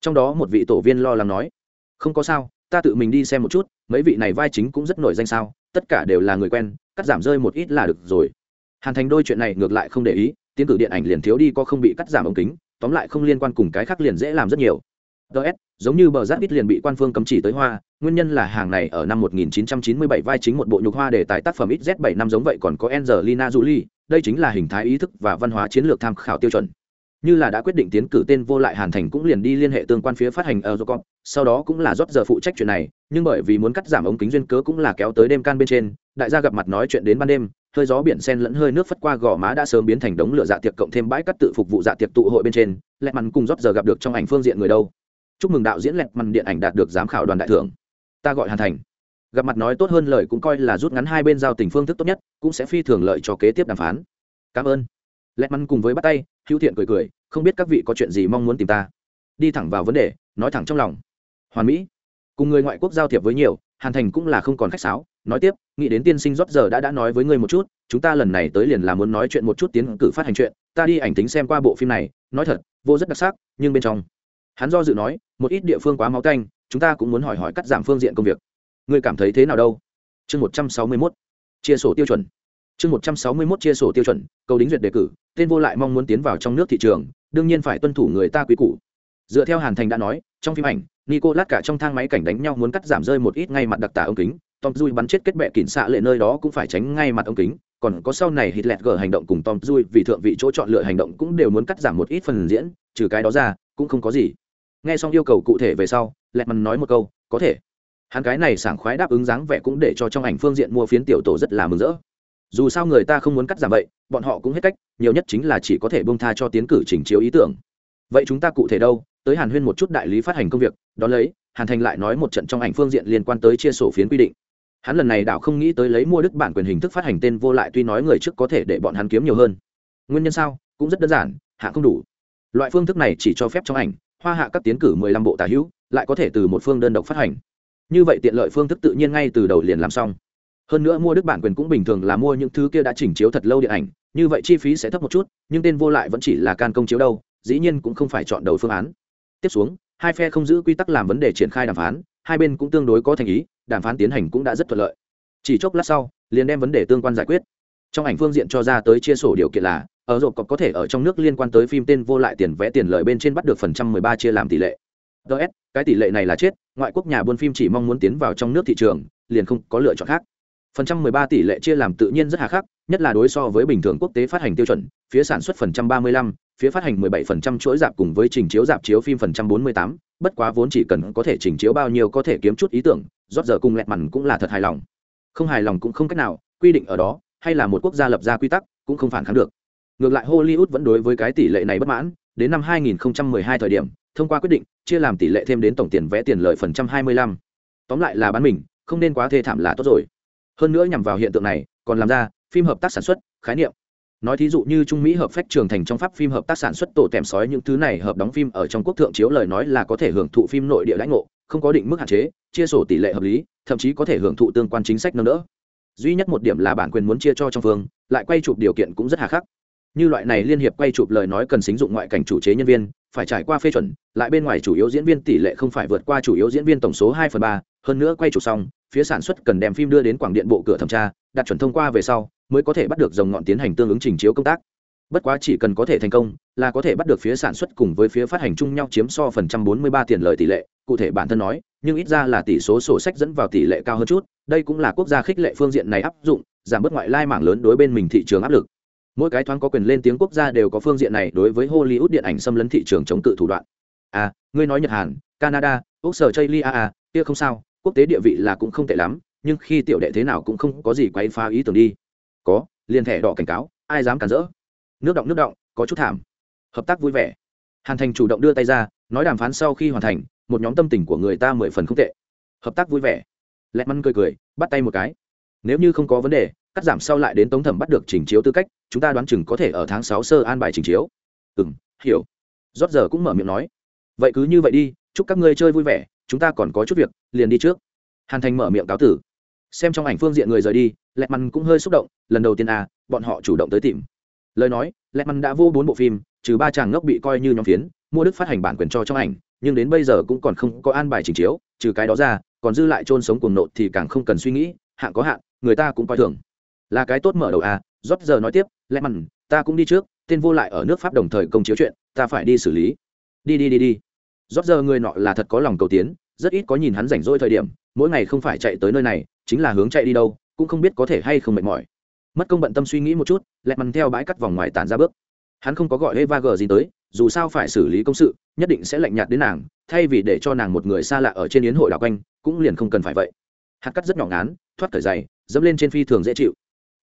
Trong đó một vị tổ viên lo lắng nói, không có sao, ta tự mình đi xem một chút, mấy vị này vai chính cũng rất nổi danh sao, tất cả đều là người quen, cắt giảm rơi một ít là được rồi. Hàn thành đôi chuyện này ngược lại không để ý tiến cử điện ảnh liền thiếu đi có không bị cắt giảm ống kính tóm lại không liên quan cùng cái khác liền dễ làm rất nhiều. Ts giống như bờ giáp ít liền bị quan phương cấm chỉ tới hoa nguyên nhân là hàng này ở năm 1997 vai chính một bộ nhục hoa để tài tác phẩm ít z7 năm giống vậy còn có angelina jolie đây chính là hình thái ý thức và văn hóa chiến lược tham khảo tiêu chuẩn. Như là đã quyết định tiến cử tên vô lại hàn thành cũng liền đi liên hệ tương quan phía phát hành Eurocom, sau đó cũng là rót giờ phụ trách chuyện này, nhưng bởi vì muốn cắt giảm ống kính duyên cớ cũng là kéo tới đêm can bên trên, đại gia gặp mặt nói chuyện đến ban đêm, hơi gió biển sen lẫn hơi nước phất qua gò má đã sớm biến thành đống lửa dạ tiệc cộng thêm bãi cắt tự phục vụ dạ tiệc tụ hội bên trên, lẹt mằn cùng rót giờ gặp được trong ảnh phương diện người đâu. Chúc mừng đạo diễn lẹt mằn điện ảnh đạt được giám khảo đoàn đại thưởng. Ta gọi Hàn Thành. Gặp mặt nói tốt hơn lời cũng coi là rút ngắn hai bên giao tình phương thức tốt nhất, cũng sẽ phi thường lợi cho kế tiếp đàm phán. Cảm ơn. Lẹt mằn cùng với bắt tay, hữu thiện cười cười, không biết các vị có chuyện gì mong muốn tìm ta đi thẳng vào vấn đề nói thẳng trong lòng hoàn mỹ cùng người ngoại quốc giao thiệp với nhiều hàn thành cũng là không còn khách sáo nói tiếp, nghĩ đến tiên sinh rót giờ đã đã nói với ngươi một chút, chúng ta lần này tới liền là muốn nói chuyện một chút tiến cử phát hành chuyện, ta đi ảnh tính xem qua bộ phim này, nói thật, vô rất đặc sắc, nhưng bên trong, hắn do dự nói, một ít địa phương quá máu canh, chúng ta cũng muốn hỏi hỏi cắt giảm phương diện công việc. Ngươi cảm thấy thế nào đâu? Chương một trăm sáu mươi mốt, chia sổ tiêu chuẩn. Chương một trăm sáu mươi mốt, chia sổ tiêu chuẩn, cầu đính duyệt đề cử, tên vô lại mong muốn tiến vào trong nước thị trường, đương nhiên phải tuân thủ người ta quý củ. Dựa theo hàn thành đã nói, trong phim ảnh nico lát cả trong thang máy cảnh đánh nhau muốn cắt giảm rơi một ít ngay mặt đặc tả ống kính tom dui bắn chết kết bệ kỉnh xạ lệ nơi đó cũng phải tránh ngay mặt ống kính. Còn có sau này hít lẹt hành động cùng tom dui vì thượng vị chỗ chọn lựa hành động cũng đều muốn cắt giảm một ít phần diễn, trừ cái đó ra, cũng không có gì. Nghe xong yêu cầu cụ thể về sau lẹt mằn nói một câu, có thể. Hắn cái này sảng khoái đáp ứng dáng vẻ cũng để cho trong ảnh phương diện mua phiến tiểu tổ rất là mừng rỡ. Dù sao người ta không muốn cắt giảm vậy, bọn họ cũng hết cách, nhiều nhất chính là chỉ có thể bông tha cho tiến cử chỉnh chiếu ý tưởng. Vậy chúng ta cụ thể đâu? Tới hàn huyên một chút đại lý phát hành công việc đó lấy, hàn thành lại nói một trận trong ảnh phương diện liên quan tới chia sổ phiến quy định hắn lần này đảo không nghĩ tới lấy mua đức bản quyền hình thức phát hành tên vô lại tuy nói người trước có thể để bọn hắn kiếm nhiều hơn. Nguyên nhân sao? Cũng rất đơn giản, hạ không đủ. Loại phương thức này chỉ cho phép trong ảnh, hoa hạ các tiến cử mười lăm bộ tà hữu, lại có thể từ một phương đơn độc phát hành. Như vậy tiện lợi phương thức tự nhiên ngay từ đầu liền làm xong. Hơn nữa mua đức bản quyền cũng bình thường là mua những thứ kia đã chỉnh chiếu thật lâu điện ảnh, như vậy chi phí sẽ thấp một chút, nhưng tên vô lại vẫn chỉ là can công chiếu đâu, dĩ nhiên cũng không phải chọn đầu phương án. Tiếp xuống, hai phe không giữ quy tắc làm vấn đề triển khai đàm phán, hai bên cũng tương đối có thành ý đàm phán tiến hành cũng đã rất thuận lợi. Chỉ chốc lát sau, liền đem vấn đề tương quan giải quyết. Trong ảnh phương diện cho ra tới chia sổ điều kiện là, ở rộp có thể ở trong nước liên quan tới phim tên vô lại tiền vẽ tiền lợi bên trên bắt được phần trăm mười ba chia làm tỷ lệ. Ts cái tỷ lệ này là chết, ngoại quốc nhà buôn phim chỉ mong muốn tiến vào trong nước thị trường, liền không có lựa chọn khác. Phần trăm mười ba tỷ lệ chia làm tự nhiên rất hà khắc, nhất là đối so với bình thường quốc tế phát hành tiêu chuẩn, phía sản xuất phần trăm ba mươi lăm phía phát hành 17% chuỗi dạp cùng với trình chiếu dạp chiếu phim phần trăm 48, bất quá vốn chỉ cần có thể trình chiếu bao nhiêu có thể kiếm chút ý tưởng rót giờ cùng lẹt mằn cũng là thật hài lòng. Không hài lòng cũng không cách nào quy định ở đó hay là một quốc gia lập ra quy tắc cũng không phản kháng được. Ngược lại hollywood vẫn đối với cái tỷ lệ này bất mãn đến năm 2012 thời điểm thông qua quyết định chia làm tỷ lệ thêm đến tổng tiền vẽ tiền lợi phần trăm 25. tóm lại là bán mình không nên quá thê thảm là tốt rồi. Hơn nữa nhằm vào hiện tượng này còn làm ra phim hợp tác sản xuất khái niệm nói thí dụ như trung mỹ hợp phách trường thành trong pháp phim hợp tác sản xuất tổ tèm sói những thứ này hợp đóng phim ở trong quốc thượng chiếu lời nói là có thể hưởng thụ phim nội địa lãnh ngộ, không có định mức hạn chế, chia sổ tỷ lệ hợp lý, thậm chí có thể hưởng thụ tương quan chính sách nâng đỡ. Duy nhất một điểm là bản quyền muốn chia cho trong phương, lại quay chụp điều kiện cũng rất hà khắc. Như loại này liên hiệp quay chụp lời nói cần xính dụng ngoại cảnh chủ chế nhân viên, phải trải qua phê chuẩn, lại bên ngoài chủ yếu diễn viên tỷ lệ không phải vượt qua chủ yếu diễn viên tổng số hai phần ba, hơn nữa quay chụp xong, phía sản xuất cần đem phim đưa đến quảng điện bộ cửa thẩm tra đạt chuẩn thông qua về sau mới có thể bắt được dòng ngọn tiến hành tương ứng trình chiếu công tác. Bất quá chỉ cần có thể thành công, là có thể bắt được phía sản xuất cùng với phía phát hành chung nhau chiếm so phần trăm bốn mươi ba tiền lợi tỷ lệ. Cụ thể bản thân nói, nhưng ít ra là tỷ số sổ sách dẫn vào tỷ lệ cao hơn chút, đây cũng là quốc gia khích lệ phương diện này áp dụng, giảm bớt ngoại lai mảng lớn đối bên mình thị trường áp lực. Mỗi cái thoáng có quyền lên tiếng quốc gia đều có phương diện này đối với hollywood điện ảnh xâm lấn thị trường chống cự thủ đoạn. À ngươi nói nhật hàn, canada, úc sở chây lia à kia không sao, quốc tế địa vị là cũng không tệ lắm, nhưng khi tiểu đệ thế nào cũng không có gì quấy phá ý tưởng đi có, liền thẻ đỏ cảnh cáo, ai dám cản rỡ. Nước động nước động, có chút thảm. Hợp tác vui vẻ. Hàn thành chủ động đưa tay ra, nói đàm phán sau khi hoàn thành, một nhóm tâm tình của người ta mười phần không tệ. Hợp tác vui vẻ. Lẹt măn cười cười, bắt tay một cái. Nếu như không có vấn đề, cắt giảm sau lại đến tống thẩm bắt được trình chiếu tư cách, chúng ta đoán chừng có thể ở tháng sáu sơ an bài trình chiếu. Ừ m hiểu. Rót giờ cũng mở miệng nói. Vậy cứ như vậy đi, chúc các ngươi chơi vui vẻ, chúng ta còn có chút việc, liền đi trước. Hàn thành mở miệng cáo tử xem trong ảnh phương diện người rời đi lẹt măn cũng hơi xúc động, lần đầu tiên à bọn họ chủ động tới tìm. Lời nói lẹt măn đã vô bốn bộ phim, trừ ba chàng ngốc bị coi như nhóm phiến, mua đức phát hành bản quyền cho trong ảnh, nhưng đến bây giờ cũng còn không có an bài trình chiếu, trừ cái đó ra, còn dư lại trôn sống cuồng nộ thì càng không cần suy nghĩ, hạng có hạn, người ta cũng coi thường. Là cái tốt mở đầu à rót giờ nói tiếp lẽ mặn ta cũng đi trước, tên vô lại ở nước pháp đồng thời công chiếu chuyện, ta phải đi xử lý. Đi đi đi đi. Rót giờ người nọ là thật có lòng cầu tiến, rất ít có nhìn hắn rảnh rỗi thời điểm mỗi ngày không phải chạy tới nơi này, chính là hướng chạy đi đâu, cũng không biết có thể hay không mệt mỏi. Mất công bận tâm suy nghĩ một chút, lẹt mằn theo bãi cắt vòng ngoài tản ra bước. Hắn không có gọi eva g gì tới, dù sao phải xử lý công sự, nhất định sẽ lạnh nhạt đến nàng, thay vì để cho nàng một người xa lạ ở trên yến hội đảo quanh, cũng liền không cần phải vậy. Hạt cắt rất nhỏ ngán, thoát cởi dày dẫm lên trên phi thường dễ chịu.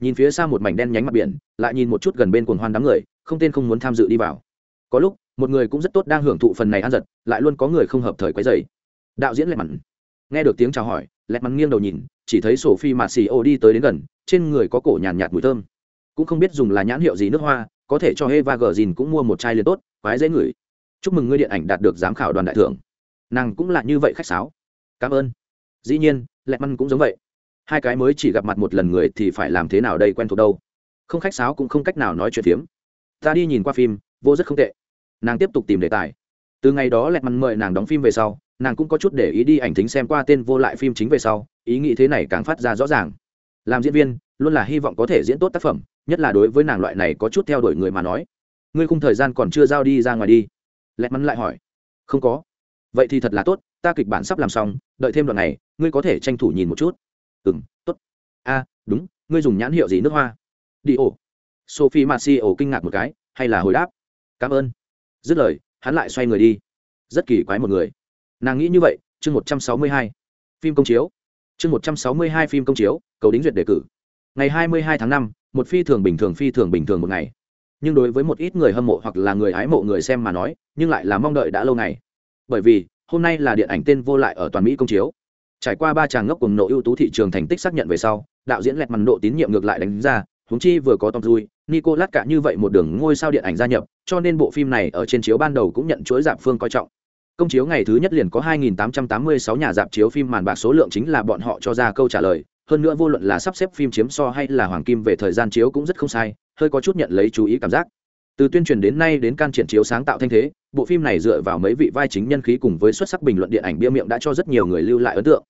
Nhìn phía xa một mảnh đen nhánh mặt biển, lại nhìn một chút gần bên cuồng hoan đám người, không tên không muốn tham dự đi vào. Có lúc, một người cũng rất tốt đang hưởng thụ phần này ăn giật, lại luôn có người không hợp thời quấy dày đạo diễn lẹt mặn nghe được tiếng chào hỏi lẹt mắn nghiêng đầu nhìn chỉ thấy sổ phi mạt xì ô đi tới đến gần trên người có cổ nhàn nhạt, mùi thơm cũng không biết dùng là nhãn hiệu gì nước hoa có thể cho Eva dìn cũng mua một chai liền tốt, quái dễ ngửi. Chúc mừng ngươi điện ảnh đạt được giám khảo đoàn đại thưởng. Nàng cũng là như vậy khách sáo. Cảm ơn. Dĩ nhiên, lẹt Măn cũng giống vậy. Hai cái mới chỉ gặp mặt một lần người thì phải làm thế nào đây quen thuộc đâu. Không khách sáo cũng không cách nào nói chuyện phiếm. Ta đi nhìn qua phim, vô rất không tệ. Nàng tiếp tục tìm đề tài. Từ ngày đó lẹt Măn mời nàng đóng phim về sau, nàng cũng có chút để ý đi ảnh thính xem qua tên vô lại phim chính về sau, ý nghĩ thế này càng phát ra rõ ràng. Làm diễn viên, luôn là hy vọng có thể diễn tốt tác phẩm, nhất là đối với nàng loại này có chút theo đuổi người mà nói. Ngươi khung thời gian còn chưa giao đi ra ngoài đi. Lẹt mắn lại hỏi. Không có. Vậy thì thật là tốt ta kịch bản sắp làm xong đợi thêm đoạn này ngươi có thể tranh thủ nhìn một chút. Ừ m t ố t a đúng ngươi dùng nhãn hiệu gì nước hoa? Đi ổ. Sophie marci ổ kinh ngạc một cái hay là hồi đáp? Cảm ơn. Dứt lời hắn lại xoay người đi. Rất kỳ quái một người nàng nghĩ như vậy, chương một trăm sáu mươi hai, phim công chiếu. Chương một trăm sáu mươi hai phim công chiếu, cầu đính duyệt đề cử. Ngày hai mươi hai tháng năm, một phi thường bình thường phi thường bình thường một ngày. Nhưng đối với một ít người hâm mộ hoặc là người ái mộ người xem mà nói, nhưng lại là mong đợi đã lâu ngày. Bởi vì, hôm nay là điện ảnh tên vô lại ở toàn mỹ công chiếu. Trải qua ba tràng ngốc cùng nộ ưu tú thị trường thành tích xác nhận về sau, đạo diễn lẹt màn độ tín nhiệm ngược lại đánh ra, huống chi vừa có tom dui nicolas cả như vậy một đường ngôi sao điện ảnh gia nhập, cho nên bộ phim này ở trên chiếu ban đầu cũng nhận chuỗi giảm phương coi trọng công chiếu ngày thứ nhất liền có 2.886 nhà dạp chiếu phim màn bạc số lượng chính là bọn họ cho ra câu trả lời. Hơn nữa vô luận là sắp xếp phim chiếm so hay là hoàng kim về thời gian chiếu cũng rất không sai, hơi có chút nhận lấy chú ý cảm giác. Từ tuyên truyền đến nay đến can triển chiếu sáng tạo thanh thế, bộ phim này dựa vào mấy vị vai chính nhân khí cùng với xuất sắc bình luận điện ảnh bia miệng đã cho rất nhiều người lưu lại ấn tượng.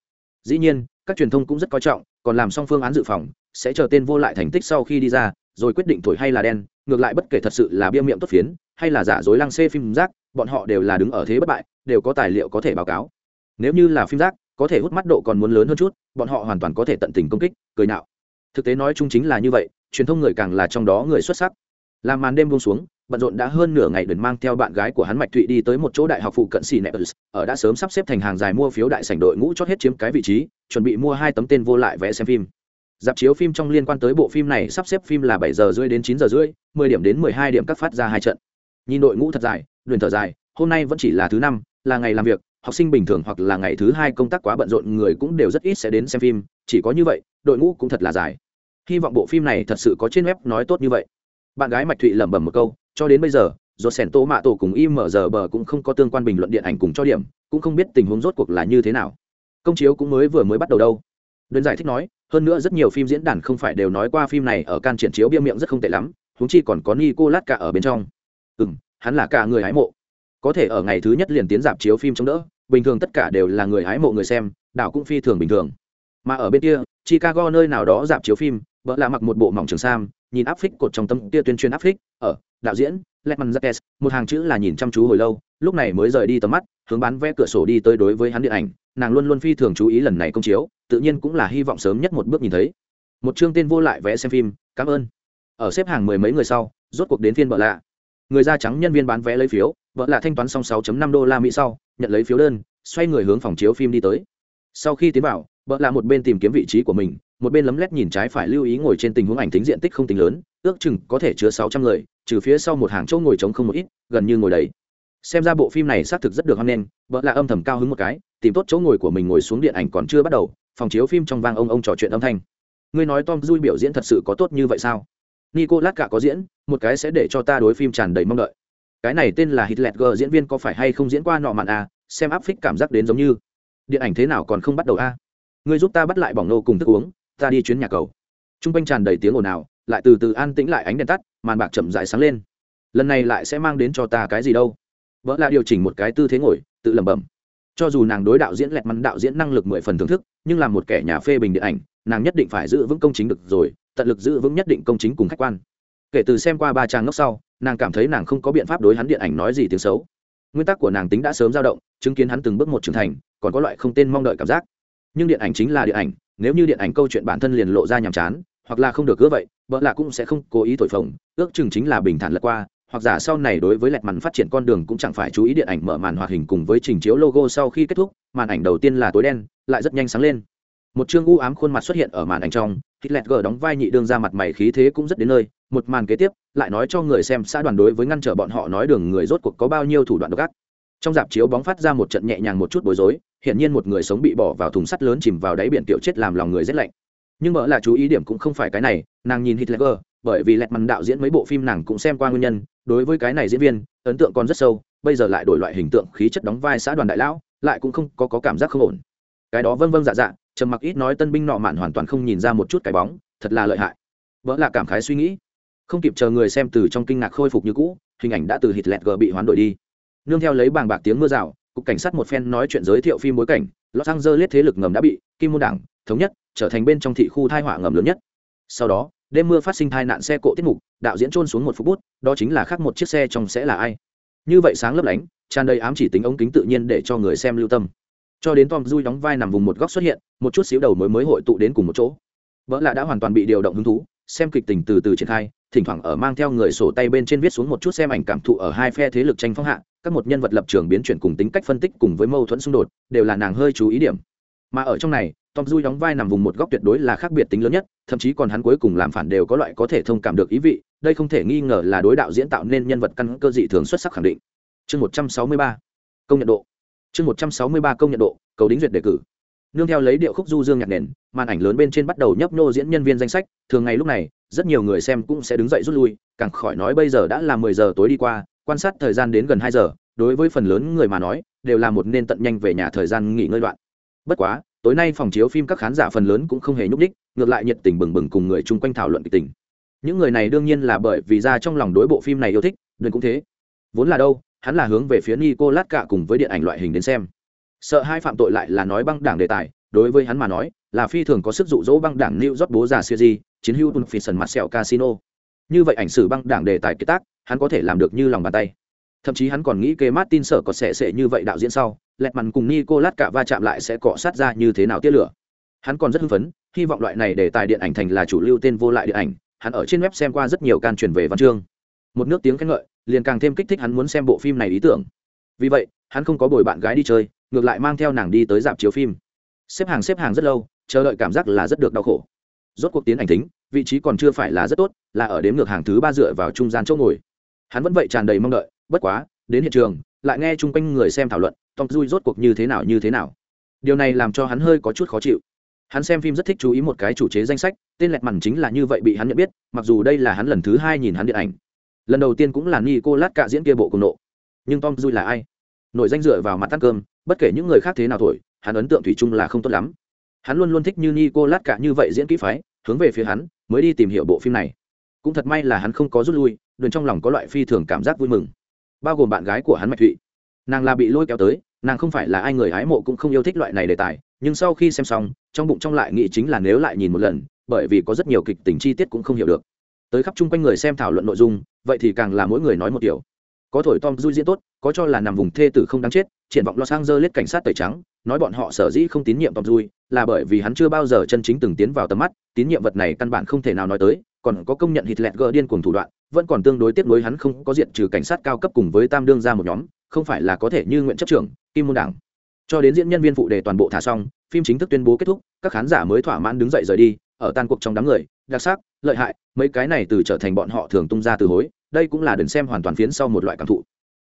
Dĩ nhiên, các truyền thông cũng rất coi trọng, còn làm xong phương án dự phòng, sẽ chờ tên vô lại thành tích sau khi đi ra, rồi quyết định thổi hay là đen, ngược lại bất kể thật sự là bia miệng tốt phiến, hay là giả dối lăng xê phim rác, bọn họ đều là đứng ở thế bất bại đều có tài liệu có thể báo cáo. Nếu như là phim giác, có thể hút mắt độ còn muốn lớn hơn chút bọn họ hoàn toàn có thể tận tình công kích cười nạo. Thực tế nói chung chính là như vậy truyền thông người càng là trong đó người xuất sắc. Làm màn đêm buông xuống bận rộn đã hơn nửa ngày đừng mang theo bạn gái của hắn mạch thụy đi tới một chỗ đại học phụ cận xì nepus ở đã sớm sắp xếp thành hàng dài mua phiếu đại sảnh đội ngũ chót hết chiếm cái vị trí chuẩn bị mua hai tấm tên vô lại vẽ xem phim. Dạp chiếu phim trong liên quan tới bộ phim này sắp xếp phim là bảy giờ rưỡi đến chín giờ rưỡi mười điểm đến mười hai điểm các phát ra hai trận. Nhìn đội ngũ thật dài luyện thở dài hôm nay vẫn chỉ là thứ năm là ngày làm việc, học sinh bình thường hoặc là ngày thứ hai công tác quá bận rộn, người cũng đều rất ít sẽ đến xem phim, chỉ có như vậy, đội ngũ cũng thật là dài. Hy vọng bộ phim này thật sự có trên web nói tốt như vậy. Bạn gái mạch thụy lẩm bẩm một câu, cho đến bây giờ do sẻn tô mạ tổ cùng im mở giờ bờ cũng không có tương quan bình luận điện ảnh cùng cho điểm, cũng không biết tình huống rốt cuộc là như thế nào. Công chiếu cũng mới vừa mới bắt đầu đâu. Đơn giải thích nói, hơn nữa rất nhiều phim diễn đàn không phải đều nói qua phim này ở can triển chiếu bia miệng rất không tệ lắm, huống chi còn có nico lát cả ở bên trong. Ừ m hắn là cả người hái mộ có thể ở ngày thứ nhất liền tiến dạp chiếu phim chống đỡ bình thường tất cả đều là người hái mộ người xem đảo cũng phi thường bình thường mà ở bên kia chicago nơi nào đó dạp chiếu phim vợ là mặc một bộ mỏng trường sam nhìn áp phích cột trong tâm kia tuyên truyền áp phích ở đạo diễn Letman Zakes, một hàng chữ là nhìn chăm chú hồi lâu, lúc này mới rời đi tầm mắt, hướng bán vé cửa sổ đi tới đối với hắn điện ảnh, nàng luôn luôn phi thường chú ý lần này công chiếu, tự nhiên cũng là hy vọng sớm nhất một bước nhìn thấy. Một chương tên vô lại vé xem phim, cảm ơn. Ở xếp hàng mười mấy người sau, rốt cuộc đến phiên bợ lạ. Người da trắng nhân viên bán vé lấy phiếu, vợ lạ thanh toán xong 6.5 đô la Mỹ sau, nhận lấy phiếu đơn, xoay người hướng phòng chiếu phim đi tới. Sau khi tiến vào, vợ lạ một bên tìm kiếm vị trí của mình, một bên lấm lét nhìn trái phải lưu ý ngồi trên tình huống ảnh tính diện tích không tính lớn, ước chừng có thể chứa 600 người, trừ phía sau một hàng chỗ ngồi trống không một ít gần như ngồi đầy. Xem ra bộ phim này xác thực rất được hoan nghênh vợ là âm thầm cao hứng một cái tìm tốt chỗ ngồi của mình ngồi xuống điện ảnh còn chưa bắt đầu phòng chiếu phim trong vang ông ông trò chuyện âm thanh. Ngươi nói tom dui biểu diễn thật sự có tốt như vậy sao? Nico lát cả có diễn một cái sẽ để cho ta đối phim tràn đầy mong đợi cái này tên là hitler g diễn viên có phải hay không diễn qua nọ mạn a, xem áp phích cảm giác đến giống như. Điện ảnh thế nào còn không bắt đầu a? Người giúp ta bắt lại bỏng nô cùng thức uống, ta đi chuyến nhà cầu. T r u n g quanh tràn đầy tiếng ồn ào, lại từ từ an tĩnh lại ánh đèn tắt, màn bạc chậm dài sáng lên. Lần này lại sẽ mang đến cho ta cái gì đâu? Vợ là điều chỉnh một cái tư thế ngồi, tự lẩm bẩm. Cho dù nàng đối đạo diễn lẹt mắn đạo diễn năng lực mười phần thưởng thức, nhưng là một kẻ nhà phê bình điện ảnh, nàng nhất định phải giữ vững công chính được rồi, tận lực giữ vững nhất định công chính cùng khách quan. Kể từ xem qua ba trang ngốc sau nàng cảm thấy nàng không có biện pháp đối hắn điện ảnh nói gì tiếng xấu. Nguyên tắc của nàng tính đã sớm dao động, chứng kiến hắn từng bước một trưởng thành, còn có loại không tên mong đợi cảm giác. Nhưng điện ảnh chính là điện ảnh, nếu như điện ảnh câu chuyện bản thân liền lộ ra nhàm chán, hoặc là không được cứ vậy, vợ là cũng sẽ không cố ý thổi phồng, ước chừng chính là bình thản lật qua, hoặc giả sau này đối với lẹt màn phát triển con đường cũng chẳng phải chú ý điện ảnh mở màn hoạt hình cùng với trình chiếu logo sau khi kết thúc, màn ảnh đầu tiên là tối đen, lại rất nhanh sáng lên. Một chương u ám khuôn mặt xuất hiện ở màn ảnh trong Hitler lẹt gờ đóng vai nhị đương ra mặt mày khí thế cũng rất đến nơi một màn kế tiếp lại nói cho người xem xã đoàn đối với ngăn trở bọn họ nói đường người rốt cuộc có bao nhiêu thủ đoạn độc ác. Trong dạp chiếu bóng phát ra một trận nhẹ nhàng một chút bối rối hiện nhiên một người sống bị bỏ vào thùng sắt lớn chìm vào đáy biển tiểu chết làm lòng người rét lạnh. Nhưng mỡ là chú ý điểm cũng không phải cái này nàng nhìn hitler bởi vì lẹt mằn đạo diễn mấy bộ phim nàng cũng xem qua nguyên nhân đối với cái này diễn viên ấn tượng còn rất sâu bây giờ lại đổi loại hình tượng khí chất đóng vai xã đoàn đại lão lại cũng không có, có cảm giác không ổn. Cái đó vâng vâng dạ dạ trầm mặc ít nói tân binh nọ mạn hoàn toàn không nhìn ra một chút cái bóng, thật là lợi hại. Vỡ là cảm khái suy nghĩ. Không kịp chờ người xem từ trong kinh ngạc khôi phục như cũ, hình ảnh đã từ hít lẹt g bị hoán đổi đi. Nương theo lấy bàng bạc tiếng mưa rào, cục cảnh sát một phen nói chuyện giới thiệu phim bối cảnh, los angeles thế lực ngầm đã bị kim môn đảng thống nhất, trở thành bên trong thị khu thai họa ngầm lớn nhất. Sau đó, đêm mưa phát sinh tai nạn xe cộ tiết mục, đạo diễn trôn xuống một phút bút, đó chính là khác một chiếc xe trong sẽ là ai. Như vậy sáng lấp lánh, tràn đầy ám chỉ tính ống kính tự nhiên để cho người xem lưu tâm. Cho đến tom duy đóng vai nằm vùng một góc xuất hiện một chút xíu đầu mối mới hội tụ đến cùng một chỗ. Vợ lạ đã hoàn toàn bị điều động hứng thú, xem kịch tình từ từ triển khai, thỉnh thoảng ở mang theo người sổ tay bên trên viết xuống một chút xem ảnh cảm thụ ở hai phe thế lực tranh phong hạ, các một nhân vật lập trường biến chuyển cùng tính cách phân tích cùng với mâu thuẫn xung đột, đều là nàng hơi chú ý điểm. Mà ở trong này, tom dui đóng vai nằm vùng một góc tuyệt đối là khác biệt tính lớn nhất, thậm chí còn hắn cuối cùng làm phản đều có loại có thể thông cảm được ý vị, đây không thể nghi ngờ là đối đạo diễn tạo nên nhân vật căn cơ dị thường xuất sắc khẳng định. Chương một trăm sáu mươi ba, công nhận độ. Chương một trăm sáu mươi ba công nhận độ, cầu đính duyệt đề cử nương theo lấy điệu khúc du dương nhạc nền, màn ảnh lớn bên trên bắt đầu nhấp nô diễn nhân viên danh sách, thường ngày lúc này, rất nhiều người xem cũng sẽ đứng dậy rút lui, càng khỏi nói bây giờ đã là mười giờ tối đi qua, quan sát thời gian đến gần hai giờ, đối với phần lớn người mà nói, đều là một nên tận nhanh về nhà thời gian nghỉ ngơi đoạn. Bất quá, tối nay phòng chiếu phim các khán giả phần lớn cũng không hề nhúc đích ngược lại nhiệt tình bừng bừng cùng người chung quanh thảo luận kịch tình. Những người này đương nhiên là bởi vì ra trong lòng đối bộ phim này yêu thích, đừng cũng thế. Vốn là đâu, hắn là hướng về phía nico lát cả cùng với điện ảnh loại hình đến xem sợ hai phạm tội lại là nói băng đảng đề tài, đối với hắn mà nói, là phi thường có sức dụ dỗ băng đảng new rót bố già siêu di, chiến hữu tuân phi sần mặt sẹo casino. Như vậy ảnh sử băng đảng đề tài kiệt tác, hắn có thể làm được như lòng bàn tay. Thậm chí hắn còn nghĩ kê martin sợ có sẽ sẽ như vậy đạo diễn sau, lẹt mằn cùng nicolas cả va chạm lại sẽ cọ sát ra như thế nào tiết lửa. Hắn còn rất hưng phấn, hy vọng loại này để tài điện ảnh thành là chủ lưu tên vô lại điện ảnh, hắn ở trên web xem qua rất nhiều can truyền về văn chương. Một nước tiếng khen ngợi, liền càng thêm kích thích hắn muốn xem bộ phim này ý tưởng. Vì vậy, hắn không có bồi bạn gái đi chơi ngược lại mang theo nàng đi tới dạp chiếu phim. Xếp hàng xếp hàng rất lâu, chờ đợi cảm giác là rất được đau khổ. Rốt cuộc tiến ảnh tính vị trí còn chưa phải là rất tốt, là ở đếm ngược hàng thứ ba dựa vào trung gian chỗ ngồi. Hắn vẫn vậy tràn đầy mong đợi, bất quá, đến hiện trường, lại nghe chung quanh người xem thảo luận, tom dui rốt cuộc như thế nào, như thế nào. Điều này làm cho hắn hơi có chút khó chịu. Hắn xem phim rất thích chú ý một cái chủ chế danh sách, tên lẹt mằn chính là như vậy bị hắn nhận biết, mặc dù đây là hắn lần thứ hai nhìn hắn điện ảnh. Lần đầu tiên cũng là ni cô lát cạ diễn kia bộ cùng nộ. Nhưng tom dui là ai? Nổi danh dựa vào mặt ăn cơm bất kể những người khác thế nào thổi, hắn ấn tượng thủy chung là không tốt lắm. Hắn luôn luôn thích như ni cô lát cả như vậy diễn kỹ phái, hướng về phía hắn, mới đi tìm hiểu bộ phim này. Cũng thật may là hắn không có rút lui, đừng trong lòng có loại phi thường cảm giác vui mừng. Bao gồm bạn gái của hắn mạch thụy. Nàng là bị lôi kéo tới, nàng không phải là ai người hái mộ cũng không yêu thích loại này đề tài, nhưng sau khi xem xong, trong bụng trong lại nghĩ chính là nếu lại nhìn một lần, bởi vì có rất nhiều kịch tính chi tiết cũng không hiểu được. Tới khắp chung quanh người xem thảo luận nội dung, vậy thì càng là mỗi người nói một kiểu có thổi tom dui diễn tốt, có cho là nằm vùng thê tử không đáng chết, triển vọng los angeles cảnh sát tẩy trắng, nói bọn họ sở dĩ không tín nhiệm tom dui là bởi vì hắn chưa bao giờ chân chính từng tiến vào tầm mắt, tín nhiệm vật này căn bản không thể nào nói tới, còn có công nhận hít lẹt gờ điên cùng thủ đoạn, vẫn còn tương đối tiếp nối hắn không có diện trừ cảnh sát cao cấp cùng với tam đương ra một nhóm, không phải là có thể như nguyện chấp trưởng, kim môn đảng. Cho đến diễn nhân viên phụ đề toàn bộ thả xong, phim chính thức tuyên bố kết thúc, các khán giả mới thỏa mãn đứng dậy rời đi, ở tan cuộc trong đám người, đặc sắc, lợi hại, mấy cái này từ trở thành bọn họ thường tung ra từ hối đây cũng là đừng xem hoàn toàn phiến sau một loại cảm thụ.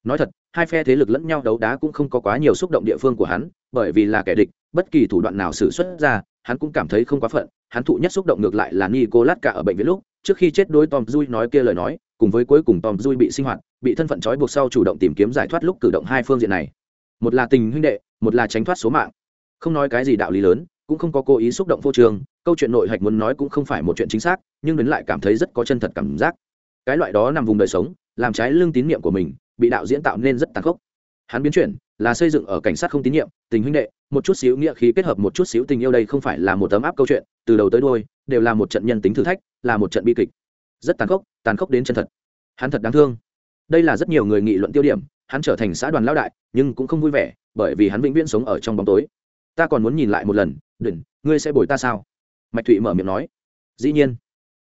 Nói thật, hai phe thế lực lẫn nhau đấu đá cũng không có quá nhiều xúc động địa phương của hắn, bởi vì là kẻ địch, bất kỳ thủ đoạn nào xử xuất ra, hắn cũng cảm thấy không quá phận. Hắn thụ nhất xúc động ngược lại là nicolas cả ở bệnh viện lúc, trước khi chết đối tom Duy nói kia lời nói, cùng với cuối cùng tom Duy bị sinh hoạt, bị thân phận trói buộc sau chủ động tìm kiếm giải thoát lúc cử động hai phương diện này. Một là tình huynh đệ, một là tránh thoát số mạng. Không nói cái gì đạo lý lớn, cũng không có cố ý xúc động vô trường, câu chuyện nội hạch muốn nói cũng không phải một chuyện chính xác, nhưng đến lại cảm thấy rất có chân thật cảm giác cái loại đó nằm vùng đời sống, làm trái lương tín nhiệm của mình, bị đạo diễn tạo nên rất tàn khốc. Hắn biến chuyển, là xây dựng ở cảnh sát không tín nhiệm, tình huynh đệ, một chút xíu nghĩa khí kết hợp một chút xíu tình yêu đây không phải là một tấm áp câu chuyện, từ đầu tới đôi đều là một trận nhân tính thử thách, là một trận bi kịch. Rất tàn khốc tàn khốc đến chân thật. Hắn thật đáng thương. Đây là rất nhiều người nghị luận tiêu điểm, hắn trở thành xã đoàn lão đại, nhưng cũng không vui vẻ, bởi vì hắn vĩnh viễn sống ở trong bóng tối. Ta còn muốn nhìn lại một lần đừng ngươi sẽ bồi ta sao? Mạch thụy mở miệng nói. Dĩ nhiên.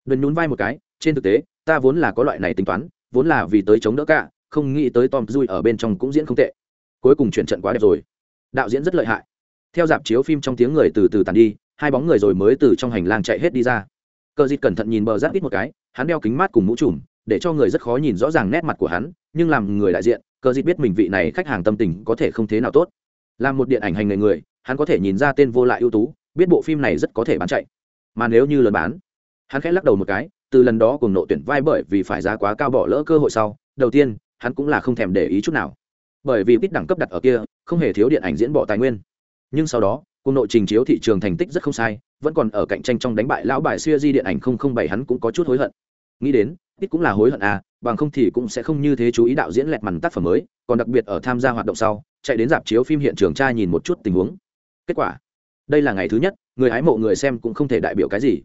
Đừng nhún vai một cái, trên thực tế ta vốn là có loại này tính toán, vốn là vì tới chống đỡ cả, không nghĩ tới tom dui ở bên trong cũng diễn không tệ. Cuối cùng chuyển trận quá đẹp rồi. Đạo diễn rất lợi hại. Theo dạp chiếu phim trong tiếng người từ từ tàn đi, hai bóng người rồi mới từ trong hành lang chạy hết đi ra. Cờ dịt cẩn thận nhìn bờ giáp ít một cái, hắn đeo kính mát cùng mũ trùm, để cho người rất khó nhìn rõ ràng nét mặt của hắn, nhưng làm người đại diện cờ dịt biết mình vị này khách hàng tâm tình có thể không thế nào tốt. Làm một điện ảnh hành nghề người, hắn có thể nhìn ra tên vô lại ưu tú, biết bộ phim này rất có thể bán chạy. Mà nếu như lần bán, hắn khẽ lắc đầu một cái từ lần đó cùng nộ tuyển vai bởi vì phải giá quá cao bỏ lỡ cơ hội sau, đầu tiên, hắn cũng là không thèm để ý chút nào. Bởi vì ít đẳng cấp đặt ở kia, không hề thiếu điện ảnh diễn bỏ tài nguyên. Nhưng sau đó, cùng nội trình chiếu thị trường thành tích rất không sai, vẫn còn ở cạnh tranh trong đánh bại lão bài siêu di điện ảnh không không bảy hắn cũng có chút hối hận. Nghĩ đến ít cũng là hối hận à bằng không thì cũng sẽ không như thế chú ý đạo diễn lẹt mằn tác phẩm mới, còn đặc biệt ở tham gia hoạt động sau, chạy đến dạp chiếu phim hiện trường tra nhìn một chút tình huống. Kết quả, đây là ngày thứ nhất, người hái mộ người xem cũng không thể đại biểu cái gì.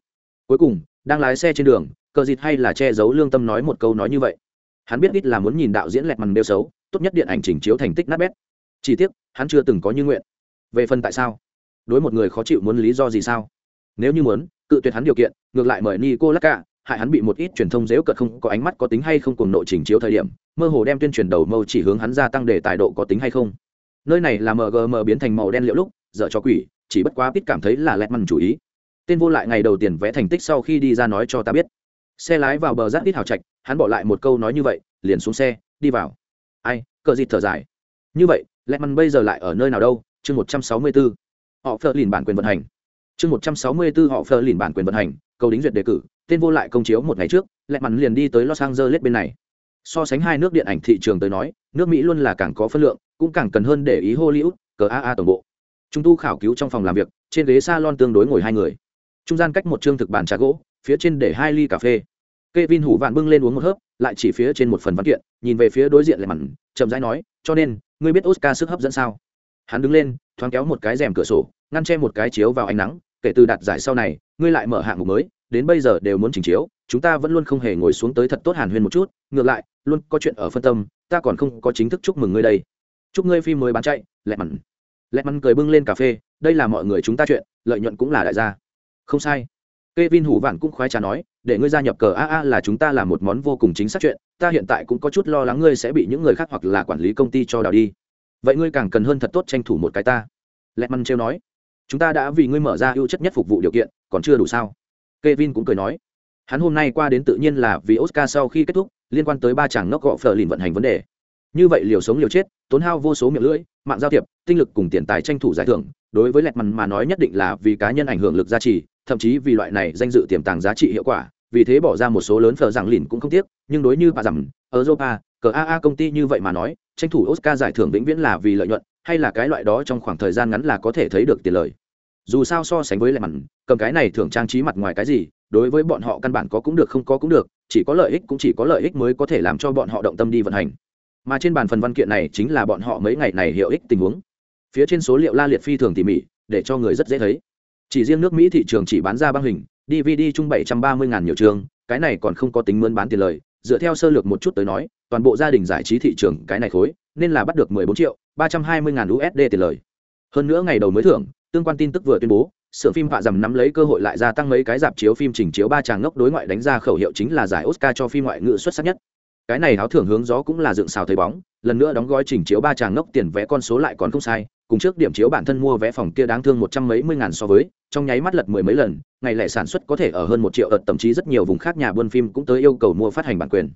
Cuối cùng đang lái xe trên đường, cờ dịt hay là che giấu lương tâm nói một câu nói như vậy. Hắn biết ít là muốn nhìn đạo diễn lẹt mằn đeo xấu, tốt nhất điện ảnh chỉnh chiếu thành tích nát bét. Chỉ tiếc, hắn chưa từng có như nguyện. Về phần tại sao? Đối một người khó chịu muốn lý do gì sao? Nếu như muốn, cự tuyệt hắn điều kiện, ngược lại mời nico lắc hại hắn bị một ít truyền thông dễu cợt không có ánh mắt có tính hay không cùng nội trình chiếu thời điểm, mơ hồ đem tuyên truyền đầu mâu chỉ hướng hắn gia tăng để tài độ có tính hay không. Nơi này là mgm biến thành màu đen liệu lúc, dở cho quỷ, chỉ bất quá ít cảm thấy là lẹt mằn chủ ý tên vô lại ngày đầu tiên vẽ thành tích sau khi đi ra nói cho ta biết. Xe lái vào bờ rác ít hào trạch, hắn bỏ lại một câu nói như vậy, liền xuống xe, đi vào. Ai, cờ dịt thở dài. Như vậy lẹ mằn bây giờ lại ở nơi nào đâu? Chương một trăm sáu mươi bốn họ phờ lìn bản quyền vận hành. Chương một trăm sáu mươi bốn họ phờ lìn bản quyền vận hành, cầu đính duyệt đề cử, tên vô lại công chiếu một ngày trước lẹ mằn liền đi tới los angeles bên này. So sánh hai nước điện ảnh thị trường tới nói, nước mỹ luôn là càng có phân lượng, cũng càng cần hơn để ý hollywood, cờ aa tổng bộ. Chúng tu khảo cứu trong phòng làm việc, trên ghế salon tương đối ngồi hai người trung gian cách một chương thực bàn trà gỗ phía trên để hai ly cà phê Kevin hủ vạn bưng lên uống một hớp, lại chỉ phía trên một phần văn kiện, nhìn về phía đối diện lại mặn, chậm rãi nói, "Cho nên, ngươi biết Oscar sức hấp dẫn sao?" Hắn đứng lên, thoáng kéo một cái rèm cửa sổ, ngăn che một cái chiếu vào ánh nắng, kể từ đạt giải sau này, ngươi lại mở hạng mục mới, đến bây giờ đều muốn trình chiếu, chúng ta vẫn luôn không hề ngồi xuống tới thật tốt hàn huyên một chút, ngược lại, luôn có chuyện ở phân tâm, ta còn không có chính thức chúc mừng ngươi đây. Chúc ngươi phim mới bán chạy, lẹ mặn. Lẹ mặn cười bưng lên cà phê, đây là mọi người chúng ta chuyện, lợi nhuận cũng là đại gia. Không sai. Kevin Hủ Vạn cũng khoái trà nói, để ngươi gia nhập cờ AA là chúng ta làm một món vô cùng chính xác chuyện, ta hiện tại cũng có chút lo lắng ngươi sẽ bị những người khác hoặc là quản lý công ty cho đào đi. Vậy ngươi càng cần hơn thật tốt tranh thủ một cái ta. Lẹtman trêu nói, chúng ta đã vì ngươi mở ra ưu chất nhất phục vụ điều kiện, còn chưa đủ sao? Kevin cũng cười nói, hắn hôm nay qua đến tự nhiên là vì Oscar sau khi kết thúc, liên quan tới ba chàng nóc gọ phở lìn vận hành vấn đề. Như vậy liều sống liều chết, tốn hao vô số miệng lưỡi, mạng giao thiệp, tinh lực cùng tiền tài tranh thủ giải thưởng, đối với Lẹtman mà nói nhất định là vì cá nhân ảnh hưởng lực gia trì, thậm chí vì loại này danh dự tiềm tàng giá trị hiệu quả, vì thế bỏ ra một số lớn phở rằng lìn cũng không tiếc, nhưng đối như bà rằng ở europa cờ aa công ty như vậy mà nói, tranh thủ oscar giải thưởng vĩnh viễn là vì lợi nhuận, hay là cái loại đó trong khoảng thời gian ngắn là có thể thấy được tiền lời. Dù sao so sánh với lại mặn, cầm cái này thường trang trí mặt ngoài cái gì, đối với bọn họ căn bản có cũng được, không có cũng được, chỉ có lợi ích cũng chỉ có lợi ích mới có thể làm cho bọn họ động tâm đi vận hành. Mà trên bàn phần văn kiện này chính là bọn họ mấy ngày này hiệu ích tình huống. Phía trên số liệu la liệt phi thường tỉ mỉ, để cho người rất dễ thấy chỉ riêng nước mỹ thị trường chỉ bán ra băng hình dvd chung bảy trăm ba mươi ngàn nhiều trường, cái này còn không có tính mướn bán tiền lời. Dựa theo sơ lược một chút tới nói, toàn bộ gia đình giải trí thị trường cái này khối, nên là bắt được mười bốn triệu ba trăm hai mươi ngàn usd tiền lời. Hơn nữa ngày đầu mới thưởng, tương quan tin tức vừa tuyên bố, sưởng phim họa dầm nắm lấy cơ hội lại gia tăng mấy cái dạp chiếu phim chỉnh chiếu ba tràng ngốc đối ngoại đánh ra khẩu hiệu chính là giải oscar cho phim ngoại ngữ xuất sắc nhất cái này áo thưởng hướng gió cũng là dựng xào thấy bóng, lần nữa đóng gói chỉnh chiếu ba tràng ngốc tiền vé con số lại còn không sai, cùng trước điểm chiếu bản thân mua vé phòng kia đáng thương một trăm mấy mươi ngàn so với, trong nháy mắt lật mười mấy lần, ngày lẻ sản xuất có thể ở hơn một triệu ợt, thậm chí rất nhiều vùng khác nhà buôn phim cũng tới yêu cầu mua phát hành bản quyền.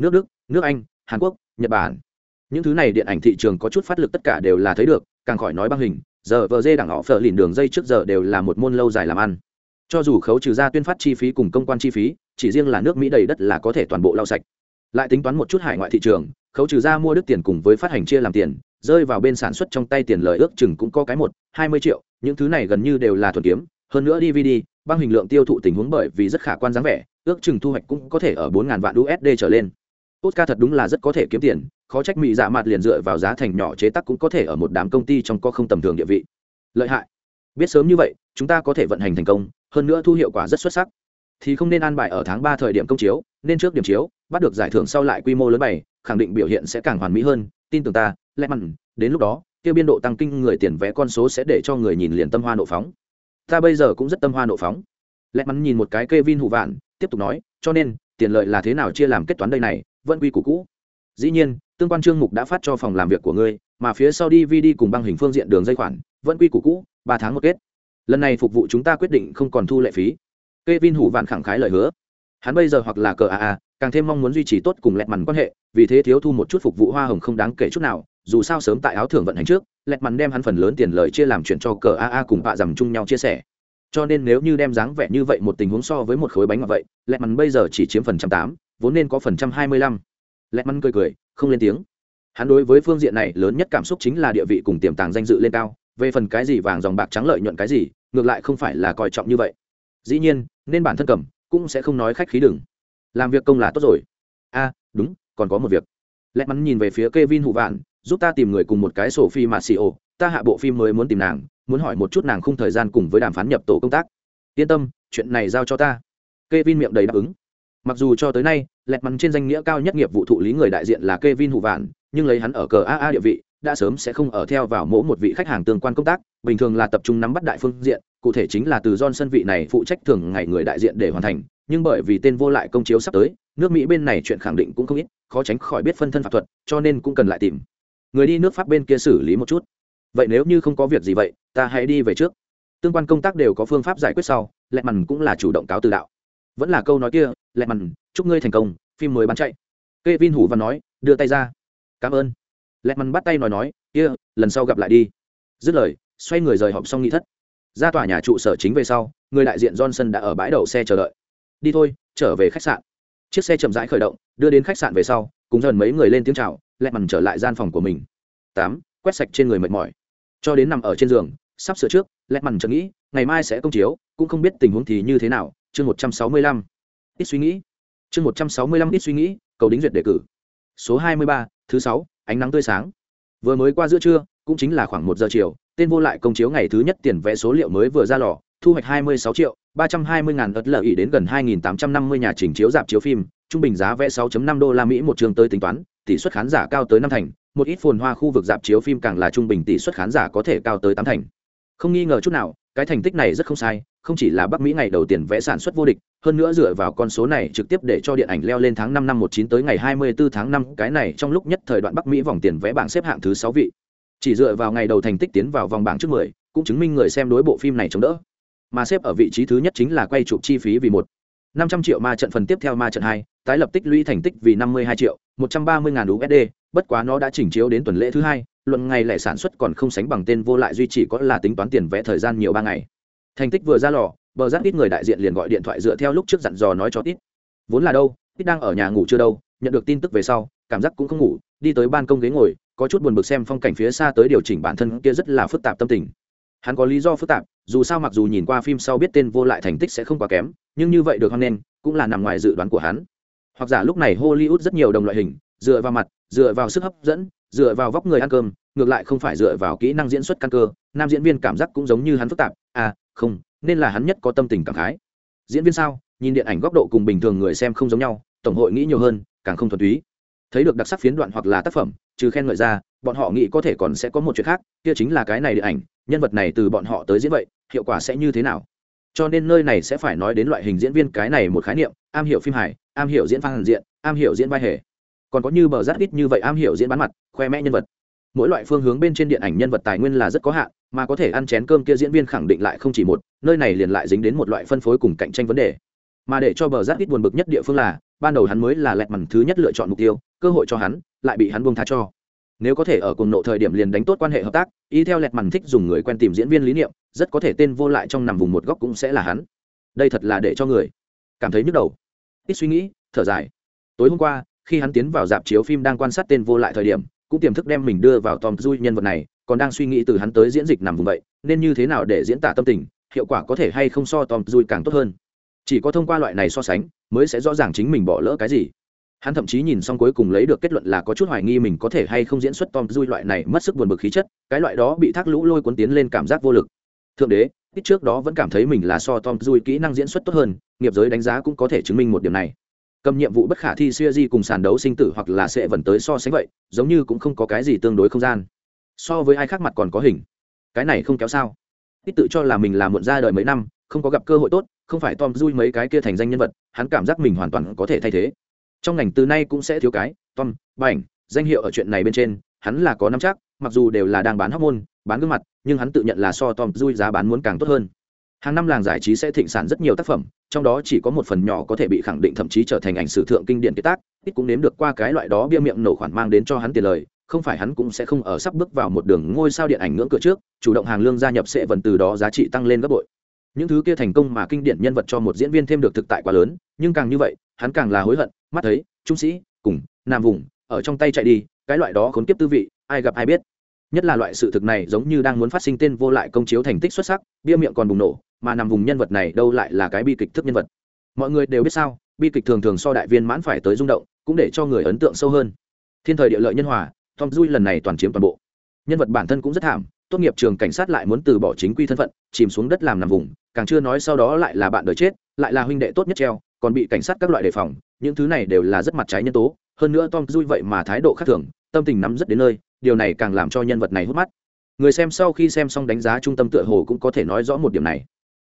Nước đức, nước anh, hàn quốc, nhật bản. Những thứ này điện ảnh thị trường có chút phát lực tất cả đều là thấy được, càng khỏi nói băng hình, giờ vờ dê đẳng họ phở lìn đường dây trước giờ đều là một môn lâu dài làm ăn. Cho dù khấu trừ ra tuyên phát chi phí cùng công quan chi phí, chỉ riêng là nước mỹ đầy đất là có thể toàn bộ lau sạch lại tính toán một chút hải ngoại thị trường khấu trừ ra mua đức tiền cùng với phát hành chia làm tiền rơi vào bên sản xuất trong tay tiền lời ước chừng cũng có cái một hai mươi triệu những thứ này gần như đều là thuần kiếm hơn nữa dvd băng hình lượng tiêu thụ tình huống bởi vì rất khả quan dáng vẻ ước chừng thu hoạch cũng có thể ở bốn ngàn vạn usd trở lên Oscar thật đúng là rất có thể kiếm tiền, khó trách mỹ dạ mặt liền dựa vào giá thành nhỏ chế tác cũng có thể ở một đám công ty trong có không tầm thường địa vị. Lợi hại. Biết sớm như vậy, chúng ta có thể vận hành thành công, hơn nữa thu hiệu quả rất xuất sắc. Thì không nên an bài ở tháng ba thời điểm công chiếu, nên trước điểm chiếu, bắt được giải thưởng sau lại quy mô lớn bày, khẳng định biểu hiện sẽ càng hoàn mỹ hơn, tin tưởng ta, lẽ mặn, đến lúc đó, tiêu biên độ tăng kinh người tiền vẽ con số sẽ để cho người nhìn liền tâm hoa nộ phóng. Ta bây giờ cũng rất tâm hoa nộ phóng. Lẽ mắn nhìn một cái kê vin hụ vạn tiếp tục nói cho nên tiền lợi là thế nào chia làm kết toán đây này vẫn quy củ cũ. Dĩ nhiên tương quan trương mục đã phát cho phòng làm việc của ngươi mà phía sau dvd cùng băng hình phương diện đường dây khoản vẫn quy củ cũ ba tháng một kết. Lần này phục vụ chúng ta quyết định không còn thu lệ phí. Kê vin hủ vạn khẳng khái lời hứa. Hắn bây giờ hoặc là cờ a càng thêm mong muốn duy trì tốt cùng lẹt mằn quan hệ, vì thế thiếu thu một chút phục vụ hoa hồng không đáng kể chút nào, dù sao sớm tại áo thưởng vận hành trước, lẹt mằn đem hắn phần lớn tiền lời chia làm chuyện cho cờ aa cùng bạ dằm chung nhau chia sẻ. Cho nên nếu như đem dáng vẻ như vậy một tình huống so với một khối bánh ngọt vậy, lẹt mằn bây giờ chỉ chiếm phần trăm tám, vốn nên có phần trăm hai mươi lăm. Lẹt mằn cười cười, không lên tiếng. Hắn đối với phương diện này lớn nhất cảm xúc chính là địa vị cùng tiềm tàng danh dự lên cao, về phần cái gì vàng dòng bạc trắng lợi nhuận cái gì, ngược lại không phải là coi trọng như vậy. Dĩ nhiên, nên bản thân cầm, cũng sẽ không nói khách khí đừng làm việc công là tốt rồi. A đúng còn có một việc. Lẽ mắn nhìn về phía k e vin hụ vạn giúp ta tìm người cùng một cái sổ phi mà xì ô ta hạ bộ phim mới muốn tìm nàng muốn hỏi một chút nàng không thời gian cùng với đàm phán nhập tổ công tác. Yên tâm chuyện này giao cho ta. K e vin miệng đầy đáp ứng. Mặc dù cho tới nay lẹt mắn trên danh nghĩa cao nhất nghiệp vụ thụ lý người đại diện là k e vin hụ vạn nhưng lấy hắn ở cờ aa địa vị đã sớm sẽ không ở theo vào mỗi một vị khách hàng tương quan công tác bình thường là tập trung nắm bắt đại phương diện cụ thể chính là từ john sân vị này phụ trách thường ngày người đại diện để hoàn thành, nhưng bởi vì tên vô lại công chiếu sắp tới, nước Mỹ bên này chuyện khẳng định cũng không ít, khó tránh khỏi biết phân thân pháp thuật, cho nên cũng cần lại tìm. Người đi nước Pháp bên kia xử lý một chút. Vậy nếu như không có việc gì vậy, ta hãy đi về trước. Tương quan công tác đều có phương pháp giải quyết sau, lẹ mằn cũng là chủ động cáo từ đạo. Vẫn là câu nói kia, lẹ mằn, chúc ngươi thành công, phim mới bán chạy. Kevin Hủ và nói, đưa tay ra. Cảm ơn. Lẹ mằn bắt tay nói nói, kia, lần sau gặp lại đi. Dứt lời, xoay người rời họp xong nghị thất ra tòa nhà trụ sở chính về sau người đại diện johnson đã ở bãi đậu xe chờ đợi đi thôi, trở về khách sạn. Chiếc xe chậm rãi khởi động, đưa đến khách sạn về sau, cùng dần mấy người lên tiếng chào, lẹ mằn trở lại gian phòng của mình. Tám, quét sạch trên người mệt mỏi. Cho đến nằm ở trên giường, sắp sửa trước, lẹ mằn chợt nghĩ, ngày mai sẽ công chiếu, cũng không biết tình huống thì như thế nào. Chương một trăm sáu mươi lăm. Ít suy nghĩ. Chương một trăm sáu mươi lăm ít suy nghĩ, cầu đính duyệt đề cử. Số hai mươi ba, thứ sáu, ánh nắng tươi sáng. Vừa mới qua giữa trưa, cũng chính là khoảng một giờ chiều, tên vô lại công chiếu ngày thứ nhất tiền vẽ số liệu mới vừa ra lò thu hoạch 26 triệu 320 ngàn ớt lợi ý đến gần 2.850 nhà trình chiếu dạp chiếu phim, trung bình giá vé 6.5 đô la mỹ một trường tới tính toán, tỷ suất khán giả cao tới năm thành, một ít phồn hoa khu vực dạp chiếu phim càng là trung bình tỷ suất khán giả có thể cao tới tám thành. Không nghi ngờ chút nào, cái thành tích này rất không sai, không chỉ là bắc mỹ ngày đầu tiền vẽ sản xuất vô địch, hơn nữa dựa vào con số này trực tiếp để cho điện ảnh leo lên tháng năm năm một chín tới ngày 24 tháng năm, cái này trong lúc nhất thời đoạn bắc mỹ vòng tiền vẽ bảng xếp hạng thứ sáu vị. Chỉ dựa vào ngày đầu thành tích tiến vào vòng bảng trước mười, cũng chứng minh người xem đối bộ phim này chống đỡ mà xếp ở vị trí thứ nhất chính là quay chụp chi phí vì một. năm trăm triệu ma trận phần tiếp theo ma trận hai, tái lập tích lũy thành tích vì năm mươi hai triệu, một trăm ba mươi ngàn usd bất quá nó đã chỉnh chiếu đến tuần lễ thứ hai, luận ngày lẻ sản xuất còn không sánh bằng tên vô lại duy trì có là tính toán tiền vẽ thời gian nhiều ba ngày. Thành tích vừa ra lò, bờ giác ít người đại diện liền gọi điện thoại dựa theo lúc trước dặn dò nói cho ít. Vốn là đâu, ít đang ở nhà ngủ chưa đâu, nhận được tin tức về sau, cảm giác cũng không ngủ, đi tới ban công ghế ngồi, có chút buồn bực xem phong cảnh phía xa tới điều chỉnh bản thân kia rất là phức tạp tâm tình. Hắn có lý do phức tạp dù sao mặc dù nhìn qua phim sau biết tên vô lại thành tích sẽ không quá kém, nhưng như vậy được hoan nghênh, cũng là nằm ngoài dự đoán của hắn. Hoặc giả lúc này hollywood rất nhiều đồng loại hình, dựa vào mặt, dựa vào sức hấp dẫn, dựa vào vóc người ăn cơm, ngược lại không phải dựa vào kỹ năng diễn xuất căn cơ, nam diễn viên cảm giác cũng giống như hắn phức tạp. À không, nên là hắn nhất có tâm tình cảm khái. Diễn viên sao? Nhìn điện ảnh góc độ cùng bình thường người xem không giống nhau, tổng hội nghĩ nhiều hơn, càng không thuần túy. Thấy được đặc sắc phiến đoạn hoặc là tác phẩm, trừ khen ngợi ra, bọn họ nghĩ có thể còn sẽ có một chuyện khác, kia chính là cái này điện ảnh nhân vật này từ bọn họ tới diễn vậy, hiệu quả sẽ như thế nào? Cho nên nơi này sẽ phải nói đến loại hình diễn viên cái này một khái niệm, am hiểu phim hài, am hiểu diễn phản diện, am hiểu diễn vai hề. Còn có như bờ rát ít như vậy am hiểu diễn bán mặt, khoe mẽ nhân vật. Mỗi loại phương hướng bên trên điện ảnh nhân vật tài nguyên là rất có hạn, mà có thể ăn chén cơm kia diễn viên khẳng định lại không chỉ một, nơi này liền lại dính đến một loại phân phối cùng cạnh tranh vấn đề. Mà để cho bờ rát ít buồn bực nhất địa phương là, ban đầu hắn mới là lẹt mằn thứ nhất lựa chọn mục tiêu, cơ hội cho hắn, lại bị hắn buông tha cho nếu có thể ở cùng nộ thời điểm liền đánh tốt quan hệ hợp tác, y theo lẹt mằn thích dùng người quen tìm diễn viên lý niệm, rất có thể tên vô lại trong nằm vùng một góc cũng sẽ là hắn. Đây thật là để cho người cảm thấy nhức đầu. Ít suy nghĩ, thở dài. Tối hôm qua, khi hắn tiến vào dạp chiếu phim đang quan sát tên vô lại thời điểm, cũng tiềm thức đem mình đưa vào tom duy nhân vật này, còn đang suy nghĩ từ hắn tới diễn dịch nằm vùng vậy, nên như thế nào để diễn tả tâm tình, hiệu quả có thể hay không so tom duy càng tốt hơn. Chỉ có thông qua loại này so sánh, mới sẽ rõ ràng chính mình bỏ lỡ cái gì hắn thậm chí nhìn xong cuối cùng lấy được kết luận là có chút hoài nghi mình có thể hay không diễn xuất tom dui loại này mất sức buồn bực khí chất, cái loại đó bị thác lũ lôi cuốn tiến lên cảm giác vô lực. Thượng đế, ít trước đó vẫn cảm thấy mình là so tom dui kỹ năng diễn xuất tốt hơn, nghiệp giới đánh giá cũng có thể chứng minh một điểm này. Cầm nhiệm vụ bất khả thi siêu di cùng sàn đấu sinh tử hoặc là sẽ vẫn tới so sánh vậy, giống như cũng không có cái gì tương đối không gian. So với ai khác mặt còn có hình. Cái này không kéo sao. Ít tự cho là mình là muộn ra đời mấy năm, không có gặp cơ hội tốt, không phải tom dui mấy cái kia thành danh nhân vật, hắn cảm giác mình hoàn toàn có thể thay thế trong ngành từ nay cũng sẽ thiếu cái, tom, bảnh, danh hiệu ở chuyện này bên trên, hắn là có năm chắc, mặc dù đều là đang bán hóc môn, bán gương mặt, nhưng hắn tự nhận là so tom dui giá bán muốn càng tốt hơn. Hàng năm làng giải trí sẽ thịnh sản rất nhiều tác phẩm, trong đó chỉ có một phần nhỏ có thể bị khẳng định thậm chí trở thành ảnh sử thượng kinh điển kiệt tác, ít cũng nếm được qua cái loại đó bia miệng nổ khoản mang đến cho hắn tiền lời, không phải hắn cũng sẽ không ở sắp bước vào một đường ngôi sao điện ảnh ngưỡng cửa trước, chủ động hàng lương gia nhập sẽ vẫn từ đó giá trị tăng lên gấp bội. Những thứ kia thành công mà kinh điển nhân vật cho một diễn viên thêm được thực tại quá lớn, nhưng càng như vậy, hắn càng là hối hận mắt thấy, trung sĩ, cùng, nam vùng, ở trong tay chạy đi, cái loại đó khốn kiếp tư vị, ai gặp ai biết. Nhất là loại sự thực này giống như đang muốn phát sinh tên vô lại công chiếu thành tích xuất sắc, bia miệng còn bùng nổ, mà nằm vùng nhân vật này đâu lại là cái bi kịch thức nhân vật. Mọi người đều biết sao, bi kịch thường thường so đại viên mãn phải tới rung động, cũng để cho người ấn tượng sâu hơn. Thiên thời địa lợi nhân hòa, tom duy lần này toàn chiếm toàn bộ. Nhân vật bản thân cũng rất thảm, tốt nghiệp trường cảnh sát lại muốn từ bỏ chính quy thân phận, chìm xuống đất làm nằm vùng, càng chưa nói sau đó lại là bạn đời chết, lại là huynh đệ tốt nhất treo còn bị cảnh sát các loại đề phòng, những thứ này đều là rất mặt trái nhân tố. Hơn nữa tom dui vậy mà thái độ khác thường, tâm tình nắm rất đến nơi, điều này càng làm cho nhân vật này hút mắt. Người xem sau khi xem xong đánh giá trung tâm tựa hồ cũng có thể nói rõ một điểm này.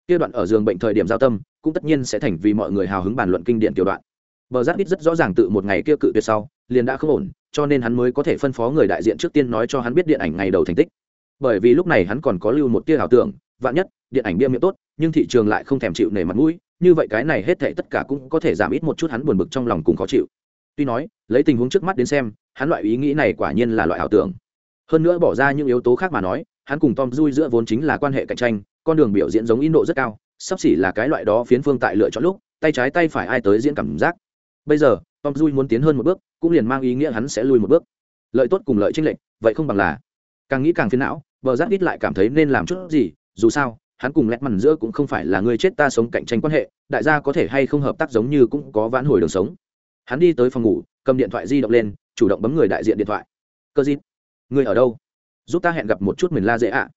Kia đoạn ở giường bệnh thời điểm giao tâm, cũng tất nhiên sẽ thành vì mọi người hào hứng bàn luận kinh điển tiểu đoạn. Bờ giáp ít rất rõ ràng tự một ngày kia cự tuyệt sau, liền đã không ổn, cho nên hắn mới có thể phân phó người đại diện trước tiên nói cho hắn biết điện ảnh ngày đầu thành tích. Bởi vì lúc này hắn còn có lưu một tia ảo tưởng, vạn nhất điện ảnh bia miệng tốt, nhưng thị trường lại không thèm chịu nể mặt mũi như vậy cái này hết thảy tất cả cũng có thể giảm ít một chút hắn buồn bực trong lòng cùng khó chịu. Tuy nói, lấy tình huống trước mắt đến xem, hắn loại ý nghĩ này quả nhiên là loại ảo tưởng. Hơn nữa bỏ ra những yếu tố khác mà nói, hắn cùng tom dui giữa vốn chính là quan hệ cạnh tranh, con đường biểu diễn giống Ấn độ rất cao, sắp xỉ là cái loại đó phiến phương tại lựa chọn lúc, tay trái tay phải ai tới diễn cảm giác. Bây giờ, tom dui muốn tiến hơn một bước, cũng liền mang ý nghĩa hắn sẽ lui một bước. Lợi tốt cùng lợi tranh lệch, vậy không bằng là. Càng nghĩ càng phiến não, bờ giác ít lại cảm thấy nên làm chút gì, dù sao hắn cùng lẹt mằn giữa cũng không phải là người chết ta sống cạnh tranh quan hệ, đại gia có thể hay không hợp tác giống như cũng có vãn hồi đường sống. Hắn đi tới phòng ngủ, cầm điện thoại di động lên, chủ động bấm người đại diện điện thoại. Cơ dịp người ở đâu? Giúp ta hẹn gặp một chút mình la dễ ạ.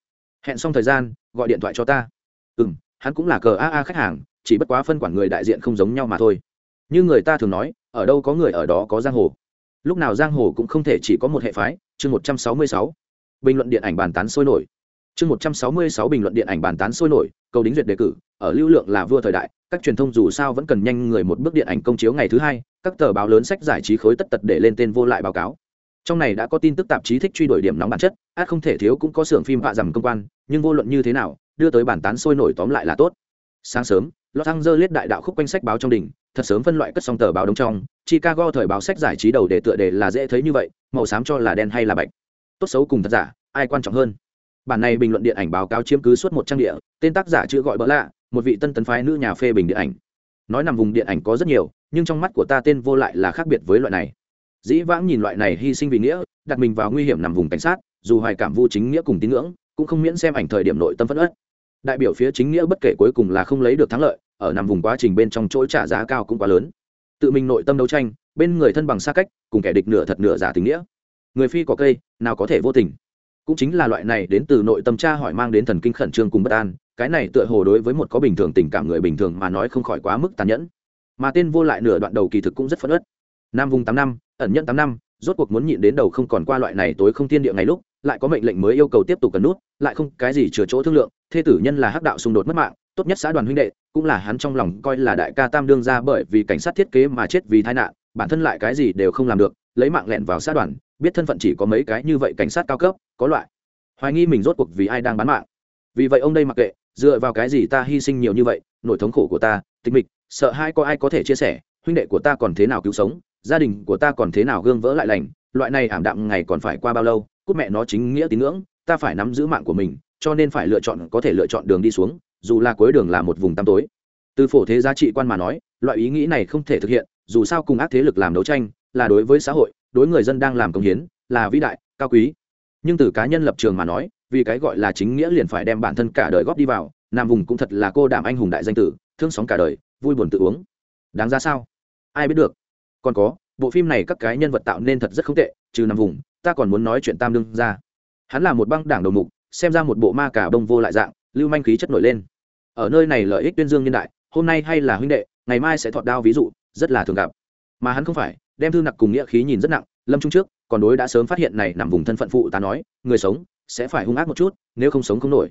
Hẹn xong thời gian, gọi điện thoại cho ta. Ừ m hắn cũng là cờ aa khách hàng, chỉ bất quá phân quản người đại diện không giống nhau mà thôi. Như người ta thường nói, ở đâu có người ở đó có giang hồ. Lúc nào giang hồ cũng không thể chỉ có một hệ phái. Chương một trăm sáu mươi sáu. Bình luận điện ảnh bàn tán sôi nổi chương một trăm sáu mươi sáu bình luận điện ảnh bàn tán sôi nổi, cầu đính duyệt đề cử, ở lưu lượng là vua thời đại, các truyền thông dù sao vẫn cần nhanh người một bước điện ảnh công chiếu ngày thứ hai, các tờ báo lớn sách giải trí khối tất tật để lên tên vô lại báo cáo. Trong này đã có tin tức tạp chí thích truy đuổi điểm nóng bản chất, át không thể thiếu cũng có xưởng phim vạ dầm công quan, nhưng vô luận như thế nào, đưa tới bản tán sôi nổi tóm lại là tốt. Sáng sớm, los angeles đại đạo khúc quanh sách báo trong đỉnh, thật sớm phân loại cất xong tờ báo đông trong, chicago thời báo sách giải trí đầu đề tựa đề là dễ thấy như vậy, màu xám cho là đen hay là bạch. Tốt xấu cùng thật giả, ai quan trọng hơn? Bản này bình luận điện ảnh báo cáo chiếm cứ suốt một trang địa, tên tác giả chữ gọi bỡ lạ, một vị tân tấn phái nữ nhà phê bình điện ảnh. Nói nằm vùng điện ảnh có rất nhiều, nhưng trong mắt của ta tên vô lại là khác biệt với loại này. Dĩ vãng nhìn loại này hy sinh vì nghĩa, đặt mình vào nguy hiểm nằm vùng cảnh sát, dù hoài cảm vô chính nghĩa cùng tín ngưỡng, cũng không miễn xem ảnh thời điểm nội tâm phất ớt đại biểu phía chính nghĩa bất kể cuối cùng là không lấy được thắng lợi, ở nằm vùng quá trình bên trong chỗ trả giá cao cũng quá lớn. Tự mình nội tâm đấu tranh, bên người thân bằng xa cách, cùng kẻ địch nửa thật nửa giả tình nghĩa. Người phi có cây, nào có thể vô tình cũng chính là loại này đến từ nội tâm tra hỏi mang đến thần kinh khẩn trương cùng bất an, cái này tựa hồ đối với một có bình thường tình cảm người bình thường mà nói không khỏi quá mức tàn nhẫn. Mà tên vô lại nửa đoạn đầu kỳ thực cũng rất phẫn ớt nam vùng tám năm, ẩn nhận tám năm, rốt cuộc muốn nhịn đến đầu không còn qua loại này tối không thiên địa ngày lúc, lại có mệnh lệnh mới yêu cầu tiếp tục cần nút, lại không cái gì chừa chỗ thương lượng, thê tử nhân là hắc đạo xung đột mất mạng, tốt nhất xã đoàn huynh đệ, cũng là hắn trong lòng coi là đại ca tam đương ra bởi vì cảnh sát thiết kế mà chết vì tai nạn, bản thân lại cái gì đều không làm được, lấy mạng lẹn vào xã đoàn biết thân phận chỉ có mấy cái như vậy cảnh sát cao cấp, có loại. Hoài nghi mình rốt cuộc vì ai đang bán mạng. Vì vậy ông đây mặc kệ, dựa vào cái gì ta hy sinh nhiều như vậy, nỗi thống khổ của ta tịch mịch, sợ hai có ai có thể chia sẻ, huynh đệ của ta còn thế nào cứu sống, gia đình của ta còn thế nào gương vỡ lại lành, loại này ảm đạm ngày còn phải qua bao lâu, cút mẹ nó chính nghĩa tín ngưỡng, ta phải nắm giữ mạng của mình, cho nên phải lựa chọn, có thể lựa chọn đường đi xuống, dù là cuối đường là một vùng tăm tối. Từ phổ thế giá trị quan mà nói, loại ý nghĩ này không thể thực hiện, dù sao cùng ác thế lực làm đấu tranh, là đối với xã hội đối người dân đang làm công hiến, là vĩ đại, cao quý. Nhưng từ cá nhân lập trường mà nói, vì cái gọi là chính nghĩa liền phải đem bản thân cả đời góp đi vào, nam vùng cũng thật là cô đảm anh hùng đại danh tử, thương sóng cả đời, vui buồn tự uống. Đáng ra sao? Ai biết được. Còn có, bộ phim này các cái nhân vật tạo nên thật rất không tệ, trừ Nam vùng ta còn muốn nói chuyện tam đương ra. Hắn là một băng đảng đầu mục, xem ra một bộ ma cả bông vô lại dạng, lưu manh khí chất nổi lên. Ở nơi này lợi ích tuyên dương nhân đại, hôm nay hay là huynh đệ, ngày mai sẽ thọt đao ví dụ, rất là thường gặp. Mà hắn không phải đem thư nặc cùng nghĩa khí nhìn rất nặng, lâm trung trước, còn đối đã sớm phát hiện này nằm vùng thân phận phụ ta nói, người sống, sẽ phải hung ác một chút, nếu không sống không nổi.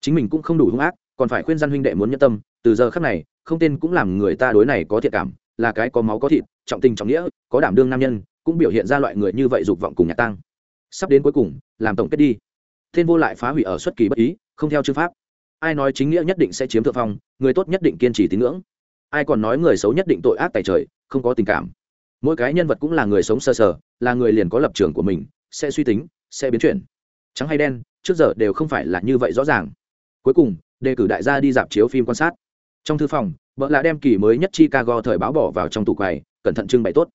Chính mình cũng không đủ hung ác, còn phải khuyên gian huynh đệ muốn nhân tâm, từ giờ khắc này, không tên cũng làm người ta đối này có thiện cảm, là cái có máu có thịt, trọng tình trọng nghĩa, có đảm đương nam nhân, cũng biểu hiện ra loại người như vậy dục vọng cùng nhạc tăng sắp đến cuối cùng, làm tổng kết đi. Thiên vô lại phá hủy ở xuất kỳ bất ý, không theo chữ pháp. Ai nói chính nghĩa nhất định sẽ chiếm thượng phong, người tốt nhất định kiên trì tín ngưỡng. Ai còn nói người xấu nhất định tội ác tại trời, không có tình cảm mỗi cái nhân vật cũng là người sống sơ sờ, là người liền có lập trường của mình sẽ suy tính sẽ biến chuyển. Trắng hay đen trước giờ đều không phải là như vậy rõ ràng. Cuối cùng đề cử đại gia đi dạp chiếu phim quan sát. Trong thư phòng vợ là đem kỳ mới nhất chicago thời báo bỏ vào trong tủ quầy cẩn thận trưng bày tốt.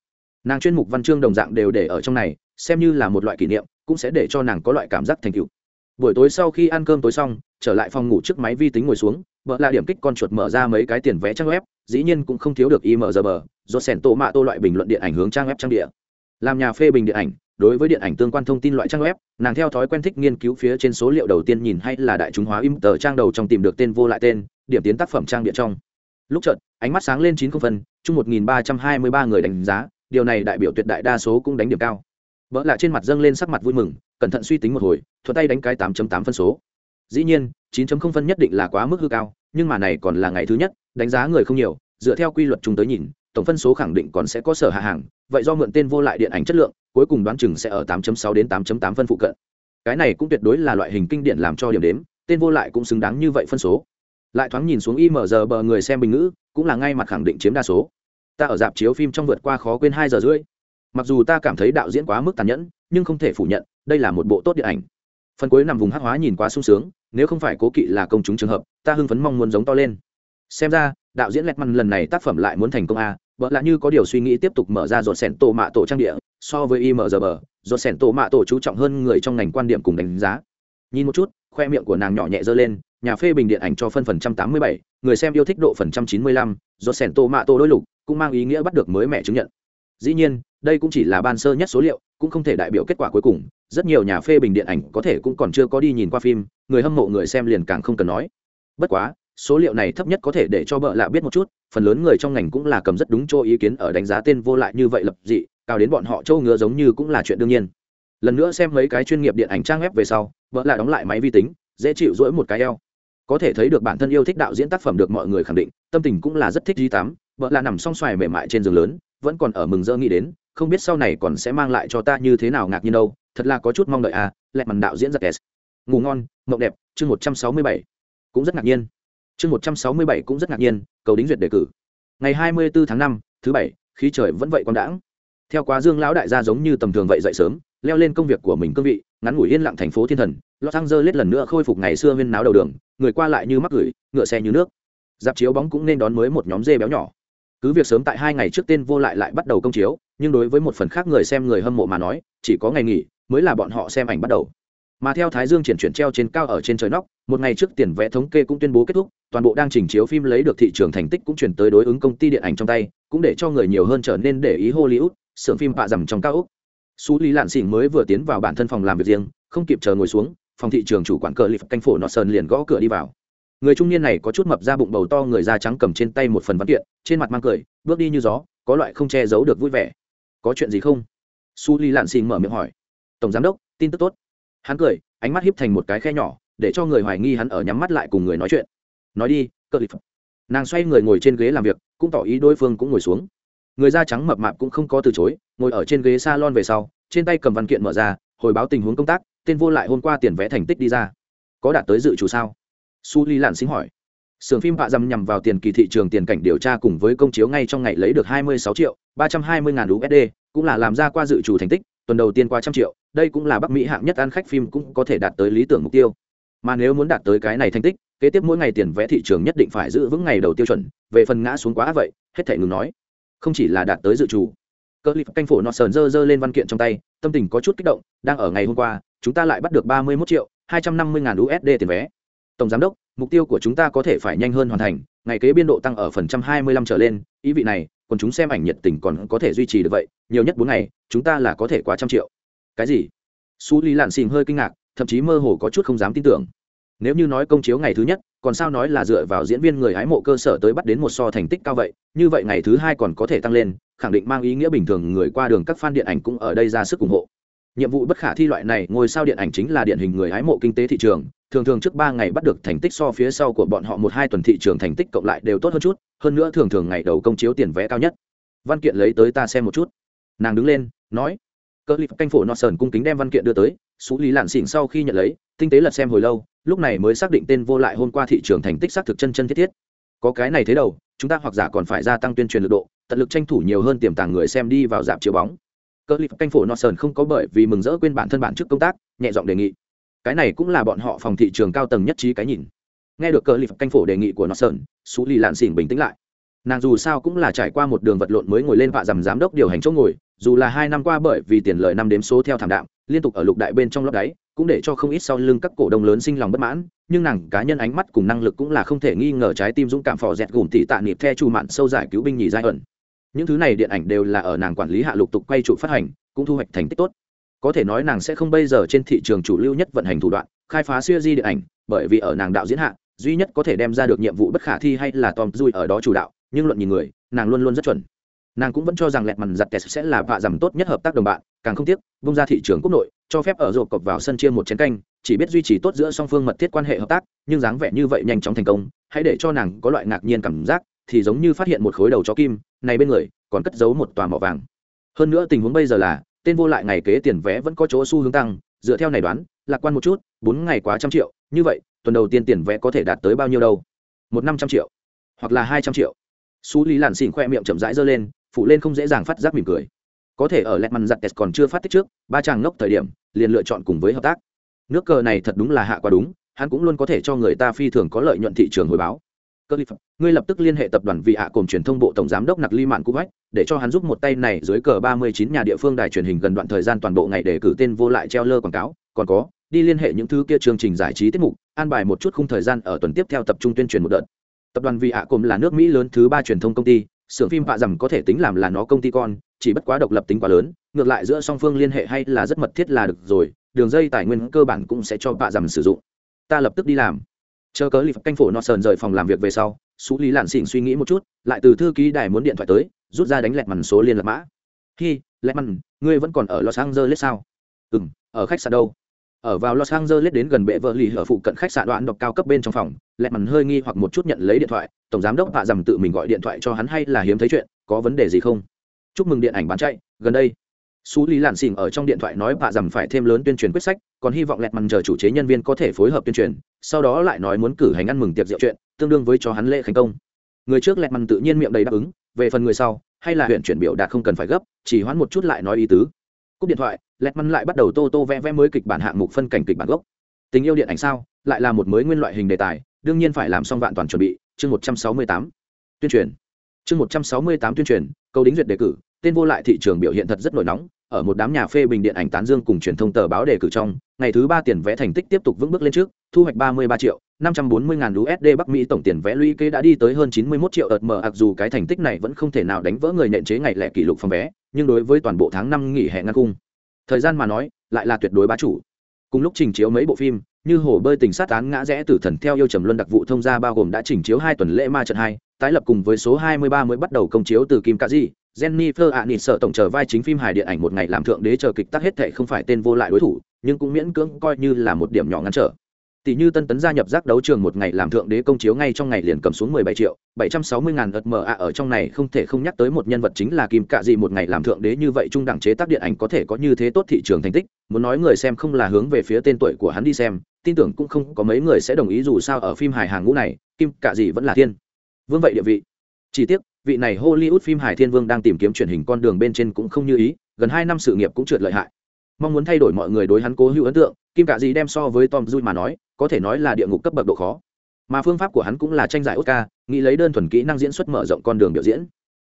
Nàng chuyên mục văn chương đồng dạng đều để ở trong này xem như là một loại kỷ niệm cũng sẽ để cho nàng có loại cảm giác thành tựu. Buổi tối sau khi ăn cơm tối xong trở lại phòng ngủ trước máy vi tính ngồi xuống vợ là điểm kích con chuột mở ra mấy cái tiền vé trang web dĩ nhiên cũng không thiếu được imgb do sẻn tổ mạ tô loại bình luận điện ảnh hướng trang web trang địa. Làm nhà phê bình điện ảnh, đối với điện ảnh tương quan thông tin loại trang web, nàng theo thói quen thích nghiên cứu phía trên số liệu đầu tiên nhìn hay là đại chúng hóa im tờ trang đầu trong tìm được tên vô lại tên, điểm tiến tác phẩm trang địa trong. Lúc chợt, ánh mắt sáng lên chín không phân, chung một nghìn ba trăm hai mươi ba người đánh giá, điều này đại biểu tuyệt đại đa số cũng đánh điểm cao. Vỡ lại trên mặt dâng lên sắc mặt vui mừng, cẩn thận suy tính một hồi, thuận tay đánh cái tám tám phân số. Dĩ nhiên, chín phân nhất định là quá mức hư cao nhưng mà này còn là ngày thứ nhất, đánh giá người không nhiều, dựa theo quy luật chúng tới nhìn, tổng phân số khẳng định còn sẽ có sở hạ hàng, vậy do mượn tên vô lại điện ảnh chất lượng, cuối cùng đoán chừng sẽ ở 8.6 đến 8.8 phân phụ cận. Cái này cũng tuyệt đối là loại hình kinh điển làm cho điểm đếm, tên vô lại cũng xứng đáng như vậy phân số. Lại thoáng nhìn xuống img bờ người xem bình ngữ, cũng là ngay mặt khẳng định chiếm đa số. Ta ở dạp chiếu phim trong vượt qua khó quên hai giờ rưỡi. Mặc dù ta cảm thấy đạo diễn quá mức tàn nhẫn, nhưng không thể phủ nhận, đây là một bộ tốt điện ảnh phần cuối nằm vùng hắc hóa nhìn quá sung sướng, nếu không phải cố kỵ là công chúng trường hợp, ta hưng phấn mong muốn giống to lên. Xem ra, đạo diễn lẹt măn lần này tác phẩm lại muốn thành công a, vợ lạ như có điều suy nghĩ tiếp tục mở ra dột sẻn tổ mạ tổ trang địa, so với imgb dột sẻn tổ mạ tổ chú trọng hơn người trong ngành quan điểm cùng đánh giá. Nhìn một chút, khoe miệng của nàng nhỏ nhẹ dơ lên, nhà phê bình điện ảnh cho phân phần trăm tám mươi bảy, người xem yêu thích độ phần trăm chín mươi lăm dột sẻn tổ mạ tổ đôi lục cũng mang ý nghĩa bắt được mới mẹ chứng nhận. Dĩ nhiên, đây cũng chỉ là ban sơ nhất số liệu, cũng không thể đại biểu kết quả cuối cùng rất nhiều nhà phê bình điện ảnh có thể cũng còn chưa có đi nhìn qua phim, người hâm mộ người xem liền càng không cần nói. Bất quá, số liệu này thấp nhất có thể để cho bợ lạ biết một chút, phần lớn người trong ngành cũng là cầm rất đúng chỗ ý kiến ở đánh giá tên vô lại như vậy lập dị, cao đến bọn họ châu ngứa giống như cũng là chuyện đương nhiên. Lần nữa xem mấy cái chuyên nghiệp điện ảnh trang web về sau vợ lạ đóng lại máy vi tính, dễ chịu rỗi một cái eo. Có thể thấy được bản thân yêu thích đạo diễn tác phẩm được mọi người khẳng định, tâm tình cũng là rất thích di tám vợ lạ nằm song xoài mềm mại trên giường lớn, vẫn còn ở mừng rỡ nghĩ đến không biết sau này còn sẽ mang lại cho ta như thế nào ngạc nhiên đâu, thật là có chút mong đợi à lẹ màn đạo diễn giật test ngủ ngon, mộng đẹp, chương một trăm sáu mươi bảy. Cũng rất ngạc nhiên. Chương một trăm sáu mươi bảy cũng rất ngạc nhiên, cầu đính duyệt đề cử. Ngày hai mươi bốn tháng năm, thứ bảy, khí trời vẫn vậy còn đãng. Theo quá dương lão đại gia giống như tầm thường vậy dậy sớm, leo lên công việc của mình cương vị, ngắn ngủi yên lặng thành phố thiên thần, los angeles lần nữa khôi phục ngày xưa huyên náo đầu đường, người qua lại như mắc gửi, ngựa xe như nước. Dạp chiếu bóng cũng nên đón mới một nhóm dê béo nhỏ. Cứ việc sớm tại hai ngày trước tên vô lại lại bắt đầu công chiếu nhưng đối với một phần khác người xem người hâm mộ mà nói, chỉ có ngày nghỉ mới là bọn họ xem ảnh bắt đầu. Mà theo thái dương chuyển chuyển treo trên cao ở trên trời nóc, một ngày trước tiền vẽ thống kê cũng tuyên bố kết thúc, toàn bộ đang trình chiếu phim lấy được thị trường thành tích cũng chuyển tới đối ứng công ty điện ảnh trong tay, cũng để cho người nhiều hơn trở nên để ý hollywood, xưởng phim bạ rằm trong cao úc. Xú lý lạn xỉn mới vừa tiến vào bản thân phòng làm việc riêng, không kịp chờ ngồi xuống, phòng thị trường chủ quản cờ lip canh phổ nọ sơn liền gõ cửa đi vào. Người trung niên này có chút mập ra bụng bầu to, người da trắng cầm trên tay một phần văn kiện, trên mặt mang cười, bước đi như gió, có loại không che giấu được vui vẻ có chuyện gì không? Su Li lạn xin mở miệng hỏi. Tổng giám đốc, tin tức tốt. Hắn cười, ánh mắt hiếp thành một cái khe nhỏ, để cho người hoài nghi hắn ở nhắm mắt lại cùng người nói chuyện. Nói đi cờ lịch nàng xoay người ngồi trên ghế làm việc, cũng tỏ ý đối phương cũng ngồi xuống. Người da trắng mập mạp cũng không có từ chối, ngồi ở trên ghế s a lon về sau, trên tay cầm văn kiện mở ra, hồi báo tình huống công tác, tên vô lại hôm qua tiền vẽ thành tích đi ra. Có đạt tới dự chủ sao? Su ly lạn sinh hỏi sưởng phim Vạ dầm nhằm vào tiền kỳ thị trường tiền cảnh điều tra cùng với công chiếu ngay trong ngày lấy được 26 triệu 320 ngàn USD, cũng là làm ra qua dự chủ thành tích, tuần đầu tiên qua trăm triệu, đây cũng là Bắc Mỹ hạng nhất ăn khách phim cũng có thể đạt tới lý tưởng mục tiêu. Mà nếu muốn đạt tới cái này thành tích, kế tiếp mỗi ngày tiền vẽ thị trường nhất định phải giữ vững ngày đầu tiêu chuẩn, về phần ngã xuống quá vậy, hết thảy ngừng nói. Không chỉ là đạt tới dự chủ. Cơ Lập canh phổ nọ sờn dơ dơ lên văn kiện trong tay, tâm tình có chút kích động, đang ở ngày hôm qua, chúng ta lại bắt được 31 triệu 250 ngàn USD tiền vé. Tổng giám đốc, mục tiêu của chúng ta có thể phải nhanh hơn hoàn thành, ngày kế biên độ tăng ở phần trăm 25 trở lên, ý vị này, còn chúng xem ảnh nhiệt tình còn có thể duy trì được vậy, nhiều nhất bốn ngày, chúng ta là có thể quá trăm triệu. Cái gì? Su Lý Lạn xìm hơi kinh ngạc, thậm chí mơ hồ có chút không dám tin tưởng. Nếu như nói công chiếu ngày thứ nhất, còn sao nói là dựa vào diễn viên người hái mộ cơ sở tới bắt đến một so thành tích cao vậy, như vậy ngày thứ hai còn có thể tăng lên, khẳng định mang ý nghĩa bình thường người qua đường các fan điện ảnh cũng ở đây ra sức ủng hộ nhiệm vụ bất khả thi loại này ngôi sao điện ảnh chính là điển hình người hái mộ kinh tế thị trường, thường thường trước ba ngày bắt được thành tích so phía sau của bọn họ một hai tuần thị trường thành tích cộng lại đều tốt hơn chút, hơn nữa thường thường ngày đầu công chiếu tiền vé cao nhất. Văn kiện lấy tới ta xem một chút. Nàng đứng lên, nói, cơ lip, canh phổ nọ sờn cung kính đem văn kiện đưa tới xú lý lạn xỉn sau khi nhận lấy, tinh tế lật xem hồi lâu, lúc này mới xác định tên vô lại hôm qua thị trường thành tích xác thực chân chân thiết thiết. Có cái này thế đầu, chúng ta hoặc giả còn phải gia tăng tuyên truyền lực độ, tận lực tranh thủ nhiều hơn tiềm tàng người xem đi vào dạp chiếu bóng cơ lip canh phổ nọ sơn không có bởi vì mừng rỡ quên bản thân bản trước công tác, nhẹ giọng đề nghị. Cái này cũng là bọn họ phòng thị trường cao tầng nhất trí cái nhìn. Nghe được cơ lip canh phổ đề nghị của nọ sơn xú lì lạn xỉn bình tĩnh lại. Nàng dù sao cũng là trải qua một đường vật lộn mới ngồi lên vạ dầm giám đốc điều hành chỗ ngồi, dù là hai năm qua bởi vì tiền lợi năm đếm số theo thảm đạm, liên tục ở lục đại bên trong lót đáy, cũng để cho không ít sau lưng các cổ đông lớn sinh lòng bất mãn, nhưng nàng cá nhân ánh mắt cùng năng lực cũng là không thể nghi ngờ trái tim dũng cảm phò dẹt gùm tỉ tạ nịp the trù mạn sâu giải cứu binh nhì giai ẩn những thứ này điện ảnh đều là ở nàng quản lý hạ lục tục quay trụ phát hành, cũng thu hoạch thành tích tốt. Có thể nói nàng sẽ không bây giờ trên thị trường chủ lưu nhất vận hành thủ đoạn, khai phá siêu di điện ảnh, bởi vì ở nàng đạo diễn hạ, duy nhất có thể đem ra được nhiệm vụ bất khả thi hay là tom dui ở đó chủ đạo, nhưng luận nhìn người, nàng luôn luôn rất chuẩn. Nàng cũng vẫn cho rằng lẹt mằn giặt tes sẽ là vạ dầm tốt nhất hợp tác đồng bạn, càng không tiếc bung ra thị trường quốc nội, cho phép ở rộp cọc vào sân chia một chén canh, chỉ biết duy trì tốt giữa song phương mật thiết quan hệ hợp tác, nhưng dáng vẻ như vậy nhanh chóng thành công, hãy để cho nàng có loại ngạc nhiên cảm giác thì giống như phát hiện một khối đầu chó kim, này bên người còn cất giấu một tòa mỏ vàng. Hơn nữa tình huống bây giờ là, tên vô lại ngày kế tiền vé vẫn có chỗ xu hướng tăng, dựa theo này đoán, lạc quan một chút, bốn ngày quá trăm triệu, như vậy, tuần đầu tiên tiền vé có thể đạt tới bao nhiêu đâu? Một năm trăm triệu, hoặc là hai trăm triệu. Xú lý làn xỉn khoe miệng chậm rãi giơ lên phụ lên không dễ dàng phát giác mỉm cười. Có thể ở lẹt mằn giặt còn chưa phát tích trước, ba chàng ngốc thời điểm, liền lựa chọn cùng với hợp tác. Nước cờ này thật đúng là hạ quá đúng, hắn cũng luôn có thể cho người ta phi thường có lợi nhuận thị trường hồi báo cơ lip ngươi lập tức liên hệ tập đoàn vị hạ Cổm truyền thông bộ tổng giám đốc nặc ly mạn cú để cho hắn giúp một tay này dưới cờ ba mươi chín nhà địa phương đài truyền hình gần đoạn thời gian toàn bộ ngày để cử tên vô lại treo lơ quảng cáo. Còn có, đi liên hệ những thứ kia chương trình giải trí tiết mục, an bài một chút khung thời gian ở tuần tiếp theo tập trung tuyên truyền một đợt. Tập đoàn vị hạ Cổm là nước mỹ lớn thứ ba truyền thông công ty, xưởng phim hạ rằng có thể tính làm là nó công ty con, chỉ bất quá độc lập tính quá lớn, ngược lại giữa song phương liên hệ hay là rất mật thiết là được rồi, đường dây tài nguyên cơ bản cũng sẽ cho hạ rằng sử dụng. Ta lập tức đi làm chờ cớ lip canh phổ nọ sờn rời phòng làm việc về sau xú lý lản xỉn suy nghĩ một chút, lại từ thư ký đài muốn điện thoại tới, rút ra đánh lẹt mằn số liên lạc mã. Hi, lẹt mằn ngươi vẫn còn ở los angeles sao? Ừ m ở khách sạn đâu? Ở vào los angeles đến gần bệ vợ lì ở phụ cận khách sạn đoạn độc cao cấp bên trong phòng. Lẹt mằn hơi nghi hoặc một chút nhận lấy điện thoại, tổng giám đốc hạ dầm tự mình gọi điện thoại cho hắn hay là hiếm thấy chuyện, có vấn đề gì không? Chúc mừng điện ảnh bán chạy, gần đây. Sú Lý Lạn Xỉn ở trong điện thoại nói bà rằng phải thêm lớn tuyên truyền quyết sách, còn hy vọng lẹt mằn chờ chủ chế nhân viên có thể phối hợp tuyên truyền, sau đó lại nói muốn cử hành ăn mừng tiệc rượu chuyện, tương đương với cho hắn lễ khánh công. Người trước lẹt mằn tự nhiên miệng đầy đáp ứng, về phần người sau, hay là huyện chuyển biểu đạt không cần phải gấp, chỉ hoãn một chút lại nói ý tứ. Cúp điện thoại, lẹt mằn lại bắt đầu tô tô vẽ vẽ mới kịch bản hạng mục phân cảnh kịch bản gốc. Tình yêu điện ảnh sao, lại là một mới nguyên loại hình đề tài, đương nhiên phải làm xong vạn toàn chuẩn bị, chương một trăm sáu mươi tám Tuyên truyền. Chương một trăm sáu mươi tám tuyên truyền, câu đính duyệt đề cử, tên vô lại thị trường biểu hiện thật rất nổi nóng, ở một đám nhà phê bình điện ảnh tán dương cùng truyền thông tờ báo đề cử trong, ngày thứ ba tiền vẽ thành tích tiếp tục vững bước lên trước, thu hoạch 33 triệu, 540 ngàn USD Bắc Mỹ tổng tiền vẽ lũy kế đã đi tới hơn 91 triệu ợt mở, mặc dù cái thành tích này vẫn không thể nào đánh vỡ người nện chế ngày lẻ kỷ lục phòng vé, nhưng đối với toàn bộ tháng năm nghỉ hè ngăn cung, thời gian mà nói, lại là tuyệt đối bá chủ. Cùng lúc trình chiếu mấy bộ phim, như hồ bơi tình sát án ngã rẽ tử thần theo yêu trầm luân đặc vụ thông gia bao gồm đã trình chiếu hai tuần lễ ma trận hai tái lập cùng với số 23 mới bắt đầu công chiếu từ kim cạ di Jennifer Aniston tổng chờ vai chính phim hài điện ảnh một ngày làm thượng đế chờ kịch tác hết thảy không phải tên vô lại đối thủ, nhưng cũng miễn cưỡng coi như là một điểm nhỏ ngăn trở. Tỷ như Tân Tấn gia nhập giác đấu trường một ngày làm thượng đế công chiếu ngay trong ngày liền cầm xuống 17 triệu, 760 ngàn ợt MA ở trong này không thể không nhắc tới một nhân vật chính là Kim Cạ gì một ngày làm thượng đế như vậy trung đẳng chế tác điện ảnh có thể có như thế tốt thị trường thành tích, muốn nói người xem không là hướng về phía tên tuổi của hắn đi xem, tin tưởng cũng không có mấy người sẽ đồng ý dù sao ở phim hài hàng ngũ này, Kim Cạ gì vẫn là thiên. Vương vậy địa vị. Chỉ tiếc, vị này hollywood phim hải thiên vương đang tìm kiếm truyền hình con đường bên trên cũng không như ý, gần hai năm sự nghiệp cũng trượt lợi hại. Mong muốn thay đổi mọi người đối hắn cố hữu ấn tượng, kim cả gì đem so với tom Cruise mà nói, có thể nói là địa ngục cấp bậc độ khó. Mà phương pháp của hắn cũng là tranh giải oscar, nghĩ lấy đơn thuần kỹ năng diễn xuất mở rộng con đường biểu diễn.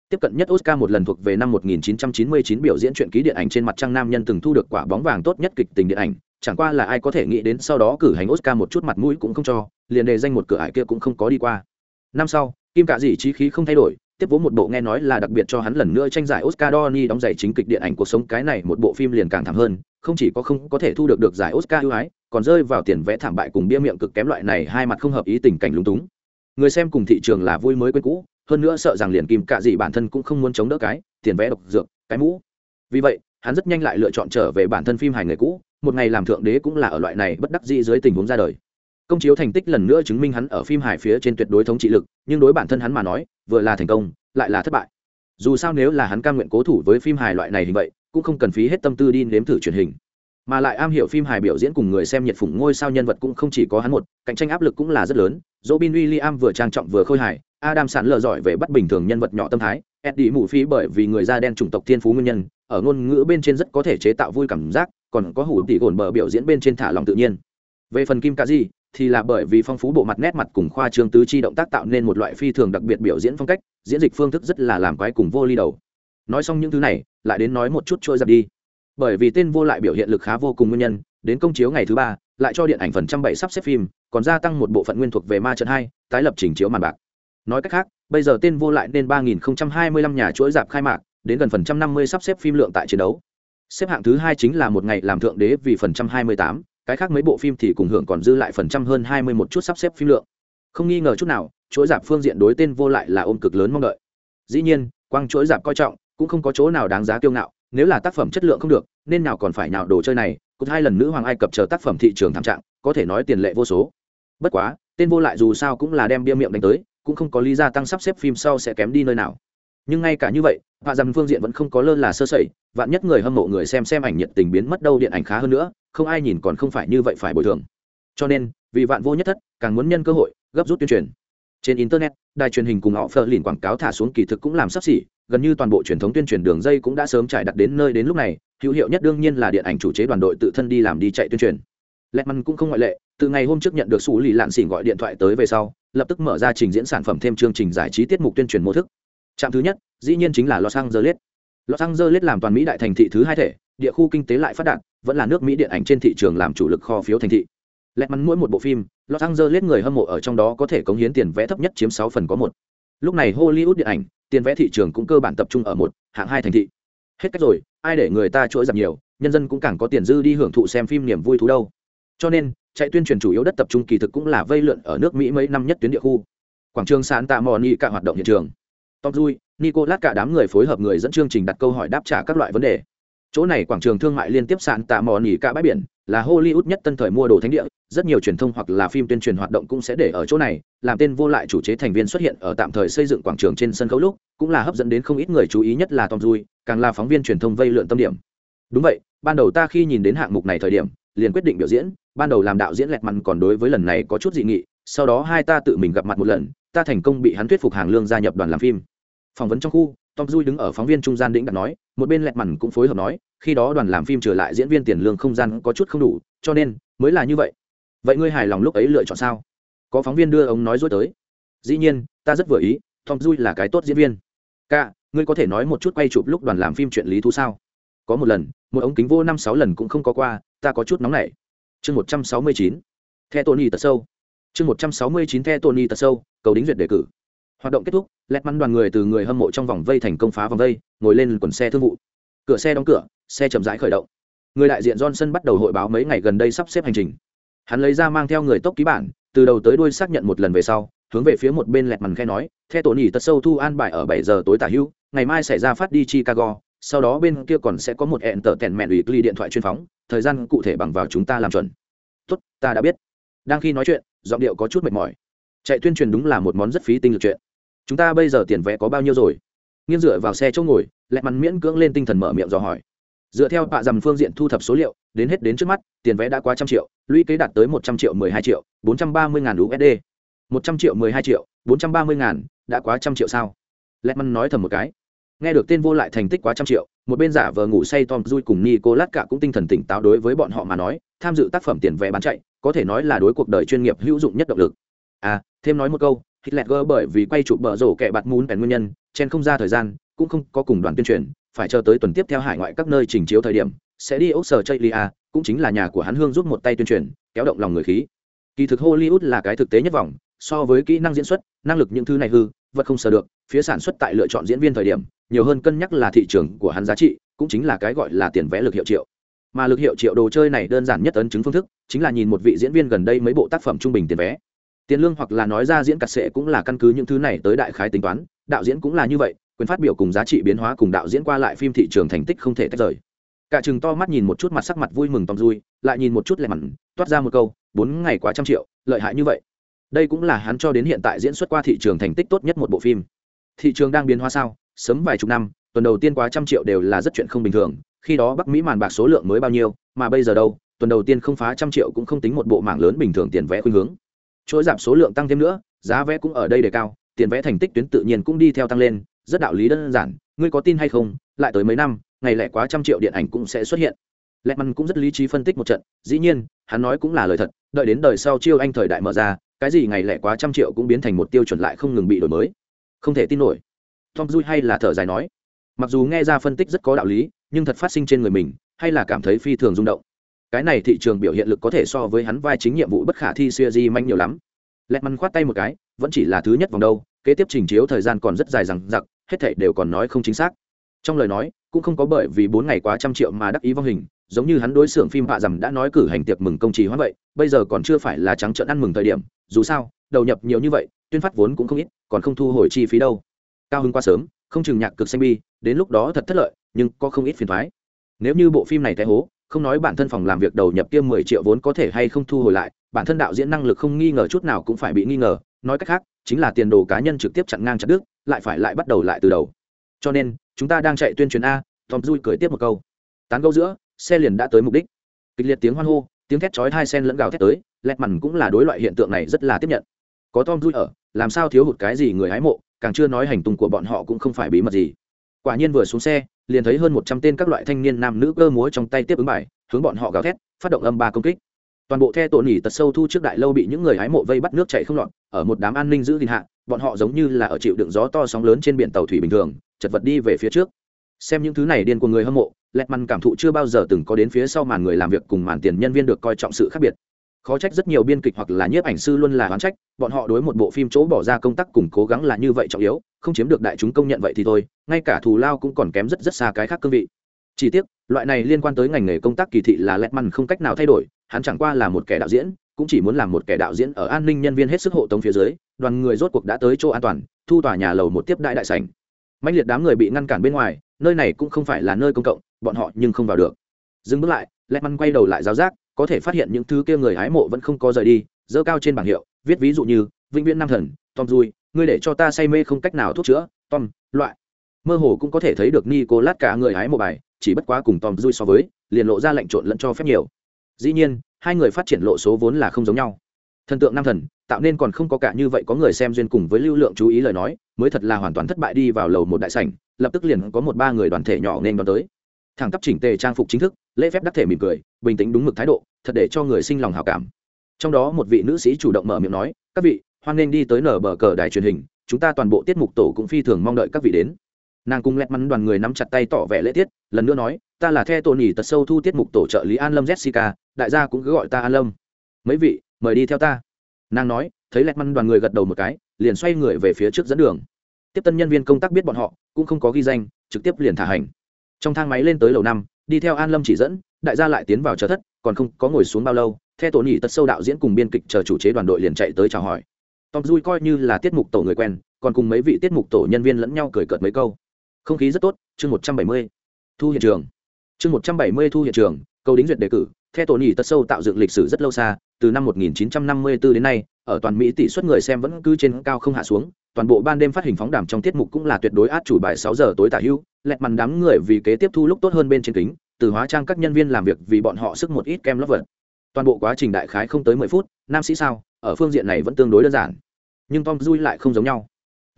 Tiếp cận nhất oscar một lần thuộc về năm 1999 biểu diễn truyện ký điện ảnh trên mặt trăng nam nhân từng thu được quả bóng vàng tốt nhất kịch tình điện ảnh, chẳng qua là ai có thể nghĩ đến sau đó cử hành oscar một chút mặt mũi cũng không cho, liền đề danh một cửa ải kia cũng không có đi qua. Năm sau, kim cả gì trí khí không thay đổi tiếp vỗ một bộ nghe nói là đặc biệt cho hắn lần nữa tranh giải Oscar Donny đóng giày chính kịch điện ảnh cuộc sống cái này một bộ phim liền càng thảm hơn, không chỉ có không có thể thu được được giải Oscar ưu ái, còn rơi vào tiền vẽ thảm bại cùng bia miệng cực kém loại này hai mặt không hợp ý tình cảnh lúng túng. Người xem cùng thị trường là vui mới quên cũ, hơn nữa sợ rằng liền kim cạ gì bản thân cũng không muốn chống đỡ cái tiền vẽ độc dược, cái mũ. Vì vậy, hắn rất nhanh lại lựa chọn trở về bản thân phim hài người cũ, một ngày làm thượng đế cũng là ở loại này bất đắc dĩ dưới tình huống ra đời công chiếu thành tích lần nữa chứng minh hắn ở phim hài phía trên tuyệt đối thống trị lực nhưng đối bản thân hắn mà nói vừa là thành công, lại là thất bại. Dù sao nếu là hắn cam nguyện cố thủ với phim hài loại này hình vậy, cũng không cần phí hết tâm tư đi nếm thử truyền hình. Mà lại am hiểu phim hài biểu diễn cùng người xem nhiệt phủng ngôi sao nhân vật cũng không chỉ có hắn một, cạnh tranh áp lực cũng là rất lớn. Robin Williams vừa trang trọng vừa khôi hài, Adam sẵn lờ giỏi về bắt bình thường nhân vật nhỏ tâm thái, Eddie mù phí bởi vì người da đen chủng tộc thiên phú nguyên nhân, ở ngôn ngữ bên trên rất có thể chế tạo vui cảm giác, còn có hủ tỷ gồn bờ biểu diễn bên trên thả lòng tự nhiên. Về phần kim ca di thì là bởi vì phong phú bộ mặt nét mặt cùng khoa trương tứ chi động tác tạo nên một loại phi thường đặc biệt biểu diễn phong cách, diễn dịch phương thức rất là làm quái cùng vô ly đầu. Nói xong những thứ này, lại đến nói một chút trôi giặt đi. Bởi vì tên vô lại biểu hiện lực khá vô cùng nguyên nhân, đến công chiếu ngày thứ ba, lại cho điện ảnh phần trăm bảy sắp xếp phim, còn gia tăng một bộ phận nguyên thuộc về ma trận hai, tái lập trình chiếu màn bạc. Nói cách khác, bây giờ tên vô lại nên ba nghìn hai mươi lăm nhà chuỗi dạp khai mạc, đến gần phần trăm năm mươi sắp xếp phim lượng tại chiến đấu. Xếp hạng thứ hai chính là một ngày làm thượng đế vì phần trăm hai mươi tám cái khác mấy bộ phim thì cùng hưởng còn dư lại phần trăm hơn hai mươi một chút sắp xếp phim lượng. Không nghi ngờ chút nào, chuỗi giảm phương diện đối tên vô lại là ôm cực lớn mong đợi. Dĩ nhiên, quang chuỗi giảm coi trọng, cũng không có chỗ nào đáng giá kiêu ngạo, nếu là tác phẩm chất lượng không được, nên nào còn phải nào đồ chơi này cột hai lần nữ hoàng ai cập chờ tác phẩm thị trường thảm trạng, có thể nói tiền lệ vô số. Bất quá, tên vô lại dù sao cũng là đem bia miệng đánh tới, cũng không có lý gia tăng sắp xếp phim sau sẽ kém đi nơi nào. Nhưng ngay cả như vậy họa rằng phương diện vẫn không có lơ là sơ sẩy, vạn nhất người hâm mộ người xem xem ảnh nhiệt tình biến mất đâu điện ảnh khá hơn nữa không ai nhìn còn không phải như vậy phải bồi thường cho nên vì vạn vô nhất thất càng muốn nhân cơ hội gấp rút tuyên truyền trên internet đài truyền hình cùng họ phờ lìn quảng cáo thả xuống kỳ thực cũng làm sắp xỉ gần như toàn bộ truyền thống tuyên truyền đường dây cũng đã sớm trải đặt đến nơi đến lúc này hữu hiệu nhất đương nhiên là điện ảnh chủ chế đoàn đội tự thân đi làm đi chạy tuyên truyền lẹt Letman cũng không ngoại lệ, từ ngày hôm trước nhận được xù Lì Lạn Xỉn gọi điện thoại tới về sau, lập tức mở ra trình diễn sản phẩm thêm chương trình giải trí tiết mục tuyên truyền mô thức. Trạm thứ nhất, dĩ nhiên chính là Los Angeles. Los Angeles làm toàn Mỹ đại thành thị thứ hai thể, địa khu kinh tế lại phát đạt, vẫn là nước Mỹ điện ảnh trên thị trường làm chủ lực kho phiếu thành thị. lẽ mắn mỗi một bộ phim, Los Angeles người hâm mộ ở trong đó có thể cống hiến tiền vé thấp nhất chiếm sáu phần có một. Lúc này Hollywood điện ảnh, tiền vé thị trường cũng cơ bản tập trung ở một, hạng hai thành thị. Hết cách rồi, ai để người ta chuỗi giảm nhiều, nhân dân cũng càng có tiền dư đi hưởng thụ xem phim niềm vui thú đâu. Cho nên, chạy tuyên truyền chủ yếu đất tập trung kỳ thực cũng là vây lượn ở nước Mỹ mấy năm nhất tuyến địa khu. Quảng trường sán tạ Moni cả hoạt động hiện trường. Tom Dui, Nicolas cả đám người phối hợp người dẫn chương trình đặt câu hỏi đáp trả các loại vấn đề chỗ này quảng trường thương mại liên tiếp sạn tạ mò nỉ cả bãi biển, là hollywood nhất tân thời mua đồ thánh địa, rất nhiều truyền thông hoặc là phim tuyên truyền hoạt động cũng sẽ để ở chỗ này, làm tên vô lại chủ chế thành viên xuất hiện ở tạm thời xây dựng quảng trường trên sân khấu lúc, cũng là hấp dẫn đến không ít người chú ý nhất là tom dui càng là phóng viên truyền thông vây lượn tâm điểm. Đúng vậy, ban đầu ta khi nhìn đến hạng mục này thời điểm, liền quyết định biểu diễn, ban đầu làm đạo diễn lẹt mặn còn đối với lần này có chút dị nghị, sau đó hai ta tự mình gặp mặt một lần, ta thành công bị hắn thuyết phục hàng lương gia nhập đoàn làm phim. Phỏng vấn trong khu tom Duy đứng ở phóng viên trung gian đĩnh đặt nói một bên lẹt mặn cũng phối hợp nói khi đó đoàn làm phim trở lại diễn viên tiền lương không gian có chút không đủ cho nên mới là như vậy. Vậy ngươi hài lòng lúc ấy lựa chọn sao? Có phóng viên đưa ông nói dối tới. Dĩ nhiên ta rất vừa ý tom Duy là cái tốt diễn viên. Cả, ngươi có thể nói một chút quay chụp lúc đoàn làm phim chuyện lý thú sao? Có một lần một ống kính vô năm sáu lần cũng không có qua ta có chút nóng nảy. Chương một trăm sáu mươi chín the tony tật sâu chương một trăm sáu mươi chín the tony tật sâu cầu đính duyệt đề cử hoạt động kết thúc, lẹt mắn đoàn người từ người hâm mộ trong vòng vây thành công phá vòng vây, ngồi lên quần xe thương vụ. Cửa xe đóng cửa, xe chậm rãi khởi động. Người đại diện johnson bắt đầu hội báo mấy ngày gần đây sắp xếp hành trình. Hắn lấy ra mang theo người tốc ký bản, từ đầu tới đuôi xác nhận một lần về sau, hướng về phía một bên lẹt mằn khe nói, theo tổ nỉ tật sâu thu an bài ở bảy giờ tối tả hữu, ngày mai sẽ ra phát đi chicago, sau đó bên kia còn sẽ có một hẹn tờ tèn mẹn ủy ly điện thoại chuyên phóng, thời gian cụ thể bằng vào chúng ta làm chuẩn. Tốt, ta đã biết. Đang khi nói chuyện, giọng điệu có chút mệt mỏi. Chạy tuyên truyền đúng là một món rất phí tinh lực chuyện chúng ta bây giờ tiền vé có bao nhiêu rồi? Nghiêng dựa vào xe chỗ ngồi, lẹ mắn miễn cưỡng lên tinh thần mở miệng dò hỏi. Dựa theo bạ dầm phương diện thu thập số liệu, đến hết đến trước mắt, tiền vé đã quá trăm triệu, lũy kế đạt tới một trăm triệu mười hai triệu, bốn trăm ba mươi ngàn usd một trăm triệu mười hai triệu, bốn trăm ba mươi ngàn, đã quá trăm triệu sao? Lẹ mắn nói thầm một cái. Nghe được tên vô lại thành tích quá trăm triệu, một bên giả vờ ngủ say tom dui cùng nicolas cả cũng tinh thần tỉnh táo đối với bọn họ mà nói, tham dự tác phẩm tiền vé bán chạy, có thể nói là đối cuộc đời chuyên nghiệp hữu dụng nhất động lực. À thêm nói một câu hitler bởi vì quay chụp bờ rổ kẻ bạt muốn bèn nguyên nhân, chen không ra thời gian, cũng không có cùng đoàn tuyên truyền, phải chờ tới tuần tiếp theo hải ngoại các nơi trình chiếu thời điểm, sẽ đi ốc sở cũng chính là nhà của hắn hương giúp một tay tuyên truyền, kéo động lòng người khí. Kỳ thực hollywood là cái thực tế nhất vòng so với kỹ năng diễn xuất, năng lực những thứ này hư, vật không sờ được, phía sản xuất tại lựa chọn diễn viên thời điểm, nhiều hơn cân nhắc là thị trường của hắn giá trị, cũng chính là cái gọi là tiền vẽ lực hiệu triệu. Mà lực hiệu triệu đồ chơi này đơn giản nhất ấn chứng phương thức, chính là nhìn một vị diễn viên gần đây mấy bộ tác phẩm trung bình tiền vé tiền lương hoặc là nói ra diễn cắt sệ cũng là căn cứ những thứ này tới đại khái tính toán, đạo diễn cũng là như vậy, quyền phát biểu cùng giá trị biến hóa cùng đạo diễn qua lại phim thị trường thành tích không thể tách rời. Cả chừng to mắt nhìn một chút mặt sắc mặt vui mừng tòm dui, lại nhìn một chút lẹ mặn toát ra một câu, bốn ngày quá trăm triệu, lợi hại như vậy. Đây cũng là hắn cho đến hiện tại diễn xuất qua thị trường thành tích tốt nhất một bộ phim. Thị trường đang biến hóa sao? Sớm vài chục năm, tuần đầu tiên quá trăm triệu đều là rất chuyện không bình thường, khi đó bắc mỹ màn bạc số lượng mới bao nhiêu, mà bây giờ đâu? Tuần đầu tiên không phá trăm triệu cũng không tính một bộ mảng lớn bình thường tiền vẽ khuynh hướng chuỗi giảm số lượng tăng thêm nữa, giá vé cũng ở đây đề cao, tiền vẽ thành tích tuyến tự nhiên cũng đi theo tăng lên, rất đạo lý đơn giản, ngươi có tin hay không, lại tới mấy năm, ngày lẻ quá trăm triệu điện ảnh cũng sẽ xuất hiện. Lẹ măn cũng rất lý trí phân tích một trận, dĩ nhiên, hắn nói cũng là lời thật, đợi đến đời sau chiêu anh thời đại mở ra, cái gì ngày lẻ quá trăm triệu cũng biến thành một tiêu chuẩn lại không ngừng bị đổi mới. Không thể tin nổi. Tom dui hay là thở dài nói, mặc dù nghe ra phân tích rất có đạo lý, nhưng thật phát sinh trên người mình, hay là cảm thấy phi thường rung động cái này thị trường biểu hiện lực có thể so với hắn vai chính nhiệm vụ bất khả thi xuya di manh nhiều lắm. Lẹt măn khoát tay một cái, vẫn chỉ là thứ nhất vòng đâu, kế tiếp trình chiếu thời gian còn rất dài rằng giặc hết thảy đều còn nói không chính xác. Trong lời nói, cũng không có bởi vì bốn ngày quá trăm triệu mà đắc ý vong hình, giống như hắn đối xưởng phim họa dầm đã nói cử hành tiệc mừng công trì hoãn vậy, bây giờ còn chưa phải là trắng trợn ăn mừng thời điểm, dù sao, đầu nhập nhiều như vậy, tuyên phát vốn cũng không ít, còn không thu hồi chi phí đâu. Cao hứng quá sớm, không chừng nhạc cực xanh bi, đến lúc đó thật thất lợi, nhưng có không ít phiền thoái. Nếu như bộ phim này té hố không nói bản thân phòng làm việc đầu nhập tiêm mười triệu vốn có thể hay không thu hồi lại, bản thân đạo diễn năng lực không nghi ngờ chút nào cũng phải bị nghi ngờ, nói cách khác, chính là tiền đồ cá nhân trực tiếp chặn ngang chặt đứt, lại phải lại bắt đầu lại từ đầu. Cho nên, chúng ta đang chạy tuyên truyền a, tom dui cười tiếp một câu. Tán gẫu giữa, xe liền đã tới mục đích. Kịch liệt tiếng hoan hô, tiếng thét chói hai sen lẫn gào thét tới, lẹt mằn cũng là đối loại hiện tượng này rất là tiếp nhận. Có tom dui ở, làm sao thiếu hụt cái gì người hái mộ, càng chưa nói hành tung của bọn họ cũng không phải bí mật gì quả nhiên vừa xuống xe, liền thấy hơn một trăm tên các loại thanh niên nam nữ cơ múa trong tay tiếp ứng bài, hướng bọn họ gào thét, phát động âm ba công kích. Toàn bộ the tổ nỉ tật sâu thu trước đại lâu bị những người hái mộ vây bắt nước chạy không lọt, ở một đám an ninh giữ gìn hạ, bọn họ giống như là ở chịu đựng gió to sóng lớn trên biển tàu thủy bình thường, chật vật đi về phía trước. Xem những thứ này điên của người hâm mộ, lẹt măn cảm thụ chưa bao giờ từng có đến phía sau màn người làm việc cùng màn tiền nhân viên được coi trọng sự khác biệt khó trách rất nhiều biên kịch hoặc là nhiếp ảnh sư luôn là oán trách, bọn họ đối một bộ phim chỗ bỏ ra công tác cùng cố gắng là như vậy trọng yếu, không chiếm được đại chúng công nhận vậy thì thôi, ngay cả thù lao cũng còn kém rất rất xa cái khác cương vị. Chỉ tiếc, loại này liên quan tới ngành nghề công tác kỳ thị là lẹt măn không cách nào thay đổi, hắn chẳng qua là một kẻ đạo diễn, cũng chỉ muốn làm một kẻ đạo diễn ở an ninh nhân viên hết sức hộ tống phía dưới, đoàn người rốt cuộc đã tới chỗ an toàn, thu tòa nhà lầu một tiếp đại đại sảnh. Mạnh liệt đám người bị ngăn cản bên ngoài, nơi này cũng không phải là nơi công cộng, bọn họ nhưng không vào được. Dừng bước lại, lẹt măn quay đầu lại giáo giác có thể phát hiện những thứ kia người hái mộ vẫn không có rời đi dơ cao trên bảng hiệu, viết ví dụ như, vĩnh viễn nam thần, tom dui, ngươi để cho ta say mê không cách nào thuốc chữa, tom, loại. Mơ hồ cũng có thể thấy được nicolas cả người hái mộ bài, chỉ bất quá cùng tom dui so với, liền lộ ra lệnh trộn lẫn cho phép nhiều. Dĩ nhiên, hai người phát triển lộ số vốn là không giống nhau. Thần tượng nam thần, tạo nên còn không có cả như vậy có người xem duyên cùng với lưu lượng chú ý lời nói, mới thật là hoàn toàn thất bại đi vào lầu một đại sảnh, lập tức liền có một ba người đoàn thể nhỏ nên đón tới thẳng tắp chỉnh tề trang phục chính thức, lễ phép đắc thể mỉm cười, bình tĩnh đúng mực thái độ, thật để cho người sinh lòng hào cảm. Trong đó một vị nữ sĩ chủ động mở miệng nói, các vị, hoan nghênh đi tới nở bờ cờ đài truyền hình, chúng ta toàn bộ tiết mục tổ cũng phi thường mong đợi các vị đến. Nàng cùng lẹt mắn đoàn người nắm chặt tay tỏ vẻ lễ tiết, lần nữa nói, ta là the tổ nhì tật sâu thu tiết mục tổ trợ lý an lâm jessica, đại gia cũng cứ gọi ta an lâm. Mấy vị, mời đi theo ta. Nàng nói, thấy lẹt mắn đoàn người gật đầu một cái, liền xoay người về phía trước dẫn đường. Tiếp tân nhân viên công tác biết bọn họ, cũng không có ghi danh, trực tiếp liền thả hành trong thang máy lên tới lầu năm, đi theo an lâm chỉ dẫn, đại gia lại tiến vào chờ thất, còn không có ngồi xuống bao lâu theo tổ nhị tật sâu đạo diễn cùng biên kịch chờ chủ chế đoàn đội liền chạy tới chào hỏi. Tom dui coi như là tiết mục tổ người quen, còn cùng mấy vị tiết mục tổ nhân viên lẫn nhau cười cợt mấy câu. Không khí rất tốt, chương một trăm bảy mươi, thu hiện trường. Chương một trăm bảy mươi thu hiện trường câu đính duyệt đề cử theo tổ nhị tật sâu tạo dựng lịch sử rất lâu xa, từ năm 1954 đến nay, ở toàn mỹ tỷ suất người xem vẫn cứ trên cao không hạ xuống. Toàn bộ ban đêm phát hình phóng đàm trong tiết mục cũng là tuyệt đối át chủ bài 6 giờ tối tả hưu, lẹt màn đám người vì kế tiếp thu lúc tốt hơn bên trên kính, từ hóa trang các nhân viên làm việc vì bọn họ sức một ít kem lót vật. Toàn bộ quá trình đại khái không tới 10 phút, nam sĩ sao, ở phương diện này vẫn tương đối đơn giản. Nhưng tom dui lại không giống nhau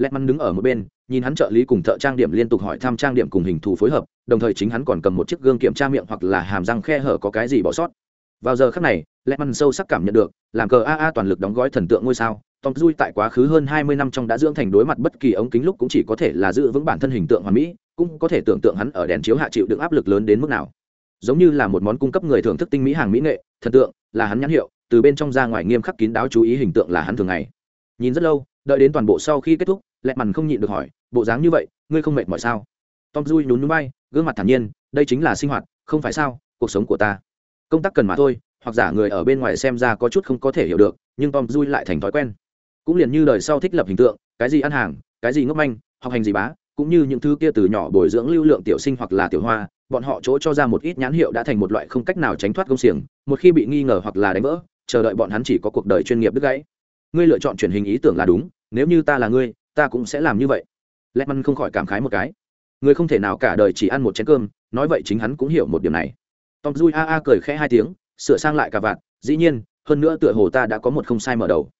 lẹt mắn đứng ở một bên, nhìn hắn trợ lý cùng thợ trang điểm liên tục hỏi thăm trang điểm cùng hình thù phối hợp, đồng thời chính hắn còn cầm một chiếc gương kiểm tra miệng hoặc là hàm răng khe hở có cái gì bỏ sót. Vào giờ khắc này, lẹt mắn sâu sắc cảm nhận được, làm cờ aa toàn lực đóng gói thần tượng ngôi sao. Tom dui tại quá khứ hơn hai mươi năm trong đã dưỡng thành đối mặt bất kỳ ống kính lúc cũng chỉ có thể là giữ vững bản thân hình tượng hoàn mỹ, cũng có thể tưởng tượng hắn ở đèn chiếu hạ chịu đựng áp lực lớn đến mức nào. Giống như là một món cung cấp người thưởng thức tinh mỹ hàng mỹ nghệ, thần tượng là hắn nhãn hiệu, từ bên trong ra ngoài nghiêm khắc kín đáo chú ý hình tượng là hắn thường ngày. Nhìn rất lâu, đợi đến toàn bộ sau khi kết thúc lẹ mằn không nhịn được hỏi, bộ dáng như vậy, ngươi không mệt mỏi sao? Tom dui nhún núi bay gương mặt thản nhiên, đây chính là sinh hoạt, không phải sao, cuộc sống của ta. Công tác cần mà thôi, hoặc giả người ở bên ngoài xem ra có chút không có thể hiểu được, nhưng tom dui lại thành thói quen. Cũng liền như đời sau thích lập hình tượng, cái gì ăn hàng, cái gì ngốc manh, học hành gì bá, cũng như những thứ kia từ nhỏ bồi dưỡng lưu lượng tiểu sinh hoặc là tiểu hoa, bọn họ chỗ cho ra một ít nhãn hiệu đã thành một loại không cách nào tránh thoát công xiềng, một khi bị nghi ngờ hoặc là đánh vỡ, chờ đợi bọn hắn chỉ có cuộc đời chuyên nghiệp đứt gãy. Ngươi lựa chọn truyền hình ý tưởng là đúng, nếu như ta là ngươi ta cũng sẽ làm như vậy. Lẹt măn không khỏi cảm khái một cái. Người không thể nào cả đời chỉ ăn một chén cơm, nói vậy chính hắn cũng hiểu một điểm này. Tom dui a a cười khẽ hai tiếng, sửa sang lại cả vạn dĩ nhiên, hơn nữa tựa hồ ta đã có một không sai mở đầu.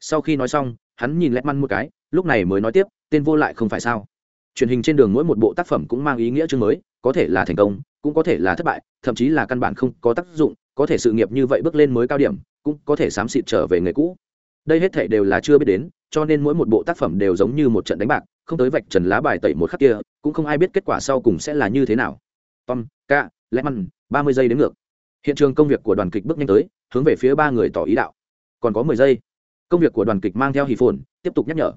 Sau khi nói xong, hắn nhìn lẹt măn một cái, lúc này mới nói tiếp, tên vô lại không phải sao? Truyền hình trên đường mỗi một bộ tác phẩm cũng mang ý nghĩa chương mới, có thể là thành công, cũng có thể là thất bại, thậm chí là căn bản không có tác dụng, có thể sự nghiệp như vậy bước lên mới cao điểm, cũng có thể xám xịt trở về người cũ đây hết thảy đều là chưa biết đến, cho nên mỗi một bộ tác phẩm đều giống như một trận đánh bạc, không tới vạch trần lá bài tẩy một khắc kia, cũng không ai biết kết quả sau cùng sẽ là như thế nào. Tom ca lẽ măn ba mươi giây đến ngược. Hiện trường công việc của đoàn kịch bước nhanh tới, hướng về phía ba người tỏ ý đạo. Còn có mười giây. Công việc của đoàn kịch mang theo hì phồn, tiếp tục nhắc nhở.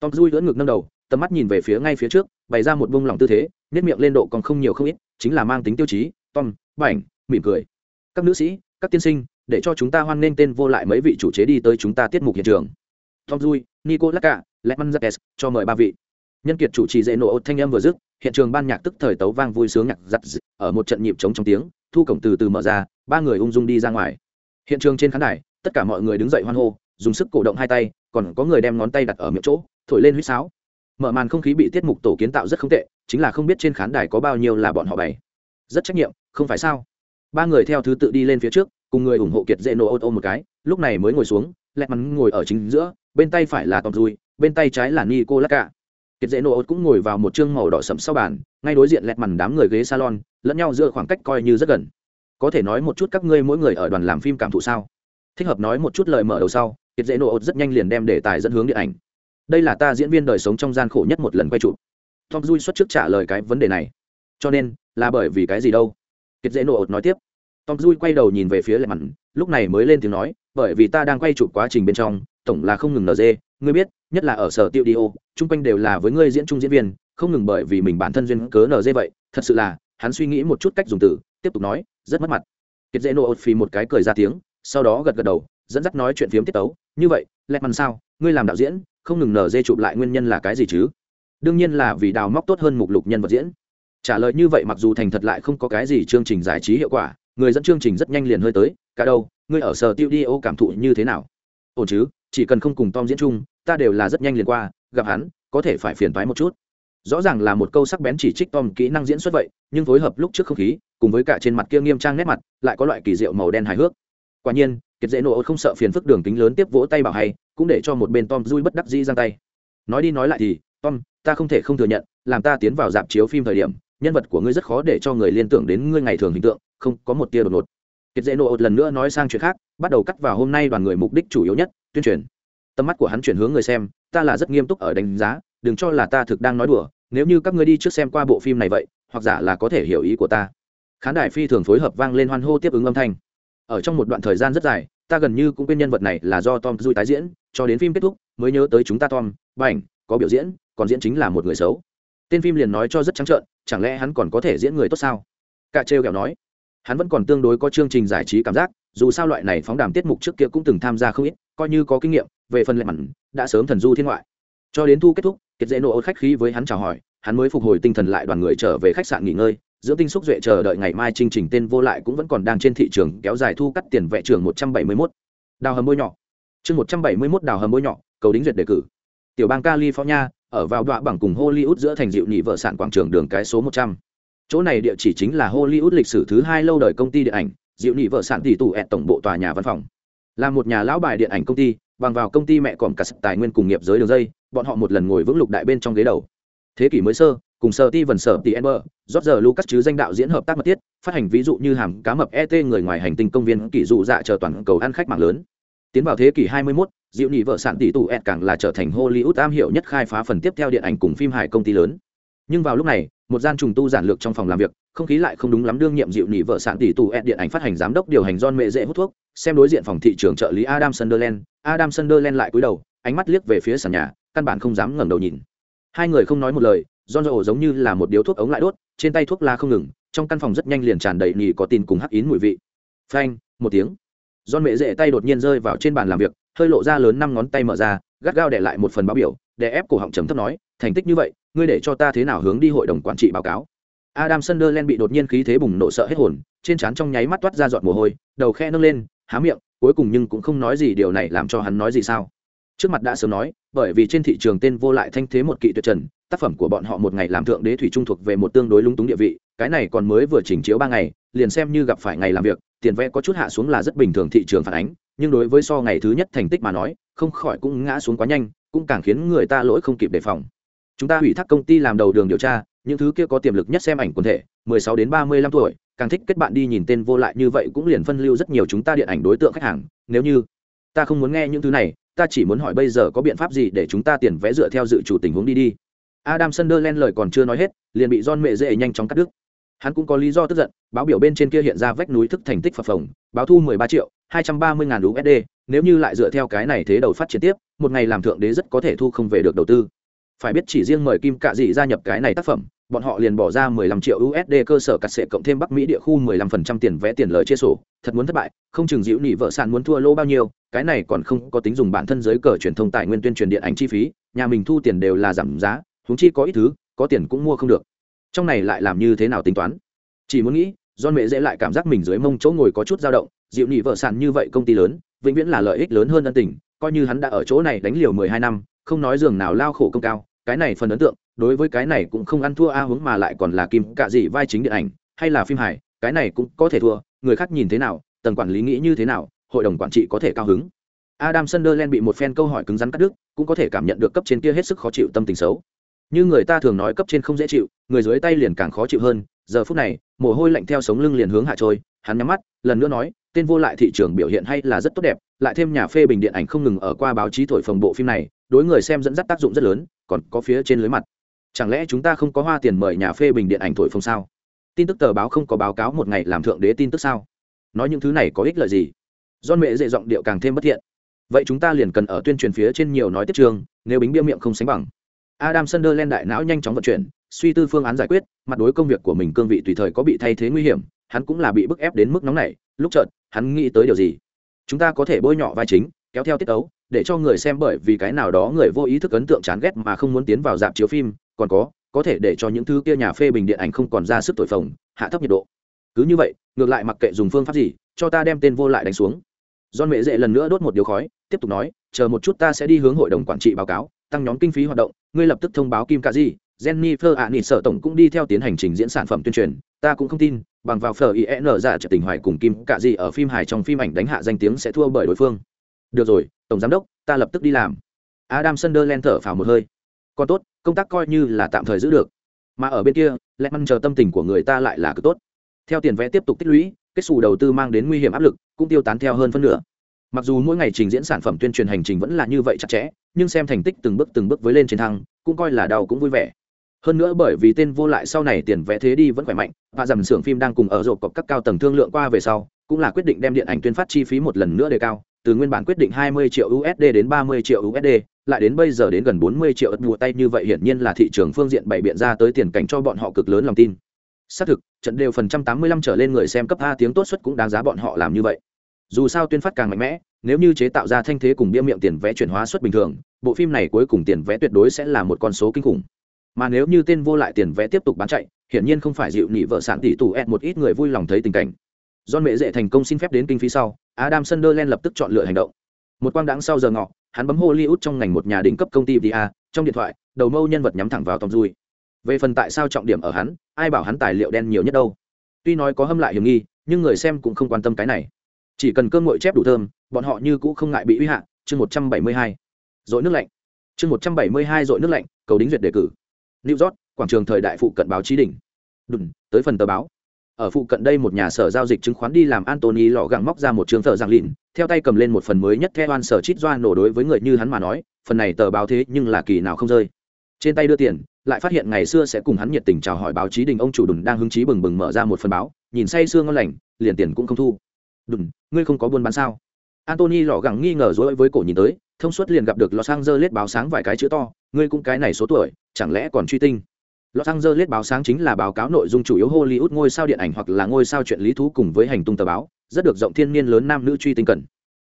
Tom dui lưỡn ngực nâng đầu, tầm mắt nhìn về phía ngay phía trước, bày ra một bông lòng tư thế nếp miệng lên độ còn không nhiều không ít, chính là mang tính tiêu chí. Tom, bảnh, mỉm cười. Các nữ sĩ, các tiên sinh để cho chúng ta hoan nghênh tên vô lại mấy vị chủ chế đi tới chúng ta tiết mục hiện trường. Tom dui nico lacca lemon zakes cho mời ba vị. Nhân kiệt chủ trì dễ nổ thanh âm vừa dứt, hiện trường ban nhạc tức thời tấu vang vui sướng nhạc giặt ở một trận nhịp trống trong tiếng, thu cổng từ từ mở ra, ba người ung dung đi ra ngoài. Hiện trường trên khán đài, tất cả mọi người đứng dậy hoan hô, dùng sức cổ động hai tay, còn có người đem ngón tay đặt ở miệng chỗ, thổi lên huýt sáo. Mở màn không khí bị tiết mục tổ kiến tạo rất không tệ, chính là không biết trên khán đài có bao nhiêu là bọn họ bày. Rất trách nhiệm, không phải sao? Ba người theo thứ tự đi lên phía trước cùng người ủng hộ kiệt dễ nổ ô tô một cái, lúc này mới ngồi xuống, lẹt mắn ngồi ở chính giữa, bên tay phải là tom dui bên tay trái là nico lacca kiệt dễ nổ cũng ngồi vào một chương màu đỏ sẫm sau bàn, ngay đối diện lẹt mằn đám người ghế salon, lẫn nhau giữa khoảng cách coi như rất gần. Có thể nói một chút các ngươi mỗi người ở đoàn làm phim cảm thụ sao? Thích hợp nói một chút lời mở đầu sau, kiệt dễ nổ rất nhanh liền đem đề tài dẫn hướng điện ảnh. Đây là ta diễn viên đời sống trong gian khổ nhất một lần quay chụp. Tom dui xuất trước trả lời cái vấn đề này. Cho nên, là bởi vì cái gì đâu? Kiệt dễ nổ nói tiếp tom dui quay đầu nhìn về phía lệ mằn lúc này mới lên tiếng nói, bởi vì ta đang quay chụp quá trình bên trong, tổng là không ngừng nd ngươi biết, nhất là ở sở tiêu đi ô, chung quanh đều là với ngươi diễn trung diễn viên, không ngừng bởi vì mình bản thân duyên cớ nd vậy, thật sự là, hắn suy nghĩ một chút cách dùng từ, tiếp tục nói, rất mất mặt. Kiệt dễ nộ phì một cái cười ra tiếng, sau đó gật gật đầu, dẫn dắt nói chuyện phiếm tiết tấu, như vậy lẹt mằn sao? Ngươi làm đạo diễn, không ngừng nở dê chụp lại nguyên nhân là cái gì chứ? Đương nhiên là vì đào móc tốt hơn mục lục nhân vật diễn. Trả lời như vậy mặc dù thành thật lại không có cái gì chương trình giải trí hiệu quả người dẫn chương trình rất nhanh liền hơi tới, cả đâu, ngươi ở sở tiêu đi ô cảm thụ như thế nào? Ổn chứ, chỉ cần không cùng tom diễn chung, ta đều là rất nhanh liền qua, gặp hắn, có thể phải phiền thoái một chút. Rõ ràng là một câu sắc bén chỉ trích tom kỹ năng diễn xuất vậy, nhưng phối hợp lúc trước không khí, cùng với cả trên mặt kia nghiêm trang nét mặt, lại có loại kỳ diệu màu đen hài hước. Quả nhiên, kiệt dễ nổ không sợ phiền phức đường kính lớn tiếp vỗ tay bảo hay, cũng để cho một bên tom vui bất đắc dĩ giang tay. Nói đi nói lại thì, tom, ta không thể không thừa nhận, làm ta tiến vào dạp chiếu phim thời điểm, nhân vật của ngươi rất khó để cho người liên tưởng đến ngươi ngày thường hình tượng không có một tia đột ngột. Kiệt dễ nộ một lần nữa nói sang chuyện khác, bắt đầu cắt vào hôm nay đoàn người mục đích chủ yếu nhất, tuyên truyền. Tầm mắt của hắn chuyển hướng người xem, ta là rất nghiêm túc ở đánh giá, đừng cho là ta thực đang nói đùa, nếu như các ngươi đi trước xem qua bộ phim này vậy, hoặc giả là có thể hiểu ý của ta. Khán đài phi thường phối hợp vang lên hoan hô tiếp ứng âm thanh. Ở trong một đoạn thời gian rất dài, ta gần như cũng quên nhân vật này là do tom dui tái diễn, cho đến phim kết thúc, mới nhớ tới chúng ta tom, bảnh, có biểu diễn, còn diễn chính là một người xấu. Tên phim liền nói cho rất trắng trợn, chẳng lẽ hắn còn có thể diễn người tốt sao? Cả trêu kẹo nói hắn vẫn còn tương đối có chương trình giải trí cảm giác, dù sao loại này phóng đàm tiết mục trước kia cũng từng tham gia không ít, coi như có kinh nghiệm, về phần lệ mặn, đã sớm thần du thiên ngoại. Cho đến thu kết thúc, kiệt dễ nổ khách khí với hắn chào hỏi, hắn mới phục hồi tinh thần lại đoàn người trở về khách sạn nghỉ ngơi, giữa tinh xúc duệ chờ đợi ngày mai chương trình tên vô lại cũng vẫn còn đang trên thị trường, kéo dài thu cắt tiền vệ trường một trăm bảy mươi 171. đào hầm bôi nhỏ. Chương một trăm bảy mươi 171 đào hầm bôi nhỏ, cầu đính duyệt đề cử. Tiểu bang california, ở vào đoạn bằng cùng hollywood giữa thành dịu nhị vợ sạn quảng trường đường cái số một trăm chỗ này địa chỉ chính là hollywood lịch sử thứ hai lâu đời công ty điện ảnh dịu nhị vợ sản tỷ tủ ẹt tổng bộ tòa nhà văn phòng. Là một nhà lão bài điện ảnh công ty bằng vào công ty mẹ còm cả tài nguyên cùng nghiệp giới đường dây bọn họ một lần ngồi vững lục đại bên trong ghế đầu. Thế kỷ mới sơ cùng sở ti vần sở tỷ ember rót giờ lucas chứ danh đạo diễn hợp tác mật thiết phát hành ví dụ như hàm cá mập et người ngoài hành tinh công viên kỷ dụ dạ chờ toàn cầu ăn khách mạng lớn. Tiến vào thế kỷ 21, dịu nhị vợ sản tỷ tù ẹt càng là trở thành hollywood am hiểu nhất khai phá phần tiếp theo điện ảnh cùng phim hài công ty lớn nhưng vào lúc này, một gian trùng tu giản lược trong phòng làm việc, không khí lại không đúng lắm đương nhiệm dịu nỉ vợ sản tỷ tù ed điện ảnh phát hành giám đốc điều hành don mẹ dễ hút thuốc, xem đối diện phòng thị trường trợ lý adam sunderland. Adam sunderland lại cúi đầu, ánh mắt liếc về phía sàn nhà, căn bản không dám ngẩng đầu nhìn. Hai người không nói một lời don dầu giống như là một điếu thuốc ống lại đốt, trên tay thuốc la không ngừng, trong căn phòng rất nhanh liền tràn đầy nỉ có tin cùng hắc ín mùi vị. Phanh, một tiếng. Don mẹ dễ tay đột nhiên rơi vào trên bàn làm việc, hơi lộ ra lớn năm ngón tay mở ra, gắt gao để lại một phần báo biểu, để ép cổ họng trầm thấp nói, thành tích như vậy ngươi để cho ta thế nào hướng đi hội đồng quản trị báo cáo? Adam sunderland bị đột nhiên khí thế bùng nổ sợ hết hồn, trên trán trong nháy mắt toát ra giọt mồ hôi, đầu khe nâng lên, há miệng, cuối cùng nhưng cũng không nói gì điều này làm cho hắn nói gì sao? Trước mặt đã sớm nói, bởi vì trên thị trường tên vô lại thanh thế một kỵ tuyệt trần, tác phẩm của bọn họ một ngày làm thượng đế thủy trung thuộc về một tương đối lung túng địa vị, cái này còn mới vừa chỉnh chiếu ba ngày, liền xem như gặp phải ngày làm việc, tiền vẽ có chút hạ xuống là rất bình thường thị trường phản ánh, nhưng đối với so ngày thứ nhất thành tích mà nói, không khỏi cũng ngã xuống quá nhanh, cũng càng khiến người ta lỗi không kịp đề phòng chúng ta ủy thác công ty làm đầu đường điều tra, những thứ kia có tiềm lực nhất xem ảnh quần thể 16 đến 35 tuổi, càng thích kết bạn đi nhìn tên vô lại như vậy cũng liền phân lưu rất nhiều chúng ta điện ảnh đối tượng khách hàng. Nếu như ta không muốn nghe những thứ này, ta chỉ muốn hỏi bây giờ có biện pháp gì để chúng ta tiền vẽ dựa theo dự chủ tình huống đi đi. Adam sunderland lời còn chưa nói hết, liền bị john mẹ dễ nhanh chóng cắt đứt. Hắn cũng có lý do tức giận, báo biểu bên trên kia hiện ra vách núi thức thành tích phập phồng, báo thu 13 triệu 230 ngàn usd nếu như lại dựa theo cái này thế đầu phát triển tiếp, một ngày làm thượng đế rất có thể thu không về được đầu tư phải biết chỉ riêng mời kim cạ dị gia nhập cái này tác phẩm bọn họ liền bỏ ra 15 triệu USD cơ sở cắt sẽ cộng thêm Bắc Mỹ địa khu 15% tiền vé tiền lời chia sổ, thật muốn thất bại, không chừng dịu nỉ vợ sàn muốn thua lô bao nhiêu, cái này còn không có tính dùng bản thân giới cờ truyền thông tài nguyên tuyên truyền điện ảnh chi phí, nhà mình thu tiền đều là giảm giá, huống chi có ít thứ, có tiền cũng mua không được. Trong này lại làm như thế nào tính toán? Chỉ muốn nghĩ, John mẹ dễ lại cảm giác mình dưới mông chỗ ngồi có chút dao động, dịu nỉ vợ sàn như vậy công ty lớn, vĩnh viễn là lợi ích lớn hơn ân tình, coi như hắn đã ở chỗ này đánh liều 12 năm, không nói giường nào lao khổ công cao, cái này phần ấn tượng đối với cái này cũng không ăn thua a hướng mà lại còn là kim cạ gì vai chính điện ảnh hay là phim hài cái này cũng có thể thua người khác nhìn thế nào tầng quản lý nghĩ như thế nào hội đồng quản trị có thể cao hứng. Adam sunderland bị một phen câu hỏi cứng rắn cắt đứt cũng có thể cảm nhận được cấp trên kia hết sức khó chịu tâm tình xấu. Như người ta thường nói cấp trên không dễ chịu người dưới tay liền càng khó chịu hơn giờ phút này mồ hôi lạnh theo sống lưng liền hướng hạ trôi hắn nhắm mắt lần nữa nói tên vô lại thị trường biểu hiện hay là rất tốt đẹp lại thêm nhà phê bình điện ảnh không ngừng ở qua báo chí thổi phồng bộ phim này đối người xem dẫn dắt tác dụng rất lớn, còn có phía trên lưới mặt. Chẳng lẽ chúng ta không có hoa tiền mời nhà phê bình điện ảnh thổi phồng sao? Tin tức tờ báo không có báo cáo một ngày làm thượng đế tin tức sao? Nói những thứ này có ích lợi gì? Do mẹ dễ giọng điệu càng thêm bất thiện. Vậy chúng ta liền cần ở tuyên truyền phía trên nhiều nói tiết trường, nếu bính bia miệng không sánh bằng. Adam sunderland đại não nhanh chóng vận chuyển, suy tư phương án giải quyết, mặt đối công việc của mình cương vị tùy thời có bị thay thế nguy hiểm, hắn cũng là bị bức ép đến mức nóng này lúc chợt, hắn nghĩ tới điều gì? Chúng ta có thể bôi nhọ vai chính, kéo theo tiết ấu để cho người xem bởi vì cái nào đó người vô ý thức ấn tượng chán ghét mà không muốn tiến vào dạp chiếu phim, còn có có thể để cho những thứ kia nhà phê bình điện ảnh không còn ra sức thổi phồng, hạ thấp nhiệt độ. Cứ như vậy, ngược lại mặc kệ dùng phương pháp gì, cho ta đem tên vô lại đánh xuống. John mẹ dễ lần nữa đốt một điếu khói, tiếp tục nói, chờ một chút ta sẽ đi hướng hội đồng quản trị báo cáo, tăng nhóm kinh phí hoạt động, ngươi lập tức thông báo kim cả gì jennifer ạ nị sở tổng cũng đi theo tiến hành trình diễn sản phẩm tuyên truyền, ta cũng không tin, bằng vào phở in giả dạ trợ tình hoài cùng kim cả gì ở phim hài trong phim ảnh đánh hạ danh tiếng sẽ thua bởi đối phương. Được rồi tổng giám đốc, ta lập tức đi làm. Adam sunderland thở phào một hơi. Còn tốt, công tác coi như là tạm thời giữ được. Mà ở bên kia lẽ măn chờ tâm tình của người ta lại là cực tốt. Theo tiền vé tiếp tục tích lũy, kết xù đầu tư mang đến nguy hiểm áp lực, cũng tiêu tán theo hơn phân nửa. Mặc dù mỗi ngày trình diễn sản phẩm tuyên truyền hành trình vẫn là như vậy chặt chẽ, nhưng xem thành tích từng bước từng bước với lên trên thăng, cũng coi là đau cũng vui vẻ. Hơn nữa bởi vì tên vô lại sau này tiền vẽ thế đi vẫn khỏe mạnh, và dầm xưởng phim đang cùng ở rộp cọc các cao tầng thương lượng qua về sau, cũng là quyết định đem điện ảnh tuyên phát chi phí một lần nữa đề cao từ nguyên bản quyết định 20 triệu USD đến 30 triệu USD, lại đến bây giờ đến gần 40 triệu ất mùa tay như vậy hiển nhiên là thị trường phương diện bày biện ra tới tiền cảnh cho bọn họ cực lớn lòng tin. Xác thực, trận đều phần trăm 85 trở lên người xem cấp A tiếng tốt suất cũng đáng giá bọn họ làm như vậy. Dù sao tuyên phát càng mạnh mẽ, nếu như chế tạo ra thanh thế cùng bia miệng tiền vẽ chuyển hóa suất bình thường, bộ phim này cuối cùng tiền vẽ tuyệt đối sẽ là một con số kinh khủng. Mà nếu như tên vô lại tiền vẽ tiếp tục bán chạy, hiển nhiên không phải dịu nhị vợ sản tỷ tù ẹt một ít người vui lòng thấy tình cảnh. John mẹ dễ thành công xin phép đến kinh phí sau, Adam Sunderland lập tức chọn lựa hành động. Một quang đãng sau giờ ngọ, hắn bấm Hollywood trong ngành một nhà đỉnh cấp công ty VA, trong điện thoại, đầu mâu nhân vật nhắm thẳng vào Tom Dui. Về phần tại sao trọng điểm ở hắn, ai bảo hắn tài liệu đen nhiều nhất đâu? Tuy nói có hâm lại hiểm nghi, nhưng người xem cũng không quan tâm cái này. Chỉ cần cơm nguội chép đủ thơm, bọn họ như cũ không ngại bị uy hạ. Chương 172. Dội nước lạnh. Chương 172 dội nước lạnh, cầu đính duyệt đề cử. New York, quảng trường thời đại phụ cận báo chí đỉnh. Đừng, tới phần tờ báo ở phụ cận đây một nhà sở giao dịch chứng khoán đi làm Anthony lọ gặng móc ra một trường tờ giảng lịn, theo tay cầm lên một phần mới nhất theo an sở chít doan nổ đối với người như hắn mà nói, phần này tờ báo thế nhưng là kỳ nào không rơi. Trên tay đưa tiền, lại phát hiện ngày xưa sẽ cùng hắn nhiệt tình chào hỏi báo chí đình ông chủ đùn đang hứng chí bừng bừng mở ra một phần báo, nhìn say xương ngon lành, liền tiền cũng không thu. Đùn, ngươi không có buôn bán sao? Anthony lọ gặng nghi ngờ dối với cổ nhìn tới, thông suốt liền gặp được Los Angeles báo sáng vài cái chữ to, ngươi cũng cái này số tuổi, chẳng lẽ còn truy tinh? Los Angeles báo sáng chính là báo cáo nội dung chủ yếu Hollywood ngôi sao điện ảnh hoặc là ngôi sao chuyện lý thú cùng với hành tung tờ báo, rất được rộng thiên niên lớn nam nữ truy tinh cần.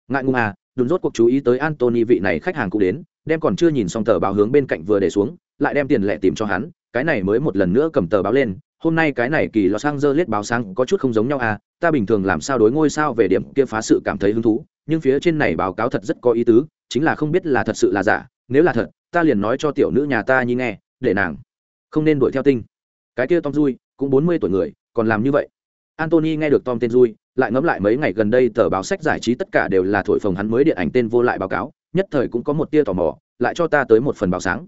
Ngại ngùng à, đùn rốt cuộc chú ý tới Anthony vị này khách hàng cũng đến, đem còn chưa nhìn xong tờ báo hướng bên cạnh vừa để xuống, lại đem tiền lẻ tìm cho hắn, cái này mới một lần nữa cầm tờ báo lên. Hôm nay cái này kỳ Los Angeles báo sáng có chút không giống nhau à, ta bình thường làm sao đối ngôi sao về điểm kia phá sự cảm thấy hứng thú, nhưng phía trên này báo cáo thật rất có ý tứ, chính là không biết là thật sự là giả, nếu là thật, ta liền nói cho tiểu nữ nhà ta nhi nghe, để nàng không nên đuổi theo tinh. Cái kia tom dui cũng bốn mươi tuổi người, còn làm như vậy. Antony nghe được tom tên dui lại ngẫm lại mấy ngày gần đây tờ báo sách giải trí tất cả đều là thổi phồng hắn mới điện ảnh tên vô lại báo cáo, nhất thời cũng có một tia tò mò, lại cho ta tới một phần báo sáng.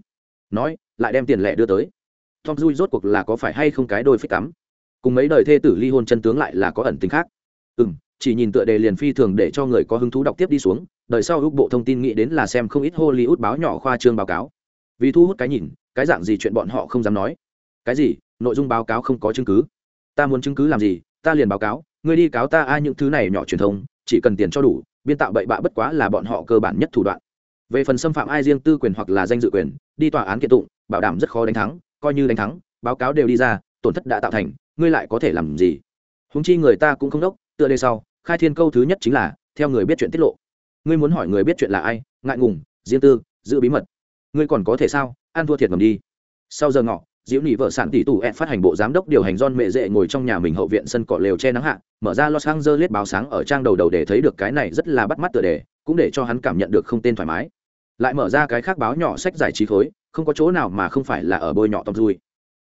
Nói, lại đem tiền lẻ đưa tới. Tom dui rốt cuộc là có phải hay không cái đôi phích tắm? Cùng mấy đời thê tử ly hôn chân tướng lại là có ẩn tính khác. Ừ m chỉ nhìn tựa đề liền phi thường để cho người có hứng thú đọc tiếp đi xuống, đời sau ước bộ thông tin nghĩ đến là xem không ít hollywood báo nhỏ khoa trương báo cáo. Vì thu hút cái nhìn cái dạng gì chuyện bọn họ không dám nói? Cái gì? Nội dung báo cáo không có chứng cứ. Ta muốn chứng cứ làm gì? Ta liền báo cáo. Ngươi đi cáo ta ai những thứ này nhỏ truyền thông, chỉ cần tiền cho đủ, biên tạo bậy bạ bất quá là bọn họ cơ bản nhất thủ đoạn. Về phần xâm phạm ai riêng tư quyền hoặc là danh dự quyền, đi tòa án kiện tụng, bảo đảm rất khó đánh thắng, coi như đánh thắng, báo cáo đều đi ra, tổn thất đã tạo thành, ngươi lại có thể làm gì? Húng chi người ta cũng không đốc, tựa đây sau, khai thiên câu thứ nhất chính là, theo người biết chuyện tiết lộ. Ngươi muốn hỏi người biết chuyện là ai? Ngại ngùng, riêng tư, giữ bí mật ngươi còn có thể sao? Ăn thua thiệt ngầm đi. Sau giờ ngọ, diễu nhị vợ sản tỷ tù ed phát hành bộ giám đốc điều hành don mẹ dễ ngồi trong nhà mình hậu viện sân cỏ lều che nắng hạ, mở ra los angeles báo sáng ở trang đầu đầu để thấy được cái này rất là bắt mắt tựa đề, cũng để cho hắn cảm nhận được không tên thoải mái. Lại mở ra cái khác báo nhỏ sách giải trí khối, không có chỗ nào mà không phải là ở bôi nhọ tông dui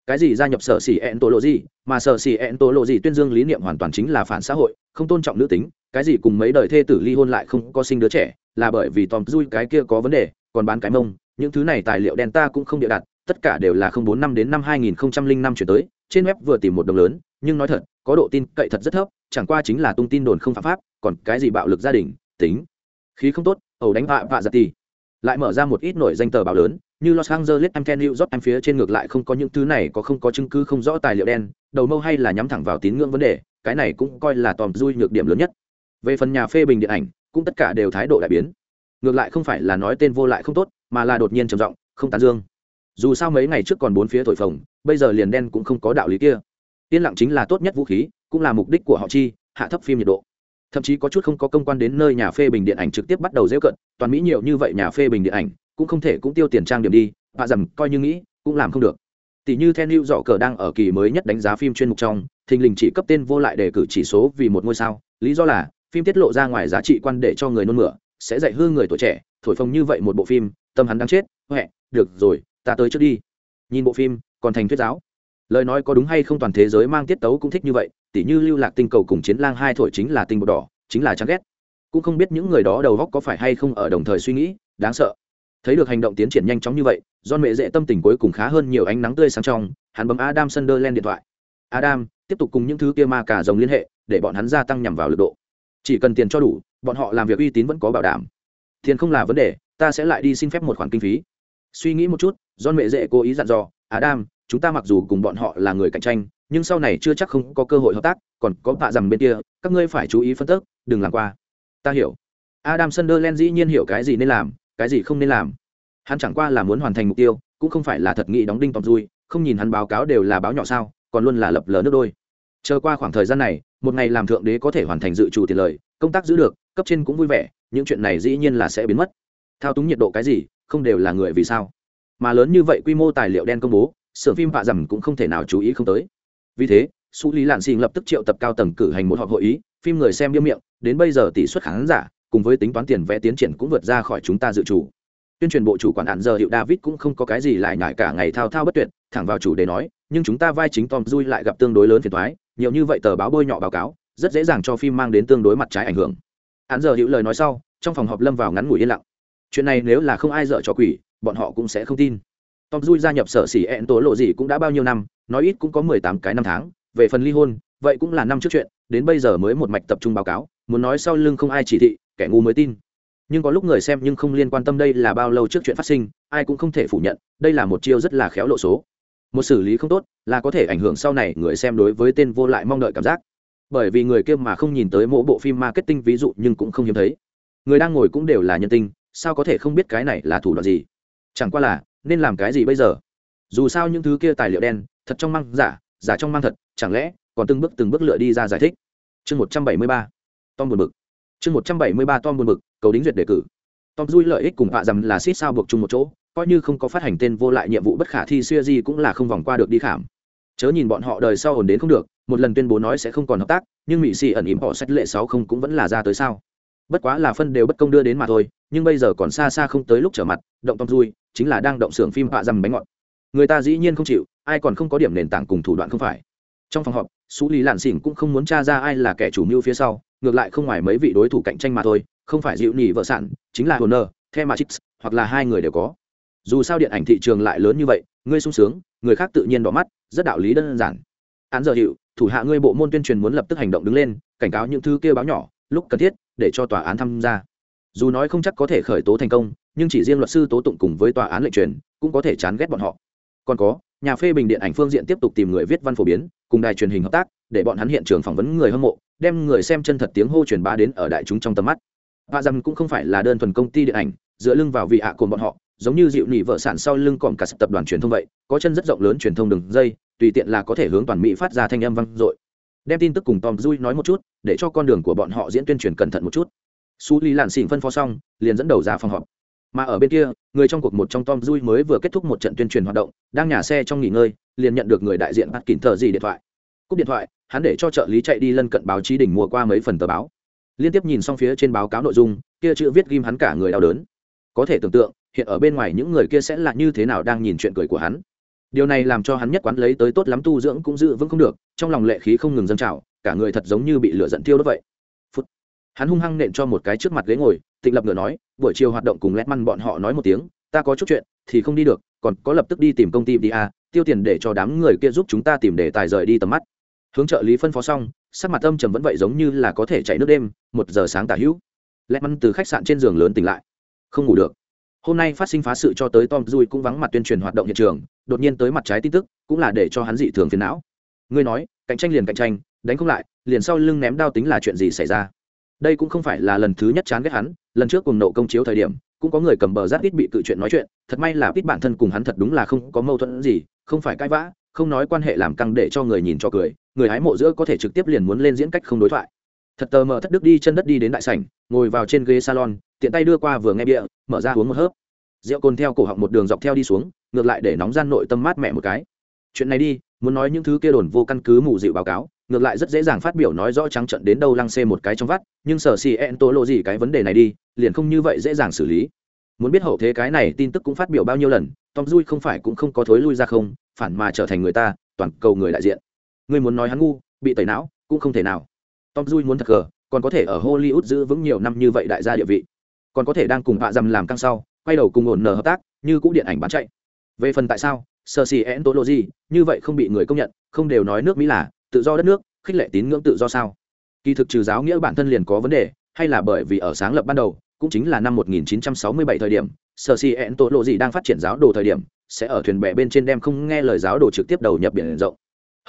cái gì gia nhập sở xỉ ẹn tổ lộ gì mà sở xỉ ẹn tổ lộ gì tuyên dương lý niệm hoàn toàn chính là phản xã hội, không tôn trọng nữ tính, cái gì cùng mấy đời thê tử ly hôn lại không có sinh đứa trẻ, là bởi vì tom dui cái kia có vấn đề, còn bán cái mông những thứ này tài liệu đen ta cũng không địa đặt tất cả đều là không bốn năm đến năm 2005 chuyển tới trên web vừa tìm một đồng lớn nhưng nói thật có độ tin cậy thật rất thấp chẳng qua chính là tung tin đồn không phạm pháp còn cái gì bạo lực gia đình tính khí không tốt ẩu đánh vạ vạ giật tì lại mở ra một ít nổi danh tờ báo lớn như Los Angeles Times, New York em phía trên ngược lại không có những thứ này có không có chứng cứ không rõ tài liệu đen, đầu mâu hay là nhắm thẳng vào tín ngưỡng vấn đề, cái này cũng coi là tòm dui nhược điểm lớn nhất. Về phần nhà phê bình điện ảnh, cũng tất cả đều thái độ đại biến. Ngược lại không phải là nói tên vô lại không tốt, mà là đột nhiên trầm giọng, không tán dương. Dù sao mấy ngày trước còn bốn phía thổi phồng, bây giờ liền đen cũng không có đạo lý kia. yên lặng chính là tốt nhất vũ khí, cũng là mục đích của họ chi, hạ thấp phim nhiệt độ. Thậm chí có chút không có công quan đến nơi nhà phê bình điện ảnh trực tiếp bắt đầu dễ cận, toàn mỹ nhiều như vậy nhà phê bình điện ảnh, cũng không thể cũng tiêu tiền trang điểm đi, và dầm coi như nghĩ, cũng làm không được. Tỷ như Theo New Dọ Cờ đang ở kỳ mới nhất đánh giá phim chuyên mục trong, thình lình chỉ cấp tên vô lại đề cử chỉ số vì một ngôi sao lý do là phim tiết lộ ra ngoài giá trị quan để cho người nôn mửa sẽ dạy hư người tuổi trẻ thổi phồng như vậy một bộ phim tâm hắn đang chết huệ được rồi, ta tới trước đi. Nhìn bộ phim, còn thành thuyết giáo. Lời nói có đúng hay không toàn thế giới mang tiết tấu cũng thích như vậy, tỉ như lưu lạc tinh cầu cùng chiến lang hai thổi chính là tinh bột đỏ, chính là chán ghét. Cũng không biết những người đó đầu góc có phải hay không ở đồng thời suy nghĩ, đáng sợ. Thấy được hành động tiến triển nhanh chóng như vậy do mẹ dễ tâm tình cuối cùng khá hơn nhiều ánh nắng tươi sáng trong, hắn bấm adam sunderland điện thoại. Adam, tiếp tục cùng những thứ kia ma cả dòng liên hệ, để bọn hắn gia tăng nhằm vào lực độ. Chỉ cần tiền cho đủ, bọn họ làm việc uy tín vẫn có bảo đảm. Tiền không là vấn đề ta sẽ lại đi xin phép một khoản kinh phí. Suy nghĩ một chút, john mẹ dễ cố ý dặn dò, adam, chúng ta mặc dù cùng bọn họ là người cạnh tranh, nhưng sau này chưa chắc không có cơ hội hợp tác, còn có tạ rằng bên kia, các ngươi phải chú ý phân tích, đừng làm qua. Ta hiểu. Adam sunderland dĩ nhiên hiểu cái gì nên làm, cái gì không nên làm. Hắn chẳng qua là muốn hoàn thành mục tiêu, cũng không phải là thật nghị đóng đinh tóm dui không nhìn hắn báo cáo đều là báo nhỏ sao, còn luôn là lập lờ nước đôi. Chờ qua khoảng thời gian này, một ngày làm thượng đế có thể hoàn thành dự trù tiền lời, công tác giữ được, cấp trên cũng vui vẻ, những chuyện này dĩ nhiên là sẽ biến mất thao túng nhiệt độ cái gì, không đều là người vì sao? Mà lớn như vậy quy mô tài liệu đen công bố sưởng phim vạ dầm cũng không thể nào chú ý không tới. Vì thế, su lý lạn xình lập tức triệu tập cao tầng cử hành một họp hội ý, phim người xem biêm miệng, đến bây giờ tỷ suất khán giả, cùng với tính toán tiền vẽ tiến triển cũng vượt ra khỏi chúng ta dự chủ tuyên truyền bộ chủ quản hạn giờ hiệu david cũng không có cái gì lại ngại cả ngày thao thao bất tuyệt, thẳng vào chủ đề nói, nhưng chúng ta vai chính tom dui lại gặp tương đối lớn phiền thoái nhiều như vậy tờ báo bôi nhọ báo cáo, rất dễ dàng cho phim mang đến tương đối mặt trái ảnh hưởng. Hạn giờ hiệu lời nói sau, trong phòng họp lâm vào ngắn ngủi yên lặng chuyện này nếu là không ai dợ cho quỷ, bọn họ cũng sẽ không tin. Tom dui gia nhập sở xỉ ẹn tố lộ gì cũng đã bao nhiêu năm, nói ít cũng có mười tám cái năm tháng, về phần ly hôn, vậy cũng là năm trước chuyện, đến bây giờ mới một mạch tập trung báo cáo, muốn nói sau lưng không ai chỉ thị, kẻ ngu mới tin. Nhưng có lúc người xem nhưng không liên quan tâm đây là bao lâu trước chuyện phát sinh, ai cũng không thể phủ nhận, đây là một chiêu rất là khéo lộ số. Một xử lý không tốt là có thể ảnh hưởng sau này người xem đối với tên vô lại mong đợi cảm giác. Bởi vì người kia mà không nhìn tới mỗi bộ phim marketing ví dụ nhưng cũng không hiếm thấy. Người đang ngồi cũng đều là nhân tinh sao có thể không biết cái này là thủ đoạn gì? Chẳng qua là, nên làm cái gì bây giờ? Dù sao những thứ kia tài liệu đen, thật trong mang giả giả trong mang thật, chẳng lẽ còn từng bước từng bước lựa đi ra giải thích? Chương một trăm bảy mươi ba, tom buồn bực. Chương một trăm bảy mươi ba, tom buồn bực, cầu đính duyệt đề cử. Tom dui lợi ích cùng hạ rằng là xít sao buộc chung một chỗ, coi như không có phát hành tên vô lại nhiệm vụ bất khả thi xuya di cũng là không vòng qua được đi khảm. Chớ nhìn bọn họ đời sau ổn đến không được, một lần tuyên bố nói sẽ không còn hợp tác, nhưng mỹ xì ẩn ỉm họ sách lệ sáu không cũng vẫn là ra tới sao? Bất quá là phân đều bất công đưa đến mà thôi nhưng bây giờ còn xa xa không tới lúc trở mặt, động tom dui chính là đang động xưởng phim họa dầm bánh ngọt. Người ta dĩ nhiên không chịu, ai còn không có điểm nền tảng cùng thủ đoạn không phải. Trong phòng họp xú lý lạn xỉn cũng không muốn t r a ra ai là kẻ chủ mưu phía sau, ngược lại không ngoài mấy vị đối thủ cạnh tranh mà thôi, không phải dịu nhì vợ sản chính là honor the matrix hoặc là hai người đều có. Dù sao điện ảnh thị trường lại lớn như vậy, ngươi sung sướng, người khác tự nhiên đỏ mắt, rất đạo lý đơn giản. Án giờ hiệu, thủ hạ ngươi bộ môn tuyên truyền muốn lập tức hành động đứng lên, cảnh cáo những thứ kia báo nhỏ, lúc cần thiết, để cho tòa án tham gia dù nói không chắc có thể khởi tố thành công, nhưng chỉ riêng luật sư tố tụng cùng với tòa án lệnh truyền cũng có thể chán ghét bọn họ. Còn có, nhà phê bình điện ảnh phương diện tiếp tục tìm người viết văn phổ biến, cùng đài truyền hình hợp tác, để bọn hắn hiện trường phỏng vấn người hâm mộ, đem người xem chân thật tiếng hô truyền bá đến ở đại chúng trong tầm mắt. Và rằng cũng không phải là đơn thuần công ty điện ảnh, dựa lưng vào vị ạ cồn bọn họ, giống như dịu nỉ vợ sản sau lưng còn cả tập đoàn truyền thông vậy, có chân rất rộng lớn truyền thông đường dây, tùy tiện là có thể hướng toàn mỹ phát ra thanh âm vang dội. Đem tin tức cùng tom Duy nói một chút, để cho con đường của bọn họ diễn tuyên truyền cẩn thận một chút su lý lạn xỉn phân phó xong, liền dẫn đầu ra phòng họp. Mà ở bên kia, người trong cuộc một trong tom dui mới vừa kết thúc một trận tuyên truyền hoạt động, đang nhà xe trong nghỉ ngơi, liền nhận được người đại diện bắt kín thờ gì điện thoại. Cúp điện thoại, hắn để cho trợ lý chạy đi lân cận báo chí đỉnh mua qua mấy phần tờ báo. Liên tiếp nhìn xong phía trên báo cáo nội dung, kia chữ viết ghim hắn cả người đau đớn. Có thể tưởng tượng, hiện ở bên ngoài những người kia sẽ là như thế nào đang nhìn chuyện cười của hắn. Điều này làm cho hắn nhất quán lấy tới tốt lắm tu dưỡng cũng giữ vững không được, trong lòng lệ khí không ngừng dâng trào, cả người thật giống như bị lửa giận tiêu đốt vậy hắn hung hăng nện cho một cái trước mặt ghế ngồi tịnh lập ngựa nói buổi chiều hoạt động cùng lét măn bọn họ nói một tiếng ta có chút chuyện thì không đi được còn có lập tức đi tìm công ty đi à, tiêu tiền để cho đám người kia giúp chúng ta tìm đề tài rời đi tầm mắt. Hướng trợ lý phân phó xong sắc mặt âm trầm vẫn vậy giống như là có thể chạy nước đêm một giờ sáng tả hữu. Lét măn từ khách sạn trên giường lớn tỉnh lại. Không ngủ được. Hôm nay phát sinh phá sự cho tới tom dui cũng vắng mặt tuyên truyền hoạt động hiện trường đột nhiên tới mặt trái tin tức cũng là để cho hắn dị thường phiền não. Ngươi nói cạnh tranh liền cạnh tranh đánh không lại liền sau lưng ném đao tính là chuyện gì xảy ra? Đây cũng không phải là lần thứ nhất chán ghét hắn lần trước cùng nộ công chiếu thời điểm cũng có người cầm bờ rát ít bị cự chuyện nói chuyện thật may là ít bản thân cùng hắn thật đúng là không có mâu thuẫn gì không phải cãi vã không nói quan hệ làm căng để cho người nhìn cho cười người hái mộ giữa có thể trực tiếp liền muốn lên diễn cách không đối thoại. Thật tờ mờ thất đức đi chân đất đi đến đại sảnh ngồi vào trên ghế salon tiện tay đưa qua vừa nghe bịa, mở ra uống một hớp. Rượu cồn theo cổ họng một đường dọc theo đi xuống ngược lại để nóng gian nội tâm mát mẹ một cái. Chuyện này đi muốn nói những thứ kia đồn vô căn cứ mù dịu báo cáo ngược lại rất dễ dàng phát biểu nói rõ trắng trận đến đâu lăng xê một cái trong vắt, nhưng sở xì en tố lộ gì cái vấn đề này đi, liền không như vậy dễ dàng xử lý. Muốn biết hậu thế cái này tin tức cũng phát biểu bao nhiêu lần, tom dui không phải cũng không có thối lui ra không, phản mà trở thành người ta, toàn cầu người đại diện. Người muốn nói hắn ngu, bị tẩy não, cũng không thể nào. Tom dui muốn thật gờ, còn có thể ở hollywood giữ vững nhiều năm như vậy đại gia địa vị. Còn có thể đang cùng hạ dầm làm căng sau, quay đầu cùng ổn nở hợp tác, như cũ điện ảnh bán chạy. Về phần tại sao sơ xì én tố lộ gì, như vậy không bị người công nhận, không đều nói nước mỹ là tự do đất nước, khích lệ tín ngưỡng tự do sao? Kỳ thực trừ giáo nghĩa bản thân liền có vấn đề, hay là bởi vì ở sáng lập ban đầu, cũng chính là năm 1967 thời điểm, sở si ẹn tổ lộ gì đang phát triển giáo đồ thời điểm, sẽ ở thuyền bè bên trên đem không nghe lời giáo đồ trực tiếp đầu nhập biển rộng.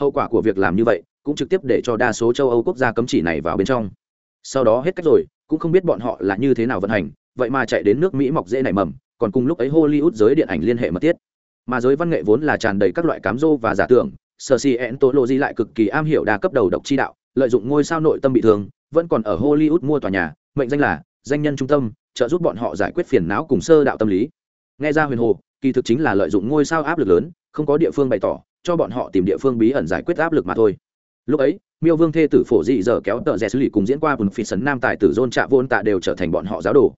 Hậu quả của việc làm như vậy, cũng trực tiếp để cho đa số châu âu quốc gia cấm chỉ này vào bên trong. Sau đó hết cách rồi, cũng không biết bọn họ là như thế nào vận hành, vậy mà chạy đến nước mỹ mọc dễ nảy mầm, còn cùng lúc ấy hollywood giới điện ảnh liên hệ mật thiết. Mà giới văn nghệ vốn là tràn đầy các loại cám dô và giả tưởng sở si ẹn lộ gì lại cực kỳ am hiểu đa cấp đầu độc chi đạo, lợi dụng ngôi sao nội tâm bị thương, vẫn còn ở hollywood mua tòa nhà, mệnh danh là danh nhân trung tâm, trợ giúp bọn họ giải quyết phiền não cùng sơ đạo tâm lý. Nghe ra huyền hồ, kỳ thực chính là lợi dụng ngôi sao áp lực lớn, không có địa phương bày tỏ, cho bọn họ tìm địa phương bí ẩn giải quyết áp lực mà thôi. Lúc ấy, miêu vương thê tử phổ dị giờ kéo tờ rẽ xử lý cùng diễn qua bùn phi sấn nam tài tử dôn trạ vôn tạ đều trở thành bọn họ giáo đồ.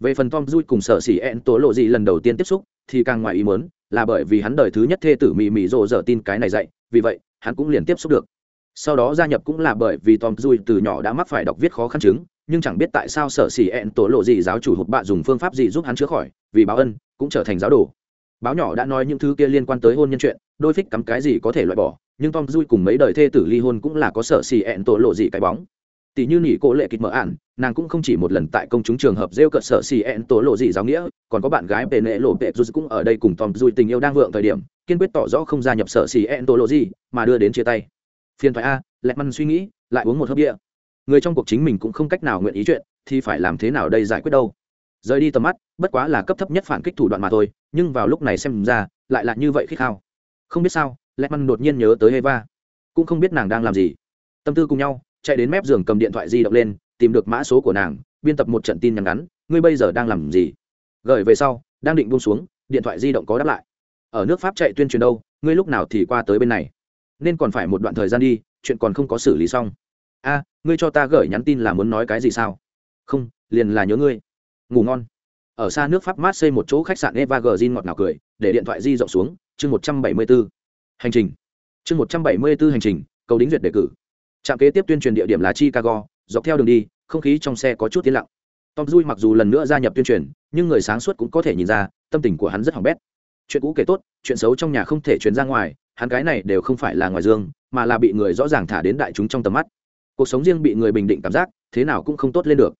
Về phần tom dui cùng sở xỉ ẹn tố lộ dị lần đầu tiên tiếp xúc, thì càng ngoài ý muốn, là bởi vì hắn đời thứ nhất thê tử mì mì rộ dở tin cái này dạy vì vậy, hắn cũng liền tiếp xúc được. Sau đó gia nhập cũng là bởi vì tom dui từ nhỏ đã mắc phải đọc viết khó khăn chứng, nhưng chẳng biết tại sao sở xỉ ẹn tổ lộ gì giáo chủ hụt bạ dùng phương pháp gì giúp hắn chữa khỏi, vì báo ân, cũng trở thành giáo đồ. Báo nhỏ đã nói những thứ kia liên quan tới hôn nhân chuyện, đôi phích cắm cái gì có thể loại bỏ, nhưng tom dui cùng mấy đời thê tử ly hôn cũng là có sở xỉ ẹn tổ lộ gì cái bóng. Tỷ như nỉ cô lệ kịch mở ản, nàng cũng không chỉ một lần tại công chúng trường hợp rêu cợt sở xì ẹn tổ lộ gì giáo nghĩa, còn có bạn gái bề nệ lộ bệ dù cũng ở đây cùng tom dui tình yêu đang vượng thời điểm kiên quyết tỏ rõ không gia nhập sở xì ẹn tổ lộ gì mà đưa đến chia tay. Phiền thoại a lẹt măn suy nghĩ, lại uống một hớp bia. Người trong cuộc chính mình cũng không cách nào nguyện ý chuyện, thì phải làm thế nào đây giải quyết đâu? Rời đi tầm mắt, bất quá là cấp thấp nhất phản kích thủ đoạn mà thôi, nhưng vào lúc này xem ra, lại là như vậy khích khao. Không biết sao lẹt măn đột nhiên nhớ tới eva. Cũng không biết nàng đang làm gì. Tâm tư cùng nhau, chạy đến mép giường cầm điện thoại di động lên, tìm được mã số của nàng, biên tập một trận tin nhắn ngắn, ngươi bây giờ đang làm gì? Gửi về sau, đang định buông xuống, điện thoại di động có đáp lại ở nước pháp chạy tuyên truyền đâu, ngươi lúc nào thì qua tới bên này? Nên còn phải một đoạn thời gian đi, chuyện còn không có xử lý xong. A, ngươi cho ta gửi nhắn tin là muốn nói cái gì sao? Không, liền là nhớ ngươi. Ngủ ngon. Ở xa nước pháp mát xây một chỗ khách sạn eva gờ ngọt ngào cười, để điện thoại di rộng xuống, chương một trăm bảy mươi bốn hành trình. Chương một trăm bảy mươi bốn hành trình, cầu đính duyệt đề cử. Trạm kế tiếp tuyên truyền địa điểm là chicago, dọc theo đường đi, không khí trong xe có chút tiến lặng. Tom dui mặc dù lần nữa gia nhập tuyên truyền, nhưng người sáng suốt cũng có thể nhìn ra, tâm tình của hắn rất hỏng bét chuyện cũ kể tốt chuyện xấu trong nhà không thể truyền ra ngoài hắn cái này đều không phải là ngoài dương mà là bị người rõ ràng thả đến đại chúng trong tầm mắt. Cuộc sống riêng bị người bình định cảm giác thế nào cũng không tốt lên được.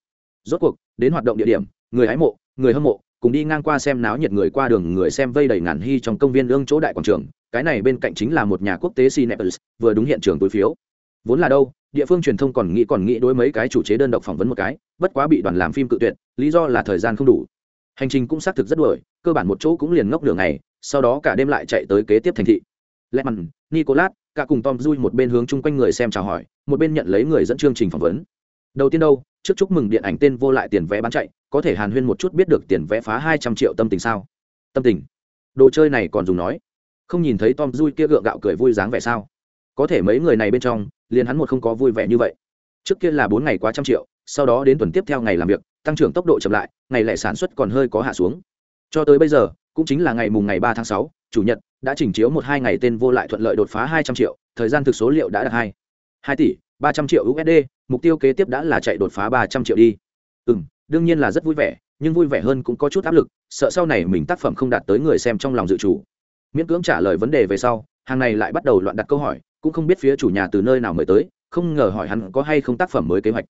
Rốt cuộc đến hoạt động địa điểm người hái mộ người hâm mộ cùng đi ngang qua xem náo nhiệt người qua đường người xem vây đầy ngàn hy trong công viên lương chỗ đại quảng trường cái này bên cạnh chính là một nhà quốc tế Cinepolis, vừa đúng hiện trường túi phiếu. Vốn là đâu địa phương truyền thông còn nghĩ còn nghĩ đối mấy cái chủ chế đơn độc phỏng vấn một cái bất quá bị đoàn làm phim cự tuyệt lý do là thời gian không đủ hành trình cũng xác thực rất đuổi, cơ bản một chỗ cũng liền ngốc đường ngày, sau đó cả đêm lại chạy tới kế tiếp thành thị. Lẽ mặn nicolas, cả cùng tom dui một bên hướng chung quanh người xem chào hỏi, một bên nhận lấy người dẫn chương trình phỏng vấn. Đầu tiên đâu, trước chúc mừng điện ảnh tên vô lại tiền vé bán chạy, có thể hàn huyên một chút biết được tiền vé phá hai trăm triệu tâm tình sao? Tâm tình. Đồ chơi này còn dùng nói. Không nhìn thấy tom dui kia gượng gạo cười vui dáng vẻ sao? Có thể mấy người này bên trong, liền hắn một không có vui vẻ như vậy. Trước kia là bốn ngày quá trăm triệu, sau đó đến tuần tiếp theo ngày làm việc tăng trưởng tốc độ chậm lại, ngày lẻ sản xuất còn hơi có hạ xuống. Cho tới bây giờ, cũng chính là ngày mùng ngày ba tháng sáu, chủ nhật, đã chỉnh chiếu một hai ngày tên vô lại thuận lợi đột phá hai trăm triệu, thời gian thực số liệu đã đạt hai hai tỷ, ba trăm triệu usd mục tiêu kế tiếp đã là chạy đột phá ba trăm triệu đi. Ừ m đương nhiên là rất vui vẻ, nhưng vui vẻ hơn cũng có chút áp lực, sợ sau này mình tác phẩm không đạt tới người xem trong lòng dự chủ. Miễn cưỡng trả lời vấn đề về sau, hàng này lại bắt đầu loạn đặt câu hỏi, cũng không biết phía chủ nhà từ nơi nào mới tới, không ngờ hỏi hắn có hay không tác phẩm mới kế hoạch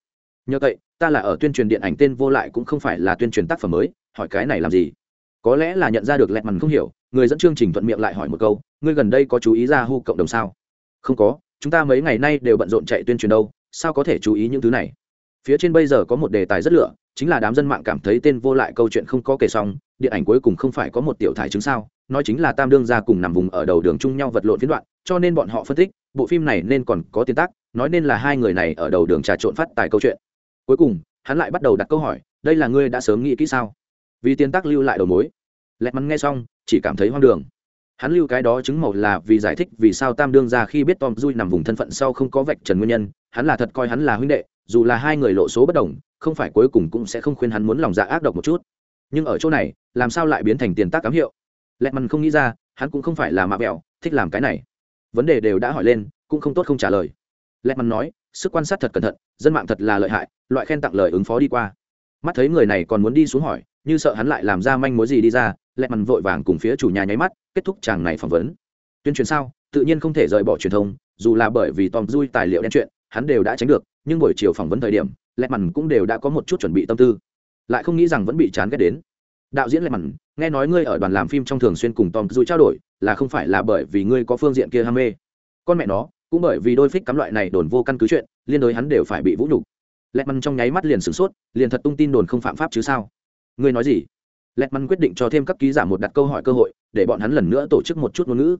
nhờ vậy, ta là ở tuyên truyền điện ảnh tên vô lại cũng không phải là tuyên truyền tác phẩm mới, hỏi cái này làm gì? Có lẽ là nhận ra được lẹt mằn không hiểu, người dẫn chương trình thuận miệng lại hỏi một câu, ngươi gần đây có chú ý ra hu cộng đồng sao? Không có, chúng ta mấy ngày nay đều bận rộn chạy tuyên truyền đâu, sao có thể chú ý những thứ này? Phía trên bây giờ có một đề tài rất lựa, chính là đám dân mạng cảm thấy tên vô lại câu chuyện không có kể xong, điện ảnh cuối cùng không phải có một tiểu thải chứng sao, nói chính là tam đương ra cùng nằm vùng ở đầu đường chung nhau vật lộn phiến đoạn, cho nên bọn họ phân tích, bộ phim này nên còn có tiền tác, nói nên là hai người này ở đầu đường trà trộn phát tài câu chuyện cuối cùng, hắn lại bắt đầu đặt câu hỏi, đây là ngươi đã sớm nghĩ kỹ sao? Vì Tiền tác lưu lại đầu mối. Lẹt mắn nghe xong, chỉ cảm thấy hoang đường. Hắn lưu cái đó chứng màu là vì giải thích vì sao tam đương ra khi biết tom dui nằm vùng thân phận sau không có vạch trần nguyên nhân, hắn là thật coi hắn là huynh đệ, dù là hai người lộ số bất đồng, không phải cuối cùng cũng sẽ không khuyên hắn muốn lòng dạ ác độc một chút. Nhưng ở chỗ này, làm sao lại biến thành tiền tác cám hiệu? Lẹ mắn không nghĩ ra, hắn cũng không phải là mạ vẹo, thích làm cái này. Vấn đề đều đã hỏi lên, cũng không tốt không trả lời. Lẹ mắn nói sức quan sát thật cẩn thận, dân mạng thật là lợi hại, loại khen tặng lời ứng phó đi qua. Mắt thấy người này còn muốn đi xuống hỏi, như sợ hắn lại làm ra manh mối gì đi ra, lẹ mằn vội vàng cùng phía chủ nhà nháy mắt, kết thúc chàng này phỏng vấn. Tuyên truyền sao, tự nhiên không thể rời bỏ truyền thông, dù là bởi vì tom dui tài liệu đen chuyện, hắn đều đã tránh được, nhưng buổi chiều phỏng vấn thời điểm, lẹ mằn cũng đều đã có một chút chuẩn bị tâm tư. Lại không nghĩ rằng vẫn bị chán ghét đến. Đạo diễn lẹ mằn, nghe nói ngươi ở đoàn làm phim trong thường xuyên cùng tom dui trao đổi, là không phải là bởi vì ngươi có phương diện kia ham mê. Con mẹ nó cũng bởi vì đôi phích cắm loại này đồn vô căn cứ chuyện, liên đối hắn đều phải bị vũ nhục. Lẹt măn trong nháy mắt liền sửng sốt, liền thật tung tin đồn không phạm pháp chứ sao? Ngươi nói gì? Lẹt măn quyết định cho thêm các ký giả một đặt câu hỏi cơ hội, để bọn hắn lần nữa tổ chức một chút ngôn ngữ.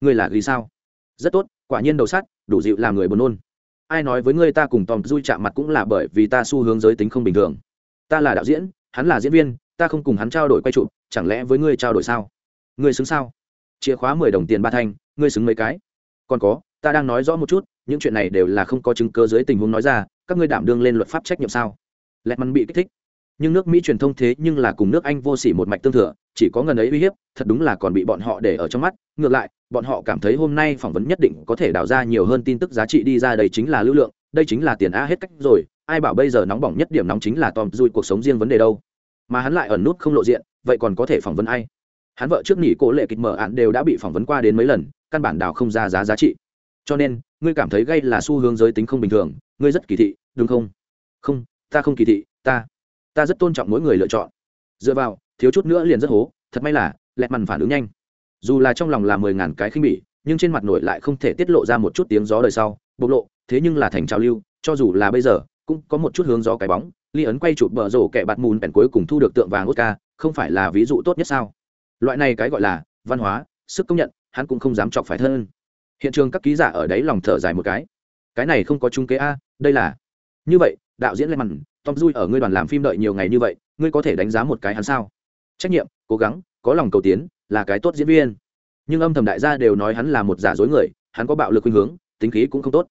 Ngươi là ghi sao? Rất tốt, quả nhiên đầu sát, đủ dịu làm người buồn nôn. Ai nói với ngươi ta cùng tòm dui chạm mặt cũng là bởi vì ta xu hướng giới tính không bình thường. Ta là đạo diễn, hắn là diễn viên, ta không cùng hắn trao đổi quay trụ chẳng lẽ với ngươi trao đổi sao? Ngươi xứng sao? Chìa khóa mười đồng tiền ba thanh, ngươi xứng mấy cái? Còn có ta đang nói rõ một chút, những chuyện này đều là không có chứng cơ dưới tình huống nói ra, các ngươi đảm đương lên luật pháp trách nhiệm sao? Lẹt mắn bị kích thích. Nhưng nước mỹ truyền thông thế nhưng là cùng nước anh vô s ỉ một mạch tương thừa, chỉ có ngần ấy uy hiếp, thật đúng là còn bị bọn họ để ở trong mắt. Ngược lại, bọn họ cảm thấy hôm nay phỏng vấn nhất định có thể đào ra nhiều hơn tin tức giá trị đi ra, đây chính là lưu lượng, đây chính là tiền a hết cách rồi, ai bảo bây giờ nóng bỏng nhất điểm nóng chính là tòm dùi cuộc sống riêng vấn đề đâu. Mà hắn lại ẩn nút không lộ diện, vậy còn có thể phỏng vấn ai? Hắn vợ trước nghỉ cố lệ kịch mở án đều đã bị phỏng vấn qua đến mấy lần, căn bản đào không ra giá giá trị cho nên, ngươi cảm thấy gây là xu hướng giới tính không bình thường, ngươi rất kỳ thị, đúng không? Không, ta không kỳ thị, ta ta rất tôn trọng mỗi người lựa chọn. Dựa vào, thiếu chút nữa liền rất hố, thật may là, lẹt mằn phản ứng nhanh. Dù là trong lòng là mười ngàn cái khinh bỉ, nhưng trên mặt nổi lại không thể tiết lộ ra một chút tiếng gió đời sau, bộc lộ, thế nhưng là thành trào lưu, cho dù là bây giờ, cũng có một chút hướng gió cái bóng. Ly ấn quay chụp bờ rổ kẻ bạt mùn bèn cuối cùng thu được tượng vàng oscar, không phải là ví dụ tốt nhất sao? Loại này cái gọi là văn hóa, sức công nhận, hắn cũng không dám chọc phải thân hiện trường các ký giả ở đấy lòng thở dài một cái. Cái này không có trung kế a, đây là. Như vậy, đạo diễn lê mặn tom dui ở ngươi đoàn làm phim đợi nhiều ngày như vậy, ngươi có thể đánh giá một cái hắn sao? Trách nhiệm, cố gắng, có lòng cầu tiến, là cái tốt diễn viên. Nhưng âm thầm đại gia đều nói hắn là một giả dối người, hắn có bạo lực khuynh hướng, tính khí cũng không tốt.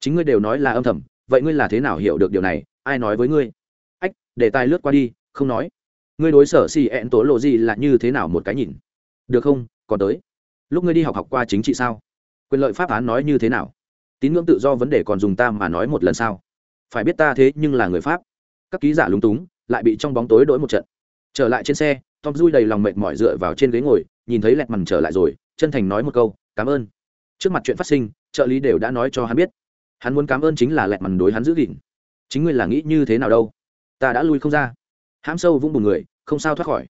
Chính ngươi đều nói là âm thầm, vậy ngươi là thế nào hiểu được điều này? Ai nói với ngươi? Ách, để tài lướt qua đi, không nói. Ngươi đối sở xì ẹn tố lộ gì là như thế nào một cái nhìn? Được không, còn tới. Lúc ngươi đi học học qua chính trị sao? Quyền lợi pháp án nói như thế nào? Tín ngưỡng tự do vấn đề còn dùng ta mà nói một lần sao? Phải biết ta thế nhưng là người pháp. Các ký giả lúng túng, lại bị trong bóng tối đổi một trận. Trở lại trên xe, tom dui đầy lòng mệt mỏi dựa vào trên ghế ngồi, nhìn thấy lẹt mằn trở lại rồi, chân thành nói một câu, cảm ơn. Trước mặt chuyện phát sinh, trợ lý đều đã nói cho hắn biết. Hắn muốn cảm ơn chính là lẹt mằn đối hắn giữ gìn. Chính ngươi là nghĩ như thế nào đâu? Ta đã lui không ra. Hãm sâu vung bùn người, không sao thoát khỏi.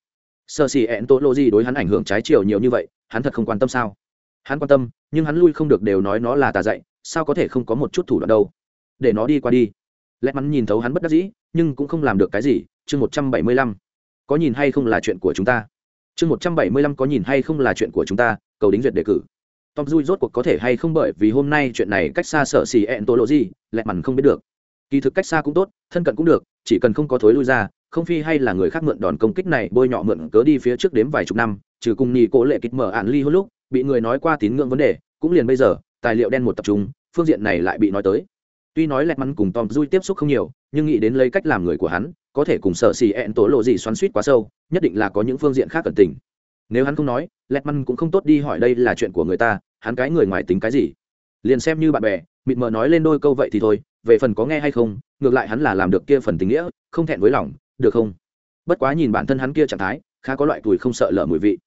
Sơ xì ẹn tố lô gì đối hắn ảnh hưởng trái chiều nhiều như vậy, hắn thật không quan tâm sao? Hắn quan tâm, nhưng hắn lui không được đều nói nó là tà dạy, sao có thể không có một chút thủ đoạn đâu? Để nó đi qua đi. Lẽ mắn nhìn thấu hắn bất đắc dĩ, nhưng cũng không làm được cái gì, chương một trăm bảy mươi lăm. Có nhìn hay không là chuyện của chúng ta? Chương một trăm bảy mươi lăm có nhìn hay không là chuyện của chúng ta? Cầu đính duyệt đề cử. Tom dui rốt cuộc có thể hay không bởi vì hôm nay chuyện này cách xa sợ xì ẹn tổ lộ gì lẹ mắn không biết được. Kỳ thực cách xa cũng tốt, thân cận cũng được, chỉ cần không có thối lui ra, không phi hay là người khác mượn đòn công kích này bôi nhọ mượn cớ đi phía trước đếm vài chục năm, trừ cùng nhì cố lệ kịch mở ạn ly hôn lúc bị người nói qua tín ngưỡng vấn đề, cũng liền bây giờ, tài liệu đen một tập trung, phương diện này lại bị nói tới. Tuy nói lẹt mắn cùng tom dui tiếp xúc không nhiều, nhưng nghĩ đến lấy cách làm người của hắn, có thể cùng sợ xì ẹn tố lộ gì xoắn suýt quá sâu, nhất định là có những phương diện khác cẩn tình. Nếu hắn không nói, lẹt mắn cũng không tốt đi hỏi đây là chuyện của người ta, hắn cái người ngoài tính cái gì? Liền xem như bạn bè, mịt mờ nói lên đôi câu vậy thì thôi, về phần có nghe hay không, ngược lại hắn là làm được kia phần tình nghĩa, không thẹn với lòng, được không? Bất quá nhìn bản thân hắn kia trạng thái, khá có loại tuổi không sợ lở mùi vị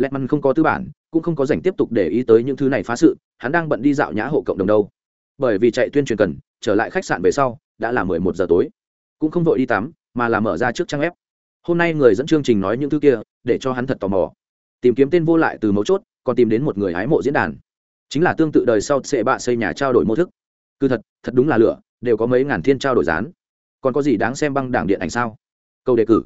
lẹt mắn không có tư bản, cũng không có dành tiếp tục để ý tới những thứ này phá sự, hắn đang bận đi dạo nhã hộ cộng đồng đâu. Bởi vì chạy tuyên truyền cần, trở lại khách sạn về sau, đã là mười một giờ tối. Cũng không vội đi tắm, mà là mở ra trước trang web. Hôm nay người dẫn chương trình nói những thứ kia, để cho hắn thật tò mò. Tìm kiếm tên vô lại từ mấu chốt, còn tìm đến một người hái mộ diễn đàn. Chính là tương tự đời sau sẽ bạ xây nhà trao đổi mô thức. Cứ thật thật đúng là lửa, đều có mấy ngàn thiên trao đổi rán còn có gì đáng xem băng đảng điện ảnh sao? Câu đề cử.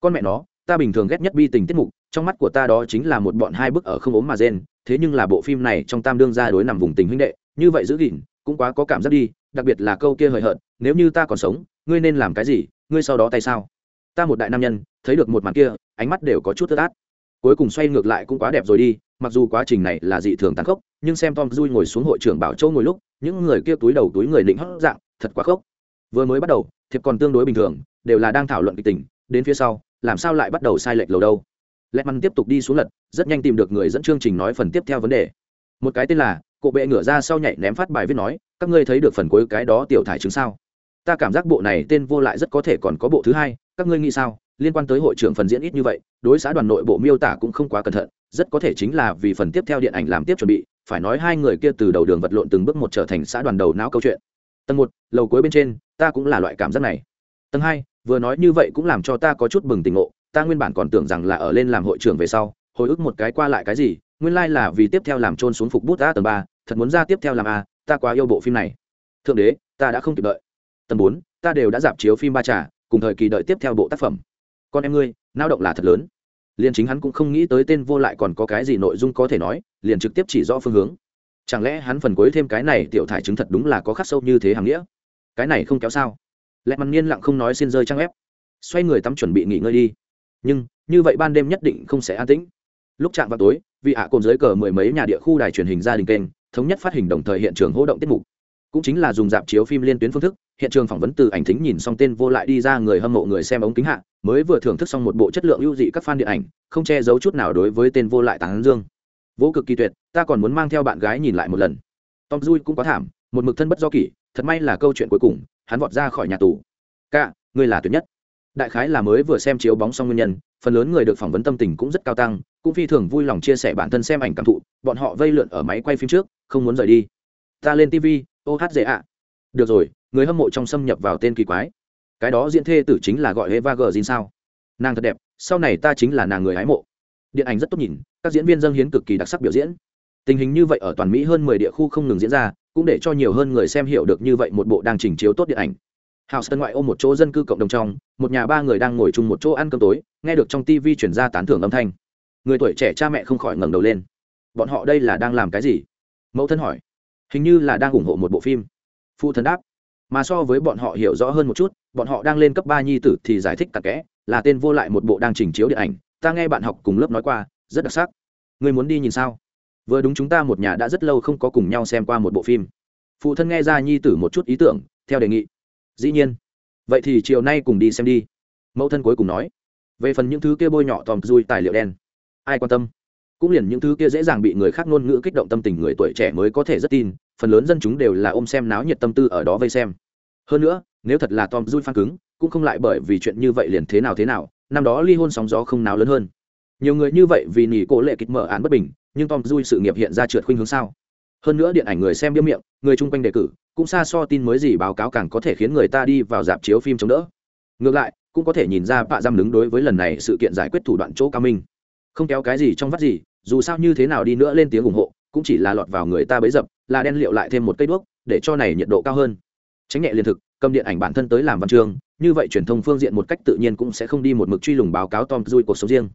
Con mẹ nó, ta bình thường ghét nhất bi tình tiết mục trong mắt của ta đó chính là một bọn hai bức ở không ốm mà rên, thế nhưng là bộ phim này trong tam đương gia đối nằm vùng tình huynh đệ, như vậy giữ gìn, cũng quá có cảm giác đi, đặc biệt là câu kia hời hợt, nếu như ta còn sống, ngươi nên làm cái gì, ngươi sau đó tay sao? Ta một đại nam nhân, thấy được một màn kia, ánh mắt đều có chút tơ át cuối cùng xoay ngược lại cũng quá đẹp rồi đi, mặc dù quá trình này là dị thường tàn khốc, nhưng xem tom dui ngồi xuống hội trưởng bảo châu ngồi lúc, những người kia túi đầu túi người định hót dạng, thật quá khốc. Vừa mới bắt đầu, thiệp còn tương đối bình thường, đều là đang thảo luận kịch tình, đến phía sau, làm sao lại bắt đầu sai lệch lầu đâu? Lẹ măn tiếp tục đi xuống lật, rất nhanh tìm được người dẫn chương trình nói phần tiếp theo vấn đề. Một cái tên là, cộ bệ ngửa ra sau nhảy ném phát bài viết nói, các ngươi thấy được phần cuối cái đó tiểu thải chứng sao? Ta cảm giác bộ này tên vô lại rất có thể còn có bộ thứ hai, các ngươi nghĩ sao? Liên quan tới hội trưởng phần diễn ít như vậy, đối xã đoàn nội bộ miêu tả cũng không quá cẩn thận, rất có thể chính là vì phần tiếp theo điện ảnh làm tiếp chuẩn bị, phải nói hai người kia từ đầu đường vật lộn từng bước một trở thành xã đoàn đầu não câu chuyện. Tầng một, lầu cuối bên trên, ta cũng là loại cảm giác này. Tầng hai, vừa nói như vậy cũng làm cho ta có chút bừng tỉnh ngộ ta nguyên bản còn tưởng rằng là ở lên làm hội trưởng về sau, hồi ức một cái qua lại cái gì, nguyên lai là vì tiếp theo làm trôn xuống phục bút ta tầng ba thật muốn ra tiếp theo làm a, ta quá yêu bộ phim này. Thượng đế, ta đã không kịp đợi. Tầng bốn, ta đều đã dạp chiếu phim ba trà, cùng thời kỳ đợi tiếp theo bộ tác phẩm. Con em ngươi nao động là thật lớn. Liền chính hắn cũng không nghĩ tới tên vô lại còn có cái gì nội dung có thể nói, liền trực tiếp chỉ rõ phương hướng. Chẳng lẽ hắn phần cuối thêm cái này tiểu thải chứng thật đúng là có khắc sâu như thế hàng nghĩa? Cái này không kéo sao? Lẹ mặt niên lặng không nói xin rơi trang ép. Xoay người tắm chuẩn bị nghỉ ngơi đi nhưng như vậy ban đêm nhất định không sẽ an tĩnh. Lúc chạm vào tối vị hạ à cồn dưới cờ mười mấy nhà địa khu đài truyền hình gia đình kênh, thống nhất phát hình đồng thời hiện trường hỗ động tiết mục. Cũng chính là dùng dạp chiếu phim liên tuyến phương thức, hiện trường phỏng vấn từ ảnh thính nhìn xong tên vô lại đi ra người hâm mộ người xem ống kính hạ, mới vừa thưởng thức xong một bộ chất lượng ưu dị các fan điện ảnh, không che giấu chút nào đối với tên vô lại tán dương. Vô cực kỳ tuyệt, ta còn muốn mang theo bạn gái nhìn lại một lần. Tom dui cũng quá thảm, một mực thân bất do kỷ, thật may là câu chuyện cuối cùng, hắn vọt ra khỏi nhà tù. Ca, ngươi là tuyệt nhất đại khái là mới vừa xem chiếu bóng xong nguyên nhân, phần lớn người được phỏng vấn tâm tình cũng rất cao tăng, cũng phi thường vui lòng chia sẻ bản thân xem ảnh cảm thụ, bọn họ vây lượn ở máy quay phim trước, không muốn rời đi. Ta lên tv ô hát dễ ạ. Được rồi, người hâm mộ trong xâm nhập vào tên kỳ quái. Cái đó diễn thê tử chính là gọi eva gờ sao? Nàng thật đẹp, sau này ta chính là nàng người hái mộ. Điện ảnh rất tốt nhìn, các diễn viên dâng hiến cực kỳ đặc sắc biểu diễn. Tình hình như vậy ở toàn mỹ hơn mười địa khu không ngừng diễn ra, cũng để cho nhiều hơn người xem hiểu được như vậy một bộ đang trình chiếu tốt điện ảnh house tân ngoại ô một chỗ dân cư cộng đồng trong, một nhà ba người đang ngồi chung một chỗ ăn cơm tối, nghe được trong tv chuyển ra tán thưởng âm thanh. Người tuổi trẻ cha mẹ không khỏi ngẩng đầu lên. Bọn họ đây là đang làm cái gì? Mẫu thân hỏi. Hình như là đang ủng hộ một bộ phim. Phụ thân đáp. Mà so với bọn họ hiểu rõ hơn một chút, bọn họ đang lên cấp ba nhi tử thì giải thích cặn kẽ, là tên vô lại một bộ đang trình chiếu điện ảnh. Ta nghe bạn học cùng lớp nói qua, rất đặc sắc. Người muốn đi nhìn sao? Vừa đúng chúng ta một nhà đã rất lâu không có cùng nhau xem qua một bộ phim. Phụ thân nghe ra nhi tử một chút ý tưởng, theo đề nghị dĩ nhiên. Vậy thì chiều nay cùng đi xem đi. Mẫu thân cuối cùng nói. Về phần những thứ kia bôi nhọ tòm dui tài liệu đen, ai quan tâm? Cũng liền những thứ kia dễ dàng bị người khác ngôn ngữ kích động tâm tình người tuổi trẻ mới có thể rất tin, phần lớn dân chúng đều là ôm xem náo nhiệt tâm tư ở đó vây xem. Hơn nữa, nếu thật là tom dui phan cứng, cũng không lại bởi vì chuyện như vậy liền thế nào thế nào, năm đó ly hôn sóng gió không nào lớn hơn. Nhiều người như vậy vì nỉ cổ lệ kịch mở án bất bình, nhưng tom dui sự nghiệp hiện ra trượt khuynh hướng sao? Hơn nữa điện ảnh người xem biếm miệng người chung quanh đề cử, cũng xa so tin mới gì báo cáo càng có thể khiến người ta đi vào dạp chiếu phim chống đỡ. Ngược lại, cũng có thể nhìn ra bạ giam đứng đối với lần này sự kiện giải quyết thủ đoạn chỗ cao minh. Không kéo cái gì trong vắt gì, dù sao như thế nào đi nữa lên tiếng ủng hộ, cũng chỉ là lọt vào người ta bấy dập, là đen liệu lại thêm một cây đuốc, để cho này nhiệt độ cao hơn. Tránh nhẹ liên thực, cầm điện ảnh bản thân tới làm văn chương, như vậy truyền thông phương diện một cách tự nhiên cũng sẽ không đi một mực truy lùng báo cáo tom dui cuộc sống riêng.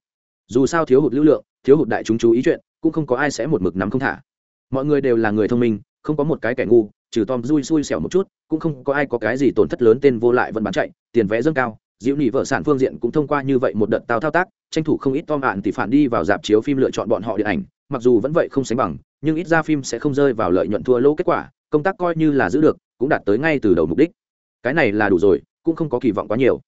Dù sao thiếu hụt lưu lượng, thiếu hụt đại chúng chú ý chuyện, cũng không có ai sẽ một mực nắm không thả. Mọi người đều là người thông minh không có một cái kẻ ngu, trừ tom dui xui xẻo một chút, cũng không có ai có cái gì tổn thất lớn tên vô lại vẫn bán chạy, tiền vé dâng cao diễu nhị vợ sản phương diện cũng thông qua như vậy một đợt tao thao tác, tranh thủ không ít tom ạn thì phản đi vào dạp chiếu phim lựa chọn bọn họ điện ảnh, mặc dù vẫn vậy không sánh bằng, nhưng ít ra phim sẽ không rơi vào lợi nhuận thua lỗ kết quả, công tác coi như là giữ được, cũng đạt tới ngay từ đầu mục đích. Cái này là đủ rồi, cũng không có kỳ vọng quá nhiều.